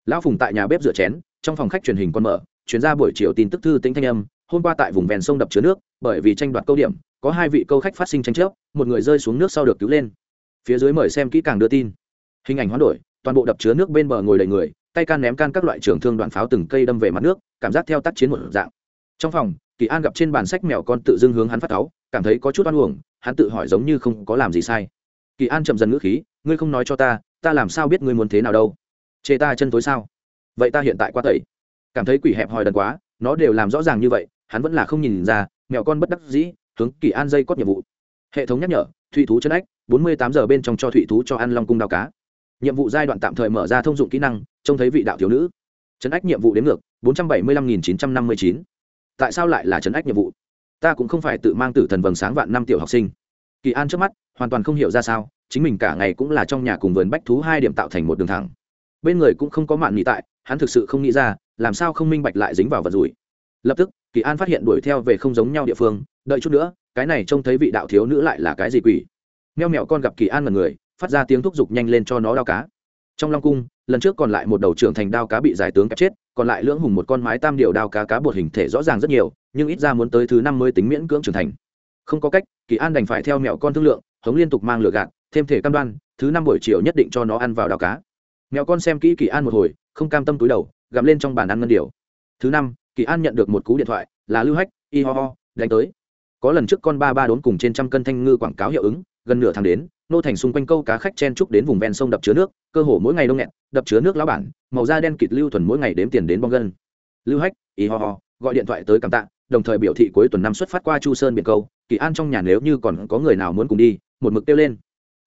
A: Lão phùng tại nhà bếp rửa chén, trong phòng khách truyền hình con mở chuyến ra buổi chiều tin tức thư tính thanh âm, hôm qua tại vùng ven sông đập chứa nước, bởi vì tranh đoạt câu điểm, có hai vị câu khách phát sinh tranh chấp, một người rơi xuống nước sau được cứu lên. Phía dưới mời xem kỹ càng đưa tin. Hình ảnh hoán đổi, toàn bộ đập chứa nước bên bờ ngồi đầy người tay can ném can các loại trường thương đoạn pháo từng cây đâm về mặt nước, cảm giác theo tác chiến một dạng. Trong phòng, kỳ an gặp trên bàn sách mèo con tự dưng hướng hắn phát táo cảm thấy có chút oan uổng, hắn tự hỏi giống như không có làm gì sai. Kỳ an chậm dần ngữ khí, ngươi không nói cho ta ta làm sao biết ngươi muốn thế nào đâu? Chê ta chân tối sao? Vậy ta hiện tại qua tẩy. Cảm thấy quỷ hẹp hòi đần quá, nó đều làm rõ ràng như vậy, hắn vẫn là không nhìn ra, mèo con bất đắc dĩ, hướng kỳ an dây cót nhiệm vụ. Hệ thống nhắc nhở thụy thú chân ách bốn mươi tám giờ bên trong cho thụy thú cho ăn long cung đào cá nhiệm vụ giai đoạn tạm thời mở ra thông dụng kỹ năng, trông thấy vị đạo thiếu nữ. Chấn ách nhiệm vụ đến ngược, bốn trăm bảy mươi lăm nghìn chín trăm năm mươi chín. Tại sao lại là chấn ách nhiệm vụ? Ta cũng không phải tự mang tử thần vầng sáng vạn năm tiểu học sinh. Kỳ an trước mắt, hoàn toàn không hiểu ra sao, chính mình cả ngày cũng là trong nhà cùng vườn bách thú hai điểm tạo thành một đường thẳng. Bên người cũng không có mạn nghĩ tại, hắn thực sự không nghĩ ra, làm sao không minh bạch lại dính vào vật rủi. Lập tức, kỳ an phát hiện đuổi theo về không giống nhau địa phương, đợi chút nữa, cái này trông thấy vị đạo thiếu nữ lại là cái gì quỷ. Meo mẹo con gặp kỳ an mật người phát ra tiếng thúc giục nhanh lên cho nó đao cá. Trong long cung, lần trước còn lại một đầu trưởng thành đao cá bị giải tướng kẹp chết, còn lại lưỡng hùng một con mái tam điều đao cá cá bột hình thể rõ ràng rất nhiều, nhưng ít ra muốn tới thứ năm mươi tính miễn cưỡng trưởng thành. Không có cách, kỳ an đành phải theo mẹo con thương lượng, hống liên tục mang lửa gạt, thêm thể cam đoan, thứ năm buổi chiều nhất định cho nó ăn vào đao cá. Mẹo con xem kỹ kỳ an một hồi, không cam tâm túi đầu, gặm lên trong bàn ăn ngân điều thứ năm, kỳ an nhận được một cú điện thoại, là lưu hách, y ho ho, đánh tới. Có lần trước con ba ba đốn cùng trên trăm cân thanh ngư quảng cáo hiệu ứng, gần nửa tháng đến nô thành xung quanh câu cá khách chen trúc đến vùng ven sông đập chứa nước, cơ hồ mỗi ngày đông nghẹn đập chứa nước lão bản, màu da đen kịt lưu thuần mỗi ngày đếm tiền đến bong gân. Lưu hách, y ho ho, gọi điện thoại tới cảm tạ, đồng thời biểu thị cuối tuần năm xuất phát qua chu sơn biển câu, kỳ an trong nhà nếu như còn có người nào muốn cùng đi, một mực kêu lên.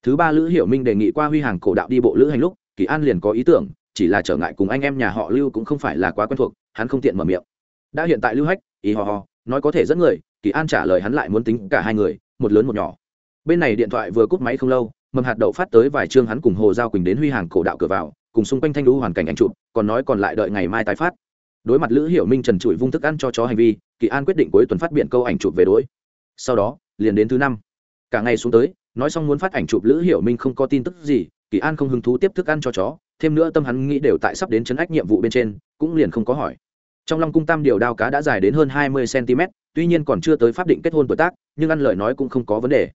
A: Thứ ba lữ hiểu minh đề nghị qua huy hàng cổ đạo đi bộ lữ hành lúc, kỳ an liền có ý tưởng, chỉ là trở ngại cùng anh em nhà họ lưu cũng không phải là quá quen thuộc, hắn không tiện mở miệng. Đã hiện tại lưu hách ý ho ho, nói có thể dẫn người, kỳ an trả lời hắn lại muốn tính cả hai người, một lớn một nhỏ bên này điện thoại vừa cúp máy không lâu, mầm hạt đậu phát tới vài chương hắn cùng hồ giao quỳnh đến huy hàng cổ đạo cửa vào, cùng xung quanh thanh lũ hoàn cảnh ảnh chụp, còn nói còn lại đợi ngày mai tái phát. Đối mặt lữ hiểu minh trần trụi vung thức ăn cho chó hành vi, kỳ an quyết định cuối tuần phát biện câu ảnh chụp về đối. Sau đó, liền đến thứ năm. Cả ngày xuống tới, nói xong muốn phát ảnh chụp lữ hiểu minh không có tin tức gì, kỳ an không hứng thú tiếp thức ăn cho chó, thêm nữa tâm hắn nghĩ đều tại sắp đến chấn ách nhiệm vụ bên trên, cũng liền không có hỏi. Trong lòng cung tam điều đao cá đã dài đến hơn hai mươi cm tuy nhiên còn chưa tới pháp định kết hôn tuổi tác, nhưng ăn lời nói cũng không có vấn đề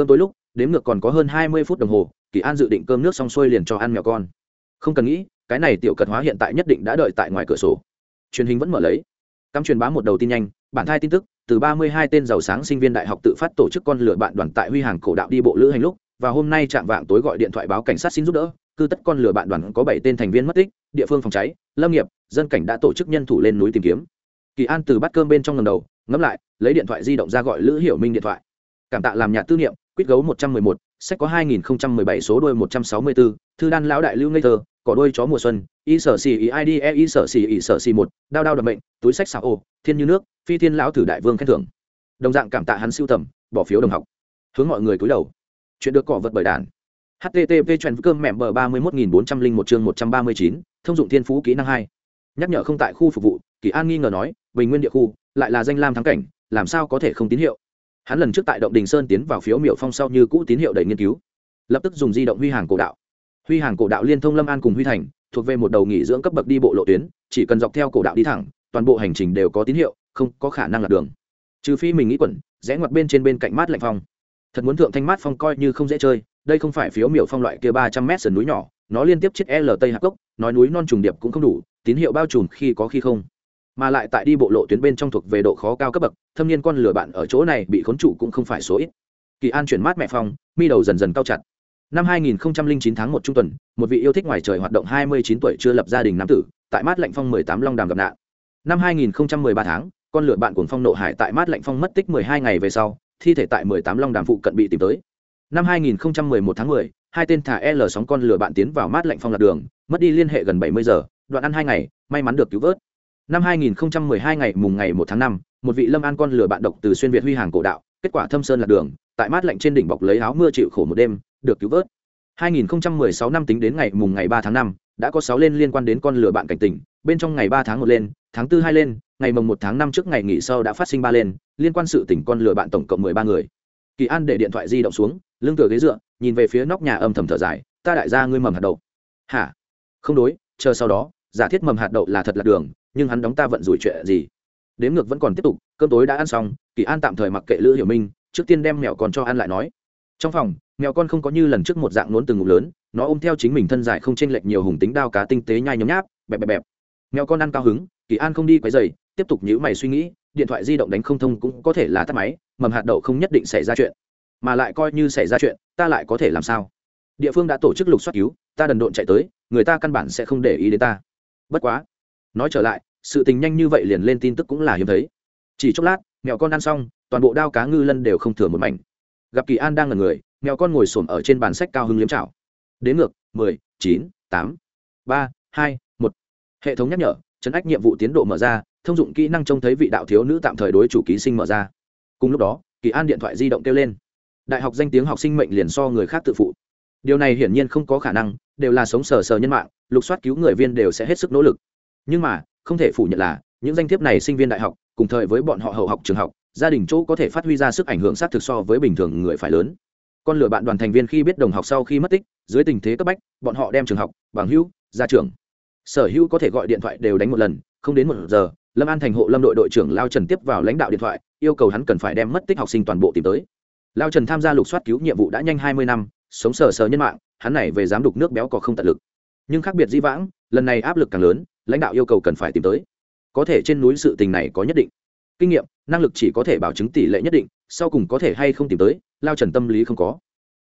A: cơm tối lúc đếm ngược còn có hơn hai mươi phút đồng hồ, kỳ an dự định cơm nước xong xuôi liền cho ăn mèo con. Không cần nghĩ, cái này tiểu cật hóa hiện tại nhất định đã đợi tại ngoài cửa sổ. Truyền hình vẫn mở lấy. Cắm truyền bá một đầu tin nhanh, bản thai tin tức, từ ba mươi hai tên giàu sáng sinh viên đại học tự phát tổ chức con lửa bạn đoàn tại huy hàng cổ đạo đi bộ lữ hành lúc, và hôm nay chạm vạng tối gọi điện thoại báo cảnh sát xin giúp đỡ, cư tất con lửa bạn đoàn có bảy tên thành viên mất tích, địa phương phòng cháy, lâm nghiệp, dân cảnh đã tổ chức nhân thủ lên núi tìm kiếm. Kỳ an từ bắt cơm bên trong ngầm đầu, ngẫm lại, lấy điện thoại di động ra gọi lữ hiểu minh điện thoại. Cảm tạ làm nhà tư niệm quýt gấu một trăm mười một, sách có hai nghìn không trăm mười bảy, số đuôi một trăm sáu mươi bốn thư đan lão đại lưu ngây thơ, cỏ đuôi chó mùa xuân, y sở xì ý id e y sở xì ý sở xì một, đao đao đập bệnh túi sách xảo ô, thiên như nước, phi thiên lão thử đại vương khen thưởng. Đồng dạng cảm tạ hắn siêu tầm, bỏ phiếu đồng học. Hướng mọi người cúi đầu. Chuyện được cỏ vật bởi đàn. Http chuyện cơm mẹm bờ ba mươi một nghìn bốn trăm linh một chương một trăm ba mươi chín, thông dụng thiên phú kỹ năng hai. Nhắc nhở không tại khu phục vụ, kỳ an nghi ngờ nói, bình nguyên địa khu, lại là danh lam thắng cảnh, làm sao có thể không tín hiệu? Hắn lần trước tại động đình sơn tiến vào phiếu miểu phong sau như cũ tín hiệu đầy nghiên cứu. Lập tức dùng di động huy hàng cổ đạo. Huy hàng cổ đạo liên thông lâm an cùng huy thành, thuộc về một đầu nghỉ dưỡng cấp bậc đi bộ lộ tuyến, chỉ cần dọc theo cổ đạo đi thẳng, toàn bộ hành trình đều có tín hiệu, không có khả năng lạc đường. Trừ phi mình nghĩ quẩn, rẽ ngoặt bên trên bên cạnh mát lạnh phong. Thật muốn thượng thanh mát phong coi như không dễ chơi, đây không phải phiếu miểu phong loại kia ba trăm mét sườn núi nhỏ, nó liên tiếp chiếc l tây hạc cốc, nói núi non trùng điệp cũng không đủ, tín hiệu bao trùm khi có khi không mà lại tại đi bộ lộ tuyến bên trong thuộc về độ khó cao cấp bậc thâm niên con lửa bạn ở chỗ này bị khốn trụ cũng không phải số ít. Kỳ an chuyển mát mẹ phong mi đầu dần dần cao chặt. Năm 2009 tháng một trung tuần một vị yêu thích ngoài trời hoạt động 29 tuổi chưa lập gia đình nam tử tại mát lạnh phong 18 long đàm gặp nạn. Năm 2013 tháng con lửa bạn cuồng phong nộ hải tại mát lạnh phong mất tích 12 ngày về sau thi thể tại 18 long đàm phụ cận bị tìm tới. Năm 2011 tháng 10, hai tên thả L sóng con lửa bạn tiến vào mát lạnh phong lạc đường, mất đi liên hệ gần 70 giờ, đoạn ăn hai ngày, may mắn được cứu vớt. Năm 2012 ngày mùng ngày 1 tháng 5, một vị lâm an con lừa bạn độc từ xuyên việt huy hàng cổ đạo, kết quả thâm sơn lạc đường, tại mát lạnh trên đỉnh bọc lấy áo mưa chịu khổ một đêm, được cứu vớt. 2016 năm tính đến ngày mùng ngày 3 tháng 5, đã có sáu lên liên quan đến con lừa bạn cảnh tỉnh. bên trong ngày ba tháng một lên tháng tư hai lên ngày mùng một tháng năm trước ngày nghỉ sau đã phát sinh ba lên liên quan sự tỉnh con lừa bạn tổng cộng mười ba người kỳ an để điện thoại di động xuống lưng tựa ghế dựa nhìn về phía nóc nhà âm thầm thở dài ta đại gia ngươi mầm hạt đậu hả không đối chờ sau đó giả thiết mầm hạt đậu là thật là đường nhưng hắn đóng ta vận rủi chuyện gì? Đếm ngược vẫn còn tiếp tục, cơm tối đã ăn xong, kỳ an tạm thời mặc kệ lữ hiểu minh, trước tiên đem mèo con cho ăn lại nói. Trong phòng, mèo con không có như lần trước một dạng nốn từng ngụm lớn, nó ôm theo chính mình thân dài không chênh lệch nhiều hùng tính đao cá tinh tế nhai nhấm nháp, bẹp bẹp bẹp. Mèo con ăn cao hứng, kỳ an không đi quấy dày tiếp tục nhữ mày suy nghĩ, điện thoại di động đánh không thông cũng có thể là tắt máy, mầm hạt đậu không nhất định xảy ra chuyện. Mà lại coi như xảy ra chuyện, ta lại có thể làm sao? Địa phương đã tổ chức lục soát cứu, ta đần độn chạy tới, người ta căn bản sẽ không để ý đến ta. Bất quá nói trở lại, sự tình nhanh như vậy liền lên tin tức cũng là hiếm thấy. Chỉ chốc lát mẹo con ăn xong, toàn bộ đao cá ngư lân đều không thừa một mảnh. Gặp kỳ an đang là người mẹo con ngồi xổm ở trên bàn sách cao hưng liếm chảo. Đến ngược, mười, chín, tám, ba, hai, một. Hệ thống nhắc nhở, chấn ách nhiệm vụ tiến độ mở ra, thông dụng kỹ năng trông thấy vị đạo thiếu nữ tạm thời đối chủ ký sinh mở ra. Cùng lúc đó, kỳ an điện thoại di động kêu lên. Đại học danh tiếng học sinh mệnh liền so người khác tự phụ. Điều này hiển nhiên không có khả năng, đều là sống sờ sờ nhân mạng, lục soát cứu người viên đều sẽ hết sức nỗ lực nhưng mà, không thể phủ nhận là, những danh thiếp này sinh viên đại học, cùng thời với bọn họ hậu học trường học, gia đình chỗ có thể phát huy ra sức ảnh hưởng sát thực so với bình thường người phải lớn. Con lửa bạn đoàn thành viên khi biết đồng học sau khi mất tích, dưới tình thế cấp bách, bọn họ đem trường học, bằng hữu, ra trường. Sở hữu có thể gọi điện thoại đều đánh một lần, không đến một giờ, lâm an thành hộ lâm đội đội trưởng lao trần tiếp vào lãnh đạo điện thoại, yêu cầu hắn cần phải đem mất tích học sinh toàn bộ tìm tới. Lao trần tham gia lục soát cứu nhiệm vụ đã nhanh hai mươi năm, sống sờ sờ nhân mạng, hắn này về dám đục nước béo cò không tận lực. Nhưng khác biệt di vãng, lần này áp lực càng lớn lãnh đạo yêu cầu cần phải tìm tới. Có thể trên núi sự tình này có nhất định. Kinh nghiệm, năng lực chỉ có thể bảo chứng tỷ lệ nhất định, sau cùng có thể hay không tìm tới, lao trần tâm lý không có.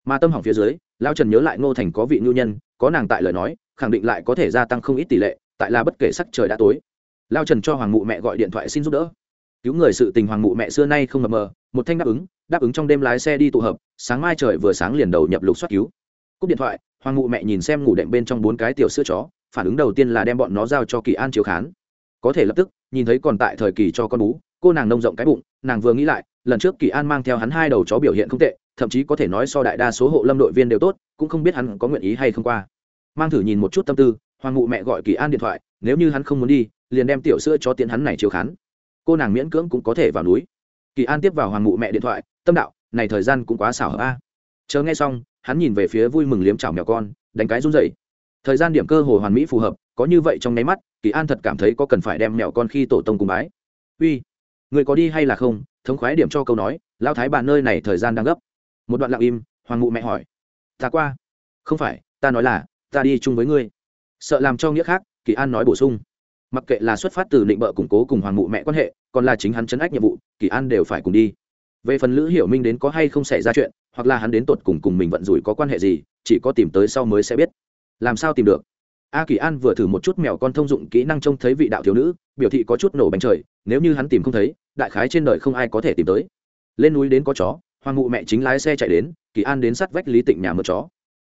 A: Mà tâm hỏng phía dưới, lao trần nhớ lại ngô thành có vị nhu nhân, có nàng tại lời nói, khẳng định lại có thể gia tăng không ít tỷ lệ, tại là bất kể sắc trời đã tối. Lao trần cho hoàng mụ mẹ gọi điện thoại xin giúp đỡ. Cứu người sự tình hoàng mụ mẹ xưa nay không mập mờ, một thanh đáp ứng đáp ứng trong đêm lái xe đi tụ hợp, sáng mai trời vừa sáng liền đầu nhập lục soát cứu. Cúp điện thoại, hoàng mụ mẹ nhìn xem ngủ đệm bên trong bốn cái tiểu sữa chó phản ứng đầu tiên là đem bọn nó giao cho kỳ an chiếu khán. Có thể lập tức, nhìn thấy còn tại thời kỳ cho con bú, cô nàng nông rộng cái bụng, nàng vừa nghĩ lại, lần trước kỳ an mang theo hắn hai đầu chó biểu hiện không tệ, thậm chí có thể nói so đại đa số hộ lâm đội viên đều tốt, cũng không biết hắn có nguyện ý hay không qua. Mang thử nhìn một chút tâm tư, hoàng ngụ mẹ gọi kỳ an điện thoại, nếu như hắn không muốn đi, liền đem tiểu sữa cho tiến hắn này chiếu khán. Cô nàng miễn cưỡng cũng có thể vào núi. Kỳ an tiếp vào hoàng ngụ mẹ điện thoại, tâm đạo, này thời gian cũng quá xảo hợp a. Chờ nghe xong, hắn nhìn về phía vui mừng liếm chảo mèo con, đánh cái run rẩy thời gian điểm cơ hồ hoàn mỹ phù hợp, có như vậy trong nháy mắt, kỳ an thật cảm thấy có cần phải đem mẹo con khi tổ tông cùng bái. Uy, người có đi hay là không? Thống khoái điểm cho câu nói lao thái bà nơi này thời gian đang gấp. Một đoạn lặng im, hoàng ngụ mẹ hỏi, ta qua. Không phải, ta nói là, ta đi chung với ngươi. Sợ làm cho nghĩa khác, kỳ an nói bổ sung, mặc kệ là xuất phát từ định bợ củng cố cùng hoàng mụ mẹ quan hệ, còn là chính hắn chấn ách nhiệm vụ, kỳ an đều phải cùng đi. Về phần lữ hiểu minh đến có hay không xảy ra chuyện, hoặc là hắn đến tột cùng cùng mình vận rủi có quan hệ gì, chỉ có tìm tới sau mới sẽ biết làm sao tìm được? A kỳ an vừa thử một chút mèo con thông dụng kỹ năng trông thấy vị đạo thiếu nữ, biểu thị có chút nổ bánh trời, nếu như hắn tìm không thấy, đại khái trên đời không ai có thể tìm tới. Lên núi đến có chó, hoàng ngụ mẹ chính lái xe chạy đến, kỳ an đến sát vách lý tịnh nhà mượn chó.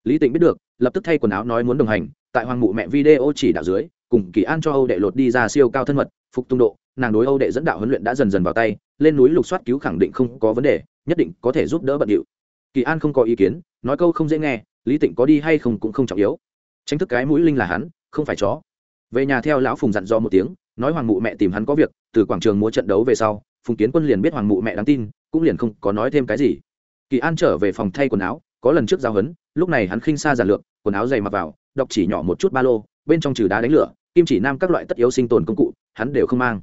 A: Lý tịnh biết được, lập tức thay quần áo nói muốn đồng hành, tại hoàng ngụ mẹ video chỉ đạo dưới, cùng kỳ an cho âu đệ lột đi ra siêu cao thân mật, phục tung độ, nàng đối âu đệ dẫn đạo huấn luyện đã dần dần vào tay, lên núi lục soát cứu khẳng định không có vấn đề, nhất định có thể giúp đỡ bận điệu. Kỳ an không có ý kiến, nói câu không dễ nghe, lý tịnh có đi hay không cũng không trọng yếu tránh thức cái mũi linh là hắn, không phải chó. Về nhà theo lão phùng dặn dò một tiếng, nói hoàng mụ mẹ tìm hắn có việc, từ quảng trường múa trận đấu về sau, phùng kiến quân liền biết hoàng mụ mẹ đáng tin, cũng liền không có nói thêm cái gì. Kỳ an trở về phòng thay quần áo, có lần trước giao hấn, lúc này hắn khinh xa giản lược, quần áo dày mặc vào, đọc chỉ nhỏ một chút ba lô, bên trong trừ đá đánh lửa, kim chỉ nam các loại tất yếu sinh tồn công cụ, hắn đều không mang.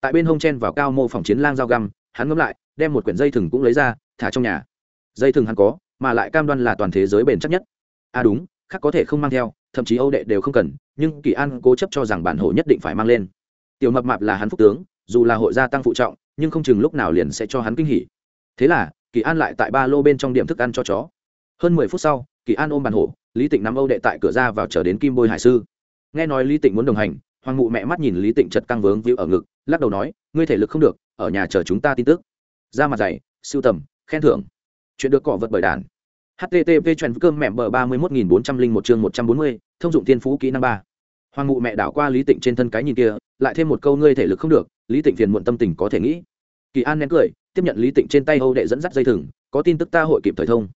A: Tại bên hông chen vào cao mô phòng chiến lang dao găm, hắn ngấm lại, đem một quyển dây thừng cũng lấy ra, thả trong nhà. Dây thừng hắn có, mà lại cam đoan là toàn thế giới bền chắc nhất. À đúng, khác có thể không mang theo thậm chí âu đệ đều không cần, nhưng kỳ an cố chấp cho rằng bản hộ nhất định phải mang lên. Tiểu mập mạp là hắn phúc tướng, dù là hội gia tăng phụ trọng, nhưng không chừng lúc nào liền sẽ cho hắn kinh hỉ. Thế là, kỳ an lại tại ba lô bên trong điểm thức ăn cho chó. Hơn mười phút sau, kỳ an ôm bàn hổ, lý tịnh nắm âu đệ tại cửa ra vào chờ đến kim bôi hải sư. Nghe nói lý tịnh muốn đồng hành, hoàng mụ mẹ mắt nhìn lý tịnh chật căng vướng víu ở ngực, lắc đầu nói, ngươi thể lực không được, ở nhà chờ chúng ta tin tức. Ra mặt dày siêu tầm, khen thưởng. Chuyện được cọ vật bởi đàn http truyền cơm mẹ bờ ba mươi một nghìn bốn trăm linh một chương một trăm bốn mươi, thông dụng tiên phú kỹ năng ba. Hoàng mụ mẹ đảo qua lý tịnh trên thân cái nhìn kia, lại thêm một câu ngươi thể lực không được, lý tịnh phiền muộn tâm tình có thể nghĩ. Kỳ an nén cười, tiếp nhận lý tịnh trên tay âu đệ dẫn dắt dây thừng, có tin tức ta hội kịp thời thông.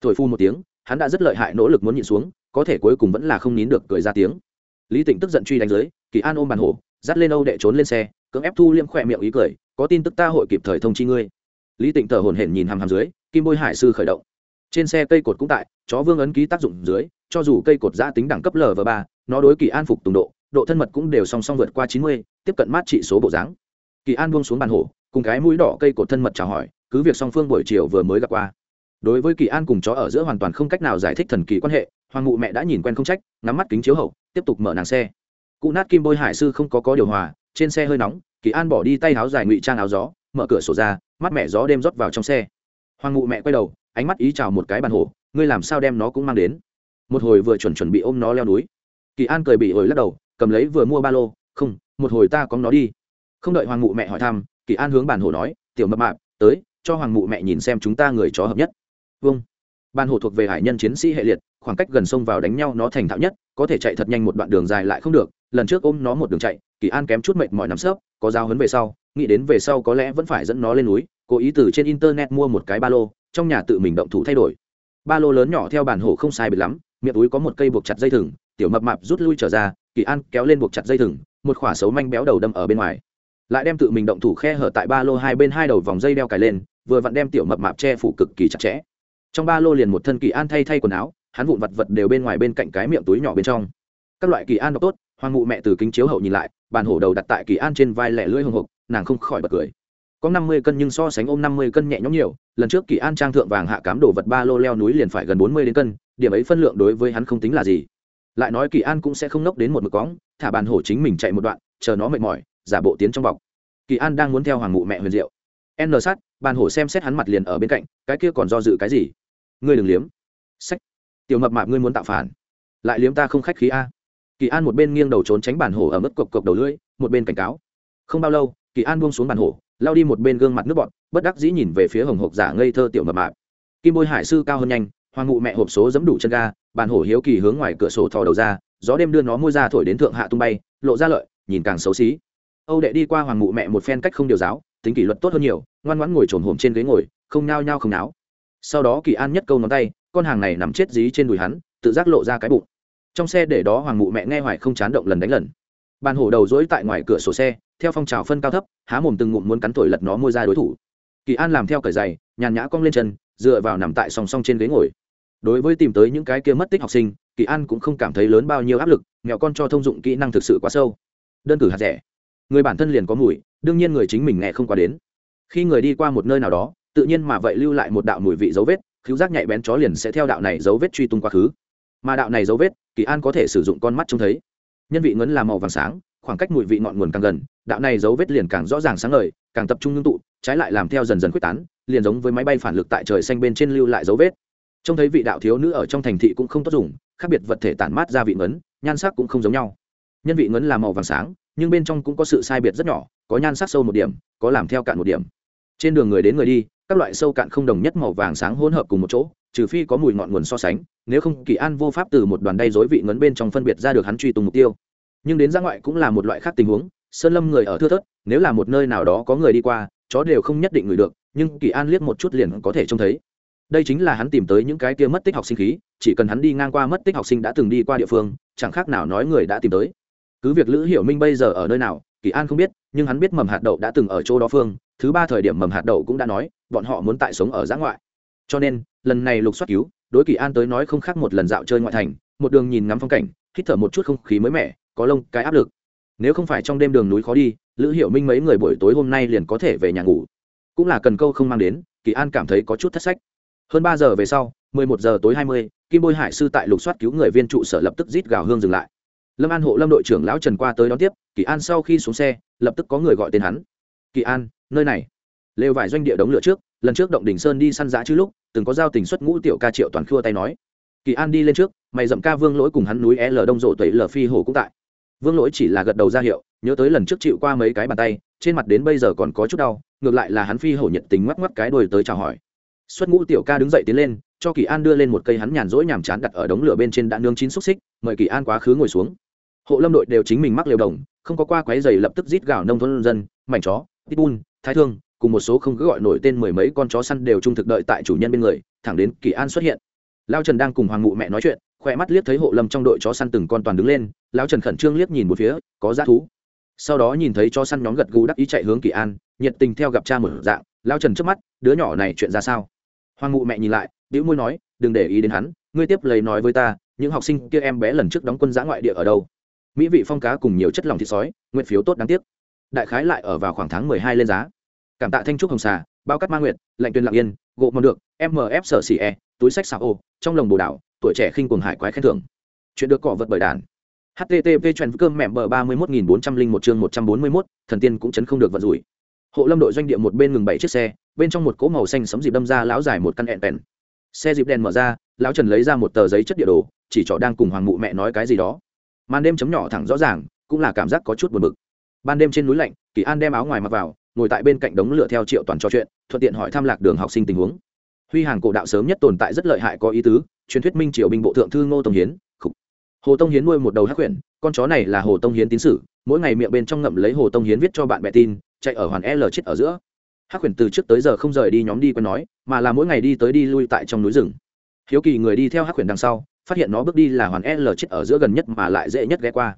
A: Thổi phu một tiếng, hắn đã rất lợi hại nỗ lực muốn nhịn xuống, có thể cuối cùng vẫn là không nín được cười ra tiếng. Lý tịnh tức giận truy đánh dưới, kỳ an ôm bàn hổ, dắt lên âu đệ trốn lên xe, cưỡng ép thu liêm khỏe miệng ý cười, có tin tức ta hội kịp thời thông chi ngươi. Lý tịnh thở hổn hển nhìn hàm hàm dưới, kim bôi hải sư khởi động trên xe cây cột cũng tại, chó vương ấn ký tác dụng dưới, cho dù cây cột giã tính đẳng cấp lv ba, nó đối kỳ an phục tùng độ độ thân mật cũng đều song song vượt qua chín mươi, tiếp cận mát trị số bộ dáng. Kỳ an buông xuống bàn hổ, cùng cái mũi đỏ cây cột thân mật chào hỏi, cứ việc song phương buổi chiều vừa mới gặp qua. Đối với kỳ an cùng chó ở giữa hoàn toàn không cách nào giải thích thần kỳ quan hệ, hoàng mụ mẹ đã nhìn quen không trách, ngắm mắt kính chiếu hậu, tiếp tục mở nàng xe. Cụ nát kim bôi hải sư không có có điều hòa, trên xe hơi nóng, kỳ an bỏ đi tay áo dài ngụy trang áo gió, mở cửa sổ ra, mắt mẹ gió đêm rót vào trong xe. Hoàng mụ mẹ quay đầu ánh mắt ý chào một cái bàn hổ, ngươi làm sao đem nó cũng mang đến? Một hồi vừa chuẩn chuẩn bị ôm nó leo núi. Kỳ an cười bị hồi lắc đầu, cầm lấy vừa mua ba lô, không, một hồi ta có nó đi. Không đợi hoàng mụ mẹ hỏi thăm, kỳ an hướng bàn hổ nói, tiểu mập mạp, tới, cho hoàng mụ mẹ nhìn xem chúng ta người chó hợp nhất. Vâng. Bàn hổ thuộc về hải nhân chiến sĩ hệ liệt, khoảng cách gần sông vào đánh nhau nó thành thạo nhất, có thể chạy thật nhanh một đoạn đường dài lại không được, lần trước ôm nó một đường chạy, kỳ an kém chút mệt mỏi nằm sấp, có dao hấn về sau, nghĩ đến về sau có lẽ vẫn phải dẫn nó lên núi, cố ý từ trên internet mua một cái ba lô trong nhà tự mình động thủ thay đổi. Ba lô lớn nhỏ theo bản hổ không sai biệt lắm, miệng túi có một cây buộc chặt dây thừng, tiểu mập mạp rút lui trở ra, kỳ an kéo lên buộc chặt dây thừng, một khỏa xấu manh béo đầu đâm ở bên ngoài. Lại đem tự mình động thủ khe hở tại ba lô hai bên hai đầu vòng dây đeo cài lên, vừa vặn đem tiểu mập mạp che phủ cực kỳ chặt chẽ. Trong ba lô liền một thân kỳ an thay thay quần áo, hắn vụn vật vật đều bên ngoài bên cạnh cái miệng túi nhỏ bên trong. Các loại kỳ an đọc tốt, hoàng mụ mẹ từ kính chiếu hậu nhìn lại, bàn hổ đầu đặt tại kỳ an trên vai lẻ lưỡi hồng hộc, nàng không khỏi bật cười có năm mươi cân nhưng so sánh ôm năm mươi cân nhẹ nhõm nhiều, lần trước kỳ an trang thượng vàng hạ cám đồ vật ba lô leo núi liền phải gần bốn mươi đến cân, điểm ấy phân lượng đối với hắn không tính là gì. Lại nói kỳ an cũng sẽ không nốc đến một mực cóng thả bàn hổ chính mình chạy một đoạn, chờ nó mệt mỏi, giả bộ tiến trong bọc. Kỳ an đang muốn theo hoàng mụ mẹ huyền diệu. N sát bàn hổ xem xét hắn mặt liền ở bên cạnh, cái kia còn do dự cái gì? Ngươi đừng liếm. Sách. Tiểu mập mạp ngươi muốn tạo phản. Lại liếm ta không khách khí a. Kỳ an một bên nghiêng đầu trốn tránh bàn hổ ở mức cộc cộc đầu lưỡi, một bên cảnh cáo. Không bao lâu, kỳ an buông xuống bàn hổ lao đi một bên gương mặt nước bọn, bất đắc dĩ nhìn về phía hồng hộc giả ngây thơ tiểu mập mạp. Kim bôi hải sư cao hơn nhanh, hoàng ngụ mẹ hộp số giấm đủ chân ga, bàn hổ hiếu kỳ hướng ngoài cửa sổ thò đầu ra, gió đêm đưa nó môi ra thổi đến thượng hạ tung bay, lộ ra lợi, nhìn càng xấu xí. Âu đệ đi qua hoàng ngụ mẹ một phen cách không điều giáo, tính kỷ luật tốt hơn nhiều, ngoan ngoãn ngồi trồn hồm trên ghế ngồi, không nao nhao không náo. Sau đó kỳ an nhất câu ngón tay, con hàng này nằm chết dí trên đùi hắn, tự giác lộ ra cái bụng. Trong xe để đó hoàng mụ mẹ nghe hoài không chán động lần đánh lần. Bàn hổ đầu dối tại ngoài cửa sổ xe theo phong trào phân cao thấp, há mồm từng ngụm muốn cắn thổi lật nó môi ra đối thủ. Kỳ an làm theo cởi giày, nhàn nhã cong lên chân, dựa vào nằm tại song song trên ghế ngồi. Đối với tìm tới những cái kia mất tích học sinh, kỳ an cũng không cảm thấy lớn bao nhiêu áp lực nghèo con cho thông dụng kỹ năng thực sự quá sâu. Đơn cử hạt rẻ. Người bản thân liền có mùi, đương nhiên người chính mình nghe không qua đến. Khi người đi qua một nơi nào đó, tự nhiên mà vậy lưu lại một đạo mùi vị dấu vết cứu giác nhạy bén chó liền sẽ theo đạo này dấu vết truy tung quá khứ. Mà đạo này dấu vết, kỳ an có thể sử dụng con mắt trông thấy. Nhân vị ngấn là màu vàng sáng khoảng cách mùi vị ngọn nguồn càng gần, đạo này dấu vết liền càng rõ ràng sáng ngời, càng tập trung ngưng tụ, trái lại làm theo dần dần quyết tán, liền giống với máy bay phản lực tại trời xanh bên trên lưu lại dấu vết. Trông thấy vị đạo thiếu nữ ở trong thành thị cũng không tốt dùng, khác biệt vật thể tản mát ra vị ngấn, nhan sắc cũng không giống nhau. Nhân vị ngấn là màu vàng sáng, nhưng bên trong cũng có sự sai biệt rất nhỏ, có nhan sắc sâu một điểm, có làm theo cạn một điểm. Trên đường người đến người đi, các loại sâu cạn không đồng nhất màu vàng sáng hỗn hợp cùng một chỗ, trừ phi có mùi ngọn nguồn so sánh, nếu không kỳ an vô pháp từ một đoàn đay dối vị ngấn bên trong phân biệt ra được hắn truy tùng mục tiêu nhưng đến ra ngoại cũng là một loại khác tình huống, sơn lâm người ở thưa thớt, nếu là một nơi nào đó có người đi qua, chó đều không nhất định ngửi được, nhưng kỳ an liếc một chút liền có thể trông thấy. Đây chính là hắn tìm tới những cái kia mất tích học sinh khí, chỉ cần hắn đi ngang qua mất tích học sinh đã từng đi qua địa phương, chẳng khác nào nói người đã tìm tới. Cứ việc lữ hiểu minh bây giờ ở nơi nào, kỳ an không biết, nhưng hắn biết mầm hạt đậu đã từng ở chỗ đó phương, thứ ba thời điểm mầm hạt đậu cũng đã nói, bọn họ muốn tại sống ở giã ngoại. Cho nên, lần này lục soát cứu, đối kỳ an tới nói không khác một lần dạo chơi ngoại thành, một đường nhìn ngắm phong cảnh, hít thở một chút không khí mới mẻ có lông, cái áp lực. Nếu không phải trong đêm đường núi khó đi, lữ hiểu minh mấy người buổi tối hôm nay liền có thể về nhà ngủ. Cũng là cần câu không mang đến, kỳ an cảm thấy có chút thất sách. Hơn ba giờ về sau, mười một giờ tối hai mươi, kim bôi hải sư tại lục soát cứu người viên trụ sở lập tức rít gào hương dừng lại. Lâm an hộ lâm đội trưởng lão trần qua tới đón tiếp, kỳ an sau khi xuống xe, lập tức có người gọi tên hắn. Kỳ an, nơi này. Lều vải doanh địa đống lửa trước, lần trước động đỉnh sơn đi săn giã chứ lúc, từng có giao tình xuất ngũ tiểu ca triệu toàn khua tay nói. Kỳ an đi lên trước, mày dậm ca vương lỗi cùng hắn núi l đông rộ tẩy l phi hồ cũng tại vương lỗi chỉ là gật đầu ra hiệu, nhớ tới lần trước chịu qua mấy cái bàn tay, trên mặt đến bây giờ còn có chút đau, ngược lại là hắn phi hổ nhiệt tình ngoắc ngoắc cái đuôi tới chào hỏi. Xuất ngũ tiểu ca đứng dậy tiến lên, cho kỳ an đưa lên một cây hắn nhàn rỗi nhàm chán đặt ở đống lửa bên trên đã nương chín xúc xích, mời kỳ an quá khứ ngồi xuống. Hộ lâm đội đều chính mình mắc liều đồng, không có qua quái dày lập tức rít gạo nông thôn dân, mảnh chó, pitbull, thái thương, cùng một số không cứ gọi nổi tên mười mấy con chó săn đều trung thực đợi tại chủ nhân bên người, thẳng đến kỳ an xuất hiện lao trần đang cùng hoàng Ngụ mẹ nói chuyện khoe mắt liếc thấy hộ lâm trong đội chó săn từng con toàn đứng lên, lao trần khẩn trương liếc nhìn một phía, có giá thú. Sau đó nhìn thấy chó săn nhóm gật gù đắc ý chạy hướng kỳ an, nhiệt tình theo gặp cha mở dạng, lao trần trước mắt, đứa nhỏ này chuyện ra sao? Hoàng Ngụ mẹ nhìn lại, bĩu môi nói, đừng để ý đến hắn, ngươi tiếp lấy nói với ta, những học sinh kia em bé lần trước đóng quân giã ngoại địa ở đâu? Mỹ vị phong cá cùng nhiều chất lòng thịt sói, nguyện phiếu tốt đáng tiếc. Đại khái lại ở vào khoảng tháng mười hai lên giá. Cảm tạ thanh trúc hồng xà, bao cắt ma nguyệt lệnh tuyên Lạc yên, gộ mòn được mf sở xỉ e túi sách xào ô, trong lồng bồ đảo, tuổi trẻ khinh cuồng hải quái khen thưởng. Chuyện được cỏ vật bởi đàn. Http chuyện cơm mẹm bờ ba mươi một nghìn bốn trăm linh một chương một trăm bốn mươi mốt, thần tiên cũng chấn không được vận rủi. Hộ lâm đội doanh địa một bên ngừng bảy chiếc xe, bên trong một cỗ màu xanh sấm dịp đâm ra lão dài một căn ẹn pèn. Xe dịp đèn mở ra, lão trần lấy ra một tờ giấy chất địa đồ, chỉ trỏ đang cùng hoàng mụ mẹ nói cái gì đó. Màn đêm chấm nhỏ thẳng rõ ràng, cũng là cảm giác có chút buồn bực. Ban đêm trên núi lạnh, kỳ an đem áo ngoài mặc vào, ngồi tại bên cạnh đống lửa theo triệu toàn trò chuyện, thuận tiện hỏi tham lạc đường học sinh tình huống huy hàng cổ đạo sớm nhất tồn tại rất lợi hại có ý tứ, truyền thuyết minh triều binh bộ thượng thư ngô tông hiến hồ tông hiến nuôi một đầu hắc quyển, con chó này là hồ tông hiến tín sử, mỗi ngày miệng bên trong ngậm lấy hồ tông hiến viết cho bạn bè tin, chạy ở hoàn l chết ở giữa. Hắc quyển từ trước tới giờ không rời đi nhóm đi quen nói, mà là mỗi ngày đi tới đi lui tại trong núi rừng. Hiếu kỳ người đi theo hắc quyển đằng sau, phát hiện nó bước đi là hoàn l chết ở giữa gần nhất mà lại dễ nhất ghé qua.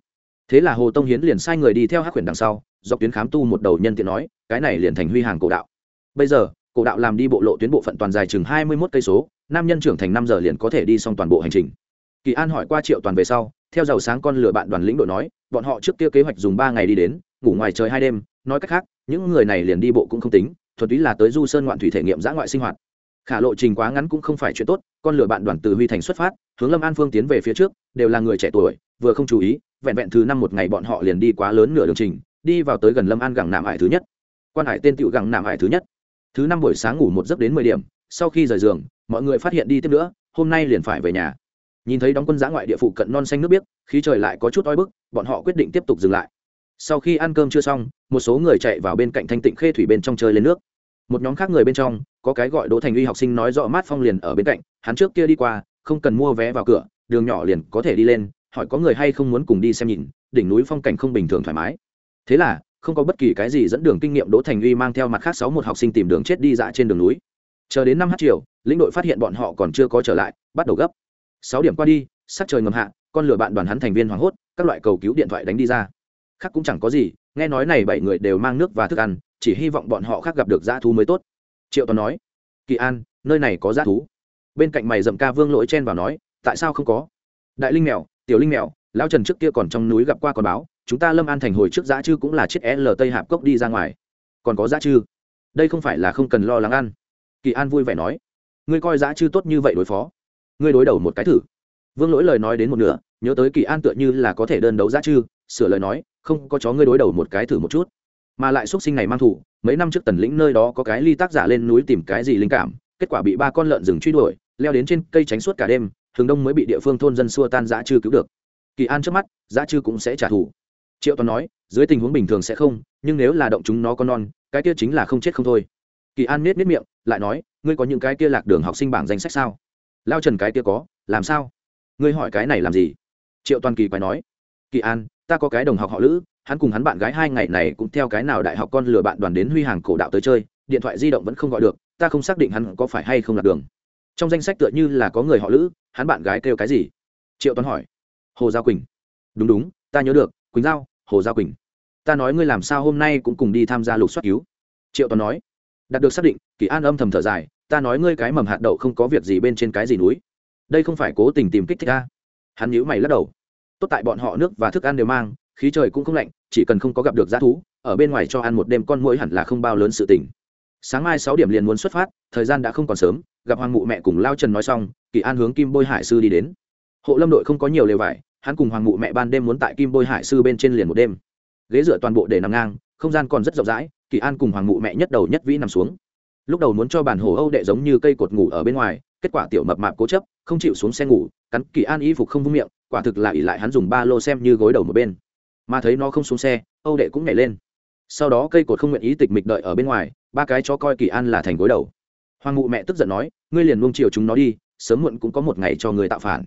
A: Thế là hồ tông hiến liền sai người đi theo hắc quyển đằng sau, dọc tuyến khám tu một đầu nhân tiện nói, cái này liền thành huy hàng cổ đạo. Bây giờ cổ đạo làm đi bộ lộ tuyến bộ phận toàn dài chừng hai mươi mốt cây số, nam nhân trưởng thành năm giờ liền có thể đi xong toàn bộ hành trình. Kỳ an hỏi qua triệu toàn về sau, theo giàu sáng con lửa bạn đoàn lĩnh đội nói, bọn họ trước kia kế hoạch dùng ba ngày đi đến, ngủ ngoài trời hai đêm, nói cách khác, những người này liền đi bộ cũng không tính, thuần túy là tới du sơn ngoạn thủy thể nghiệm giã ngoại sinh hoạt. Khả lộ trình quá ngắn cũng không phải chuyện tốt, con lửa bạn đoàn từ huy thành xuất phát, hướng lâm an phương tiến về phía trước, đều là người trẻ tuổi, vừa không chú ý, vẹn vẹn thứ năm một ngày bọn họ liền đi quá lớn nửa đường trình, đi vào tới gần lâm an gẳng nạm hải thứ nhất. Quan hải tên tiểu gẳng nạm hải thứ nhất thứ năm buổi sáng ngủ một giấc đến mười điểm, sau khi rời giường, mọi người phát hiện đi tiếp nữa, hôm nay liền phải về nhà. Nhìn thấy đóng quân giã ngoại địa phụ cận non xanh nước biếc, khí trời lại có chút oi bức, bọn họ quyết định tiếp tục dừng lại. Sau khi ăn cơm chưa xong, một số người chạy vào bên cạnh thanh tịnh khê thủy bên trong chơi lên nước. Một nhóm khác người bên trong, có cái gọi đỗ thành uy học sinh nói rõ mát phong liền ở bên cạnh, hắn trước kia đi qua, không cần mua vé vào cửa, đường nhỏ liền có thể đi lên, hỏi có người hay không muốn cùng đi xem nhìn, đỉnh núi phong cảnh không bình thường thoải mái. Thế là không có bất kỳ cái gì dẫn đường kinh nghiệm đỗ thành uy mang theo mặt khác sáu một học sinh tìm đường chết đi dã trên đường núi. Chờ đến năm h chiều, lĩnh đội phát hiện bọn họ còn chưa có trở lại, bắt đầu gấp. Sáu điểm qua đi, sắc trời ngầm hạ, con lửa bạn đoàn hắn thành viên hoảng hốt, các loại cầu cứu điện thoại đánh đi ra. Khác cũng chẳng có gì, nghe nói này bảy người đều mang nước và thức ăn, chỉ hy vọng bọn họ khác gặp được dã thú mới tốt. Triệu toàn nói, kỳ an, nơi này có dã thú. Bên cạnh mày dậm ca vương lỗi chen vào nói, tại sao không có? Đại linh mèo, tiểu linh mèo, lão trần trước kia còn trong núi gặp qua con báo chúng ta lâm an thành hồi trước giã chư cũng là chiếc l tây hạp cốc đi ra ngoài. Còn có giã chư? Đây không phải là không cần lo lắng ăn. Kỳ an vui vẻ nói. Ngươi coi giã chư tốt như vậy đối phó. Ngươi đối đầu một cái thử. Vương lỗi lời nói đến một nửa, nhớ tới kỳ an tựa như là có thể đơn đấu giã chư, sửa lời nói, không có chó ngươi đối đầu một cái thử một chút. Mà lại x sinh này mang thủ, mấy năm trước tần lĩnh nơi đó có cái ly tác giả lên núi tìm cái gì linh cảm, kết quả bị ba con lợn rừng truy đuổi, leo đến trên cây tránh suốt cả đêm thường đông mới bị địa phương thôn dân xua tan giã chư cứu được. Kỳ an trước mắt, giã chư cũng sẽ trả thù triệu toàn nói, dưới tình huống bình thường sẽ không, nhưng nếu là động chúng nó con non, cái kia chính là không chết không thôi. Kỳ an nết nết miệng, lại nói, ngươi có những cái kia lạc đường học sinh bảng danh sách sao? Lao trần cái kia có, làm sao? Ngươi hỏi cái này làm gì? Triệu toàn kỳ quái nói. Kỳ an, ta có cái đồng học họ lữ, hắn cùng hắn bạn gái hai ngày này cũng theo cái nào đại học con lừa bạn đoàn đến huy hàng cổ đạo tới chơi, điện thoại di động vẫn không gọi được, ta không xác định hắn có phải hay không lạc đường. Trong danh sách tựa như là có người họ lữ, hắn bạn gái kêu cái gì? Triệu toàn hỏi. Hồ gia quỳnh. Đúng đúng, ta nhớ được quỳnh giao, hồ gia quỳnh. Ta nói ngươi làm sao hôm nay cũng cùng đi tham gia lục soát cứu. Triệu toàn nói. Đạt được xác định, kỳ an âm thầm thở dài, ta nói ngươi cái mầm hạt đậu không có việc gì bên trên cái gì núi. Đây không phải cố tình tìm kích thích ta. Hắn nhíu mày lắc đầu. Tốt tại bọn họ nước và thức ăn đều mang, khí trời cũng không lạnh, chỉ cần không có gặp được g thú, ở bên ngoài cho ăn một đêm con mũi hẳn là không bao lớn sự tình. Sáng mai sáu điểm liền muốn xuất phát, thời gian đã không còn sớm, gặp hoàng mụ mẹ cùng lao trần nói xong, kỳ an hướng kim bôi hải sư đi đến. Hộ lâm đội không có nhiều lều vải hắn cùng hoàng mụ mẹ ban đêm muốn tại kim bôi hải sư bên trên liền một đêm. Ghế dựa toàn bộ để nằm ngang, không gian còn rất rộng rãi, kỳ an cùng hoàng mụ mẹ nhất đầu nhất vĩ nằm xuống. Lúc đầu muốn cho bản hồ âu đệ giống như cây cột ngủ ở bên ngoài, kết quả tiểu mập mạp cố chấp, không chịu xuống xe ngủ, cắn kỳ an y phục không vung miệng, quả thực là ỉ lại hắn dùng ba lô xem như gối đầu một bên. Mà thấy nó không xuống xe, âu đệ cũng nhảy lên. Sau đó cây cột không nguyện ý tịch mịch đợi ở bên ngoài, ba cái cho coi kỳ an là thành gối đầu. Hoàng mụ mẹ tức giận nói, ngươi liền luông chiều chúng nó đi, sớm muộn cũng có một ngày cho người tạo phản.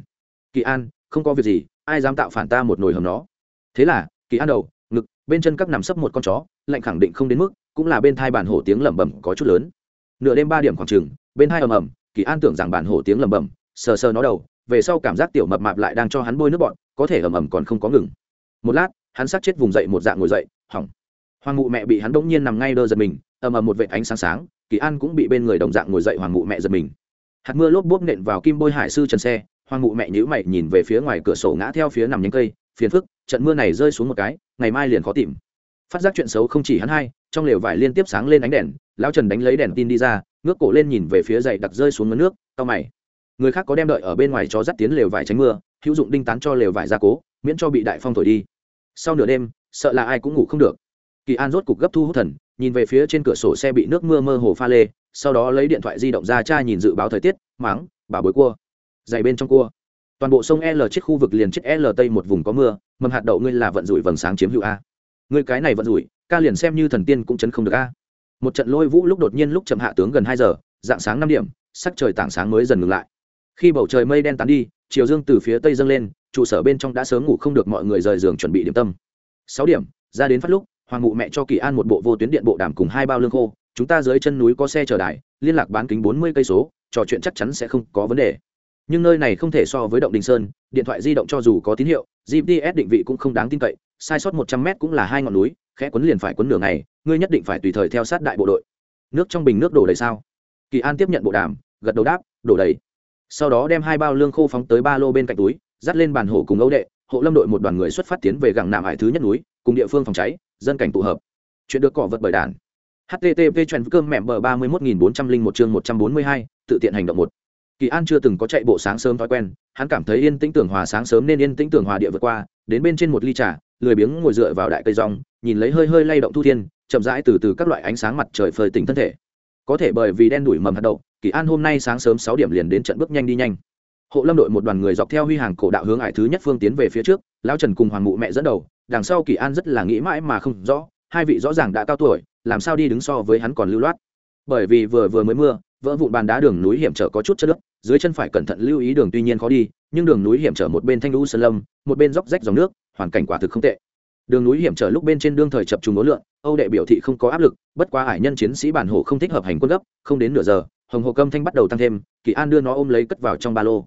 A: Kỳ an, không có việc gì ai dám tạo phản ta một nồi hầm nó. Thế là, kỳ an đầu, ngực, bên chân các nằm sấp một con chó, lạnh khẳng định không đến mức, cũng là bên thai bản hổ tiếng lẩm bẩm có chút lớn. Nửa đêm ba điểm khoảng trừng bên hai ầm ầm, kỳ an tưởng rằng bản hổ tiếng lẩm bẩm, sờ sờ nó đầu, về sau cảm giác tiểu mập mạp lại đang cho hắn bôi nước bọn có thể ầm ầm còn không có ngừng. Một lát, hắn sát chết vùng dậy một dạng ngồi dậy, hỏng. Hoàng mụ mẹ bị hắn bỗng nhiên nằm ngay đơ giật mình, ầm ầm một vệ ánh sáng sáng, kỳ an cũng bị bên người đồng dạng ngồi dậy hoàng mụ mẹ giật mình. Hạt mưa lốp bốp nện vào kim bôi hải sư trần xe hoàng mụ mẹ nhữ mày nhìn về phía ngoài cửa sổ ngã theo phía nằm nhánh cây, phiền phức, trận mưa này rơi xuống một cái, ngày mai liền khó tìm. Phát giác chuyện xấu không chỉ hắn hai, trong lều vải liên tiếp sáng lên ánh đèn, lão trần đánh lấy đèn tin đi ra, ngước cổ lên nhìn về phía dậy đặc rơi xuống mớ nước tao mày. Người khác có đem đợi ở bên ngoài cho dắt tiến lều vải tránh mưa, hữu dụng đinh tán cho lều vải ra cố, miễn cho bị đại phong thổi đi. Sau nửa đêm, sợ là ai cũng ngủ không được. Kỳ an rốt cục gấp thu hút thần, nhìn về phía trên cửa sổ xe bị nước mưa mơ hồ pha lê, sau đó lấy điện thoại di động ra tra nhìn dự báo thời tiết, mắng, bà bối cua dày bên trong cua. Toàn bộ sông l chết khu vực liền chết l tây một vùng có mưa, mầm hạt đậu ngươi là vận rủi vầng sáng chiếm hữu a. Ngươi cái này vận rủi, ca liền xem như thần tiên cũng chấn không được a. Một trận lôi vũ lúc đột nhiên lúc chậm hạ tướng gần hai giờ, dạng sáng năm điểm, sắc trời tảng sáng mới dần ngừng lại. Khi bầu trời mây đen tán đi, chiều dương từ phía tây dâng lên, trụ sở bên trong đã sớm ngủ không được mọi người rời giường chuẩn bị điểm tâm. Sáu điểm, ra đến phát lúc, hoàng mụ mẹ cho kỳ an một bộ vô tuyến điện bộ đàm cùng hai bao lương khô, chúng ta dưới chân núi có xe chờ đài, liên lạc bán kính bốn mươi cây số, trò chuyện chắc chắn sẽ không có vấn đề nhưng nơi này không thể so với động đình sơn, điện thoại di động cho dù có tín hiệu gps định vị cũng không đáng tin cậy, sai sót một trăm mét cũng là hai ngọn núi, khẽ quấn liền phải quấn nửa ngày, ngươi nhất định phải tùy thời theo sát đại bộ đội. Nước trong bình nước đổ đầy sao? Kỳ an tiếp nhận bộ đàm, gật đầu đáp, đổ đầy. Sau đó đem hai bao lương khô phóng tới ba lô bên cạnh túi, dắt lên bàn hổ cùng ấu đệ, hộ lâm đội một đoàn người xuất phát tiến về gẳng nạm hải thứ nhất núi, cùng địa phương phòng cháy, dân cảnh tụ hợp. Chuyện được cỏ vật bởi đàn. Http chuyện cơm mẹm bờ ba mươi một nghìn bốn trăm linh một chương một trăm bốn mươi hai, tự tiện hành động một kỳ an chưa từng có chạy bộ sáng sớm thói quen, hắn cảm thấy yên tĩnh tưởng hòa sáng sớm nên yên tĩnh tưởng hòa địa vượt qua, đến bên trên một ly trà, lười biếng ngồi dựa vào đại cây rong, nhìn lấy hơi hơi lay động thu thiên, chậm rãi từ từ các loại ánh sáng mặt trời phơi tỉnh thân thể. Có thể bởi vì đen đuổi mầm hạt đậu, kỳ an hôm nay sáng sớm sáu điểm liền đến trận bước nhanh đi nhanh. Hộ lâm đội một đoàn người dọc theo huy hàng cổ đạo hướng ải thứ nhất phương tiến về phía trước, lão trần cùng hoàng mụ mẹ dẫn đầu, đằng sau kỳ an rất là nghĩ mãi mà không rõ, hai vị rõ ràng đã cao tuổi, làm sao đi đứng so với hắn còn lưu loát. Bởi vì vừa vừa mới mưa, vỡ vụn bàn đá đường núi hiểm trở có chút chất nước dưới chân phải cẩn thận lưu ý đường tuy nhiên khó đi, nhưng đường núi hiểm trở một bên thanh lũ sơn lâm, một bên dốc rách dòng nước, hoàn cảnh quả thực không tệ. Đường núi hiểm trở lúc bên trên đương thời chập trùng ố lượn, âu đệ biểu thị không có áp lực, bất quá hải nhân chiến sĩ bản hồ không thích hợp hành quân gấp, không đến nửa giờ, hồng hộ câm thanh bắt đầu tăng thêm, kỳ an đưa nó ôm lấy cất vào trong ba lô.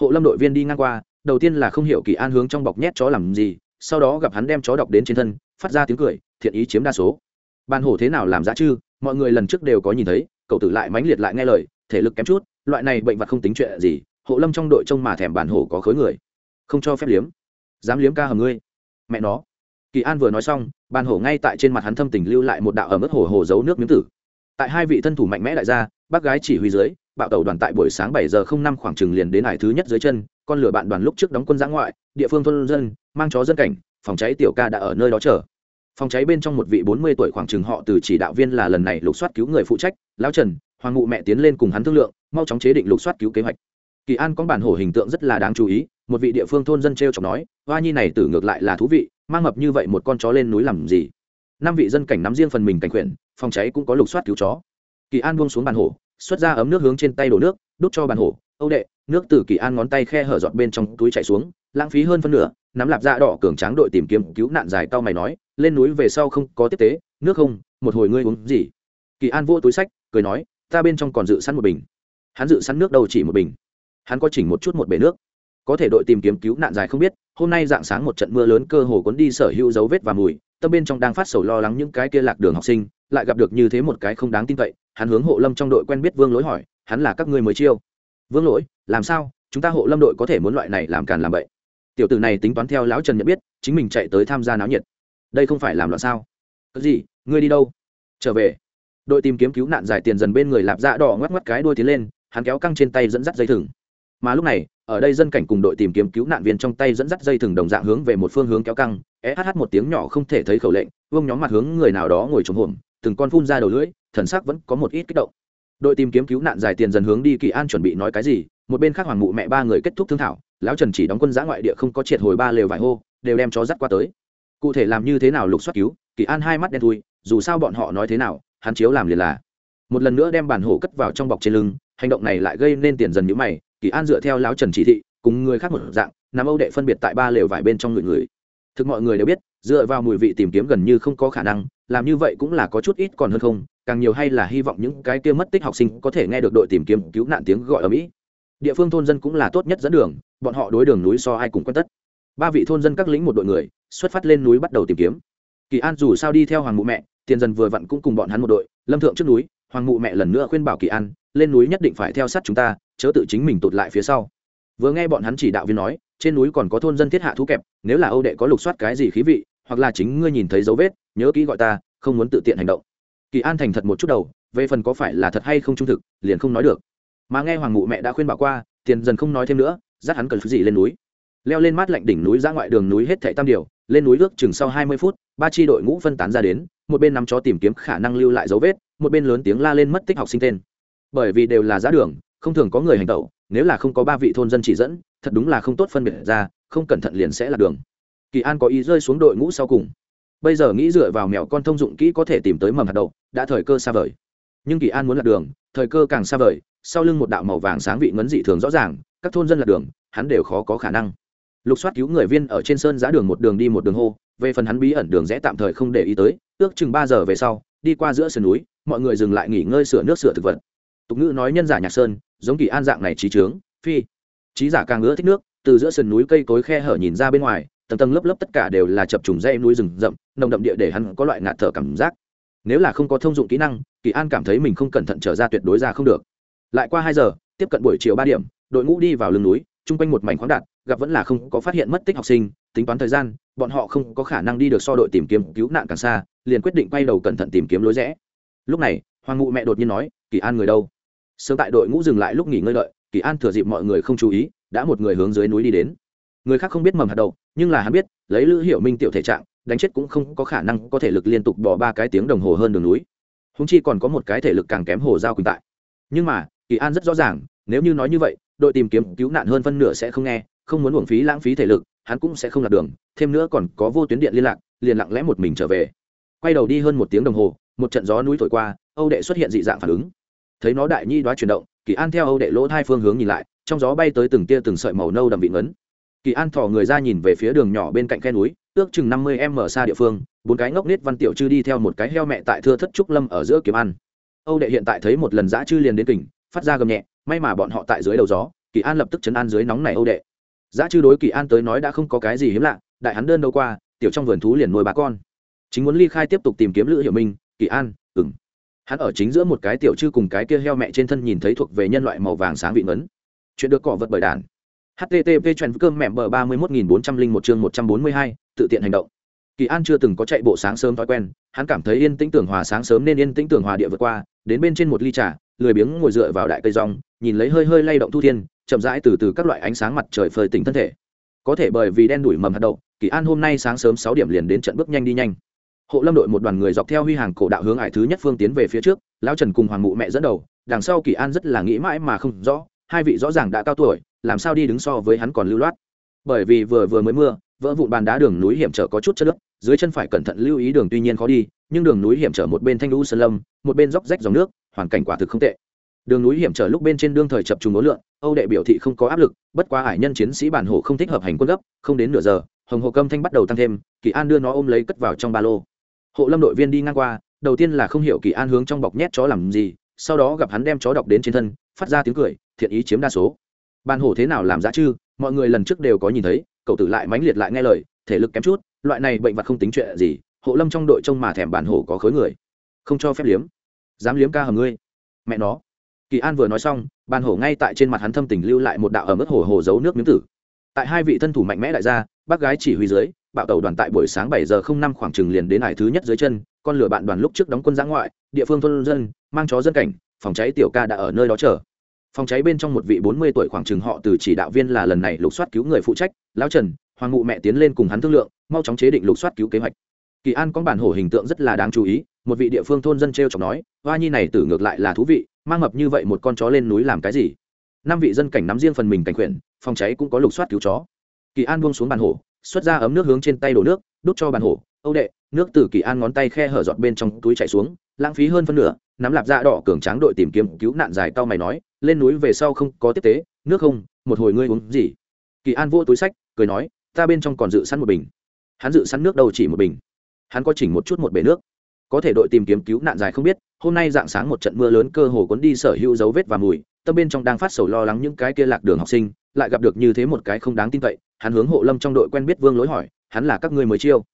A: Hộ lâm đội viên đi ngang qua, đầu tiên là không hiểu kỳ an hướng trong bọc nhét chó làm gì, sau đó gặp hắn đem chó đọc đến trên thân, phát ra tiếng cười, thiện ý chiếm đa số. Bản hổ thế nào làm giá chứ mọi người lần trước đều có nhìn thấy, cậu tử lại mãnh liệt lại nghe lời, thể lực kém chút loại này bệnh vật không tính chuyện gì, hộ lâm trong đội trông mà thèm bản hổ có khối người. Không cho phép liếm. Dám liếm ca hầm ngươi. Mẹ nó. Kỳ an vừa nói xong bàn hổ ngay tại trên mặt hắn thâm tình lưu lại một đạo ở mức hổ hồ giấu nước miếng tử. Tại hai vị thân thủ mạnh mẽ đại gia, bác gái chỉ huy dưới, bạo tàu đoàn tại buổi sáng bảy giờ không năm khoảng chừng liền đến hải thứ nhất dưới chân, con lửa bạn đoàn lúc trước đóng quân giã ngoại, địa phương thôn dân, mang chó dân cảnh, phòng cháy tiểu ca đã ở nơi đó chờ. Phòng cháy bên trong một vị bốn mươi tuổi khoảng chừng họ từ chỉ đạo viên là lần này lục soát cứu người phụ trách, lão trần hoàng ngụ mẹ tiến lên cùng hắn thương lượng, mau chóng chế định lục soát cứu kế hoạch. Kỳ an có bản hổ hình tượng rất là đáng chú ý, một vị địa phương thôn dân t r e o chọc nói, hoa nhi này tử ngược lại là thú vị, mang mập như vậy một con chó lên núi làm gì? Năm vị dân cảnh nắm riêng phần mình cảnh quyển phòng cháy cũng có lục soát cứu chó. Kỳ an buông xuống bàn hổ, xuất ra ấm nước hướng trên tay đổ nước, đút cho bàn hổ, âu đệ. Nước từ kỳ an ngón tay khe hở giọt bên trong túi chạy xuống, lãng phí hơn phân nửa, nắm lạp da đỏ cường tráng đội tìm kiếm cứu nạn dài tao mày nói, lên núi về sau không có tiếp tế, nước không, một hồi ngươi uống gì? Kỳ an vô túi sách, cười nói ta bên trong còn dự sẵn một bình. Hắn dự sẵn nước đầu chỉ một bình. Hắn có chỉnh một chút một bể nước. Có thể đội tìm kiếm cứu nạn dài không biết, hôm nay dạng sáng một trận mưa lớn cơ hồ cuốn đi sở hữu dấu vết và mùi, tâm bên trong đang phát sầu lo lắng những cái kia lạc đường học sinh, lại gặp được như thế một cái không đáng tin cậy, hắn hướng hộ lâm trong đội quen biết vương lỗi hỏi, hắn là các ngươi mới chiêu? Vương lỗi, làm sao? Chúng ta hộ lâm đội có thể muốn loại này làm càn làm bậy. Tiểu tử này tính toán theo lão trần nhận biết, chính mình chạy tới tham gia náo nhiệt. Đây không phải làm loạn sao? Cái gì? Ngươi đi đâu? Trở về đội tìm kiếm cứu nạn giải tiền dần bên người lạp dạ đỏ ngoắc ngoắc cái đuôi tiến lên, hắn kéo căng trên tay dẫn dắt dây thừng. Mà lúc này, ở đây dân cảnh cùng đội tìm kiếm cứu nạn viên trong tay dẫn dắt dây thừng đồng dạng hướng về một phương hướng kéo căng e SH một tiếng nhỏ không thể thấy khẩu lệnh, vương nhóm mặt hướng người nào đó ngồi trống hổm, từng con phun ra đầu lưỡi, thần sắc vẫn có một ít kích động. Đội tìm kiếm cứu nạn giải tiền dần hướng đi kỳ an chuẩn bị nói cái gì, một bên khác hoàng mụ mẹ ba người kết thúc thương thảo, lão trần chỉ đóng quân giã ngoại địa không có triệt hồi ba lều vải hô, đều đem chó dắt qua tới. Cụ thể làm như thế nào lục soát cứu, kỳ an hai mắt đen thui, dù sao bọn họ nói thế nào hắn chiếu làm liền là. Một lần nữa đem bản hổ cất vào trong bọc trên lưng, hành động này lại gây nên tiền dần nhữ mày, kỳ an dựa theo lão trần chỉ thị, cùng người khác một dạng nằm âu đệ phân biệt tại ba lều vải bên trong người người. Thực mọi người đều biết, dựa vào mùi vị tìm kiếm gần như không có khả năng, làm như vậy cũng là có chút ít còn hơn không, càng nhiều hay là hy vọng những cái kia mất tích học sinh có thể nghe được đội tìm kiếm cứu nạn tiếng gọi ở mỹ. Địa phương thôn dân cũng là tốt nhất dẫn đường, bọn họ đối đường núi so ai cùng quan tất. Ba vị thôn dân các lĩnh một đội người, xuất phát lên núi bắt đầu tìm kiếm. Kỳ an dù sao đi theo hoàng mụ mẹ tiền dần vừa vặn cũng cùng bọn hắn một đội, lâm thượng trước núi, hoàng mụ mẹ lần nữa khuyên bảo kỳ an, lên núi nhất định phải theo sát chúng ta, chớ tự chính mình tụt lại phía sau. Vừa nghe bọn hắn chỉ đạo viên nói, trên núi còn có thôn dân thiết hạ thú kẹp, nếu là âu đệ có lục soát cái gì khí vị, hoặc là chính ngươi nhìn thấy dấu vết, nhớ kỹ gọi ta, không muốn tự tiện hành động. Kỳ an thành thật một chút đầu, về phần có phải là thật hay không trung thực, liền không nói được. Mà nghe hoàng mụ mẹ đã khuyên bảo qua, tiền dần không nói thêm nữa, dắt hắn cần gì lên núi. Leo lên mát lạnh đỉnh núi ra ngoại đường núi hết thảy tam điều, lên núi ước chừng sau hai mươi phút, ba tri đội ngũ phân tán ra đến một bên nắm chó tìm kiếm khả năng lưu lại dấu vết, một bên lớn tiếng la lên mất tích học sinh tên. Bởi vì đều là giá đường, không thường có người hành tẩu, nếu là không có ba vị thôn dân chỉ dẫn, thật đúng là không tốt phân biệt ra, không cẩn thận liền sẽ là đường. Kỳ an có ý rơi xuống đội ngũ sau cùng. Bây giờ nghĩ dựa vào mèo con thông dụng kỹ có thể tìm tới mầm hạt đậu, đã thời cơ xa vời. Nhưng kỳ an muốn lạc đường, thời cơ càng xa vời, sau lưng một đạo màu vàng sáng vị ngấn dị thường rõ ràng, các thôn dân lạc đường, hắn đều khó có khả năng lục soát cứu người viên ở trên sơn giã đường một đường đi một đường hô, về phần hắn bí ẩn đường rẽ tạm thời không để ý tới, ước chừng ba giờ về sau, đi qua giữa sườn núi, mọi người dừng lại nghỉ ngơi sửa nước sửa thực vật. Tục ngữ nói nhân giả nhạc sơn, giống kỳ an dạng này trí trướng, phi. Trí giả càng ngỡ thích nước, từ giữa sườn núi cây cối khe hở nhìn ra bên ngoài, tầng tầng lớp lớp tất cả đều là chập trùng dây núi rừng rậm, nồng đậm địa để hắn có loại ngạt thở cảm giác. Nếu là không có thông dụng kỹ năng, kỳ an cảm thấy mình không cẩn thận trở ra tuyệt đối ra không được. Lại qua hai giờ, tiếp cận buổi chiều ba điểm, đội ngũ đi vào lưng núi, chung quanh một mảnh khoáng đạt gặp vẫn là không có phát hiện mất tích học sinh, tính toán thời gian, bọn họ không có khả năng đi được so đội tìm kiếm cứu nạn càng xa, liền quyết định quay đầu cẩn thận tìm kiếm lối rẽ. Lúc này, hoàng ngụ mẹ đột nhiên nói, kỳ an người đâu? Sớm tại đội ngũ dừng lại lúc nghỉ ngơi đợi, kỳ an thừa dịp mọi người không chú ý, đã một người hướng dưới núi đi đến. Người khác không biết mầm hạt đậu, nhưng là hắn biết, lấy lữ hiệu minh tiểu thể trạng, đánh chết cũng không có khả năng có thể lực liên tục bỏ ba cái tiếng đồng hồ hơn đường núi. Húng chi còn có một cái thể lực càng kém hồ giao quỳnh tại. Nhưng mà, kỳ an rất rõ ràng, nếu như nói như vậy, đội tìm kiếm cứu nạn hơn phân nửa sẽ không nghe không muốn uổng phí lãng phí thể lực, hắn cũng sẽ không lạc đường, thêm nữa còn có vô tuyến điện liên lạc, liền lặng lẽ một mình trở về. Quay đầu đi hơn một tiếng đồng hồ, một trận gió núi thổi qua, âu đệ xuất hiện dị dạng phản ứng. Thấy nó đại nhi đoá chuyển động, kỳ an theo âu đệ lỗ hai phương hướng nhìn lại, trong gió bay tới từng tia từng sợi màu nâu đậm vị ngấn. Kỳ an thò người ra nhìn về phía đường nhỏ bên cạnh khe núi, ước chừng năm mươi m xa địa phương, bốn cái ngốc nết văn tiểu chư đi theo một cái heo mẹ tại thưa thất trúc lâm ở giữa kiếm ăn. Âu đệ hiện tại thấy một lần dã chư liền đến tỉnh phát ra gầm nhẹ, may mà bọn họ tại dưới đầu gió, kỳ an lập tức chấn an dưới nóng này âu đệ giá chư đối kỳ an tới nói đã không có cái gì hiếm lạ, đại hắn đơn đâu qua, tiểu trong vườn thú liền nuôi bà con. Chính muốn ly khai tiếp tục tìm kiếm lữ hiểu minh, kỳ an ừng hắn ở chính giữa một cái tiểu chư cùng cái kia heo mẹ trên thân nhìn thấy thuộc về nhân loại màu vàng sáng vị ngấn. Chuyện được cỏ vật bởi đàn. Http chuyện cơm mẹm bờ ba mươi một nghìn bốn trăm linh một chương một trăm bốn mươi hai, tự tiện hành động. Kỳ an chưa từng có chạy bộ sáng sớm thói quen, hắn cảm thấy yên tĩnh tưởng hòa sáng sớm nên yên tĩnh tưởng hòa địa vượt qua, đến bên trên một ly trà lười biếng ngồi dựa vào đại cây rong, nhìn lấy hơi hơi lay động thu thiên, chậm rãi từ từ các loại ánh sáng mặt trời phơi tỉnh thân thể. Có thể bởi vì đen đuổi mầm hạt đậu, kỳ an hôm nay sáng sớm sáu điểm liền đến trận bước nhanh đi nhanh. Hộ lâm đội một đoàn người dọc theo huy hàng cổ đạo hướng ải thứ nhất phương tiến về phía trước, lão trần cùng hoàng mụ mẹ dẫn đầu, đằng sau kỳ an rất là nghĩ mãi mà không rõ, hai vị rõ ràng đã cao tuổi, làm sao đi đứng so với hắn còn lưu loát. Bởi vì vừa vừa mới mưa, vỡ vụn bàn đá đường núi hiểm trở có chút chất nước dưới chân phải cẩn thận lưu ý đường tuy nhiên khó đi nhưng đường núi hiểm trở một bên thanh lũ sơn lâm, một bên dốc rách dòng nước, hoàn cảnh quả thực không tệ. Đường núi hiểm trở lúc bên trên đương thời chập trùng ố lượn, âu đệ biểu thị không có áp lực, bất quá hải nhân chiến sĩ bản hồ không thích hợp hành quân gấp, không đến nửa giờ, hồng hồ câm thanh bắt đầu tăng thêm, kỳ an đưa nó ôm lấy cất vào trong ba lô. Hộ lâm đội viên đi ngang qua, đầu tiên là không hiểu kỳ an hướng trong bọc nhét chó làm gì, sau đó gặp hắn đem chó đọc đến trên thân, phát ra tiếng cười, thiện ý chiếm đa số. Bản hổ thế nào làm giá chứ mọi người lần trước đều có nhìn thấy, cậu tử lại mãnh liệt lại nghe lời, thể lực kém chút, loại này bệnh vật không tính chuyện gì hộ lâm trong đội trông mà thèm bản hổ có khối người. Không cho phép liếm. Dám liếm ca hầm ngươi. Mẹ nó. Kỳ an vừa nói xong bàn hổ ngay tại trên mặt hắn thâm tình lưu lại một đạo ở mức hổ hồ giấu nước miếng tử. Tại hai vị thân thủ mạnh mẽ đại gia, bác gái chỉ huy dưới, bạo tàu đoàn tại buổi sáng bảy giờ không năm khoảng chừng liền đến hải thứ nhất dưới chân, con lửa bạn đoàn lúc trước đóng quân giã ngoại, địa phương thôn dân, mang chó dân cảnh, phòng cháy tiểu ca đã ở nơi đó chờ. Phòng cháy bên trong một vị bốn mươi tuổi khoảng chừng họ từ chỉ đạo viên là lần này lục soát cứu người phụ trách, lão trần, hoàng ngụ mẹ tiến lên cùng hắn thương lượng, mau chóng chế định lục soát cứu kế hoạch kỳ an có bản hổ hình tượng rất là đáng chú ý, một vị địa phương thôn dân t r e o chọc nói, hoa nhi này tử ngược lại là thú vị, mang mập như vậy một con chó lên núi làm cái gì? Năm vị dân cảnh nắm riêng phần mình cảnh quyển phòng cháy cũng có lục soát cứu chó. Kỳ an buông xuống bàn hổ, xuất ra ấm nước hướng trên tay đổ nước, đút cho bàn hổ, âu đệ. Nước từ kỳ an ngón tay khe hở giọt bên trong túi chảy xuống, lãng phí hơn phân nửa, nắm lạp da đỏ cường tráng đội tìm kiếm cứu nạn dài cao mày nói, lên núi về sau không có tiếp tế, nước không, một hồi ngươi uống gì? Kỳ an vô túi sách, cười nói, ta bên trong còn dự sẵn một bình. Hắn dự sẵn nước đầu chỉ một bình hắn có chỉnh một chút một bể nước. Có thể đội tìm kiếm cứu nạn dài không biết, hôm nay dạng sáng một trận mưa lớn cơ hồ cuốn đi sở hữu dấu vết và mùi, tâm bên trong đang phát sầu lo lắng những cái kia lạc đường học sinh, lại gặp được như thế một cái không đáng tin cậy, hắn hướng hộ lâm trong đội quen biết vương lỗi hỏi, hắn là các ngươi mới chiêu?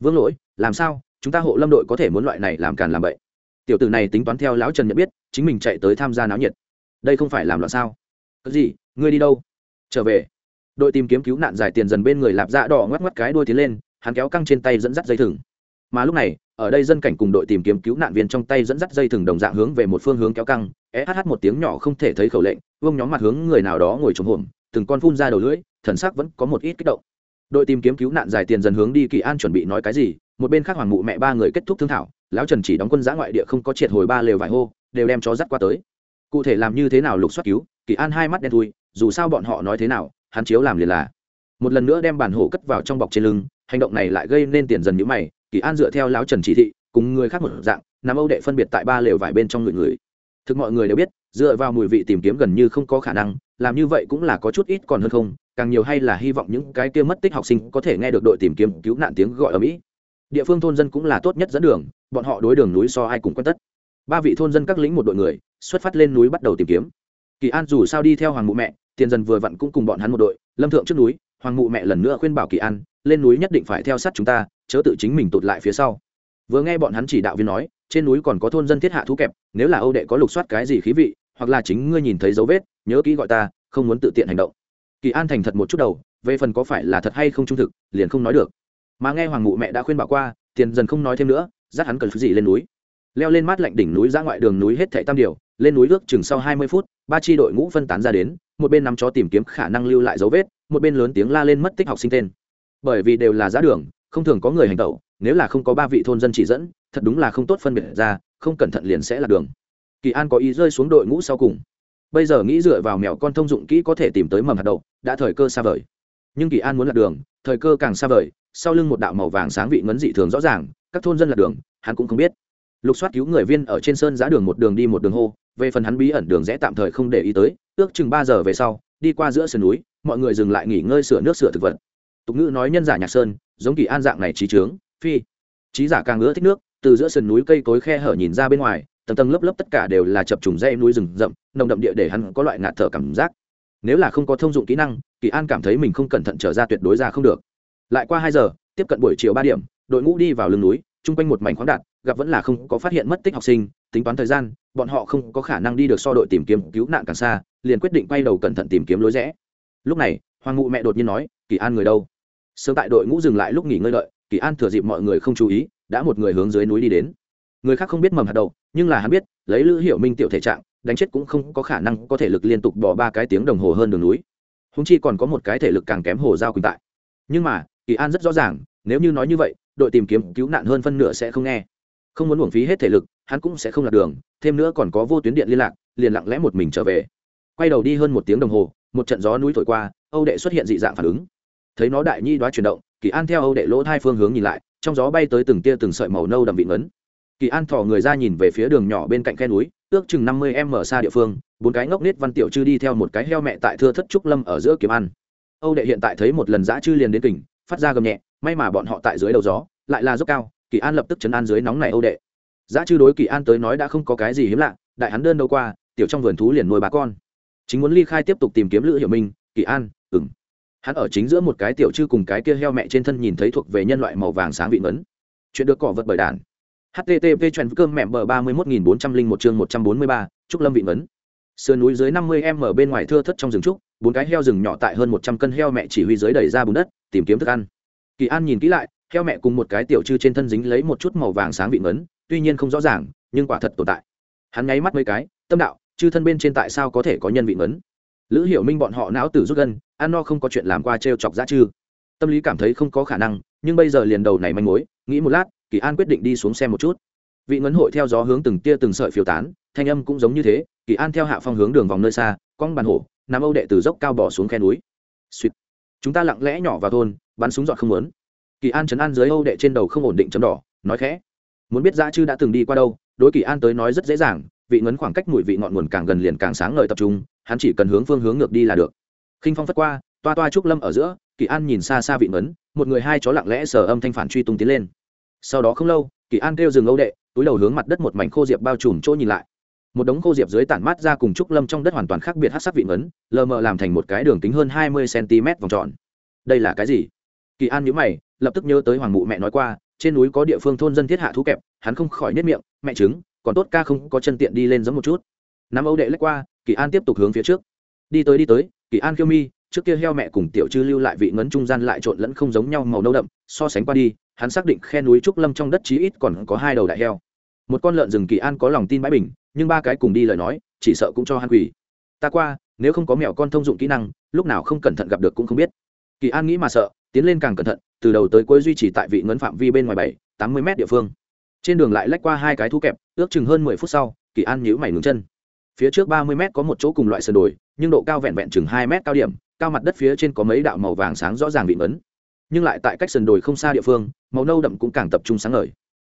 A: Vương lỗi, làm sao? Chúng ta hộ lâm đội có thể muốn loại này làm càn làm bậy. Tiểu tử này tính toán theo lão trần nhận biết, chính mình chạy tới tham gia náo nhiệt. Đây không phải làm loạn sao? Cái gì? Ngươi đi đâu? Trở về. Đội tìm kiếm cứu nạn giải tiền dần bên người lạp dạ đỏ ngoắc ngoắc cái đuôi tiến lên, hắn kéo căng trên tay dẫn dắt dây thừng mà lúc này, ở đây dân cảnh cùng đội tìm kiếm cứu nạn viên trong tay dẫn dắt dây thừng đồng dạng hướng về một phương hướng kéo căng sh một tiếng nhỏ không thể thấy khẩu lệnh, vương nhóm mặt hướng người nào đó ngồi trống hổm, từng con phun ra đầu lưỡi, thần sắc vẫn có một ít kích động. Đội tìm kiếm cứu nạn giải tiền dần hướng đi, kỳ an chuẩn bị nói cái gì, một bên khác hoàng mụ mẹ ba người kết thúc thương thảo, lão trần chỉ đóng quân giã ngoại địa không có triệt hồi ba lều vải hô, đều đem chó dắt qua tới. Cụ thể làm như thế nào lục soát cứu, kỳ an hai mắt đen thui, dù sao bọn họ nói thế nào, hắn chiếu làm liền là. Một lần nữa đem bản hổ cất vào trong bọc trên lưng, hành động này lại gây nên tiền dần nhữ mày kỳ an dựa theo lão trần chỉ thị, cùng người khác một dạng nằm âu đệ phân biệt tại ba lều vải bên trong người người. Thực mọi người đều biết, dựa vào mùi vị tìm kiếm gần như không có khả năng, làm như vậy cũng là có chút ít còn hơn không, càng nhiều hay là hy vọng những cái kia mất tích học sinh có thể nghe được đội tìm kiếm cứu nạn tiếng gọi ở mỹ. Địa phương thôn dân cũng là tốt nhất dẫn đường, bọn họ đối đường núi so ai cùng quen tất. Ba vị thôn dân các lĩnh một đội người, xuất phát lên núi bắt đầu tìm kiếm. Kỳ an dù sao đi theo hoàng mụ mẹ, tiền dần vừa vặn cũng cùng bọn hắn một đội, lâm thượng trước núi, hoàng mụ mẹ lần nữa khuyên bảo kỳ an lên núi nhất định phải theo sát chúng ta, chớ tự chính mình tụt lại phía sau. Vừa nghe bọn hắn chỉ đạo viên nói, trên núi còn có thôn dân thiết hạ thú kẹp, nếu là âu đệ có lục soát cái gì khí vị, hoặc là chính ngươi nhìn thấy dấu vết, nhớ kỹ gọi ta, không muốn tự tiện hành động. Kỳ an thành thật một chút đầu, về phần có phải là thật hay không trung thực, liền không nói được. Mà nghe hoàng mụ mẹ đã khuyên bảo qua, tiền dần không nói thêm nữa, dắt hắn cần thứ gì lên núi. Leo lên mát lạnh đỉnh núi ra ngoại đường núi hết thảy tam điều, lên núi ước chừng sau hai mươi phút, ba tri đội ngũ phân tán ra đến, một bên nắm chó tìm kiếm khả năng lưu lại dấu vết, một bên lớn tiếng la lên mất tích học sinh tên bởi vì đều là giá đường, không thường có người hành tẩu, nếu là không có ba vị thôn dân chỉ dẫn, thật đúng là không tốt phân biệt ra, không cẩn thận liền sẽ là đường. Kỳ an có ý rơi xuống đội ngũ sau cùng. Bây giờ nghĩ dựa vào mèo con thông dụng kỹ có thể tìm tới mầm hạt đậu, đã thời cơ xa vời. Nhưng kỳ an muốn lạc đường, thời cơ càng xa vời, sau lưng một đạo màu vàng sáng vị ngấn dị thường rõ ràng, các thôn dân lạc đường, hắn cũng không biết. Lục soát cứu người viên ở trên sơn giá đường một đường đi một đường hô, về phần hắn bí ẩn đường rẽ tạm thời không để ý tới, ước chừng ba giờ về sau, đi qua giữa sườn núi, mọi người dừng lại nghỉ ngơi sửa nước sửa thực vật tục ngữ nói nhân giả nhạc sơn, giống kỳ an dạng này trí trướng, phi. Trí giả càng ngứa thích nước, từ giữa sườn núi cây cối khe hở nhìn ra bên ngoài, tầng tầng lớp lớp tất cả đều là chập trùng dây núi rừng rậm, nồng đậm địa để hắn có loại ngạt thở cảm giác. Nếu là không có thông dụng kỹ năng, kỳ an cảm thấy mình không cẩn thận trở ra tuyệt đối ra không được. Lại qua hai giờ, tiếp cận buổi chiều ba điểm, đội ngũ đi vào lưng núi, chung quanh một mảnh khoáng đạt, gặp vẫn là không có phát hiện mất tích học sinh, tính toán thời gian, bọn họ không có khả năng đi được so đội tìm kiếm cứu nạn càng xa, liền quyết định quay đầu cẩn thận tìm kiếm lối rẽ. Lúc này, hoàng ngụ mẹ đột nhiên nói, kỳ an người đâu? Sớm tại đội ngũ dừng lại lúc nghỉ ngơi đợi kỳ an thừa dịp mọi người không chú ý đã một người hướng dưới núi đi đến. Người khác không biết mầm hạt đầu, nhưng là hắn biết lấy lữ hiểu minh tiểu thể trạng đánh chết cũng không có khả năng có thể lực liên tục bỏ ba cái tiếng đồng hồ hơn đường núi. Húng chi còn có một cái thể lực càng kém hồ giao quỳnh tại. Nhưng mà kỳ an rất rõ ràng nếu như nói như vậy đội tìm kiếm cứu nạn hơn phân nửa sẽ không nghe. Không muốn uổng phí hết thể lực hắn cũng sẽ không lạc đường thêm nữa còn có vô tuyến điện liên lạc liền lặng lẽ một mình trở về. Quay đầu đi hơn một tiếng đồng hồ một trận gió núi thổi qua âu đệ xuất hiện dị dạng phản ứng thấy nó đại nhi đoá chuyển động, kỳ an theo âu đệ lỗ hai phương hướng nhìn lại, trong gió bay tới từng tia từng sợi màu nâu đậm vị ngấn. Kỳ an thò người ra nhìn về phía đường nhỏ bên cạnh khe núi, ước chừng năm mươi em mở xa địa phương, bốn cái ngốc nết văn tiểu chư đi theo một cái heo mẹ tại thưa thất trúc lâm ở giữa kiếm ăn. Âu đệ hiện tại thấy một lần dã chư liền đến tỉnh phát ra gầm nhẹ, may mà bọn họ tại dưới đầu gió, lại là dốc cao, kỳ an lập tức chấn an dưới nóng này âu đệ. Dã chư đối kỳ an tới nói đã không có cái gì hiếm lạ, đại hắn đơn đâu qua, tiểu trong vườn thú liền nuôi bà con. Chính muốn ly khai tiếp tục tìm kiếm lữ hiểu minh, kỳ an ừng hắn ở chính giữa một cái tiểu chư cùng cái kia heo mẹ trên thân nhìn thấy thuộc về nhân loại màu vàng sáng vị ngấn. Chuyện được cỏ vật bởi đàn. Http chuyện cơm mẹm bờ ba mươi một nghìn bốn trăm linh một chương một trăm bốn mươi ba, trúc lâm vị ngấn. Sườn núi dưới năm mươi m bên ngoài thưa thất trong rừng trúc, bốn cái heo rừng nhỏ tại hơn một trăm cân heo mẹ chỉ huy dưới đẩy ra bùn đất, tìm kiếm thức ăn. Kỳ an nhìn kỹ lại, heo mẹ cùng một cái tiểu chư trên thân dính lấy một chút màu vàng sáng vị ngấn, tuy nhiên không rõ ràng, nhưng quả thật tồn tại. Hắn nháy mắt mấy cái, tâm đạo, chư thân bên trên tại sao có thể có nhân vị ngấn? Lữ hiểu minh bọn họ não tử rút gân ăn no không có chuyện làm qua t r e o chọc giá chư. Tâm lý cảm thấy không có khả năng, nhưng bây giờ liền đầu này manh mối, nghĩ một lát, kỳ an quyết định đi xuống xem một chút. Vị ngấn hội theo gió hướng từng tia từng sợi phiêu tán, thanh âm cũng giống như thế, kỳ an theo hạ phong hướng đường vòng nơi xa, cong bàn hổ nằm âu đệ từ dốc cao bỏ xuống khe núi. Suýt. Chúng ta lặng lẽ nhỏ vào thôn, bắn súng giọt không muốn. Kỳ an chấn an dưới âu đệ trên đầu không ổn định chấm đỏ, nói khẽ. Muốn biết dã chư đã từng đi qua đâu, đối kỳ an tới nói rất dễ dàng, vị ngấn khoảng cách mùi vị ngọn nguồn càng gần liền càng sáng ngời tập trung, hắn chỉ cần hướng phương hướng ngược đi là được khinh phong phất qua, toa toa trúc lâm ở giữa, kỳ an nhìn xa xa vị mấn một người hai chó lặng lẽ sờ âm thanh phản truy tung tiến lên. Sau đó không lâu, kỳ an kêu dừng âu đệ, túi đầu hướng mặt đất một mảnh khô diệp bao trùm chỗ nhìn lại. Một đống khô diệp dưới tản mát ra cùng trúc lâm trong đất hoàn toàn khác biệt hát sắc vị ngấn, lờ mờ làm thành một cái đường kính hơn hai mươi cm vòng tròn. Đây là cái gì? Kỳ an nhữ mày, lập tức nhớ tới hoàng mụ mẹ nói qua, trên núi có địa phương thôn dân thiết hạ thú kẹp, hắn không khỏi nhất miệng, mẹ chứng còn tốt ca không có chân tiện đi lên giống một chút. Nắm âu đệ lách qua, kỳ an tiếp tục hướng phía trước. Đi tới đi tới kỳ an kêu mi, trước kia heo mẹ cùng tiểu chư lưu lại vị ngấn trung gian lại trộn lẫn không giống nhau màu nâu đậm, so sánh qua đi, hắn xác định khe núi trúc lâm trong đất chí ít còn có hai đầu đại heo. Một con lợn rừng kỳ an có lòng tin bãi bình, nhưng ba cái cùng đi lời nói, chỉ sợ cũng cho hắn quỷ ta qua, nếu không có mèo con thông dụng kỹ năng, lúc nào không cẩn thận gặp được cũng không biết. Kỳ an nghĩ mà sợ, tiến lên càng cẩn thận, từ đầu tới cuối duy trì tại vị ngấn phạm vi bên ngoài bảy, tám mươi m địa phương. Trên đường lại lách qua hai cái thu kẹp, ước chừng hơn mười phút sau, kỳ an nhíu mày ngừng chân. Phía trước ba mươi m có một chỗ cùng loại sườn đồi nhưng độ cao vẹn vẹn chừng hai mét cao điểm, cao mặt đất phía trên có mấy đạo màu vàng sáng rõ ràng bị ấn nhưng lại tại cách sườn đồi không xa địa phương, màu nâu đậm cũng càng tập trung sáng ngời.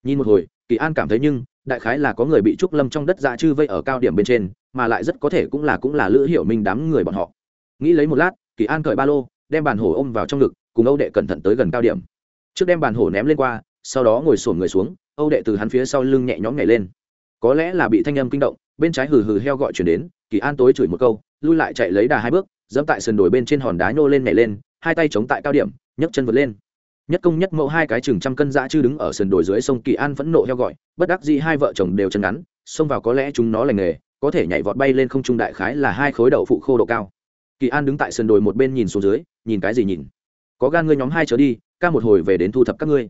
A: Nhìn một hồi, kỳ an cảm thấy nhưng, đại khái là có người bị trúc lâm trong đất dạ chư vây ở cao điểm bên trên, mà lại rất có thể cũng là cũng là lữ hiểu minh đám người bọn họ. Nghĩ lấy một lát, kỳ an cởi ba lô, đem bàn hổ ôm vào trong ngực, cùng âu đệ cẩn thận tới gần cao điểm. Trước đem bàn hổ ném lên qua, sau đó ngồi sổm người xuống, âu đệ từ hắn phía sau lưng nhẹ nhõm nhảy lên. Có lẽ là bị thanh âm kinh động, bên trái hừ hừ heo gọi chuyển đến kỳ an tối chửi một câu, lui lại chạy lấy đà hai bước, dẫm tại sườn đồi bên trên hòn đá nhô lên nhảy lên, hai tay chống tại cao điểm, nhấc chân vượt lên. Nhất công nhất mẫu hai cái chừng trăm cân dã chư đứng ở sườn đồi dưới sông kỳ an phẫn nộ heo gọi, bất đắc dĩ hai vợ chồng đều chân ngắn, xông vào có lẽ chúng nó lành nghề, có thể nhảy vọt bay lên không trung đại khái là hai khối đậu phụ khô độ cao. Kỳ an đứng tại sườn đồi một bên nhìn xuống dưới, nhìn cái gì nhìn? Có gan ngươi nhóm hai trở đi, ca một hồi về đến thu thập các ngươi.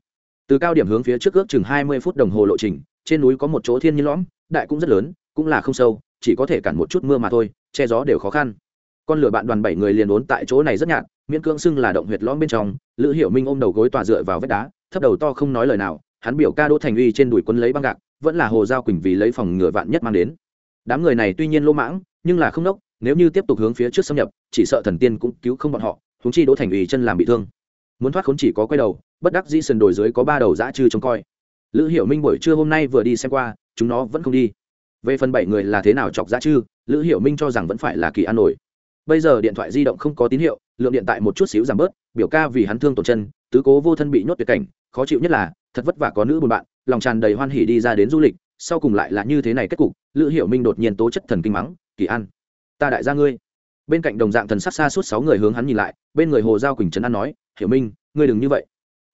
A: Từ cao điểm hướng phía trước ước chừng hai mươi phút đồng hồ lộ trình, trên núi có một chỗ thiên nhiên lõm, đại cũng rất lớn, cũng là không sâu chỉ có thể cản một chút mưa mà thôi, che gió đều khó khăn. Con lửa bạn đoàn bảy người liền ốn tại chỗ này rất nhạt, miễn cưỡng xưng là động huyệt lõm bên trong, lữ hiểu minh ôm đầu gối tòa dựa vào vách đá, thấp đầu to không nói lời nào, hắn biểu ca đỗ thành uy trên đùi quân lấy băng gạc, vẫn là hồ giao quỳnh vì lấy phòng ngựa vạn nhất mang đến. Đám người này tuy nhiên lô mãng, nhưng là không đốc, nếu như tiếp tục hướng phía trước xâm nhập, chỉ sợ thần tiên cũng cứu không bọn họ húng chi đỗ thành uy chân làm bị thương. Muốn thoát khốn chỉ có quay đầu, bất đắc dĩ sườn đồi dưới có ba đầu dã trừ trông coi. Lữ hiểu minh buổi trưa hôm nay vừa đi xem qua, chúng nó vẫn không đi về phần bảy người là thế nào chọc ra chứ lữ hiểu minh cho rằng vẫn phải là kỳ an nổi bây giờ điện thoại di động không có tín hiệu, lượng điện tại một chút xíu giảm bớt, biểu ca vì hắn thương tổn chân, tứ cố vô thân bị nhốt tuyệt cảnh, khó chịu nhất là, thật vất vả có nữ buồn bạn, lòng tràn đầy hoan hỉ đi ra đến du lịch, sau cùng lại là như thế này kết cục, lữ hiểu minh đột nhiên tố chất thần kinh mắng, kỳ an, ta đại gia ngươi. Bên cạnh đồng dạng thần sắc xa suốt sáu người hướng hắn nhìn lại, bên người hồ giao quỳnh trấn an nói, hiểu minh, ngươi đừng như vậy.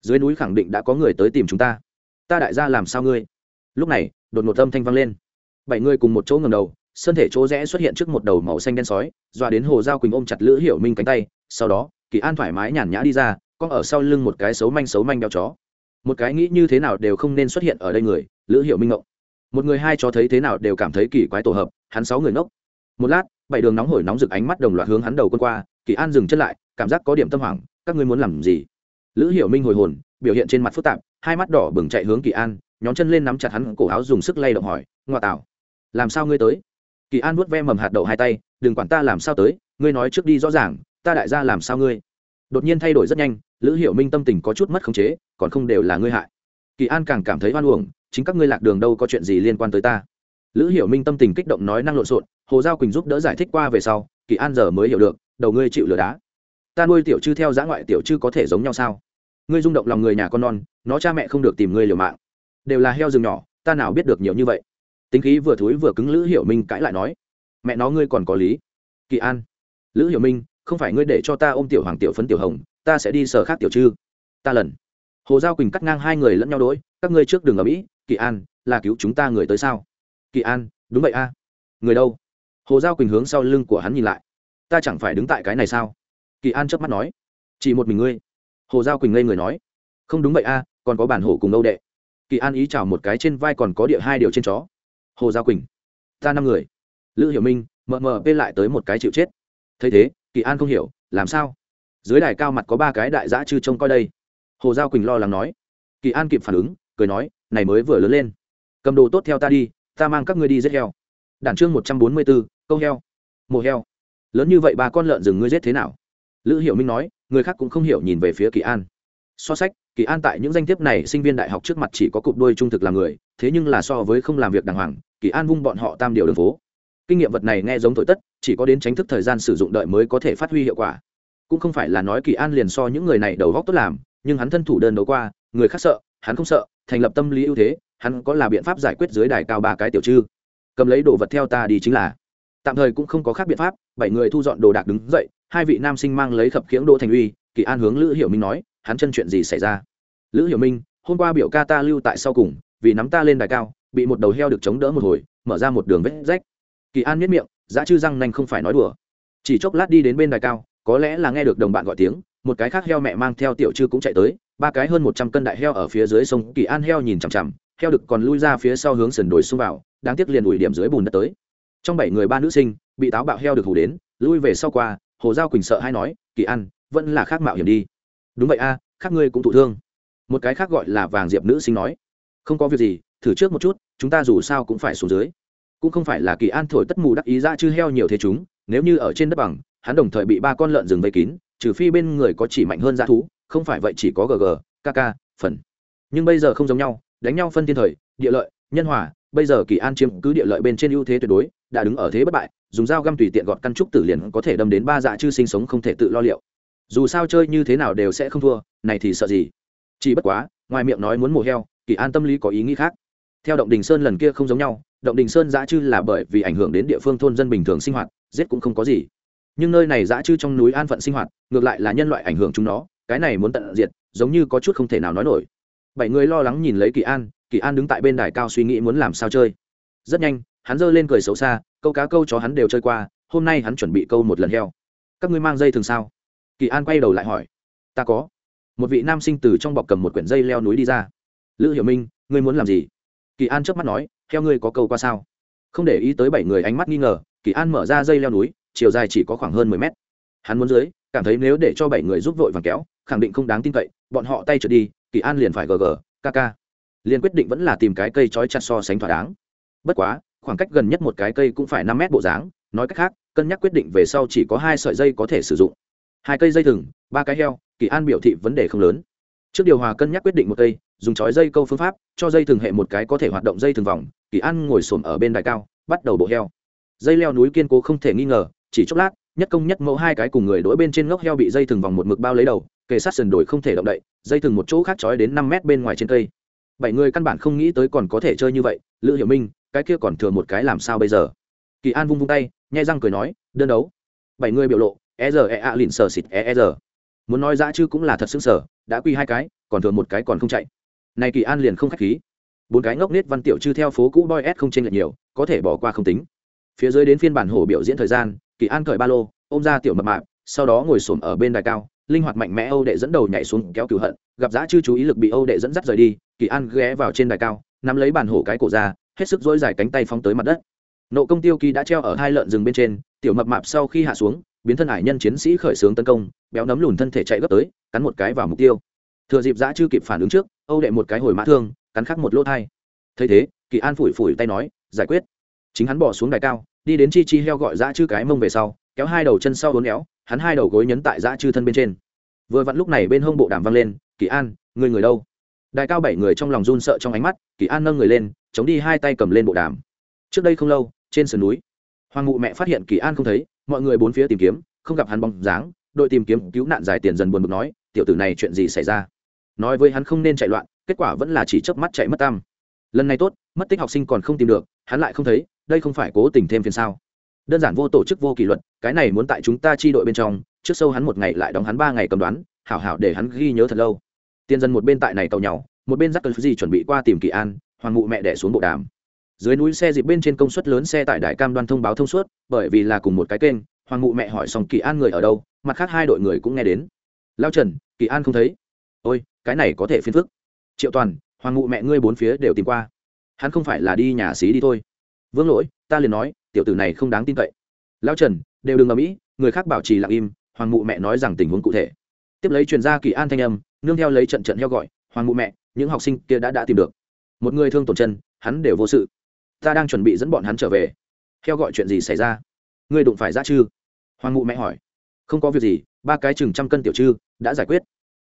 A: Dưới núi khẳng định đã có người tới tìm chúng ta. Ta đại gia làm sao ngươi? Lúc này, đột ngột âm thanh vang lên bảy người cùng một chỗ ngầm đầu sân thể chỗ rẽ xuất hiện trước một đầu màu xanh đen sói, dọa đến hồ giao quỳnh ôm chặt lữ hiểu minh cánh tay, sau đó, kỳ an thoải mái nhàn nhã đi ra có ở sau lưng một cái xấu manh xấu manh đeo chó. Một cái nghĩ như thế nào đều không nên xuất hiện ở đây người, lữ hiểu minh ngộng. Một người hai chó thấy thế nào đều cảm thấy kỳ quái tổ hợp, hắn sáu người ngốc. Một lát, bảy đường nóng hổi nóng rực ánh mắt đồng loạt hướng hắn đầu quân qua, kỳ an dừng chân lại, cảm giác có điểm tâm hoảng, các ngươi muốn làm gì? Lữ hiểu minh hồi hồn, biểu hiện trên mặt phức tạp, hai mắt đỏ bừng chạy hướng kỳ an nhóm chân lên nắm chặt hắn cổ áo dùng sức lay động hỏi, ngoa tạo làm sao ngươi tới? Kỳ an vuốt ve mầm hạt đậu hai tay, đừng quản ta làm sao tới, ngươi nói trước đi rõ ràng, ta đại gia làm sao ngươi? Đột nhiên thay đổi rất nhanh, lữ hiểu minh tâm tình có chút mất khống chế, còn không đều là ngươi hại. Kỳ an càng cảm thấy hoan uổng, chính các ngươi lạc đường đâu có chuyện gì liên quan tới ta? Lữ hiểu minh tâm tình kích động nói năng lộn xộn, hồ giao quỳnh giúp đỡ giải thích qua về sau, kỳ an giờ mới hiểu được, đầu ngươi chịu lừa đá. Ta nuôi tiểu chư theo giã ngoại tiểu chư có thể giống nhau sao? Ngươi rung động lòng người nhà con non, nó cha mẹ không được tìm ngươi liều mạng. Đều là heo rừng nhỏ, ta nào biết được nhiều như vậy? Tính khí vừa thối vừa cứng lữ hiểu minh cãi lại nói, mẹ nó ngươi còn có lý. Kỳ an, lữ hiểu minh, không phải ngươi để cho ta ôm tiểu hoàng, tiểu phấn, tiểu hồng, ta sẽ đi sở khác tiểu chư ta lần. Hồ giao quỳnh cắt ngang hai người lẫn nhau đ ố i các ngươi trước đường ở mỹ, kỳ an, là cứu chúng ta người tới sao? Kỳ an, đúng vậy a. Người đâu? Hồ giao quỳnh hướng sau lưng của hắn nhìn lại. Ta chẳng phải đứng tại cái này sao? Kỳ an chớp mắt nói. Chỉ một mình ngươi. Hồ giao quỳnh ngây người nói. Không đúng vậy a, còn có bản hổ cùng âu đệ. Kỳ an ý chào một cái trên vai còn có địa hai điều trên chó hồ giao quỳnh. Ta năm người. Lữ hiểu minh, mờ mờ vê lại tới một cái chịu chết. Thấy thế, kỳ an không hiểu, làm sao? Dưới đài cao mặt có ba cái đại giã chư trông coi đây. Hồ giao quỳnh lo lắng nói. Kỳ an kịp phản ứng, cười nói, này mới vừa lớn lên. Cầm đồ tốt theo ta đi, ta mang các ngươi đi giết heo. Đản chương một trăm bốn mươi bốn, câu heo. Mồ heo. Lớn như vậy ba con lợn rừng ngươi giết thế nào? Lữ hiểu minh nói, người khác cũng không hiểu nhìn về phía kỳ an. So sách kỳ an tại những danh thiếp này sinh viên đại học trước mặt chỉ có cụp đôi trung thực là người thế nhưng là so với không làm việc đàng hoàng, kỳ an vung bọn họ tam điều đường phố. Kinh nghiệm vật này nghe giống thổi tất, chỉ có đến tránh thức thời gian sử dụng đợi mới có thể phát huy hiệu quả. Cũng không phải là nói kỳ an liền so những người này đầu góc tốt làm, nhưng hắn thân thủ đơn đấu qua, người khác sợ, hắn không sợ, thành lập tâm lý ưu thế, hắn có là biện pháp giải quyết dưới đài cao ba cái tiểu chư. Cầm lấy đồ vật theo ta đi chính là. Tạm thời cũng không có khác biện pháp, bảy người thu dọn đồ đạc đứng dậy, hai vị nam sinh mang lấy khập khiễng đỗ thành uy, kỳ an hướng lữ hiểu minh nói, hắn chân chuyện gì xảy ra? Lữ hiểu minh, hôm qua biểu ca ta lưu tại sau cùng vì nắm ta lên đài cao, bị một đầu heo được chống đỡ một hồi, mở ra một đường vết rách. Kỳ an miết miệng, giá chư răng nanh không phải nói đùa. Chỉ chốc lát đi đến bên đài cao, có lẽ là nghe được đồng bạn gọi tiếng, một cái khác heo mẹ mang theo tiểu chư cũng chạy tới, ba cái hơn một trăm cân đại heo ở phía dưới sông. Kỳ an heo nhìn chằm chằm, heo đực còn lui ra phía sau hướng sườn đồi xung vào, đáng tiếc liền ủi điểm dưới bùn đất tới. Trong bảy người ba nữ sinh, bị táo bạo heo được hủ đến, lui về sau qua, hồ giao quỳnh sợ hay nói, kỳ an, vẫn là khác mạo hiểm đi. Đúng vậy a, khác ngươi cũng thụ thương. Một cái khác gọi là vàng diệp nữ sinh nói không có việc gì, thử trước một chút, chúng ta dù sao cũng phải xuống dưới. Cũng không phải là kỳ an thổi tất mù đắc ý ra chư heo nhiều thế chúng, nếu như ở trên đất bằng, hắn đồng thời bị ba con lợn rừng vây kín, trừ phi bên người có chỉ mạnh hơn dã thú, không phải vậy chỉ có gg kk phần. Nhưng bây giờ không giống nhau, đánh nhau phân thiên thời, địa lợi, nhân hòa, bây giờ kỳ an chiếm cứ địa lợi bên trên ưu thế tuyệt đối, đã đứng ở thế bất bại, dùng dao găm tùy tiện gọt căn trúc tử liền có thể đâm đến ba dạ chư sinh sống không thể tự lo liệu. Dù sao chơi như thế nào đều sẽ không thua, này thì sợ gì. Chỉ bất quá, ngoài miệng nói muốn mổ heo kỳ an tâm lý có ý nghĩ khác. Theo động đình sơn lần kia không giống nhau, động đình sơn giã chư là bởi vì ảnh hưởng đến địa phương thôn dân bình thường sinh hoạt, giết cũng không có gì. Nhưng nơi này giã chư trong núi an phận sinh hoạt, ngược lại là nhân loại ảnh hưởng chúng nó, cái này muốn tận diệt, giống như có chút không thể nào nói nổi. Bảy người lo lắng nhìn lấy kỳ an kỳ an đứng tại bên đài cao suy nghĩ muốn làm sao chơi. Rất nhanh, hắn giơ lên cười xấu xa, câu cá câu chó hắn đều chơi qua, hôm nay hắn chuẩn bị câu một lần heo. Các ngươi mang dây thường sao? Kỳ an quay đầu lại hỏi. Ta có. Một vị nam sinh từ trong bọc cầm một quyển dây leo núi đi ra lữ hiểu minh ngươi muốn làm gì kỳ an trước mắt nói theo ngươi có câu qua sao không để ý tới bảy người ánh mắt nghi ngờ kỳ an mở ra dây leo núi chiều dài chỉ có khoảng hơn mười mét hắn muốn dưới cảm thấy nếu để cho bảy người giúp vội vàng kéo khẳng định không đáng tin cậy bọn họ tay trượt đi kỳ an liền phải gg kk liền quyết định vẫn là tìm cái cây trói chặt so sánh thỏa đáng bất quá khoảng cách gần nhất một cái cây cũng phải năm mét bộ dáng nói cách khác cân nhắc quyết định về sau chỉ có hai sợi dây có thể sử dụng hai cây dây thừng ba cái heo kỳ an biểu thị vấn đề không lớn trước điều hòa cân nhắc quyết định một cây dùng chói dây câu phương pháp, cho dây thường hệ một cái có thể hoạt động dây thường vòng, kỳ an ngồi xổm ở bên đài cao, bắt đầu bộ heo. Dây leo núi kiên cố không thể nghi ngờ, chỉ chốc lát, nhất công nhất mẫu hai cái cùng người đỗi bên trên ngốc heo bị dây thừng vòng một mực bao lấy đầu, kề sát sườn đồi không thể động đậy, dây thừng một chỗ khác trói đến năm mét bên ngoài trên cây. Bảy người căn bản không nghĩ tới còn có thể chơi như vậy, lữ hiểu minh, cái kia còn thừa một cái làm sao bây giờ? Kỳ an vung vung tay, nhai răng cười nói, đơn đấu. Bảy người biểu lộ e giờ e a lìn sờ xịt e e giờ muốn nói dã chứ cũng là thật xứng sở đã quy hai cái, còn thừa một cái còn không chạy này kỳ an liền không khách khí. Bốn cái ngốc nết văn tiểu chư theo phố cũ boy s không tranh lệch nhiều, có thể bỏ qua không tính. Phía dưới đến phiên bản hổ biểu diễn thời gian, kỳ an cởi ba lô, ôm ra tiểu mập mạp, sau đó ngồi xổm ở bên đài cao, linh hoạt mạnh mẽ âu đệ dẫn đầu nhảy xuống kéo cửu hận, gặp dã chư chú ý lực bị âu đệ dẫn dắt rời đi, kỳ an ghé vào trên đài cao, nắm lấy bản hổ cái cổ ra, hết sức dỗi dài cánh tay phóng tới mặt đất. Nộ công tiêu kỳ đã treo ở hai lợn rừng bên trên, tiểu mập mạp sau khi hạ xuống, biến thân hải nhân chiến sĩ khởi xướng tấn công, béo nấm lùn thân thể chạy gấp tới, cắn một cái vào mục tiêu. Thừa dịp dã chư kịp phản ứng trước âu đệ một cái hồi mã thương, cắn khắc một lỗ thai. Thấy thế, kỳ an phủi phủi tay nói, giải quyết. Chính hắn bỏ xuống đài cao, đi đến chi chi heo gọi dã chư cái mông về sau, kéo hai đầu chân sau hốn éo, hắn hai đầu gối nhấn tại dã chư thân bên trên. Vừa vặn lúc này bên hông bộ đàm vang lên, kỳ an, người người đâu? Đài cao bảy người trong lòng run sợ trong ánh mắt, kỳ an nâng người lên, chống đi hai tay cầm lên bộ đàm. Trước đây không lâu, trên sườn núi, hoàng mụ mẹ phát hiện kỳ an không thấy, mọi người bốn phía tìm kiếm, không gặp hắn bóng dáng, đội tìm kiếm cứu nạn dài tiền dần buồn bực nói, tiểu tử này chuyện gì xảy ra? Nói với hắn không nên chạy loạn, kết quả vẫn là chỉ chớp mắt chạy mất tam lần này tốt, mất tích học sinh còn không tìm được, hắn lại không thấy, đây không phải cố tình thêm phiền sao? Đơn giản vô tổ chức vô kỷ luật, cái này muốn tại chúng ta chi đội bên trong, trước sâu hắn một ngày lại đóng hắn ba ngày cầm đoán, hảo hảo để hắn ghi nhớ thật lâu. Tiên dân một bên tại này tàu nhau, một bên dắt cờ gì chuẩn bị qua tìm kỳ an, hoàng mụ mẹ đẻ xuống bộ đàm. Dưới núi xe dịp bên trên công suất lớn xe tại đại cam đoan thông báo thông suốt, bởi vì là cùng một cái kênh, hoàng mụ mẹ hỏi xong kỳ an người ở đâu, mặt khác hai đội người cũng nghe đến. Lao trần, kỳ an không thấy ôi, cái này có thể phiền phức. Triệu toàn, hoàng Ngụ mẹ ngươi bốn phía đều tìm qua. Hắn không phải là đi nhà xí đi thôi. Vương lỗi, ta liền nói, tiểu tử này không đáng tin cậy. Lao trần, đều đừng ở mỹ người khác bảo trì lặng im, hoàng Ngụ mẹ nói rằng tình huống cụ thể. Tiếp lấy truyền gia kỳ an thanh âm, nương theo lấy trận trận heo gọi, hoàng Ngụ mẹ, những học sinh kia đã đã tìm được. Một người thương tổn chân, hắn đều vô sự. Ta đang chuẩn bị dẫn bọn hắn trở về. Heo gọi chuyện gì xảy ra? Ngươi đụng phải ra chư. Hoàng Ngụ mẹ hỏi. Không có việc gì, ba cái chừng trăm cân tiểu chư, đã giải quyết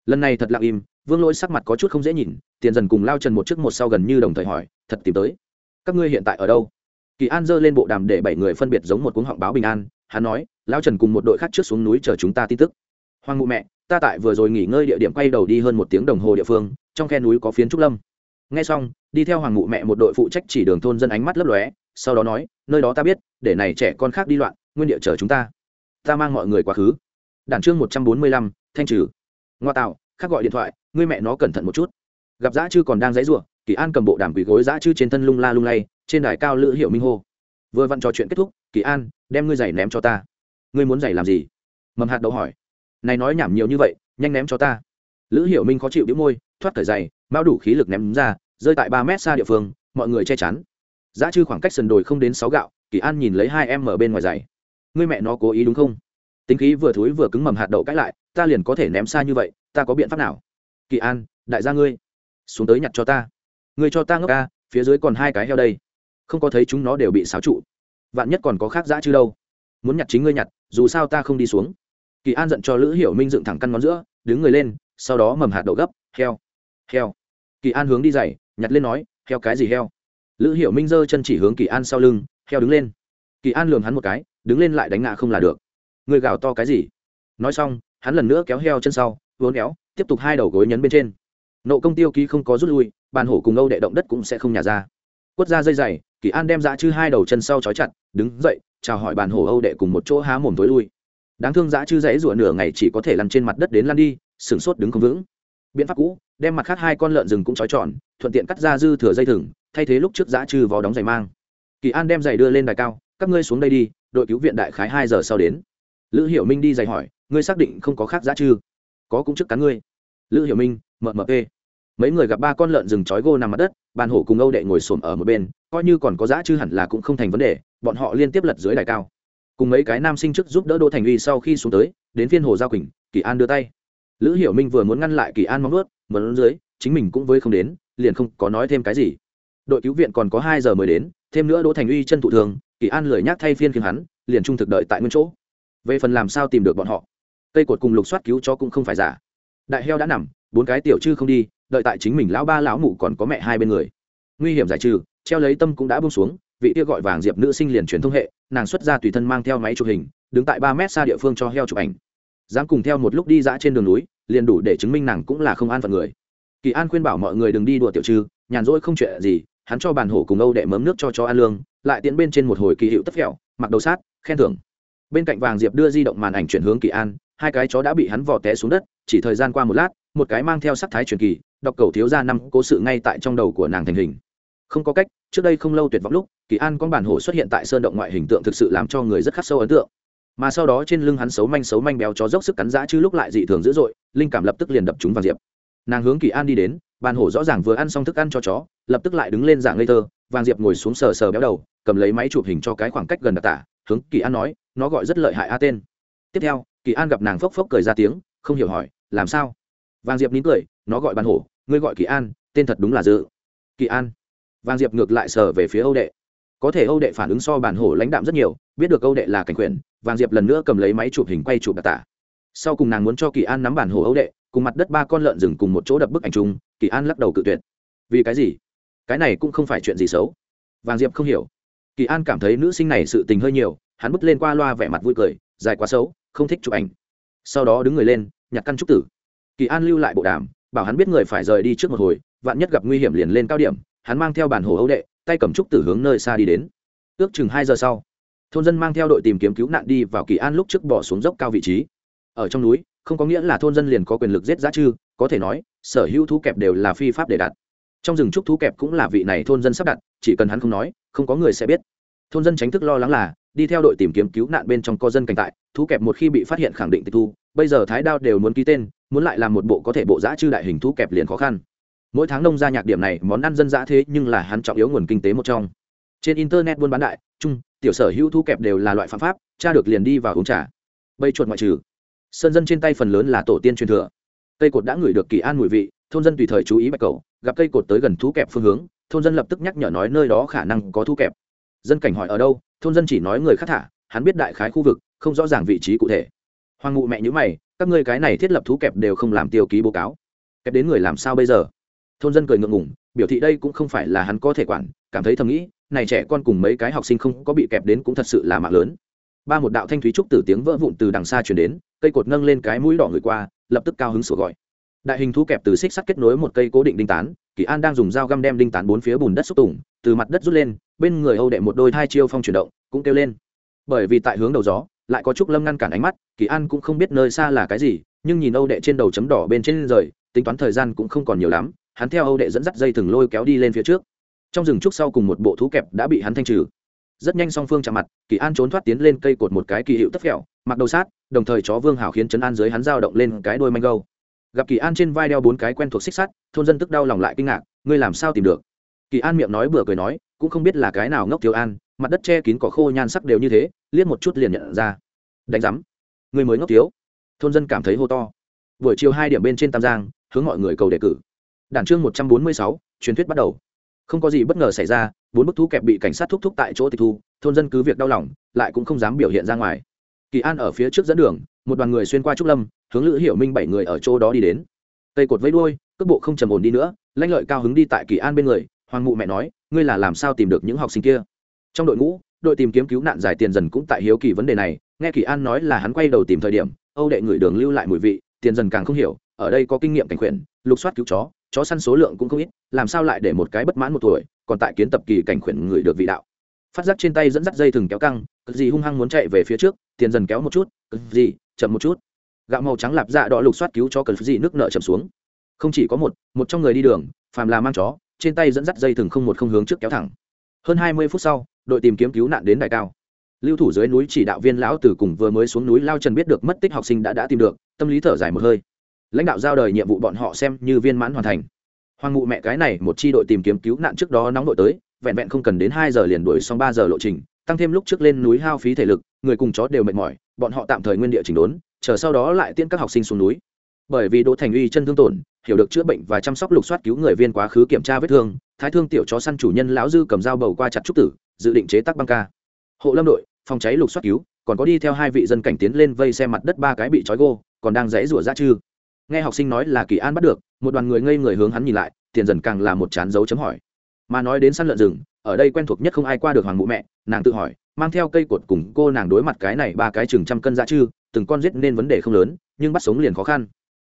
A: lần này thật lặng im, vương lỗi sắc mặt có chút không dễ nhìn, tiền dần cùng lao trần một trước một sau gần như đồng thời hỏi, thật tìm tới? Các ngươi hiện tại ở đâu? Kỳ an giơ lên bộ đàm để bảy người phân biệt giống một cuốn họng báo bình an, hắn nói, lao trần cùng một đội khác trước xuống núi chờ chúng ta tin tức. Hoàng mụ mẹ, ta tại vừa rồi nghỉ ngơi địa điểm quay đầu đi hơn một tiếng đồng hồ địa phương, trong khe núi có phiến trúc lâm. Nghe xong, đi theo hoàng mụ mẹ một đội phụ trách chỉ đường thôn dân ánh mắt lấp lóe, sau đó nói, nơi đó ta biết, để này trẻ con khác đi loạn, nguyên địa chờ chúng ta. Ta mang mọi người quá khứ. Đản chương một trăm bốn mươi lăm, thanh trừ ngoa tạo khác gọi điện thoại ngươi mẹ nó cẩn thận một chút. Gặp dã chư còn đang dãy rủa, kỳ an cầm bộ đàm quỳ gối dã chư trên thân lung la lung lay trên đài cao lữ hiệu minh hô. Vừa vặn trò chuyện kết thúc kỳ an đem ngươi giày ném cho ta. Ngươi muốn giày làm gì? Mầm hạt đậu hỏi. Này nói nhảm nhiều như vậy nhanh ném cho ta. Lữ hiệu minh khó chịu đĩu môi thoát thời giày mao đủ khí lực ném ra rơi tại ba mét xa địa phương mọi người che chắn. Dã chư khoảng cách sườn đồi không đến sáu gạo kỳ an nhìn lấy hai em ở bên ngoài giày. Ngươi mẹ nó cố ý đúng không? Tính khí vừa thối vừa cứng mầm hạt đậu cãi lại, ta liền có thể ném xa như vậy, ta có biện pháp nào? Kỳ an, đại gia ngươi, xuống tới nhặt cho ta. Ngươi cho ta ngốc ca, phía dưới còn hai cái heo đây. Không có thấy chúng nó đều bị xáo trụ. Vạn nhất còn có khác dã chứ đâu. Muốn nhặt chính ngươi nhặt, dù sao ta không đi xuống. Kỳ an giận cho lữ hiểu minh dựng thẳng căn ngón giữa, đứng người lên, sau đó mầm hạt đậu gấp, heo heo. Kỳ an hướng đi dày nhặt lên nói, heo cái gì heo? Lữ hiểu minh giơ chân chỉ hướng kỳ an sau lưng, heo đứng lên. Kỳ an lường hắn một cái, đứng lên lại đánh ngã không là được người gào to cái gì? Nói xong, hắn lần nữa kéo heo chân sau vốn éo, tiếp tục hai đầu gối nhấn bên trên. Nộ công tiêu ký không có rút lui, bàn hổ cùng âu đệ động đất cũng sẽ không nhả ra. Quất ra dây dày, kỳ an đem dã chư hai đầu chân sau trói chặt, đứng dậy, chào hỏi bàn hổ âu đệ cùng một chỗ há mồm tối lui. Đáng thương dã chư dãy rủa nửa ngày chỉ có thể lăn trên mặt đất đến lăn đi, sửng sốt đứng không vững. Biện pháp cũ, đem mặt khác hai con lợn rừng cũng trói tròn, thuận tiện cắt ra dư thừa dây thừng, thay thế lúc trước dã chư vó đóng giày mang. Kỳ an đem giày đưa lên đài cao, các ngươi xuống đây đi, đội cứu viện đại khái hai giờ sau đến lữ hiểu minh đi dạy hỏi, ngươi xác định không có khác giá chư có cũng trước cắn ngươi. Lữ hiểu minh mmp mấy người gặp ba con lợn rừng trói gô nằm mặt đất, bàn hổ cùng âu đệ ngồi xổm ở một bên, coi như còn có giá chư hẳn là cũng không thành vấn đề, bọn họ liên tiếp lật dưới đài cao. Cùng mấy cái nam sinh chức giúp đỡ đỗ thành uy sau khi xuống tới, đến phiên hồ giao quỳnh, kỳ an đưa tay. Lữ hiểu minh vừa muốn ngăn lại kỳ an móng ướt muốn dưới, chính mình cũng với không đến, liền không có nói thêm cái gì. Đội cứu viện còn có hai giờ mới đến, thêm nữa đỗ thành uy chân thụ thường, kỳ an lười nhác thay phiên khiến hắn, liền trung thực đợi tại nguyên chỗ về phần làm sao tìm được bọn họ, cây cột cùng lục soát cứu cho cũng không phải giả. Đại heo đã nằm, bốn cái tiểu chư không đi, đợi tại chính mình lão ba lão mụ còn có mẹ hai bên người. Nguy hiểm giải trừ, treo lấy tâm cũng đã bông xuống, vị kia gọi vàng diệp nữ sinh liền truyền thông hệ, nàng xuất ra tùy thân mang theo máy chụp hình, đứng tại ba mét xa địa phương cho heo chụp ảnh. Dám cùng theo một lúc đi dã trên đường núi, liền đủ để chứng minh nàng cũng là không an phận người. Kỳ an khuyên bảo mọi người đừng đi đùa tiểu trư nhàn rỗi không chuyện gì, hắn cho bàn hổ cùng âu đệ mớm nước cho chó ăn lương, lại tiến bên trên một hồi kỳ hiệu tất phẹo mặc đầu sát, khen thưởng bên cạnh vàng diệp đưa di động màn ảnh chuyển hướng kỳ an, hai cái chó đã bị hắn vò té xuống đất, chỉ thời gian qua một lát, một cái mang theo sắc thái truyền kỳ, đọc cầu thiếu ra năm cố sự ngay tại trong đầu của nàng thành hình. Không có cách, trước đây không lâu tuyệt vọng lúc, kỳ an con bản hổ xuất hiện tại sơn động ngoại hình tượng thực sự làm cho người rất khắc sâu ấn tượng. Mà sau đó trên lưng hắn xấu manh xấu manh béo chó dốc sức cắn giã chứ lúc lại dị thường dữ dội, linh cảm lập tức liền đập chúng vào diệp. Nàng hướng kỳ an đi đến bàn hổ rõ ràng vừa ăn xong thức ăn cho chó, lập tức lại đứng lên dạng ngây thơ, vàng diệp ngồi xuống sờ sờ béo đầu, cầm lấy máy chụp hình cho cái khoảng cách gần đặc tả, hướng kỳ an nói nó gọi rất lợi hại a tên tiếp theo, kỳ an gặp nàng phốc phốc cười ra tiếng, không hiểu hỏi, làm sao? Vàng diệp nín cười, nó gọi bàn hổ, ngươi gọi kỳ an, tên thật đúng là dự. Kỳ an. Vàng diệp ngược lại sờ về phía âu đệ. Có thể âu đệ phản ứng so bản hổ lãnh đạm rất nhiều, biết được âu đệ là cảnh quyền, vàng diệp lần nữa cầm lấy máy chụp hình quay chụp đặc tả. Sau cùng nàng muốn cho kỳ an nắm bản hồ âu đệ, cùng mặt đất ba con lợn rừng cùng một chỗ đập bức ảnh chung, kỳ an lắc đầu cự tuyệt. Vì cái gì? Cái này cũng không phải chuyện gì xấu. Vàng diệp không hiểu kỳ an cảm thấy nữ sinh này sự tình hơi nhiều, hắn bước lên qua loa vẻ mặt vui cười, dài quá xấu, không thích chụp ảnh. Sau đó đứng người lên, nhặt căn trúc tử. Kỳ an lưu lại bộ đàm, bảo hắn biết người phải rời đi trước một hồi, vạn nhất gặp nguy hiểm liền lên cao điểm, hắn mang theo bản hồ âu đệ, tay cầm trúc tử hướng nơi xa đi đến. Ước chừng hai giờ sau, thôn dân mang theo đội tìm kiếm cứu nạn đi vào kỳ an lúc trước bỏ xuống dốc cao vị trí. Ở trong núi, không có nghĩa là thôn dân liền có quyền lực giết giá chư, có thể nói, sở hữu thú kẹp đều là phi pháp để đặt. Trong rừng trúc thú kẹp cũng là vị này thôn dân sắp đặt, chỉ cần hắn không nói không có người sẽ biết. Thôn dân tránh thức lo lắng là, đi theo đội tìm kiếm cứu nạn bên trong co dân cảnh tại, thú kẹp một khi bị phát hiện khẳng định tịch thu. Bây giờ thái đao đều muốn ký tên, muốn lại làm một bộ có thể bộ giã chư đại hình thú kẹp liền khó khăn. Mỗi tháng nông gia nhạc điểm này, món ăn dân dã thế nhưng là hắn trọng yếu nguồn kinh tế một trong. Trên internet buôn bán đại, chung, tiểu sở hữu thú kẹp đều là loại phạm pháp, cha được liền đi vào uống trà. Bây chuột ngoại trừ. Sơn dân trên tay phần lớn là tổ tiên truyền thừa. Cây cột đã ngửi được kỳ an mùi vị, thôn dân tùy thời chú ý bạch cầu, gặp cây cột tới gần thú kẹp phương hướng thôn dân lập tức nhắc nhở nói nơi đó khả năng có thú kẹp. Dân cảnh hỏi ở đâu, thôn dân chỉ nói người khác thả, hắn biết đại khái khu vực, không rõ ràng vị trí cụ thể. Hoàng ngụ mẹ nhữ mày, các ngươi cái này thiết lập thú kẹp đều không làm tiêu ký báo cáo. Kẹp đến người làm sao bây giờ? Thôn dân cười ngượng ngùng, biểu thị đây cũng không phải là hắn có thể quản, cảm thấy thầm nghĩ, này trẻ con cùng mấy cái học sinh không có bị kẹp đến cũng thật sự là mạng lớn. Ba một đạo thanh thúy trúc từ tiếng vỡ vụn từ đằng xa chuyển đến, cây cột nâng lên cái mũi đỏ người qua, lập tức cao hứng sủa gọi. Đại hình thú kẹp từ xích sắt kết nối một cây cố định đinh tán kỳ an đang dùng dao găm đem đinh tán bốn phía bùn đất xúc tủng từ mặt đất rút lên, bên người âu đệ một đôi thai chiêu phong chuyển động, cũng kêu lên. Bởi vì tại hướng đầu gió, lại có trúc lâm ngăn cản ánh mắt, kỳ an cũng không biết nơi xa là cái gì, nhưng nhìn âu đệ trên đầu chấm đỏ bên trên rời, tính toán thời gian cũng không còn nhiều lắm, hắn theo âu đệ dẫn dắt dây thừng lôi kéo đi lên phía trước. Trong rừng trúc sau cùng một bộ thú kẹp đã bị hắn thanh trừ. Rất nhanh song phương chạm mặt, kỳ an trốn thoát tiến lên cây cột một cái kỳ hiệu tất phẹo mặc đầu sát, đồng thời chó vương hảo khiến chấn an dưới hắn dao động lên cái đôi manh gâu gặp kỳ an trên vai đeo bốn cái quen thuộc xích sắt, thôn dân tức đau lòng lại kinh ngạc, ngươi làm sao tìm được? Kỳ an miệng nói bừa cười nói, cũng không biết là cái nào ngốc thiếu an, mặt đất che kín cỏ khô nhan sắc đều như thế, liếc một chút liền nhận ra. Đánh giám người mới ngốc thiếu. Thôn dân cảm thấy hô to. Buổi chiều hai điểm bên trên tam giang, hướng mọi người cầu đề cử. Đảng chương một trăm bốn mươi sáu, truyền thuyết bắt đầu. Không có gì bất ngờ xảy ra, bốn bức thú kẹp bị cảnh sát thúc thúc tại chỗ tịch thu, thôn dân cứ việc đau lòng, lại cũng không dám biểu hiện ra ngoài kỳ an ở phía trước dẫn đường, một đoàn người xuyên qua trúc lâm, hướng lữ hiểu minh bảy người ở chỗ đó đi đến. Cây cột vẫy đuôi, cước bộ không trầm ổn đi nữa lanh lợi cao hứng đi tại kỳ an bên người, hoàng mụ mẹ nói, ngươi là làm sao tìm được những học sinh kia? Trong đội ngũ, đội tìm kiếm cứu nạn giải tiền dần cũng tại hiếu kỳ vấn đề này, nghe kỳ an nói là hắn quay đầu tìm thời điểm, âu đệ người đường lưu lại mùi vị, tiền dần càng không hiểu, ở đây có kinh nghiệm cảnh khuyển, lục soát cứu chó chó săn số lượng cũng không ít, làm sao lại để một cái bất mãn một tuổi, còn tại kiến tập kỳ cảnh khuyển người được vị đạo phát giác trên tay dẫn dắt dây thừng kéo căng, cực gì hung hăng muốn chạy về phía trước, tiền dần kéo một chút, cực gì, chậm một chút. Gạo màu trắng lạp dạ đỏ lục soát cứu cho cần gì, nước nợ chậm xuống. Không chỉ có một một trong người đi đường, phàm là mang chó, trên tay dẫn dắt dây thừng không một không hướng trước kéo thẳng. Hơn hai mươi phút sau, đội tìm kiếm cứu nạn đến đại cao. Lưu thủ dưới núi chỉ đạo viên lão từ cùng vừa mới xuống núi lao trần biết được mất tích học sinh đã đã tìm được, tâm lý thở dài một hơi. Lãnh đạo giao đời nhiệm vụ bọn họ xem như viên mãn hoàn thành. Hoàng mụ mẹ cái này, một chi đội tìm kiếm cứu nạn trước đó nóng đội tới vẹn vẹn không cần đến hai giờ liền đuổi xong ba giờ lộ trình, tăng thêm lúc trước lên núi hao phí thể lực, người cùng chó đều mệt mỏi, bọn họ tạm thời nguyên địa chỉnh đốn, chờ sau đó lại tiễn các học sinh xuống núi. Bởi vì đỗ thành uy chân thương tổn, hiểu được chữa bệnh và chăm sóc lục soát cứu người viên quá khứ kiểm tra vết thương, thái thương tiểu chó săn chủ nhân lão dư cầm dao bầu qua chặt trúc tử, dự định chế tác băng ca. Hộ lâm đội, phòng cháy lục soát cứu, còn có đi theo hai vị dân cảnh tiến lên vây xe mặt đất ba cái bị trói gô, còn đang rẽ rủa ra chư. Nghe học sinh nói là kỳ an bắt được, một đoàn người ngây người hướng hắn nhìn lại, tiền dần càng là một chán dấu chấm hỏi mà nói đến săn lợn rừng, ở đây quen thuộc nhất không ai qua được hoàng mụ mẹ, nàng tự hỏi, mang theo cây cột cùng cô nàng đối mặt cái này ba cái chừng trăm cân dã chư, từng con giết nên vấn đề không lớn, nhưng bắt sống liền khó khăn.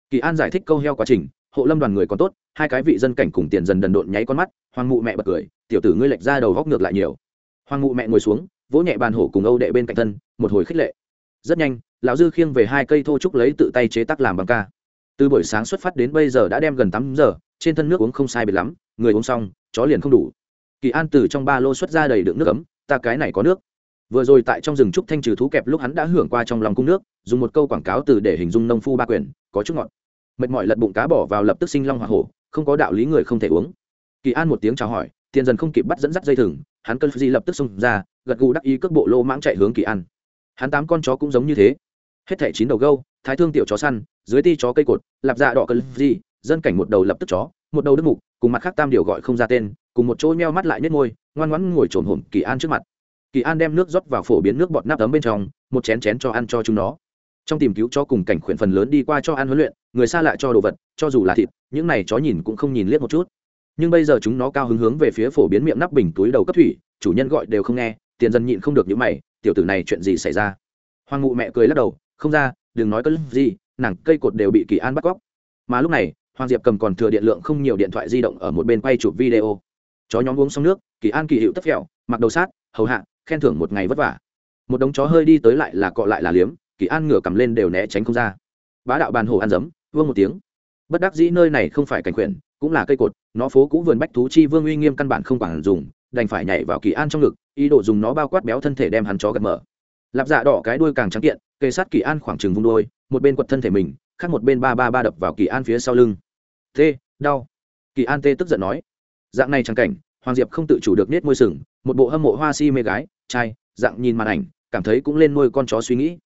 A: Kỳ an giải thích câu heo quá trình, hộ lâm đoàn người còn tốt, hai cái vị dân cảnh cùng tiền dần đần độn nháy con mắt, hoàng mụ mẹ bật cười, tiểu tử ngươi lệch ra đầu góc ngược lại nhiều. Hoàng mụ mẹ ngồi xuống, vỗ nhẹ bàn hổ cùng âu đệ bên cạnh thân, một hồi khích lệ. Rất nhanh, lão dư khiêng về hai cây thô trúc lấy tự tay chế tác làm bằng ca. Từ buổi sáng xuất phát đến bây giờ đã đem gần tám giờ, trên thân nước uống không sai biệt lắm, người uống xong chó liền không đủ. Kỳ an từ trong ba lô xuất ra đầy đựng nước ấm, ta cái này có nước. Vừa rồi tại trong rừng trúc thanh trừ thú kẹp lúc hắn đã hưởng qua trong lòng cung nước, dùng một câu quảng cáo từ để hình dung nông phu ba quyền, có chút ngọt. Mệt mỏi lật bụng cá bỏ vào lập tức sinh long hoa hổ, không có đạo lý người không thể uống. Kỳ an một tiếng chào hỏi, tiền dần không kịp bắt dẫn dắt dây thừng, hắn cơn di lập tức xông ra, gật gù đắc ý cước bộ lô mãng chạy hướng kỳ an. Hắn tám con chó cũng giống như thế. Hết thẻ chín đầu gâu, thái thương tiểu chó săn, dưới ti chó cây cột, lạp dạ đỏ cơn di dân cảnh một đầu lập tức chó một đầu đức mục, cùng mặt khác tam điều gọi không ra tên, cùng một chỗ meo mắt lại nết môi, ngoan ngoãn ngồi trồn hổm kỳ an trước mặt. Kỳ an đem nước rót vào phổ biến nước bọt nắp ấm bên trong, một chén chén cho ăn cho chúng nó. Trong tìm cứu cho cùng cảnh khuyển phần lớn đi qua cho ăn huấn luyện, người xa lạ cho đồ vật, cho dù là thịt, những này chó nhìn cũng không nhìn liếc một chút. Nhưng bây giờ chúng nó cao hứng hướng về phía phổ biến miệng nắp bình túi đầu cấp thủy, chủ nhân gọi đều không nghe, tiền dân nhịn không được những mày, tiểu tử này chuyện gì xảy ra? Hoàng ngụ mẹ cười lắc đầu, không ra, đừng nói cất gì, nàng cây cột đều bị kỳ an bắt cóc. Mà lúc này hoàng diệp cầm còn thừa điện lượng không nhiều điện thoại di động ở một bên quay chụp video. Chó nhóm uống xong nước, kỳ an kỳ hiệu tất phèo, mặc đầu sát, hầu hạ, khen thưởng một ngày vất vả. Một đống chó hơi đi tới lại là cọ lại là liếm, kỳ an ngửa cầm lên đều né tránh không ra. Bá đạo bàn hồ ăn dấm, vương một tiếng. Bất đắc dĩ nơi này không phải cảnh quyển cũng là cây cột, nó phố cũ vườn bách thú chi vương uy nghiêm căn bản không quản dùng, đành phải nhảy vào kỳ an trong ngực, ý đồ dùng nó bao quát béo thân thể đem hắn chó gật mở. Lạp dạ đỏ cái đuôi càng trắng kiện, kề sát kỳ an khoảng trừng vung đôi một bên quật thân thể mình khác một bên ba ba ba đập vào kỳ an phía sau lưng. Tê đau. Kỳ an tê tức giận nói. Dạng này chẳng cảnh, hoàng diệp không tự chủ được nết môi sừng, một bộ hâm mộ hoa si mê gái, trai, dạng nhìn màn ảnh, cảm thấy cũng lên nuôi con chó suy nghĩ.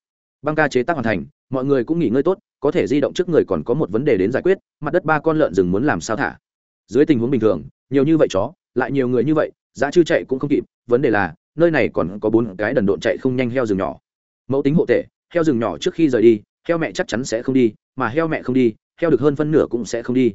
A: Băng ca chế tác hoàn thành, mọi người cũng nghỉ ngơi tốt, có thể di động trước người còn có một vấn đề đến giải quyết, mặt đất ba con lợn rừng muốn làm sao thả. Dưới tình huống bình thường, nhiều như vậy chó, lại nhiều người như vậy, giá chư chạy cũng không kịp, vấn đề là, nơi này còn có bốn cái đần độn chạy không nhanh heo rừng nhỏ. Mẫu tính hộ tệ heo rừng nhỏ trước khi rời đi heo mẹ chắc chắn sẽ không đi, mà heo mẹ không đi, heo được hơn phân nửa cũng sẽ không đi.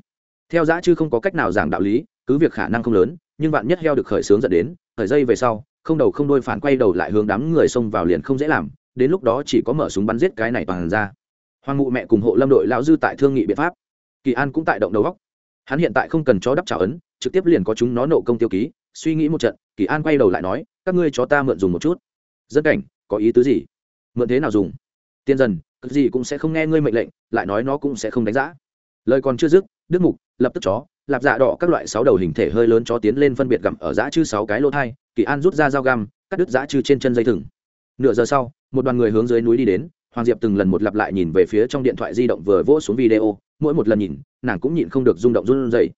A: Theo dã chứ không có cách nào giảng đạo lý, cứ việc khả năng không lớn, nhưng bạn nhất heo được khởi sướng dẫn đến thời dây về sau, không đầu không đôi phản quay đầu lại hướng đám người xông vào liền không dễ làm, đến lúc đó chỉ có mở súng bắn giết cái này toàn ra. Hoàng mụ mẹ cùng hộ lâm đội lão dư tại thương nghị biện pháp. Kỳ an cũng tại động đầu góc hắn hiện tại không cần chó đắp trả ấn, trực tiếp liền có chúng nó nộ công tiêu ký, suy nghĩ một trận, kỳ an quay đầu lại nói, các ngươi cho ta mượn dùng một chút. Dân cảnh, có ý tứ gì? Mượn thế nào dùng? Tiên dần cực gì cũng sẽ không nghe ngươi mệnh lệnh, lại nói nó cũng sẽ không đánh giá. Lời còn chưa dứt, đức mục lập tức chó, lạp dạ đỏ các loại sáu đầu hình thể hơi lớn chó tiến lên phân biệt gặm ở dã chư sáu cái lỗ thai, kỳ an rút ra dao găm, cắt đứt dã chư trên chân dây thừng. Nửa giờ sau, một đoàn người hướng dưới núi đi đến, hoàng diệp từng lần một lặp lại nhìn về phía trong điện thoại di động vừa vỗ xuống video, mỗi một lần nhìn, nàng cũng nhịn không được rung động run rẩy.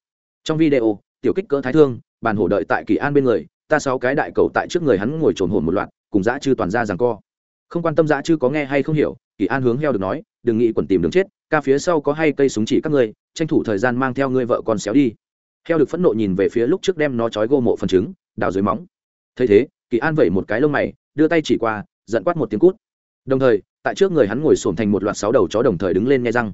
A: Trong video, tiểu kích cỡ thái thương, bàn hổ đợi tại kỳ an bên người, ta sáu cái đại cầu tại trước người hắn ngồi trồn hồn một loạt, cùng dã chư toàn ra rằng co. Không quan tâm dã chư có nghe hay không hiểu kỳ an hướng heo được nói, đừng nghĩ quẩn tìm đường chết, ca phía sau có hay cây súng chỉ các ngươi, tranh thủ thời gian mang theo ngươi vợ con xéo đi. Heo được phẫn nộ nhìn về phía lúc trước đem nó trói gô mộ phần trứng, đào dưới móng. Thấy thế, kỳ an vẩy một cái lông mày, đưa tay chỉ qua, giận quát một tiếng cút. Đồng thời, tại trước người hắn ngồi xổm thành một loạt sáu đầu chó đồng thời đứng lên nghe răng.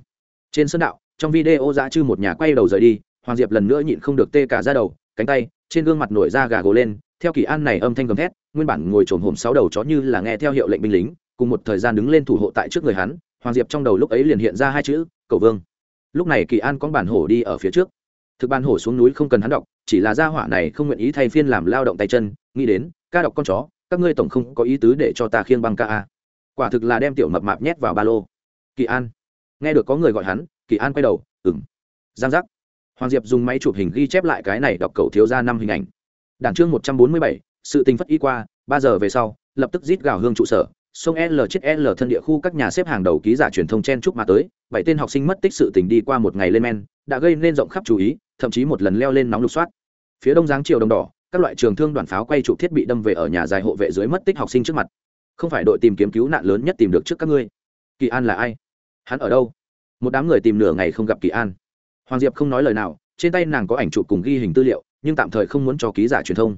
A: Trên sân đạo, trong video dã chư một nhà quay đầu rời đi, hoàng diệp lần nữa nhịn không được tê cả ra đầu, cánh tay, trên gương mặt nổi da gà gồ lên, theo kỳ an này âm thanh gầm thét, nguyên bản ngồi trồn hổm sáu đầu chó như là nghe theo hiệu lệnh binh lính cùng một thời gian đứng lên thủ hộ tại trước người hắn, hoàng diệp trong đầu lúc ấy liền hiện ra hai chữ, cầu vương. Lúc này kỳ an có bản hổ đi ở phía trước. Thực bản hổ xuống núi không cần hắn đọc, chỉ là gia hỏa này không nguyện ý thay phiên làm lao động tay chân, nghĩ đến, ca đọc con chó, các ngươi tổng không có ý tứ để cho ta khiêng băng ca a. Quả thực là đem tiểu mập mạp nhét vào ba lô. Kỳ an. Nghe được có người gọi hắn, kỳ an quay đầu ừng giang giác. Hoàng diệp dùng máy chụp hình ghi chép lại cái này đọc cầu thiếu ra năm hình ảnh. Đảng chương một trăm bốn mươi bảy, sự tình phất y qua, ba giờ về sau, lập tức rít gào hương trụ sở sông l chết l thân địa khu các nhà xếp hàng đầu ký giả truyền thông chen chúc mà tới, bảy tên học sinh mất tích sự tình đi qua một ngày lên men, đã gây nên rộng khắp chú ý, thậm chí một lần leo lên nóng lục soát. Phía đông giáng triều đồng đỏ, các loại trường thương đoàn pháo quay trụ thiết bị đâm về ở nhà dài hộ vệ dưới mất tích học sinh trước mặt. Không phải đội tìm kiếm cứu nạn lớn nhất tìm được trước các ngươi. Kỳ an là ai? Hắn ở đâu? Một đám người tìm nửa ngày không gặp kỳ an. Hoàng diệp không nói lời nào, trên tay nàng có ảnh chụp cùng ghi hình tư liệu, nhưng tạm thời không muốn cho ký giả truyền thông.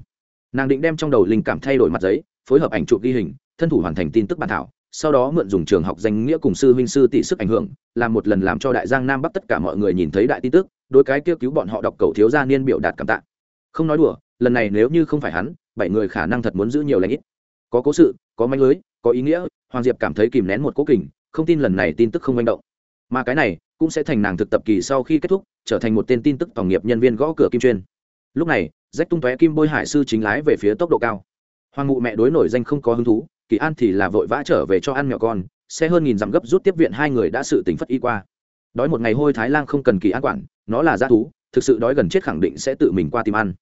A: Nàng định đem trong đầu linh cảm thay đổi mặt giấy, phối hợp ảnh chụp ghi hình thân thủ hoàn thành tin tức bản thảo, sau đó mượn dùng trường học danh nghĩa cùng sư huynh sư tỷ sức ảnh hưởng, làm một lần làm cho đại giang nam bắc tất cả mọi người nhìn thấy đại tin tức đôi cái kêu cứu bọn họ đọc cầu thiếu gia niên biểu đạt cảm tạ. Không nói đùa, lần này nếu như không phải hắn, bảy người khả năng thật muốn giữ nhiều lãnh ít. Có cố sự, có manh lưới, có ý nghĩa, hoàng diệp cảm thấy kìm nén một cố kình, không tin lần này tin tức không manh động. Mà cái này cũng sẽ thành nàng thực tập kỳ sau khi kết thúc, trở thành một tên tin tức tổng nghiệp nhân viên gõ cửa kim chuyên. Lúc này, rách tung tóe kim bôi hải sư chính lái về phía tốc độ cao. Hoàng ngụ mẹ đối nổi danh không có hứng thú kỳ an thì là vội vã trở về cho ăn nhỏ con, xe hơn nghìn dặm gấp rút tiếp viện hai người đã sự tỉnh phất y qua. Đói một ngày hôi thái lan không cần kỳ an quản, nó là g thú, thực sự đói gần chết khẳng định sẽ tự mình qua tìm ăn.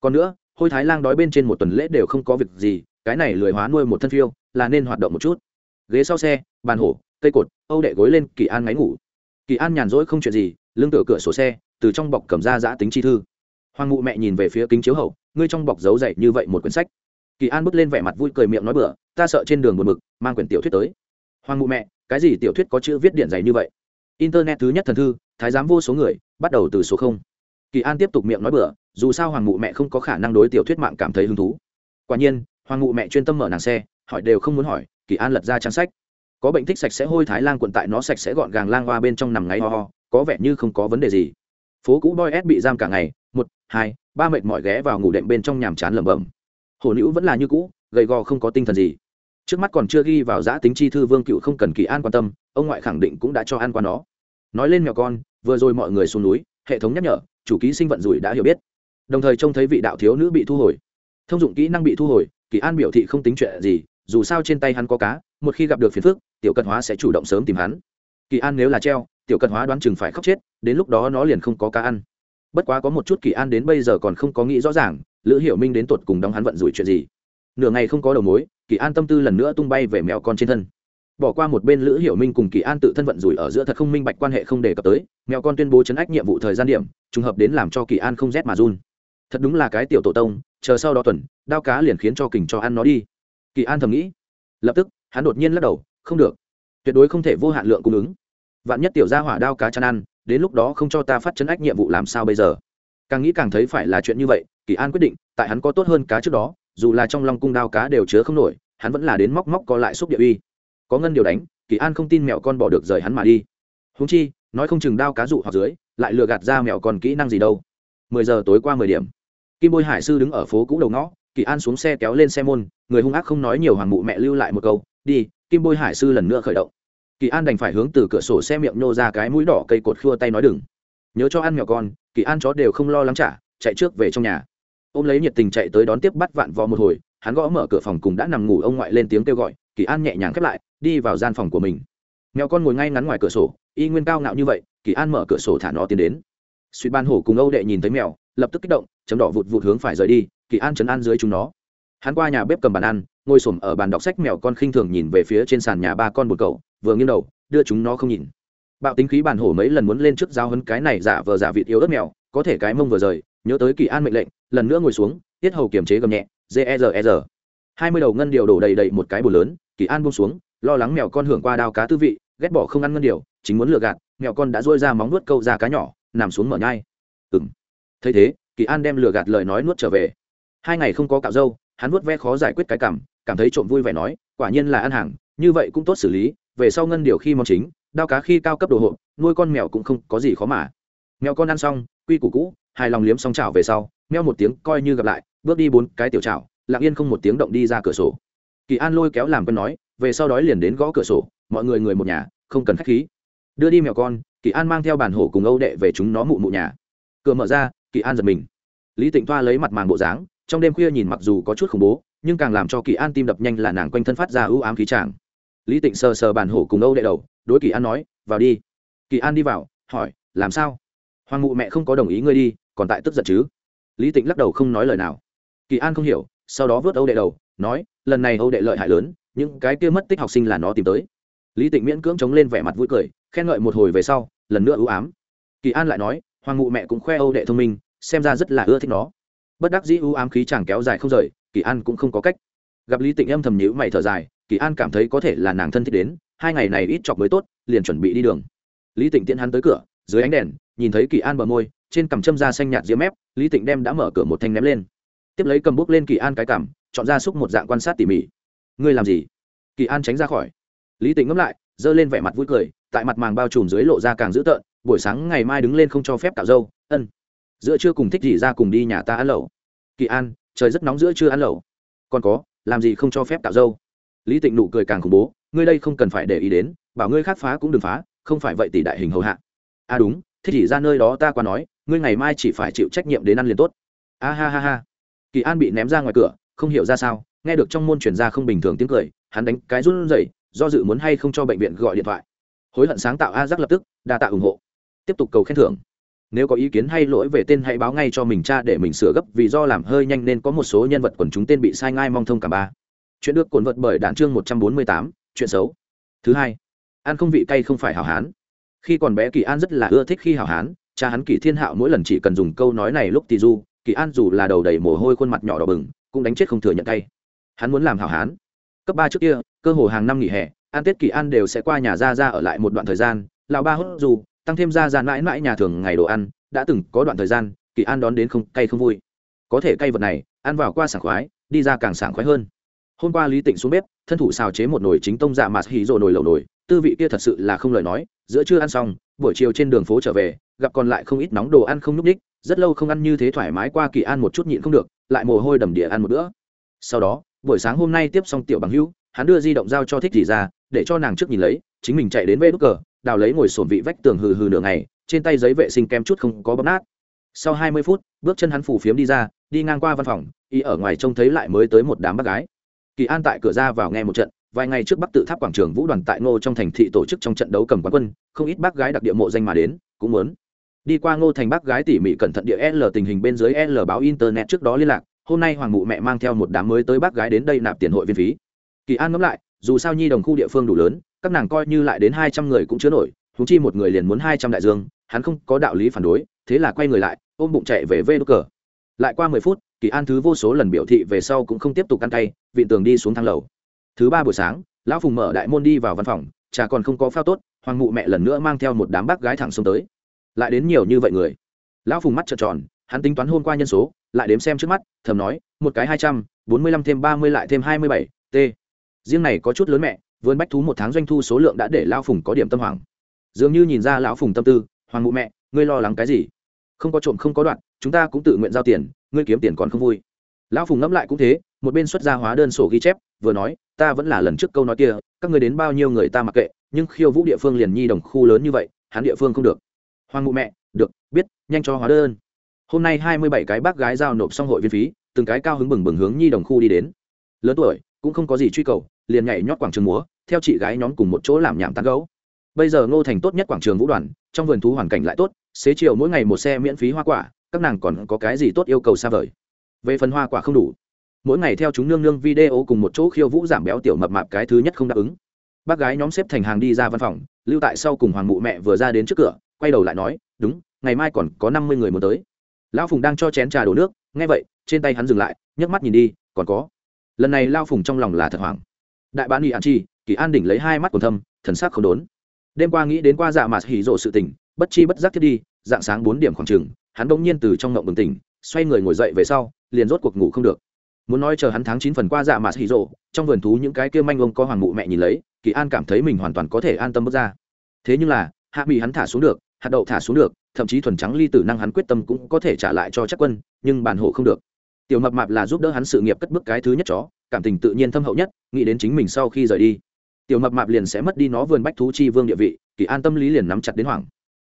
A: Còn nữa, hôi thái lan đói bên trên một tuần lễ đều không có việc gì, cái này lười hóa nuôi một thân phiêu, là nên hoạt động một chút. Ghế sau xe, bàn hổ, cây cột, âu đệ gối lên, kỳ an ngáy ngủ. Kỳ an nhàn rỗi không chuyện gì, lưng tựa cửa sổ xe, từ trong bọc cầm ra giã tính chi thư. Hoàng mụ mẹ nhìn về phía kính chiếu hậu, ngươi trong bọc giấu dậy như vậy một quyển sách. Kỳ an bước lên vẻ mặt vui cười miệng nói bữa ta sợ trên đường buồn mực, mang quyển tiểu thuyết tới. Hoàng mụ mẹ, cái gì tiểu thuyết có chữ viết điện dày như vậy? Internet thứ nhất thần thư, thái giám vô số người, bắt đầu từ số không. Kỳ an tiếp tục miệng nói bữa dù sao hoàng mụ mẹ không có khả năng đối tiểu thuyết mạng cảm thấy hứng thú. Quả nhiên, hoàng mụ mẹ chuyên tâm mở nàng xe, hỏi đều không muốn hỏi, kỳ an lật ra trang sách. Có bệnh thích sạch sẽ hôi thái lan quận tại nó sạch sẽ gọn gàng lang hoa bên trong nằm ngáy ho ho, có vẻ như không có vấn đề gì. Phố cũ boy s bị giam cả ngày, một, hai, ba mệt mỏi ghé vào ngủ đệm bên trong nhàm chán lẩm bẩm. Hồ nữ vẫn là như cũ, gầy gò không có tinh thần gì trước mắt còn chưa ghi vào giã tính chi thư vương cựu không cần kỳ an quan tâm, ông ngoại khẳng định cũng đã cho an qua nó. Nói lên mèo con, vừa rồi mọi người xuống núi, hệ thống nhắc nhở, chủ ký sinh vận rủi đã hiểu biết. Đồng thời trông thấy vị đạo thiếu nữ bị thu hồi. Thông dụng kỹ năng bị thu hồi, kỳ an biểu thị không tính chuyện gì, dù sao trên tay hắn có cá, một khi gặp được phiền phức, tiểu cận hóa sẽ chủ động sớm tìm hắn. Kỳ an nếu là treo, tiểu cận hóa đoán chừng phải khóc chết, đến lúc đó nó liền không có cá ăn. Bất quá có một chút kỳ an đến bây giờ còn không có nghĩ rõ ràng, lữ hiểu minh đến tột cùng đóng hắn vận rủi chuyện gì. Nửa ngày không có đầu mối kỳ an tâm tư lần nữa tung bay về mèo con trên thân. Bỏ qua một bên lữ hiểu minh cùng kỳ an tự thân vận rủi ở giữa thật không minh bạch quan hệ không đề cập tới, mèo con tuyên bố chấn ách nhiệm vụ thời gian điểm, trùng hợp đến làm cho kỳ an không rét mà run. Thật đúng là cái tiểu tổ tông, chờ sau đó tuần, đao cá liền khiến cho kình cho ăn nó đi. Kỳ an thầm nghĩ. Lập tức, hắn đột nhiên lắc đầu, không được. Tuyệt đối không thể vô hạn lượng cung ứng. Vạn nhất tiểu gia hỏa đao cá chăn ăn, đến lúc đó không cho ta phát chấn ách nhiệm vụ làm sao bây giờ? Càng nghĩ càng thấy phải là chuyện như vậy, kỳ an quyết định, tại hắn có tốt hơn cá trước đó dù là trong lòng cung đao cá đều chứa không nổi, hắn vẫn là đến móc móc co lại xúc địa uy. Có ngân điều đánh, kỳ an không tin mẹo con bỏ được rời hắn mà đi. Húng chi, nói không chừng đao cá dụ hoặc dưới, lại lừa gạt ra mẹo còn kỹ năng gì đâu. Mười giờ tối qua mười điểm. Kim bôi hải sư đứng ở phố cũ đầu ngõ, kỳ an xuống xe kéo lên xe môn, người hung ác không nói nhiều hoàng mụ mẹ lưu lại một câu, đi, kim bôi hải sư lần nữa khởi động. Kỳ an đành phải hướng từ cửa sổ xe miệng nhô ra cái mũi đỏ cây cột khua tay nói đừng. Nhớ cho ăn mèo con, kỳ an chó đều không lo lắng trả, chạy trước về trong nhà ôm lấy nhiệt tình chạy tới đón tiếp bắt vạn vò một hồi, hắn gõ mở cửa phòng cùng đã nằm ngủ ông ngoại lên tiếng kêu gọi, kỳ an nhẹ nhàng khép lại, đi vào gian phòng của mình. Mèo con ngồi ngay ngắn ngoài cửa sổ, y nguyên cao ngạo như vậy, kỳ an mở cửa sổ thả nó tiến đến. Suy ban hổ cùng âu đệ nhìn thấy mèo, lập tức kích động, chấm đỏ vụt vụt hướng phải rời đi, kỳ an chấn an dưới chúng nó. Hắn qua nhà bếp cầm bàn ăn, ngồi xổm ở bàn đọc sách mèo con khinh thường nhìn về phía trên sàn nhà ba con một cậu, vừa nghiêng đầu, đưa chúng nó không nhìn. Bạo tính khí bàn hổ mấy lần muốn lên trước giao hấn cái này giả vờ giả vịt yếu ớt mèo, có thể cái mông vừa rời nhớ tới kỳ an mệnh lệnh, lần nữa ngồi xuống, tiết hầu kiềm chế gầm nhẹ ger hai mươi đầu ngân điều đổ đầy đầy một cái bồn lớn, kỳ an buông xuống, lo lắng mèo con hưởng qua đao cá tư vị, ghét bỏ không ăn ngân điều, chính muốn lừa gạt, mèo con đã dôi ra móng nuốt câu ra cá nhỏ, nằm xuống mở nhai. Ừng thấy thế, kỳ an đem lừa gạt lời nói nuốt trở về. Hai ngày không có cạo dâu, hắn nuốt ve khó giải quyết cái cảm cảm thấy trộm vui vẻ nói, quả nhiên là ăn hàng, như vậy cũng tốt xử lý, về sau ngân điều khi mong chính, đao cá khi cao cấp đồ hộ nuôi con mèo cũng không có gì khó mà. Mèo con ăn xong, quy củ cũ hài lòng liếm xong chảo về sau, meo một tiếng coi như gặp lại, bước đi bốn cái tiểu chảo, lặng yên không một tiếng động đi ra cửa sổ. Kỳ an lôi kéo làm quân nói, về sau đói liền đến gõ cửa sổ, mọi người người một nhà, không cần khách khí. Đưa đi mèo con, kỳ an mang theo bản hổ cùng âu đệ về chúng nó mụ mụ nhà. Cửa mở ra, kỳ an giật mình. Lý tịnh thoa lấy mặt màng bộ dáng, trong đêm khuya nhìn mặc dù có chút khủng bố, nhưng càng làm cho kỳ an tim đập nhanh là nàng quanh thân phát ra ưu ám khí tràng. Lý tịnh sờ sờ bản hổ cùng âu đệ đầu, đối kỳ an nói, vào đi. Kỳ an đi vào, hỏi, làm sao? Hoàng mụ mẹ không có đồng ý ngươi đi còn tại tức giận chứ? Lý tịnh lắc đầu không nói lời nào. Kỳ an không hiểu, sau đó vớt âu đệ đầu, nói, lần này âu đệ lợi hại lớn, những cái kia mất tích học sinh là nó tìm tới. Lý tịnh miễn cưỡng chống lên vẻ mặt vui cười, khen ngợi một hồi về sau, lần nữa ưu ám. Kỳ an lại nói, hoàng Ngụ mẹ cũng khoe âu đệ thông minh, xem ra rất là ưa thích nó. Bất đắc dĩ ưu ám khí chàng kéo dài không rời, kỳ an cũng không có cách. Gặp lý tịnh âm thầm nhữ mày thở dài, kỳ an cảm thấy có thể là nàng thân thích đến, hai ngày này ít chọc mới tốt, liền chuẩn bị đi đường. Lý tịnh tiễn hắn tới cửa, dưới ánh đèn nhìn thấy kỳ an bờ môi, trên cằm châm da xanh nhạt diễm mép, lý tịnh đem đã mở cửa một thanh ném lên. Tiếp lấy cầm bút lên kỳ an cái cằm, chọn ra xúc một dạng quan sát tỉ mỉ. Ngươi làm gì? Kỳ an tránh ra khỏi. Lý tịnh ngẫm lại, giơ lên vẻ mặt vui cười, tại mặt màng bao trùm dưới lộ ra càng dữ tợn, buổi sáng ngày mai đứng lên không cho phép cạo dâu ân. Giữa trưa cùng thích gì ra cùng đi nhà ta ăn lẩu. Kỳ an, trời rất nóng giữa trưa ăn lẩu. Còn có, làm gì không cho phép cạo dâu lý tịnh nụ cười càng khủng bố, ngươi đây không cần phải để ý đến, bảo ngươi khác phá cũng đừng phá, không phải vậy tỷ đại hình hầu hạ. À đúng thích chỉ ra nơi đó ta qua nói, ngươi ngày mai chỉ phải chịu trách nhiệm đến ăn liền tốt. A ha ha ha. Kỳ an bị ném ra ngoài cửa, không hiểu ra sao, nghe được trong môn chuyển ra không bình thường tiếng cười, hắn đánh cái run rẩy, do dự muốn hay không cho bệnh viện gọi điện thoại. Hối hận sáng tạo a giác lập tức, đa tạ ủng hộ. Tiếp tục cầu khen thưởng. Nếu có ý kiến hay lỗi về tên hãy báo ngay cho mình cha để mình sửa gấp, vì do làm hơi nhanh nên có một số nhân vật quần chúng tên bị sai ngai mong thông cả ba. Chuyện được cuốn vật bởi đạn chương một trăm bốn mươi tám, chuyện xấu. Thứ hai, ăn không vị cay không phải hảo hán khi còn bé kỳ an rất là ưa thích khi hảo hán, cha hắn kỳ thiên hạo mỗi lần chỉ cần dùng câu nói này lúc thì du, kỳ an dù là đầu đầy mồ hôi khuôn mặt nhỏ đỏ bừng, cũng đánh chết không thừa nhận tay. Hắn muốn làm hảo hán. Cấp ba trước kia, cơ hồ hàng năm nghỉ hè an tết kỳ an đều sẽ qua nhà ra ra ở lại một đoạn thời gian, lão ba hốt dù, tăng thêm ra ra mãi mãi nhà thường ngày đồ ăn, đã từng có đoạn thời gian, kỳ an đón đến không, cay không vui. Có thể cay vật này, ăn vào qua sảng khoái, đi ra càng sảng khoái hơn. Hôm qua lý tịnh xuống bếp, thân thủ xào chế một nồi chính tông dạ mạt hì rồ nồi lẩu nồi tư vị kia thật sự là không lời nói, giữa trưa ăn xong, buổi chiều trên đường phố trở về, gặp còn lại không ít nóng đồ ăn không n ú c ních rất lâu không ăn như thế thoải mái qua kỳ an một chút nhịn không được, lại mồ hôi đầm địa ăn một bữa. Sau đó, buổi sáng hôm nay tiếp xong tiểu bằng hữu, hắn đưa di động giao cho thích gì ra, để cho nàng trước nhìn lấy, chính mình chạy đến vê đúc cờ, đào lấy ngồi sổn vị vách tường hừ hừ nửa ngày, trên tay giấy vệ sinh kem chút không có bấm nát. Sau hai mươi phút, bước chân hắn phủ phiếm đi ra, đi ngang qua văn phòng, y ở ngoài trông thấy lại mới tới một đám bác gái. Kỳ an tại cửa ra vào nghe một trận vài ngày trước bắc tự tháp quảng trường vũ đoàn tại ngô trong thành thị tổ chức trong trận đấu cầm quán quân, không ít bác gái đặc địa mộ danh mà đến, cũng muốn đi qua ngô thành bác gái tỉ mỉ cẩn thận địa l tình hình bên dưới l báo internet trước đó liên lạc. Hôm nay hoàng mụ mẹ mang theo một đám mới tới bác gái đến đây nạp tiền hội viên phí. Kỳ an ngẫm lại, dù sao nhi đồng khu địa phương đủ lớn, các nàng coi như lại đến hai trăm người cũng chứa nổi thú chi một người liền muốn hai trăm đại dương, hắn không có đạo lý phản đối, thế là quay người lại, ôm bụng chạy về vê đ cờ. Lại qua mười phút, kỳ an thứ vô số lần biểu thị về sau cũng không tiếp tục ăn tay vị tường đi xuống thang lầu thứ ba buổi sáng, lão phùng mở đại môn đi vào văn phòng, chả còn không có phao tốt, hoàng mụ mẹ lần nữa mang theo một đám bác gái thẳng xông tới. Lại đến nhiều như vậy người. Lão phùng mắt trợn tròn, hắn tính toán hôm qua nhân số, lại đếm xem trước mắt, thầm nói, một cái hai trăm, bốn mươi lăm thêm ba mươi lại thêm hai mươi bảy, t. Riêng này có chút lớn mẹ, vườn bách thú một tháng doanh thu số lượng đã để lao phùng có điểm tâm hoàng. Dường như nhìn ra lão phùng tâm tư, hoàng mụ mẹ, ngươi lo lắng cái gì? Không có trộm không có đoạn, chúng ta cũng tự nguyện giao tiền, ngươi kiếm tiền còn không vui. Lão phùng ngẫm lại cũng thế một bên xuất ra hóa đơn sổ ghi chép, vừa nói, ta vẫn là lần trước câu nói kia, các ngươi đến bao nhiêu người ta mặc kệ, nhưng khiêu vũ địa phương liền nhi đồng khu lớn như vậy, hắn địa phương không được. Hoàng mụ mẹ, được, biết, nhanh cho hóa đơn. Hôm nay hai mươi bảy cái bác gái giao nộp xong hội viên phí, từng cái cao hứng bừng bừng hướng nhi đồng khu đi đến. Lớn tuổi, cũng không có gì truy cầu, liền nhảy nhót quảng trường múa, theo chị gái nhóm cùng một chỗ làm nhảm tán gấu. Bây giờ ngô thành tốt nhất quảng trường vũ đoàn, trong vườn thú hoàn cảnh lại tốt, xế chiều mỗi ngày một xe miễn phí hoa quả, các nàng còn có cái gì tốt yêu cầu xa vời? Về phần hoa quả không đủ mỗi ngày theo chúng nương nương video cùng một chỗ khiêu vũ giảm béo tiểu mập mạp cái thứ nhất không đáp ứng. Bác gái nhóm xếp thành hàng đi ra văn phòng, lưu tại sau cùng hoàng mụ mẹ vừa ra đến trước cửa, quay đầu lại nói, đúng, ngày mai còn có năm mươi người muốn tới. Lão phùng đang cho chén trà đổ nước, nghe vậy, trên tay hắn dừng lại, nhấc mắt nhìn đi, còn có. Lần này lao phùng trong lòng là thật hoảng. Đại bán ủy an chi, kỳ an đỉnh lấy hai mắt còn thâm, thần sắc không đốn. Đêm qua nghĩ đến qua dạ mà hỉ rộ sự tình, bất chi bất giác thiết đi, dạng sáng bốn điểm khoảng chừng hắn bỗng nhiên từ trong ngộng bừng tỉnh, xoay người ngồi dậy về sau, liền rốt cuộc ngủ không được muốn nói chờ hắn tháng chín phần qua dạ mà hỉ rộ, trong vườn thú những cái kia manh ông có hoàng mụ mẹ nhìn lấy, kỳ an cảm thấy mình hoàn toàn có thể an tâm bước ra. Thế nhưng là, hạ bị hắn thả xuống được hạt đậu thả xuống được, thậm chí thuần trắng ly tử năng hắn quyết tâm cũng có thể trả lại cho chắc quân, nhưng bản hộ không được. Tiểu mập mạp là giúp đỡ hắn sự nghiệp cất bước cái thứ nhất chó, cảm tình tự nhiên thâm hậu nhất, nghĩ đến chính mình sau khi rời đi. Tiểu mập mạp liền sẽ mất đi nó vườn bách thú chi vương địa vị, kỳ an tâm lý liền nắm chặt đến hoàng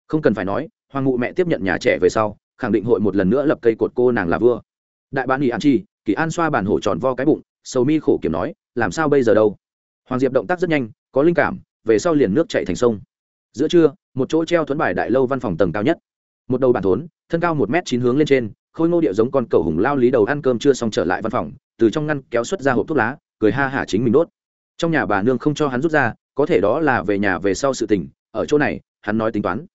A: không cần phải nói, hoàng ngụ mẹ tiếp nhận nhà trẻ về sau, khẳng định hội một lần nữa lập cây cột cô nàng là vua. Đại bán ý an chi kỳ an xoa bản hổ tròn vo cái bụng, sầu mi khổ kiểm nói, làm sao bây giờ đâu? Hoàng diệp động tác rất nhanh, có linh cảm, về sau liền nước chạy thành sông. Giữa trưa, một chỗ treo thuẫn bài đại lâu văn phòng tầng cao nhất. Một đầu bàn thốn, thân cao một m chín hướng lên trên, khôi ngô điệu giống con cầu hùng lao lý đầu ăn cơm chưa xong trở lại văn phòng, từ trong ngăn kéo xuất ra hộp thuốc lá, cười ha hả chính mình đốt. Trong nhà bà nương không cho hắn rút ra, có thể đó là về nhà về sau sự tình, ở chỗ này, hắn nói tính toán.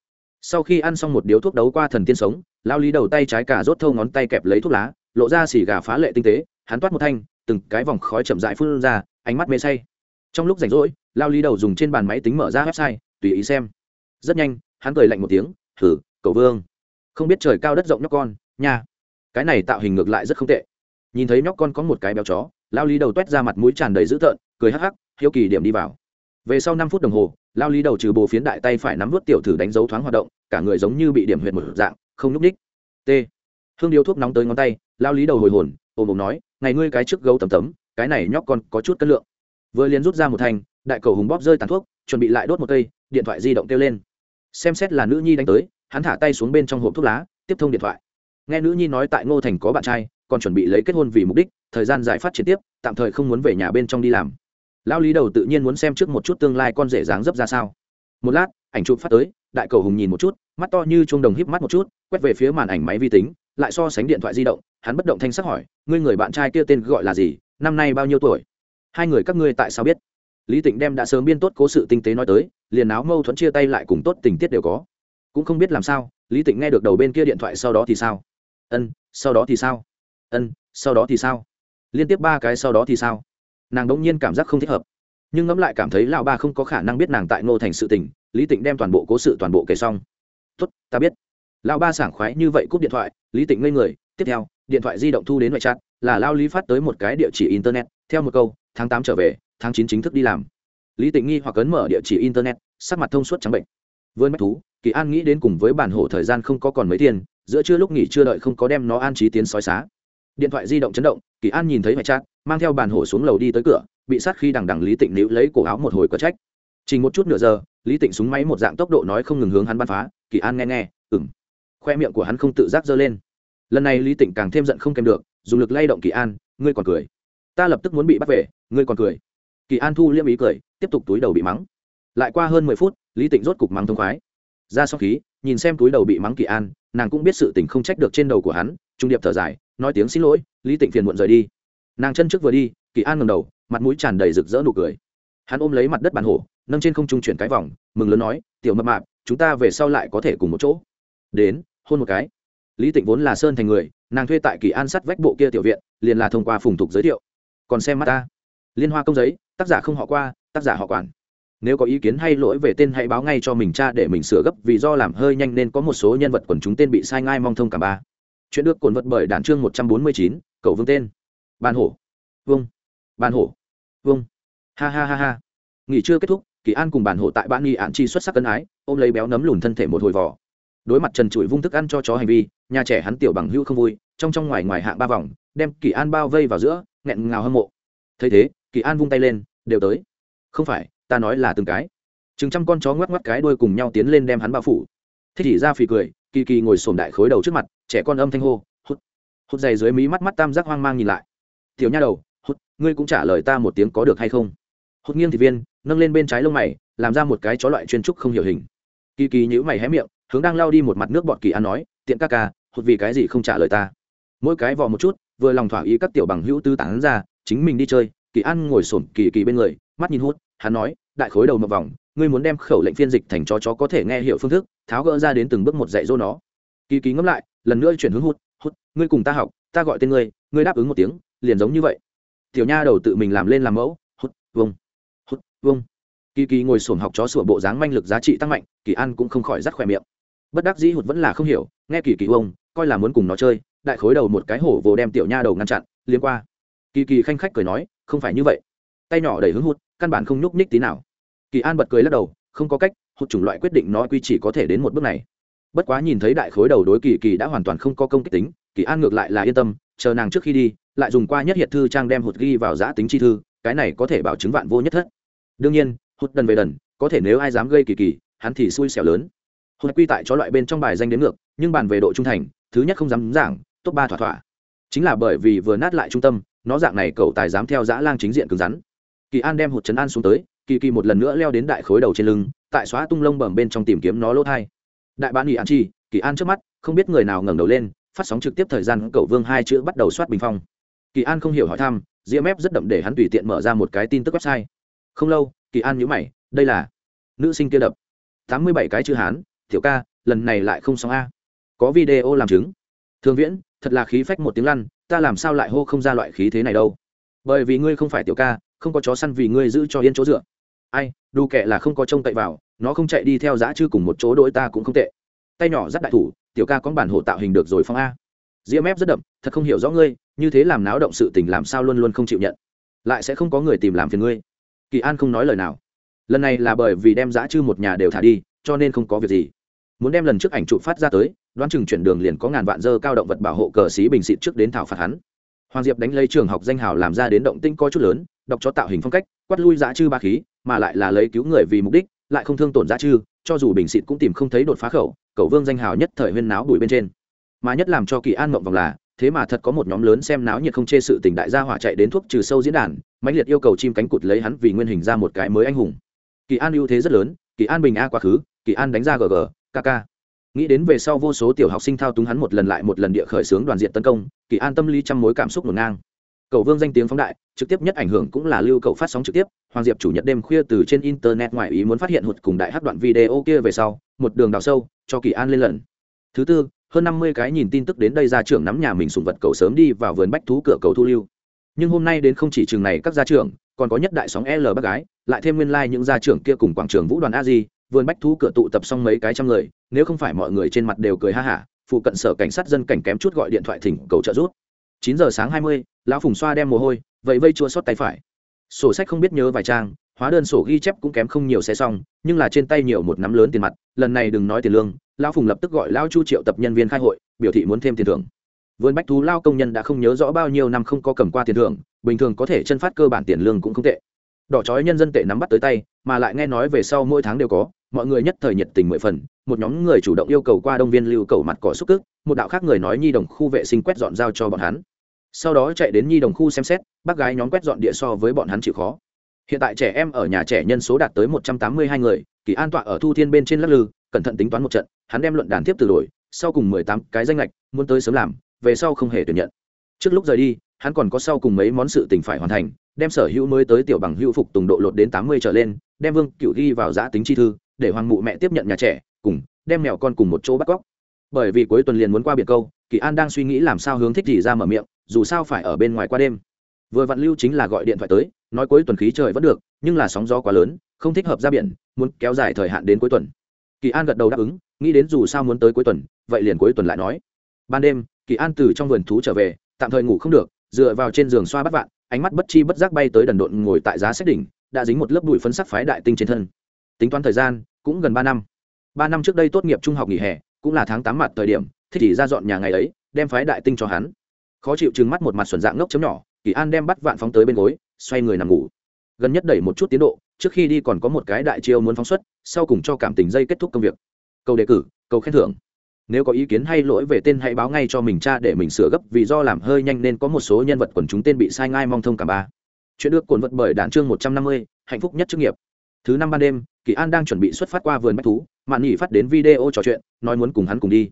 A: Sau khi ăn xong một điếu thuốc đấu qua thần tiên sống, lao lý đầu tay trái cả rốt thâu ngón tay kẹp lấy thuốc lá lộ ra xì gà phá lệ tinh tế, hắn toát một thanh, từng cái vòng khói chậm rãi phun ra, ánh mắt mê say. Trong lúc rảnh rỗi, lao lý đầu dùng trên bàn máy tính mở ra website, tùy ý xem. Rất nhanh, hắn cười lạnh một tiếng thử cầu vương, không biết trời cao đất rộng nhóc con, nha. Cái này tạo hình ngược lại rất không tệ. Nhìn thấy nhóc con có một cái béo chó, lao lý đầu t u é t ra mặt mũi tràn đầy dữ tợn, cười hắc hắc, hiếu kỳ điểm đi vào. Về sau năm phút đồng hồ, lao lý đầu trừ bồ phiến đại tay phải nắm vớt tiểu thử đánh dấu thoáng hoạt động, cả người giống như bị điểm huyệt một dạng, không n ú c ních t. Hương điếu thuốc nóng tới ngón tay lao lý đầu hồi hồn ồm ồm nói ngày ngươi cái trước gấu tầm tấm cái này nhóc con có chút cân lượng. Vừa liền rút ra một thanh, đại cầu hùng bóp rơi tàn thuốc chuẩn bị lại đốt một cây điện thoại di động kêu lên. Xem xét là nữ nhi đánh tới hắn thả tay xuống bên trong hộp thuốc lá tiếp thông điện thoại. Nghe nữ nhi nói tại ngô thành có bạn trai còn chuẩn bị lấy kết hôn vì mục đích thời gian giải phát triển tiếp tạm thời không muốn về nhà bên trong đi làm. Lão lý đầu tự nhiên muốn xem trước một chút tương lai con rể dáng dấp ra sao. Một lát ảnh chụp phát tới đại cầu hùng nhìn một chút mắt to như chuông đồng híp mắt một chút quét về phía màn ảnh máy vi tính lại so sánh điện thoại di động, hắn bất động thanh sắc hỏi, ngươi người bạn trai kia tên gọi là gì? Năm nay bao nhiêu tuổi? Hai người các ngươi tại sao biết? Lý tịnh đem đã sớm biên tốt cố sự tinh tế nói tới, liền áo mâu thuẫn chia tay lại cùng tốt tình tiết đều có. Cũng không biết làm sao, lý tịnh nghe được đầu bên kia điện thoại sau đó thì sao? Ân, sau đó thì sao? Ân, sau đó thì sao? Liên tiếp ba cái sau đó thì sao? Nàng đống nhiên cảm giác không thích hợp. Nhưng ngẫm lại cảm thấy lão ba không có khả năng biết nàng tại ngô thành sự tình, lý tịnh đem toàn bộ cố sự toàn bộ kể xong. Tốt, ta biết lão ba sảng khoái như vậy cúp điện thoại, lý tịnh ngây người, tiếp theo, điện thoại di động thu đến ngoại trạng là lao lý phát tới một cái địa chỉ internet, theo một câu, tháng tám trở về, tháng chín chính thức đi làm. Lý tịnh nghi hoặc ấn mở địa chỉ internet, sắc mặt thông suốt trắng bệnh. Vươn bách thú, kỳ an nghĩ đến cùng với bản hổ thời gian không có còn mấy tiền, giữa trưa lúc nghỉ chưa đợi không có đem nó an trí tiến sói xá. Điện thoại di động chấn động, kỳ an nhìn thấy mẹ chat mang theo bản hổ xuống lầu đi tới cửa, bị sát khi đằng đằng lý tịnh níu lấy cổ áo một hồi có trách. Chỉ một chút nửa giờ, lý tịnh súng máy một dạng tốc độ nói không ngừng hướng hắn bắn phá, kỳ an nghe nghe ừng khoe miệng của hắn không tự giác giơ lên. Lần này lý tịnh càng thêm giận không kèm được, dùng lực lay động kỳ an, ngươi còn cười? Ta lập tức muốn bị bắt về, ngươi còn cười? Kỳ an thu liêm ý cười, tiếp tục túi đầu bị mắng. Lại qua hơn mười phút, lý tịnh rốt cục mắng thông khoái. Ra sau khí, nhìn xem túi đầu bị mắng kỳ an, nàng cũng biết sự tình không trách được trên đầu của hắn, trung điệp thở dài, nói tiếng xin lỗi, lý tịnh phiền muộn rời đi. Nàng chân trước vừa đi, kỳ an ngầm đầu, mặt mũi tràn đầy rực rỡ nụ cười. Hắn ôm lấy mặt đất bàn hổ, nâng trên không trung chuyển cái vòng, mừng lớn nói, tiểu mập mạp, chúng ta về sau lại có thể cùng một chỗ. Đến hôn một cái. Lý tịnh vốn là sơn thành người, nàng thuê tại kỳ an sắt vách bộ kia tiểu viện, liền là thông qua phùng tục giới thiệu. Còn xem mắt ta. Liên hoa công giấy, tác giả không họ qua, tác giả họ quản. Nếu có ý kiến hay lỗi về tên hãy báo ngay cho mình cha để mình sửa gấp, vì do làm hơi nhanh nên có một số nhân vật quần chúng tên bị sai ngai mong thông cả ba. Chuyện được cồn vật bởi đàn chương một trăm bốn mươi chín, cầu vương tên. Ban hổ. Vâng ban hổ. Vâng ha ha ha ha. Nghỉ trưa kết thúc, kỳ an cùng bàn hổ tại bãi nghi ạn chi xuất sắc cân ái, ôm lấy béo nấm lùn thân thể một hồi vỏ đối mặt trần trụi vung thức ăn cho chó hành vi, nhà trẻ hắn tiểu bằng hữu không vui, trong trong ngoài ngoài hạng ba vòng, đem kỳ an bao vây vào giữa, nghẹn ngào hâm mộ. Thấy thế, kỳ an vung tay lên, đều tới. Không phải, ta nói là từng cái. Chừng trăm con chó ngoắc ngoắc cái đuôi cùng nhau tiến lên đem hắn bao phủ. Thích chỉ ra phì cười, kỳ kỳ ngồi sổm đại khối đầu trước mặt, trẻ con âm thanh hô, hút hút dày dưới mí mắt mắt tam giác hoang mang nhìn lại. Tiểu nha đầu, hút, ngươi cũng trả lời ta một tiếng có được hay không? Hút nghiêng thị viên, nâng lên bên trái lông mày, làm ra một cái chó loại chuyên trúc không hiểu hình. Kỳ kỳ nhữ mày hé miệng hướng đang lao đi một mặt nước bọt kỳ an nói, tiện ca ca, hụt vì cái gì không trả lời ta? Mỗi cái vò một chút, vừa lòng thỏa ý các tiểu bằng hữu tư tán ra, chính mình đi chơi, kỳ an ngồi sổm kỳ kỳ bên người, mắt nhìn hút hắn nói, đại khối đầu một vòng, ngươi muốn đem khẩu lệnh phiên dịch thành chó chó có thể nghe hiểu phương thức, tháo gỡ ra đến từng bước một dạy dỗ nó. Kỳ kỳ ngẫm lại, lần nữa chuyển hướng hút hút ngươi cùng ta học, ta gọi tên ngươi ngươi đáp ứng một tiếng, liền giống như vậy. Tiểu nha đầu tự mình làm lên làm mẫu hút vông hút vông kỳ kỳ ngồi sổm học chó sủa bộ dáng manh lực giá trị tăng mạnh, kỳ an cũng không khỏi rắt khỏe miệng bất đắc dĩ hụt vẫn là không hiểu, nghe kỳ kỳ ông, coi là muốn cùng nó chơi, đại khối đầu một cái hổ vồ đem tiểu nha đầu ngăn chặn liên qua. Kỳ kỳ khanh khách cười nói, không phải như vậy. Tay nhỏ đẩy hướng hụt, căn bản không nhúc nhích tí nào. Kỳ an bật cười lắc đầu, không có cách, hụt chủng loại quyết định nó quy chỉ có thể đến một bước này. Bất quá nhìn thấy đại khối đầu đối kỳ kỳ đã hoàn toàn không có công kích tính, kỳ an ngược lại là yên tâm, chờ nàng trước khi đi, lại dùng qua nhất hiện thư trang đem hụt ghi vào giã tính chi thư, cái này có thể bảo chứng vạn vô nhất thất. Đương nhiên, hụt đần về đần, có thể nếu ai dám gây kỳ kỳ, hắn thì xui xẻo lớn hồn quy tại cho loại bên trong bài danh đến ngược, nhưng bàn về độ trung thành, thứ nhất không dám giảng, top ba thỏa thỏa. Chính là bởi vì vừa nát lại trung tâm, nó dạng này cậu tài dám theo dã lang chính diện cứng rắn. Kỳ an đem hụt chấn an xuống tới, kỳ kỳ một lần nữa leo đến đại khối đầu trên lưng, tại xóa tung lông bẩm bên trong tìm kiếm nó lỗ thai. Đại bán ỉ an chi, kỳ an trước mắt, không biết người nào ngẩng đầu lên, phát sóng trực tiếp thời gian cậu vương hai chữ bắt đầu soát bình phong. Kỳ an không hiểu hỏi thăm gmf rất đậm để hắn tùy tiện mở ra một cái tin tức website. Không lâu, kỳ an nhữ mày, đây là nữ sinh kia đập. Tám mươi bảy cái chữ hán tiểu ca, lần này lại không xong a. Có video làm chứng. Thường viễn, thật là khí phách một tiếng lăn, ta làm sao lại hô không ra loại khí thế này đâu? Bởi vì ngươi không phải tiểu ca, không có chó săn vì ngươi giữ cho yên chỗ dựa. Ai đủ kệ là không có trông cậy vào, nó không chạy đi theo dã chư cùng một chỗ đỗi ta cũng không tệ. Tay nhỏ dắt đại thủ, tiểu ca có bản hộ tạo hình được rồi phong a. Ria mép rất đậm, thật không hiểu rõ ngươi, như thế làm náo động sự tình làm sao luôn luôn không chịu nhận. Lại sẽ không có người tìm làm phiền ngươi. Kỳ an không nói lời nào. Lần này là bởi vì đem giã chư một nhà đều thả đi, cho nên không có việc gì muốn đem lần trước ảnh chụp phát ra tới, đoán chừng chuyển đường liền có ngàn vạn dơ cao động vật bảo hộ cờ xí bình xịt trước đến thảo phạt hắn. Hoàng diệp đánh lấy trường học danh hào làm ra đến động tinh coi chút lớn, đọc cho tạo hình phong cách, quát lui dã chư ba khí, mà lại là lấy cứu người vì mục đích, lại không thương tổn dã chư, cho dù bình xịt cũng tìm không thấy đột phá khẩu, cầu vương danh hào nhất thời huyên náo đuổi bên trên. Mà nhất làm cho kỳ an mộng vòng là, thế mà thật có một nhóm lớn xem náo nhiệt không chê sự tình đại gia hỏa chạy đến thuốc trừ sâu diễn đàn, mãnh liệt yêu cầu chim cánh cụt lấy hắn vì nguyên hình ra một cái mới anh hùng. Kỳ an ưu thế rất lớn, kỳ an bình a quá khứ, kỳ an đánh ra gg kk nghĩ đến về sau vô số tiểu học sinh thao túng hắn một lần lại một lần địa khởi xướng đoàn diện tấn công, kỳ an tâm lý trăm mối cảm xúc ngổn ngang. Cầu vương danh tiếng phóng đại, trực tiếp nhất ảnh hưởng cũng là lưu cầu phát sóng trực tiếp, hoàng diệp chủ nhật đêm khuya từ trên internet ngoại ý muốn phát hiện hụt cùng đại hát đoạn video kia về sau, một đường đào sâu, cho kỳ an lên lần. Thứ tư, hơn năm mươi cái nhìn tin tức đến đây ra trưởng nắm nhà mình sùng vật cầu sớm đi vào vườn bách thú cửa cầu thu lưu. Nhưng hôm nay đến không chỉ trường này các gia trưởng, còn có nhất đại sóng l bác gái, lại thêm nguyên lai、like、những gia trưởng kia cùng quảng trường vũ đoàn a di vườn bách thú cửa tụ tập xong mấy cái trăm người, nếu không phải mọi người trên mặt đều cười ha hả, phụ cận sở cảnh sát dân cảnh kém chút gọi điện thoại thỉnh cầu trợ giúp. chín giờ sáng hai mươi, lão phùng xoa đem mồ hôi vậy vây chua xót tay phải. Sổ sách không biết nhớ vài trang, hóa đơn sổ ghi chép cũng kém không nhiều xe xong, nhưng là trên tay nhiều một nắm lớn tiền mặt, lần này đừng nói tiền lương, lão phùng lập tức gọi lão chu triệu tập nhân viên khai hội, biểu thị muốn thêm tiền thưởng. Vườn bách thú lao công nhân đã không nhớ rõ bao nhiêu năm không có cầm qua tiền thưởng, bình thường có thể chân phát cơ bản tiền lương cũng không tệ đỏ chói nhân dân tệ nắm bắt tới tay, mà lại nghe nói về sau mỗi tháng đều có, mọi người nhất thời nhiệt tình mười phần, một nhóm người chủ động yêu cầu qua đông viên lưu cầu mặt cỏ xúc cức một đạo khác người nói nhi đồng khu vệ sinh quét dọn giao cho bọn hắn. Sau đó chạy đến nhi đồng khu xem xét, bác gái nhóm quét dọn địa so với bọn hắn chịu khó. Hiện tại trẻ em ở nhà trẻ nhân số đạt tới một trăm tám mươi hai người, kỳ an tọa ở thu thiên bên trên lắc lư, cẩn thận tính toán một trận, hắn đem luận đàn tiếp từ đổi, sau cùng mười tám cái danh lệch muốn tới sớm làm, về sau không hề tuyển nhận. Trước lúc rời đi, hắn còn có sau cùng mấy món sự tình phải hoàn thành đem sở hữu mới tới tiểu bằng hữu phục tùng độ lột đến tám mươi trở lên, đem vương cựu ghi vào giã tính chi thư, để hoàng mụ mẹ tiếp nhận nhà trẻ, cùng đem mèo con cùng một chỗ bắt cóc. Bởi vì cuối tuần liền muốn qua biển câu, kỳ an đang suy nghĩ làm sao hướng thích gì ra mở miệng, dù sao phải ở bên ngoài qua đêm. Vừa vặn lưu chính là gọi điện thoại tới, nói cuối tuần khí trời vẫn được, nhưng là sóng gió quá lớn, không thích hợp ra biển, muốn kéo dài thời hạn đến cuối tuần. Kỳ an gật đầu đáp ứng, nghĩ đến dù sao muốn tới cuối tuần, vậy liền cuối tuần lại nói. Ban đêm, kỳ an từ trong vườn thú trở về, tạm thời ngủ không được, dựa vào trên giường xoa bắt vạn ánh mắt bất chi bất giác bay tới đần độn ngồi tại giá sách đỉnh, đã dính một lớp bụi phấn sắc phái đại tinh trên thân. Tính toán thời gian, cũng gần ba năm. Ba năm trước đây tốt nghiệp trung học nghỉ hè, cũng là tháng tám mặt thời điểm, thích thì ra dọn nhà ngày ấy, đem phái đại tinh cho hắn. Khó chịu chừng mắt một mặt xuẩn dạng ngốc chấm nhỏ, kỳ an đem bắt vạn phóng tới bên gối, xoay người nằm ngủ. Gần nhất đẩy một chút tiến độ, trước khi đi còn có một cái đại chiêu muốn phóng xuất, sau cùng cho cảm tình dây kết thúc công việc. Cầu đề cử, cầu khen thưởng nếu có ý kiến hay lỗi về tên hãy báo ngay cho mình cha để mình sửa gấp vì do làm hơi nhanh nên có một số nhân vật quần chúng tên bị sai ngai mong thông cả ba. Chuyện được cuốn vật bởi đạn chương một trăm năm mươi hạnh phúc nhất chức nghiệp. Thứ năm ban đêm kỳ an đang chuẩn bị xuất phát qua vườn bách thú mạn nghỉ phát đến video trò chuyện nói muốn cùng hắn cùng đi.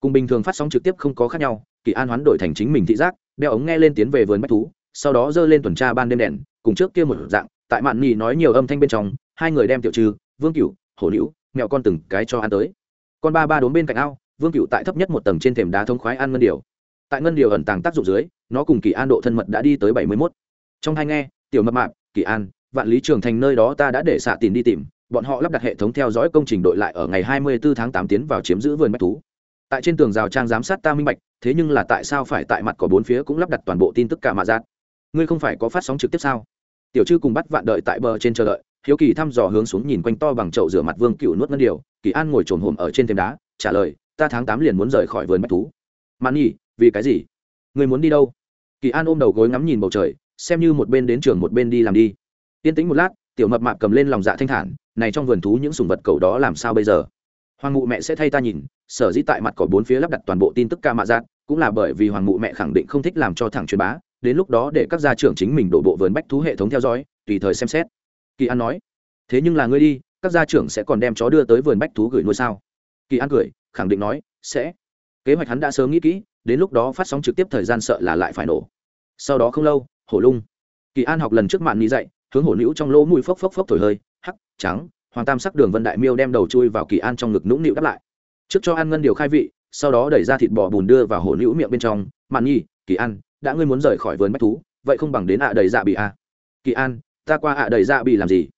A: Cùng bình thường phát sóng trực tiếp không có khác nhau kỳ an hoán đổi thành chính mình thị giác đeo ống nghe lên tiến về vườn bách thú sau đó dơ lên tuần tra ban đêm đèn cùng trước kia một dạng tại mạn nghỉ nói nhiều âm thanh bên trong hai người đem tiểu trừ vương cửu hổ liễu, mẹo con từng cái cho ăn tới. Con ba ba đốn bên cạnh ao vương cựu tại thấp nhất một tầng trên thềm đá thông khoái ăn ngân điều. Tại ngân điều ẩn tàng tác dụng dưới, nó cùng kỳ an độ thân mật đã đi tới bảy mươi mốt. Trong hai nghe, tiểu mập mạp, kỳ an, vạn lý trường thành nơi đó ta đã để xạ tìm đi tìm, bọn họ lắp đặt hệ thống theo dõi công trình đội lại ở ngày hai mươi bốn tháng tám tiến vào chiếm giữ vườn bách thú. Tại trên tường rào trang giám sát ta minh bạch, thế nhưng là tại sao phải tại mặt có bốn phía cũng lắp đặt toàn bộ tin tức cả mạ giác? Ngươi không phải có phát sóng trực tiếp sao? Tiểu chư cùng bắt vạn đợi tại bờ trên chờ đợi, hiếu kỳ thăm dò hướng xuống nhìn quanh to bằng chậu rửa mặt vương cựu nuốt ngân điều, kỳ an ngồi trồn hồm ở trên thềm đá, trả lời ta tháng tám liền muốn rời khỏi vườn bách thú. Mạn nhỉ vì cái gì? Người muốn đi đâu? Kỳ an ôm đầu gối ngắm nhìn bầu trời, xem như một bên đến trường một bên đi làm đi. Yên tĩnh một lát, tiểu mập mạp cầm lên lòng dạ thanh thản, này trong vườn thú những sùng vật cầu đó làm sao bây giờ? Hoàng mụ mẹ sẽ thay ta nhìn, sở dĩ tại mặt cỏ bốn phía lắp đặt toàn bộ tin tức ca mạ giác cũng là bởi vì hoàng mụ mẹ khẳng định không thích làm cho thẳng truyền bá, đến lúc đó để các gia trưởng chính mình đổ bộ vườn bách thú hệ thống theo dõi, tùy thời xem xét. Kỳ an nói, thế nhưng là ngươi đi, các gia trưởng sẽ còn đem chó đưa tới vườn bách thú gửi nuôi sao? Kỳ an cười khẳng định nói, sẽ. Kế hoạch hắn đã sớm nghĩ kỹ, đến lúc đó phát sóng trực tiếp thời gian sợ là lại phải nổ. Sau đó không lâu, hổ lung. Kỳ an học lần trước mạn nghĩ dậy hướng hổ nữ trong lỗ mùi phốc phốc phốc thổi hơi, hắc, trắng, hoàng tam sắc đường vân đại miêu đem đầu chui vào kỳ an trong ngực nũng nịu đáp lại. Trước cho ăn ngân điều khai vị, sau đó đẩy ra thịt bò bùn đưa vào hổ nữ miệng bên trong mạn nhi, kỳ an, đã ngươi muốn rời khỏi vườn bách thú, vậy không bằng đến ạ đầy dạ bị a à. kỳ an, ta qua ạ đầy dạ bị làm gì?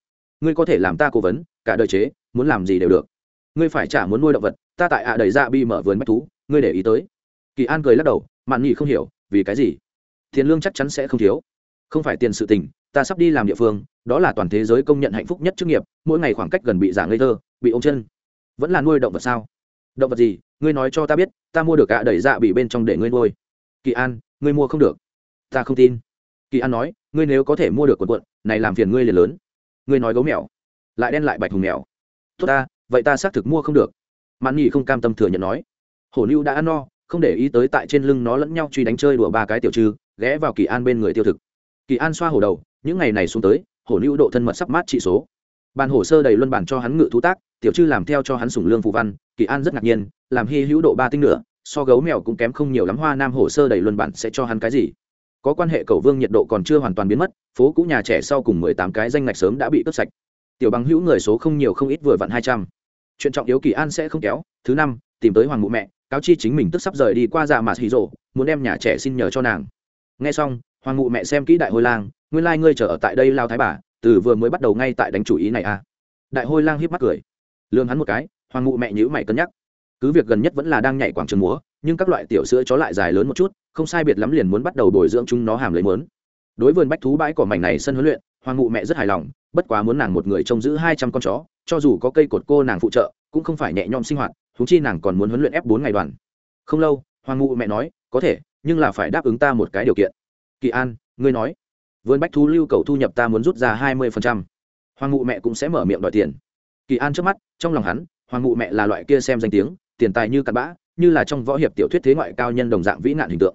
A: Ngươi có thể làm ta cố vấn, cả đời chế, muốn làm gì đều được ngươi phải trả muốn nuôi động vật, ta tại ạ đầy dạ bị mở vườn bách thú, ngươi để ý tới. Kỳ an cười lắc đầu, mạn nghị không hiểu, vì cái gì? Tiền lương chắc chắn sẽ không thiếu. Không phải tiền sự tình, ta sắp đi làm địa phương, đó là toàn thế giới công nhận hạnh phúc nhất chức nghiệp, mỗi ngày khoảng cách gần bị giả ngây thơ, bị ôm chân. Vẫn là nuôi động vật sao? Động vật gì? Ngươi nói cho ta biết, ta mua được ạ đẩy dạ bị bên trong để ngươi nuôi. Kỳ an, ngươi mua không được. Ta không tin. Kỳ an nói, ngươi nếu có thể mua được quần quận, này làm phiền ngươi liền lớn. Ngươi nói gấu mèo, lại đen lại bạch hùng mèo. Tốt ta vậy ta xác thực mua không được. Mạn nhị không cam tâm thừa nhận nói. Hổ lưu đã ăn no, không để ý tới tại trên lưng nó lẫn nhau truy đánh chơi đùa ba cái tiểu trừ ghé vào kỳ an bên người tiêu thực. Kỳ an xoa hổ đầu, những ngày này xuống tới, hổ lưu độ thân mật sắp mát trị số. Bàn hồ sơ đầy luân bản cho hắn ngự thú tác, tiểu chư làm theo cho hắn sủng lương phù văn, kỳ an rất ngạc nhiên, làm hy hữu độ ba tinh nữa so gấu mèo cũng kém không nhiều lắm, hoa nam hồ sơ đầy luân bản sẽ cho hắn cái gì? Có quan hệ cầu vương nhiệt độ còn chưa hoàn toàn biến mất, phố cũ nhà trẻ sau cùng mười tám cái danh ngạch sớm đã bị cướp sạch. Tiểu bằng hữu người số không nhiều không ít vừa vặn hai trăm chuyện trọng yếu kỳ an sẽ không kéo. Thứ năm, tìm tới hoàng mụ mẹ, cáo chi chính mình tức sắp rời đi qua dạ mà hì rộ muốn đem nhà trẻ xin nhờ cho nàng. Nghe xong, hoàng mụ mẹ xem kỹ đại hôi lang, nguyên lai、like、ngươi chờ ở tại đây lao thái bà, từ vừa mới bắt đầu ngay tại đánh chủ ý này à? Đại hôi lang hiếp mắt cười. Lương hắn một cái, hoàng mụ mẹ nhữ mày cân nhắc. Cứ việc gần nhất vẫn là đang nhảy quảng trường múa, nhưng các loại tiểu sữa chó lại dài lớn một chút, không sai biệt lắm liền muốn bắt đầu bồi dưỡng chúng nó hàm lấy mớn đối vườn bách thú bãi cỏ mảnh này sân huấn luyện, hoàng mụ mẹ rất hài lòng, bất quá muốn nàng một người trông giữ hai trăm con chó cho dù có cây cột cô nàng phụ trợ, cũng không phải nhẹ nhõm sinh hoạt thú chi nàng còn muốn huấn luyện ép bốn ngày đoàn. Không lâu, hoàng Ngụ mẹ nói, có thể, nhưng là phải đáp ứng ta một cái điều kiện. Kỳ an, ngươi nói. Vườn bách thú lưu cầu thu nhập ta muốn rút ra hai mươi hoàng Ngụ mẹ cũng sẽ mở miệng đòi tiền. Kỳ an trước mắt, trong lòng hắn, hoàng Ngụ mẹ là loại kia xem danh tiếng, tiền tài như cặn bã, như là trong võ hiệp tiểu thuyết thế ngoại cao nhân đồng dạng vĩ nạn hình tượng.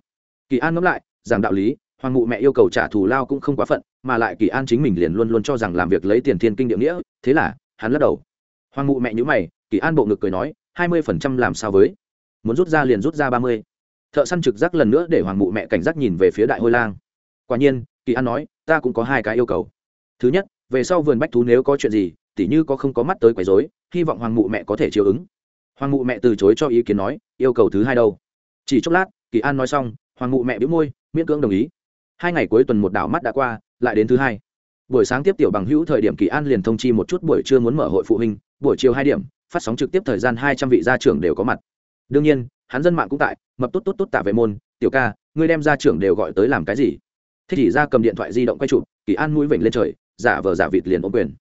A: Kỳ an ngẫm lại rằng đạo lý, hoàng Ngụ mẹ yêu cầu trả thù lao cũng không quá phận, mà lại kỳ an chính mình liền luôn luôn cho rằng làm việc lấy tiền thiên kinh địa nghĩa, thế là hắn lắc đầu. Hoàng mụ mẹ nhữ mày, kỳ an bộ ngực cười nói, hai mươi phần trăm làm sao với? Muốn rút ra liền rút ra ba mươi. Thợ săn trực giác lần nữa để hoàng mụ mẹ cảnh giác nhìn về phía đại hôi lang. Quả nhiên, kỳ an nói, ta cũng có hai cái yêu cầu. Thứ nhất, về sau vườn bách thú nếu có chuyện gì, tỉ như có không có mắt tới quấy rối, hy vọng hoàng mụ mẹ có thể chiều ứng. Hoàng mụ mẹ từ chối cho ý kiến nói, yêu cầu thứ hai đâu? Chỉ chốc lát, kỳ an nói xong, hoàng mụ mẹ biếu môi, miễn cưỡng đồng ý. Hai ngày cuối tuần một đảo mắt đã qua, lại đến thứ hai buổi sáng tiếp tiểu bằng hữu thời điểm kỳ an liền thông chi một chút buổi trưa muốn mở hội phụ huynh, buổi chiều hai điểm, phát sóng trực tiếp thời gian hai trăm vị gia trưởng đều có mặt. Đương nhiên, hắn dân mạng cũng tại, mập tốt tốt tốt tạ vệ môn, tiểu ca, ngươi đem gia trưởng đều gọi tới làm cái gì? Thích thì ra cầm điện thoại di động quay chụp, kỳ an mũi vểnh lên trời, giả vờ giả vịt liền ôm quyền.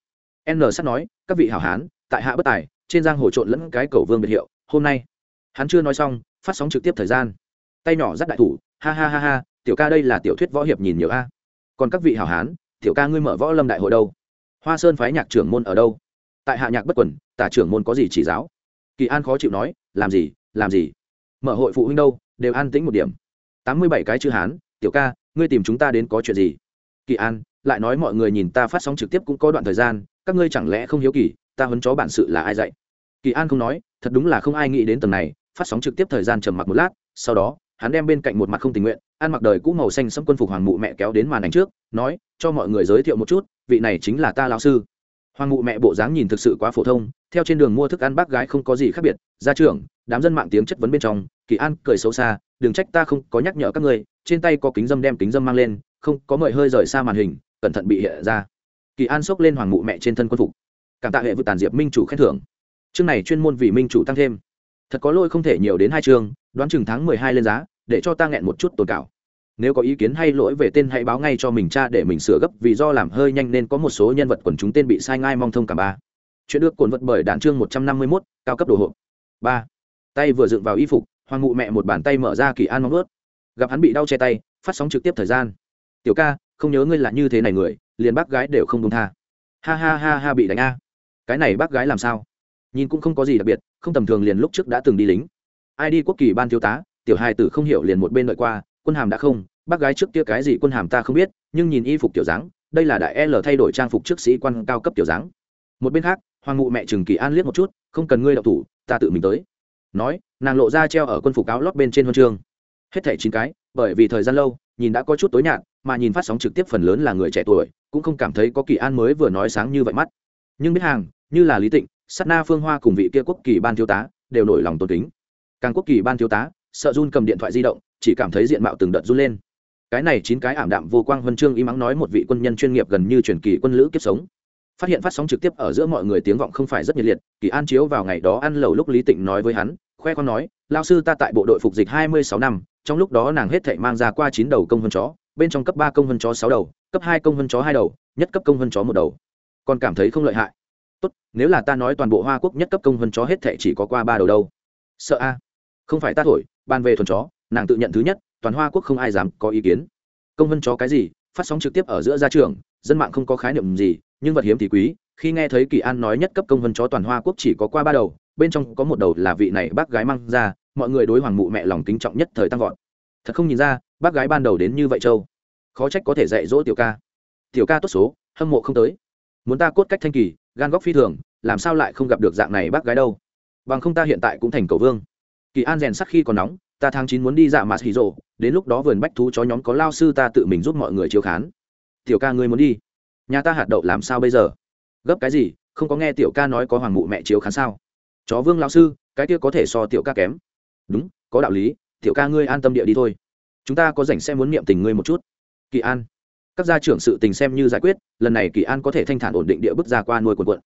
A: N sắt nói, các vị hảo hán, tại hạ bất tài, trên giang hồ trộn lẫn cái cầu vương biệt hiệu, hôm nay. Hắn chưa nói xong, phát sóng trực tiếp thời gian. Tay nhỏ dắt đại thủ, ha ha ha ha, tiểu ca đây là tiểu thuyết võ hiệp nhìn nhiều a. Còn các vị hảo hán tiểu ca ngươi mở võ lâm đại hội đâu? Hoa sơn phái nhạc trưởng môn ở đâu? Tại hạ nhạc bất quần, tả trưởng môn có gì chỉ giáo? Kỳ an khó chịu nói, làm gì làm gì? Mở hội phụ huynh đâu, đều an tĩnh một điểm. Tám mươi bảy cái chữ hán, tiểu ca, ngươi tìm chúng ta đến có chuyện gì? Kỳ an, lại nói mọi người nhìn ta phát sóng trực tiếp cũng có đoạn thời gian, các ngươi chẳng lẽ không hiếu kỳ, ta huấn chó bản sự là ai dạy? Kỳ an không nói, thật đúng là không ai nghĩ đến tầng này, phát sóng trực tiếp thời gian trầm mặc một lát, sau đó hắn đem bên cạnh một mặt không tình nguyện, ăn mặc đời cũ màu xanh sẫm quân phục hoàng mụ mẹ kéo đến màn ảnh trước, nói, cho mọi người giới thiệu một chút, vị này chính là ta lão sư. Hoàng mụ mẹ bộ dáng nhìn thực sự quá phổ thông, theo trên đường mua thức ăn bác gái không có gì khác biệt, gia trưởng, đám dân mạng tiếng chất vấn bên trong, kỳ an, cười xấu xa, đừng trách ta không có nhắc nhở các người. trên tay có kính dâm đem kính dâm mang lên, không có mời hơi rời xa màn hình, cẩn thận bị hiện ra. Kỳ an xốc lên hoàng mụ mẹ trên thân quân phục. Cảm tạ hệ vượt tàn diệp minh chủ khen thưởng. Chương này chuyên môn vì minh chủ tăng thêm. Thật có lỗi không thể nhiều đến hai chương, đoán chừng tháng mười hai lên giá để cho ta nghẹn một chút tồn cảo. Nếu có ý kiến hay lỗi về tên hãy báo ngay cho mình cha để mình sửa gấp, vì do làm hơi nhanh nên có một số nhân vật quần chúng tên bị sai ngai mong thông cả ba. Chuyện được cồn vật bởi đạn chương một trăm năm mươi mốt, cao cấp đồ hộp. Ba. Tay vừa dựng vào y phục, hoàng ngụ mẹ một bàn tay mở ra kỳ an mong ướt gặp hắn bị đau che tay, phát sóng trực tiếp thời gian. Tiểu ca, không nhớ ngươi là như thế này người, liền bác gái đều không đúng tha. Ha ha ha ha, bị đánh a. Cái này bác gái làm sao? Nhìn cũng không có gì đặc biệt, không tầm thường liền lúc trước đã từng đi lính. Ai đi quốc kỳ ban thiếu tá tiểu hai tử không hiểu liền một bên đợi qua, quân hàm đã không, bác gái trước kia cái gì quân hàm ta không biết, nhưng nhìn y phục tiểu dáng, đây là đại l thay đổi trang phục trước sĩ quan cao cấp tiểu dáng. Một bên khác, hoàng Ngụ mẹ trừng kỳ an liếc một chút, không cần ngươi đậu thủ, ta tự mình tới. Nói, nàng lộ ra treo ở quân phục áo lót bên trên huân chương. Hết thẻ chín cái, bởi vì thời gian lâu, nhìn đã có chút tối nhạt, mà nhìn phát sóng trực tiếp phần lớn là người trẻ tuổi, cũng không cảm thấy có kỳ an mới vừa nói sáng như vậy mắt. Nhưng biết hàng, như là lý tịnh sắt na phương hoa cùng vị kia quốc kỳ ban thiếu tá, đều nổi lòng tôn kính. Càng quốc kỳ ban thiếu tá sợ run cầm điện thoại di động, chỉ cảm thấy diện mạo từng đợt run lên. Cái này chín cái ảm đạm vô quang huân chương y mắng nói một vị quân nhân chuyên nghiệp gần như truyền kỳ quân lữ kiếp sống. Phát hiện phát sóng trực tiếp ở giữa mọi người tiếng vọng không phải rất nhiệt liệt, kỳ an chiếu vào ngày đó ăn lẩu lúc lý tịnh nói với hắn, khoe con nói lao sư ta tại bộ đội phục dịch hai mươi sáu năm, trong lúc đó nàng hết thảy mang ra qua chín đầu công hơn chó, bên trong cấp ba công hơn chó sáu đầu, cấp hai công hơn chó hai đầu, nhất cấp công hơn chó một đầu. Còn cảm thấy không lợi hại. Tốt, nếu là ta nói toàn bộ hoa quốc nhất cấp công hơn chó hết thảy chỉ có qua ba đầu đâu. Sợ a. Không phải ta thổi ban về thuần chó, nàng tự nhận thứ nhất, toàn hoa quốc không ai dám có ý kiến. Công vân chó cái gì, phát sóng trực tiếp ở giữa gia trường dân mạng không có khái niệm gì, nhưng vật hiếm thì quý. Khi nghe thấy kỳ an nói nhất cấp công vân chó toàn hoa quốc chỉ có qua ba đầu, bên trong có một đầu là vị này bác gái mang ra, mọi người đối hoàng mụ mẹ lòng kính trọng nhất thời tăng vọt. Thật không nhìn ra, bác gái ban đầu đến như vậy châu khó trách có thể dạy dỗ tiểu ca. Tiểu ca tốt số, hâm mộ không tới. Muốn ta cốt cách thanh kỳ, gan góc phi thường, làm sao lại không gặp được dạng này bác gái đâu? Bằng không ta hiện tại cũng thành cầu vương kỳ an rèn sắc khi còn nóng, ta tháng chín muốn đi dạ mạt hì rồ, đến lúc đó vườn bách thú chó nhóm có lao sư ta tự mình giúp mọi người chiếu khán. Tiểu ca ngươi muốn đi. Nhà ta hạt đậu làm sao bây giờ? Gấp cái gì, không có nghe tiểu ca nói có hoàng mụ mẹ chiếu khán sao? Chó vương lao sư, cái kia có thể so tiểu ca kém. Đúng, có đạo lý, tiểu ca ngươi an tâm địa đi thôi. Chúng ta có rảnh xem muốn niệm tình ngươi một chút. Kỳ an. Các gia trưởng sự tình xem như giải quyết, lần này kỳ an có thể thanh thản ổn định địa bước ra qua nuôi quần quận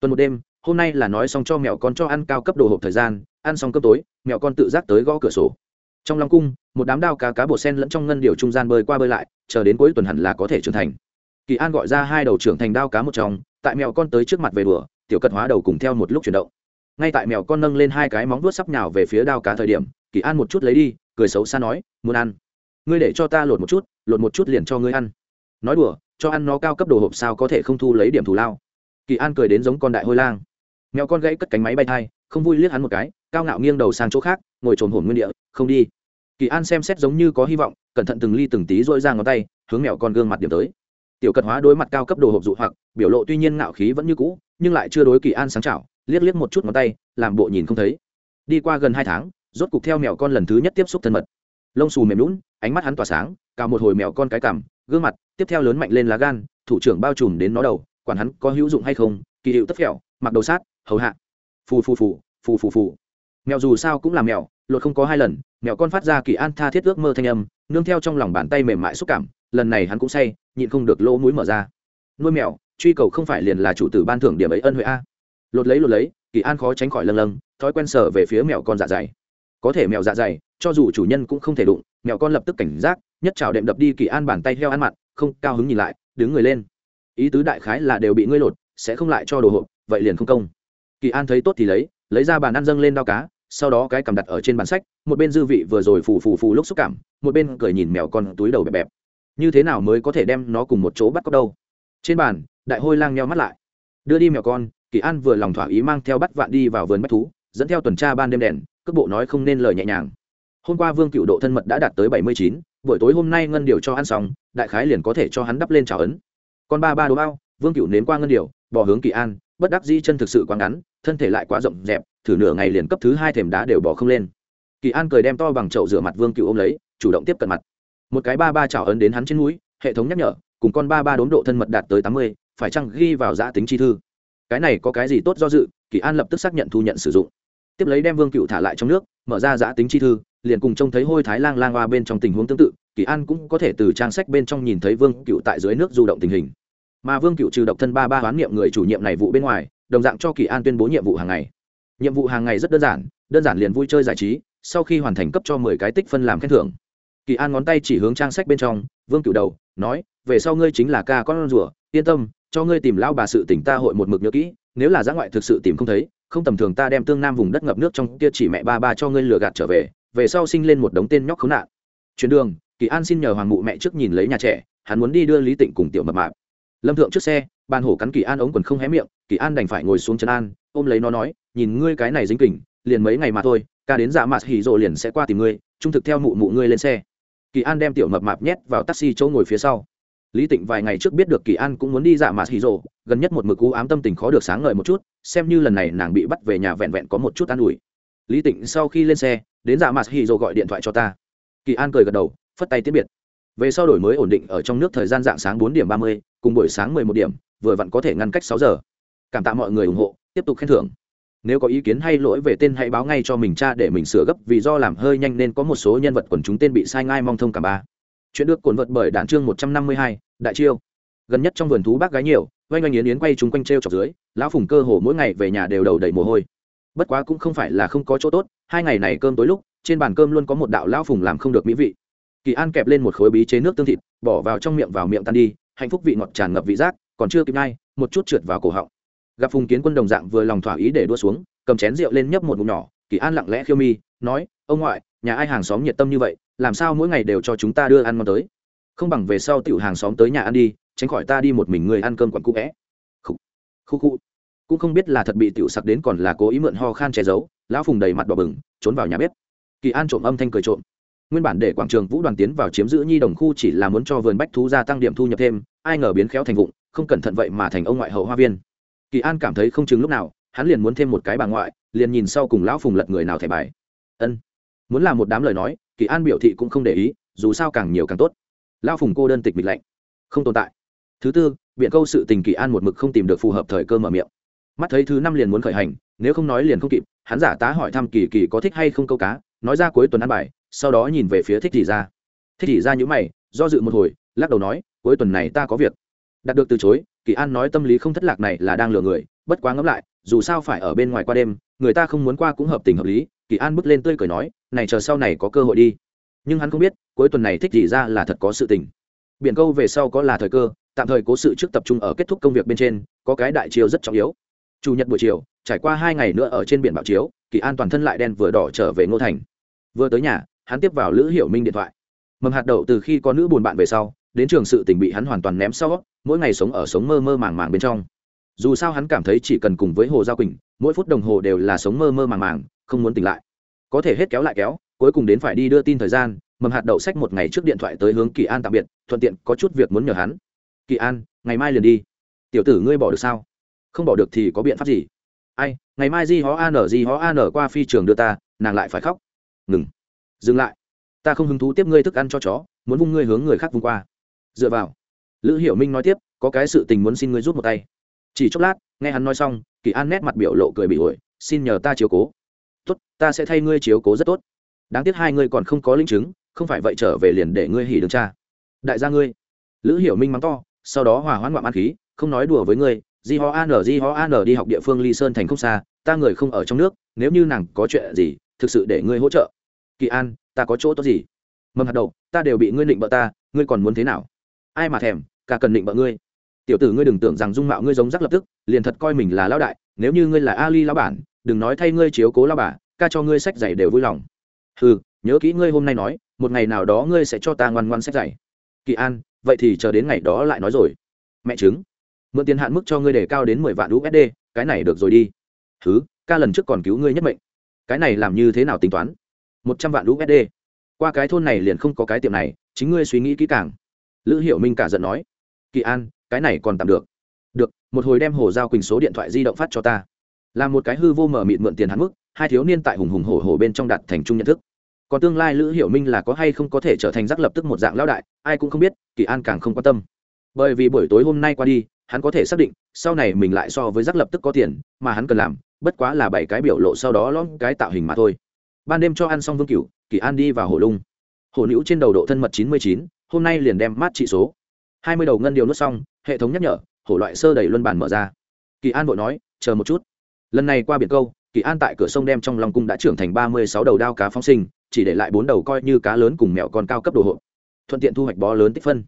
A: tuần một đêm, hôm nay là nói xong cho mèo con cho ăn cao cấp đồ hộp thời gian ăn xong cơm tối, mèo con tự giác tới gõ cửa sổ. Trong lòng cung, một đám đao cá cá bột sen lẫn trong ngân điều trung gian bơi qua bơi lại, chờ đến cuối tuần hẳn là có thể trưởng thành. Kỳ an gọi ra hai đầu trưởng thành đao cá một trong, tại mèo con tới trước mặt về đùa, tiểu cật hóa đầu cùng theo một lúc chuyển động. Ngay tại mèo con nâng lên hai cái móng vuốt sắp nhào về phía đao cá thời điểm, kỳ an một chút lấy đi, cười xấu xa nói, muốn ăn. Ngươi để cho ta lột một chút, lột một chút liền cho ngươi ăn. Nói đùa, cho ăn nó cao cấp đồ hộp sao có thể không thu lấy điểm thù lao. Kỳ an cười đến giống con đại hôi lang. Mèo con gãy cất cánh máy bay thai, không vui liếc hắn một cái cao ngạo nghiêng đầu sang chỗ khác, ngồi trồn hồn nguyên địa, không đi. Kỳ an xem xét giống như có hy vọng, cẩn thận từng ly từng tí dội ra ngón tay, hướng mèo con gương mặt điểm tới. Tiểu Cận hóa đối mặt cao cấp đồ hộp dụ hoặc, biểu lộ tuy nhiên ngạo khí vẫn như cũ, nhưng lại chưa đối kỳ an sáng trảo liếc liếc một chút ngón tay, làm bộ nhìn không thấy. Đi qua gần hai tháng, rốt cục theo mèo con lần thứ nhất tiếp xúc thân mật. Lông xù mềm lún ánh mắt hắn tỏa sáng, cào một hồi mèo con cái cằm, gương mặt, tiếp theo lớn mạnh lên lá gan, thủ trưởng bao trùm đến nó đầu, quản hắn có hữu dụng hay không, kỳ hiệu tất phẹo mặc đầu sát, hầu hạ. Phù phù phù phù phù phù mèo dù sao cũng là mèo, lột không có hai lần, mèo con phát ra kỳ an tha thiết ước mơ thanh âm, nương theo trong lòng bàn tay mềm mại xúc cảm, lần này hắn cũng say, nhịn không được lỗ mũi mở ra. Nuôi mèo, truy cầu không phải liền là chủ tử ban thưởng điểm ấy ân huệ a. Lột lấy lột lấy, kỳ an khó tránh khỏi lâng lâng, thói quen sở về phía mèo con dạ dày. Có thể mèo dạ dày, cho dù chủ nhân cũng không thể đụng, mèo con lập tức cảnh giác, nhất trào đệm đập đi kỳ an bàn tay heo ăn mặn, không cao hứng nhìn lại, đứng người lên. Ý tứ đại khái là đều bị ngươi lột, sẽ không lại cho đồ hộp, vậy liền không công. Kỳ an thấy tốt thì lấy lấy ra bàn ăn dâng lên đao cá, sau đó cái cầm đặt ở trên bàn sách, một bên dư vị vừa rồi phù phù phù lúc xúc cảm, một bên cười nhìn mèo con túi đầu bẹp bẹp. Như thế nào mới có thể đem nó cùng một chỗ bắt cóc đâu? Trên bàn, đại hôi lang nheo mắt lại. Đưa đi mèo con, kỳ an vừa lòng thỏa ý mang theo bắt vạn đi vào vườn bách thú, dẫn theo tuần tra ban đêm đèn, cước bộ nói không nên lời nhẹ nhàng. Hôm qua vương cựu độ thân mật đã đạt tới bảy mươi chín, buổi tối hôm nay ngân điều cho ăn xong, đại khái liền có thể cho hắn đắp lên trào ấn. Còn ba ba đồ bao, vương cựu nếm qua ngân điều, bỏ hướng kỳ an, bất đắc dĩ chân thực sự quá ngắn thân thể lại quá rộng dẹp thử nửa ngày liền cấp thứ hai thềm đá đều bỏ không lên. Kỳ an cười đem to bằng chậu rửa mặt vương cựu ôm lấy, chủ động tiếp cận mặt. Một cái ba ba chảo ấn đến hắn trên núi hệ thống nhắc nhở, cùng con ba ba đốn độ thân mật đạt tới tám mươi, phải chăng ghi vào giã tính chi thư? Cái này có cái gì tốt do dự, kỳ an lập tức xác nhận thu nhận sử dụng. Tiếp lấy đem vương cựu thả lại trong nước, mở ra giã tính chi thư, liền cùng trông thấy hôi thái lang lang hoa bên trong tình huống tương tự, kỳ an cũng có thể từ trang sách bên trong nhìn thấy vương cựu tại dưới nước du động tình hình. Mà vương cựu trừ độc thân ba ba hoán niệm người chủ nhiệm này vụ bên ngoài đồng dạng cho kỳ an tuyên bố nhiệm vụ hàng ngày. Nhiệm vụ hàng ngày rất đơn giản đơn giản liền vui chơi giải trí, sau khi hoàn thành cấp cho mười cái tích phân làm khen thưởng. Kỳ an ngón tay chỉ hướng trang sách bên trong, vương cựu đầu, nói, về sau ngươi chính là ca con rùa, yên tâm, cho ngươi tìm lão bà sự tỉnh ta hội một mực nhớ kỹ, nếu là giã ngoại thực sự tìm không thấy, không tầm thường ta đem tương nam vùng đất ngập nước trong kia chỉ mẹ ba ba cho ngươi lừa gạt trở về về sau sinh lên một đống tên nhóc khốn nạn. Chuyến đường, kỳ an xin nhờ hoàng mụ mẹ trước nhìn lấy nhà trẻ, hắn muốn đi đưa lý tịnh cùng tiểu mập mạp lâm thượng trước xe, bàn hổ cắn kỳ an ống quần không hé miệng, kỳ an đành phải ngồi xuống chân an, ôm lấy nó nói, nhìn ngươi cái này dính kỉnh liền mấy ngày mà thôi, ca đến dạ mạt hỉ rộ liền sẽ qua tìm ngươi, trung thực theo mụ mụ ngươi lên xe. Kỳ an đem tiểu mập mạp nhét vào taxi chỗ ngồi phía sau. Lý tịnh vài ngày trước biết được kỳ an cũng muốn đi dạ mạt hỉ rộ, gần nhất một mực cú ám tâm tình khó được sáng ngời một chút, xem như lần này nàng bị bắt về nhà vẹn vẹn có một chút an ủi. Lý tịnh sau khi lên xe, đến dạ mạt hỉ rộ gọi điện thoại cho ta. Kỳ an cười gật đầu, phất tay tiễn biệt về sau đổi mới ổn định ở trong nước thời gian dạng sáng bốn điểm ba mươi, cùng buổi sáng mười một điểm, vừa vặn có thể ngăn cách sáu giờ. Cảm tạ mọi người ủng hộ, tiếp tục khen thưởng. Nếu có ý kiến hay lỗi về tên hãy báo ngay cho mình cha để mình sửa gấp, vì do làm hơi nhanh nên có một số nhân vật quần chúng tên bị sai ngai mong thông cả ba. Chuyện được cuốn vật bởi đản chương một trăm năm mươi hai, đại chiêu. Gần nhất trong vườn thú bác gái nhiều, oanh oanh yến yến quay chúng quanh t r e o chọc dưới, lão phùng cơ hồ mỗi ngày về nhà đều đầu đầy mồ hôi. Bất quá cũng không phải là không có chỗ tốt, hai ngày này cơm tối lúc, trên bàn cơm luôn có một đạo lão phùng làm không được mỹ vị kỳ an kẹp lên một khối bí chế nước tương thịt, bỏ vào trong miệng vào miệng tan đi, hạnh phúc vị ngọt tràn ngập vị giác, còn chưa kịp ngay, một chút trượt vào cổ họng. Gặp phùng kiến quân đồng dạng vừa lòng thỏa ý để đua xuống, cầm chén rượu lên nhấp một ngụm nhỏ, kỳ an lặng lẽ khiêu mi, nói, ông ngoại, nhà ai hàng xóm nhiệt tâm như vậy, làm sao mỗi ngày đều cho chúng ta đưa ăn ngon tới? Không bằng về sau tiểu hàng xóm tới nhà ăn đi, tránh khỏi ta đi một mình người ăn cơm quặn cũ vẽ. Khu khu khu cũng không biết là thật bị tiểu sặc đến còn là cố ý mượn ho khan che giấu, lão phùng đầy mặt đỏ bừng, trốn vào nhà bếp. Kỳ an trộm âm thanh cười trộm nguyên bản để quảng trường vũ đoàn tiến vào chiếm giữ nhi đồng khu chỉ là muốn cho vườn bách thú gia tăng điểm thu nhập thêm, ai ngờ biến khéo thành vụng, không cẩn thận vậy mà thành ông ngoại hậu hoa viên. Kỳ an cảm thấy không chừng lúc nào, hắn liền muốn thêm một cái bà ngoại, liền nhìn sau cùng lão phùng lật người nào thẻ bài. Ân. Muốn làm một đám lời nói, kỳ an biểu thị cũng không để ý, dù sao càng nhiều càng tốt. Lão phùng cô đơn tịch mịch lạnh. Không tồn tại. Thứ tư, biện câu sự tình kỳ an một mực không tìm được phù hợp thời cơ mở miệng. Mắt thấy thứ năm liền muốn khởi hành, nếu không nói liền không kịp, hắn giả tá hỏi thăm kỳ kỳ có thích hay không câu cá, nói ra cuối tuần ăn bài sau đó nhìn về phía thích thị ra thích thị ra những mày, do dự một hồi, lắc đầu nói, cuối tuần này ta có việc. Đạt được từ chối, kỳ an nói tâm lý không thất lạc này là đang lừa người, bất quá ngẫm lại, dù sao phải ở bên ngoài qua đêm, người ta không muốn qua cũng hợp tình hợp lý, kỳ an bước lên tươi cười nói, này chờ sau này có cơ hội đi. Nhưng hắn không biết, cuối tuần này thích thị ra là thật có sự tình. Biển câu về sau có là thời cơ, tạm thời cố sự trước tập trung ở kết thúc công việc bên trên, có cái đại chiều rất trọng yếu. Chủ nhật buổi chiều, trải qua hai ngày nữa ở trên biển bảo chiếu, kỳ an toàn thân lại đen vừa đỏ trở về ngô thành. Vừa tới nhà hắn tiếp vào lữ hiểu minh điện thoại mầm hạt đậu từ khi có nữ buồn bạn về sau đến trường sự tình bị hắn hoàn toàn ném sau mỗi ngày sống ở sống mơ mơ màng màng bên trong dù sao hắn cảm thấy chỉ cần cùng với hồ giao quỳnh mỗi phút đồng hồ đều là sống mơ mơ màng màng không muốn tỉnh lại có thể hết kéo lại kéo cuối cùng đến phải đi đưa tin thời gian mầm hạt đậu sách một ngày trước điện thoại tới hướng kỳ an tạm biệt thuận tiện có chút việc muốn nhờ hắn kỳ an ngày mai liền đi tiểu tử ngươi bỏ được sao không bỏ được thì có biện pháp gì ai ngày mai di hó an di hó an qua phi trường đưa ta nàng lại phải khóc ngừng dừng lại. Ta không hứng thú tiếp ngươi thức ăn cho chó, muốn vung ngươi hướng người khác vung qua. Dựa vào. Lữ hiểu minh nói tiếp, có cái sự tình muốn xin ngươi rút một tay. Chỉ chốc lát, nghe hắn nói xong, kỳ an nét mặt biểu lộ cười bị ổi, xin nhờ ta chiếu cố. Tốt, ta sẽ thay ngươi chiếu cố rất tốt. Đáng tiếc hai ngươi còn không có linh chứng, không phải vậy trở về liền để ngươi hỉ đường cha. Đại gia ngươi. Lữ hiểu minh mắng to, sau đó hòa hoãn ngoạm ăn khí, không nói đùa với ngươi. Di ho an di ho an đi học địa phương ly sơn thành không xa, ta người không ở trong nước, nếu như nàng có chuyện gì, thực sự để ngươi hỗ trợ kỳ an, ta có chỗ tốt gì? Mầm hạt đậu ta đều bị ngươi định bợ ta, ngươi còn muốn thế nào? Ai mà thèm, cả cần định bợ ngươi. Tiểu tử ngươi đừng tưởng rằng dung mạo ngươi giống rắc lập tức, liền thật coi mình là lão đại, nếu như ngươi là ali lão bản, đừng nói thay ngươi chiếu cố lão bà, ca cho ngươi sách giày đều vui lòng. Ừ nhớ kỹ ngươi hôm nay nói, một ngày nào đó ngươi sẽ cho ta ngoan ngoan sách giày. Kỳ an, vậy thì chờ đến ngày đó lại nói rồi. Mẹ chứng mượn tiền hạn mức cho ngươi để cao đến mười vạn usd cái này được rồi đi. Thứ ca lần trước còn cứu ngươi nhất mệnh. Cái này làm như thế nào tính toán? Một trăm vạn usd qua cái thôn này liền không có cái tiệm này, chính ngươi suy nghĩ kỹ càng. Lữ hiểu minh cả giận nói, kỳ an, cái này còn tạm được. Được, một hồi đem hồ giao quỳnh số điện thoại di động phát cho ta. Là một cái hư vô mở mịt mượn tiền hắn mức, hai thiếu niên tại hùng hùng hổ hổ bên trong đặt thành chung nhận thức. Còn tương lai lữ hiểu minh là có hay không có thể trở thành giác lập tức một dạng lão đại, ai cũng không biết, kỳ an càng không quan tâm. Bởi vì buổi tối hôm nay qua đi, hắn có thể xác định, sau này mình lại so với giác lập tức có tiền, mà hắn cần làm, bất quá là bảy cái biểu lộ sau đó lõm cái tạo hình mà thôi ban đêm cho ăn xong vương cửu, kỳ an đi vào hồ lung. Hồ nữ trên đầu độ thân mật chín mươi chín, hôm nay liền đem mát trị số. Hai mươi đầu ngân điều nuốt xong, hệ thống nhắc nhở, hổ loại sơ đẩy luân bản mở ra. Kỳ an vội nói, chờ một chút. Lần này qua biển câu, kỳ an tại cửa sông đem trong lòng cung đã trưởng thành ba mươi sáu đầu đao cá phóng sinh, chỉ để lại bốn đầu coi như cá lớn cùng mẹo con cao cấp đồ hộp thuận tiện thu hoạch bó lớn tích phân.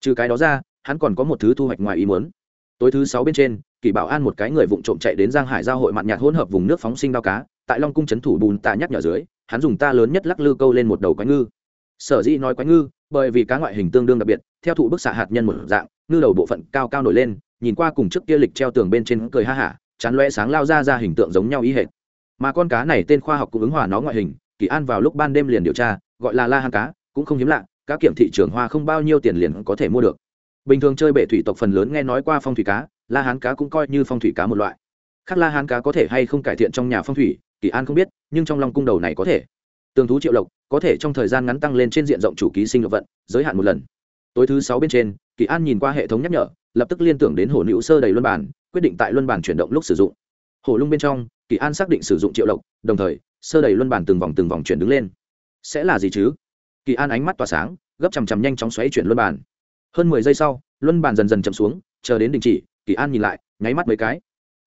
A: Trừ cái đó ra, hắn còn có một thứ thu hoạch ngoài ý muốn. Tối thứ sáu bên trên, kỳ bảo an một cái người vụng trộm chạy đến giang hải giao hội mặn nhạt hỗn hợp vùng nước phóng sinh đao cá tại long cung c thủ bùn tạ nhắc nhở dưới, hắn dùng ta lớn nhất lắc lư câu lên một đầu quái ngư. Sở dĩ nói quái ngư, bởi vì cá ngoại hình tương đương đặc biệt, theo thụ bức xạ hạt nhân một dạng, ngư đầu bộ phận cao cao nổi lên, nhìn qua cùng trước kia lịch treo tường bên trên cười ha hả, chán loe sáng lao ra ra hình tượng giống nhau ý hệt. Mà con cá này tên khoa học cũng ứng hòa nó ngoại hình, kỳ an vào lúc ban đêm liền điều tra, gọi là la hang cá, cũng không hiếm lạ, cá kiểm thị trường hoa không bao nhiêu tiền liền có thể mua được. Bình thường chơi bể thủy tộc phần lớn nghe nói qua phong thủy cá, la hán cá cũng coi như phong thủy cá một loại. Khác la hán cá có thể hay không cải thiện trong nhà phong thủy kỳ an không biết, nhưng trong lòng cung đầu này có thể. Tường thú triệu lộc, có thể trong thời gian ngắn tăng lên trên diện rộng chủ ký sinh lộc vận, giới hạn một lần. Tối thứ sáu bên trên, kỳ an nhìn qua hệ thống nhắc nhở, lập tức liên tưởng đến hồ nữ sơ đầy luân bản, quyết định tại luân bản chuyển động lúc sử dụng. Hồ lung bên trong, kỳ an xác định sử dụng triệu lộc, đồng thời, sơ đầy luân bản từng vòng từng vòng chuyển đứng lên. Sẽ là gì chứ? Kỳ an ánh mắt tỏa sáng, gấp chằm chằm nhanh chóng xoáy chuyển luân bản. Hơn mười giây sau, luân bản dần dần chậm xuống, chờ đến đình chỉ, kỳ an nhìn lại, nháy mắt mấy cái.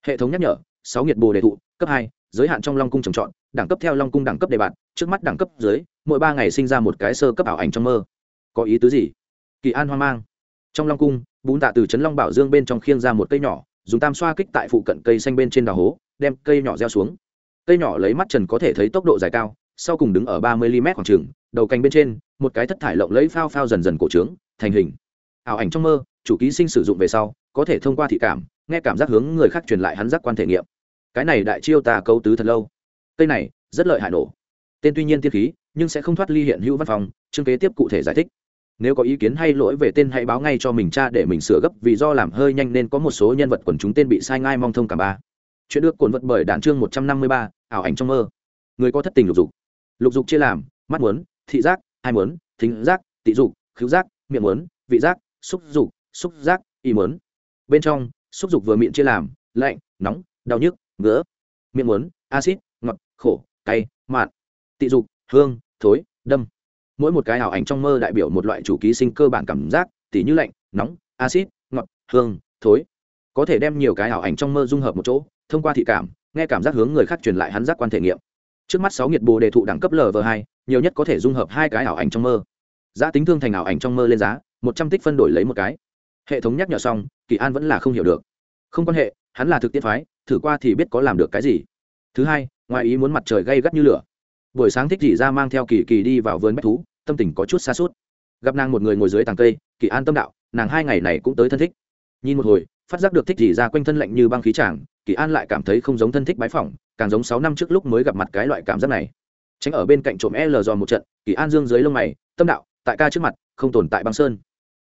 A: Hệ thống nhắc nhở, sáu nhiệt bồ đề thụ, cấp hai giới hạn trong long cung trồng trọt, đẳng cấp theo long cung đẳng cấp đề bạt, trước mắt đẳng cấp dưới, mỗi ba ngày sinh ra một cái sơ cấp ảo ảnh trong mơ. Có ý tứ gì? Kỳ an hoang mang. Trong long cung, bún tạ từ trấn long bảo dương bên trong khiêng ra một cây nhỏ, dùng tam xoa kích tại phụ cận cây xanh bên trên đào hố, đem cây nhỏ gieo xuống. Cây nhỏ lấy mắt trần có thể thấy tốc độ dài cao, sau cùng đứng ở ba mươi mm khoảng trường, đầu cành bên trên, một cái thất thải lộng lấy phao phao dần dần cổ trướng, thành hình. Ảo ảnh trong mơ, chủ ký sinh sử dụng về sau, có thể thông qua thị cảm, nghe cảm giác hướng người khác truyền lại hắn giác quan thể nghiệm cái này đại chiêu ta câu tứ thật lâu. Cây này, rất lợi hại nổ. Tên tuy nhiên tiên khí, nhưng sẽ không thoát ly hiện hữu văn phòng, chương kế tiếp cụ thể giải thích. Nếu có ý kiến hay lỗi về tên hãy báo ngay cho mình cha để mình sửa gấp, vì do làm hơi nhanh nên có một số nhân vật quần chúng tên bị sai ngai mong thông cả ba. Chuyện được cuốn vật bởi đạn chương một trăm năm mươi ba, ảo ảnh trong mơ. Người có thất tình lục dục. Lục dục chia làm, mắt muốn, thị giác, hai muốn, thính giác, tị dục, khứu giác, miệng muốn, vị giác, xúc dục, xúc giác ý muốn. Bên trong, xúc dục vừa miệng chia làm, lạnh, nóng, đau nhức ngứa, miệng muốn, acid, ngọt, khổ, cay mặn tị dục, hương, thối, đâm. Mỗi một cái ảo ảnh trong mơ đại biểu một loại chủ ký sinh cơ bản cảm giác, tỉ như lạnh, nóng, acid, ngọt, hương, thối. Có thể đem nhiều cái ảo ảnh trong mơ dung hợp một chỗ, thông qua thị cảm, nghe cảm giác hướng người khác truyền lại hắn giác quan thể nghiệm. Trước mắt sáu nhiệt bồ đề thụ đẳng cấp lv hai, nhiều nhất có thể dung hợp hai cái ảo ảnh trong mơ. Giá tính thương thành ảo ảnh trong mơ lên giá, một trăm tích phân đổi lấy một cái. Hệ thống nhắc nhở xong, kỳ an vẫn là không hiểu được. Không quan hệ, hắn là thực tiễn phái thử qua thì biết có làm được cái gì. Thứ hai, ngoài ý muốn mặt trời gây gắt như lửa. Buổi sáng thích dị ra mang theo kỳ kỳ đi vào vườn bách thú, tâm tình có chút xa suốt gặp nàng một người ngồi dưới tàng cây, kỳ an tâm đạo, nàng hai ngày này cũng tới thân thích. Nhìn một hồi, phát giác được thích dị ra quanh thân lạnh như băng khí tràng, kỳ an lại cảm thấy không giống thân thích bái phỏng, càng giống sáu năm trước lúc mới gặp mặt cái loại cảm giác này. Tránh ở bên cạnh trộm l dò một trận, kỳ an dương dưới lông mày, tâm đạo, tại ca trước mặt, không tồn tại băng sơn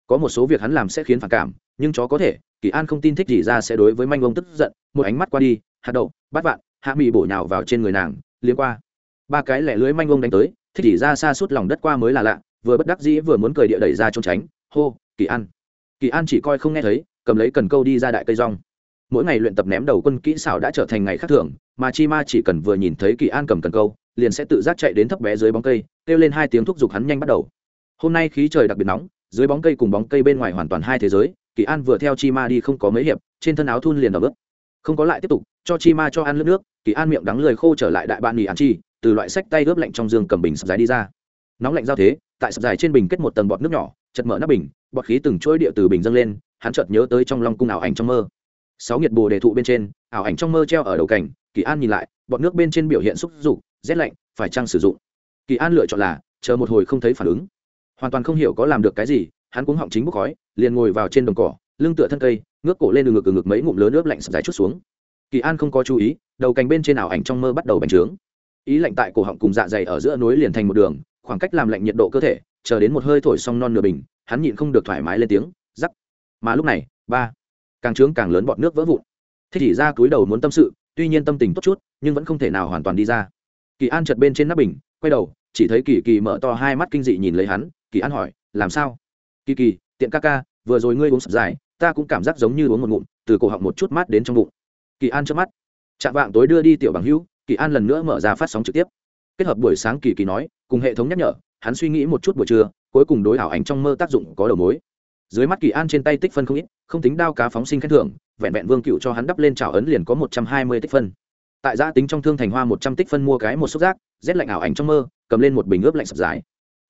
A: có một số việc hắn làm sẽ khiến phản cảm, nhưng chó có thể, kỳ an không tin thích gì ra sẽ đối với manh ông tức giận, một ánh mắt qua đi, hạt đậu bắt vạn, hạ mị bổ nhào vào trên người nàng liếng qua. Ba cái lẻ lưới manh ông đánh tới, thích gì ra xa suốt lòng đất qua mới là lạ, vừa bất đắc dĩ vừa muốn cười địa đẩy ra trốn tránh, hô, kỳ an. Kỳ an chỉ coi không nghe thấy, cầm lấy cần câu đi ra đại cây rong. Mỗi ngày luyện tập ném đầu quân kỹ xảo đã trở thành ngày khác thường, mà chi ma chỉ cần vừa nhìn thấy kỳ an cầm cần câu, liền sẽ tự giác chạy đến thấp bé dưới bóng cây, kêu lên hai tiếng thúc giục hắn nhanh bắt đầu. Hôm nay khí trời đặc biệt nóng dưới bóng cây cùng bóng cây bên ngoài hoàn toàn hai thế giới, kỳ an vừa theo chi ma đi không có mấy hiệp, trên thân áo thun liền đỏ bước không có lại tiếp tục, cho chi ma cho ăn lướt nước, kỳ an miệng đắng lười khô trở lại đại bạn nghỉ ăn chi, từ loại sách tay ướp lạnh trong giường cầm bình sập dài đi ra. Nóng lạnh giao thế, tại sập dài trên bình kết một tầng bọt nước nhỏ, chật mở nắp bình, bọt khí từng chuỗi địa từ bình dâng lên, hắn chợt nhớ tới trong long cung ảo ảnh trong mơ. Sáu nhiệt bồ đề thụ bên trên, ảo ảnh trong mơ treo ở đầu cảnh, kỳ an nhìn lại, bọt nước bên trên biểu hiện xúc dục, rét lạnh, phải chăng sử dụng? Kỳ an lựa chọn là, chờ một hồi không thấy phản ứng hoàn toàn không hiểu có làm được cái gì, hắn cũng họng chính bốc khói, liền ngồi vào trên đồng cỏ, lưng tựa thân cây, ngước cổ lên từ ngực từ ngực mấy ngụm lớn nước lạnh sập dài chút xuống. Kỳ an không có chú ý, đầu cành bên trên ảo ảnh trong mơ bắt đầu bành trướng. Ý lạnh tại cổ họng cùng dạ dày ở giữa núi liền thành một đường, khoảng cách làm lạnh nhiệt độ cơ thể, chờ đến một hơi thổi xong non nửa bình, hắn nhịn không được thoải mái lên tiếng, rắc. Mà lúc này, ba, càng trướng càng lớn bọt nước vỡ vụn. Thích chỉ ra túi đầu muốn tâm sự, tuy nhiên tâm tình tốt chút, nhưng vẫn không thể nào hoàn toàn đi ra. Kỳ an chật bên trên nắp bình, quay đầu, chỉ thấy kỳ kỳ mở to hai mắt kinh dị nhìn lấy hắn kỳ an hỏi, làm sao? Kỳ kỳ, tiện ca ca, vừa rồi ngươi uống sập dài, ta cũng cảm giác giống như uống một ngụm, từ cổ họng một chút mát đến trong bụng. Kỳ an trước mắt. Chạm vạng tối đưa đi tiểu bằng hữu, kỳ an lần nữa mở ra phát sóng trực tiếp. Kết hợp buổi sáng kỳ kỳ nói, cùng hệ thống nhắc nhở, hắn suy nghĩ một chút buổi trưa, cuối cùng đối ảo ảnh trong mơ tác dụng có đầu mối. Dưới mắt kỳ an trên tay tích phân không ít, không tính đao cá phóng sinh khen thưởng, vẹn vẹn vương cựu cho hắn đắp lên trào ấn liền có một trăm hai mươi tích phân. Tại gia tính trong thương thành hoa một trăm tích phân mua cái một xúc giác, rét lạnh ảo ảnh trong mơ, cầm lên một bình ướp lạnh sập dài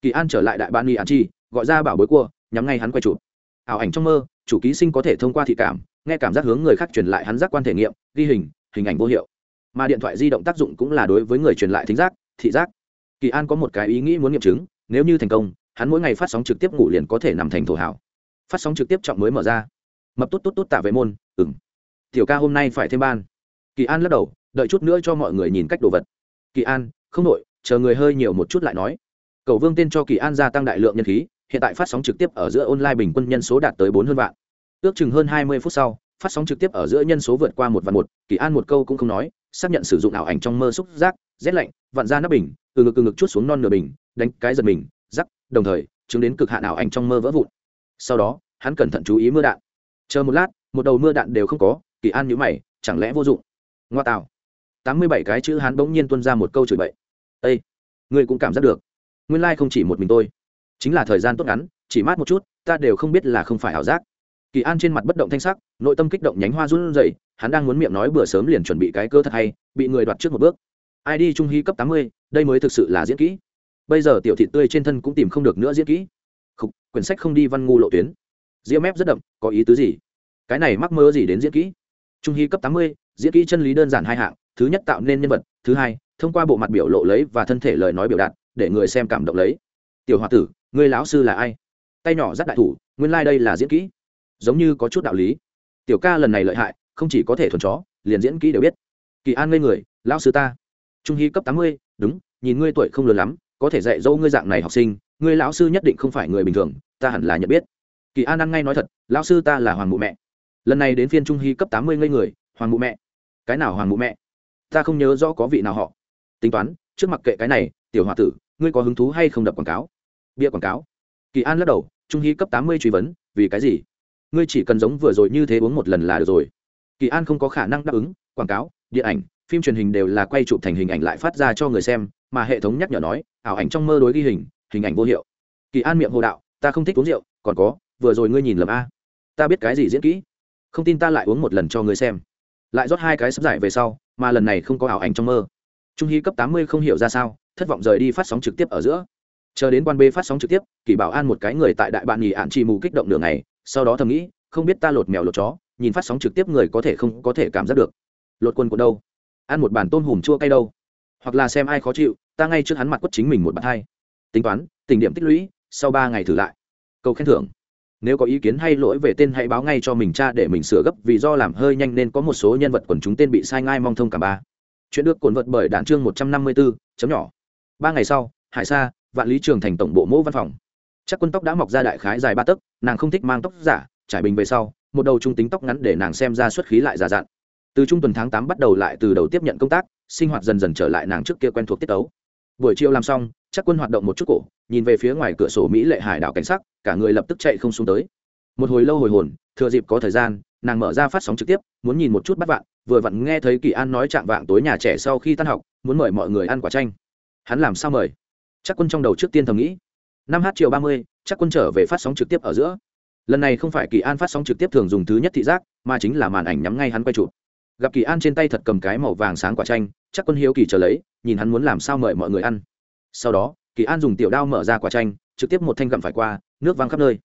A: kỳ an trở lại đại ban nghi an chi gọi ra bảo bối cua nhắm ngay hắn quay chụp. Ảo ảnh trong mơ chủ ký sinh có thể thông qua thị cảm nghe cảm giác hướng người khác truyền lại hắn giác quan thể nghiệm ghi hình hình ảnh vô hiệu. Mà điện thoại di động tác dụng cũng là đối với người truyền lại thính giác thị giác. Kỳ an có một cái ý nghĩ muốn nghiệm chứng nếu như thành công hắn mỗi ngày phát sóng trực tiếp ngủ liền có thể nằm thành thổ hảo phát sóng trực tiếp trọng mới mở ra. Mập tốt tốt tốt tạ vệ môn ừng tiểu ca hôm nay phải thêm ban. Kỳ an lắc đầu đợi chút nữa cho mọi người nhìn cách đồ vật. Kỳ an không nội, chờ người hơi nhiều một chút lại nói cầu vương tên cho kỳ an gia tăng đại lượng nhân khí, hiện tại phát sóng trực tiếp ở giữa online bình quân nhân số đạt tới bốn hơn vạn. Ước chừng hơn hai mươi phút sau, phát sóng trực tiếp ở giữa nhân số vượt qua một vạn một, kỳ an một câu cũng không nói, xác nhận sử dụng ảo ảnh trong mơ xúc giác, rét lạnh, vặn ra nắp bình, từ ngực từ ngực chút xuống non nửa bình, đánh cái giật mình, rắc, đồng thời, chứng đến cực hạn ảo ảnh trong mơ vỡ vụn. Sau đó, hắn cẩn thận chú ý mưa đạn. Chờ một lát, một đầu mưa đạn đều không có, kỳ an nhữ mày, chẳng lẽ vô dụng? Ngoa tạo. Tám mươi bảy cái chữ hắn bỗng nhiên tuân ra một câu chửi bậy. Ây ngươi cũng cảm giác được nguyên lai、like、không chỉ một mình tôi. Chính là thời gian tốt ngắn chỉ mát một chút ta đều không biết là không phải ảo giác. Kỳ an trên mặt bất động thanh sắc nội tâm kích động nhánh hoa run rẩy hắn đang muốn miệng nói bữa sớm liền chuẩn bị cái cơ thật hay bị người đoạt trước một bước. Ai đi trung hy cấp tám mươi đây mới thực sự là diễn kỹ. Bây giờ tiểu thị tươi trên thân cũng tìm không được nữa diễn kỹ. Khúc, quyển sách không đi văn ngu lộ tuyến. Diễm mép rất đậm có ý tứ gì? Cái này mắc mơ gì đến diễn kỹ? Trung hy cấp tám mươi diễn kỹ chân lý đơn giản hai hạng thứ nhất tạo nên nhân vật thứ hai thông qua bộ mặt biểu lộ lấy và thân thể lời nói biểu đạt để người xem cảm động lấy. Tiểu h o a tử người lão sư là ai? Tay nhỏ rất đại thủ, nguyên lai、like、đây là diễn kỹ. Giống như có chút đạo lý. Tiểu ca lần này lợi hại, không chỉ có thể thuần chó, liền diễn kỹ đều biết. Kỳ an ngây người, lão sư ta, trung hy cấp tám mươi, đúng, nhìn ngươi tuổi không lớn lắm, có thể dạy dỗ ngươi dạng này học sinh, ngươi lão sư nhất định không phải người bình thường, ta hẳn là nhận biết. Kỳ an ăn ngay nói thật, lão sư ta là hoàng mụ mẹ. Lần này đến phiên trung hy cấp tám mươi ngây người, hoàng mụ mẹ, cái nào hoàng mụ mẹ? Ta không nhớ rõ có vị nào họ. Tính toán, trước mặt kệ cái này, tiểu h o a tử ngươi có hứng thú hay không đập quảng cáo? Bia quảng cáo. Kỳ an lắc đầu, trung hy cấp tám mươi truy vấn, vì cái gì? Ngươi chỉ cần giống vừa rồi như thế uống một lần là được rồi. Kỳ an không có khả năng đáp ứng, quảng cáo, điện ảnh, phim truyền hình đều là quay chụp thành hình ảnh lại phát ra cho người xem, mà hệ thống nhắc nhở nói, ảo ảnh trong mơ đối ghi hình hình ảnh vô hiệu. Kỳ an miệng hồ đạo, ta không thích uống rượu, còn có, vừa rồi ngươi nhìn lầm a. Ta biết cái gì diễn kỹ, không tin ta lại uống một lần cho ngươi xem. Lại rót hai cái sắp giải về sau, mà lần này không có ảo ảnh trong mơ. Trung hy cấp tám mươi không hiểu ra sao thất vọng rời đi phát sóng trực tiếp ở giữa. Chờ đến quan b phát sóng trực tiếp, kỳ bảo an một cái người tại đại bạn nghỉ ạn trì mù kích động đường này sau đó thầm nghĩ, không biết ta lột mèo lột chó, nhìn phát sóng trực tiếp người có thể không có thể cảm giác được. Lột quần của đâu? Ăn một bàn tôm hùm chua cay đâu? Hoặc là xem ai khó chịu, ta ngay trước hắn mặt quất chính mình một bàn hai. Tính toán, tình điểm tích lũy, sau ba ngày thử lại. Câu khen thưởng. Nếu có ý kiến hay lỗi về tên hãy báo ngay cho mình cha để mình sửa gấp, vì do làm hơi nhanh nên có một số nhân vật quần chúng tên bị sai ngai mong thông cả ba. Chuyện được cuốn vật bởi đạn chương một trăm năm mươi bốn chấm nhỏ ba ngày sau, hải sa, vạn lý trường thành tổng bộ mẫu văn phòng. Chắc quân tóc đã mọc ra đại khái dài ba tấc, nàng không thích mang tóc giả, trải bình về sau, một đầu trung tính tóc ngắn để nàng xem ra xuất khí lại già dặn. Từ trung tuần tháng tám bắt đầu lại từ đầu tiếp nhận công tác, sinh hoạt dần dần trở lại nàng trước kia quen thuộc tiết ấu buổi chiều làm xong, chắc quân hoạt động một chút cổ, nhìn về phía ngoài cửa sổ mỹ lệ hải đảo cảnh sắc, cả người lập tức chạy không xuống tới. Một hồi lâu hồi hồn, thừa dịp có thời gian, nàng mở ra phát sóng trực tiếp, muốn nhìn một chút bắt vạn, vừa vặn nghe thấy kỳ an nói chạm vạng tối nhà trẻ sau khi tan học, muốn mời mọi người ăn quả chanh hắn làm sao mời? Chắc quân trong đầu trước tiên thầm nghĩ. Năm h chiều ba mươi chắc quân trở về phát sóng trực tiếp ở giữa. Lần này không phải kỳ an phát sóng trực tiếp thường dùng thứ nhất thị giác mà chính là màn ảnh nhắm ngay hắn quay chụp. Gặp kỳ an trên tay thật cầm cái màu vàng sáng quả chanh chắc quân hiếu kỳ trở lấy nhìn hắn muốn làm sao mời mọi người ăn. Sau đó kỳ an dùng tiểu đao mở ra quả chanh trực tiếp một thanh gặm phải qua nước văng khắp nơi.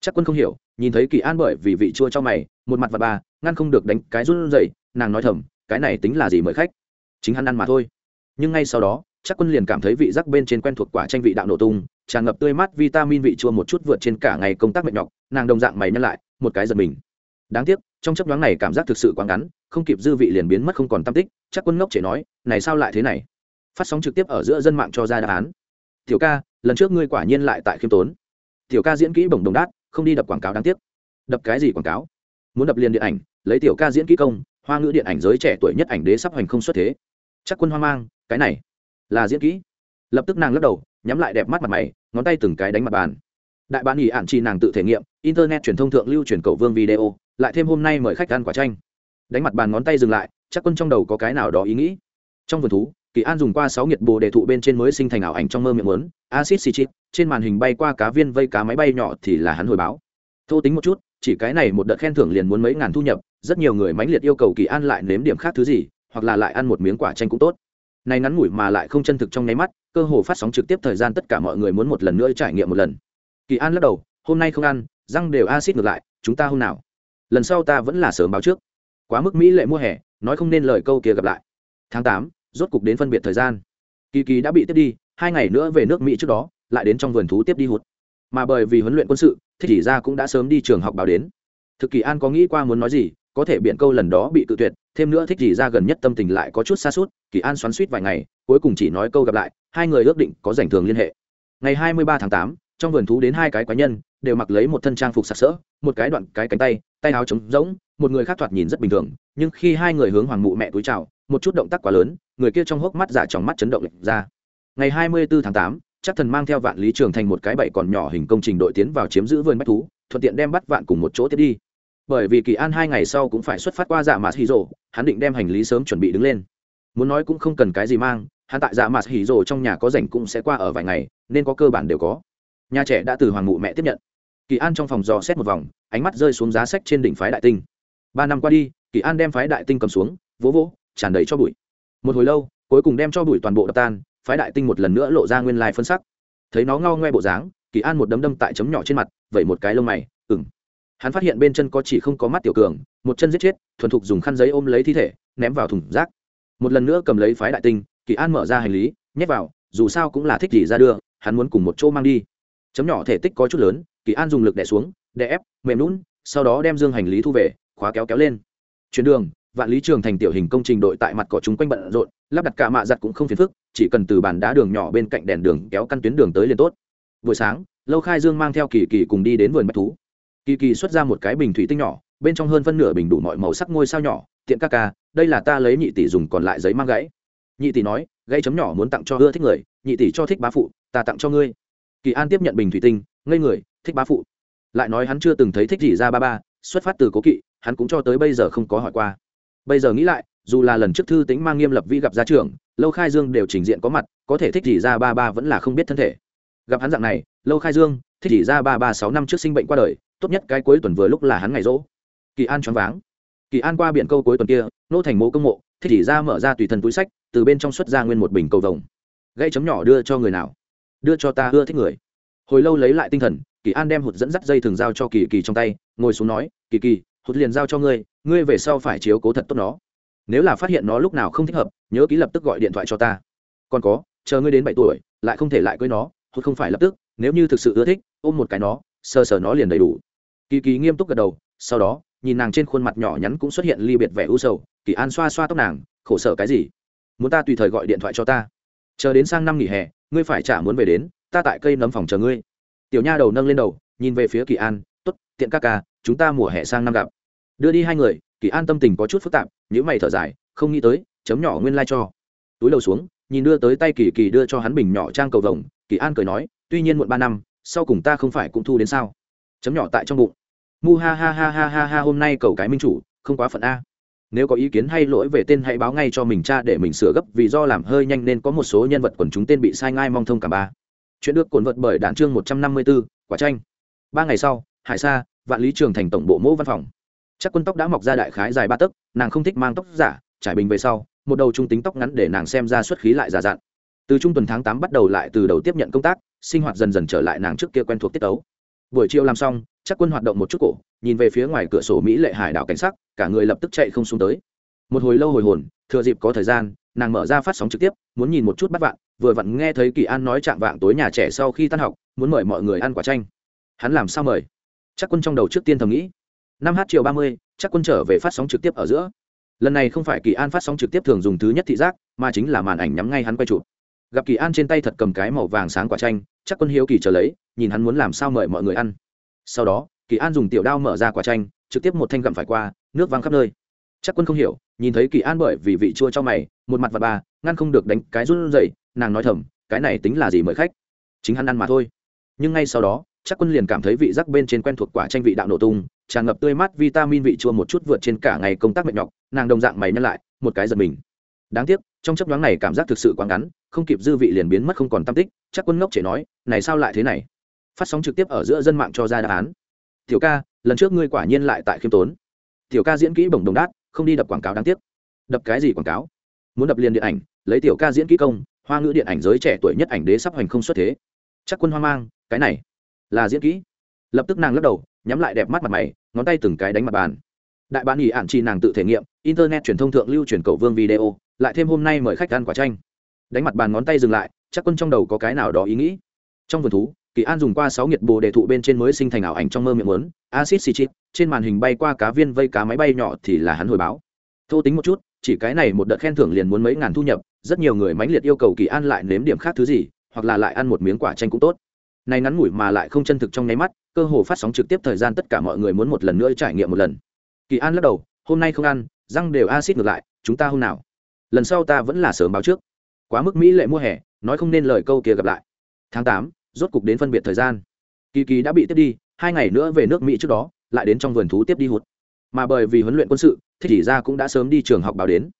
A: Chắc quân không hiểu nhìn thấy kỳ an bởi vì vị chua cho mày một mặt và bà, ngăn không được đánh cái run rẩy nàng nói thầm cái này tính là gì mời khách? Chính hắn ăn mà thôi. Nhưng ngay sau đó chắc quân liền cảm thấy vị giác bên trên quen thuộc quả tranh vị đạo nổ tung, tràn ngập tươi mát vitamin vị chua một chút vượt trên cả ngày công tác mệt nhọc, nàng đồng dạng mày nhắc lại, một cái giật mình. Đáng tiếc, trong chấp nhoáng này cảm giác thực sự quá ngắn, không kịp dư vị liền biến mất không còn tam tích, chắc quân ngốc chỉ nói, này sao lại thế này? Phát sóng trực tiếp ở giữa dân mạng cho ra đáp án. Tiểu ca, lần trước ngươi quả nhiên lại tại khiêm tốn. Tiểu ca diễn kỹ bổng đồng đát, không đi đập quảng cáo đáng tiếc. Đập cái gì quảng cáo? Muốn đập liền điện ảnh, lấy tiểu ca diễn kỹ công, hoa ngữ điện ảnh giới trẻ tuổi nhất ảnh đế sắp hoành không xuất thế. Chắc quân hoang mang, cái này là diễn kỹ. Lập tức nàng lắc đầu, nhắm lại đẹp mắt mặt mày, ngón tay từng cái đánh mặt bàn. Đại bán ỉ ạn chi nàng tự thể nghiệm, internet truyền thông thượng lưu truyền cầu vương video, lại thêm hôm nay mời khách ăn quả chanh. Đánh mặt bàn ngón tay dừng lại, chắc quân trong đầu có cái nào đó ý nghĩ. Trong vườn thú, kỳ an dùng qua sáu nhiệt bồ đề thụ bên trên mới sinh thành ảo ảnh trong mơ miệng lớn acid xì chít, trên màn hình bay qua cá viên vây cá máy bay nhỏ thì là hắn hồi báo. Thô tính một chút, chỉ cái này một đợt khen thưởng liền muốn mấy ngàn thu nhập, rất nhiều người mãnh liệt yêu cầu kỳ an lại nếm điểm khác thứ gì, hoặc là lại ăn một miếng quả chanh cũng tốt này ngắn ngủi mà lại không chân thực trong nháy mắt, cơ hồ phát sóng trực tiếp thời gian tất cả mọi người muốn một lần nữa trải nghiệm một lần. Kỳ an lắc đầu, hôm nay không ăn, răng đều acid ngược lại, chúng ta hôm nào? Lần sau ta vẫn là sớm báo trước. Quá mức mỹ lệ mua hè, nói không nên lời câu kia gặp lại. Tháng tám, rốt cục đến phân biệt thời gian. Kỳ kỳ đã bị tiếp đi, hai ngày nữa về nước mỹ trước đó, lại đến trong vườn thú tiếp đi hụt. Mà bởi vì huấn luyện quân sự, thích chỉ ra cũng đã sớm đi trường học báo đến. Thực kỳ an có nghĩ qua muốn nói gì, có thể biện câu lần đó bị cự tuyệt, thêm nữa thích chỉ ra gần nhất tâm tình lại có chút xa suốt kỳ an xoắn suýt vài ngày, cuối cùng chỉ nói câu gặp lại, hai người ước định có dành thường liên hệ. Ngày hai mươi ba tháng tám, trong vườn thú đến hai cái quái nhân, đều mặc lấy một thân trang phục sặc sỡ, một cái đoạn cái cánh tay tay áo trống rỗng, một người khác thoạt nhìn rất bình thường, nhưng khi hai người hướng hoàng mụ mẹ túi chào, một chút động tác quá lớn, người kia trong hốc mắt giả trong mắt chấn động lệch ra. Ngày hai mươi bốn tháng tám, chắc thần mang theo vạn lý trường thành một cái bậy còn nhỏ hình công trình đội tiến vào chiếm giữ vườn bách thú, thuận tiện đem bắt vạn cùng một chỗ tiếp đi. Bởi vì kỳ an hai ngày sau cũng phải xuất phát qua dạ mà hì rồ, hắn định đem hành lý sớm chuẩn bị đứng lên muốn nói cũng không cần cái gì mang, hắn tại dạ mạt hỉ rồ trong nhà có rảnh cũng sẽ qua ở vài ngày, nên có cơ bản đều có. Nhà trẻ đã từ hoàng mụ mẹ tiếp nhận. Kỳ an trong phòng dò xét một vòng, ánh mắt rơi xuống giá sách trên đỉnh phái đại tinh. Ba năm qua đi, kỳ an đem phái đại tinh cầm xuống, vỗ vỗ, tràn đầy cho bụi. Một hồi lâu, cuối cùng đem cho bụi toàn bộ đập tan, phái đại tinh một lần nữa lộ ra nguyên lai phân sắc. Thấy nó ngao ngoe bộ dáng, kỳ an một đấm đâm tại chấm nhỏ trên mặt, vẩy một cái lông mày ừng hắn phát hiện bên chân có chỉ không có mắt tiểu cường, một chân giết chết, thuần thục dùng khăn giấy ôm lấy thi thể, ném vào thùng rác một lần nữa cầm lấy phái đại tinh, kỳ an mở ra hành lý, nhét vào, dù sao cũng là thích gì ra đưa, hắn muốn cùng một chỗ mang đi. Chấm nhỏ thể tích có chút lớn, kỳ an dùng lực đẻ xuống, đè ép, mềm lún sau đó đem dương hành lý thu về, khóa kéo kéo lên. Chuyến đường, vạn lý trường thành tiểu hình công trình đội tại mặt cỏ chúng quanh bận rộn, lắp đặt cả mạ giặt cũng không phiền phức, chỉ cần từ bàn đá đường nhỏ bên cạnh đèn đường kéo căn tuyến đường tới liền tốt. Buổi sáng, lâu khai dương mang theo kỳ kỳ cùng đi đến vườn bách thú. Kỳ kỳ xuất ra một cái bình thủy tinh nhỏ, bên trong hơn phân nửa bình đủ mọi màu sắc ngôi sao nhỏ tiện ca ca, đây là ta lấy nhị tỷ dùng còn lại giấy mang gãy. Nhị tỷ nói, gãy chấm nhỏ muốn tặng cho ưa thích người, nhị tỷ cho thích bá phụ, ta tặng cho ngươi. Kỳ an tiếp nhận bình thủy tinh, ngây người, thích bá phụ. Lại nói hắn chưa từng thấy thích gì ra ba ba, xuất phát từ cố kỵ, hắn cũng cho tới bây giờ không có hỏi qua. Bây giờ nghĩ lại, dù là lần trước thư tính mang nghiêm lập vi gặp gia trưởng, lâu khai dương đều trình diện có mặt, có thể thích gì ra ba ba vẫn là không biết thân thể. Gặp hắn dạng này, lâu khai dương, thích gì ra ba ba sáu năm trước sinh bệnh qua đời, tốt nhất cái cuối tuần vừa lúc là hắn ngày rỗ. Kỳ an choáng váng kỳ an qua biển câu cuối tuần kia, nô thành mộ công mộ thích chỉ ra mở ra tùy thân túi sách, từ bên trong xuất ra nguyên một bình cầu vồng. Gây chấm nhỏ đưa cho người nào? Đưa cho ta, ưa thích người. Hồi lâu lấy lại tinh thần, kỳ an đem hụt dẫn dắt dây thường giao cho kỳ kỳ trong tay, ngồi xuống nói, kỳ kỳ, hụt liền giao cho ngươi ngươi về sau phải chiếu cố thật tốt nó. Nếu là phát hiện nó lúc nào không thích hợp, nhớ ký lập tức gọi điện thoại cho ta. Còn có, chờ ngươi đến bảy tuổi, lại không thể lại cưới nó, hụt không phải lập tức, nếu như thực sự ưa thích, ôm một cái nó, sờ sờ nó liền đầy đủ. Kỳ kỳ nghiêm túc gật đầu, sau đó nhìn nàng trên khuôn mặt nhỏ nhắn cũng xuất hiện ly biệt vẻ u sầu, kỳ an xoa xoa tóc nàng, khổ sở cái gì? Muốn ta tùy thời gọi điện thoại cho ta? Chờ đến sang năm nghỉ hè, ngươi phải trả muốn về đến, ta tại cây nấm phòng chờ ngươi. Tiểu nha đầu nâng lên đầu, nhìn về phía kỳ an t ố t tiện ca ca, chúng ta mùa hè sang năm gặp. Đưa đi hai người, kỳ an tâm tình có chút phức tạp những mày thở dài, không nghĩ tới, chấm nhỏ nguyên lai、like、cho. Túi đầu xuống, nhìn đưa tới tay kỳ kỳ đưa cho hắn bình nhỏ trang cầu vồng, kỳ an cười nói, tuy nhiên muộn ba năm, sau cùng ta không phải cũng thu đến sao? Chấm nhỏ tại trong bụng mu ha ha ha ha ha ha hôm nay cầu cái minh chủ không quá phận a. Nếu có ý kiến hay lỗi về tên hãy báo ngay cho mình cha để mình sửa gấp vì do làm hơi nhanh nên có một số nhân vật quần chúng tên bị sai ngai mong thông cả ba. Chuyện được cuốn vật bởi đạn chương một trăm năm mươi 154, quả tranh. Ba ngày sau hải sa vạn lý trường thành tổng bộ mẫu văn phòng. Chắc quân tóc đã mọc ra đại khái dài ba tấc nàng không thích mang tóc giả trải bình về sau một đầu trung tính tóc ngắn để nàng xem ra xuất khí lại già dặn. Từ trung tuần tháng tám bắt đầu lại từ đầu tiếp nhận công tác sinh hoạt dần dần trở lại nàng trước kia quen thuộc tiết tấu buổi chiều làm xong, chắc quân hoạt động một chút cổ, nhìn về phía ngoài cửa sổ mỹ lệ hải đảo cảnh sắc, cả người lập tức chạy không xuống tới. Một hồi lâu hồi hồn, thừa dịp có thời gian, nàng mở ra phát sóng trực tiếp, muốn nhìn một chút bắt vạn, vừa vặn nghe thấy kỳ an nói chạm vạng tối nhà trẻ sau khi tan học, muốn mời mọi người ăn quả chanh. Hắn làm sao mời? Chắc quân trong đầu trước tiên thầm nghĩ. Năm h chiều ba mươi, chắc quân trở về phát sóng trực tiếp ở giữa. Lần này không phải kỳ an phát sóng trực tiếp thường dùng thứ nhất thị giác, mà chính là màn ảnh nhắm ngay hắn quay chụp gặp kỳ an trên tay thật cầm cái màu vàng sáng quả chanh, chắc quân hiếu kỳ trở lấy, nhìn hắn muốn làm sao mời mọi người ăn. Sau đó, kỳ an dùng tiểu đao mở ra quả chanh, trực tiếp một thanh gặm phải qua, nước văng khắp nơi. Chắc quân không hiểu, nhìn thấy kỳ an bởi vì vị chua cho mày, một mặt và bà, ngăn không được đánh cái run rẩy, nàng nói thầm, cái này tính là gì mời khách? Chính hắn ăn mà thôi. Nhưng ngay sau đó, chắc quân liền cảm thấy vị giác bên trên quen thuộc quả chanh vị đạo nổ tung, tràn ngập tươi mát vitamin vị chua một chút vượt trên cả ngày công tác mệt nhọc, nàng đồng dạng mày nhăn lại, một cái giật mình. Đáng tiếc trong chấp nhoáng này cảm giác thực sự quá ngắn, không kịp dư vị liền biến mất không còn tâm tích, chắc quân ngốc chỉ nói, này sao lại thế này? Phát sóng trực tiếp ở giữa dân mạng cho ra đáp án. Tiểu ca, lần trước ngươi quả nhiên lại tại khiêm tốn. Tiểu ca diễn kỹ bổng đồng đát, không đi đập quảng cáo đáng tiếc. Đập cái gì quảng cáo? Muốn đập liền điện ảnh, lấy tiểu ca diễn kỹ công, hoa ngữ điện ảnh giới trẻ tuổi nhất ảnh đế sắp hoành không xuất thế. Chắc quân hoang mang, cái này là diễn kỹ. Lập tức nàng lắc đầu, nhắm lại đẹp mắt mặt mày, ngón tay từng cái đánh mặt bàn. Đại bán ỉ ạn chi nàng tự thể nghiệm, internet truyền thông thượng lưu truyền cầu vương video lại thêm hôm nay mời khách ăn quả chanh. Đánh mặt bàn ngón tay dừng lại, chắc quân trong đầu có cái nào đó ý nghĩ. Trong vườn thú, kỳ an dùng qua sáu nhiệt bồ đề thụ bên trên mới sinh thành ảo ảnh trong mơ miệng lớn acid xì chít, trên màn hình bay qua cá viên vây cá máy bay nhỏ thì là hắn hồi báo. Thô tính một chút, chỉ cái này một đợt khen thưởng liền muốn mấy ngàn thu nhập, rất nhiều người mãnh liệt yêu cầu kỳ an lại nếm điểm khác thứ gì, hoặc là lại ăn một miếng quả chanh cũng tốt. Này ngắn ngủi mà lại không chân thực trong nháy mắt, cơ hồ phát sóng trực tiếp thời gian tất cả mọi người muốn một lần nữa trải nghiệm một lần. Kỳ an lắc đầu, hôm nay không ăn, răng đều acid ngược lại, chúng ta hôm nào? Lần sau ta vẫn là sớm báo trước. Quá mức mỹ lệ mua hè, nói không nên lời câu kia gặp lại. Tháng tám, rốt cục đến phân biệt thời gian. Kỳ kỳ đã bị tiếp đi, hai ngày nữa về nước mỹ trước đó, lại đến trong vườn thú tiếp đi hụt. Mà bởi vì huấn luyện quân sự, thích chỉ ra cũng đã sớm đi trường học báo đến.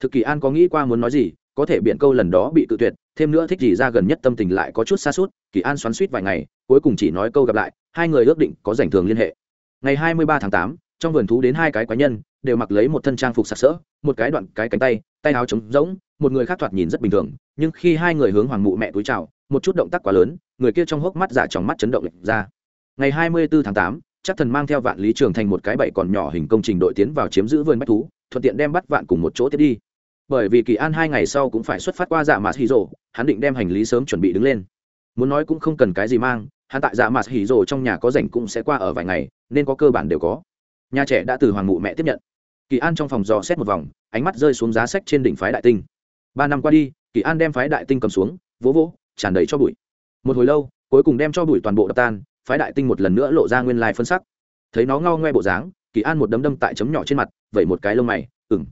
A: Thực kỳ an có nghĩ qua muốn nói gì, có thể biện câu lần đó bị tự tuyệt, thêm nữa thích chỉ ra gần nhất tâm tình lại có chút xa suốt kỳ an xoắn suýt vài ngày, cuối cùng chỉ nói câu gặp lại, hai người ước định có giành thường liên hệ. Ngày hai mươi ba tháng tám, trong vườn thú đến hai cái quái nhân, đều mặc lấy một thân trang phục sặc sỡ, một cái đoạn cái cánh tay tay áo trống rỗng, một người khác thoạt nhìn rất bình thường, nhưng khi hai người hướng hoàng mụ mẹ túi chào, một chút động tác quá lớn, người kia trong hốc mắt giả trong mắt chấn động lệch ra. Ngày hai mươi bốn tháng tám, chắc thần mang theo vạn lý trường thành một cái bậy còn nhỏ hình công trình đội tiến vào chiếm giữ vườn bách thú, thuận tiện đem bắt vạn cùng một chỗ tiếp đi. Bởi vì kỳ an hai ngày sau cũng phải xuất phát qua dạ mạt hì rồ, hắn định đem hành lý sớm chuẩn bị đứng lên. Muốn nói cũng không cần cái gì mang, hắn tại dạ mạt hì rồ trong nhà có rảnh cũng sẽ qua ở vài ngày, nên có cơ bản đều có. Nhà trẻ đã từ hoàng mụ mẹ tiếp nhận. Kỳ an trong phòng dò xét một vòng ánh mắt rơi xuống giá sách trên đỉnh phái đại tinh. Ba năm qua đi, kỳ an đem phái đại tinh cầm xuống, vỗ vỗ, tràn đầy cho bụi. Một hồi lâu, cuối cùng đem cho bụi toàn bộ đập tan, phái đại tinh một lần nữa lộ ra nguyên lai phân sắc. Thấy nó ngao ngoe bộ dáng, kỳ an một đấm đâm tại chấm nhỏ trên mặt, vẩy một cái lông mày ừng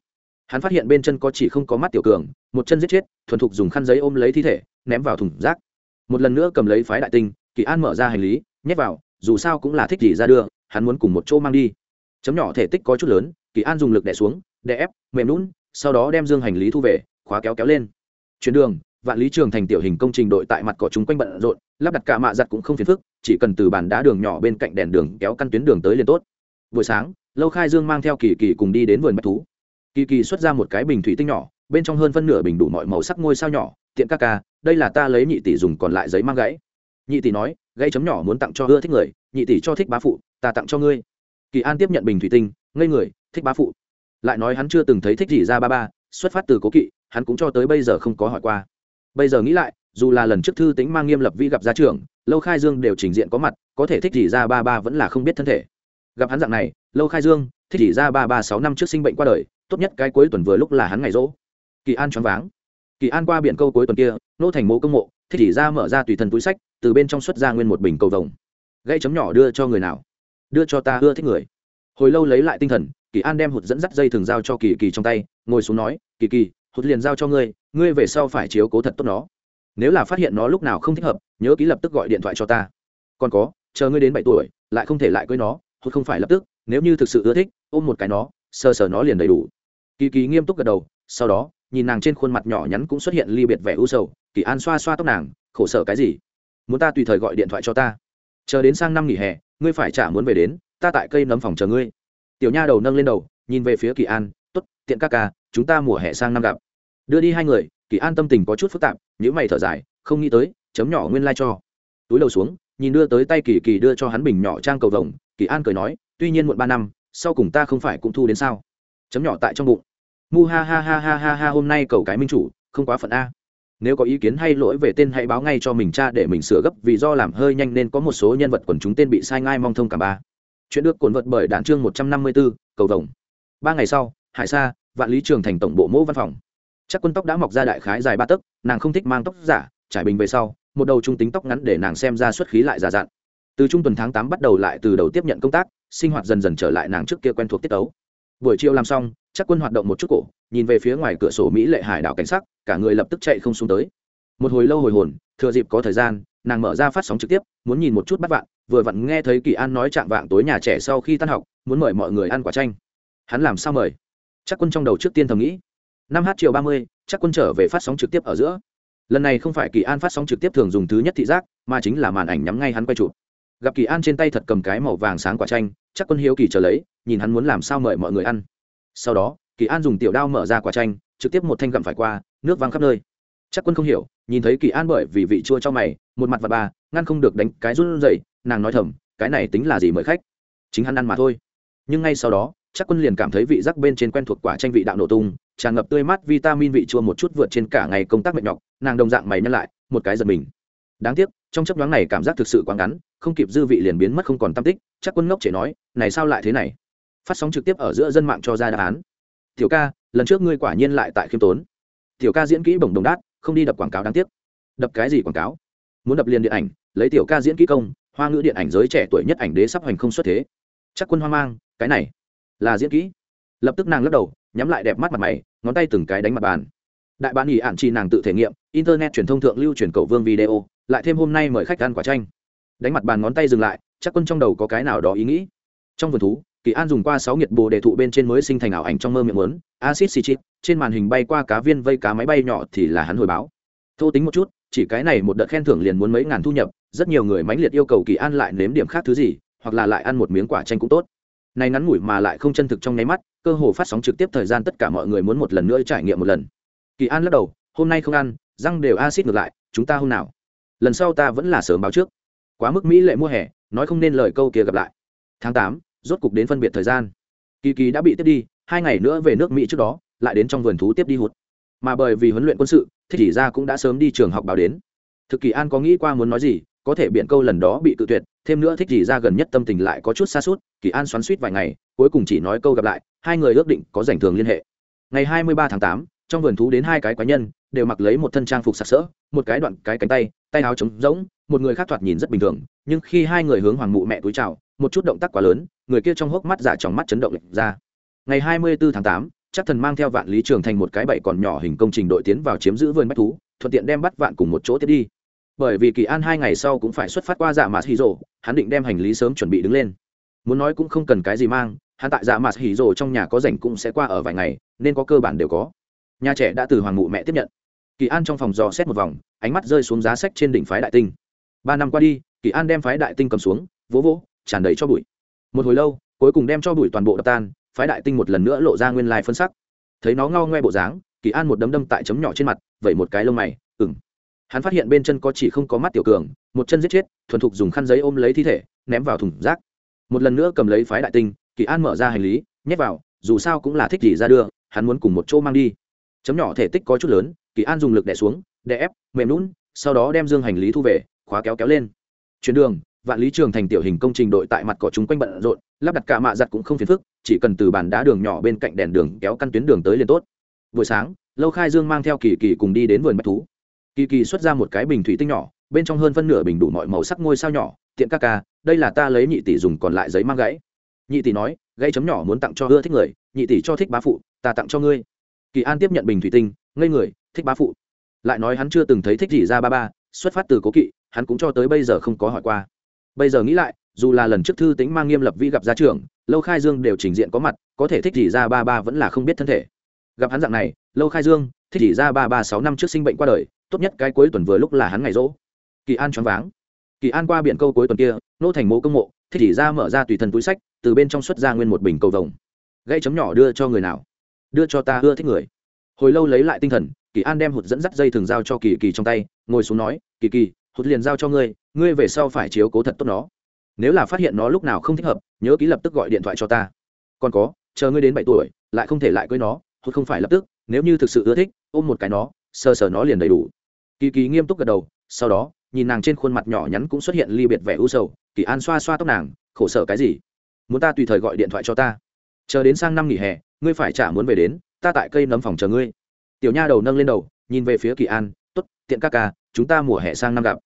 A: hắn phát hiện bên chân có chỉ không có mắt tiểu cường, một chân giết chết, thuần thục dùng khăn giấy ôm lấy thi thể, ném vào thùng rác. Một lần nữa cầm lấy phái đại tinh, kỳ an mở ra hành lý, nhét vào, dù sao cũng là thích gì ra đưa, hắn muốn cùng một chỗ mang đi. Chấm nhỏ thể tích có chút lớn, kỳ an dùng lực đè xuống đè ép, mềm lún sau đó đem dương hành lý thu về, khóa kéo kéo lên. Chuyển đường, vạn lý trường thành tiểu hình công trình đội tại mặt cỏ chúng quanh bận rộn, lắp đặt cả mạ giặt cũng không phiền phức, chỉ cần từ bàn đá đường nhỏ bên cạnh đèn đường kéo căn tuyến đường tới liền tốt. Buổi sáng, lâu khai dương mang theo kỳ kỳ cùng đi đến vườn bách thú. Kỳ kỳ xuất ra một cái bình thủy tinh nhỏ, bên trong hơn phân nửa bình đủ mọi màu sắc ngôi sao nhỏ, tiện ca ca, đây là ta lấy nhị tỷ dùng còn lại giấy mang gãy. Nhị tỷ nói, gãy chấm nhỏ muốn tặng cho ưa thích người, nhị tỷ cho thích bá phụ, ta tặng cho ngươi. Kỳ an tiếp nhận bình thủy tinh, ngây người, thích bá phụ lại nói hắn chưa từng thấy thích gì ra ba ba, xuất phát từ cố kỵ, hắn cũng cho tới bây giờ không có hỏi qua. Bây giờ nghĩ lại, dù là lần trước thư tính mang nghiêm lập vi gặp gia trưởng, lâu khai dương đều trình diện có mặt, có thể thích gì ra ba ba vẫn là không biết thân thể. Gặp hắn dạng này, lâu khai dương, thích gì ra ba ba sáu năm trước sinh bệnh qua đời, tốt nhất cái cuối tuần vừa lúc là hắn ngày rỗ. Kỳ an choáng váng. Kỳ an qua biển câu cuối tuần kia, nô thành mộ công mộ, thích gì ra mở ra tùy thân túi sách, từ bên trong xuất ra nguyên một bình cầu vồng. Gây chấm nhỏ đưa cho người nào? Đưa cho ta, ưa thích người. Hồi lâu lấy lại tinh thần kỳ an đem hụt dẫn dắt dây thường giao cho kỳ kỳ trong tay, ngồi xuống nói, kỳ kỳ, hụt liền giao cho ngươi ngươi về sau phải chiếu cố thật tốt nó. Nếu là phát hiện nó lúc nào không thích hợp, nhớ ký lập tức gọi điện thoại cho ta. Còn có, chờ ngươi đến bảy tuổi, lại không thể lại cưới nó, hụt không phải lập tức, nếu như thực sự ưa thích, ôm một cái nó, sờ sờ nó liền đầy đủ. Kỳ kỳ nghiêm túc gật đầu, sau đó, nhìn nàng trên khuôn mặt nhỏ nhắn cũng xuất hiện ly biệt vẻ u sầu, kỳ an xoa xoa tóc nàng, khổ sở cái gì? Muốn ta tùy thời gọi điện thoại cho ta? Chờ đến sang năm nghỉ hè, ngươi phải trả muốn về đến, ta tại cây nấm phòng chờ ngươi tiểu nha đầu nâng lên đầu, nhìn về phía kỳ an t ố t tiện ca ca, chúng ta mùa hè sang năm gặp. Đưa đi hai người, kỳ an tâm tình có chút phức tạp những mày thở dài, không nghĩ tới, chấm nhỏ nguyên lai、like、cho. Túi đầu xuống, nhìn đưa tới tay kỳ kỳ đưa cho hắn bình nhỏ trang cầu vồng, kỳ an cười nói, tuy nhiên muộn ba năm, sau cùng ta không phải cũng thu đến sao? Chấm nhỏ tại trong bụng. Mu ha ha ha ha ha ha, hôm nay cầu cái minh chủ, không quá phận a. Nếu có ý kiến hay lỗi về tên hãy báo ngay cho mình cha để mình sửa gấp, vì do làm hơi nhanh nên có một số nhân vật quần chúng tên bị sai ngai mong thông cả ba chuyện được cuốn vật bởi đạn chương một trăm năm mươi 154, cầu vồng. Ba ngày sau hải sa vạn lý trường thành tổng bộ mẫu văn phòng. Chắc quân tóc đã mọc ra đại khái dài ba tấc nàng không thích mang tóc giả trải bình về sau một đầu trung tính tóc ngắn để nàng xem ra xuất khí lại giả dặn. Từ trung tuần tháng tám bắt đầu lại từ đầu tiếp nhận công tác sinh hoạt dần dần trở lại nàng trước kia quen thuộc tiết tấu. Buổi chiều làm xong chắc quân hoạt động một chút cổ nhìn về phía ngoài cửa sổ mỹ lệ hải đảo cảnh sắc cả người lập tức chạy không xuống tới. Một hồi lâu hồi hồn thừa dịp có thời gian nàng mở ra phát sóng trực tiếp, muốn nhìn một chút bắt vạn, vừa vặn nghe thấy kỳ an nói chạm vạng tối nhà trẻ sau khi tan học, muốn mời mọi người ăn quả chanh. Hắn làm sao mời? Chắc quân trong đầu trước tiên thầm nghĩ. Năm h chiều ba mươi, chắc quân trở về phát sóng trực tiếp ở giữa. Lần này không phải kỳ an phát sóng trực tiếp thường dùng thứ nhất thị giác, mà chính là màn ảnh nhắm ngay hắn quay chụp. Gặp kỳ an trên tay thật cầm cái màu vàng sáng quả chanh, chắc quân hiếu kỳ trở lấy, nhìn hắn muốn làm sao mời mọi người ăn. Sau đó, kỳ an dùng tiểu đao mở ra quả chanh, trực tiếp một thanh gặm phải qua, nước văng khắp nơi chắc quân không hiểu nhìn thấy kỳ an bởi vì vị chua cho mày một mặt và bà, ngăn không được đánh cái run rẩy nàng nói thầm cái này tính là gì mời khách? Chính hắn ăn mà thôi. Nhưng ngay sau đó chắc quân liền cảm thấy vị giác bên trên quen thuộc quả tranh vị đạo nổ tung tràn ngập tươi mát vitamin vị chua một chút vượt trên cả ngày công tác mệt nhọc nàng đồng dạng mày nhăn lại một cái giật mình. Đáng tiếc trong chấp nhoáng này cảm giác thực sự quá ngắn không kịp dư vị liền biến mất không còn tâm tích chắc quân ngốc chỉ nói này sao lại thế này? Phát sóng trực tiếp ở giữa dân mạng cho ra đáp án. Tiểu ca lần trước ngươi quả nhiên lại tại khiêm tốn. Tiểu ca diễn kỹ bổng đồng đát không đi đập quảng cáo đáng tiếc. Đập cái gì quảng cáo? Muốn đập liền điện ảnh lấy tiểu ca diễn kỹ công hoa ngữ điện ảnh giới trẻ tuổi nhất ảnh đế sắp hoành không xuất thế. Chắc quân hoang mang cái này là diễn kỹ. Lập tức nàng lắc đầu nhắm lại đẹp mắt mặt mày ngón tay từng cái đánh mặt bàn. Đại bán nghỉ ạn chi nàng tự thể nghiệm internet truyền thông thượng lưu truyền cầu vương video lại thêm hôm nay mời khách ăn quả tranh, đánh mặt bàn ngón tay dừng lại chắc quân trong đầu có cái nào đó ý nghĩ. Trong vườn thú kỳ an dùng qua sáu nhiệt bồ đề thụ bên trên mới sinh thành ảo ảnh trong mơ miệng lớn acid citric trên màn hình bay qua cá viên vây cá máy bay nhỏ thì là hắn hồi báo. Thô tính một chút, chỉ cái này một đợt khen thưởng liền muốn mấy ngàn thu nhập, rất nhiều người mãnh liệt yêu cầu kỳ an lại nếm điểm khác thứ gì, hoặc là lại ăn một miếng quả chanh cũng tốt. Này ngắn ngủi mà lại không chân thực trong nháy mắt, cơ hồ phát sóng trực tiếp thời gian tất cả mọi người muốn một lần nữa trải nghiệm một lần. Kỳ an lắc đầu, hôm nay không ăn, răng đều acid ngược lại, chúng ta hôm nào? Lần sau ta vẫn là sớm báo trước. Quá mức mỹ lệ mua hè, nói không nên lời câu kia gặp lại. Tháng tám rốt cục đến phân biệt thời gian. Kỳ kỳ đã bị tiếp đi, hai ngày nữa về nước mỹ trước đó, lại đến trong vườn thú tiếp đi hụt. Mà bởi vì huấn luyện quân sự thích chỉ ra cũng đã sớm đi trường học báo đến. Thực kỳ an có nghĩ qua muốn nói gì, có thể biện câu lần đó bị tự tuyệt, thêm nữa thích chỉ ra gần nhất tâm tình lại có chút xa suốt kỳ an xoắn suýt vài ngày, cuối cùng chỉ nói câu gặp lại, hai người ước định có rảnh thường liên hệ. Ngày hai mươi ba tháng tám, trong vườn thú đến hai cái quái nhân, đều mặc lấy một thân trang phục sặc sỡ, một cái đoạn cái cánh tay tay áo trống rỗng, một người khác thoạt nhìn rất bình thường, nhưng khi hai người hướng hoàng mụ mẹ túi chào một chút động tác quá lớn, người kia trong hốc mắt giả tròng mắt chấn động lệch ra. Ngày hai mươi bốn tháng tám, chắc thần mang theo vạn lý trường thành một cái bẫy còn nhỏ hình công trình đội tiến vào chiếm giữ vườn bách thú, thuận tiện đem bắt vạn cùng một chỗ tiếp đi. Bởi vì kỳ an hai ngày sau cũng phải xuất phát qua dạ mạt hì rồ, hắn định đem hành lý sớm chuẩn bị đứng lên. Muốn nói cũng không cần cái gì mang, hắn tại dạ mạt hì rồ trong nhà có rảnh cũng sẽ qua ở vài ngày, nên có cơ bản đều có. Nhà trẻ đã từ hoàng mụ mẹ tiếp nhận. Kỳ an trong phòng dò xét một vòng, ánh mắt rơi xuống giá sách trên đỉnh phái đại tinh. Ba năm qua đi, kỳ an đem phái đại tinh cầm xuống, vỗ vỗ tràn đầy cho bụi. Một hồi lâu, cuối cùng đem cho bụi toàn bộ đập tan, phái đại tinh một lần nữa lộ ra nguyên lai phân sắc. Thấy nó ngao ngoe bộ dáng, kỳ an một đấm đâm tại chấm nhỏ trên mặt, vẩy một cái lông mày ừng hắn phát hiện bên chân có chỉ không có mắt tiểu cường, một chân giết chết, thuần thục dùng khăn giấy ôm lấy thi thể, ném vào thùng rác. Một lần nữa cầm lấy phái đại tinh, kỳ an mở ra hành lý, nhét vào, dù sao cũng là thích gì ra đưa, hắn muốn cùng một chỗ mang đi. Chấm nhỏ thể tích có chút lớn, kỳ an dùng lực đè xuống, đè ép, mềm lún sau đó đem dương hành lý thu về, khóa kéo kéo lên. Chuyến đường vạn lý trường thành tiểu hình công trình đội tại mặt cỏ chúng quanh bận rộn, lắp đặt cả mạ giặt cũng không phiền phức, chỉ cần từ bàn đá đường nhỏ bên cạnh đèn đường kéo căn tuyến đường tới liền tốt. Buổi sáng, lâu khai dương mang theo kỳ kỳ cùng đi đến vườn bách thú. Kỳ kỳ xuất ra một cái bình thủy tinh nhỏ, bên trong hơn phân nửa bình đủ mọi màu sắc ngôi sao nhỏ, tiện các ca, đây là ta lấy nhị tỷ dùng còn lại giấy mang gãy. Nhị tỷ nói, gãy chấm nhỏ muốn tặng cho ưa thích người, nhị tỷ cho thích bá phụ, ta tặng cho ngươi. Kỳ an tiếp nhận bình thủy tinh, ngây người, thích bá phụ. Lại nói hắn chưa từng thấy thích gì ra ba ba, xuất phát từ cố kỵ, hắn cũng cho tới bây giờ không có hỏi qua bây giờ nghĩ lại dù là lần trước thư tính mang nghiêm lập vi gặp gia trưởng, lâu khai dương đều trình diện có mặt có thể thích gì ra ba ba vẫn là không biết thân thể. Gặp hắn dạng này lâu khai dương thích gì ra ba ba sáu năm trước sinh bệnh qua đời tốt nhất cái cuối tuần vừa lúc là hắn ngày rỗ. Kỳ an choáng váng. Kỳ an qua biển câu cuối tuần kia nô thành mộ công mộ thích chỉ ra mở ra tùy thân túi sách từ bên trong xuất ra nguyên một bình cầu vồng. Gây chấm nhỏ đưa cho người nào? Đưa cho ta ưa thích người. Hồi lâu lấy lại tinh thần kỳ an đem hụt dẫn dắt dây thường giao cho kỳ kỳ trong tay ngồi xuống nói kỳ kỳ hụt liền giao cho ngươi ngươi về sau phải chiếu cố thật tốt nó. Nếu là phát hiện nó lúc nào không thích hợp, nhớ ký lập tức gọi điện thoại cho ta. Còn có, chờ ngươi đến bảy tuổi, lại không thể lại cưới nó, hụt không phải lập tức, nếu như thực sự ưa thích, ôm một cái nó, sờ sờ nó liền đầy đủ. Kỳ kỳ nghiêm túc gật đầu, sau đó, nhìn nàng trên khuôn mặt nhỏ nhắn cũng xuất hiện ly biệt vẻ u sầu, kỳ an xoa xoa tóc nàng, khổ sở cái gì? Muốn ta tùy thời gọi điện thoại cho ta? Chờ đến sang năm nghỉ hè, ngươi phải trả muốn về đến, ta tại cây nấm phòng chờ ngươi. Tiểu nha đầu nâng lên đầu, nhìn về phía kỳ an t ố t tiện ca ca, chúng ta mùa hè sang năm gặp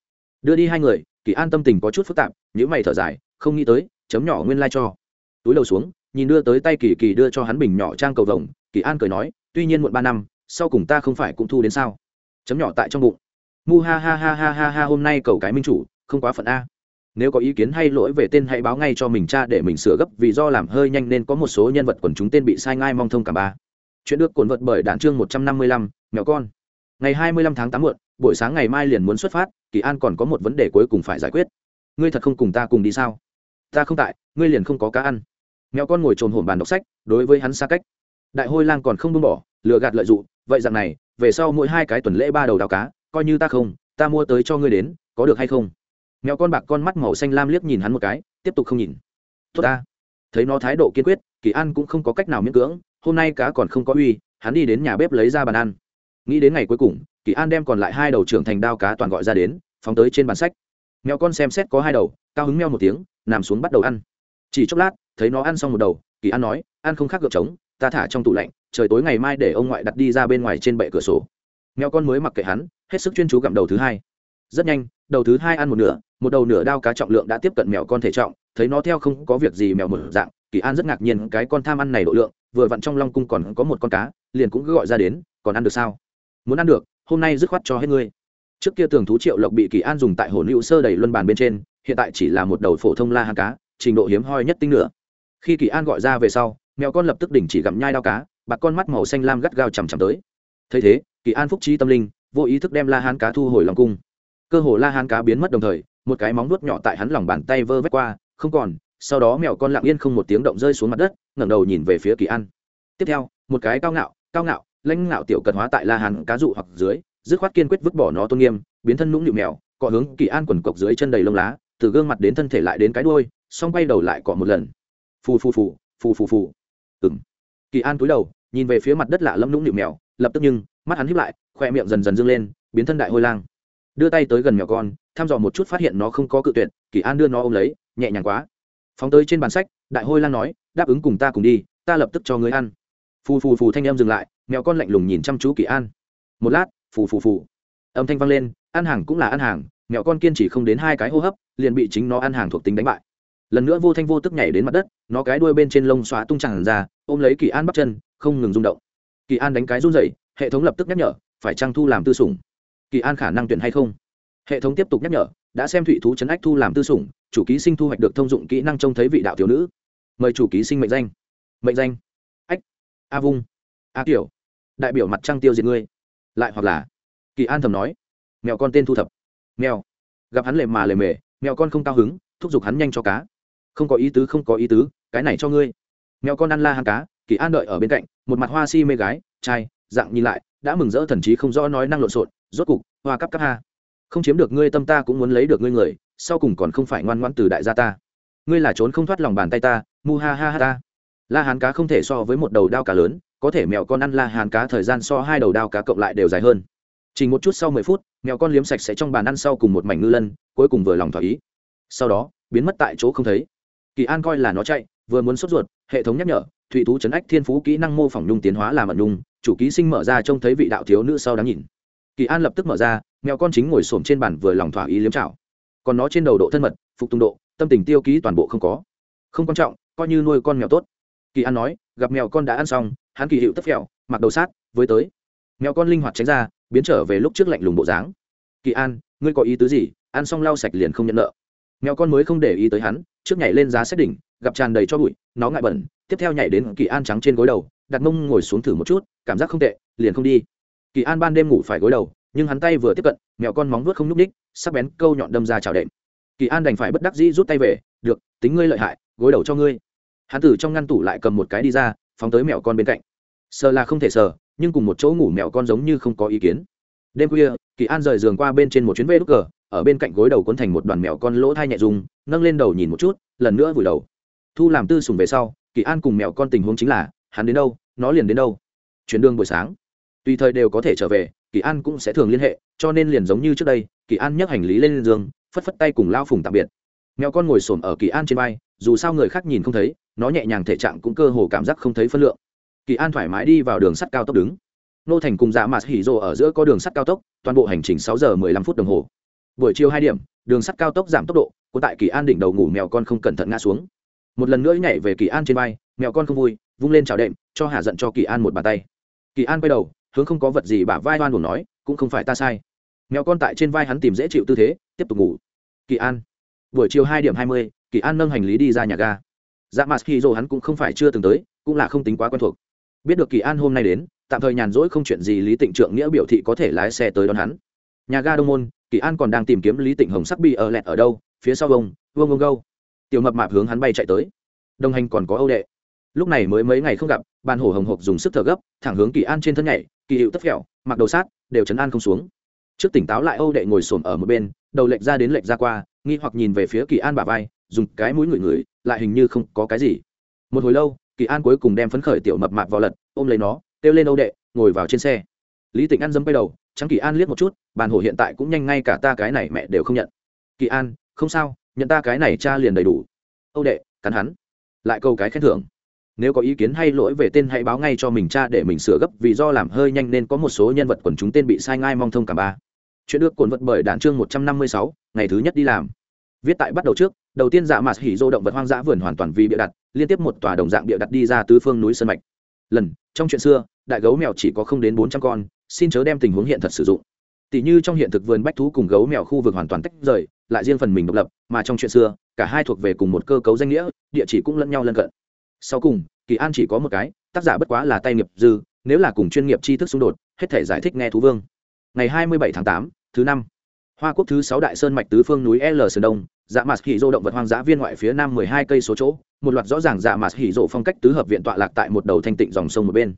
A: đưa đi hai người, kỳ an tâm tình có chút phức tạp những mày thở dài, không nghĩ tới, chấm nhỏ nguyên lai、like、cho. Túi đầu xuống, nhìn đưa tới tay kỳ kỳ đưa cho hắn bình nhỏ trang cầu vồng, kỳ an cười nói, tuy nhiên muộn ba năm, sau cùng ta không phải cũng thu đến sao? Chấm nhỏ tại trong bụng. Mu ha ha ha ha ha ha, hôm nay cầu cái minh chủ, không quá phận a. Nếu có ý kiến hay lỗi về tên hãy báo ngay cho mình cha để mình sửa gấp, vì do làm hơi nhanh nên có một số nhân vật quần chúng tên bị sai ngai mong thông cả ba. Chuyện được cuốn vật bởi đạn chương một trăm năm mươi lăm mèo con ngày hai mươi lăm tháng tám muộn, buổi sáng ngày mai liền muốn xuất phát, kỳ an còn có một vấn đề cuối cùng phải giải quyết. Ngươi thật không cùng ta cùng đi sao? Ta không tại, ngươi liền không có cá ăn. Mèo con ngồi trồn hổm bàn đọc sách, đối với hắn xa cách. Đại hôi lang còn không buông bỏ, lừa gạt lợi dụng, vậy rằng này, về sau mỗi hai cái tuần lễ ba đầu đào cá, coi như ta không, ta mua tới cho ngươi đến, có được hay không? Mèo con bạc con mắt màu xanh lam liếc nhìn hắn một cái, tiếp tục không nhìn. Tốt ta. Thấy nó thái độ kiên quyết, kỳ an cũng không có cách nào miễn cưỡng, hôm nay cá còn không có uy, hắn đi đến nhà bếp lấy ra bàn ăn nghĩ đến ngày cuối cùng, kỳ an đem còn lại hai đầu trưởng thành đao cá toàn gọi ra đến, phóng tới trên bàn sách. Mèo con xem xét có hai đầu, cao hứng meo một tiếng, nằm xuống bắt đầu ăn. Chỉ chốc lát, thấy nó ăn xong một đầu, kỳ an nói, ăn không khác gợp trống, ta thả trong tủ lạnh, trời tối ngày mai để ông ngoại đặt đi ra bên ngoài trên bệ cửa sổ. Mèo con mới mặc kệ hắn, hết sức chuyên chú gặm đầu thứ hai. Rất nhanh, đầu thứ hai ăn một nửa, một đầu nửa đao cá trọng lượng đã tiếp cận mèo con thể trọng, thấy nó theo không có việc gì mèo một dạng, kỳ an rất ngạc nhiên, cái con tham ăn này độ lượng, vừa vặn trong long cung còn có một con cá, liền cũng cứ gọi ra đến, còn ăn được sao? Muốn ăn được, hôm nay dứt khoát cho hết ngươi. Trước kia tường thú triệu lộc bị kỳ an dùng tại hồ hữu sơ đầy luân bàn bên trên, hiện tại chỉ là một đầu phổ thông la hang cá, trình độ hiếm hoi nhất tinh nữa. Khi kỳ an gọi ra về sau, mèo con lập tức đỉnh chỉ gặm nhai đao cá, bạc con mắt màu xanh lam gắt gao chằm chằm tới. Thấy thế, kỳ an phúc trí tâm linh, vô ý thức đem la hán cá thu hồi lòng cung. Cơ hồ la hán cá biến mất đồng thời, một cái móng nuốt nhỏ tại hắn lòng bàn tay vơ vét qua, không còn, sau đó mèo con lặng yên không một tiếng động rơi xuống mặt đất, ngẩng đầu nhìn về phía kỳ an. Tiếp theo, một cái cao ngạo cao ngạo lãnh ngạo tiểu cật hóa tại la hàn cá dụ hoặc dưới, dứt khoát kiên quyết vứt bỏ nó tôn nghiêm, biến thân nũng nịu mèo, cọ hướng kỳ an quần cộc dưới chân đầy lông lá, từ gương mặt đến thân thể lại đến cái đuôi xong bay đầu lại cọ một lần. Phù phù phù phù phù phù. Ừng kỳ an túi đầu, nhìn về phía mặt đất lạ lẫm nũng nịu mèo, lập tức nhưng, mắt hắn hiếp lại, khoe miệng dần dần dâng lên, biến thân đại hôi lang. Đưa tay tới gần mèo con, thăm dò một chút phát hiện nó không có cự tuyệt, kỳ an đưa nó ôm lấy, nhẹ nhàng quá. Phóng tới trên bàn sách, đại hôi lang nói, đáp ứng cùng ta cùng đi, ta lập tức cho người ăn. Phù phù phù thanh em dừng lại mèo con lạnh lùng nhìn chăm chú kỳ an. Một lát, phù phù phù. Âm thanh vang lên, ăn hàng cũng là ăn hàng, mèo con kiên trì không đến hai cái hô hấp, liền bị chính nó ăn hàng thuộc tính đánh bại. Lần nữa vô thanh vô tức nhảy đến mặt đất, nó cái đuôi bên trên lông xóa tung tràn ra, ôm lấy kỳ an bắt chân, không ngừng rung động. Kỳ an đánh cái run dậy hệ thống lập tức nhắc nhở, phải trang thu làm tư sủng. Kỳ an khả năng tuyển hay không? Hệ thống tiếp tục nhắc nhở, đã xem thụy thú chấn ách thu làm tư sủng, chủ ký sinh thu hoạch được thông dụng kỹ năng trông thấy vị đạo thiếu nữ. Mời chủ ký sinh mệnh danh. Mệnh danh. Ách. A vung. A tiểu đại biểu mặt trăng tiêu diệt ngươi. Lại hoặc là, kỳ an thầm nói, mèo con tên thu thập. Mèo. Gặp hắn lề mà lề mề, mèo con không cao hứng, thúc giục hắn nhanh cho cá. Không có ý tứ, không có ý tứ, cái này cho ngươi. Mèo con ăn la hàng cá, kỳ an đợi ở bên cạnh, một mặt hoa si mê gái, trai, dạng nhìn lại, đã mừng rỡ thần trí không rõ nói năng lộn xộn, rốt cục, hoa cắp cắp ha. Không chiếm được ngươi tâm ta cũng muốn lấy được ngươi người, sau cùng còn không phải ngoan ngoãn từ đại gia ta. Ngươi là trốn không thoát lòng bàn tay ta, mu ha ha ha ta. La hán cá không thể so với một đầu đao cá lớn có thể mèo con ăn la hàn cá thời gian so hai đầu đao cá cộng lại đều dài hơn. Chỉ một chút sau mười phút, mèo con liếm sạch sẽ trong bàn ăn sau cùng một mảnh ngư lân, cuối cùng vừa lòng thỏa ý. Sau đó, biến mất tại chỗ không thấy. Kỳ an coi là nó chạy, vừa muốn sốt ruột, hệ thống nhắc nhở thụy tú chấn ách thiên phú kỹ năng mô phỏng nhung tiến hóa làm ẩn nhung, chủ ký sinh mở ra trông thấy vị đạo thiếu nữ sau đáng nhìn. Kỳ an lập tức mở ra, mèo con chính ngồi xổm trên bàn vừa lòng thỏa ý liếm chảo. Còn nó trên đầu độ thân mật, phục tùng độ, tâm tình tiêu ký toàn bộ không có. Không quan trọng, coi như nuôi con mèo tốt. Kỳ an nói, gặp mèo con đã ăn xong hắn kỳ hiệu tất phèo, mặc đầu sát, với tới. Mèo con linh hoạt tránh ra, biến trở về lúc trước lạnh lùng bộ dáng. Kỳ an, ngươi có ý tứ gì? Ăn xong lau sạch liền không nhận nợ. Mèo con mới không để ý tới hắn, trước nhảy lên giá xét đỉnh, gặp tràn đầy cho bụi, nó ngại bẩn, tiếp theo nhảy đến kỳ an trắng trên gối đầu, đặt mông ngồi xuống thử một chút, cảm giác không tệ, liền không đi. Kỳ an ban đêm ngủ phải gối đầu, nhưng hắn tay vừa tiếp cận, mèo con móng vuốt không nhúc ních sắc bén câu nhọn đâm ra chảo đệm. Kỳ an đành phải bất đắc dĩ rút tay về, được, tính ngươi lợi hại, gối đầu cho ngươi. Hắn từ trong ngăn tủ lại cầm một cái đi ra phóng tới mèo con bên cạnh. Sờ là không thể sờ, nhưng cùng một chỗ ngủ mèo con giống như không có ý kiến. Đêm khuya, kỳ an rời giường qua bên trên một chuyến vê đúc cờ, ở bên cạnh gối đầu cuốn thành một đoàn mèo con lỗ thai nhẹ dùng, nâng lên đầu nhìn một chút, lần nữa vùi đầu. Thu làm tư sùng về sau, kỳ an cùng mèo con tình huống chính là, hắn đến đâu, nó liền đến đâu. Chuyến đường buổi sáng. Tùy thời đều có thể trở về, kỳ an cũng sẽ thường liên hệ, cho nên liền giống như trước đây, kỳ an nhấc hành lý lên giường, phất phất tay cùng lao phùng tạm biệt. Mèo con ngồi xổm ở kỳ an trên vai, dù sao người khác nhìn không thấy nó nhẹ nhàng thể trạng cũng cơ hồ cảm giác không thấy phân lượng. Kỳ an thoải mái đi vào đường sắt cao tốc đứng. Nô thành cùng dạ mạt hỉ rồ ở giữa có đường sắt cao tốc, toàn bộ hành trình sáu giờ mười lăm phút đồng hồ. Buổi chiều hai điểm, đường sắt cao tốc giảm tốc độ cuốn tại kỳ an đỉnh đầu ngủ mèo con không cẩn thận ngã xuống. Một lần nữa nhảy về kỳ an trên vai, mèo con không vui, vung lên chào đệm, cho hạ giận cho kỳ an một bàn tay. Kỳ an quay đầu, hướng không có vật gì bả vai oan buồn nói, cũng không phải ta sai. Mèo con tại trên vai hắn tìm dễ chịu tư thế, tiếp tục ngủ. Kỳ an. Buổi chiều hai điểm hai mươi, kỳ an nâng hành lý đi ra nhà ga dạ mặt khi dồ hắn cũng không phải chưa từng tới cũng là không tính quá quen thuộc. Biết được kỳ an hôm nay đến tạm thời nhàn rỗi không chuyện gì lý tịnh trượng nghĩa biểu thị có thể lái xe tới đón hắn. Nhà ga đông môn kỳ an còn đang tìm kiếm lý tịnh hồng sắc bị ở lẹt ở đâu phía sau vông vông vông gâu. Tiểu mập mạp hướng hắn bay chạy tới. Đồng hành còn có âu đệ. Lúc này mới mấy ngày không gặp bàn hổ hồng hộc dùng sức thở gấp thẳng hướng kỳ an trên thân nhảy kỳ hiệu tất kẹo, mặc đầu sát đều chấn an không xuống. Trước tỉnh táo lại âu đệ ngồi xổm ở một bên đầu lệch ra đến lệch ra qua nghi hoặc nhìn về phía kỳ an bà vai dùng cái mũi ngửi ngửi, lại hình như không có cái gì. Một hồi lâu, kỳ an cuối cùng đem phấn khởi tiểu mập mạp vào lật, ôm lấy nó, kêu lên âu đệ, ngồi vào trên xe. Lý tịnh ăn dấm quay đầu, trắng kỳ an liếc một chút, bàn hổ hiện tại cũng nhanh ngay cả ta cái này mẹ đều không nhận. Kỳ an, không sao, nhận ta cái này cha liền đầy đủ. Âu đệ, cắn hắn. Lại câu cái khen thưởng. Nếu có ý kiến hay lỗi về tên hãy báo ngay cho mình cha để mình sửa gấp, vì do làm hơi nhanh nên có một số nhân vật quần chúng tên bị sai ngai mong thông cả ba. Chuyện được cuốn vật bởi đạn chương một trăm năm mươi sáu, ngày thứ nhất đi làm. Viết tại bắt đầu trước đầu tiên dạ mạt hỉ dô động vật hoang dã vườn hoàn toàn vì bịa đặt, liên tiếp một tòa đồng dạng bịa đặt đi ra tứ phương núi sơn mạch. Lần, trong chuyện xưa, đại gấu mèo chỉ có không đến bốn trăm con, xin chớ đem tình huống hiện thật sử dụng. Tỷ như trong hiện thực vườn bách thú cùng gấu mèo khu vực hoàn toàn tách rời, lại riêng phần mình độc lập, mà trong chuyện xưa, cả hai thuộc về cùng một cơ cấu danh nghĩa, địa chỉ cũng lẫn nhau lân cận. Sau cùng, kỳ an chỉ có một cái, tác giả bất quá là tay nghiệp dư, nếu là cùng chuyên nghiệp tri thức xung đột, hết thể giải thích nghe thú vương. Ngày hai mươi bảy tháng tám, thứ năm hoa quốc thứ sáu đại sơn mạch tứ phương núi l sơn đông dạ mạt hỉ rô động vật hoang dã viên ngoại phía nam mười hai cây số chỗ, một loạt rõ ràng dạ mạt hỉ rô phong cách tứ hợp viện tọa lạc tại một đầu thanh tịnh dòng sông một bên.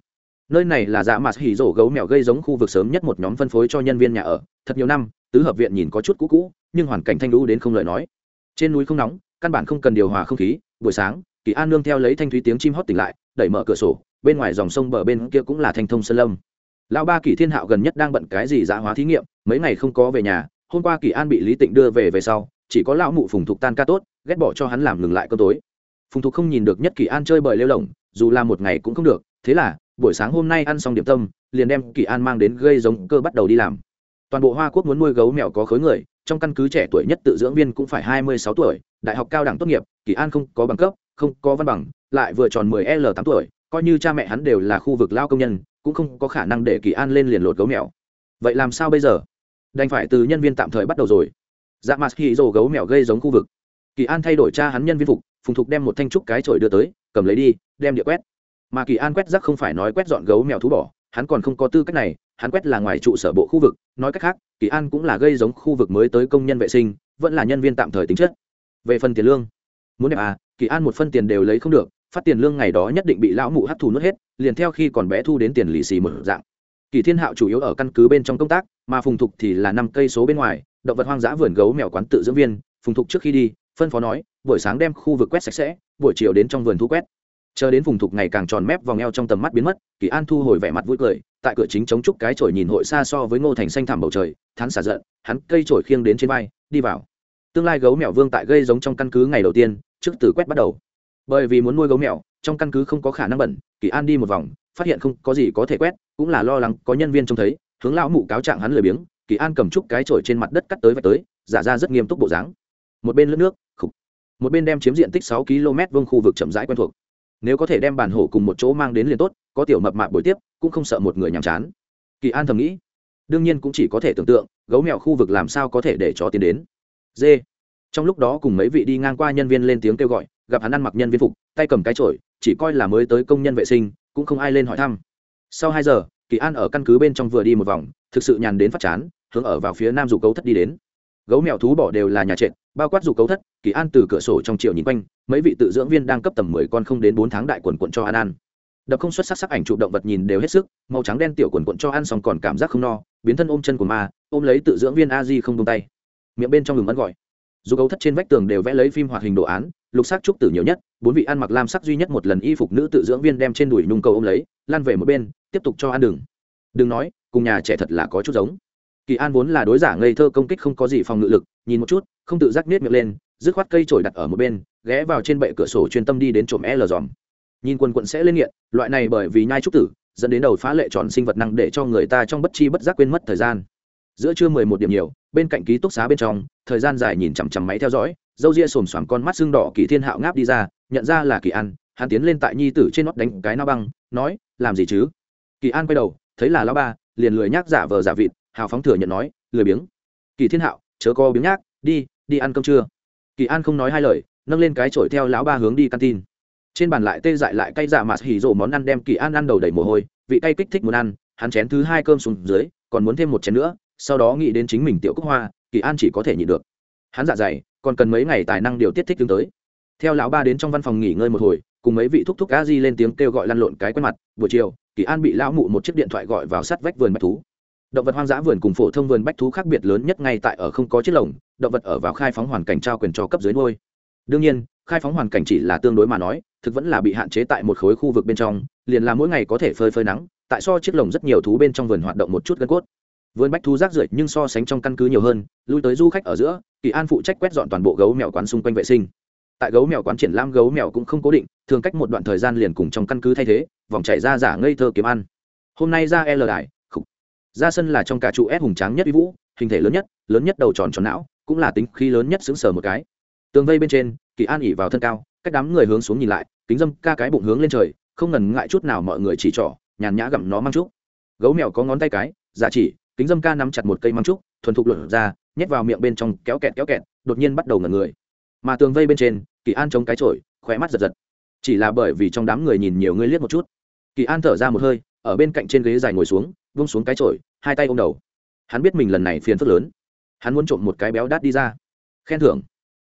A: Nơi này là dạ mạt hỉ rô gấu mèo gây giống khu vực sớm nhất một nhóm phân phối cho nhân viên nhà ở, thật nhiều năm, tứ hợp viện nhìn có chút cũ cũ, nhưng hoàn cảnh thanh lũ đến không lời nói. Trên núi không nóng, căn bản không cần điều hòa không khí, buổi sáng, kỳ an nương theo lấy thanh thúy tiếng chim hót tỉnh lại, đẩy mở cửa sổ, bên ngoài dòng sông bờ bên kia cũng là thanh thông sơn lâm. Lão ba kỳ thiên hạo gần nhất đang bận cái gì dã hóa thí nghiệm, mấy ngày không có về nhà hôm qua kỳ an bị lý tịnh đưa về về sau, chỉ có lão mụ phùng thục tan ca tốt, ghét bỏ cho hắn làm ngừng lại cơm tối. Phùng thục không nhìn được nhất kỳ an chơi bời lêu lỏng, dù là một ngày cũng không được, thế là, buổi sáng hôm nay ăn xong điểm tâm, liền đem kỳ an mang đến gây giống cơ bắt đầu đi làm. Toàn bộ hoa quốc muốn nuôi gấu mèo có khối người, trong căn cứ trẻ tuổi nhất tự dưỡng viên cũng phải hai mươi sáu tuổi, đại học cao đẳng tốt nghiệp, kỳ an không có bằng cấp, không có văn bằng, lại vừa tròn mười l tám tuổi, coi như cha mẹ hắn đều là khu vực lao công nhân, cũng không có khả năng để kỳ an lên liền lột gấu mèo. Vậy làm sao bây giờ? Đành phải từ nhân viên tạm thời bắt đầu rồi. Dạ mặt khi rồ gấu mèo gây giống khu vực. Kỳ an thay đổi cha hắn nhân viên phục, phùng thục đem một thanh trúc cái chổi đưa tới, cầm lấy đi, đem địa quét. Mà kỳ an quét rác không phải nói quét dọn gấu mèo thú bỏ, hắn còn không có tư cách này, hắn quét là ngoài trụ sở bộ khu vực, nói cách khác, kỳ an cũng là gây giống khu vực mới tới công nhân vệ sinh, vẫn là nhân viên tạm thời tính chất. Về phần tiền lương, muốn đẹp à kỳ an một phân tiền đều lấy không được, phát tiền lương ngày đó nhất định bị lão mụ hấp thù nuốt hết, liền theo khi còn bé thu đến tiền lì xì một dạng kỳ thiên hạo chủ yếu ở căn cứ bên trong công tác, mà phùng thục thì là năm cây số bên ngoài, động vật hoang dã vườn gấu mèo quán tự dưỡng viên. Phùng thục trước khi đi, phân phó nói, buổi sáng đem khu vực quét sạch sẽ, buổi chiều đến trong vườn thu quét. Chờ đến phùng thục ngày càng tròn mép vòng eo trong tầm mắt biến mất, kỳ an thu hồi vẻ mặt vui cười, tại cửa chính chống trúc cái chổi nhìn hội xa so với ngô thành xanh thẳm bầu trời thắn xả giận, hắn cây chổi khiêng đến trên vai, đi vào. Tương lai gấu mèo vương tại gây giống trong căn cứ ngày đầu tiên, trước từ quét bắt đầu. Bởi vì muốn nuôi gấu mèo, trong căn cứ không có khả năng bẩn, kỳ an đi một vòng phát hiện không có gì có thể quét, cũng là lo lắng có nhân viên trông thấy, hướng lão mụ cáo trạng hắn lười biếng, kỳ an cầm trúc cái chổi trên mặt đất cắt tới và tới, giả ra rất nghiêm túc bộ dáng. Một bên lướt nước, khục. Một bên đem chiếm diện tích sáu km vương khu vực chậm rãi quen thuộc. Nếu có thể đem bản hổ cùng một chỗ mang đến liền tốt, có tiểu mập mạp buổi tiếp, cũng không sợ một người nhàm chán. Kỳ an thầm nghĩ. Đương nhiên cũng chỉ có thể tưởng tượng, gấu mèo khu vực làm sao có thể để chó tiến đến. D trong lúc đó cùng mấy vị đi ngang qua nhân viên lên tiếng kêu gọi, gặp hắn ăn mặc nhân viên phục, tay cầm cái chổi, chỉ coi là mới tới công nhân vệ sinh cũng không ai lên hỏi thăm. Sau hai giờ, kỳ an ở căn cứ bên trong vừa đi một vòng, thực sự nhàn đến phát chán, hướng ở vào phía nam dù cấu thất đi đến. Gấu mèo thú bỏ đều là nhà trệt, bao quát dù cấu thất, kỳ an từ cửa sổ trong triệu nhìn quanh, mấy vị tự dưỡng viên đang cấp tầm mười con không đến bốn tháng đại quần quận cho an ăn. Đập không xuất sắc sắc ảnh chụp động vật nhìn đều hết sức, màu trắng đen tiểu quần quận cho ăn xong còn cảm giác không no, biến thân ôm chân của ma, ôm lấy tự dưỡng viên a di không tung tay. Miệng bên trong ngừng ấn gọi dù gấu thất trên vách tường đều vẽ lấy phim hoạt hình đồ án, lục sắc trúc tử nhiều nhất, bốn vị ăn mặc lam sắc duy nhất một lần y phục nữ tự dưỡng viên đem trên đùi nhung cầu ôm lấy lan về một bên, tiếp tục cho ăn đừng. Đừng nói, cùng nhà trẻ thật là có chút giống. Kỳ an vốn là đối giả ngây thơ công kích không có gì phòng ngự lực, nhìn một chút, không tự giác nết miệng lên, dứt khoát cây trổi đặt ở một bên, ghé vào trên bệ cửa sổ chuyên tâm đi đến trộm e l dòm. Nhìn quần quận sẽ lên nghiện, loại này bởi vì nhai trúc tử, dẫn đến đầu phá lệ tròn sinh vật năng để cho người ta trong bất chi bất giác quên mất thời gian. Giữa trưa mười một điểm nhiều, bên cạnh ký túc xá bên trong thời gian dài nhìn chằm chằm máy theo dõi, dâu ria xồm xoàm con mắt xương đỏ kỳ thiên hạo ngáp đi ra, nhận ra là kỳ an, hắn tiến lên tại nhi tử trên nót đánh cái nao băng, nói, làm gì chứ? Kỳ an quay đầu, thấy là lao ba, liền lười nhác giả vờ giả vịt, hào phóng thừa nhận nói, lười biếng. Kỳ thiên hạo, chớ co biếng nhác, đi đi ăn cơm trưa. Kỳ an không nói hai lời, nâng lên cái chổi theo lão ba hướng đi căn tin. Trên bàn lại tê dại lại cay dạ mà hỉ rộ món ăn đem kỳ an ăn đầu đầy mồ hôi, vị cay kích thích muốn ăn, hắn chén thứ hai cơm xuống dưới, còn muốn thêm một chén nữa, sau đó nghĩ đến chính mình tiểu cúc hoa kỳ an chỉ có thể nhịn được. Hắn dạ dày, còn cần mấy ngày tài năng điều tiết thích tương tới. Theo lão ba đến trong văn phòng nghỉ ngơi một hồi, cùng mấy vị thúc thúc a di lên tiếng kêu gọi lăn lộn cái quen mặt. Buổi chiều, kỳ an bị lão mụ một chiếc điện thoại gọi vào sát vách vườn bách thú. Động vật hoang dã vườn cùng phổ thông vườn bách thú khác biệt lớn nhất ngay tại ở không có chiếc lồng, động vật ở vào khai phóng hoàn cảnh trao quyền cho cấp dưới nuôi. Đương nhiên, khai phóng hoàn cảnh chỉ là tương đối mà nói, thực vẫn là bị hạn chế tại một khối khu vực bên trong, liền là mỗi ngày có thể phơi phơi nắng, tại so chiếc lồng rất nhiều thú bên trong vườn hoạt động một chút gân cốt vườn bách thu rác rưởi nhưng so sánh trong căn cứ nhiều hơn, lui tới du khách ở giữa, kỳ an phụ trách quét dọn toàn bộ gấu mèo quán xung quanh vệ sinh. Tại gấu mèo quán triển lãm, gấu mèo cũng không cố định, thường cách một đoạn thời gian liền cùng trong căn cứ thay thế, vòng chạy ra giả ngây thơ kiếm ăn. Hôm nay ra l đài, khục. Ra sân là trong cả trụ ép hùng tráng nhất uy vũ, hình thể lớn nhất lớn nhất đầu tròn tròn não, cũng là tính khí lớn nhất xứng sở một cái. Tường vây bên trên, kỳ an ỉ vào thân cao, cách đám người hướng xuống nhìn lại, kính dâm ca cái bụng hướng lên trời, không ngần ngại chút nào mọi người chỉ trỏ, nhàn nhã gặm nó mang chút. Gấu mèo có ngón tay cái, giả chỉ kính dâm ca nắm chặt một cây măng trúc, thuần thục lửa ra, nhét vào miệng bên trong kéo kẹt kéo kẹt, đột nhiên bắt đầu ngẩn người. Mà tường vây bên trên, kỳ an chống cái trội khỏe mắt giật giật. Chỉ là bởi vì trong đám người nhìn nhiều người liếc một chút. Kỳ an thở ra một hơi, ở bên cạnh trên ghế dài ngồi xuống, vung xuống cái trội hai tay ôm đầu. Hắn biết mình lần này phiền phức lớn. Hắn muốn trộm một cái béo đát đi ra. Khen thưởng.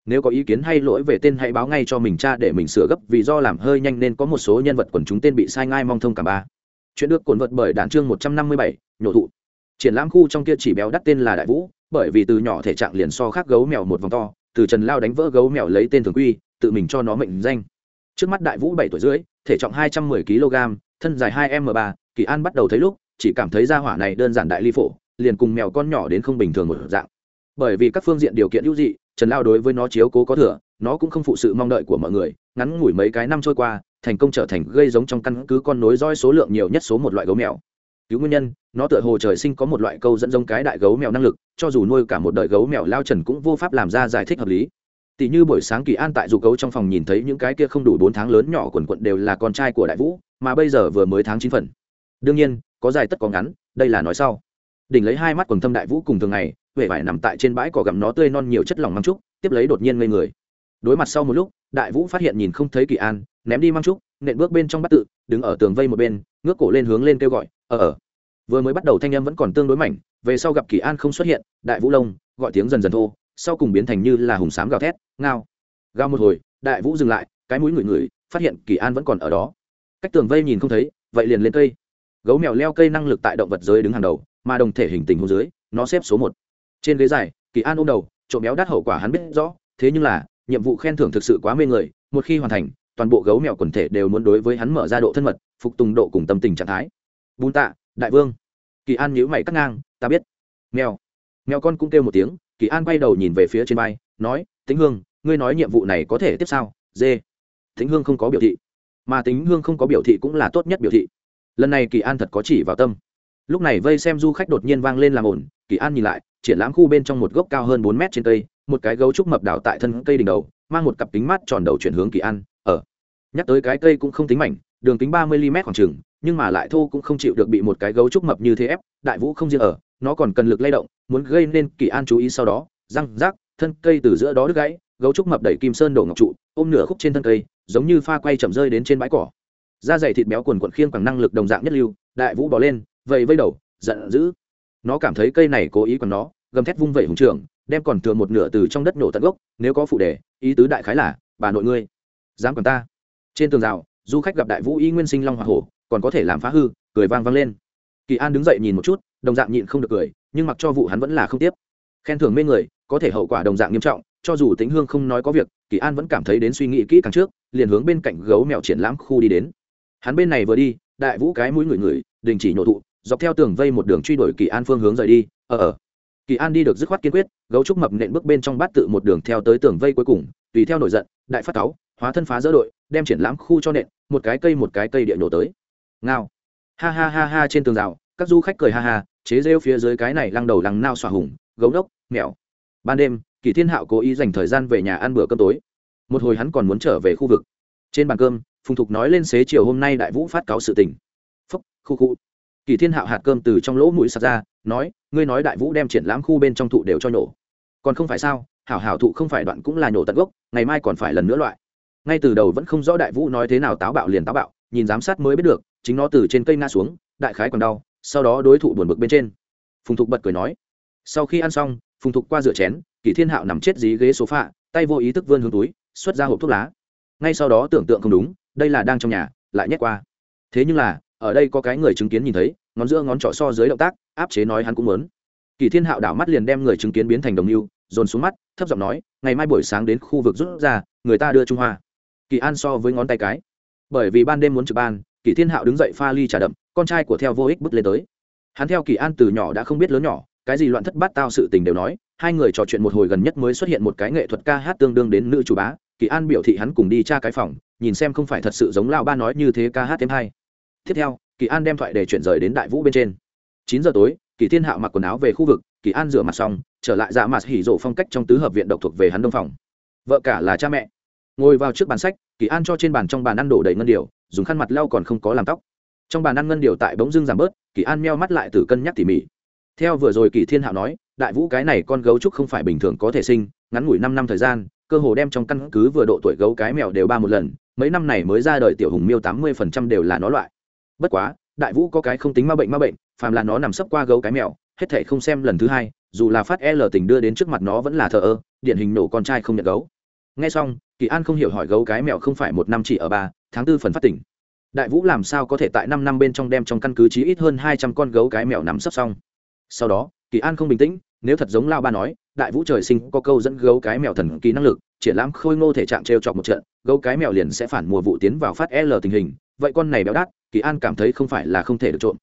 A: Nếu có ý kiến hay lỗi về tên hãy báo ngay cho mình cha để mình sửa gấp, vì do làm hơi nhanh nên có một số nhân vật quần chúng tên bị sai ngai mong thông cả ba. Chuyện được cuốn vật bởi đàn chương một trăm năm mươi bảy, nhổ thụ triển lãm khu trong kia chỉ béo đắt tên là đại vũ, bởi vì từ nhỏ thể trạng liền so khác gấu mèo một vòng to, từ trần lao đánh vỡ gấu mèo lấy tên thường quy, tự mình cho nó mệnh danh. Trước mắt đại vũ bảy tuổi rưỡi, thể trọng hai trăm mười kg, thân dài hai m ba, kỳ an bắt đầu thấy lúc, chỉ cảm thấy ra hỏa này đơn giản đại ly phổ, liền cùng mèo con nhỏ đến không bình thường một dạng. Bởi vì các phương diện điều kiện hữu dị, trần lao đối với nó chiếu cố có thừa, nó cũng không phụ sự mong đợi của mọi người, ngắn ngủi mấy cái năm trôi qua, thành công trở thành gây giống trong căn cứ con nối roi số lượng nhiều nhất số một loại gấu mèo cứu nguyên nhân, nó tựa hồ trời sinh có một loại câu dẫn giống cái đại gấu mèo năng lực, cho dù nuôi cả một đời gấu mèo lao trần cũng vô pháp làm ra giải thích hợp lý. Tỷ như buổi sáng kỳ an tại dù gấu trong phòng nhìn thấy những cái kia không đủ bốn tháng lớn nhỏ quần quận đều là con trai của đại vũ, mà bây giờ vừa mới tháng chín phần. Đương nhiên, có dài tất có ngắn, đây là nói sau. Đỉnh lấy hai mắt quần thâm đại vũ cùng thường ngày huệ vải nằm tại trên bãi cỏ gặm nó tươi non nhiều chất lỏng măng trúc, tiếp lấy đột nhiên ngây người. Đối mặt sau một lúc, đại vũ phát hiện nhìn không thấy kỳ an, ném đi măng trúc, nện bước bên trong bắt tự, đứng ở tường vây một bên, ngước cổ lên hướng lên kêu gọi Ờ, ờ, vừa mới bắt đầu thanh em vẫn còn tương đối mảnh về sau gặp kỳ an không xuất hiện đại vũ lông gọi tiếng dần dần thô sau cùng biến thành như là hùng sám gào thét ngao. Gào một hồi đại vũ dừng lại cái mũi ngửi ngửi phát hiện kỳ an vẫn còn ở đó. Cách tường vây nhìn không thấy vậy liền lên cây. Gấu mèo leo cây năng lực tại động vật giới đứng hàng đầu mà đồng thể hình tình hồ dưới nó xếp số một. Trên ghế dài kỳ an ôm đầu trộm béo đắt hậu quả hắn biết rõ thế nhưng là nhiệm vụ khen thưởng thực sự quá mê người một khi hoàn thành toàn bộ gấu mèo quần thể đều muốn đối với hắn mở ra độ thân mật phục tùng độ cùng tâm tình trạng thái bùn tạ đại vương. Kỳ an nhíu mày cắt ngang ta biết. Mèo. Mèo con cũng kêu một tiếng kỳ an quay đầu nhìn về phía trên bay, nói tính hương ngươi nói nhiệm vụ này có thể tiếp sao? Dê tính hương không có biểu thị. Mà tính hương không có biểu thị cũng là tốt nhất biểu thị. Lần này kỳ an thật có chỉ vào tâm. Lúc này vây xem du khách đột nhiên vang lên làm ổn kỳ an nhìn lại triển lãm khu bên trong một gốc cao hơn bốn mét trên cây một cái gấu trúc mập đảo tại thân cây đỉnh đầu mang một cặp kính mắt tròn đầu chuyển hướng kỳ an ở nhắc tới cái cây cũng không tính mảnh đường kính ba mươi mm khoảng chừng, nhưng mà lại thô cũng không chịu được bị một cái gấu trúc mập như thế ép, đại vũ không riêng ở, nó còn cần lực lay động, muốn gây nên kỳ an chú ý sau đó, răng, rác, thân cây từ giữa đó đứt gãy, gấu trúc mập đẩy kim sơn đổ ngọc trụ, ôm nửa khúc trên thân cây, giống như pha quay chậm rơi đến trên bãi cỏ. Da dày thịt béo quần quận khiêng bằng năng lực đồng dạng nhất lưu, đại vũ bỏ lên, vẫy vây đầu, giận dữ. Nó cảm thấy cây này cố ý còn nó, gầm thét vung vẩy hùng trưởng, đem còn thừa một nửa từ trong đất nổ tận gốc, nếu có phụ đề, ý tứ đại khái là, bà nội ngươi, dám còn ta. Trên tường rào du khách gặp đại vũ y nguyên sinh long hoa hổ, còn có thể làm phá hư, cười vang vang lên. Kỳ an đứng dậy nhìn một chút, đồng dạng nhịn không được cười, nhưng mặc cho vụ hắn vẫn là không tiếp. Khen thưởng mê người, có thể hậu quả đồng dạng nghiêm trọng, cho dù tính hương không nói có việc, kỳ an vẫn cảm thấy đến suy nghĩ kỹ càng trước, liền hướng bên cạnh gấu mèo triển lãm khu đi đến. Hắn bên này vừa đi, đại vũ cái mũi người người đình chỉ nhổ thụ, dọc theo tường vây một đường truy đuổi kỳ an phương hướng rời đi ờ ờ. Kỳ an đi được dứt khoát kiên quyết, gấu trúc mập nện bước bên trong bát tự một đường theo tới tường vây cuối cùng, tùy theo nổi giận, đại phát cáu, hóa thân phá dỡ đội, đem triển lãm khu cho nện một cái cây một cái cây địa nổ tới. Ngao. Ha ha ha ha trên tường rào, các du khách cười ha ha, chế rêu phía dưới cái này lăng đầu lăng nao xòa hùng, gấu đốc mèo ban đêm, kỳ thiên hạo cố ý dành thời gian về nhà ăn bữa cơm tối. Một hồi hắn còn muốn trở về khu vực. Trên bàn cơm, phùng thục nói lên xế chiều hôm nay đại vũ phát cáo sự tình. Phúc, khu khu. Kỳ thiên hạo hạt cơm từ trong lỗ mũi sạt ra, nói, ngươi nói đại vũ đem triển lãm khu bên trong thụ đều cho nổ còn không phải sao? Hảo hảo thụ không phải đoạn cũng là nhổ tận gốc, ngày mai còn phải lần nữa loại ngay từ đầu vẫn không rõ đại vũ nói thế nào táo bạo liền táo bạo, nhìn giám sát mới biết được, chính nó từ trên cây ngã xuống, đại khái còn đau, sau đó đối thủ buồn bực bên trên. Phùng thục bật cười nói, sau khi ăn xong, phùng thục qua rửa chén, kỷ thiên hạo nằm chết dí ghế số phạ tay vô ý thức vươn hướng túi, xuất ra hộp thuốc lá. Ngay sau đó tưởng tượng không đúng, đây là đang trong nhà, lại nhét qua. Thế nhưng là, ở đây có cái người chứng kiến nhìn thấy, ngón giữa ngón trỏ so dưới động tác, áp chế nói hắn cũng muốn. Kỳ thiên hạo đảo mắt liền đem người chứng kiến biến thành đồng mưu, dồn xuống mắt, thấp giọng nói, ngày mai buổi sáng đến khu vực rút ra, người ta đưa trung hoa kỳ an so với ngón tay cái. Bởi vì ban đêm muốn trực ban, kỳ thiên hạo đứng dậy pha ly trà đậm, con trai của theo vô ích bước lên tới. Hắn theo kỳ an từ nhỏ đã không biết lớn nhỏ, cái gì loạn thất bát tao sự tình đều nói, hai người trò chuyện một hồi gần nhất mới xuất hiện một cái nghệ thuật ca hát tương đương đến nữ chủ bá. Kỳ an biểu thị hắn cùng đi tra cái phòng, nhìn xem không phải thật sự giống lao ba nói như thế ca hát thêm hay. Tiếp theo, kỳ an đem thoại để chuyển rời đến đại vũ bên trên. Chín giờ tối, kỳ thiên hạo mặc quần áo về khu vực, kỳ an rửa mặt xong, trở lại dạ mặt hỉ rộ phong cách trong tứ hợp viện độc thuộc về hắn đông phòng. Vợ cả là cha mẹ ngồi vào trước bàn sách, kỳ an cho trên bàn trong bàn ăn đổ đầy ngân điều, dùng khăn mặt lau còn không có làm tóc. Trong bàn ăn ngân điều tại bỗng dưng giảm bớt, kỳ an meo mắt lại từ cân nhắc tỉ mỉ. Theo vừa rồi kỳ thiên hạo nói, đại vũ cái này con gấu trúc không phải bình thường có thể sinh, ngắn ngủi năm năm thời gian, cơ hồ đem trong căn cứ vừa độ tuổi gấu cái mèo đều ba một lần, mấy năm này mới ra đời tiểu hùng miêu tám mươi phần trăm đều là nó loại. Bất quá, đại vũ có cái không tính ma bệnh ma bệnh, phàm là nó nằm sấp qua gấu cái mèo, hết thể không xem lần thứ hai, dù là phát l tình đưa đến trước mặt nó vẫn là thờ ơ, điển hình nổ con trai không nhận gấu. Nghe xong kỳ an không hiểu hỏi gấu cái mèo không phải một năm chỉ ở ba, tháng tư phần phát tỉnh. Đại vũ làm sao có thể tại năm năm bên trong đem trong căn cứ chí ít hơn hai trăm con gấu cái mèo nắm sấp xong. Sau đó, kỳ an không bình tĩnh, nếu thật giống lao ba nói, đại vũ trời sinh có câu dẫn gấu cái mèo thần kỳ năng lực, triển lãm khôi ngô thể trạng t r e o chọc một trận, gấu cái mèo liền sẽ phản mùa vụ tiến vào phát l tình hình. Vậy con này béo đắt kỳ an cảm thấy không phải là không thể được trộm.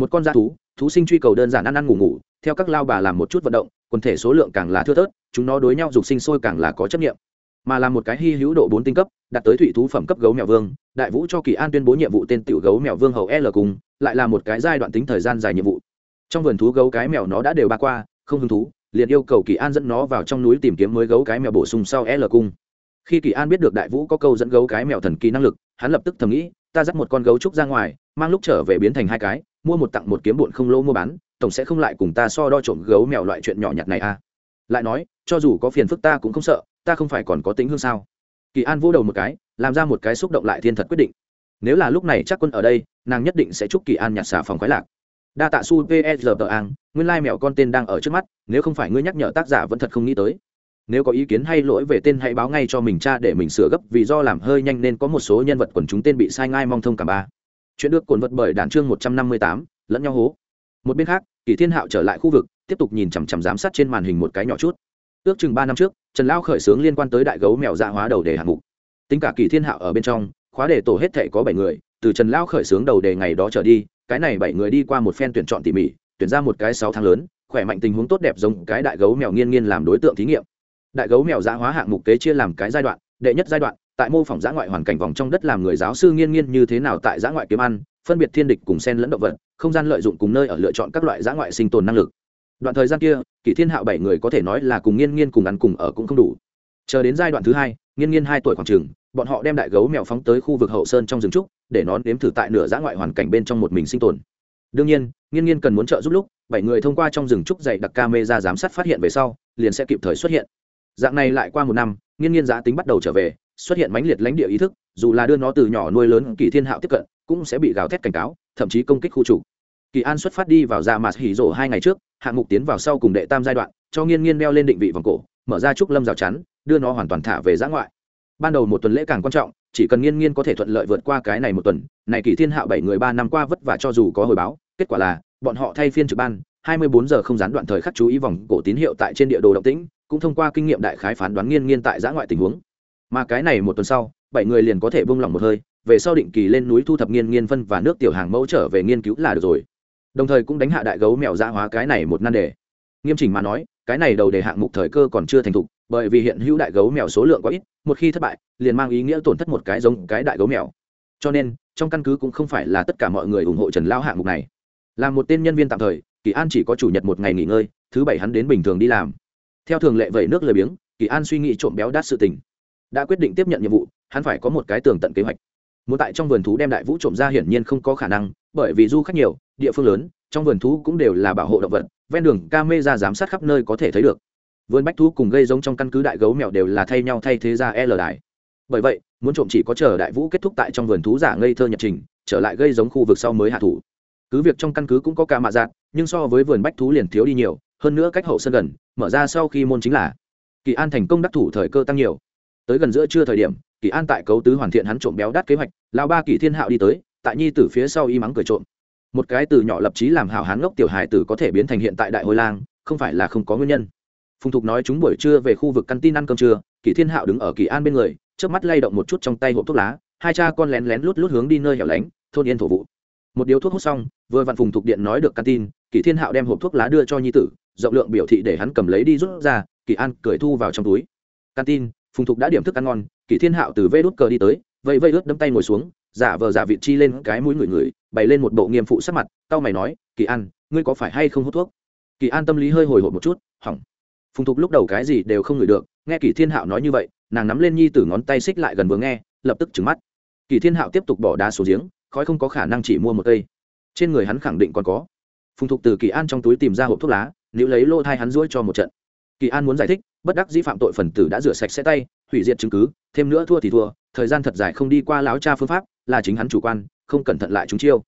A: Một con da thú thú sinh truy cầu đơn giản ăn ăn ngủ ngủ, theo các lao bà làm một chút vận động, quần thể số lượng càng là thưa thớt, chúng nó đối nhau dục sinh sôi càng là có trách nhiệm mà là một cái hy hữu độ bốn tinh cấp, đạt tới thủy thú phẩm cấp gấu mèo vương, đại vũ cho kỳ an tuyên bố nhiệm vụ tên tiểu gấu mèo vương hầu l cùng, lại là một cái giai đoạn tính thời gian dài nhiệm vụ. Trong vườn thú gấu cái mèo nó đã đều ba qua, không hứng thú, liền yêu cầu kỳ an dẫn nó vào trong núi tìm kiếm mới gấu cái mèo bổ sung sau l cung khi kỳ an biết được đại vũ có câu dẫn gấu cái mèo thần kỳ năng lực, hắn lập tức thầm nghĩ, ta dắt một con gấu trúc ra ngoài, mang lúc trở về biến thành hai cái, mua một tặng một kiếm bụn không lỗ mua bán, tổng sẽ không lại cùng ta so đo trộm gấu mèo loại chuyện nhỏ nhặt này à. Lại nói, cho dù có phiền phức ta cũng không sợ ta không phải còn có tính hương sao? Kỳ an vô đầu một cái, làm ra một cái xúc động lại thiên thật quyết định. Nếu là lúc này chắc quân ở đây, nàng nhất định sẽ chúc kỳ an nhặt xả phòng khoái lạc. Đa tạ su psr tờ ang nguyên lai mẹo con tên đang ở trước mắt, nếu không phải ngươi nhắc nhở tác giả vẫn thật không nghĩ tới. Nếu có ý kiến hay lỗi về tên hãy báo ngay cho mình cha để mình sửa gấp, vì do làm hơi nhanh nên có một số nhân vật quần chúng tên bị sai ngai mong thông cả ba. Chuyện được cồn vật bởi đàn chương một trăm năm mươi tám, lẫn nhau hố. Một bên khác, kỳ thiên hạo trở lại khu vực, tiếp tục nhìn chằm chằm giám sát trên màn hình một cái nhỏ chút. Ước chừng ba năm trước trần lao khởi xướng liên quan tới đại gấu mèo dạ hóa đầu đề hạng mục. Tính cả kỳ thiên hạo ở bên trong, khóa đề tổ hết thể có bảy người, từ trần lao khởi xướng đầu đề ngày đó trở đi, cái này bảy người đi qua một phen tuyển chọn tỉ mỉ, tuyển ra một cái sáu tháng lớn, khỏe mạnh tình huống tốt đẹp giống cái đại gấu mèo nghiên nghiên làm đối tượng thí nghiệm. Đại gấu mèo dạ hóa hạng mục kế chia làm cái giai đoạn, đệ nhất giai đoạn, tại mô phỏng giã ngoại hoàn cảnh vòng trong đất làm người giáo sư nghiên nghiên như thế nào tại giã ngoại kiếm ăn, phân biệt thiên địch cùng sen lẫn động vật, không gian lợi dụng cùng nơi ở lựa chọn các loại giã ngoại sinh tồn năng lực đoạn thời gian kia, kỷ thiên hạo bảy người có thể nói là cùng nghiên nghiên cùng ăn cùng ở cũng không đủ. Chờ đến giai đoạn thứ hai, nghiên nghiên hai tuổi khoảng trường bọn họ đem đại gấu mèo phóng tới khu vực hậu sơn trong rừng trúc, để nó nếm thử tại nửa giã ngoại hoàn cảnh bên trong một mình sinh tồn. Đương nhiên, nghiên nghiên cần muốn trợ giúp lúc, bảy người thông qua trong rừng trúc dày đặc ca mê ra giám sát phát hiện về sau, liền sẽ kịp thời xuất hiện. Dạng này lại qua một năm, nghiên nghiên giá tính bắt đầu trở về, xuất hiện mãnh liệt lãnh địa ý thức, dù là đưa nó từ nhỏ nuôi lớn kỳ thiên hạo tiếp cận, cũng sẽ bị gào thét cảnh cáo, thậm chí công kích khu chủ kỳ an xuất phát đi vào dạ mạt hỉ rổ hai ngày trước, hạng mục tiến vào sau cùng đệ tam giai đoạn, cho nghiên nghiên đeo lên định vị vòng cổ, mở ra trúc lâm rào chắn, đưa nó hoàn toàn thả về giã ngoại. Ban đầu một tuần lễ càng quan trọng, chỉ cần nghiên nghiên có thể thuận lợi vượt qua cái này một tuần, này kỳ thiên hạo bảy người ba năm qua vất vả cho dù có hồi báo, kết quả là, bọn họ thay phiên trực ban, hai mươi bốn giờ không gián đoạn thời khắc chú ý vòng cổ tín hiệu tại trên địa đồ động tĩnh, cũng thông qua kinh nghiệm đại khái phán đoán nghiên nghiên tại giã ngoại tình huống. Mà cái này một tuần sau, bảy người liền có thể buông lỏng một hơi, về sau định kỳ lên núi thu thập nghiên nghiên phân và nước tiểu hàng mẫu trở về nghiên cứu là được rồi đồng thời cũng đánh hạ đại gấu mèo giã hóa cái này một nan đề. Nghiêm chỉnh mà nói, cái này đầu đề hạng mục thời cơ còn chưa thành thục, bởi vì hiện hữu đại gấu mèo số lượng quá ít, một khi thất bại, liền mang ý nghĩa tổn thất một cái giống cái đại gấu mèo. Cho nên, trong căn cứ cũng không phải là tất cả mọi người ủng hộ trần lao hạng mục này. Là một tên nhân viên tạm thời, kỳ an chỉ có chủ nhật một ngày nghỉ ngơi, thứ bảy hắn đến bình thường đi làm. Theo thường lệ vẩy nước lười biếng, kỳ an suy nghĩ trộm béo đắt sự tình. Đã quyết định tiếp nhận nhiệm vụ, hắn phải có một cái tường tận kế hoạch muốn tại trong vườn thú đem đại vũ trộm ra hiển nhiên không có khả năng, bởi vì du khách nhiều, địa phương lớn, trong vườn thú cũng đều là bảo hộ động vật, ven đường ca mê ra giám sát khắp nơi có thể thấy được. Vườn bách thú cùng gây giống trong căn cứ đại gấu mèo đều là thay nhau thay thế ra l đài. Bởi vậy, muốn trộm chỉ có chờ đại vũ kết thúc tại trong vườn thú giả ngây thơ nhật trình, trở lại gây giống khu vực sau mới hạ thủ. Cứ việc trong căn cứ cũng có ca mạ dạng, nhưng so với vườn bách thú liền thiếu đi nhiều, hơn nữa cách hậu sân gần, mở ra sau khi môn chính là kỳ an thành công đắc thủ thời cơ tăng nhiều tới gần giữa trưa thời điểm, kỳ an tại cấu tứ hoàn thiện hắn trộm béo đắt kế hoạch lao ba kỳ thiên hạo đi tới, tại nhi tử phía sau y mắng cười trộm. Một cái từ nhỏ lập trí làm hảo hán ngốc tiểu hài tử có thể biến thành hiện tại đại hồi lang, không phải là không có nguyên nhân. Phùng thục nói chúng buổi trưa về khu vực căn tin ăn cơm trưa, kỳ thiên hạo đứng ở kỳ an bên người trước mắt lay động một chút trong tay hộp thuốc lá, hai cha con lén lén lút lút hướng đi nơi hẻo lánh, thôn yên thổ vụ. Một điếu thuốc hút xong, vừa vặn phùng thục điện nói được căn tin, kỳ thiên hạo đem hộp thuốc lá đưa cho nhi tử, rộng lượng biểu thị để hắn cầm lấy đi rút ra, kỳ an cười thu vào trong túi. Căn tin phùng thục đã điểm thức ăn ngon kỳ thiên hạo từ vê đốt cờ đi tới vây vây ướt đấm tay ngồi xuống, giả vờ giả vị chi lên cái mũi người người, bày lên một bộ nghiêm phụ sắc mặt tao mày nói kỳ an, ngươi có phải hay không hút thuốc? Kỳ an tâm lý hơi hồi hộp một chút hỏng phùng thục lúc đầu cái gì đều không ngửi được, nghe kỳ thiên hạo nói như vậy, nàng nắm lên nhi tử ngón tay xích lại gần vừa nghe, lập tức trứng mắt. Kỳ thiên hạo tiếp tục bỏ đá xuống giếng, khói không có khả năng chỉ mua một cây. Trên người hắn khẳng định còn có. Phùng thục từ kỳ an trong túi tìm ra hộp thuốc lá nếu lấy lô thai hắn ruỗi cho một trận kỳ an muốn giải thích, bất đắc dĩ phạm tội phần tử đã rửa sạch sẽ tay, hủy diệt chứng cứ, thêm nữa thua thì thua, thời gian thật dài không đi qua láo cha phương pháp, là chính hắn chủ quan, không cẩn thận lại chúng chiêu.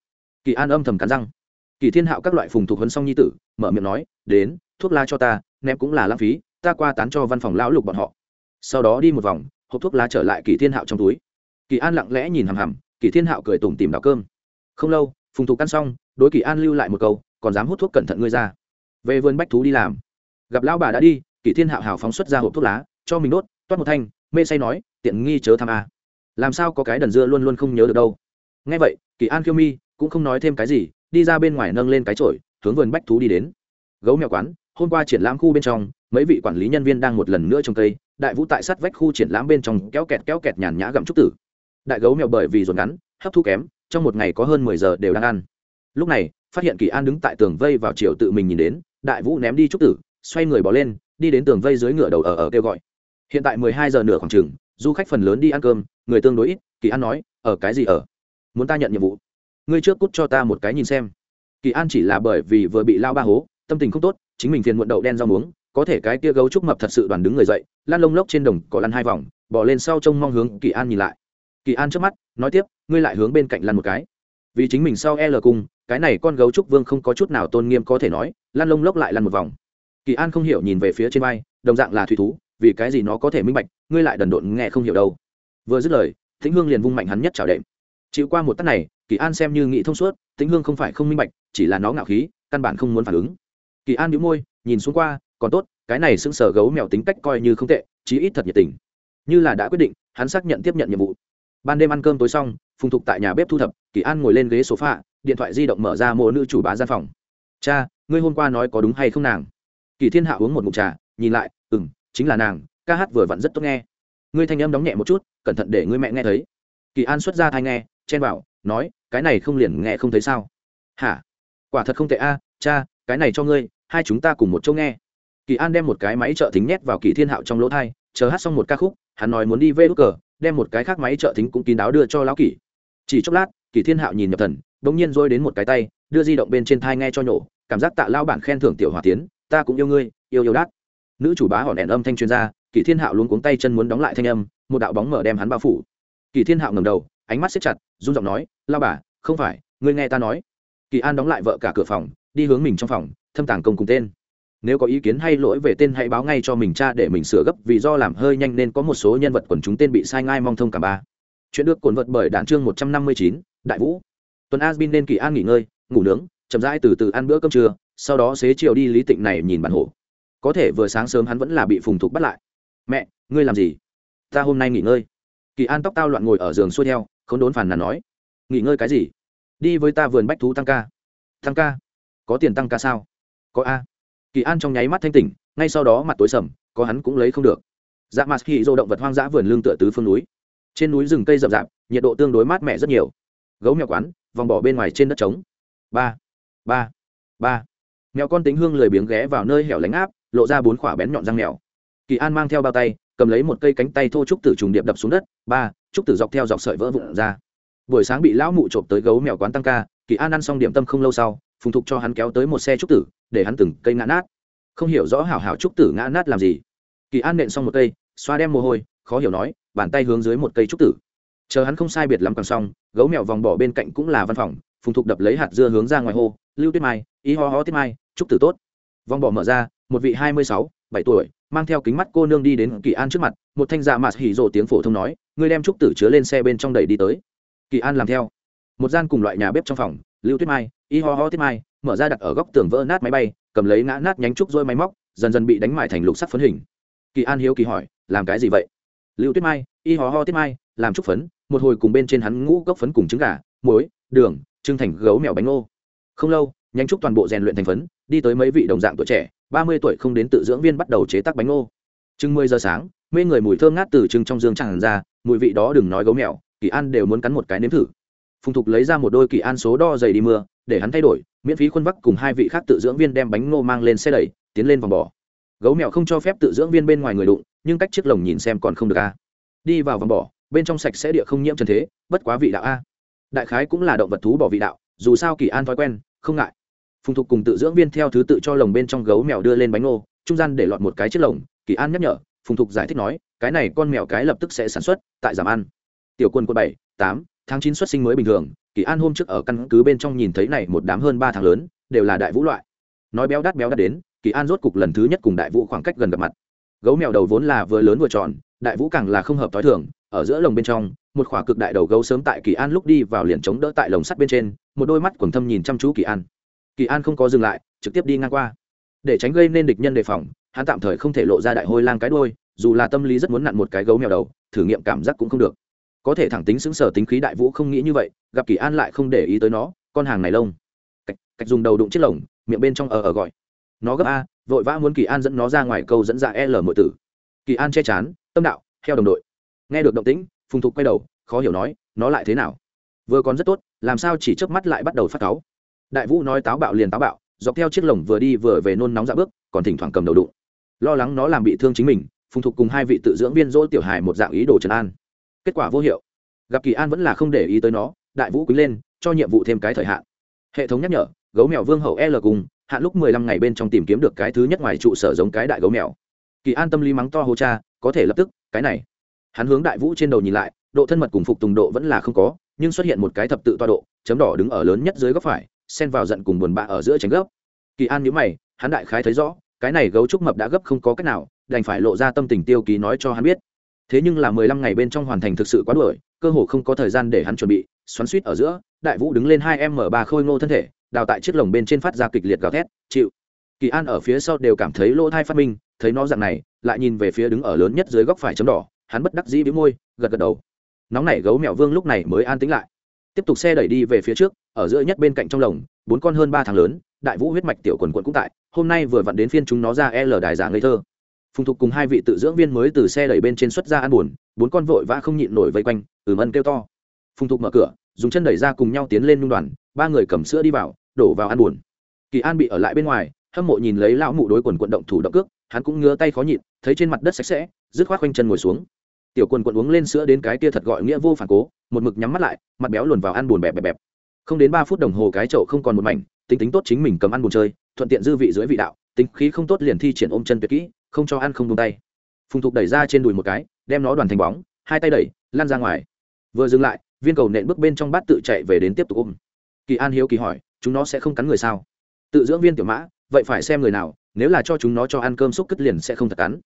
A: Kỳ an âm thầm cắn răng. Kỳ thiên hạo các loại phùng thuộc huấn xong nhi tử, mở miệng nói, đến, thuốc lá cho ta, ném cũng là lãng phí, ta qua tán cho văn phòng lão lục bọn họ. Sau đó đi một vòng, hộp thuốc lá trở lại kỳ thiên hạo trong túi. Kỳ an lặng lẽ nhìn hằm hằm, kỳ thiên hạo cười tủm tìm đào cơm. Không lâu, phùng thục ăn xong, đối kỳ an lưu lại một câu, còn dám hút thuốc cẩn thận ngươi ra. Về vườn bách thú đi làm gặp lão bà đã đi kỳ thiên hạo hào phóng xuất ra hộp thuốc lá, cho mình đốt, toát một thanh, mê say nói, tiện nghi chớ tham a. Làm sao có cái đần dưa luôn luôn không nhớ được đâu. Ngay vậy kỳ an kiêu mi cũng không nói thêm cái gì, đi ra bên ngoài nâng lên cái chổi, hướng vườn bách thú đi đến. Gấu mèo quán, hôm qua triển lãm khu bên trong, mấy vị quản lý nhân viên đang một lần nữa trồng cây, đại vũ tại sát vách khu triển lãm bên trong kéo kẹt kéo kẹt nhàn nhã gặm trúc tử. Đại gấu mèo bởi vì ruột ngắn, hấp thu kém, trong một ngày có hơn mười giờ đều đang ăn. Lúc này, phát hiện kỳ an đứng tại tường vây vào chiều tự mình nhìn đến, đại vũ ném đi trúc tử xoay người bỏ lên, đi đến tường vây dưới ngựa đầu ở ở kêu gọi. Hiện tại mười hai giờ nửa khoảng chừng, du khách phần lớn đi ăn cơm, người tương đối ít, kỳ an nói, ở cái gì ở? Muốn ta nhận nhiệm vụ? Ngươi trước cút cho ta một cái nhìn xem. Kỳ an chỉ là bởi vì vừa bị lao ba hố, tâm tình không tốt, chính mình phiền muộn đậu đen rau muống, có thể cái kia gấu trúc mập thật sự đoàn đứng người dậy lan lông lốc trên đồng cỏ lăn hai vòng, bỏ lên sau trông mong hướng kỳ an nhìn lại. Kỳ an trước mắt, nói tiếp, ngươi lại hướng bên cạnh lăn một cái. Vì chính mình sau l cung cái này con gấu trúc vương không có chút nào tôn nghiêm có thể nói lan lông lốc lại lăn một vòng kỳ an không hiểu nhìn về phía trên vai, đồng dạng là thủy thú, vì cái gì nó có thể minh bạch, ngươi lại đần độn nghe không hiểu đâu. Vừa dứt lời thính hương liền vung mạnh hắn nhất chảo đệm. Chịu qua một tắt này, kỳ an xem như nghĩ thông suốt, tĩnh hương không phải không minh bạch, chỉ là nó ngạo khí, căn bản không muốn phản ứng. Kỳ an đĩu môi, nhìn xuống qua, còn tốt, cái này sững sờ gấu mèo tính cách coi như không tệ, chí ít thật nhiệt tình. Như là đã quyết định, hắn xác nhận tiếp nhận nhiệm vụ. Ban đêm ăn cơm tối xong, phùng thục tại nhà bếp thu thập, kỳ an ngồi lên ghế sofa, điện thoại di động mở ra mộ nữ chủ bá gian phòng. Cha, ngươi hôm qua nói có đúng hay không nàng? Kỳ thiên hạ uống một mụn trà nhìn lại ừ m chính là nàng ca hát vừa vặn rất tốt nghe. Ngươi thanh âm đóng nhẹ một chút cẩn thận để ngươi mẹ nghe thấy. Kỳ an xuất ra thai nghe chen bảo, nói cái này không liền nghe không thấy sao? Hả? Quả thật không tệ a cha cái này cho ngươi hai chúng ta cùng một chỗ nghe. Kỳ an đem một cái máy trợ thính nhét vào kỳ thiên hạo trong lỗ thai chờ hát xong một ca khúc hắn nói muốn đi vê đốt cờ đem một cái khác máy trợ thính cũng kín đáo đưa cho lão kỳ. Chỉ chốc lát kỳ thiên hạo nhìn nhập thần đ ỗ n g nhiên dôi đến một cái tay đưa di động bên trên thai nghe cho nhổ cảm giác tạ lao bản khen thưởng tiểu hòa tiến ta cũng yêu ngươi, yêu yêu đát. Nữ chủ bá hòn đèn âm thanh chuyên gia kỳ thiên hạo luôn cuống tay chân muốn đóng lại thanh âm, một đạo bóng mở đem hắn bao phủ. Kỳ thiên hạo ngầm đầu, ánh mắt xếp chặt, run giọng nói, lao bà, không phải, ngươi nghe ta nói. Kỳ an đóng lại vợ cả cửa phòng, đi hướng mình trong phòng, thâm tàng công cùng tên. Nếu có ý kiến hay lỗi về tên hãy báo ngay cho mình cha để mình sửa gấp, vì do làm hơi nhanh nên có một số nhân vật quần chúng tên bị sai ngai mong thông cả ba. Chuyện được cồn vật bởi đạn chương một trăm năm mươi chín, đại vũ. Tuần asbin nên kỳ an nghỉ ngơi, ngủ nướng, chậm rãi từ từ ăn bữa cơm trưa sau đó xế chiều đi lý tịnh này nhìn bản hồ. Có thể vừa sáng sớm hắn vẫn là bị phùng thục bắt lại. Mẹ, ngươi làm gì? Ta hôm nay nghỉ ngơi. Kỳ an tóc tao loạn ngồi ở giường xuôi theo không đốn phản là nói. Nghỉ ngơi cái gì? Đi với ta vườn bách thú tăng ca. Tăng ca? Có tiền tăng ca sao? Có a. Kỳ an trong nháy mắt thanh tỉnh, ngay sau đó mặt tối sầm, có hắn cũng lấy không được. Dạ mặt khi dô động vật hoang dã vườn lương tựa tứ phương núi. Trên núi rừng cây rậm rạp, nhiệt độ tương đối mát mẻ rất nhiều. Gấu mèo quán, vòng bỏ bên ngoài trên đất trống. Ba ba ba mèo con tính hương lười biếng ghé vào nơi hẻo lánh áp, lộ ra bốn khỏa bén nhọn răng mèo. Kỳ an mang theo bao tay, cầm lấy một cây cánh tay thô trúc tử trùng điệp đập xuống đất. Ba, trúc tử dọc theo dọc sợi vỡ vụn ra. Buổi sáng bị lão mụ trộm tới gấu mèo quán tăng ca, kỳ an ăn xong điểm tâm không lâu sau, phùng thục cho hắn kéo tới một xe trúc tử, để hắn từng cây ngã nát. Không hiểu rõ hảo hảo trúc tử ngã nát làm gì. Kỳ an nện xong một cây, xoa đem mồ hôi, khó hiểu nói, bàn tay hướng dưới một cây trúc tử. Chờ hắn không sai biệt lắm còn xong, gấu mèo vòng bỏ bên cạnh cũng là văn phòng, phùng thục đập lấy hạt dưa hướng ra ngoài hô, lưu tuyết mai ý ho ho tuyết mai chúc tử tốt. Vòng bỏ mở ra, một vị hai mươi sáu, bảy tuổi, mang theo kính mắt cô nương đi đến kỳ an trước mặt, một thanh dạ mạt hỉ rộ tiếng phổ thông nói, ngươi đem trúc tử chứa lên xe bên trong đầy đi tới. Kỳ an làm theo. Một gian cùng loại nhà bếp trong phòng, lưu tuyết mai, y ho ho tuyết mai, mở ra đặt ở góc tường vỡ nát máy bay, cầm lấy ngã nát nhánh trúc rôi máy móc, dần dần bị đánh mại thành lục sắc phấn hình. Kỳ an hiếu kỳ hỏi, làm cái gì vậy? Lưu tuyết mai, y ho ho tuyết mai, làm trúc phấn, một hồi cùng bên trên hắn ngũ gốc phấn cùng trứng gà, muối, đường, trưng thành gấu mèo bánh ngô. Không lâu, nhánh trúc toàn bộ rèn luyện thành phấn đi tới mấy vị đồng dạng tuổi trẻ, ba mươi tuổi không đến tự dưỡng viên bắt đầu chế tác bánh ngô. Chừng mười giờ sáng, mê người mùi thơm ngát từ trưng trong dương tràn ra, mùi vị đó đừng nói gấu mèo, kỳ an đều muốn cắn một cái nếm thử. Phùng thục lấy ra một đôi kỳ an số đo dày đi mưa, để hắn thay đổi, miễn phí khuôn vắc cùng hai vị khác tự dưỡng viên đem bánh ngô mang lên xe đẩy, tiến lên vòng bỏ gấu mèo không cho phép tự dưỡng viên bên ngoài người đụng, nhưng cách chiếc lồng nhìn xem còn không được a đi vào vòng bỏ bên trong sạch sẽ địa không nhiễm trần thế, bất quá vị đạo a. Đại khái cũng là động vật thú bỏ vị đạo, dù sao kỳ an thói quen, không ngại phùng thục cùng tự dưỡng viên theo thứ tự cho lồng bên trong gấu mèo đưa lên bánh ngô, trung gian để lọt một cái chiếc lồng, kỳ an nhắc nhở, phùng thục giải thích nói, cái này con mèo cái lập tức sẽ sản xuất, tại giảm ăn. Tiểu quân quân bảy, tám, tháng chín xuất sinh mới bình thường, kỳ an hôm trước ở căn cứ bên trong nhìn thấy này một đám hơn ba tháng lớn, đều là đại vũ loại. Nói béo đắt béo đắt đến, kỳ an rốt cục lần thứ nhất cùng đại vũ khoảng cách gần gặp mặt. Gấu mèo đầu vốn là vừa lớn vừa tròn, đại vũ càng là không hợp t h i thường, ở giữa lồng bên trong, một khỏa cực đại đầu gấu sớm tại kỳ an lúc đi vào liền chống đỡ tại lồng sắt bên trên, một đôi mắt quần thâm nhìn chăm chú kỳ an kỳ an không có dừng lại trực tiếp đi ngang qua. Để tránh gây nên địch nhân đề phòng hắn tạm thời không thể lộ ra đại hôi lang cái đôi dù là tâm lý rất muốn nặn một cái gấu mèo đầu thử nghiệm cảm giác cũng không được. Có thể thẳng tính xứng sở tính khí đại vũ không nghĩ như vậy gặp kỳ an lại không để ý tới nó con hàng này lông. Cách, cách dùng đầu đụng chiếc lồng miệng bên trong ở ở gọi. Nó gấp a vội vã muốn kỳ an dẫn nó ra ngoài câu dẫn ra l mọi tử. Kỳ an che chán tâm đạo theo đồng đội. Nghe được động tĩnh phùng thục quay đầu khó hiểu nói nó lại thế nào? Vừa còn rất tốt làm sao chỉ chớp mắt lại bắt đầu phát cáu? Đại vũ nói táo bạo liền táo bạo, dọc theo chiếc lồng vừa đi vừa về nôn nóng dạ bước, còn thỉnh thoảng cầm đầu đụng. Lo lắng nó làm bị thương chính mình, phùng thục cùng hai vị tự dưỡng viên dỗ tiểu hài một dạng ý đồ trần an. Kết quả vô hiệu. Gặp kỳ an vẫn là không để ý tới nó, đại vũ quý lên, cho nhiệm vụ thêm cái thời hạn. Hệ thống nhắc nhở, gấu mèo vương hậu l cùng, hạn lúc mười lăm ngày bên trong tìm kiếm được cái thứ nhất ngoài trụ sở giống cái đại gấu mèo. Kỳ an tâm lý mắng to hô cha, có thể lập tức, cái này. Hắn hướng đại vũ trên đầu nhìn lại, độ thân mật cùng phục tùng độ vẫn là không có, nhưng xuất hiện một cái thập tự toa độ, chấm đỏ đứng ở lớn nhất dưới góc phải xen vào giận cùng buồn bã ở giữa tránh gấp. Kỳ an nhíu mày, hắn đại khái thấy rõ, cái này gấu trúc mập đã gấp không có cách nào, đành phải lộ ra tâm tình tiêu ký nói cho hắn biết. Thế nhưng là mười lăm ngày bên trong hoàn thành thực sự quá đuổi, cơ hồ không có thời gian để hắn chuẩn bị, xoắn suýt ở giữa, đại vũ đứng lên hai m ba khôi ngô thân thể, đào tại chiếc lồng bên trên phát ra kịch liệt gào thét, chịu. Kỳ an ở phía sau đều cảm thấy lỗ thai phát minh, thấy nó dạng này, lại nhìn về phía đứng ở lớn nhất dưới góc phải chấm đỏ, hắn bất đắc dĩ bĩu môi, gật gật đầu. Nóng nảy gấu mẹo vương lúc này mới an tĩnh lại tiếp tục xe đẩy đi về phía trước, ở giữa nhất bên cạnh trong lồng, bốn con hơn ba tháng lớn, đại vũ huyết mạch tiểu quần quận cũng tại, hôm nay vừa vặn đến phiên chúng nó ra l đài giả ngây thơ. Phùng thục cùng hai vị tự dưỡng viên mới từ xe đẩy bên trên xuất ra ăn buồn, bốn con vội vã không nhịn nổi vây quanh, ừm ân kêu to. Phùng thục mở cửa, dùng chân đẩy ra cùng nhau tiến lên nhung đoàn, ba người cầm sữa đi vào, đổ vào ăn buồn. Kỳ an bị ở lại bên ngoài, hâm mộ nhìn lấy lão mụ đối quần quận động thủ động cước, hắn cũng ngứa tay khó nhịn, thấy trên mặt đất sạch sẽ, dứt khoát quanh chân ngồi xuống tiểu quần quần uống lên sữa đến cái kia thật gọi nghĩa vô phản cố, một mực nhắm mắt lại, mặt béo luồn vào ăn buồn bẹp bẹp bẹp. Không đến ba phút đồng hồ cái chậu không còn một mảnh, tính tính tốt chính mình cầm ăn buồn chơi, thuận tiện dư vị dưới vị đạo, tính khí không tốt liền thi triển ôm chân tuyệt kỹ, không cho ăn không tung tay. Phùng thục đẩy ra trên đùi một cái, đem nó đoàn thành bóng, hai tay đẩy lan ra ngoài. Vừa dừng lại, viên cầu nện bước bên trong bát tự chạy về đến tiếp tục ôm. Kỳ an hiếu kỳ hỏi, chúng nó sẽ không cắn người sao? Tự dưỡng viên tiểu mã, vậy phải xem người nào, nếu là cho chúng nó cho ăn cơm xúc cất liền sẽ không thật cắn.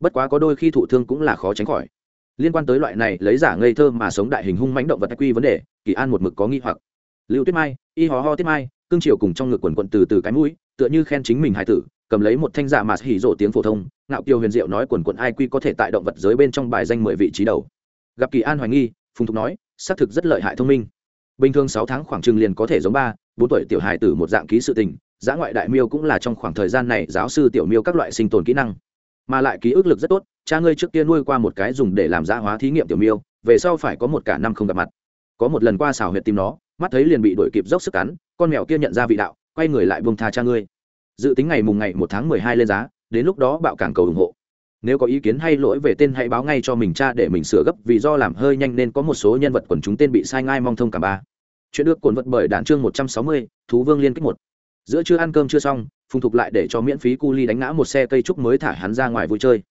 A: Bất quá có đôi khi thụ thương cũng là khó tránh khỏi liên quan tới loại này lấy giả ngây thơ mà sống đại hình hung mãnh động vật quy vấn đề, kỳ an một mực có nghi hoặc. Lưu tuyết mai, y hò ho tuyết mai, cương triều cùng trong ngực quần quận từ từ cái mũi, tựa như khen chính mình hài tử, cầm lấy một thanh giả mà hỉ rộ tiếng phổ thông, ngạo kiều huyền diệu nói quần quận ai quy có thể tại động vật giới bên trong bài danh mười vị trí đầu. Gặp kỳ an hoài nghi, phùng thục nói, xác thực rất lợi hại thông minh. Bình thường sáu tháng khoảng chừng liền có thể giống ba, bốn tuổi tiểu hài tử một dạng ký sự tình giã ngoại đại miêu cũng là trong khoảng thời gian này giáo sư tiểu miêu các loại sinh tồn kỹ năng. Mà lại ký ức lực rất tốt cha ngươi trước kia nuôi qua một cái dùng để làm giã hóa thí nghiệm tiểu miêu, về sau phải có một cả năm không gặp mặt. Có một lần qua xào huyệt tìm nó, mắt thấy liền bị đuổi kịp dốc sức cắn, con mèo kia nhận ra vị đạo, quay người lại buông tha cha ngươi. Dự tính ngày mùng ngày một tháng mười hai lên giá, đến lúc đó bạo cảng cầu ủng hộ. Nếu có ý kiến hay lỗi về tên hãy báo ngay cho mình cha để mình sửa gấp, vì do làm hơi nhanh nên có một số nhân vật quần chúng tên bị sai ngai mong thông cả ba. Chuyện được cuốn vật bởi đạn chương một trăm sáu mươi, thú vương liên kích một. Giữa chưa ăn cơm chưa xong, phùng thục lại để cho miễn phí cu ly đánh ngã một xe cây trúc mới thả hắn ra ngoài vui chơi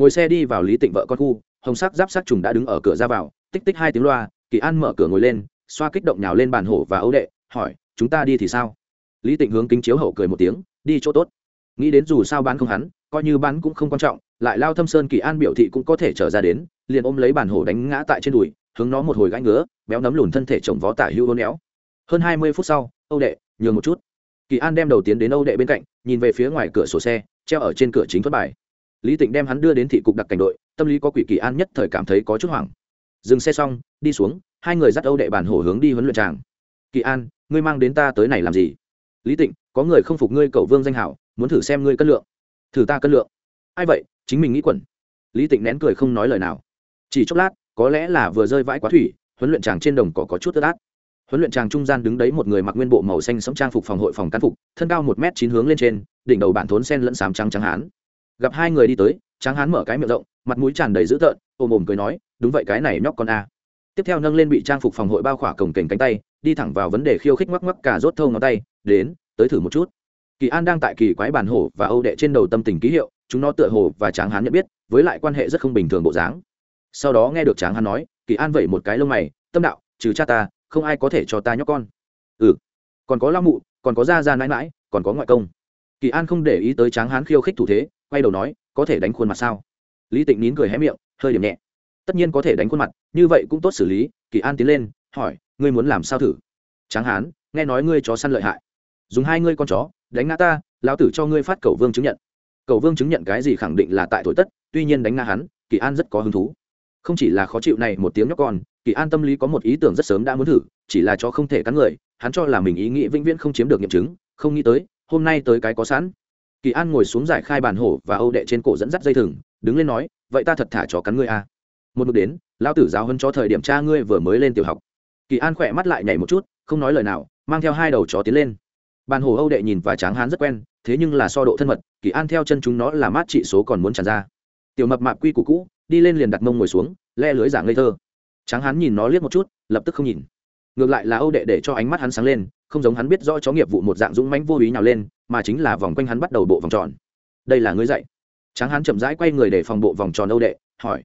A: ngồi xe đi vào lý tịnh vợ con khu, hồng sắc giáp sắc trùng đã đứng ở cửa ra vào, tích tích hai tiếng loa, kỳ an mở cửa ngồi lên, xoa kích động nhào lên bàn hổ và ấu đệ, hỏi, chúng ta đi thì sao? Lý tịnh hướng kính chiếu hậu cười một tiếng, đi chỗ tốt. Nghĩ đến dù sao bán không hắn, coi như bán cũng không quan trọng, lại lao thâm sơn kỳ an biểu thị cũng có thể trở ra đến, liền ôm lấy bàn hổ đánh ngã tại trên đùi, hướng nó một hồi gãi ngứa, béo nấm lùn thân thể chồng vó tả hưu hôn éo. Hơn hai mươi phút sau, âu đệ, nhường một chút. Kỳ an đem đầu tiến đến âu đệ bên cạnh, nhìn về phía ngoài cửa sổ xe, treo ở trên cửa chính thoát bài lý tịnh đem hắn đưa đến thị cục đặc cảnh đội, tâm lý có quỷ kỳ an nhất thời cảm thấy có chút hoảng. Dừng xe xong, đi xuống, hai người dắt âu đệ bàn hổ hướng đi huấn luyện tràng. Kỳ an, ngươi mang đến ta tới này làm gì? Lý tịnh, có người không phục ngươi cầu vương danh hảo, muốn thử xem ngươi cân lượng. Thử ta cân lượng? Ai vậy, chính mình nghĩ quẩn. Lý tịnh nén cười không nói lời nào. Chỉ chốc lát, có lẽ là vừa rơi vãi quá thủy, huấn luyện tràng trên đồng cỏ có chút ướt át. Huấn luyện tràng trung gian đứng đấy một người mặc nguyên bộ màu xanh sống trang phục phòng hội phòng cán phục, thân cao một m chín hướng lên trên, đỉnh đầu bản thốn sen lẫn sám trắng trắng hán gặp hai người đi tới, Tráng hán mở cái miệng rộng, mặt mũi tràn đầy dữ tợn ôm ồm cười nói, đúng vậy, cái này nhóc con a. Tiếp theo nâng lên bị trang phục phòng hội bao khỏa cổng kềnh cánh tay, đi thẳng vào vấn đề khiêu khích ngoắc ngoắc cả rốt thâu ngón tay, đến, tới thử một chút. Kỳ an đang tại kỳ quái bản hổ và âu đệ trên đầu tâm tình ký hiệu, chúng nó tựa hồ và tráng hán nhận biết, với lại quan hệ rất không bình thường bộ dáng. Sau đó nghe được tráng hán nói, kỳ an vẩy một cái lông mày, tâm đạo, trừ cha ta, không ai có thể cho ta nhóc con. Ừ còn có lao mụ, còn có gia gia nãi mãi còn có ngoại công. Kỳ an không để ý tới tráng hán khiêu khích thủ thế quay đầu nói, có thể đánh khuôn mặt sao? Lý tịnh nín cười hé miệng, hơi điểm nhẹ. Tất nhiên có thể đánh khuôn mặt, như vậy cũng tốt xử lý. Kỳ an tiến lên, hỏi, ngươi muốn làm sao thử? Tráng hán, nghe nói ngươi chó săn lợi hại. Dùng hai ngươi con chó, đánh ngã ta, lão tử cho ngươi phát cầu vương chứng nhận. Cầu vương chứng nhận cái gì khẳng định là tại thổi tất, tuy nhiên đánh ngã hắn, kỳ an rất có hứng thú. Không chỉ là khó chịu này một tiếng nhóc con, kỳ an tâm lý có một ý tưởng rất sớm đã muốn thử, chỉ là cho không thể cắn người, hắn cho là mình ý nghĩ vĩnh viễn không chiếm được nghiệm chứng, không nghĩ tới, hôm nay tới cái có sẵn kỳ an ngồi xuống giải khai bàn hổ và âu đệ trên cổ dẫn dắt dây thừng, đứng lên nói, vậy ta thật thả chó cắn ngươi à. một lúc đến, lão tử giáo hơn cho thời điểm cha ngươi vừa mới lên tiểu học. Kỳ an khỏe mắt lại nhảy một chút, không nói lời nào, mang theo hai đầu chó tiến lên. Bàn hổ âu đệ nhìn và tráng hán rất quen, thế nhưng là so độ thân mật, kỳ an theo chân chúng nó là mát trị số còn muốn tràn ra. Tiểu mập mạp quy củ cũ, đi lên liền đặt mông ngồi xuống, le lưới giả ngây thơ. Tráng hán nhìn nó liếc một chút, lập tức không nhìn. Ngược lại là âu đệ để cho ánh mắt hắn sáng lên, không giống hắn biết rõ chó nghiệp vụ một dạng dũng mãnh vô ý nào lên mà chính là vòng quanh hắn bắt đầu bộ vòng tròn. Đây là ngươi dạy. Tráng hán chậm rãi quay người để phòng bộ vòng tròn âu đệ, hỏi.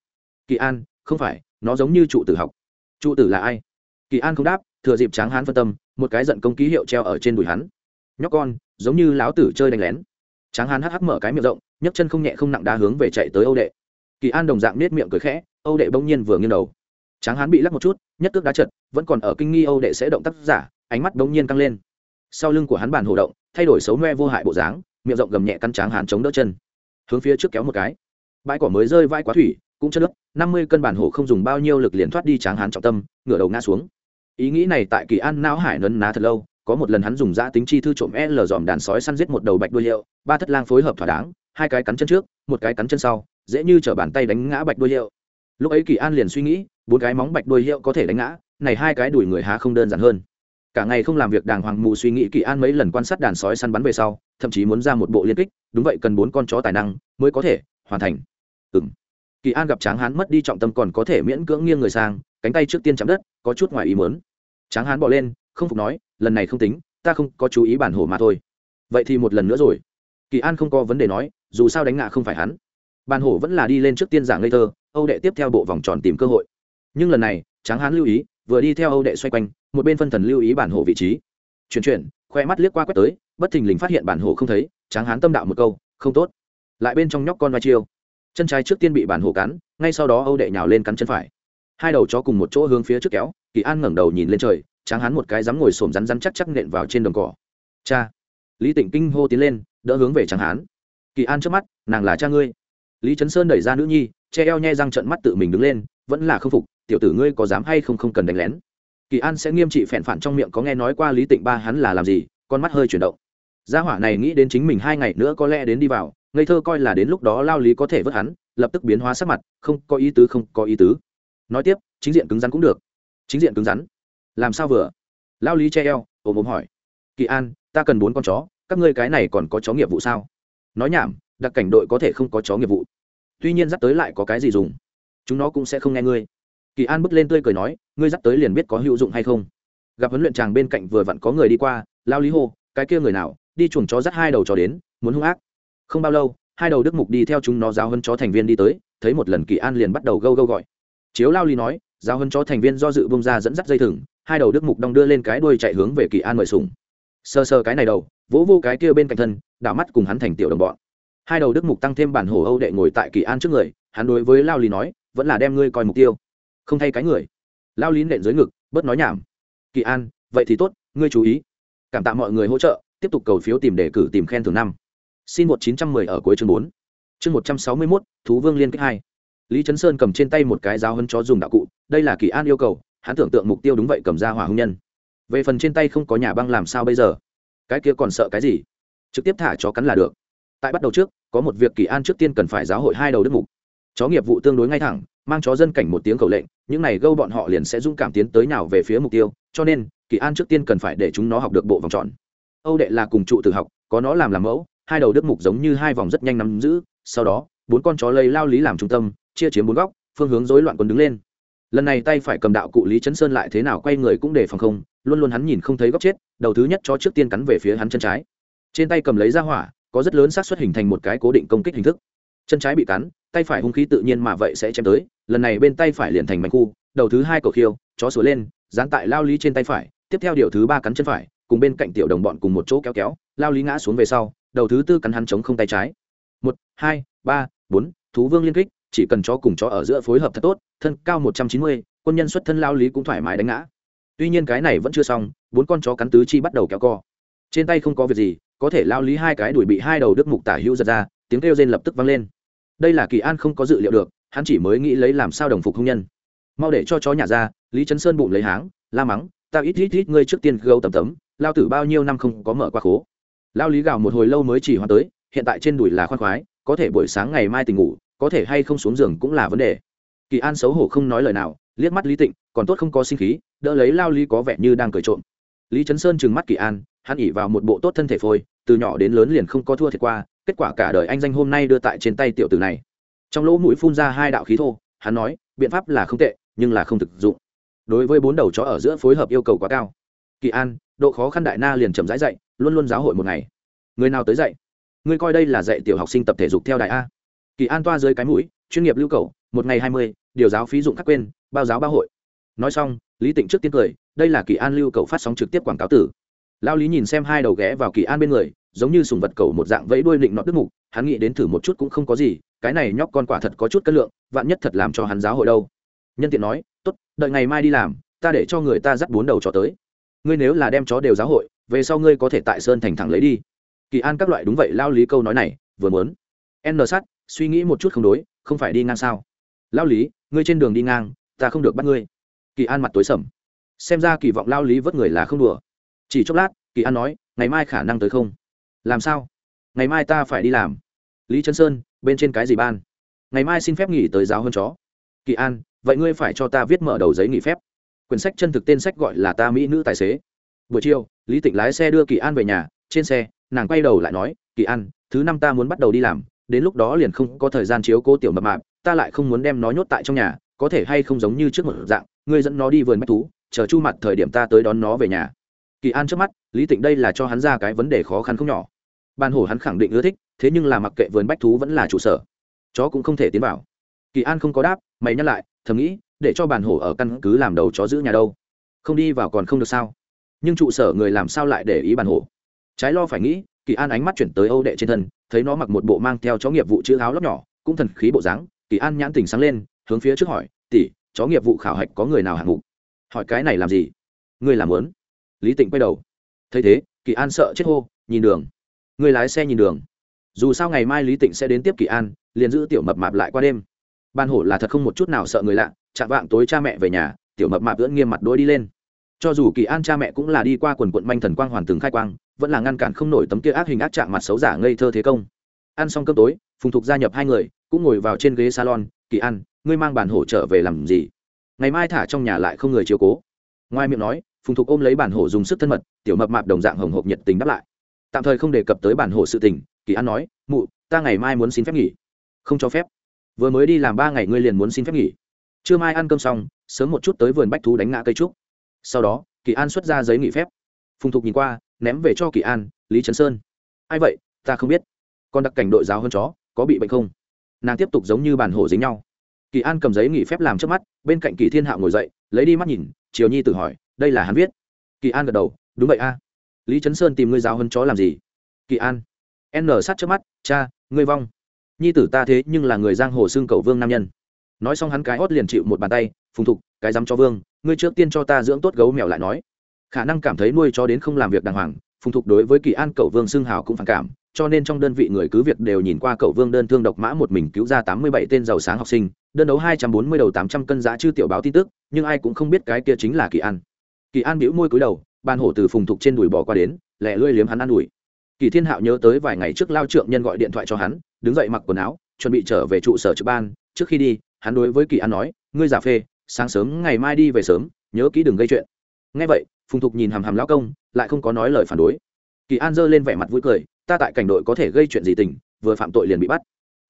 A: Kỳ an, không phải, nó giống như trụ tử học. Trụ tử là ai? Kỳ an không đáp, thừa dịp tráng hán phân tâm, một cái giận công ký hiệu treo ở trên đùi hắn. Nhóc con, giống như láo tử chơi đánh lén. Tráng hán hắc hắc mở cái miệng rộng, nhấc chân không nhẹ không nặng đá hướng về chạy tới âu đệ. Kỳ an đồng dạng nết miệng cười khẽ, âu đệ bỗng nhiên vừa nghiêng đầu. Tráng hán bị lắc một chút, nhất cước đá chật, vẫn còn ở kinh nghi âu đệ sẽ động tác giả, ánh mắt bỗng nhiên căng lên. Sau lưng của hắn bàn hồ động thay đổi xấu noe vô hại bộ dáng, miệng rộng gầm nhẹ căn tráng hán chống đỡ chân. Hướng phía trước kéo một cái. Bãi cỏ mới rơi vai quá thủy, cũng chất nước năm mươi cân bản hổ không dùng bao nhiêu lực liền thoát đi tráng hán trọng tâm, ngửa đầu ngã xuống. Ý nghĩ này tại kỳ an não hải nấn ná thật lâu, có một lần hắn dùng giã tính chi thư trộm l dòm đàn sói săn giết một đầu bạch đuôi hiệu, ba thất lang phối hợp thỏa đáng, hai cái cắn chân trước, một cái cắn chân sau, dễ như chở bàn tay đánh ngã bạch đuôi hiệu. Lúc ấy kỳ an liền suy nghĩ, bốn cái móng bạch đuôi hiệu có thể đánh ngã, này hai cái đuổi người há không đơn giản hơn cả ngày không làm việc đàng hoàng mù suy nghĩ kỳ an mấy lần quan sát đàn sói săn bắn về sau, thậm chí muốn ra một bộ liên kích, đúng vậy cần bốn con chó tài năng mới có thể hoàn thành. Ừng kỳ an gặp tráng hán mất đi trọng tâm còn có thể miễn cưỡng nghiêng người sang, cánh tay trước tiên chạm đất, có chút ngoài ý muốn. Tráng hán bỏ lên, không phục nói, lần này không tính, ta không có chú ý bản hổ mà thôi. Vậy thì một lần nữa rồi. Kỳ an không có vấn đề nói, dù sao đánh ngạ không phải hắn. Bản hổ vẫn là đi lên trước tiên giảng ngây thơ, âu đệ tiếp theo bộ vòng tròn tìm cơ hội. Nhưng lần này, tráng hán lưu ý vừa đi theo âu đệ xoay quanh, một bên phân thần lưu ý bản hộ vị trí. Chuyển chuyển, khoe mắt liếc qua quét tới, bất thình lình phát hiện bản hộ không thấy, tráng hán tâm đạo một câu, không tốt. Lại bên trong nhóc con vai chiêu. Chân trái trước tiên bị bản hộ cắn, ngay sau đó âu đệ nhào lên cắn chân phải. Hai đầu chó cùng một chỗ hướng phía trước kéo, kỳ an ngẩng đầu nhìn lên trời, tráng Hán một cái dám ngồi xổm rắn rắn chắc chắc nện vào trên đồng cỏ. Cha. Lý tịnh kinh hô tiến lên, đỡ hướng về tráng hán. Kỳ an trước mắt, nàng là cha ngươi. Lý trấn sơn đẩy ra nữ nhi, che eo nhe răng trận mắt tự mình đứng lên, vẫn là không phục tiểu tử ngươi có dám hay không không cần đánh lén. Kỳ an sẽ nghiêm trị phẹn phản trong miệng có nghe nói qua lý tịnh ba hắn là làm gì, con mắt hơi chuyển động. Gia hỏa này nghĩ đến chính mình hai ngày nữa có lẽ đến đi vào, ngây thơ coi là đến lúc đó lao lý có thể vớt hắn, lập tức biến hóa sắc mặt, không có ý tứ, không có ý tứ. Nói tiếp, chính diện cứng rắn cũng được. Chính diện cứng rắn. Làm sao vừa? Lao lý che eo ôm ôm hỏi. Kỳ an, ta cần bốn con chó, các ngươi cái này còn có chó nghiệp vụ sao? Nói nhảm, đặc cảnh đội có thể không có chó nghiệp vụ. Tuy nhiên dắt tới lại có cái gì dùng? Chúng nó cũng sẽ không nghe ngươi kỳ an bước lên tươi cười nói, ngươi dắt tới liền biết có hữu dụng hay không? Gặp huấn luyện chàng bên cạnh vừa vặn có người đi qua, lao lý hô, cái kia người nào, đi chuồng chó dắt hai đầu chó đến, muốn hung ác. Không bao lâu, hai đầu đức mục đi theo chúng nó giáo hơn chó thành viên đi tới, thấy một lần kỳ an liền bắt đầu gâu gâu gọi. Chiếu lao lý nói, giáo hơn chó thành viên do dự bông ra dẫn dắt dây thừng, hai đầu đức mục đong đưa lên cái đuôi chạy hướng về kỳ an mời sùng sơ sơ cái này đầu, vỗ vô cái kia bên cạnh thân, đảo mắt cùng hắn thành tiểu đồng bọn. Hai đầu đức mục tăng thêm bản hồ âu đệ ngồi tại kỳ an trước người, hắn đối với lao lý nói, vẫn là đem ngươi coi mục tiêu không thay cái người. Lao lý nện dưới ngực, bớt nói nhảm. Kỳ an, vậy thì tốt, ngươi chú ý. Cảm tạ mọi người hỗ trợ, tiếp tục cầu phiếu tìm đề cử tìm khen thường năm. Xin một chín trăm mười ở cuối chương bốn. Chương một trăm sáu mươi mốt, thú vương liên kết hai. Lý trấn sơn cầm trên tay một cái giáo hân chó dùng đạo cụ, đây là kỳ an yêu cầu, hắn tưởng tượng mục tiêu đúng vậy cầm ra hỏa hưng nhân. Về phần trên tay không có nhà băng làm sao bây giờ? Cái kia còn sợ cái gì? Trực tiếp thả chó cắn là được. Tại bắt đầu trước, có một việc kỳ an trước tiên cần phải giáo hội hai đầu đức mục. Chó nghiệp vụ tương đối ngay thẳng mang chó dân cảnh một tiếng cầu lệnh, những này gâu bọn họ liền sẽ dũng cảm tiến tới nào về phía mục tiêu, cho nên, kỳ an trước tiên cần phải để chúng nó học được bộ vòng tròn. Âu đệ là cùng trụ tự học, có nó làm làm mẫu, hai đầu đức mục giống như hai vòng rất nhanh nắm giữ, sau đó, bốn con chó lây lao lý làm trung tâm, chia chiếm bốn góc, phương hướng rối loạn quân đứng lên. Lần này tay phải cầm đạo cụ lý chấn sơn lại thế nào quay người cũng để phòng không, luôn luôn hắn nhìn không thấy góc chết, đầu thứ nhất cho trước tiên cắn về phía hắn chân trái. Trên tay cầm lấy ra hỏa, có rất lớn xác suất hình thành một cái cố định công kích hình thức. Chân trái bị cắn, tay phải hung khí tự nhiên mà vậy sẽ chém tới lần này bên tay phải liền thành mảnh khu, đầu thứ hai cầu khiêu, chó sửa lên, dán tại lao lý trên tay phải, tiếp theo điều thứ ba cắn chân phải, cùng bên cạnh tiểu đồng bọn cùng một chỗ kéo kéo, lao lý ngã xuống về sau, đầu thứ tư cắn hắn chống không tay trái. Một, hai, ba, bốn, thú vương liên kích, chỉ cần chó cùng chó ở giữa phối hợp thật tốt, thân cao một trăm chín mươi, quân nhân xuất thân lao lý cũng thoải mái đánh ngã. Tuy nhiên cái này vẫn chưa xong, bốn con chó cắn tứ chi bắt đầu kéo co. Trên tay không có việc gì, có thể lao lý hai cái đuổi bị hai đầu đức mục tả hữu giật ra, tiếng kêu rên lập tức vang lên. Đây là kỳ an không có dự liệu được hắn chỉ mới nghĩ lấy làm sao đồng phục hung nhân. Mau để cho chó nhà ra, lý trấn sơn bụng lấy háng, la mắng, ta ít ít ít, ngươi trước tiên gâu tầm tấm, lao tử bao nhiêu năm không có mở qua khố. Lao lý gào một hồi lâu mới chỉ hoa tới, hiện tại trên đùi là khoan khoái, có thể buổi sáng ngày mai tỉnh ngủ, có thể hay không xuống giường cũng là vấn đề. Kỳ an xấu hổ không nói lời nào, liếc mắt lý tịnh, còn tốt không có sinh khí, đỡ lấy lao lý có vẻ như đang cười trộm. Lý trấn sơn trừng mắt kỳ an, hắn ỉ vào một bộ tốt thân thể phôi, từ nhỏ đến lớn liền không có thua thiệt qua, kết quả cả đời anh danh hôm nay đưa tại trên tay tiểu tử này trong lỗ mũi phun ra hai đạo khí thô, hắn nói, biện pháp là không tệ, nhưng là không thực dụng. Đối với bốn đầu chó ở giữa phối hợp yêu cầu quá cao. Kỳ an, độ khó khăn đại na liền chậm rãi dạy luôn luôn giáo hội một ngày. Người nào tới dạy? Ngươi coi đây là dạy tiểu học sinh tập thể dục theo đại a. Kỳ an toa dưới cái mũi, chuyên nghiệp lưu cầu, một ngày hai mươi, điều giáo phí dụng các quên, bao giáo bao hội. Nói xong, lý tịnh trước tiên cười, đây là kỳ an lưu cầu phát sóng trực tiếp quảng cáo tử. Lao lý nhìn xem hai đầu ghé vào kỳ an bên người giống như sùng vật cầu một dạng vẫy đuôi định nọt đức mục, hắn nghĩ đến thử một chút cũng không có gì, cái này nhóc con quả thật có chút cân lượng, vạn nhất thật làm cho hắn giáo hội đâu. Nhân tiện nói, tốt, đợi ngày mai đi làm, ta để cho người ta dắt bốn đầu chó tới. Ngươi nếu là đem chó đều giáo hội, về sau ngươi có thể tại sơn thành thẳng lấy đi. Kỳ an các loại đúng vậy lao lý câu nói này, vừa muốn. N sát, suy nghĩ một chút không đối, không phải đi ngang sao? Lao lý, ngươi trên đường đi ngang, ta không được bắt ngươi. Kỳ an mặt tối sầm. Xem ra kỳ vọng lao lý vớt người là không đùa. Chỉ chốc lát, kỳ an nói, ngày mai khả năng tới không? Làm sao? Ngày mai ta phải đi làm. Lý trấn sơn, bên trên cái gì ban? Ngày mai xin phép nghỉ tới giáo hơn chó. Kỳ an, vậy ngươi phải cho ta viết mở đầu giấy nghỉ phép. Quyển sách chân thực tên sách gọi là ta mỹ nữ tài xế. Buổi chiều, lý tịnh lái xe đưa kỳ an về nhà. Trên xe, nàng quay đầu lại nói, kỳ an, thứ năm ta muốn bắt đầu đi làm. Đến lúc đó liền không có thời gian chiếu cố tiểu mập mạp. Ta lại không muốn đem nó nhốt tại trong nhà. Có thể hay không giống như trước một dạng, ngươi dẫn nó đi vườn bách thú, chờ chu mặt thời điểm ta tới đón nó về nhà. Kỳ an trước mắt, lý tịnh đây là cho hắn ra cái vấn đề khó khăn không nhỏ ban hổ hắn khẳng định ưa thích, thế nhưng là mặc kệ vườn bách thú vẫn là trụ sở. Chó cũng không thể tiến vào. Kỳ an không có đáp, mày nhắc lại, thầm nghĩ, để cho bàn hổ ở căn cứ làm đầu chó giữ nhà đâu. Không đi vào còn không được sao? Nhưng trụ sở người làm sao lại để ý bàn hổ? Trái lo phải nghĩ, kỳ an ánh mắt chuyển tới âu đệ trên thân, thấy nó mặc một bộ mang theo chó nghiệp vụ chữ áo lóc nhỏ, cũng thần khí bộ dáng, kỳ an nhãn tỉnh sáng lên, hướng phía trước hỏi, tỷ, chó nghiệp vụ khảo hạch có người nào hạng mục? Hỏi cái này làm gì? Ngươi làm lớn. Lý tịnh quay đầu. Thấy thế, kỳ an sợ chết hô, nhìn đường người lái xe nhìn đường. Dù sao ngày mai lý tịnh sẽ đến tiếp kỳ an, liền giữ tiểu mập mạp lại qua đêm. Ban hổ là thật không một chút nào sợ người lạ, chạm vạng tối cha mẹ về nhà, tiểu mập mạp vẫn nghiêm mặt đôi đi lên. Cho dù kỳ an cha mẹ cũng là đi qua quần quận manh thần quang hoàn từng khai quang, vẫn là ngăn cản không nổi tấm kia ác hình ác trạng mặt xấu giả ngây thơ thế công. Ăn xong cơm tối, phùng thục gia nhập hai người, cũng ngồi vào trên ghế salon, kỳ an, ngươi mang bàn hổ trở về làm gì? Ngày mai thả trong nhà lại không người chiều cố. Ngoài miệng nói, phùng thục ôm lấy bản hổ dùng sức thân mật, tiểu mập mạp đồng dạng hồng hộp nhiệt tình đáp lại tạm thời không đề cập tới bản hồ sự tình, kỳ an nói, mụ, ta ngày mai muốn xin phép nghỉ. Không cho phép. Vừa mới đi làm ba ngày ngươi liền muốn xin phép nghỉ. Trưa mai ăn cơm xong, sớm một chút tới vườn bách thú đánh ngã cây trúc. Sau đó, kỳ an xuất ra giấy nghỉ phép. Phùng thục nhìn qua, ném về cho kỳ an, lý trấn sơn. Ai vậy? Ta không biết. Còn đặc cảnh đội giáo hơn chó, có bị bệnh không? Nàng tiếp tục giống như bản hổ dính nhau. Kỳ an cầm giấy nghỉ phép làm trước mắt, bên cạnh kỳ thiên hạo ngồi dậy, lấy đi mắt nhìn, triều nhi tự hỏi, đây là hắn viết. Kỳ an gật đầu, đúng vậy a lý trấn sơn tìm ngươi giáo hơn chó làm gì? Kỳ an. N sát trước mắt, cha, ngươi vong. Nhi tử ta thế nhưng là người giang hồ xương cầu vương nam nhân. Nói xong hắn cái hót liền chịu một bàn tay, phùng thục, cái dám cho vương, ngươi trước tiên cho ta dưỡng tốt gấu mèo lại nói. Khả năng cảm thấy nuôi cho đến không làm việc đàng hoàng, phùng thục đối với kỳ an cậu vương xưng hào cũng phản cảm, cho nên trong đơn vị người cứ việc đều nhìn qua cậu vương đơn thương độc mã một mình cứu ra tám mươi bảy tên giàu sáng học sinh, đơn đấu hai trăm bốn mươi đầu tám trăm cân giá chư tiểu báo tin tức, nhưng ai cũng không biết cái kia chính là kỳ an. Kỳ an bĩu môi cúi đầu ban hổ từ phùng thục trên đùi bỏ qua đến lẹ lưỡi liếm hắn ăn đùi kỳ thiên hạo nhớ tới vài ngày trước lao trượng nhân gọi điện thoại cho hắn, đứng dậy mặc quần áo, chuẩn bị trở về trụ sở trực ban. Trước khi đi, hắn đối với kỳ an nói, ngươi giả phê, sáng sớm, ngày mai đi về sớm, nhớ kỹ đừng gây chuyện. Ngay vậy, phùng thục nhìn hàm hàm lão công, lại không có nói lời phản đối. Kỳ an giơ lên vẻ mặt vui cười, ta tại cảnh đội có thể gây chuyện gì tình, vừa phạm tội liền bị bắt.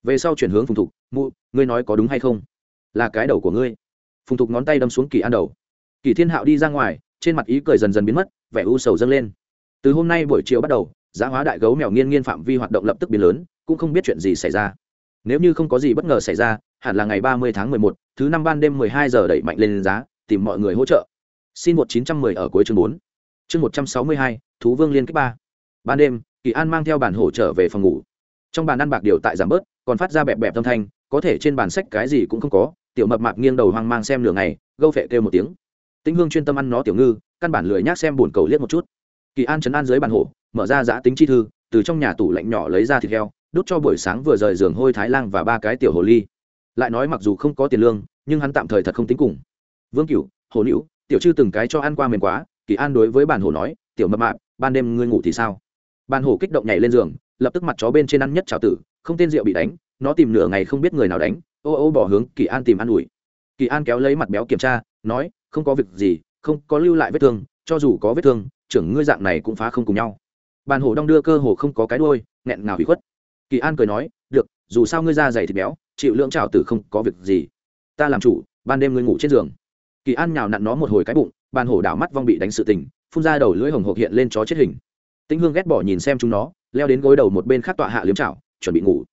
A: Về sau chuyển hướng phùng thục, mụ, ngươi nói có đúng hay không? Là cái đầu của ngươi. Phùng thục ngón tay đâm xuống kỳ an đầu. Kỳ thiên hạo đi ra ngoài trên mặt ý cười dần dần biến mất vẻ u sầu dâng lên. Từ hôm nay buổi chiều bắt đầu giá hóa đại gấu mèo nghiên nghiên phạm vi hoạt động lập tức biến lớn cũng không biết chuyện gì xảy ra. Nếu như không có gì bất ngờ xảy ra hẳn là ngày ba mươi tháng mười một thứ năm ban đêm mười hai giờ đẩy mạnh lên giá tìm mọi người hỗ trợ. Xin một chín trăm mười ở cuối chương bốn. Chương một trăm sáu mươi hai thú vương liên kết ba. Ban đêm kỳ an mang theo bản hổ trở về phòng ngủ. Trong bàn ăn bạc điều tại giảm bớt còn phát ra bẹp bẹp âm thanh có thể trên bàn sách cái gì cũng không có tiểu mập mạp nghiêng đầu hoang mang xem nửa này, gâu phệ kêu một tiếng tĩnh hương chuyên tâm ăn nó tiểu ngư, căn bản lười nhác xem buồn cầu liếc một chút. Kỳ an chấn an dưới bàn hổ, mở ra giã tính chi thư, từ trong nhà tủ lạnh nhỏ lấy ra thịt heo đốt cho buổi sáng vừa rời giường hôi thái lang và ba cái tiểu hồ ly. Lại nói mặc dù không có tiền lương, nhưng hắn tạm thời thật không tính cùng. Vương cửu, hồ nữ tiểu chư từng cái cho ăn qua mềm quá. Kỳ an đối với bản hồ nói, tiểu mập mạp, ban đêm ngươi ngủ thì sao? Bàn hồ kích động nhảy lên giường, lập tức mặt chó bên trên ăn nhất trào tử, không tên rượu bị đánh, nó tìm nửa ngày không biết người nào đánh, ô ô bỏ hướng kỳ an tìm ăn ủi. Kỳ an kéo lấy mặt béo kiểm tra, nói không có việc gì, không có lưu lại vết thương, cho dù có vết thương, trưởng ngươi dạng này cũng phá không cùng nhau. Bàn hổ đong đưa cơ hồ không có cái đôi nghẹn ngào bị khuất. Kỳ an cười nói, được, dù sao ngươi da dày thịt béo, chịu lượng trào tử không có việc gì. Ta làm chủ, ban đêm ngươi ngủ trên giường. Kỳ an nhào nặn nó một hồi cái bụng, bàn hổ đảo mắt vong bị đánh sự tình, phun ra đầu lưỡi hồng hộp hiện lên chó chết hình. Tĩnh hương ghét bỏ nhìn xem chúng nó, leo đến gối đầu một bên khác tọa hạ liếm chảo chuẩn bị ngủ.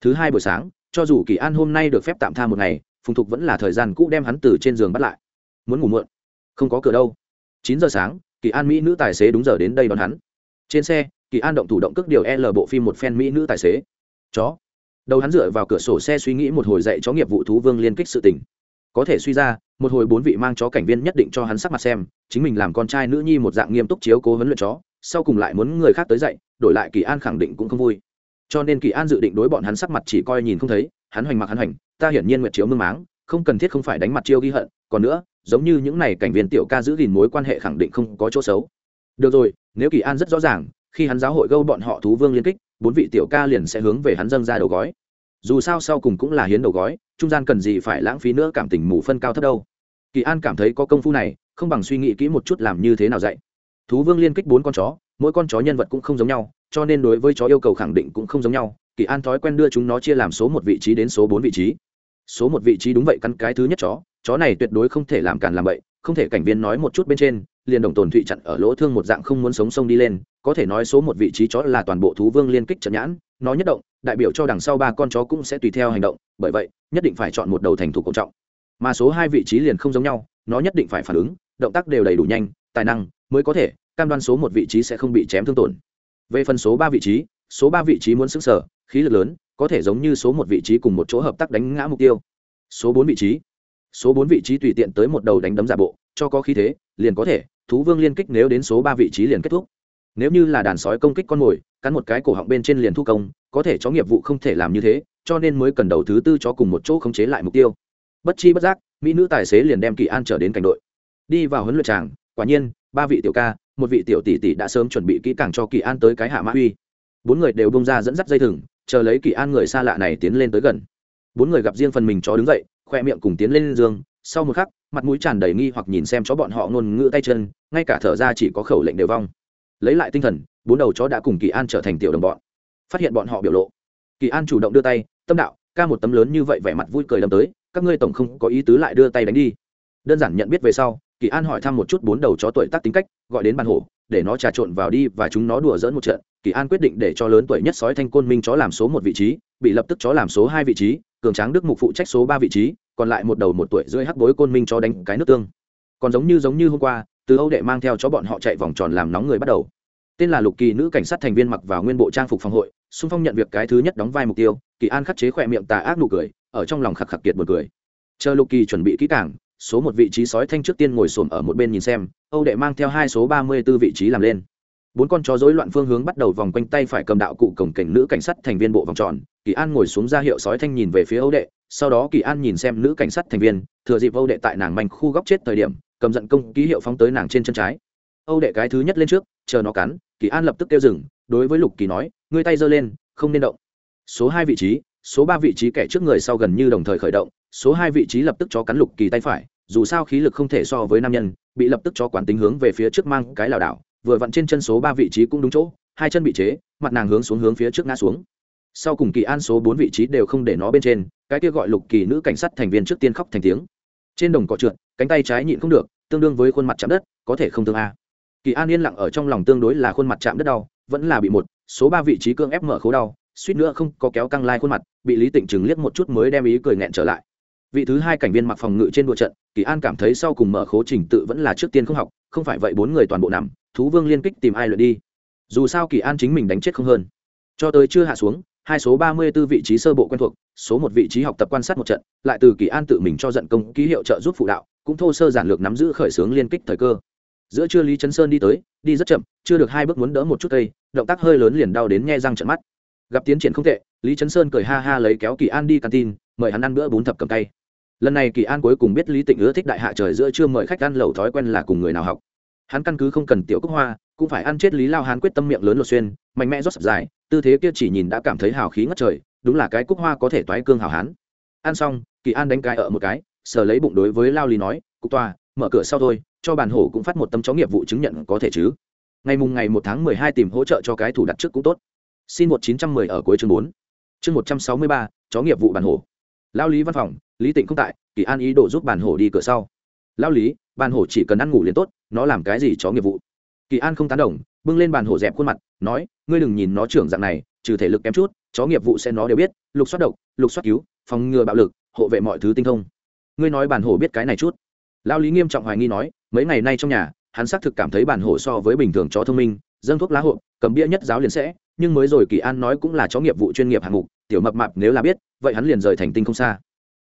A: Thứ hai buổi sáng, cho dù kỳ an hôm nay được phép tạm tha một ngày, phùng thục vẫn là thời gian cũ đem hắn từ trên giường bắt lại muốn ngủ muộn. Không có cửa đâu. Chín giờ sáng, kỳ an mỹ nữ tài xế đúng giờ đến đây đón hắn. Trên xe, kỳ an động thủ động cước điều l bộ phim một phen mỹ nữ tài xế. Chó. Đầu hắn dựa vào cửa sổ xe suy nghĩ một hồi dạy chó nghiệp vụ thú vương liên kích sự tình. Có thể suy ra, một hồi bốn vị mang chó cảnh viên nhất định cho hắn sắc mặt xem, chính mình làm con trai nữ nhi một dạng nghiêm túc chiếu cố huấn luyện chó, sau cùng lại muốn người khác tới dạy, đổi lại kỳ an khẳng định cũng không vui. Cho nên kỳ an dự định đối bọn hắn sắc mặt chỉ coi nhìn không thấy, hắn hoành mặc hắn hoành, ta hiển nhiên nguyệt chiếu mương máng không cần thiết không phải đánh mặt chiêu ghi hận, còn nữa, giống như những này cảnh viên tiểu ca giữ gìn mối quan hệ khẳng định không có chỗ xấu. Được rồi, nếu kỳ an rất rõ ràng, khi hắn giáo hội gâu bọn họ thú vương liên kích, bốn vị tiểu ca liền sẽ hướng về hắn dâng ra đầu gói. Dù sao sau cùng cũng là hiến đầu gói, trung gian cần gì phải lãng phí nữa cảm tình mù phân cao thấp đâu. Kỳ an cảm thấy có công phu này, không bằng suy nghĩ kỹ một chút làm như thế nào dạy. Thú vương liên kích bốn con chó, mỗi con chó nhân vật cũng không giống nhau, cho nên đối với chó yêu cầu khẳng định cũng không giống nhau. Kỳ an thói quen đưa chúng nó chia làm số một vị trí đến số bốn vị trí số một vị trí đúng vậy căn cái thứ nhất chó chó này tuyệt đối không thể làm càn làm bậy, không thể cảnh viên nói một chút bên trên, liền đồng tồn thụy chặn ở lỗ thương một dạng không muốn sống sông đi lên, có thể nói số một vị trí chó là toàn bộ thú vương liên kích trận nhãn, nó nhất động, đại biểu cho đằng sau ba con chó cũng sẽ tùy theo hành động, bởi vậy, nhất định phải chọn một đầu thành thủ cộng trọng. Mà số hai vị trí liền không giống nhau, nó nhất định phải phản ứng, động tác đều đầy đủ nhanh, tài năng mới có thể, cam đoan số một vị trí sẽ không bị chém thương tổn. Về phần số ba vị trí, số ba vị trí muốn xứng sở khí lực lớn có thể giống như số một vị trí cùng một chỗ hợp tác đánh ngã mục tiêu. Số bốn vị trí. Số bốn vị trí tùy tiện tới một đầu đánh đấm giả bộ, cho có khí thế, liền có thể, thú vương liên kích nếu đến số ba vị trí liền kết thúc. Nếu như là đàn sói công kích con mồi, cắn một cái cổ họng bên trên liền thu công, có thể chó nghiệp vụ không thể làm như thế, cho nên mới cần đầu thứ tư cho cùng một chỗ khống chế lại mục tiêu. Bất chi bất giác, mỹ nữ tài xế liền đem kỳ an trở đến cảnh đội. Đi vào huấn luyện tràng, quả nhiên, ba vị tiểu ca, một vị tiểu tỷ tỷ đã sớm chuẩn bị kỹ càng cho kỳ an tới cái hạ mã uy. Bốn người đều bông ra dẫn dắt dây thừng chờ lấy kỳ an người xa lạ này tiến lên tới gần. Bốn người gặp riêng phần mình chó đứng dậy, khoe miệng cùng tiến lên giường sau một khắc, mặt mũi tràn đầy nghi hoặc nhìn xem chó bọn họ ngôn ngữ tay chân, ngay cả thở ra chỉ có khẩu lệnh đều vong. Lấy lại tinh thần, bốn đầu chó đã cùng kỳ an trở thành tiểu đồng bọn. Phát hiện bọn họ biểu lộ, kỳ an chủ động đưa tay, tâm đạo, ca một tấm lớn như vậy vẻ mặt vui cười đâm tới, các ngươi tổng không có ý tứ lại đưa tay đánh đi. Đơn giản nhận biết về sau, kỳ an hỏi thăm một chút bốn đầu chó tuổi tác tính cách, gọi đến bàn hổ để nó trà trộn vào đi và chúng nó đùa dỡn một trận. Kỳ an quyết định để cho lớn tuổi nhất sói thanh côn minh chó làm số một vị trí, bị lập tức chó làm số hai vị trí, cường tráng đức mục phụ trách số ba vị trí, còn lại một đầu một tuổi rưỡi hắc bối côn minh cho đánh cái nước tương. Còn giống như giống như hôm qua, từ âu đệ mang theo chó bọn họ chạy vòng tròn làm nóng người bắt đầu. Tên là lục kỳ nữ cảnh sát thành viên mặc vào nguyên bộ trang phục phòng hội, xung phong nhận việc cái thứ nhất đóng vai mục tiêu, kỳ an khắc chế khỏe miệng tà ác nụ cười, ở trong lòng khạc khạc kiệt một cười. Chờ lục kỳ chuẩn bị kỹ cảng số một vị trí sói thanh trước tiên ngồi xổm ở một bên nhìn xem, âu đệ mang theo hai số ba mươi b ố vị trí làm lên. Bốn con chó rối loạn phương hướng bắt đầu vòng quanh tay phải cầm đạo cụ cổng cảnh nữ cảnh sát thành viên bộ vòng tròn, kỳ an ngồi xuống ra hiệu sói thanh nhìn về phía âu đệ, sau đó kỳ an nhìn xem nữ cảnh sát thành viên, thừa dịp âu đệ tại nàng manh khu góc chết thời điểm, cầm giận công ký hiệu phóng tới nàng trên chân trái. Âu đệ cái thứ nhất lên trước, chờ nó cắn, kỳ an lập tức kêu dừng, đối với lục kỳ nói, ngươi tay giơ lên, không nên động. Số hai vị trí, số ba vị trí kẻ trước người sau gần như đồng thời khởi động, số hai vị trí lập tức cho cắn lục kỳ tay phải dù sao khí lực không thể so với nam nhân, bị lập tức cho quán tính hướng về phía trước mang cái lảo đảo, vừa vặn trên chân số ba vị trí cũng đúng chỗ, hai chân bị chế, mặt nàng hướng xuống hướng phía trước ngã xuống. Sau cùng kỳ an số bốn vị trí đều không để nó bên trên, cái kia gọi lục kỳ nữ cảnh sát thành viên trước tiên khóc thành tiếng. Trên đồng cỏ trượt, cánh tay trái nhịn không được, tương đương với khuôn mặt chạm đất, có thể không thương a. Kỳ an yên lặng ở trong lòng tương đối là khuôn mặt chạm đất đau, vẫn là bị một, số ba vị trí cương ép mở khố đau, suýt nữa không có kéo căng lai khuôn mặt, bị lý tịnh chừng liếc một chút mới đem ý cười nghẹn trở lại vị thứ hai cảnh viên mặc phòng ngự trên đua trận kỳ an cảm thấy sau cùng mở khố trình tự vẫn là trước tiên không học không phải vậy bốn người toàn bộ nằm thú vương liên kích tìm ai lượt đi. Dù sao kỳ an chính mình đánh chết không hơn. Cho tới chưa hạ xuống hai số ba mươi 34 vị trí sơ bộ quen thuộc số một vị trí học tập quan sát một trận lại từ kỳ an tự mình cho giận công ký hiệu trợ giúp phụ đạo cũng thô sơ giản lược nắm giữ khởi xướng liên kích thời cơ. Giữa trưa lý trấn sơn đi tới đi rất chậm chưa được hai bước muốn đỡ một chút cây động tác hơi lớn liền đau đến nghe răng trận mắt. Gặp tiến triển không tệ lý trấn sơn cười ha ha lấy kéo kỳ an đi căn tin, mời hắn ăn bữa bún thập cầm tay lần này kỳ an cuối cùng biết lý tịnh ưa thích đại hạ trời giữa trưa mời khách ăn lẩu thói quen là cùng người nào học. Hắn căn cứ không cần tiểu cúc hoa, cũng phải ăn chết lý lao hán quyết tâm miệng lớn lột xuyên, mạnh mẽ rót sập dài, tư thế kia chỉ nhìn đã cảm thấy hào khí ngất trời, đúng là cái cúc hoa có thể toái cương hào hán. Ăn xong, kỳ an đánh cái ở một cái, sờ lấy bụng đối với lao lý nói cục toa, mở cửa sau thôi, cho bàn hổ cũng phát một tấm chó nghiệp vụ chứng nhận có thể chứ. Ngày mùng ngày một tháng mười hai tìm hỗ trợ cho cái thủ đặt trước cũng tốt. Xin một chín trăm mười ở cuối chương bốn. Chương một trăm sáu mươi ba, chó nghiệp vụ bàn hổ lao lý văn phòng, lý tịnh không tại, kỳ an ý đồ giúp bàn hổ đi cửa sau. Lao lý, bàn hổ chỉ cần ăn ngủ liền tốt, nó làm cái gì chó nghiệp vụ? Kỳ an không tán đồng, bưng lên bàn hổ dẹp khuôn mặt, nói, ngươi đừng nhìn nó trưởng dạng này, trừ thể lực kém chút, chó nghiệp vụ sẽ nó đều biết, lục soát độc, lục soát cứu, phòng ngừa bạo lực, hộ vệ mọi thứ tinh thông. Ngươi nói bàn hổ biết cái này chút. Lao lý nghiêm trọng hoài nghi nói, mấy ngày nay trong nhà, hắn xác thực cảm thấy bản hổ so với bình thường chó thông minh dâng thuốc lá hộp, cầm bia nhất giáo liền sẽ, nhưng mới rồi kỳ an nói cũng là chó nghiệp vụ chuyên nghiệp hạng mục, tiểu mập mạp nếu là biết, vậy hắn liền rời thành tinh không xa.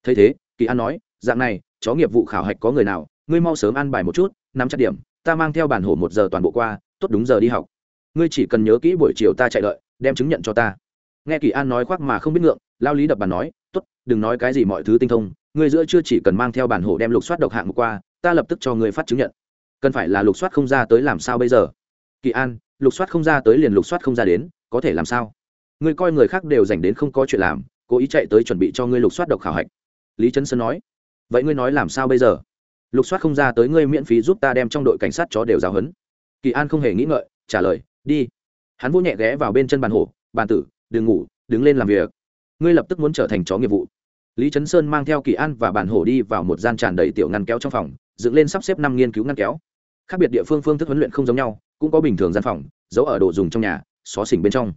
A: Thấy thế, kỳ an nói, dạng này, chó nghiệp vụ khảo hạch có người nào, ngươi mau sớm ăn bài một chút, nắm chặt điểm, ta mang theo bản hổ một giờ toàn bộ qua, tốt đúng giờ đi học. Ngươi chỉ cần nhớ kỹ buổi chiều ta chạy đợi, đem chứng nhận cho ta. Nghe kỳ an nói khoác mà không biết ngượng, lao lý đập bàn nói, tốt, đừng nói cái gì mọi thứ tinh thông, ngươi giữa chưa chỉ cần mang theo bản hổ đem lục soát độc hạng qua, ta lập tức cho ngươi phát chứng nhận. Cần phải là lục soát không ra tới làm sao bây giờ? Kỳ an lục soát không ra tới liền lục soát không ra đến, có thể làm sao? Ngươi coi người khác đều dành đến không có chuyện làm, cố ý chạy tới chuẩn bị cho ngươi lục soát độc khảo hạch. Lý trấn sơn nói. Vậy ngươi nói làm sao bây giờ? Lục soát không ra tới ngươi miễn phí giúp ta đem trong đội cảnh sát chó đều giáo huấn. kỳ an không hề nghĩ ngợi, trả lời, đi. Hắn vô nhẹ ghé vào bên chân bàn hổ, bàn tử, đừng ngủ, đứng lên làm việc. Ngươi lập tức muốn trở thành chó nghiệp vụ. Lý trấn sơn mang theo kỳ an và bàn hổ đi vào một gian tràn đầy tiểu ngăn kéo trong phòng, dựng lên sắp xếp năm nghiên cứu ngăn kéo. Khác biệt địa phương phương thức huấn luyện không giống nhau cũng có bình thường gian phòng, giấu ở đồ dùng trong nhà, xó xỉnh bên trong.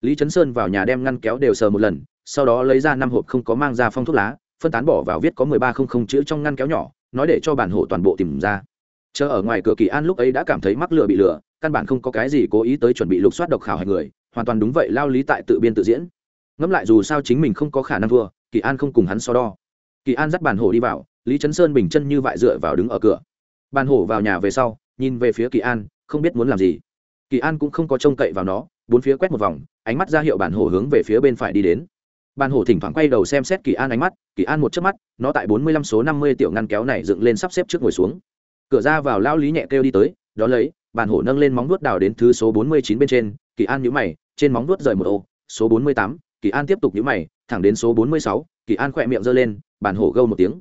A: Lý trấn sơn vào nhà đem ngăn kéo đều sờ một lần, sau đó lấy ra năm hộp không có mang ra phong thuốc lá, phân tán bỏ vào viết có mười ba không không chữ trong ngăn kéo nhỏ, nói để cho bản hộ toàn bộ tìm ra. Chờ ở ngoài cửa kỳ an lúc ấy đã cảm thấy mắc lừa bị lừa căn bản không có cái gì cố ý tới chuẩn bị lục soát độc khảo hành người, hoàn toàn đúng vậy lao lý tại tự biên tự diễn. Ngẫm lại dù sao chính mình không có khả năng thua, kỳ an không cùng hắn so đo. Kỳ an dắt bản hổ đi vào, lý trấn sơn bình chân như vại dựa vào đứng ở cửa. Bản hổ vào nhà về sau, nhìn về phía kỳ an không biết muốn làm gì. Kỳ an cũng không có trông cậy vào nó, bốn phía quét một vòng, ánh mắt ra hiệu bản hổ hướng về phía bên phải đi đến. Bản hổ thỉnh thoảng quay đầu xem xét kỳ an ánh mắt, kỳ an một chớp mắt, nó tại bốn mươi lăm số năm mươi tiểu ngăn kéo này dựng lên sắp xếp trước ngồi xuống. Cửa ra vào lao lý nhẹ kêu đi tới, đó lấy, bản hổ nâng lên móng vuốt đào đến thứ số bốn mươi chín bên trên, kỳ an nhũ mày, trên móng vuốt rời một ô, số bốn mươi tám, kỳ an tiếp tục nhũ mày, thẳng đến số bốn mươi sáu, kỳ an khỏe miệng giơ lên, bản hổ gâu một tiếng.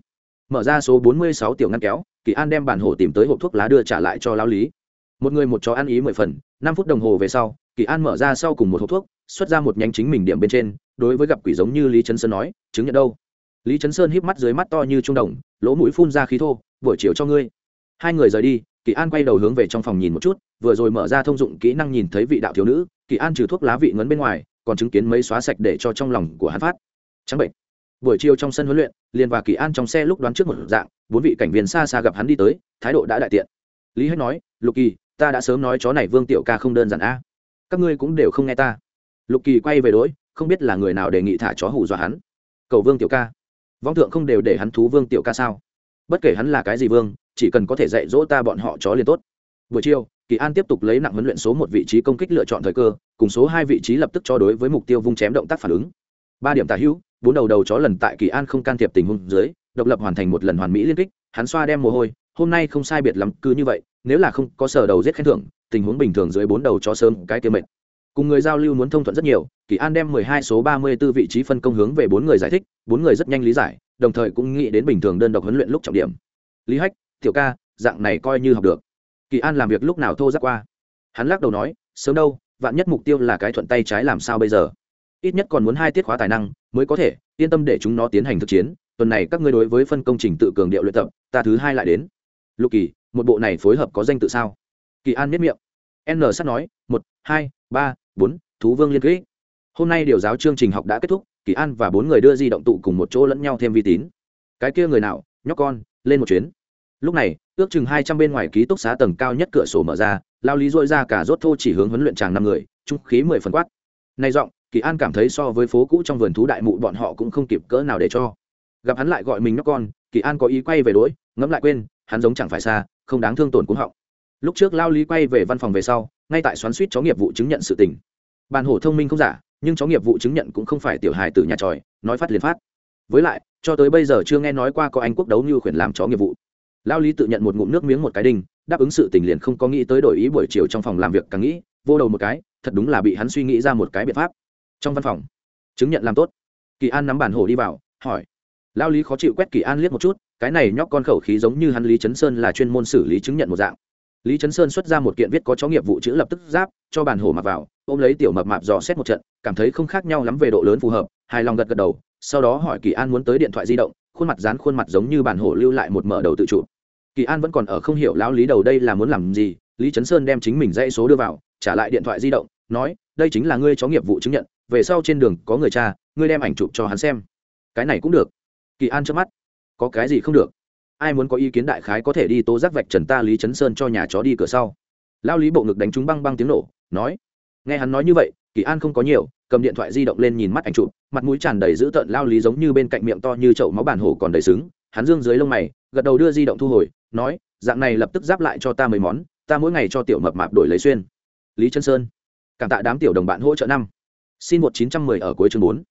A: Mở ra số bốn mươi sáu tiểu ngăn kéo, kỳ an đem bản hồ tìm tới hộp thuốc lá đưa trả lại cho lao lý một người một chó ăn ý mười phần, năm phút đồng hồ về sau, kỳ an mở ra sau cùng một hộp thuốc, xuất ra một nhánh chính mình điểm bên trên, đối với gặp quỷ giống như lý trấn sơn nói, chứng nhận đâu. Lý trấn sơn híp mắt dưới mắt to như trung đồng, lỗ mũi phun ra khí thô, buổi chiều cho ngươi. Hai người rời đi, kỳ an quay đầu hướng về trong phòng nhìn một chút, vừa rồi mở ra thông dụng kỹ năng nhìn thấy vị đạo thiếu nữ, kỳ an trừ thuốc lá vị ngấn bên ngoài, còn chứng kiến mấy xóa sạch để cho trong lòng của hắn phát. Trắng bệnh. Buổi chiều trong sân huấn luyện liền và kỳ an trong xe lúc đoán trước một dạng, bốn vị cảnh viên xa xa gặp hắn đi tới, thái độ đã đại tiện. Lý hết nói, lục kỳ ta đã sớm nói chó này vương tiểu ca không đơn giản a. Các ngươi cũng đều không nghe ta. Lục kỳ quay về đỗi không biết là người nào đề nghị thả chó hù dọa hắn. Cầu vương tiểu ca. Vong thượng không đều để hắn thú vương tiểu ca sao? Bất kể hắn là cái gì vương, chỉ cần có thể dạy dỗ ta bọn họ chó liền tốt. Buổi chiều, kỳ an tiếp tục lấy nặng huấn luyện số một vị trí công kích lựa chọn thời cơ, cùng số hai vị trí lập tức cho đối với mục tiêu vung chém động tác phản ứng. Ba điểm tả hữu, bốn đầu đầu chó lần tại kỳ an không can thiệp tình huống dưới, độc lập hoàn thành một lần hoàn mỹ liên kích, hắn xoa đem mồ hôi, hôm nay không sai biệt lắm, cứ như vậy nếu là không có sở đầu giết khen thưởng, tình huống bình thường dưới bốn đầu chó sớm cái tiêu mệnh cùng người giao lưu muốn thông thuận rất nhiều, kỳ an đem mười hai số ba mươi 34 vị trí phân công hướng về bốn người giải thích, bốn người rất nhanh lý giải, đồng thời cũng nghĩ đến bình thường đơn độc huấn luyện lúc trọng điểm. Lý hách, tiểu ca, dạng này coi như học được. Kỳ an làm việc lúc nào thô giác qua? Hắn lắc đầu nói, sớm đâu, vạn nhất mục tiêu là cái thuận tay trái làm sao bây giờ? Ít nhất còn muốn hai tiết khóa tài năng, mới có thể, yên tâm để chúng nó tiến hành thực chiến, tuần này các ngươi đối với phân công trình tự cường điệu luyện tập, ta thứ hai lại đến. Lục kỳ một bộ này phối hợp có danh tự sao? Kỳ an miết miệng. N sắt nói, một, hai, ba, bốn, thú vương liên kỹ. Hôm nay điều giáo chương trình học đã kết thúc, kỳ an và bốn người đưa di động tụ cùng một chỗ lẫn nhau thêm vi tín. Cái kia người nào, nhóc con, lên một chuyến. Lúc này, ước chừng hai trăm bên ngoài ký túc xá tầng cao nhất cửa sổ mở ra, lao lý dội ra cả rốt thô chỉ hướng huấn luyện tràng năm người, trung khí mười phần quát. Nay giọng, kỳ an cảm thấy so với phố cũ trong vườn thú đại mụ bọn họ cũng không kịp cỡ nào để cho. Gặp hắn lại gọi mình nhóc con, kỳ an có ý quay về đỗi ngẫm lại quên hắn giống chẳng phải xa, không đáng thương tổn cũng họng. Lúc trước lao lý quay về văn phòng về sau, ngay tại xoắn suýt chó nghiệp vụ chứng nhận sự tình. Bàn hổ thông minh không giả, nhưng chó nghiệp vụ chứng nhận cũng không phải tiểu hài từ nhà tròi, nói phát liền phát. Với lại, cho tới bây giờ chưa nghe nói qua có anh quốc đấu như khuyển làm chó nghiệp vụ. Lao lý tự nhận một ngụm nước miếng một cái đinh, đáp ứng sự tình liền không có nghĩ tới đổi ý buổi chiều trong phòng làm việc càng nghĩ, vô đầu một cái, thật đúng là bị hắn suy nghĩ ra một cái biện pháp. Trong văn phòng, chứng nhận làm tốt. Kỳ an nắm bản hồ đi vào, hỏi lao lý khó chịu quét kỳ an liếc một chút, cái này nhóc con khẩu khí giống như hắn lý chấn sơn là chuyên môn xử lý chứng nhận một dạng. Lý chấn sơn xuất ra một kiện viết có chó nghiệp vụ chữ lập tức giáp, cho bản hồ mặc vào, ôm lấy tiểu mập mạp dò xét một trận, cảm thấy không khác nhau lắm về độ lớn phù hợp, hài lòng gật gật đầu, sau đó hỏi kỳ an muốn tới điện thoại di động, khuôn mặt dán khuôn mặt giống như bản hồ lưu lại một mở đầu tự chủ. Kỳ an vẫn còn ở không hiểu lão lý đầu đây là muốn làm gì, lý trấn sơn đem chính mình dãy số đưa vào, trả lại điện thoại di động, nói, đây chính là ngươi chó nghiệp vụ chứng nhận, về sau trên đường có người cha, ngươi đem ảnh chụp cho hắn xem. Cái này cũng được kỳ an trước mắt. Có cái gì không được? Ai muốn có ý kiến đại khái có thể đi tố giác vạch trần ta lý trấn sơn cho nhà chó đi cửa sau. Lao lý bộ ngực đánh trúng băng băng tiếng nổ, nói. Nghe hắn nói như vậy, kỳ an không có nhiều, cầm điện thoại di động lên nhìn mắt ảnh chụp, mặt mũi tràn đầy dữ tợn lao lý giống như bên cạnh miệng to như chậu máu bản hổ còn đầy sứng hắn dương dưới lông mày, gật đầu đưa di động thu hồi, nói, dạng này lập tức giáp lại cho ta mấy món, ta mỗi ngày cho tiểu mập mạp đổi lấy xuyên. Lý chân sơn, cảm tạ đám tiểu đồng bạn hỗ trợ năm. Xin một chín trăm mười ở cuối chương bốn.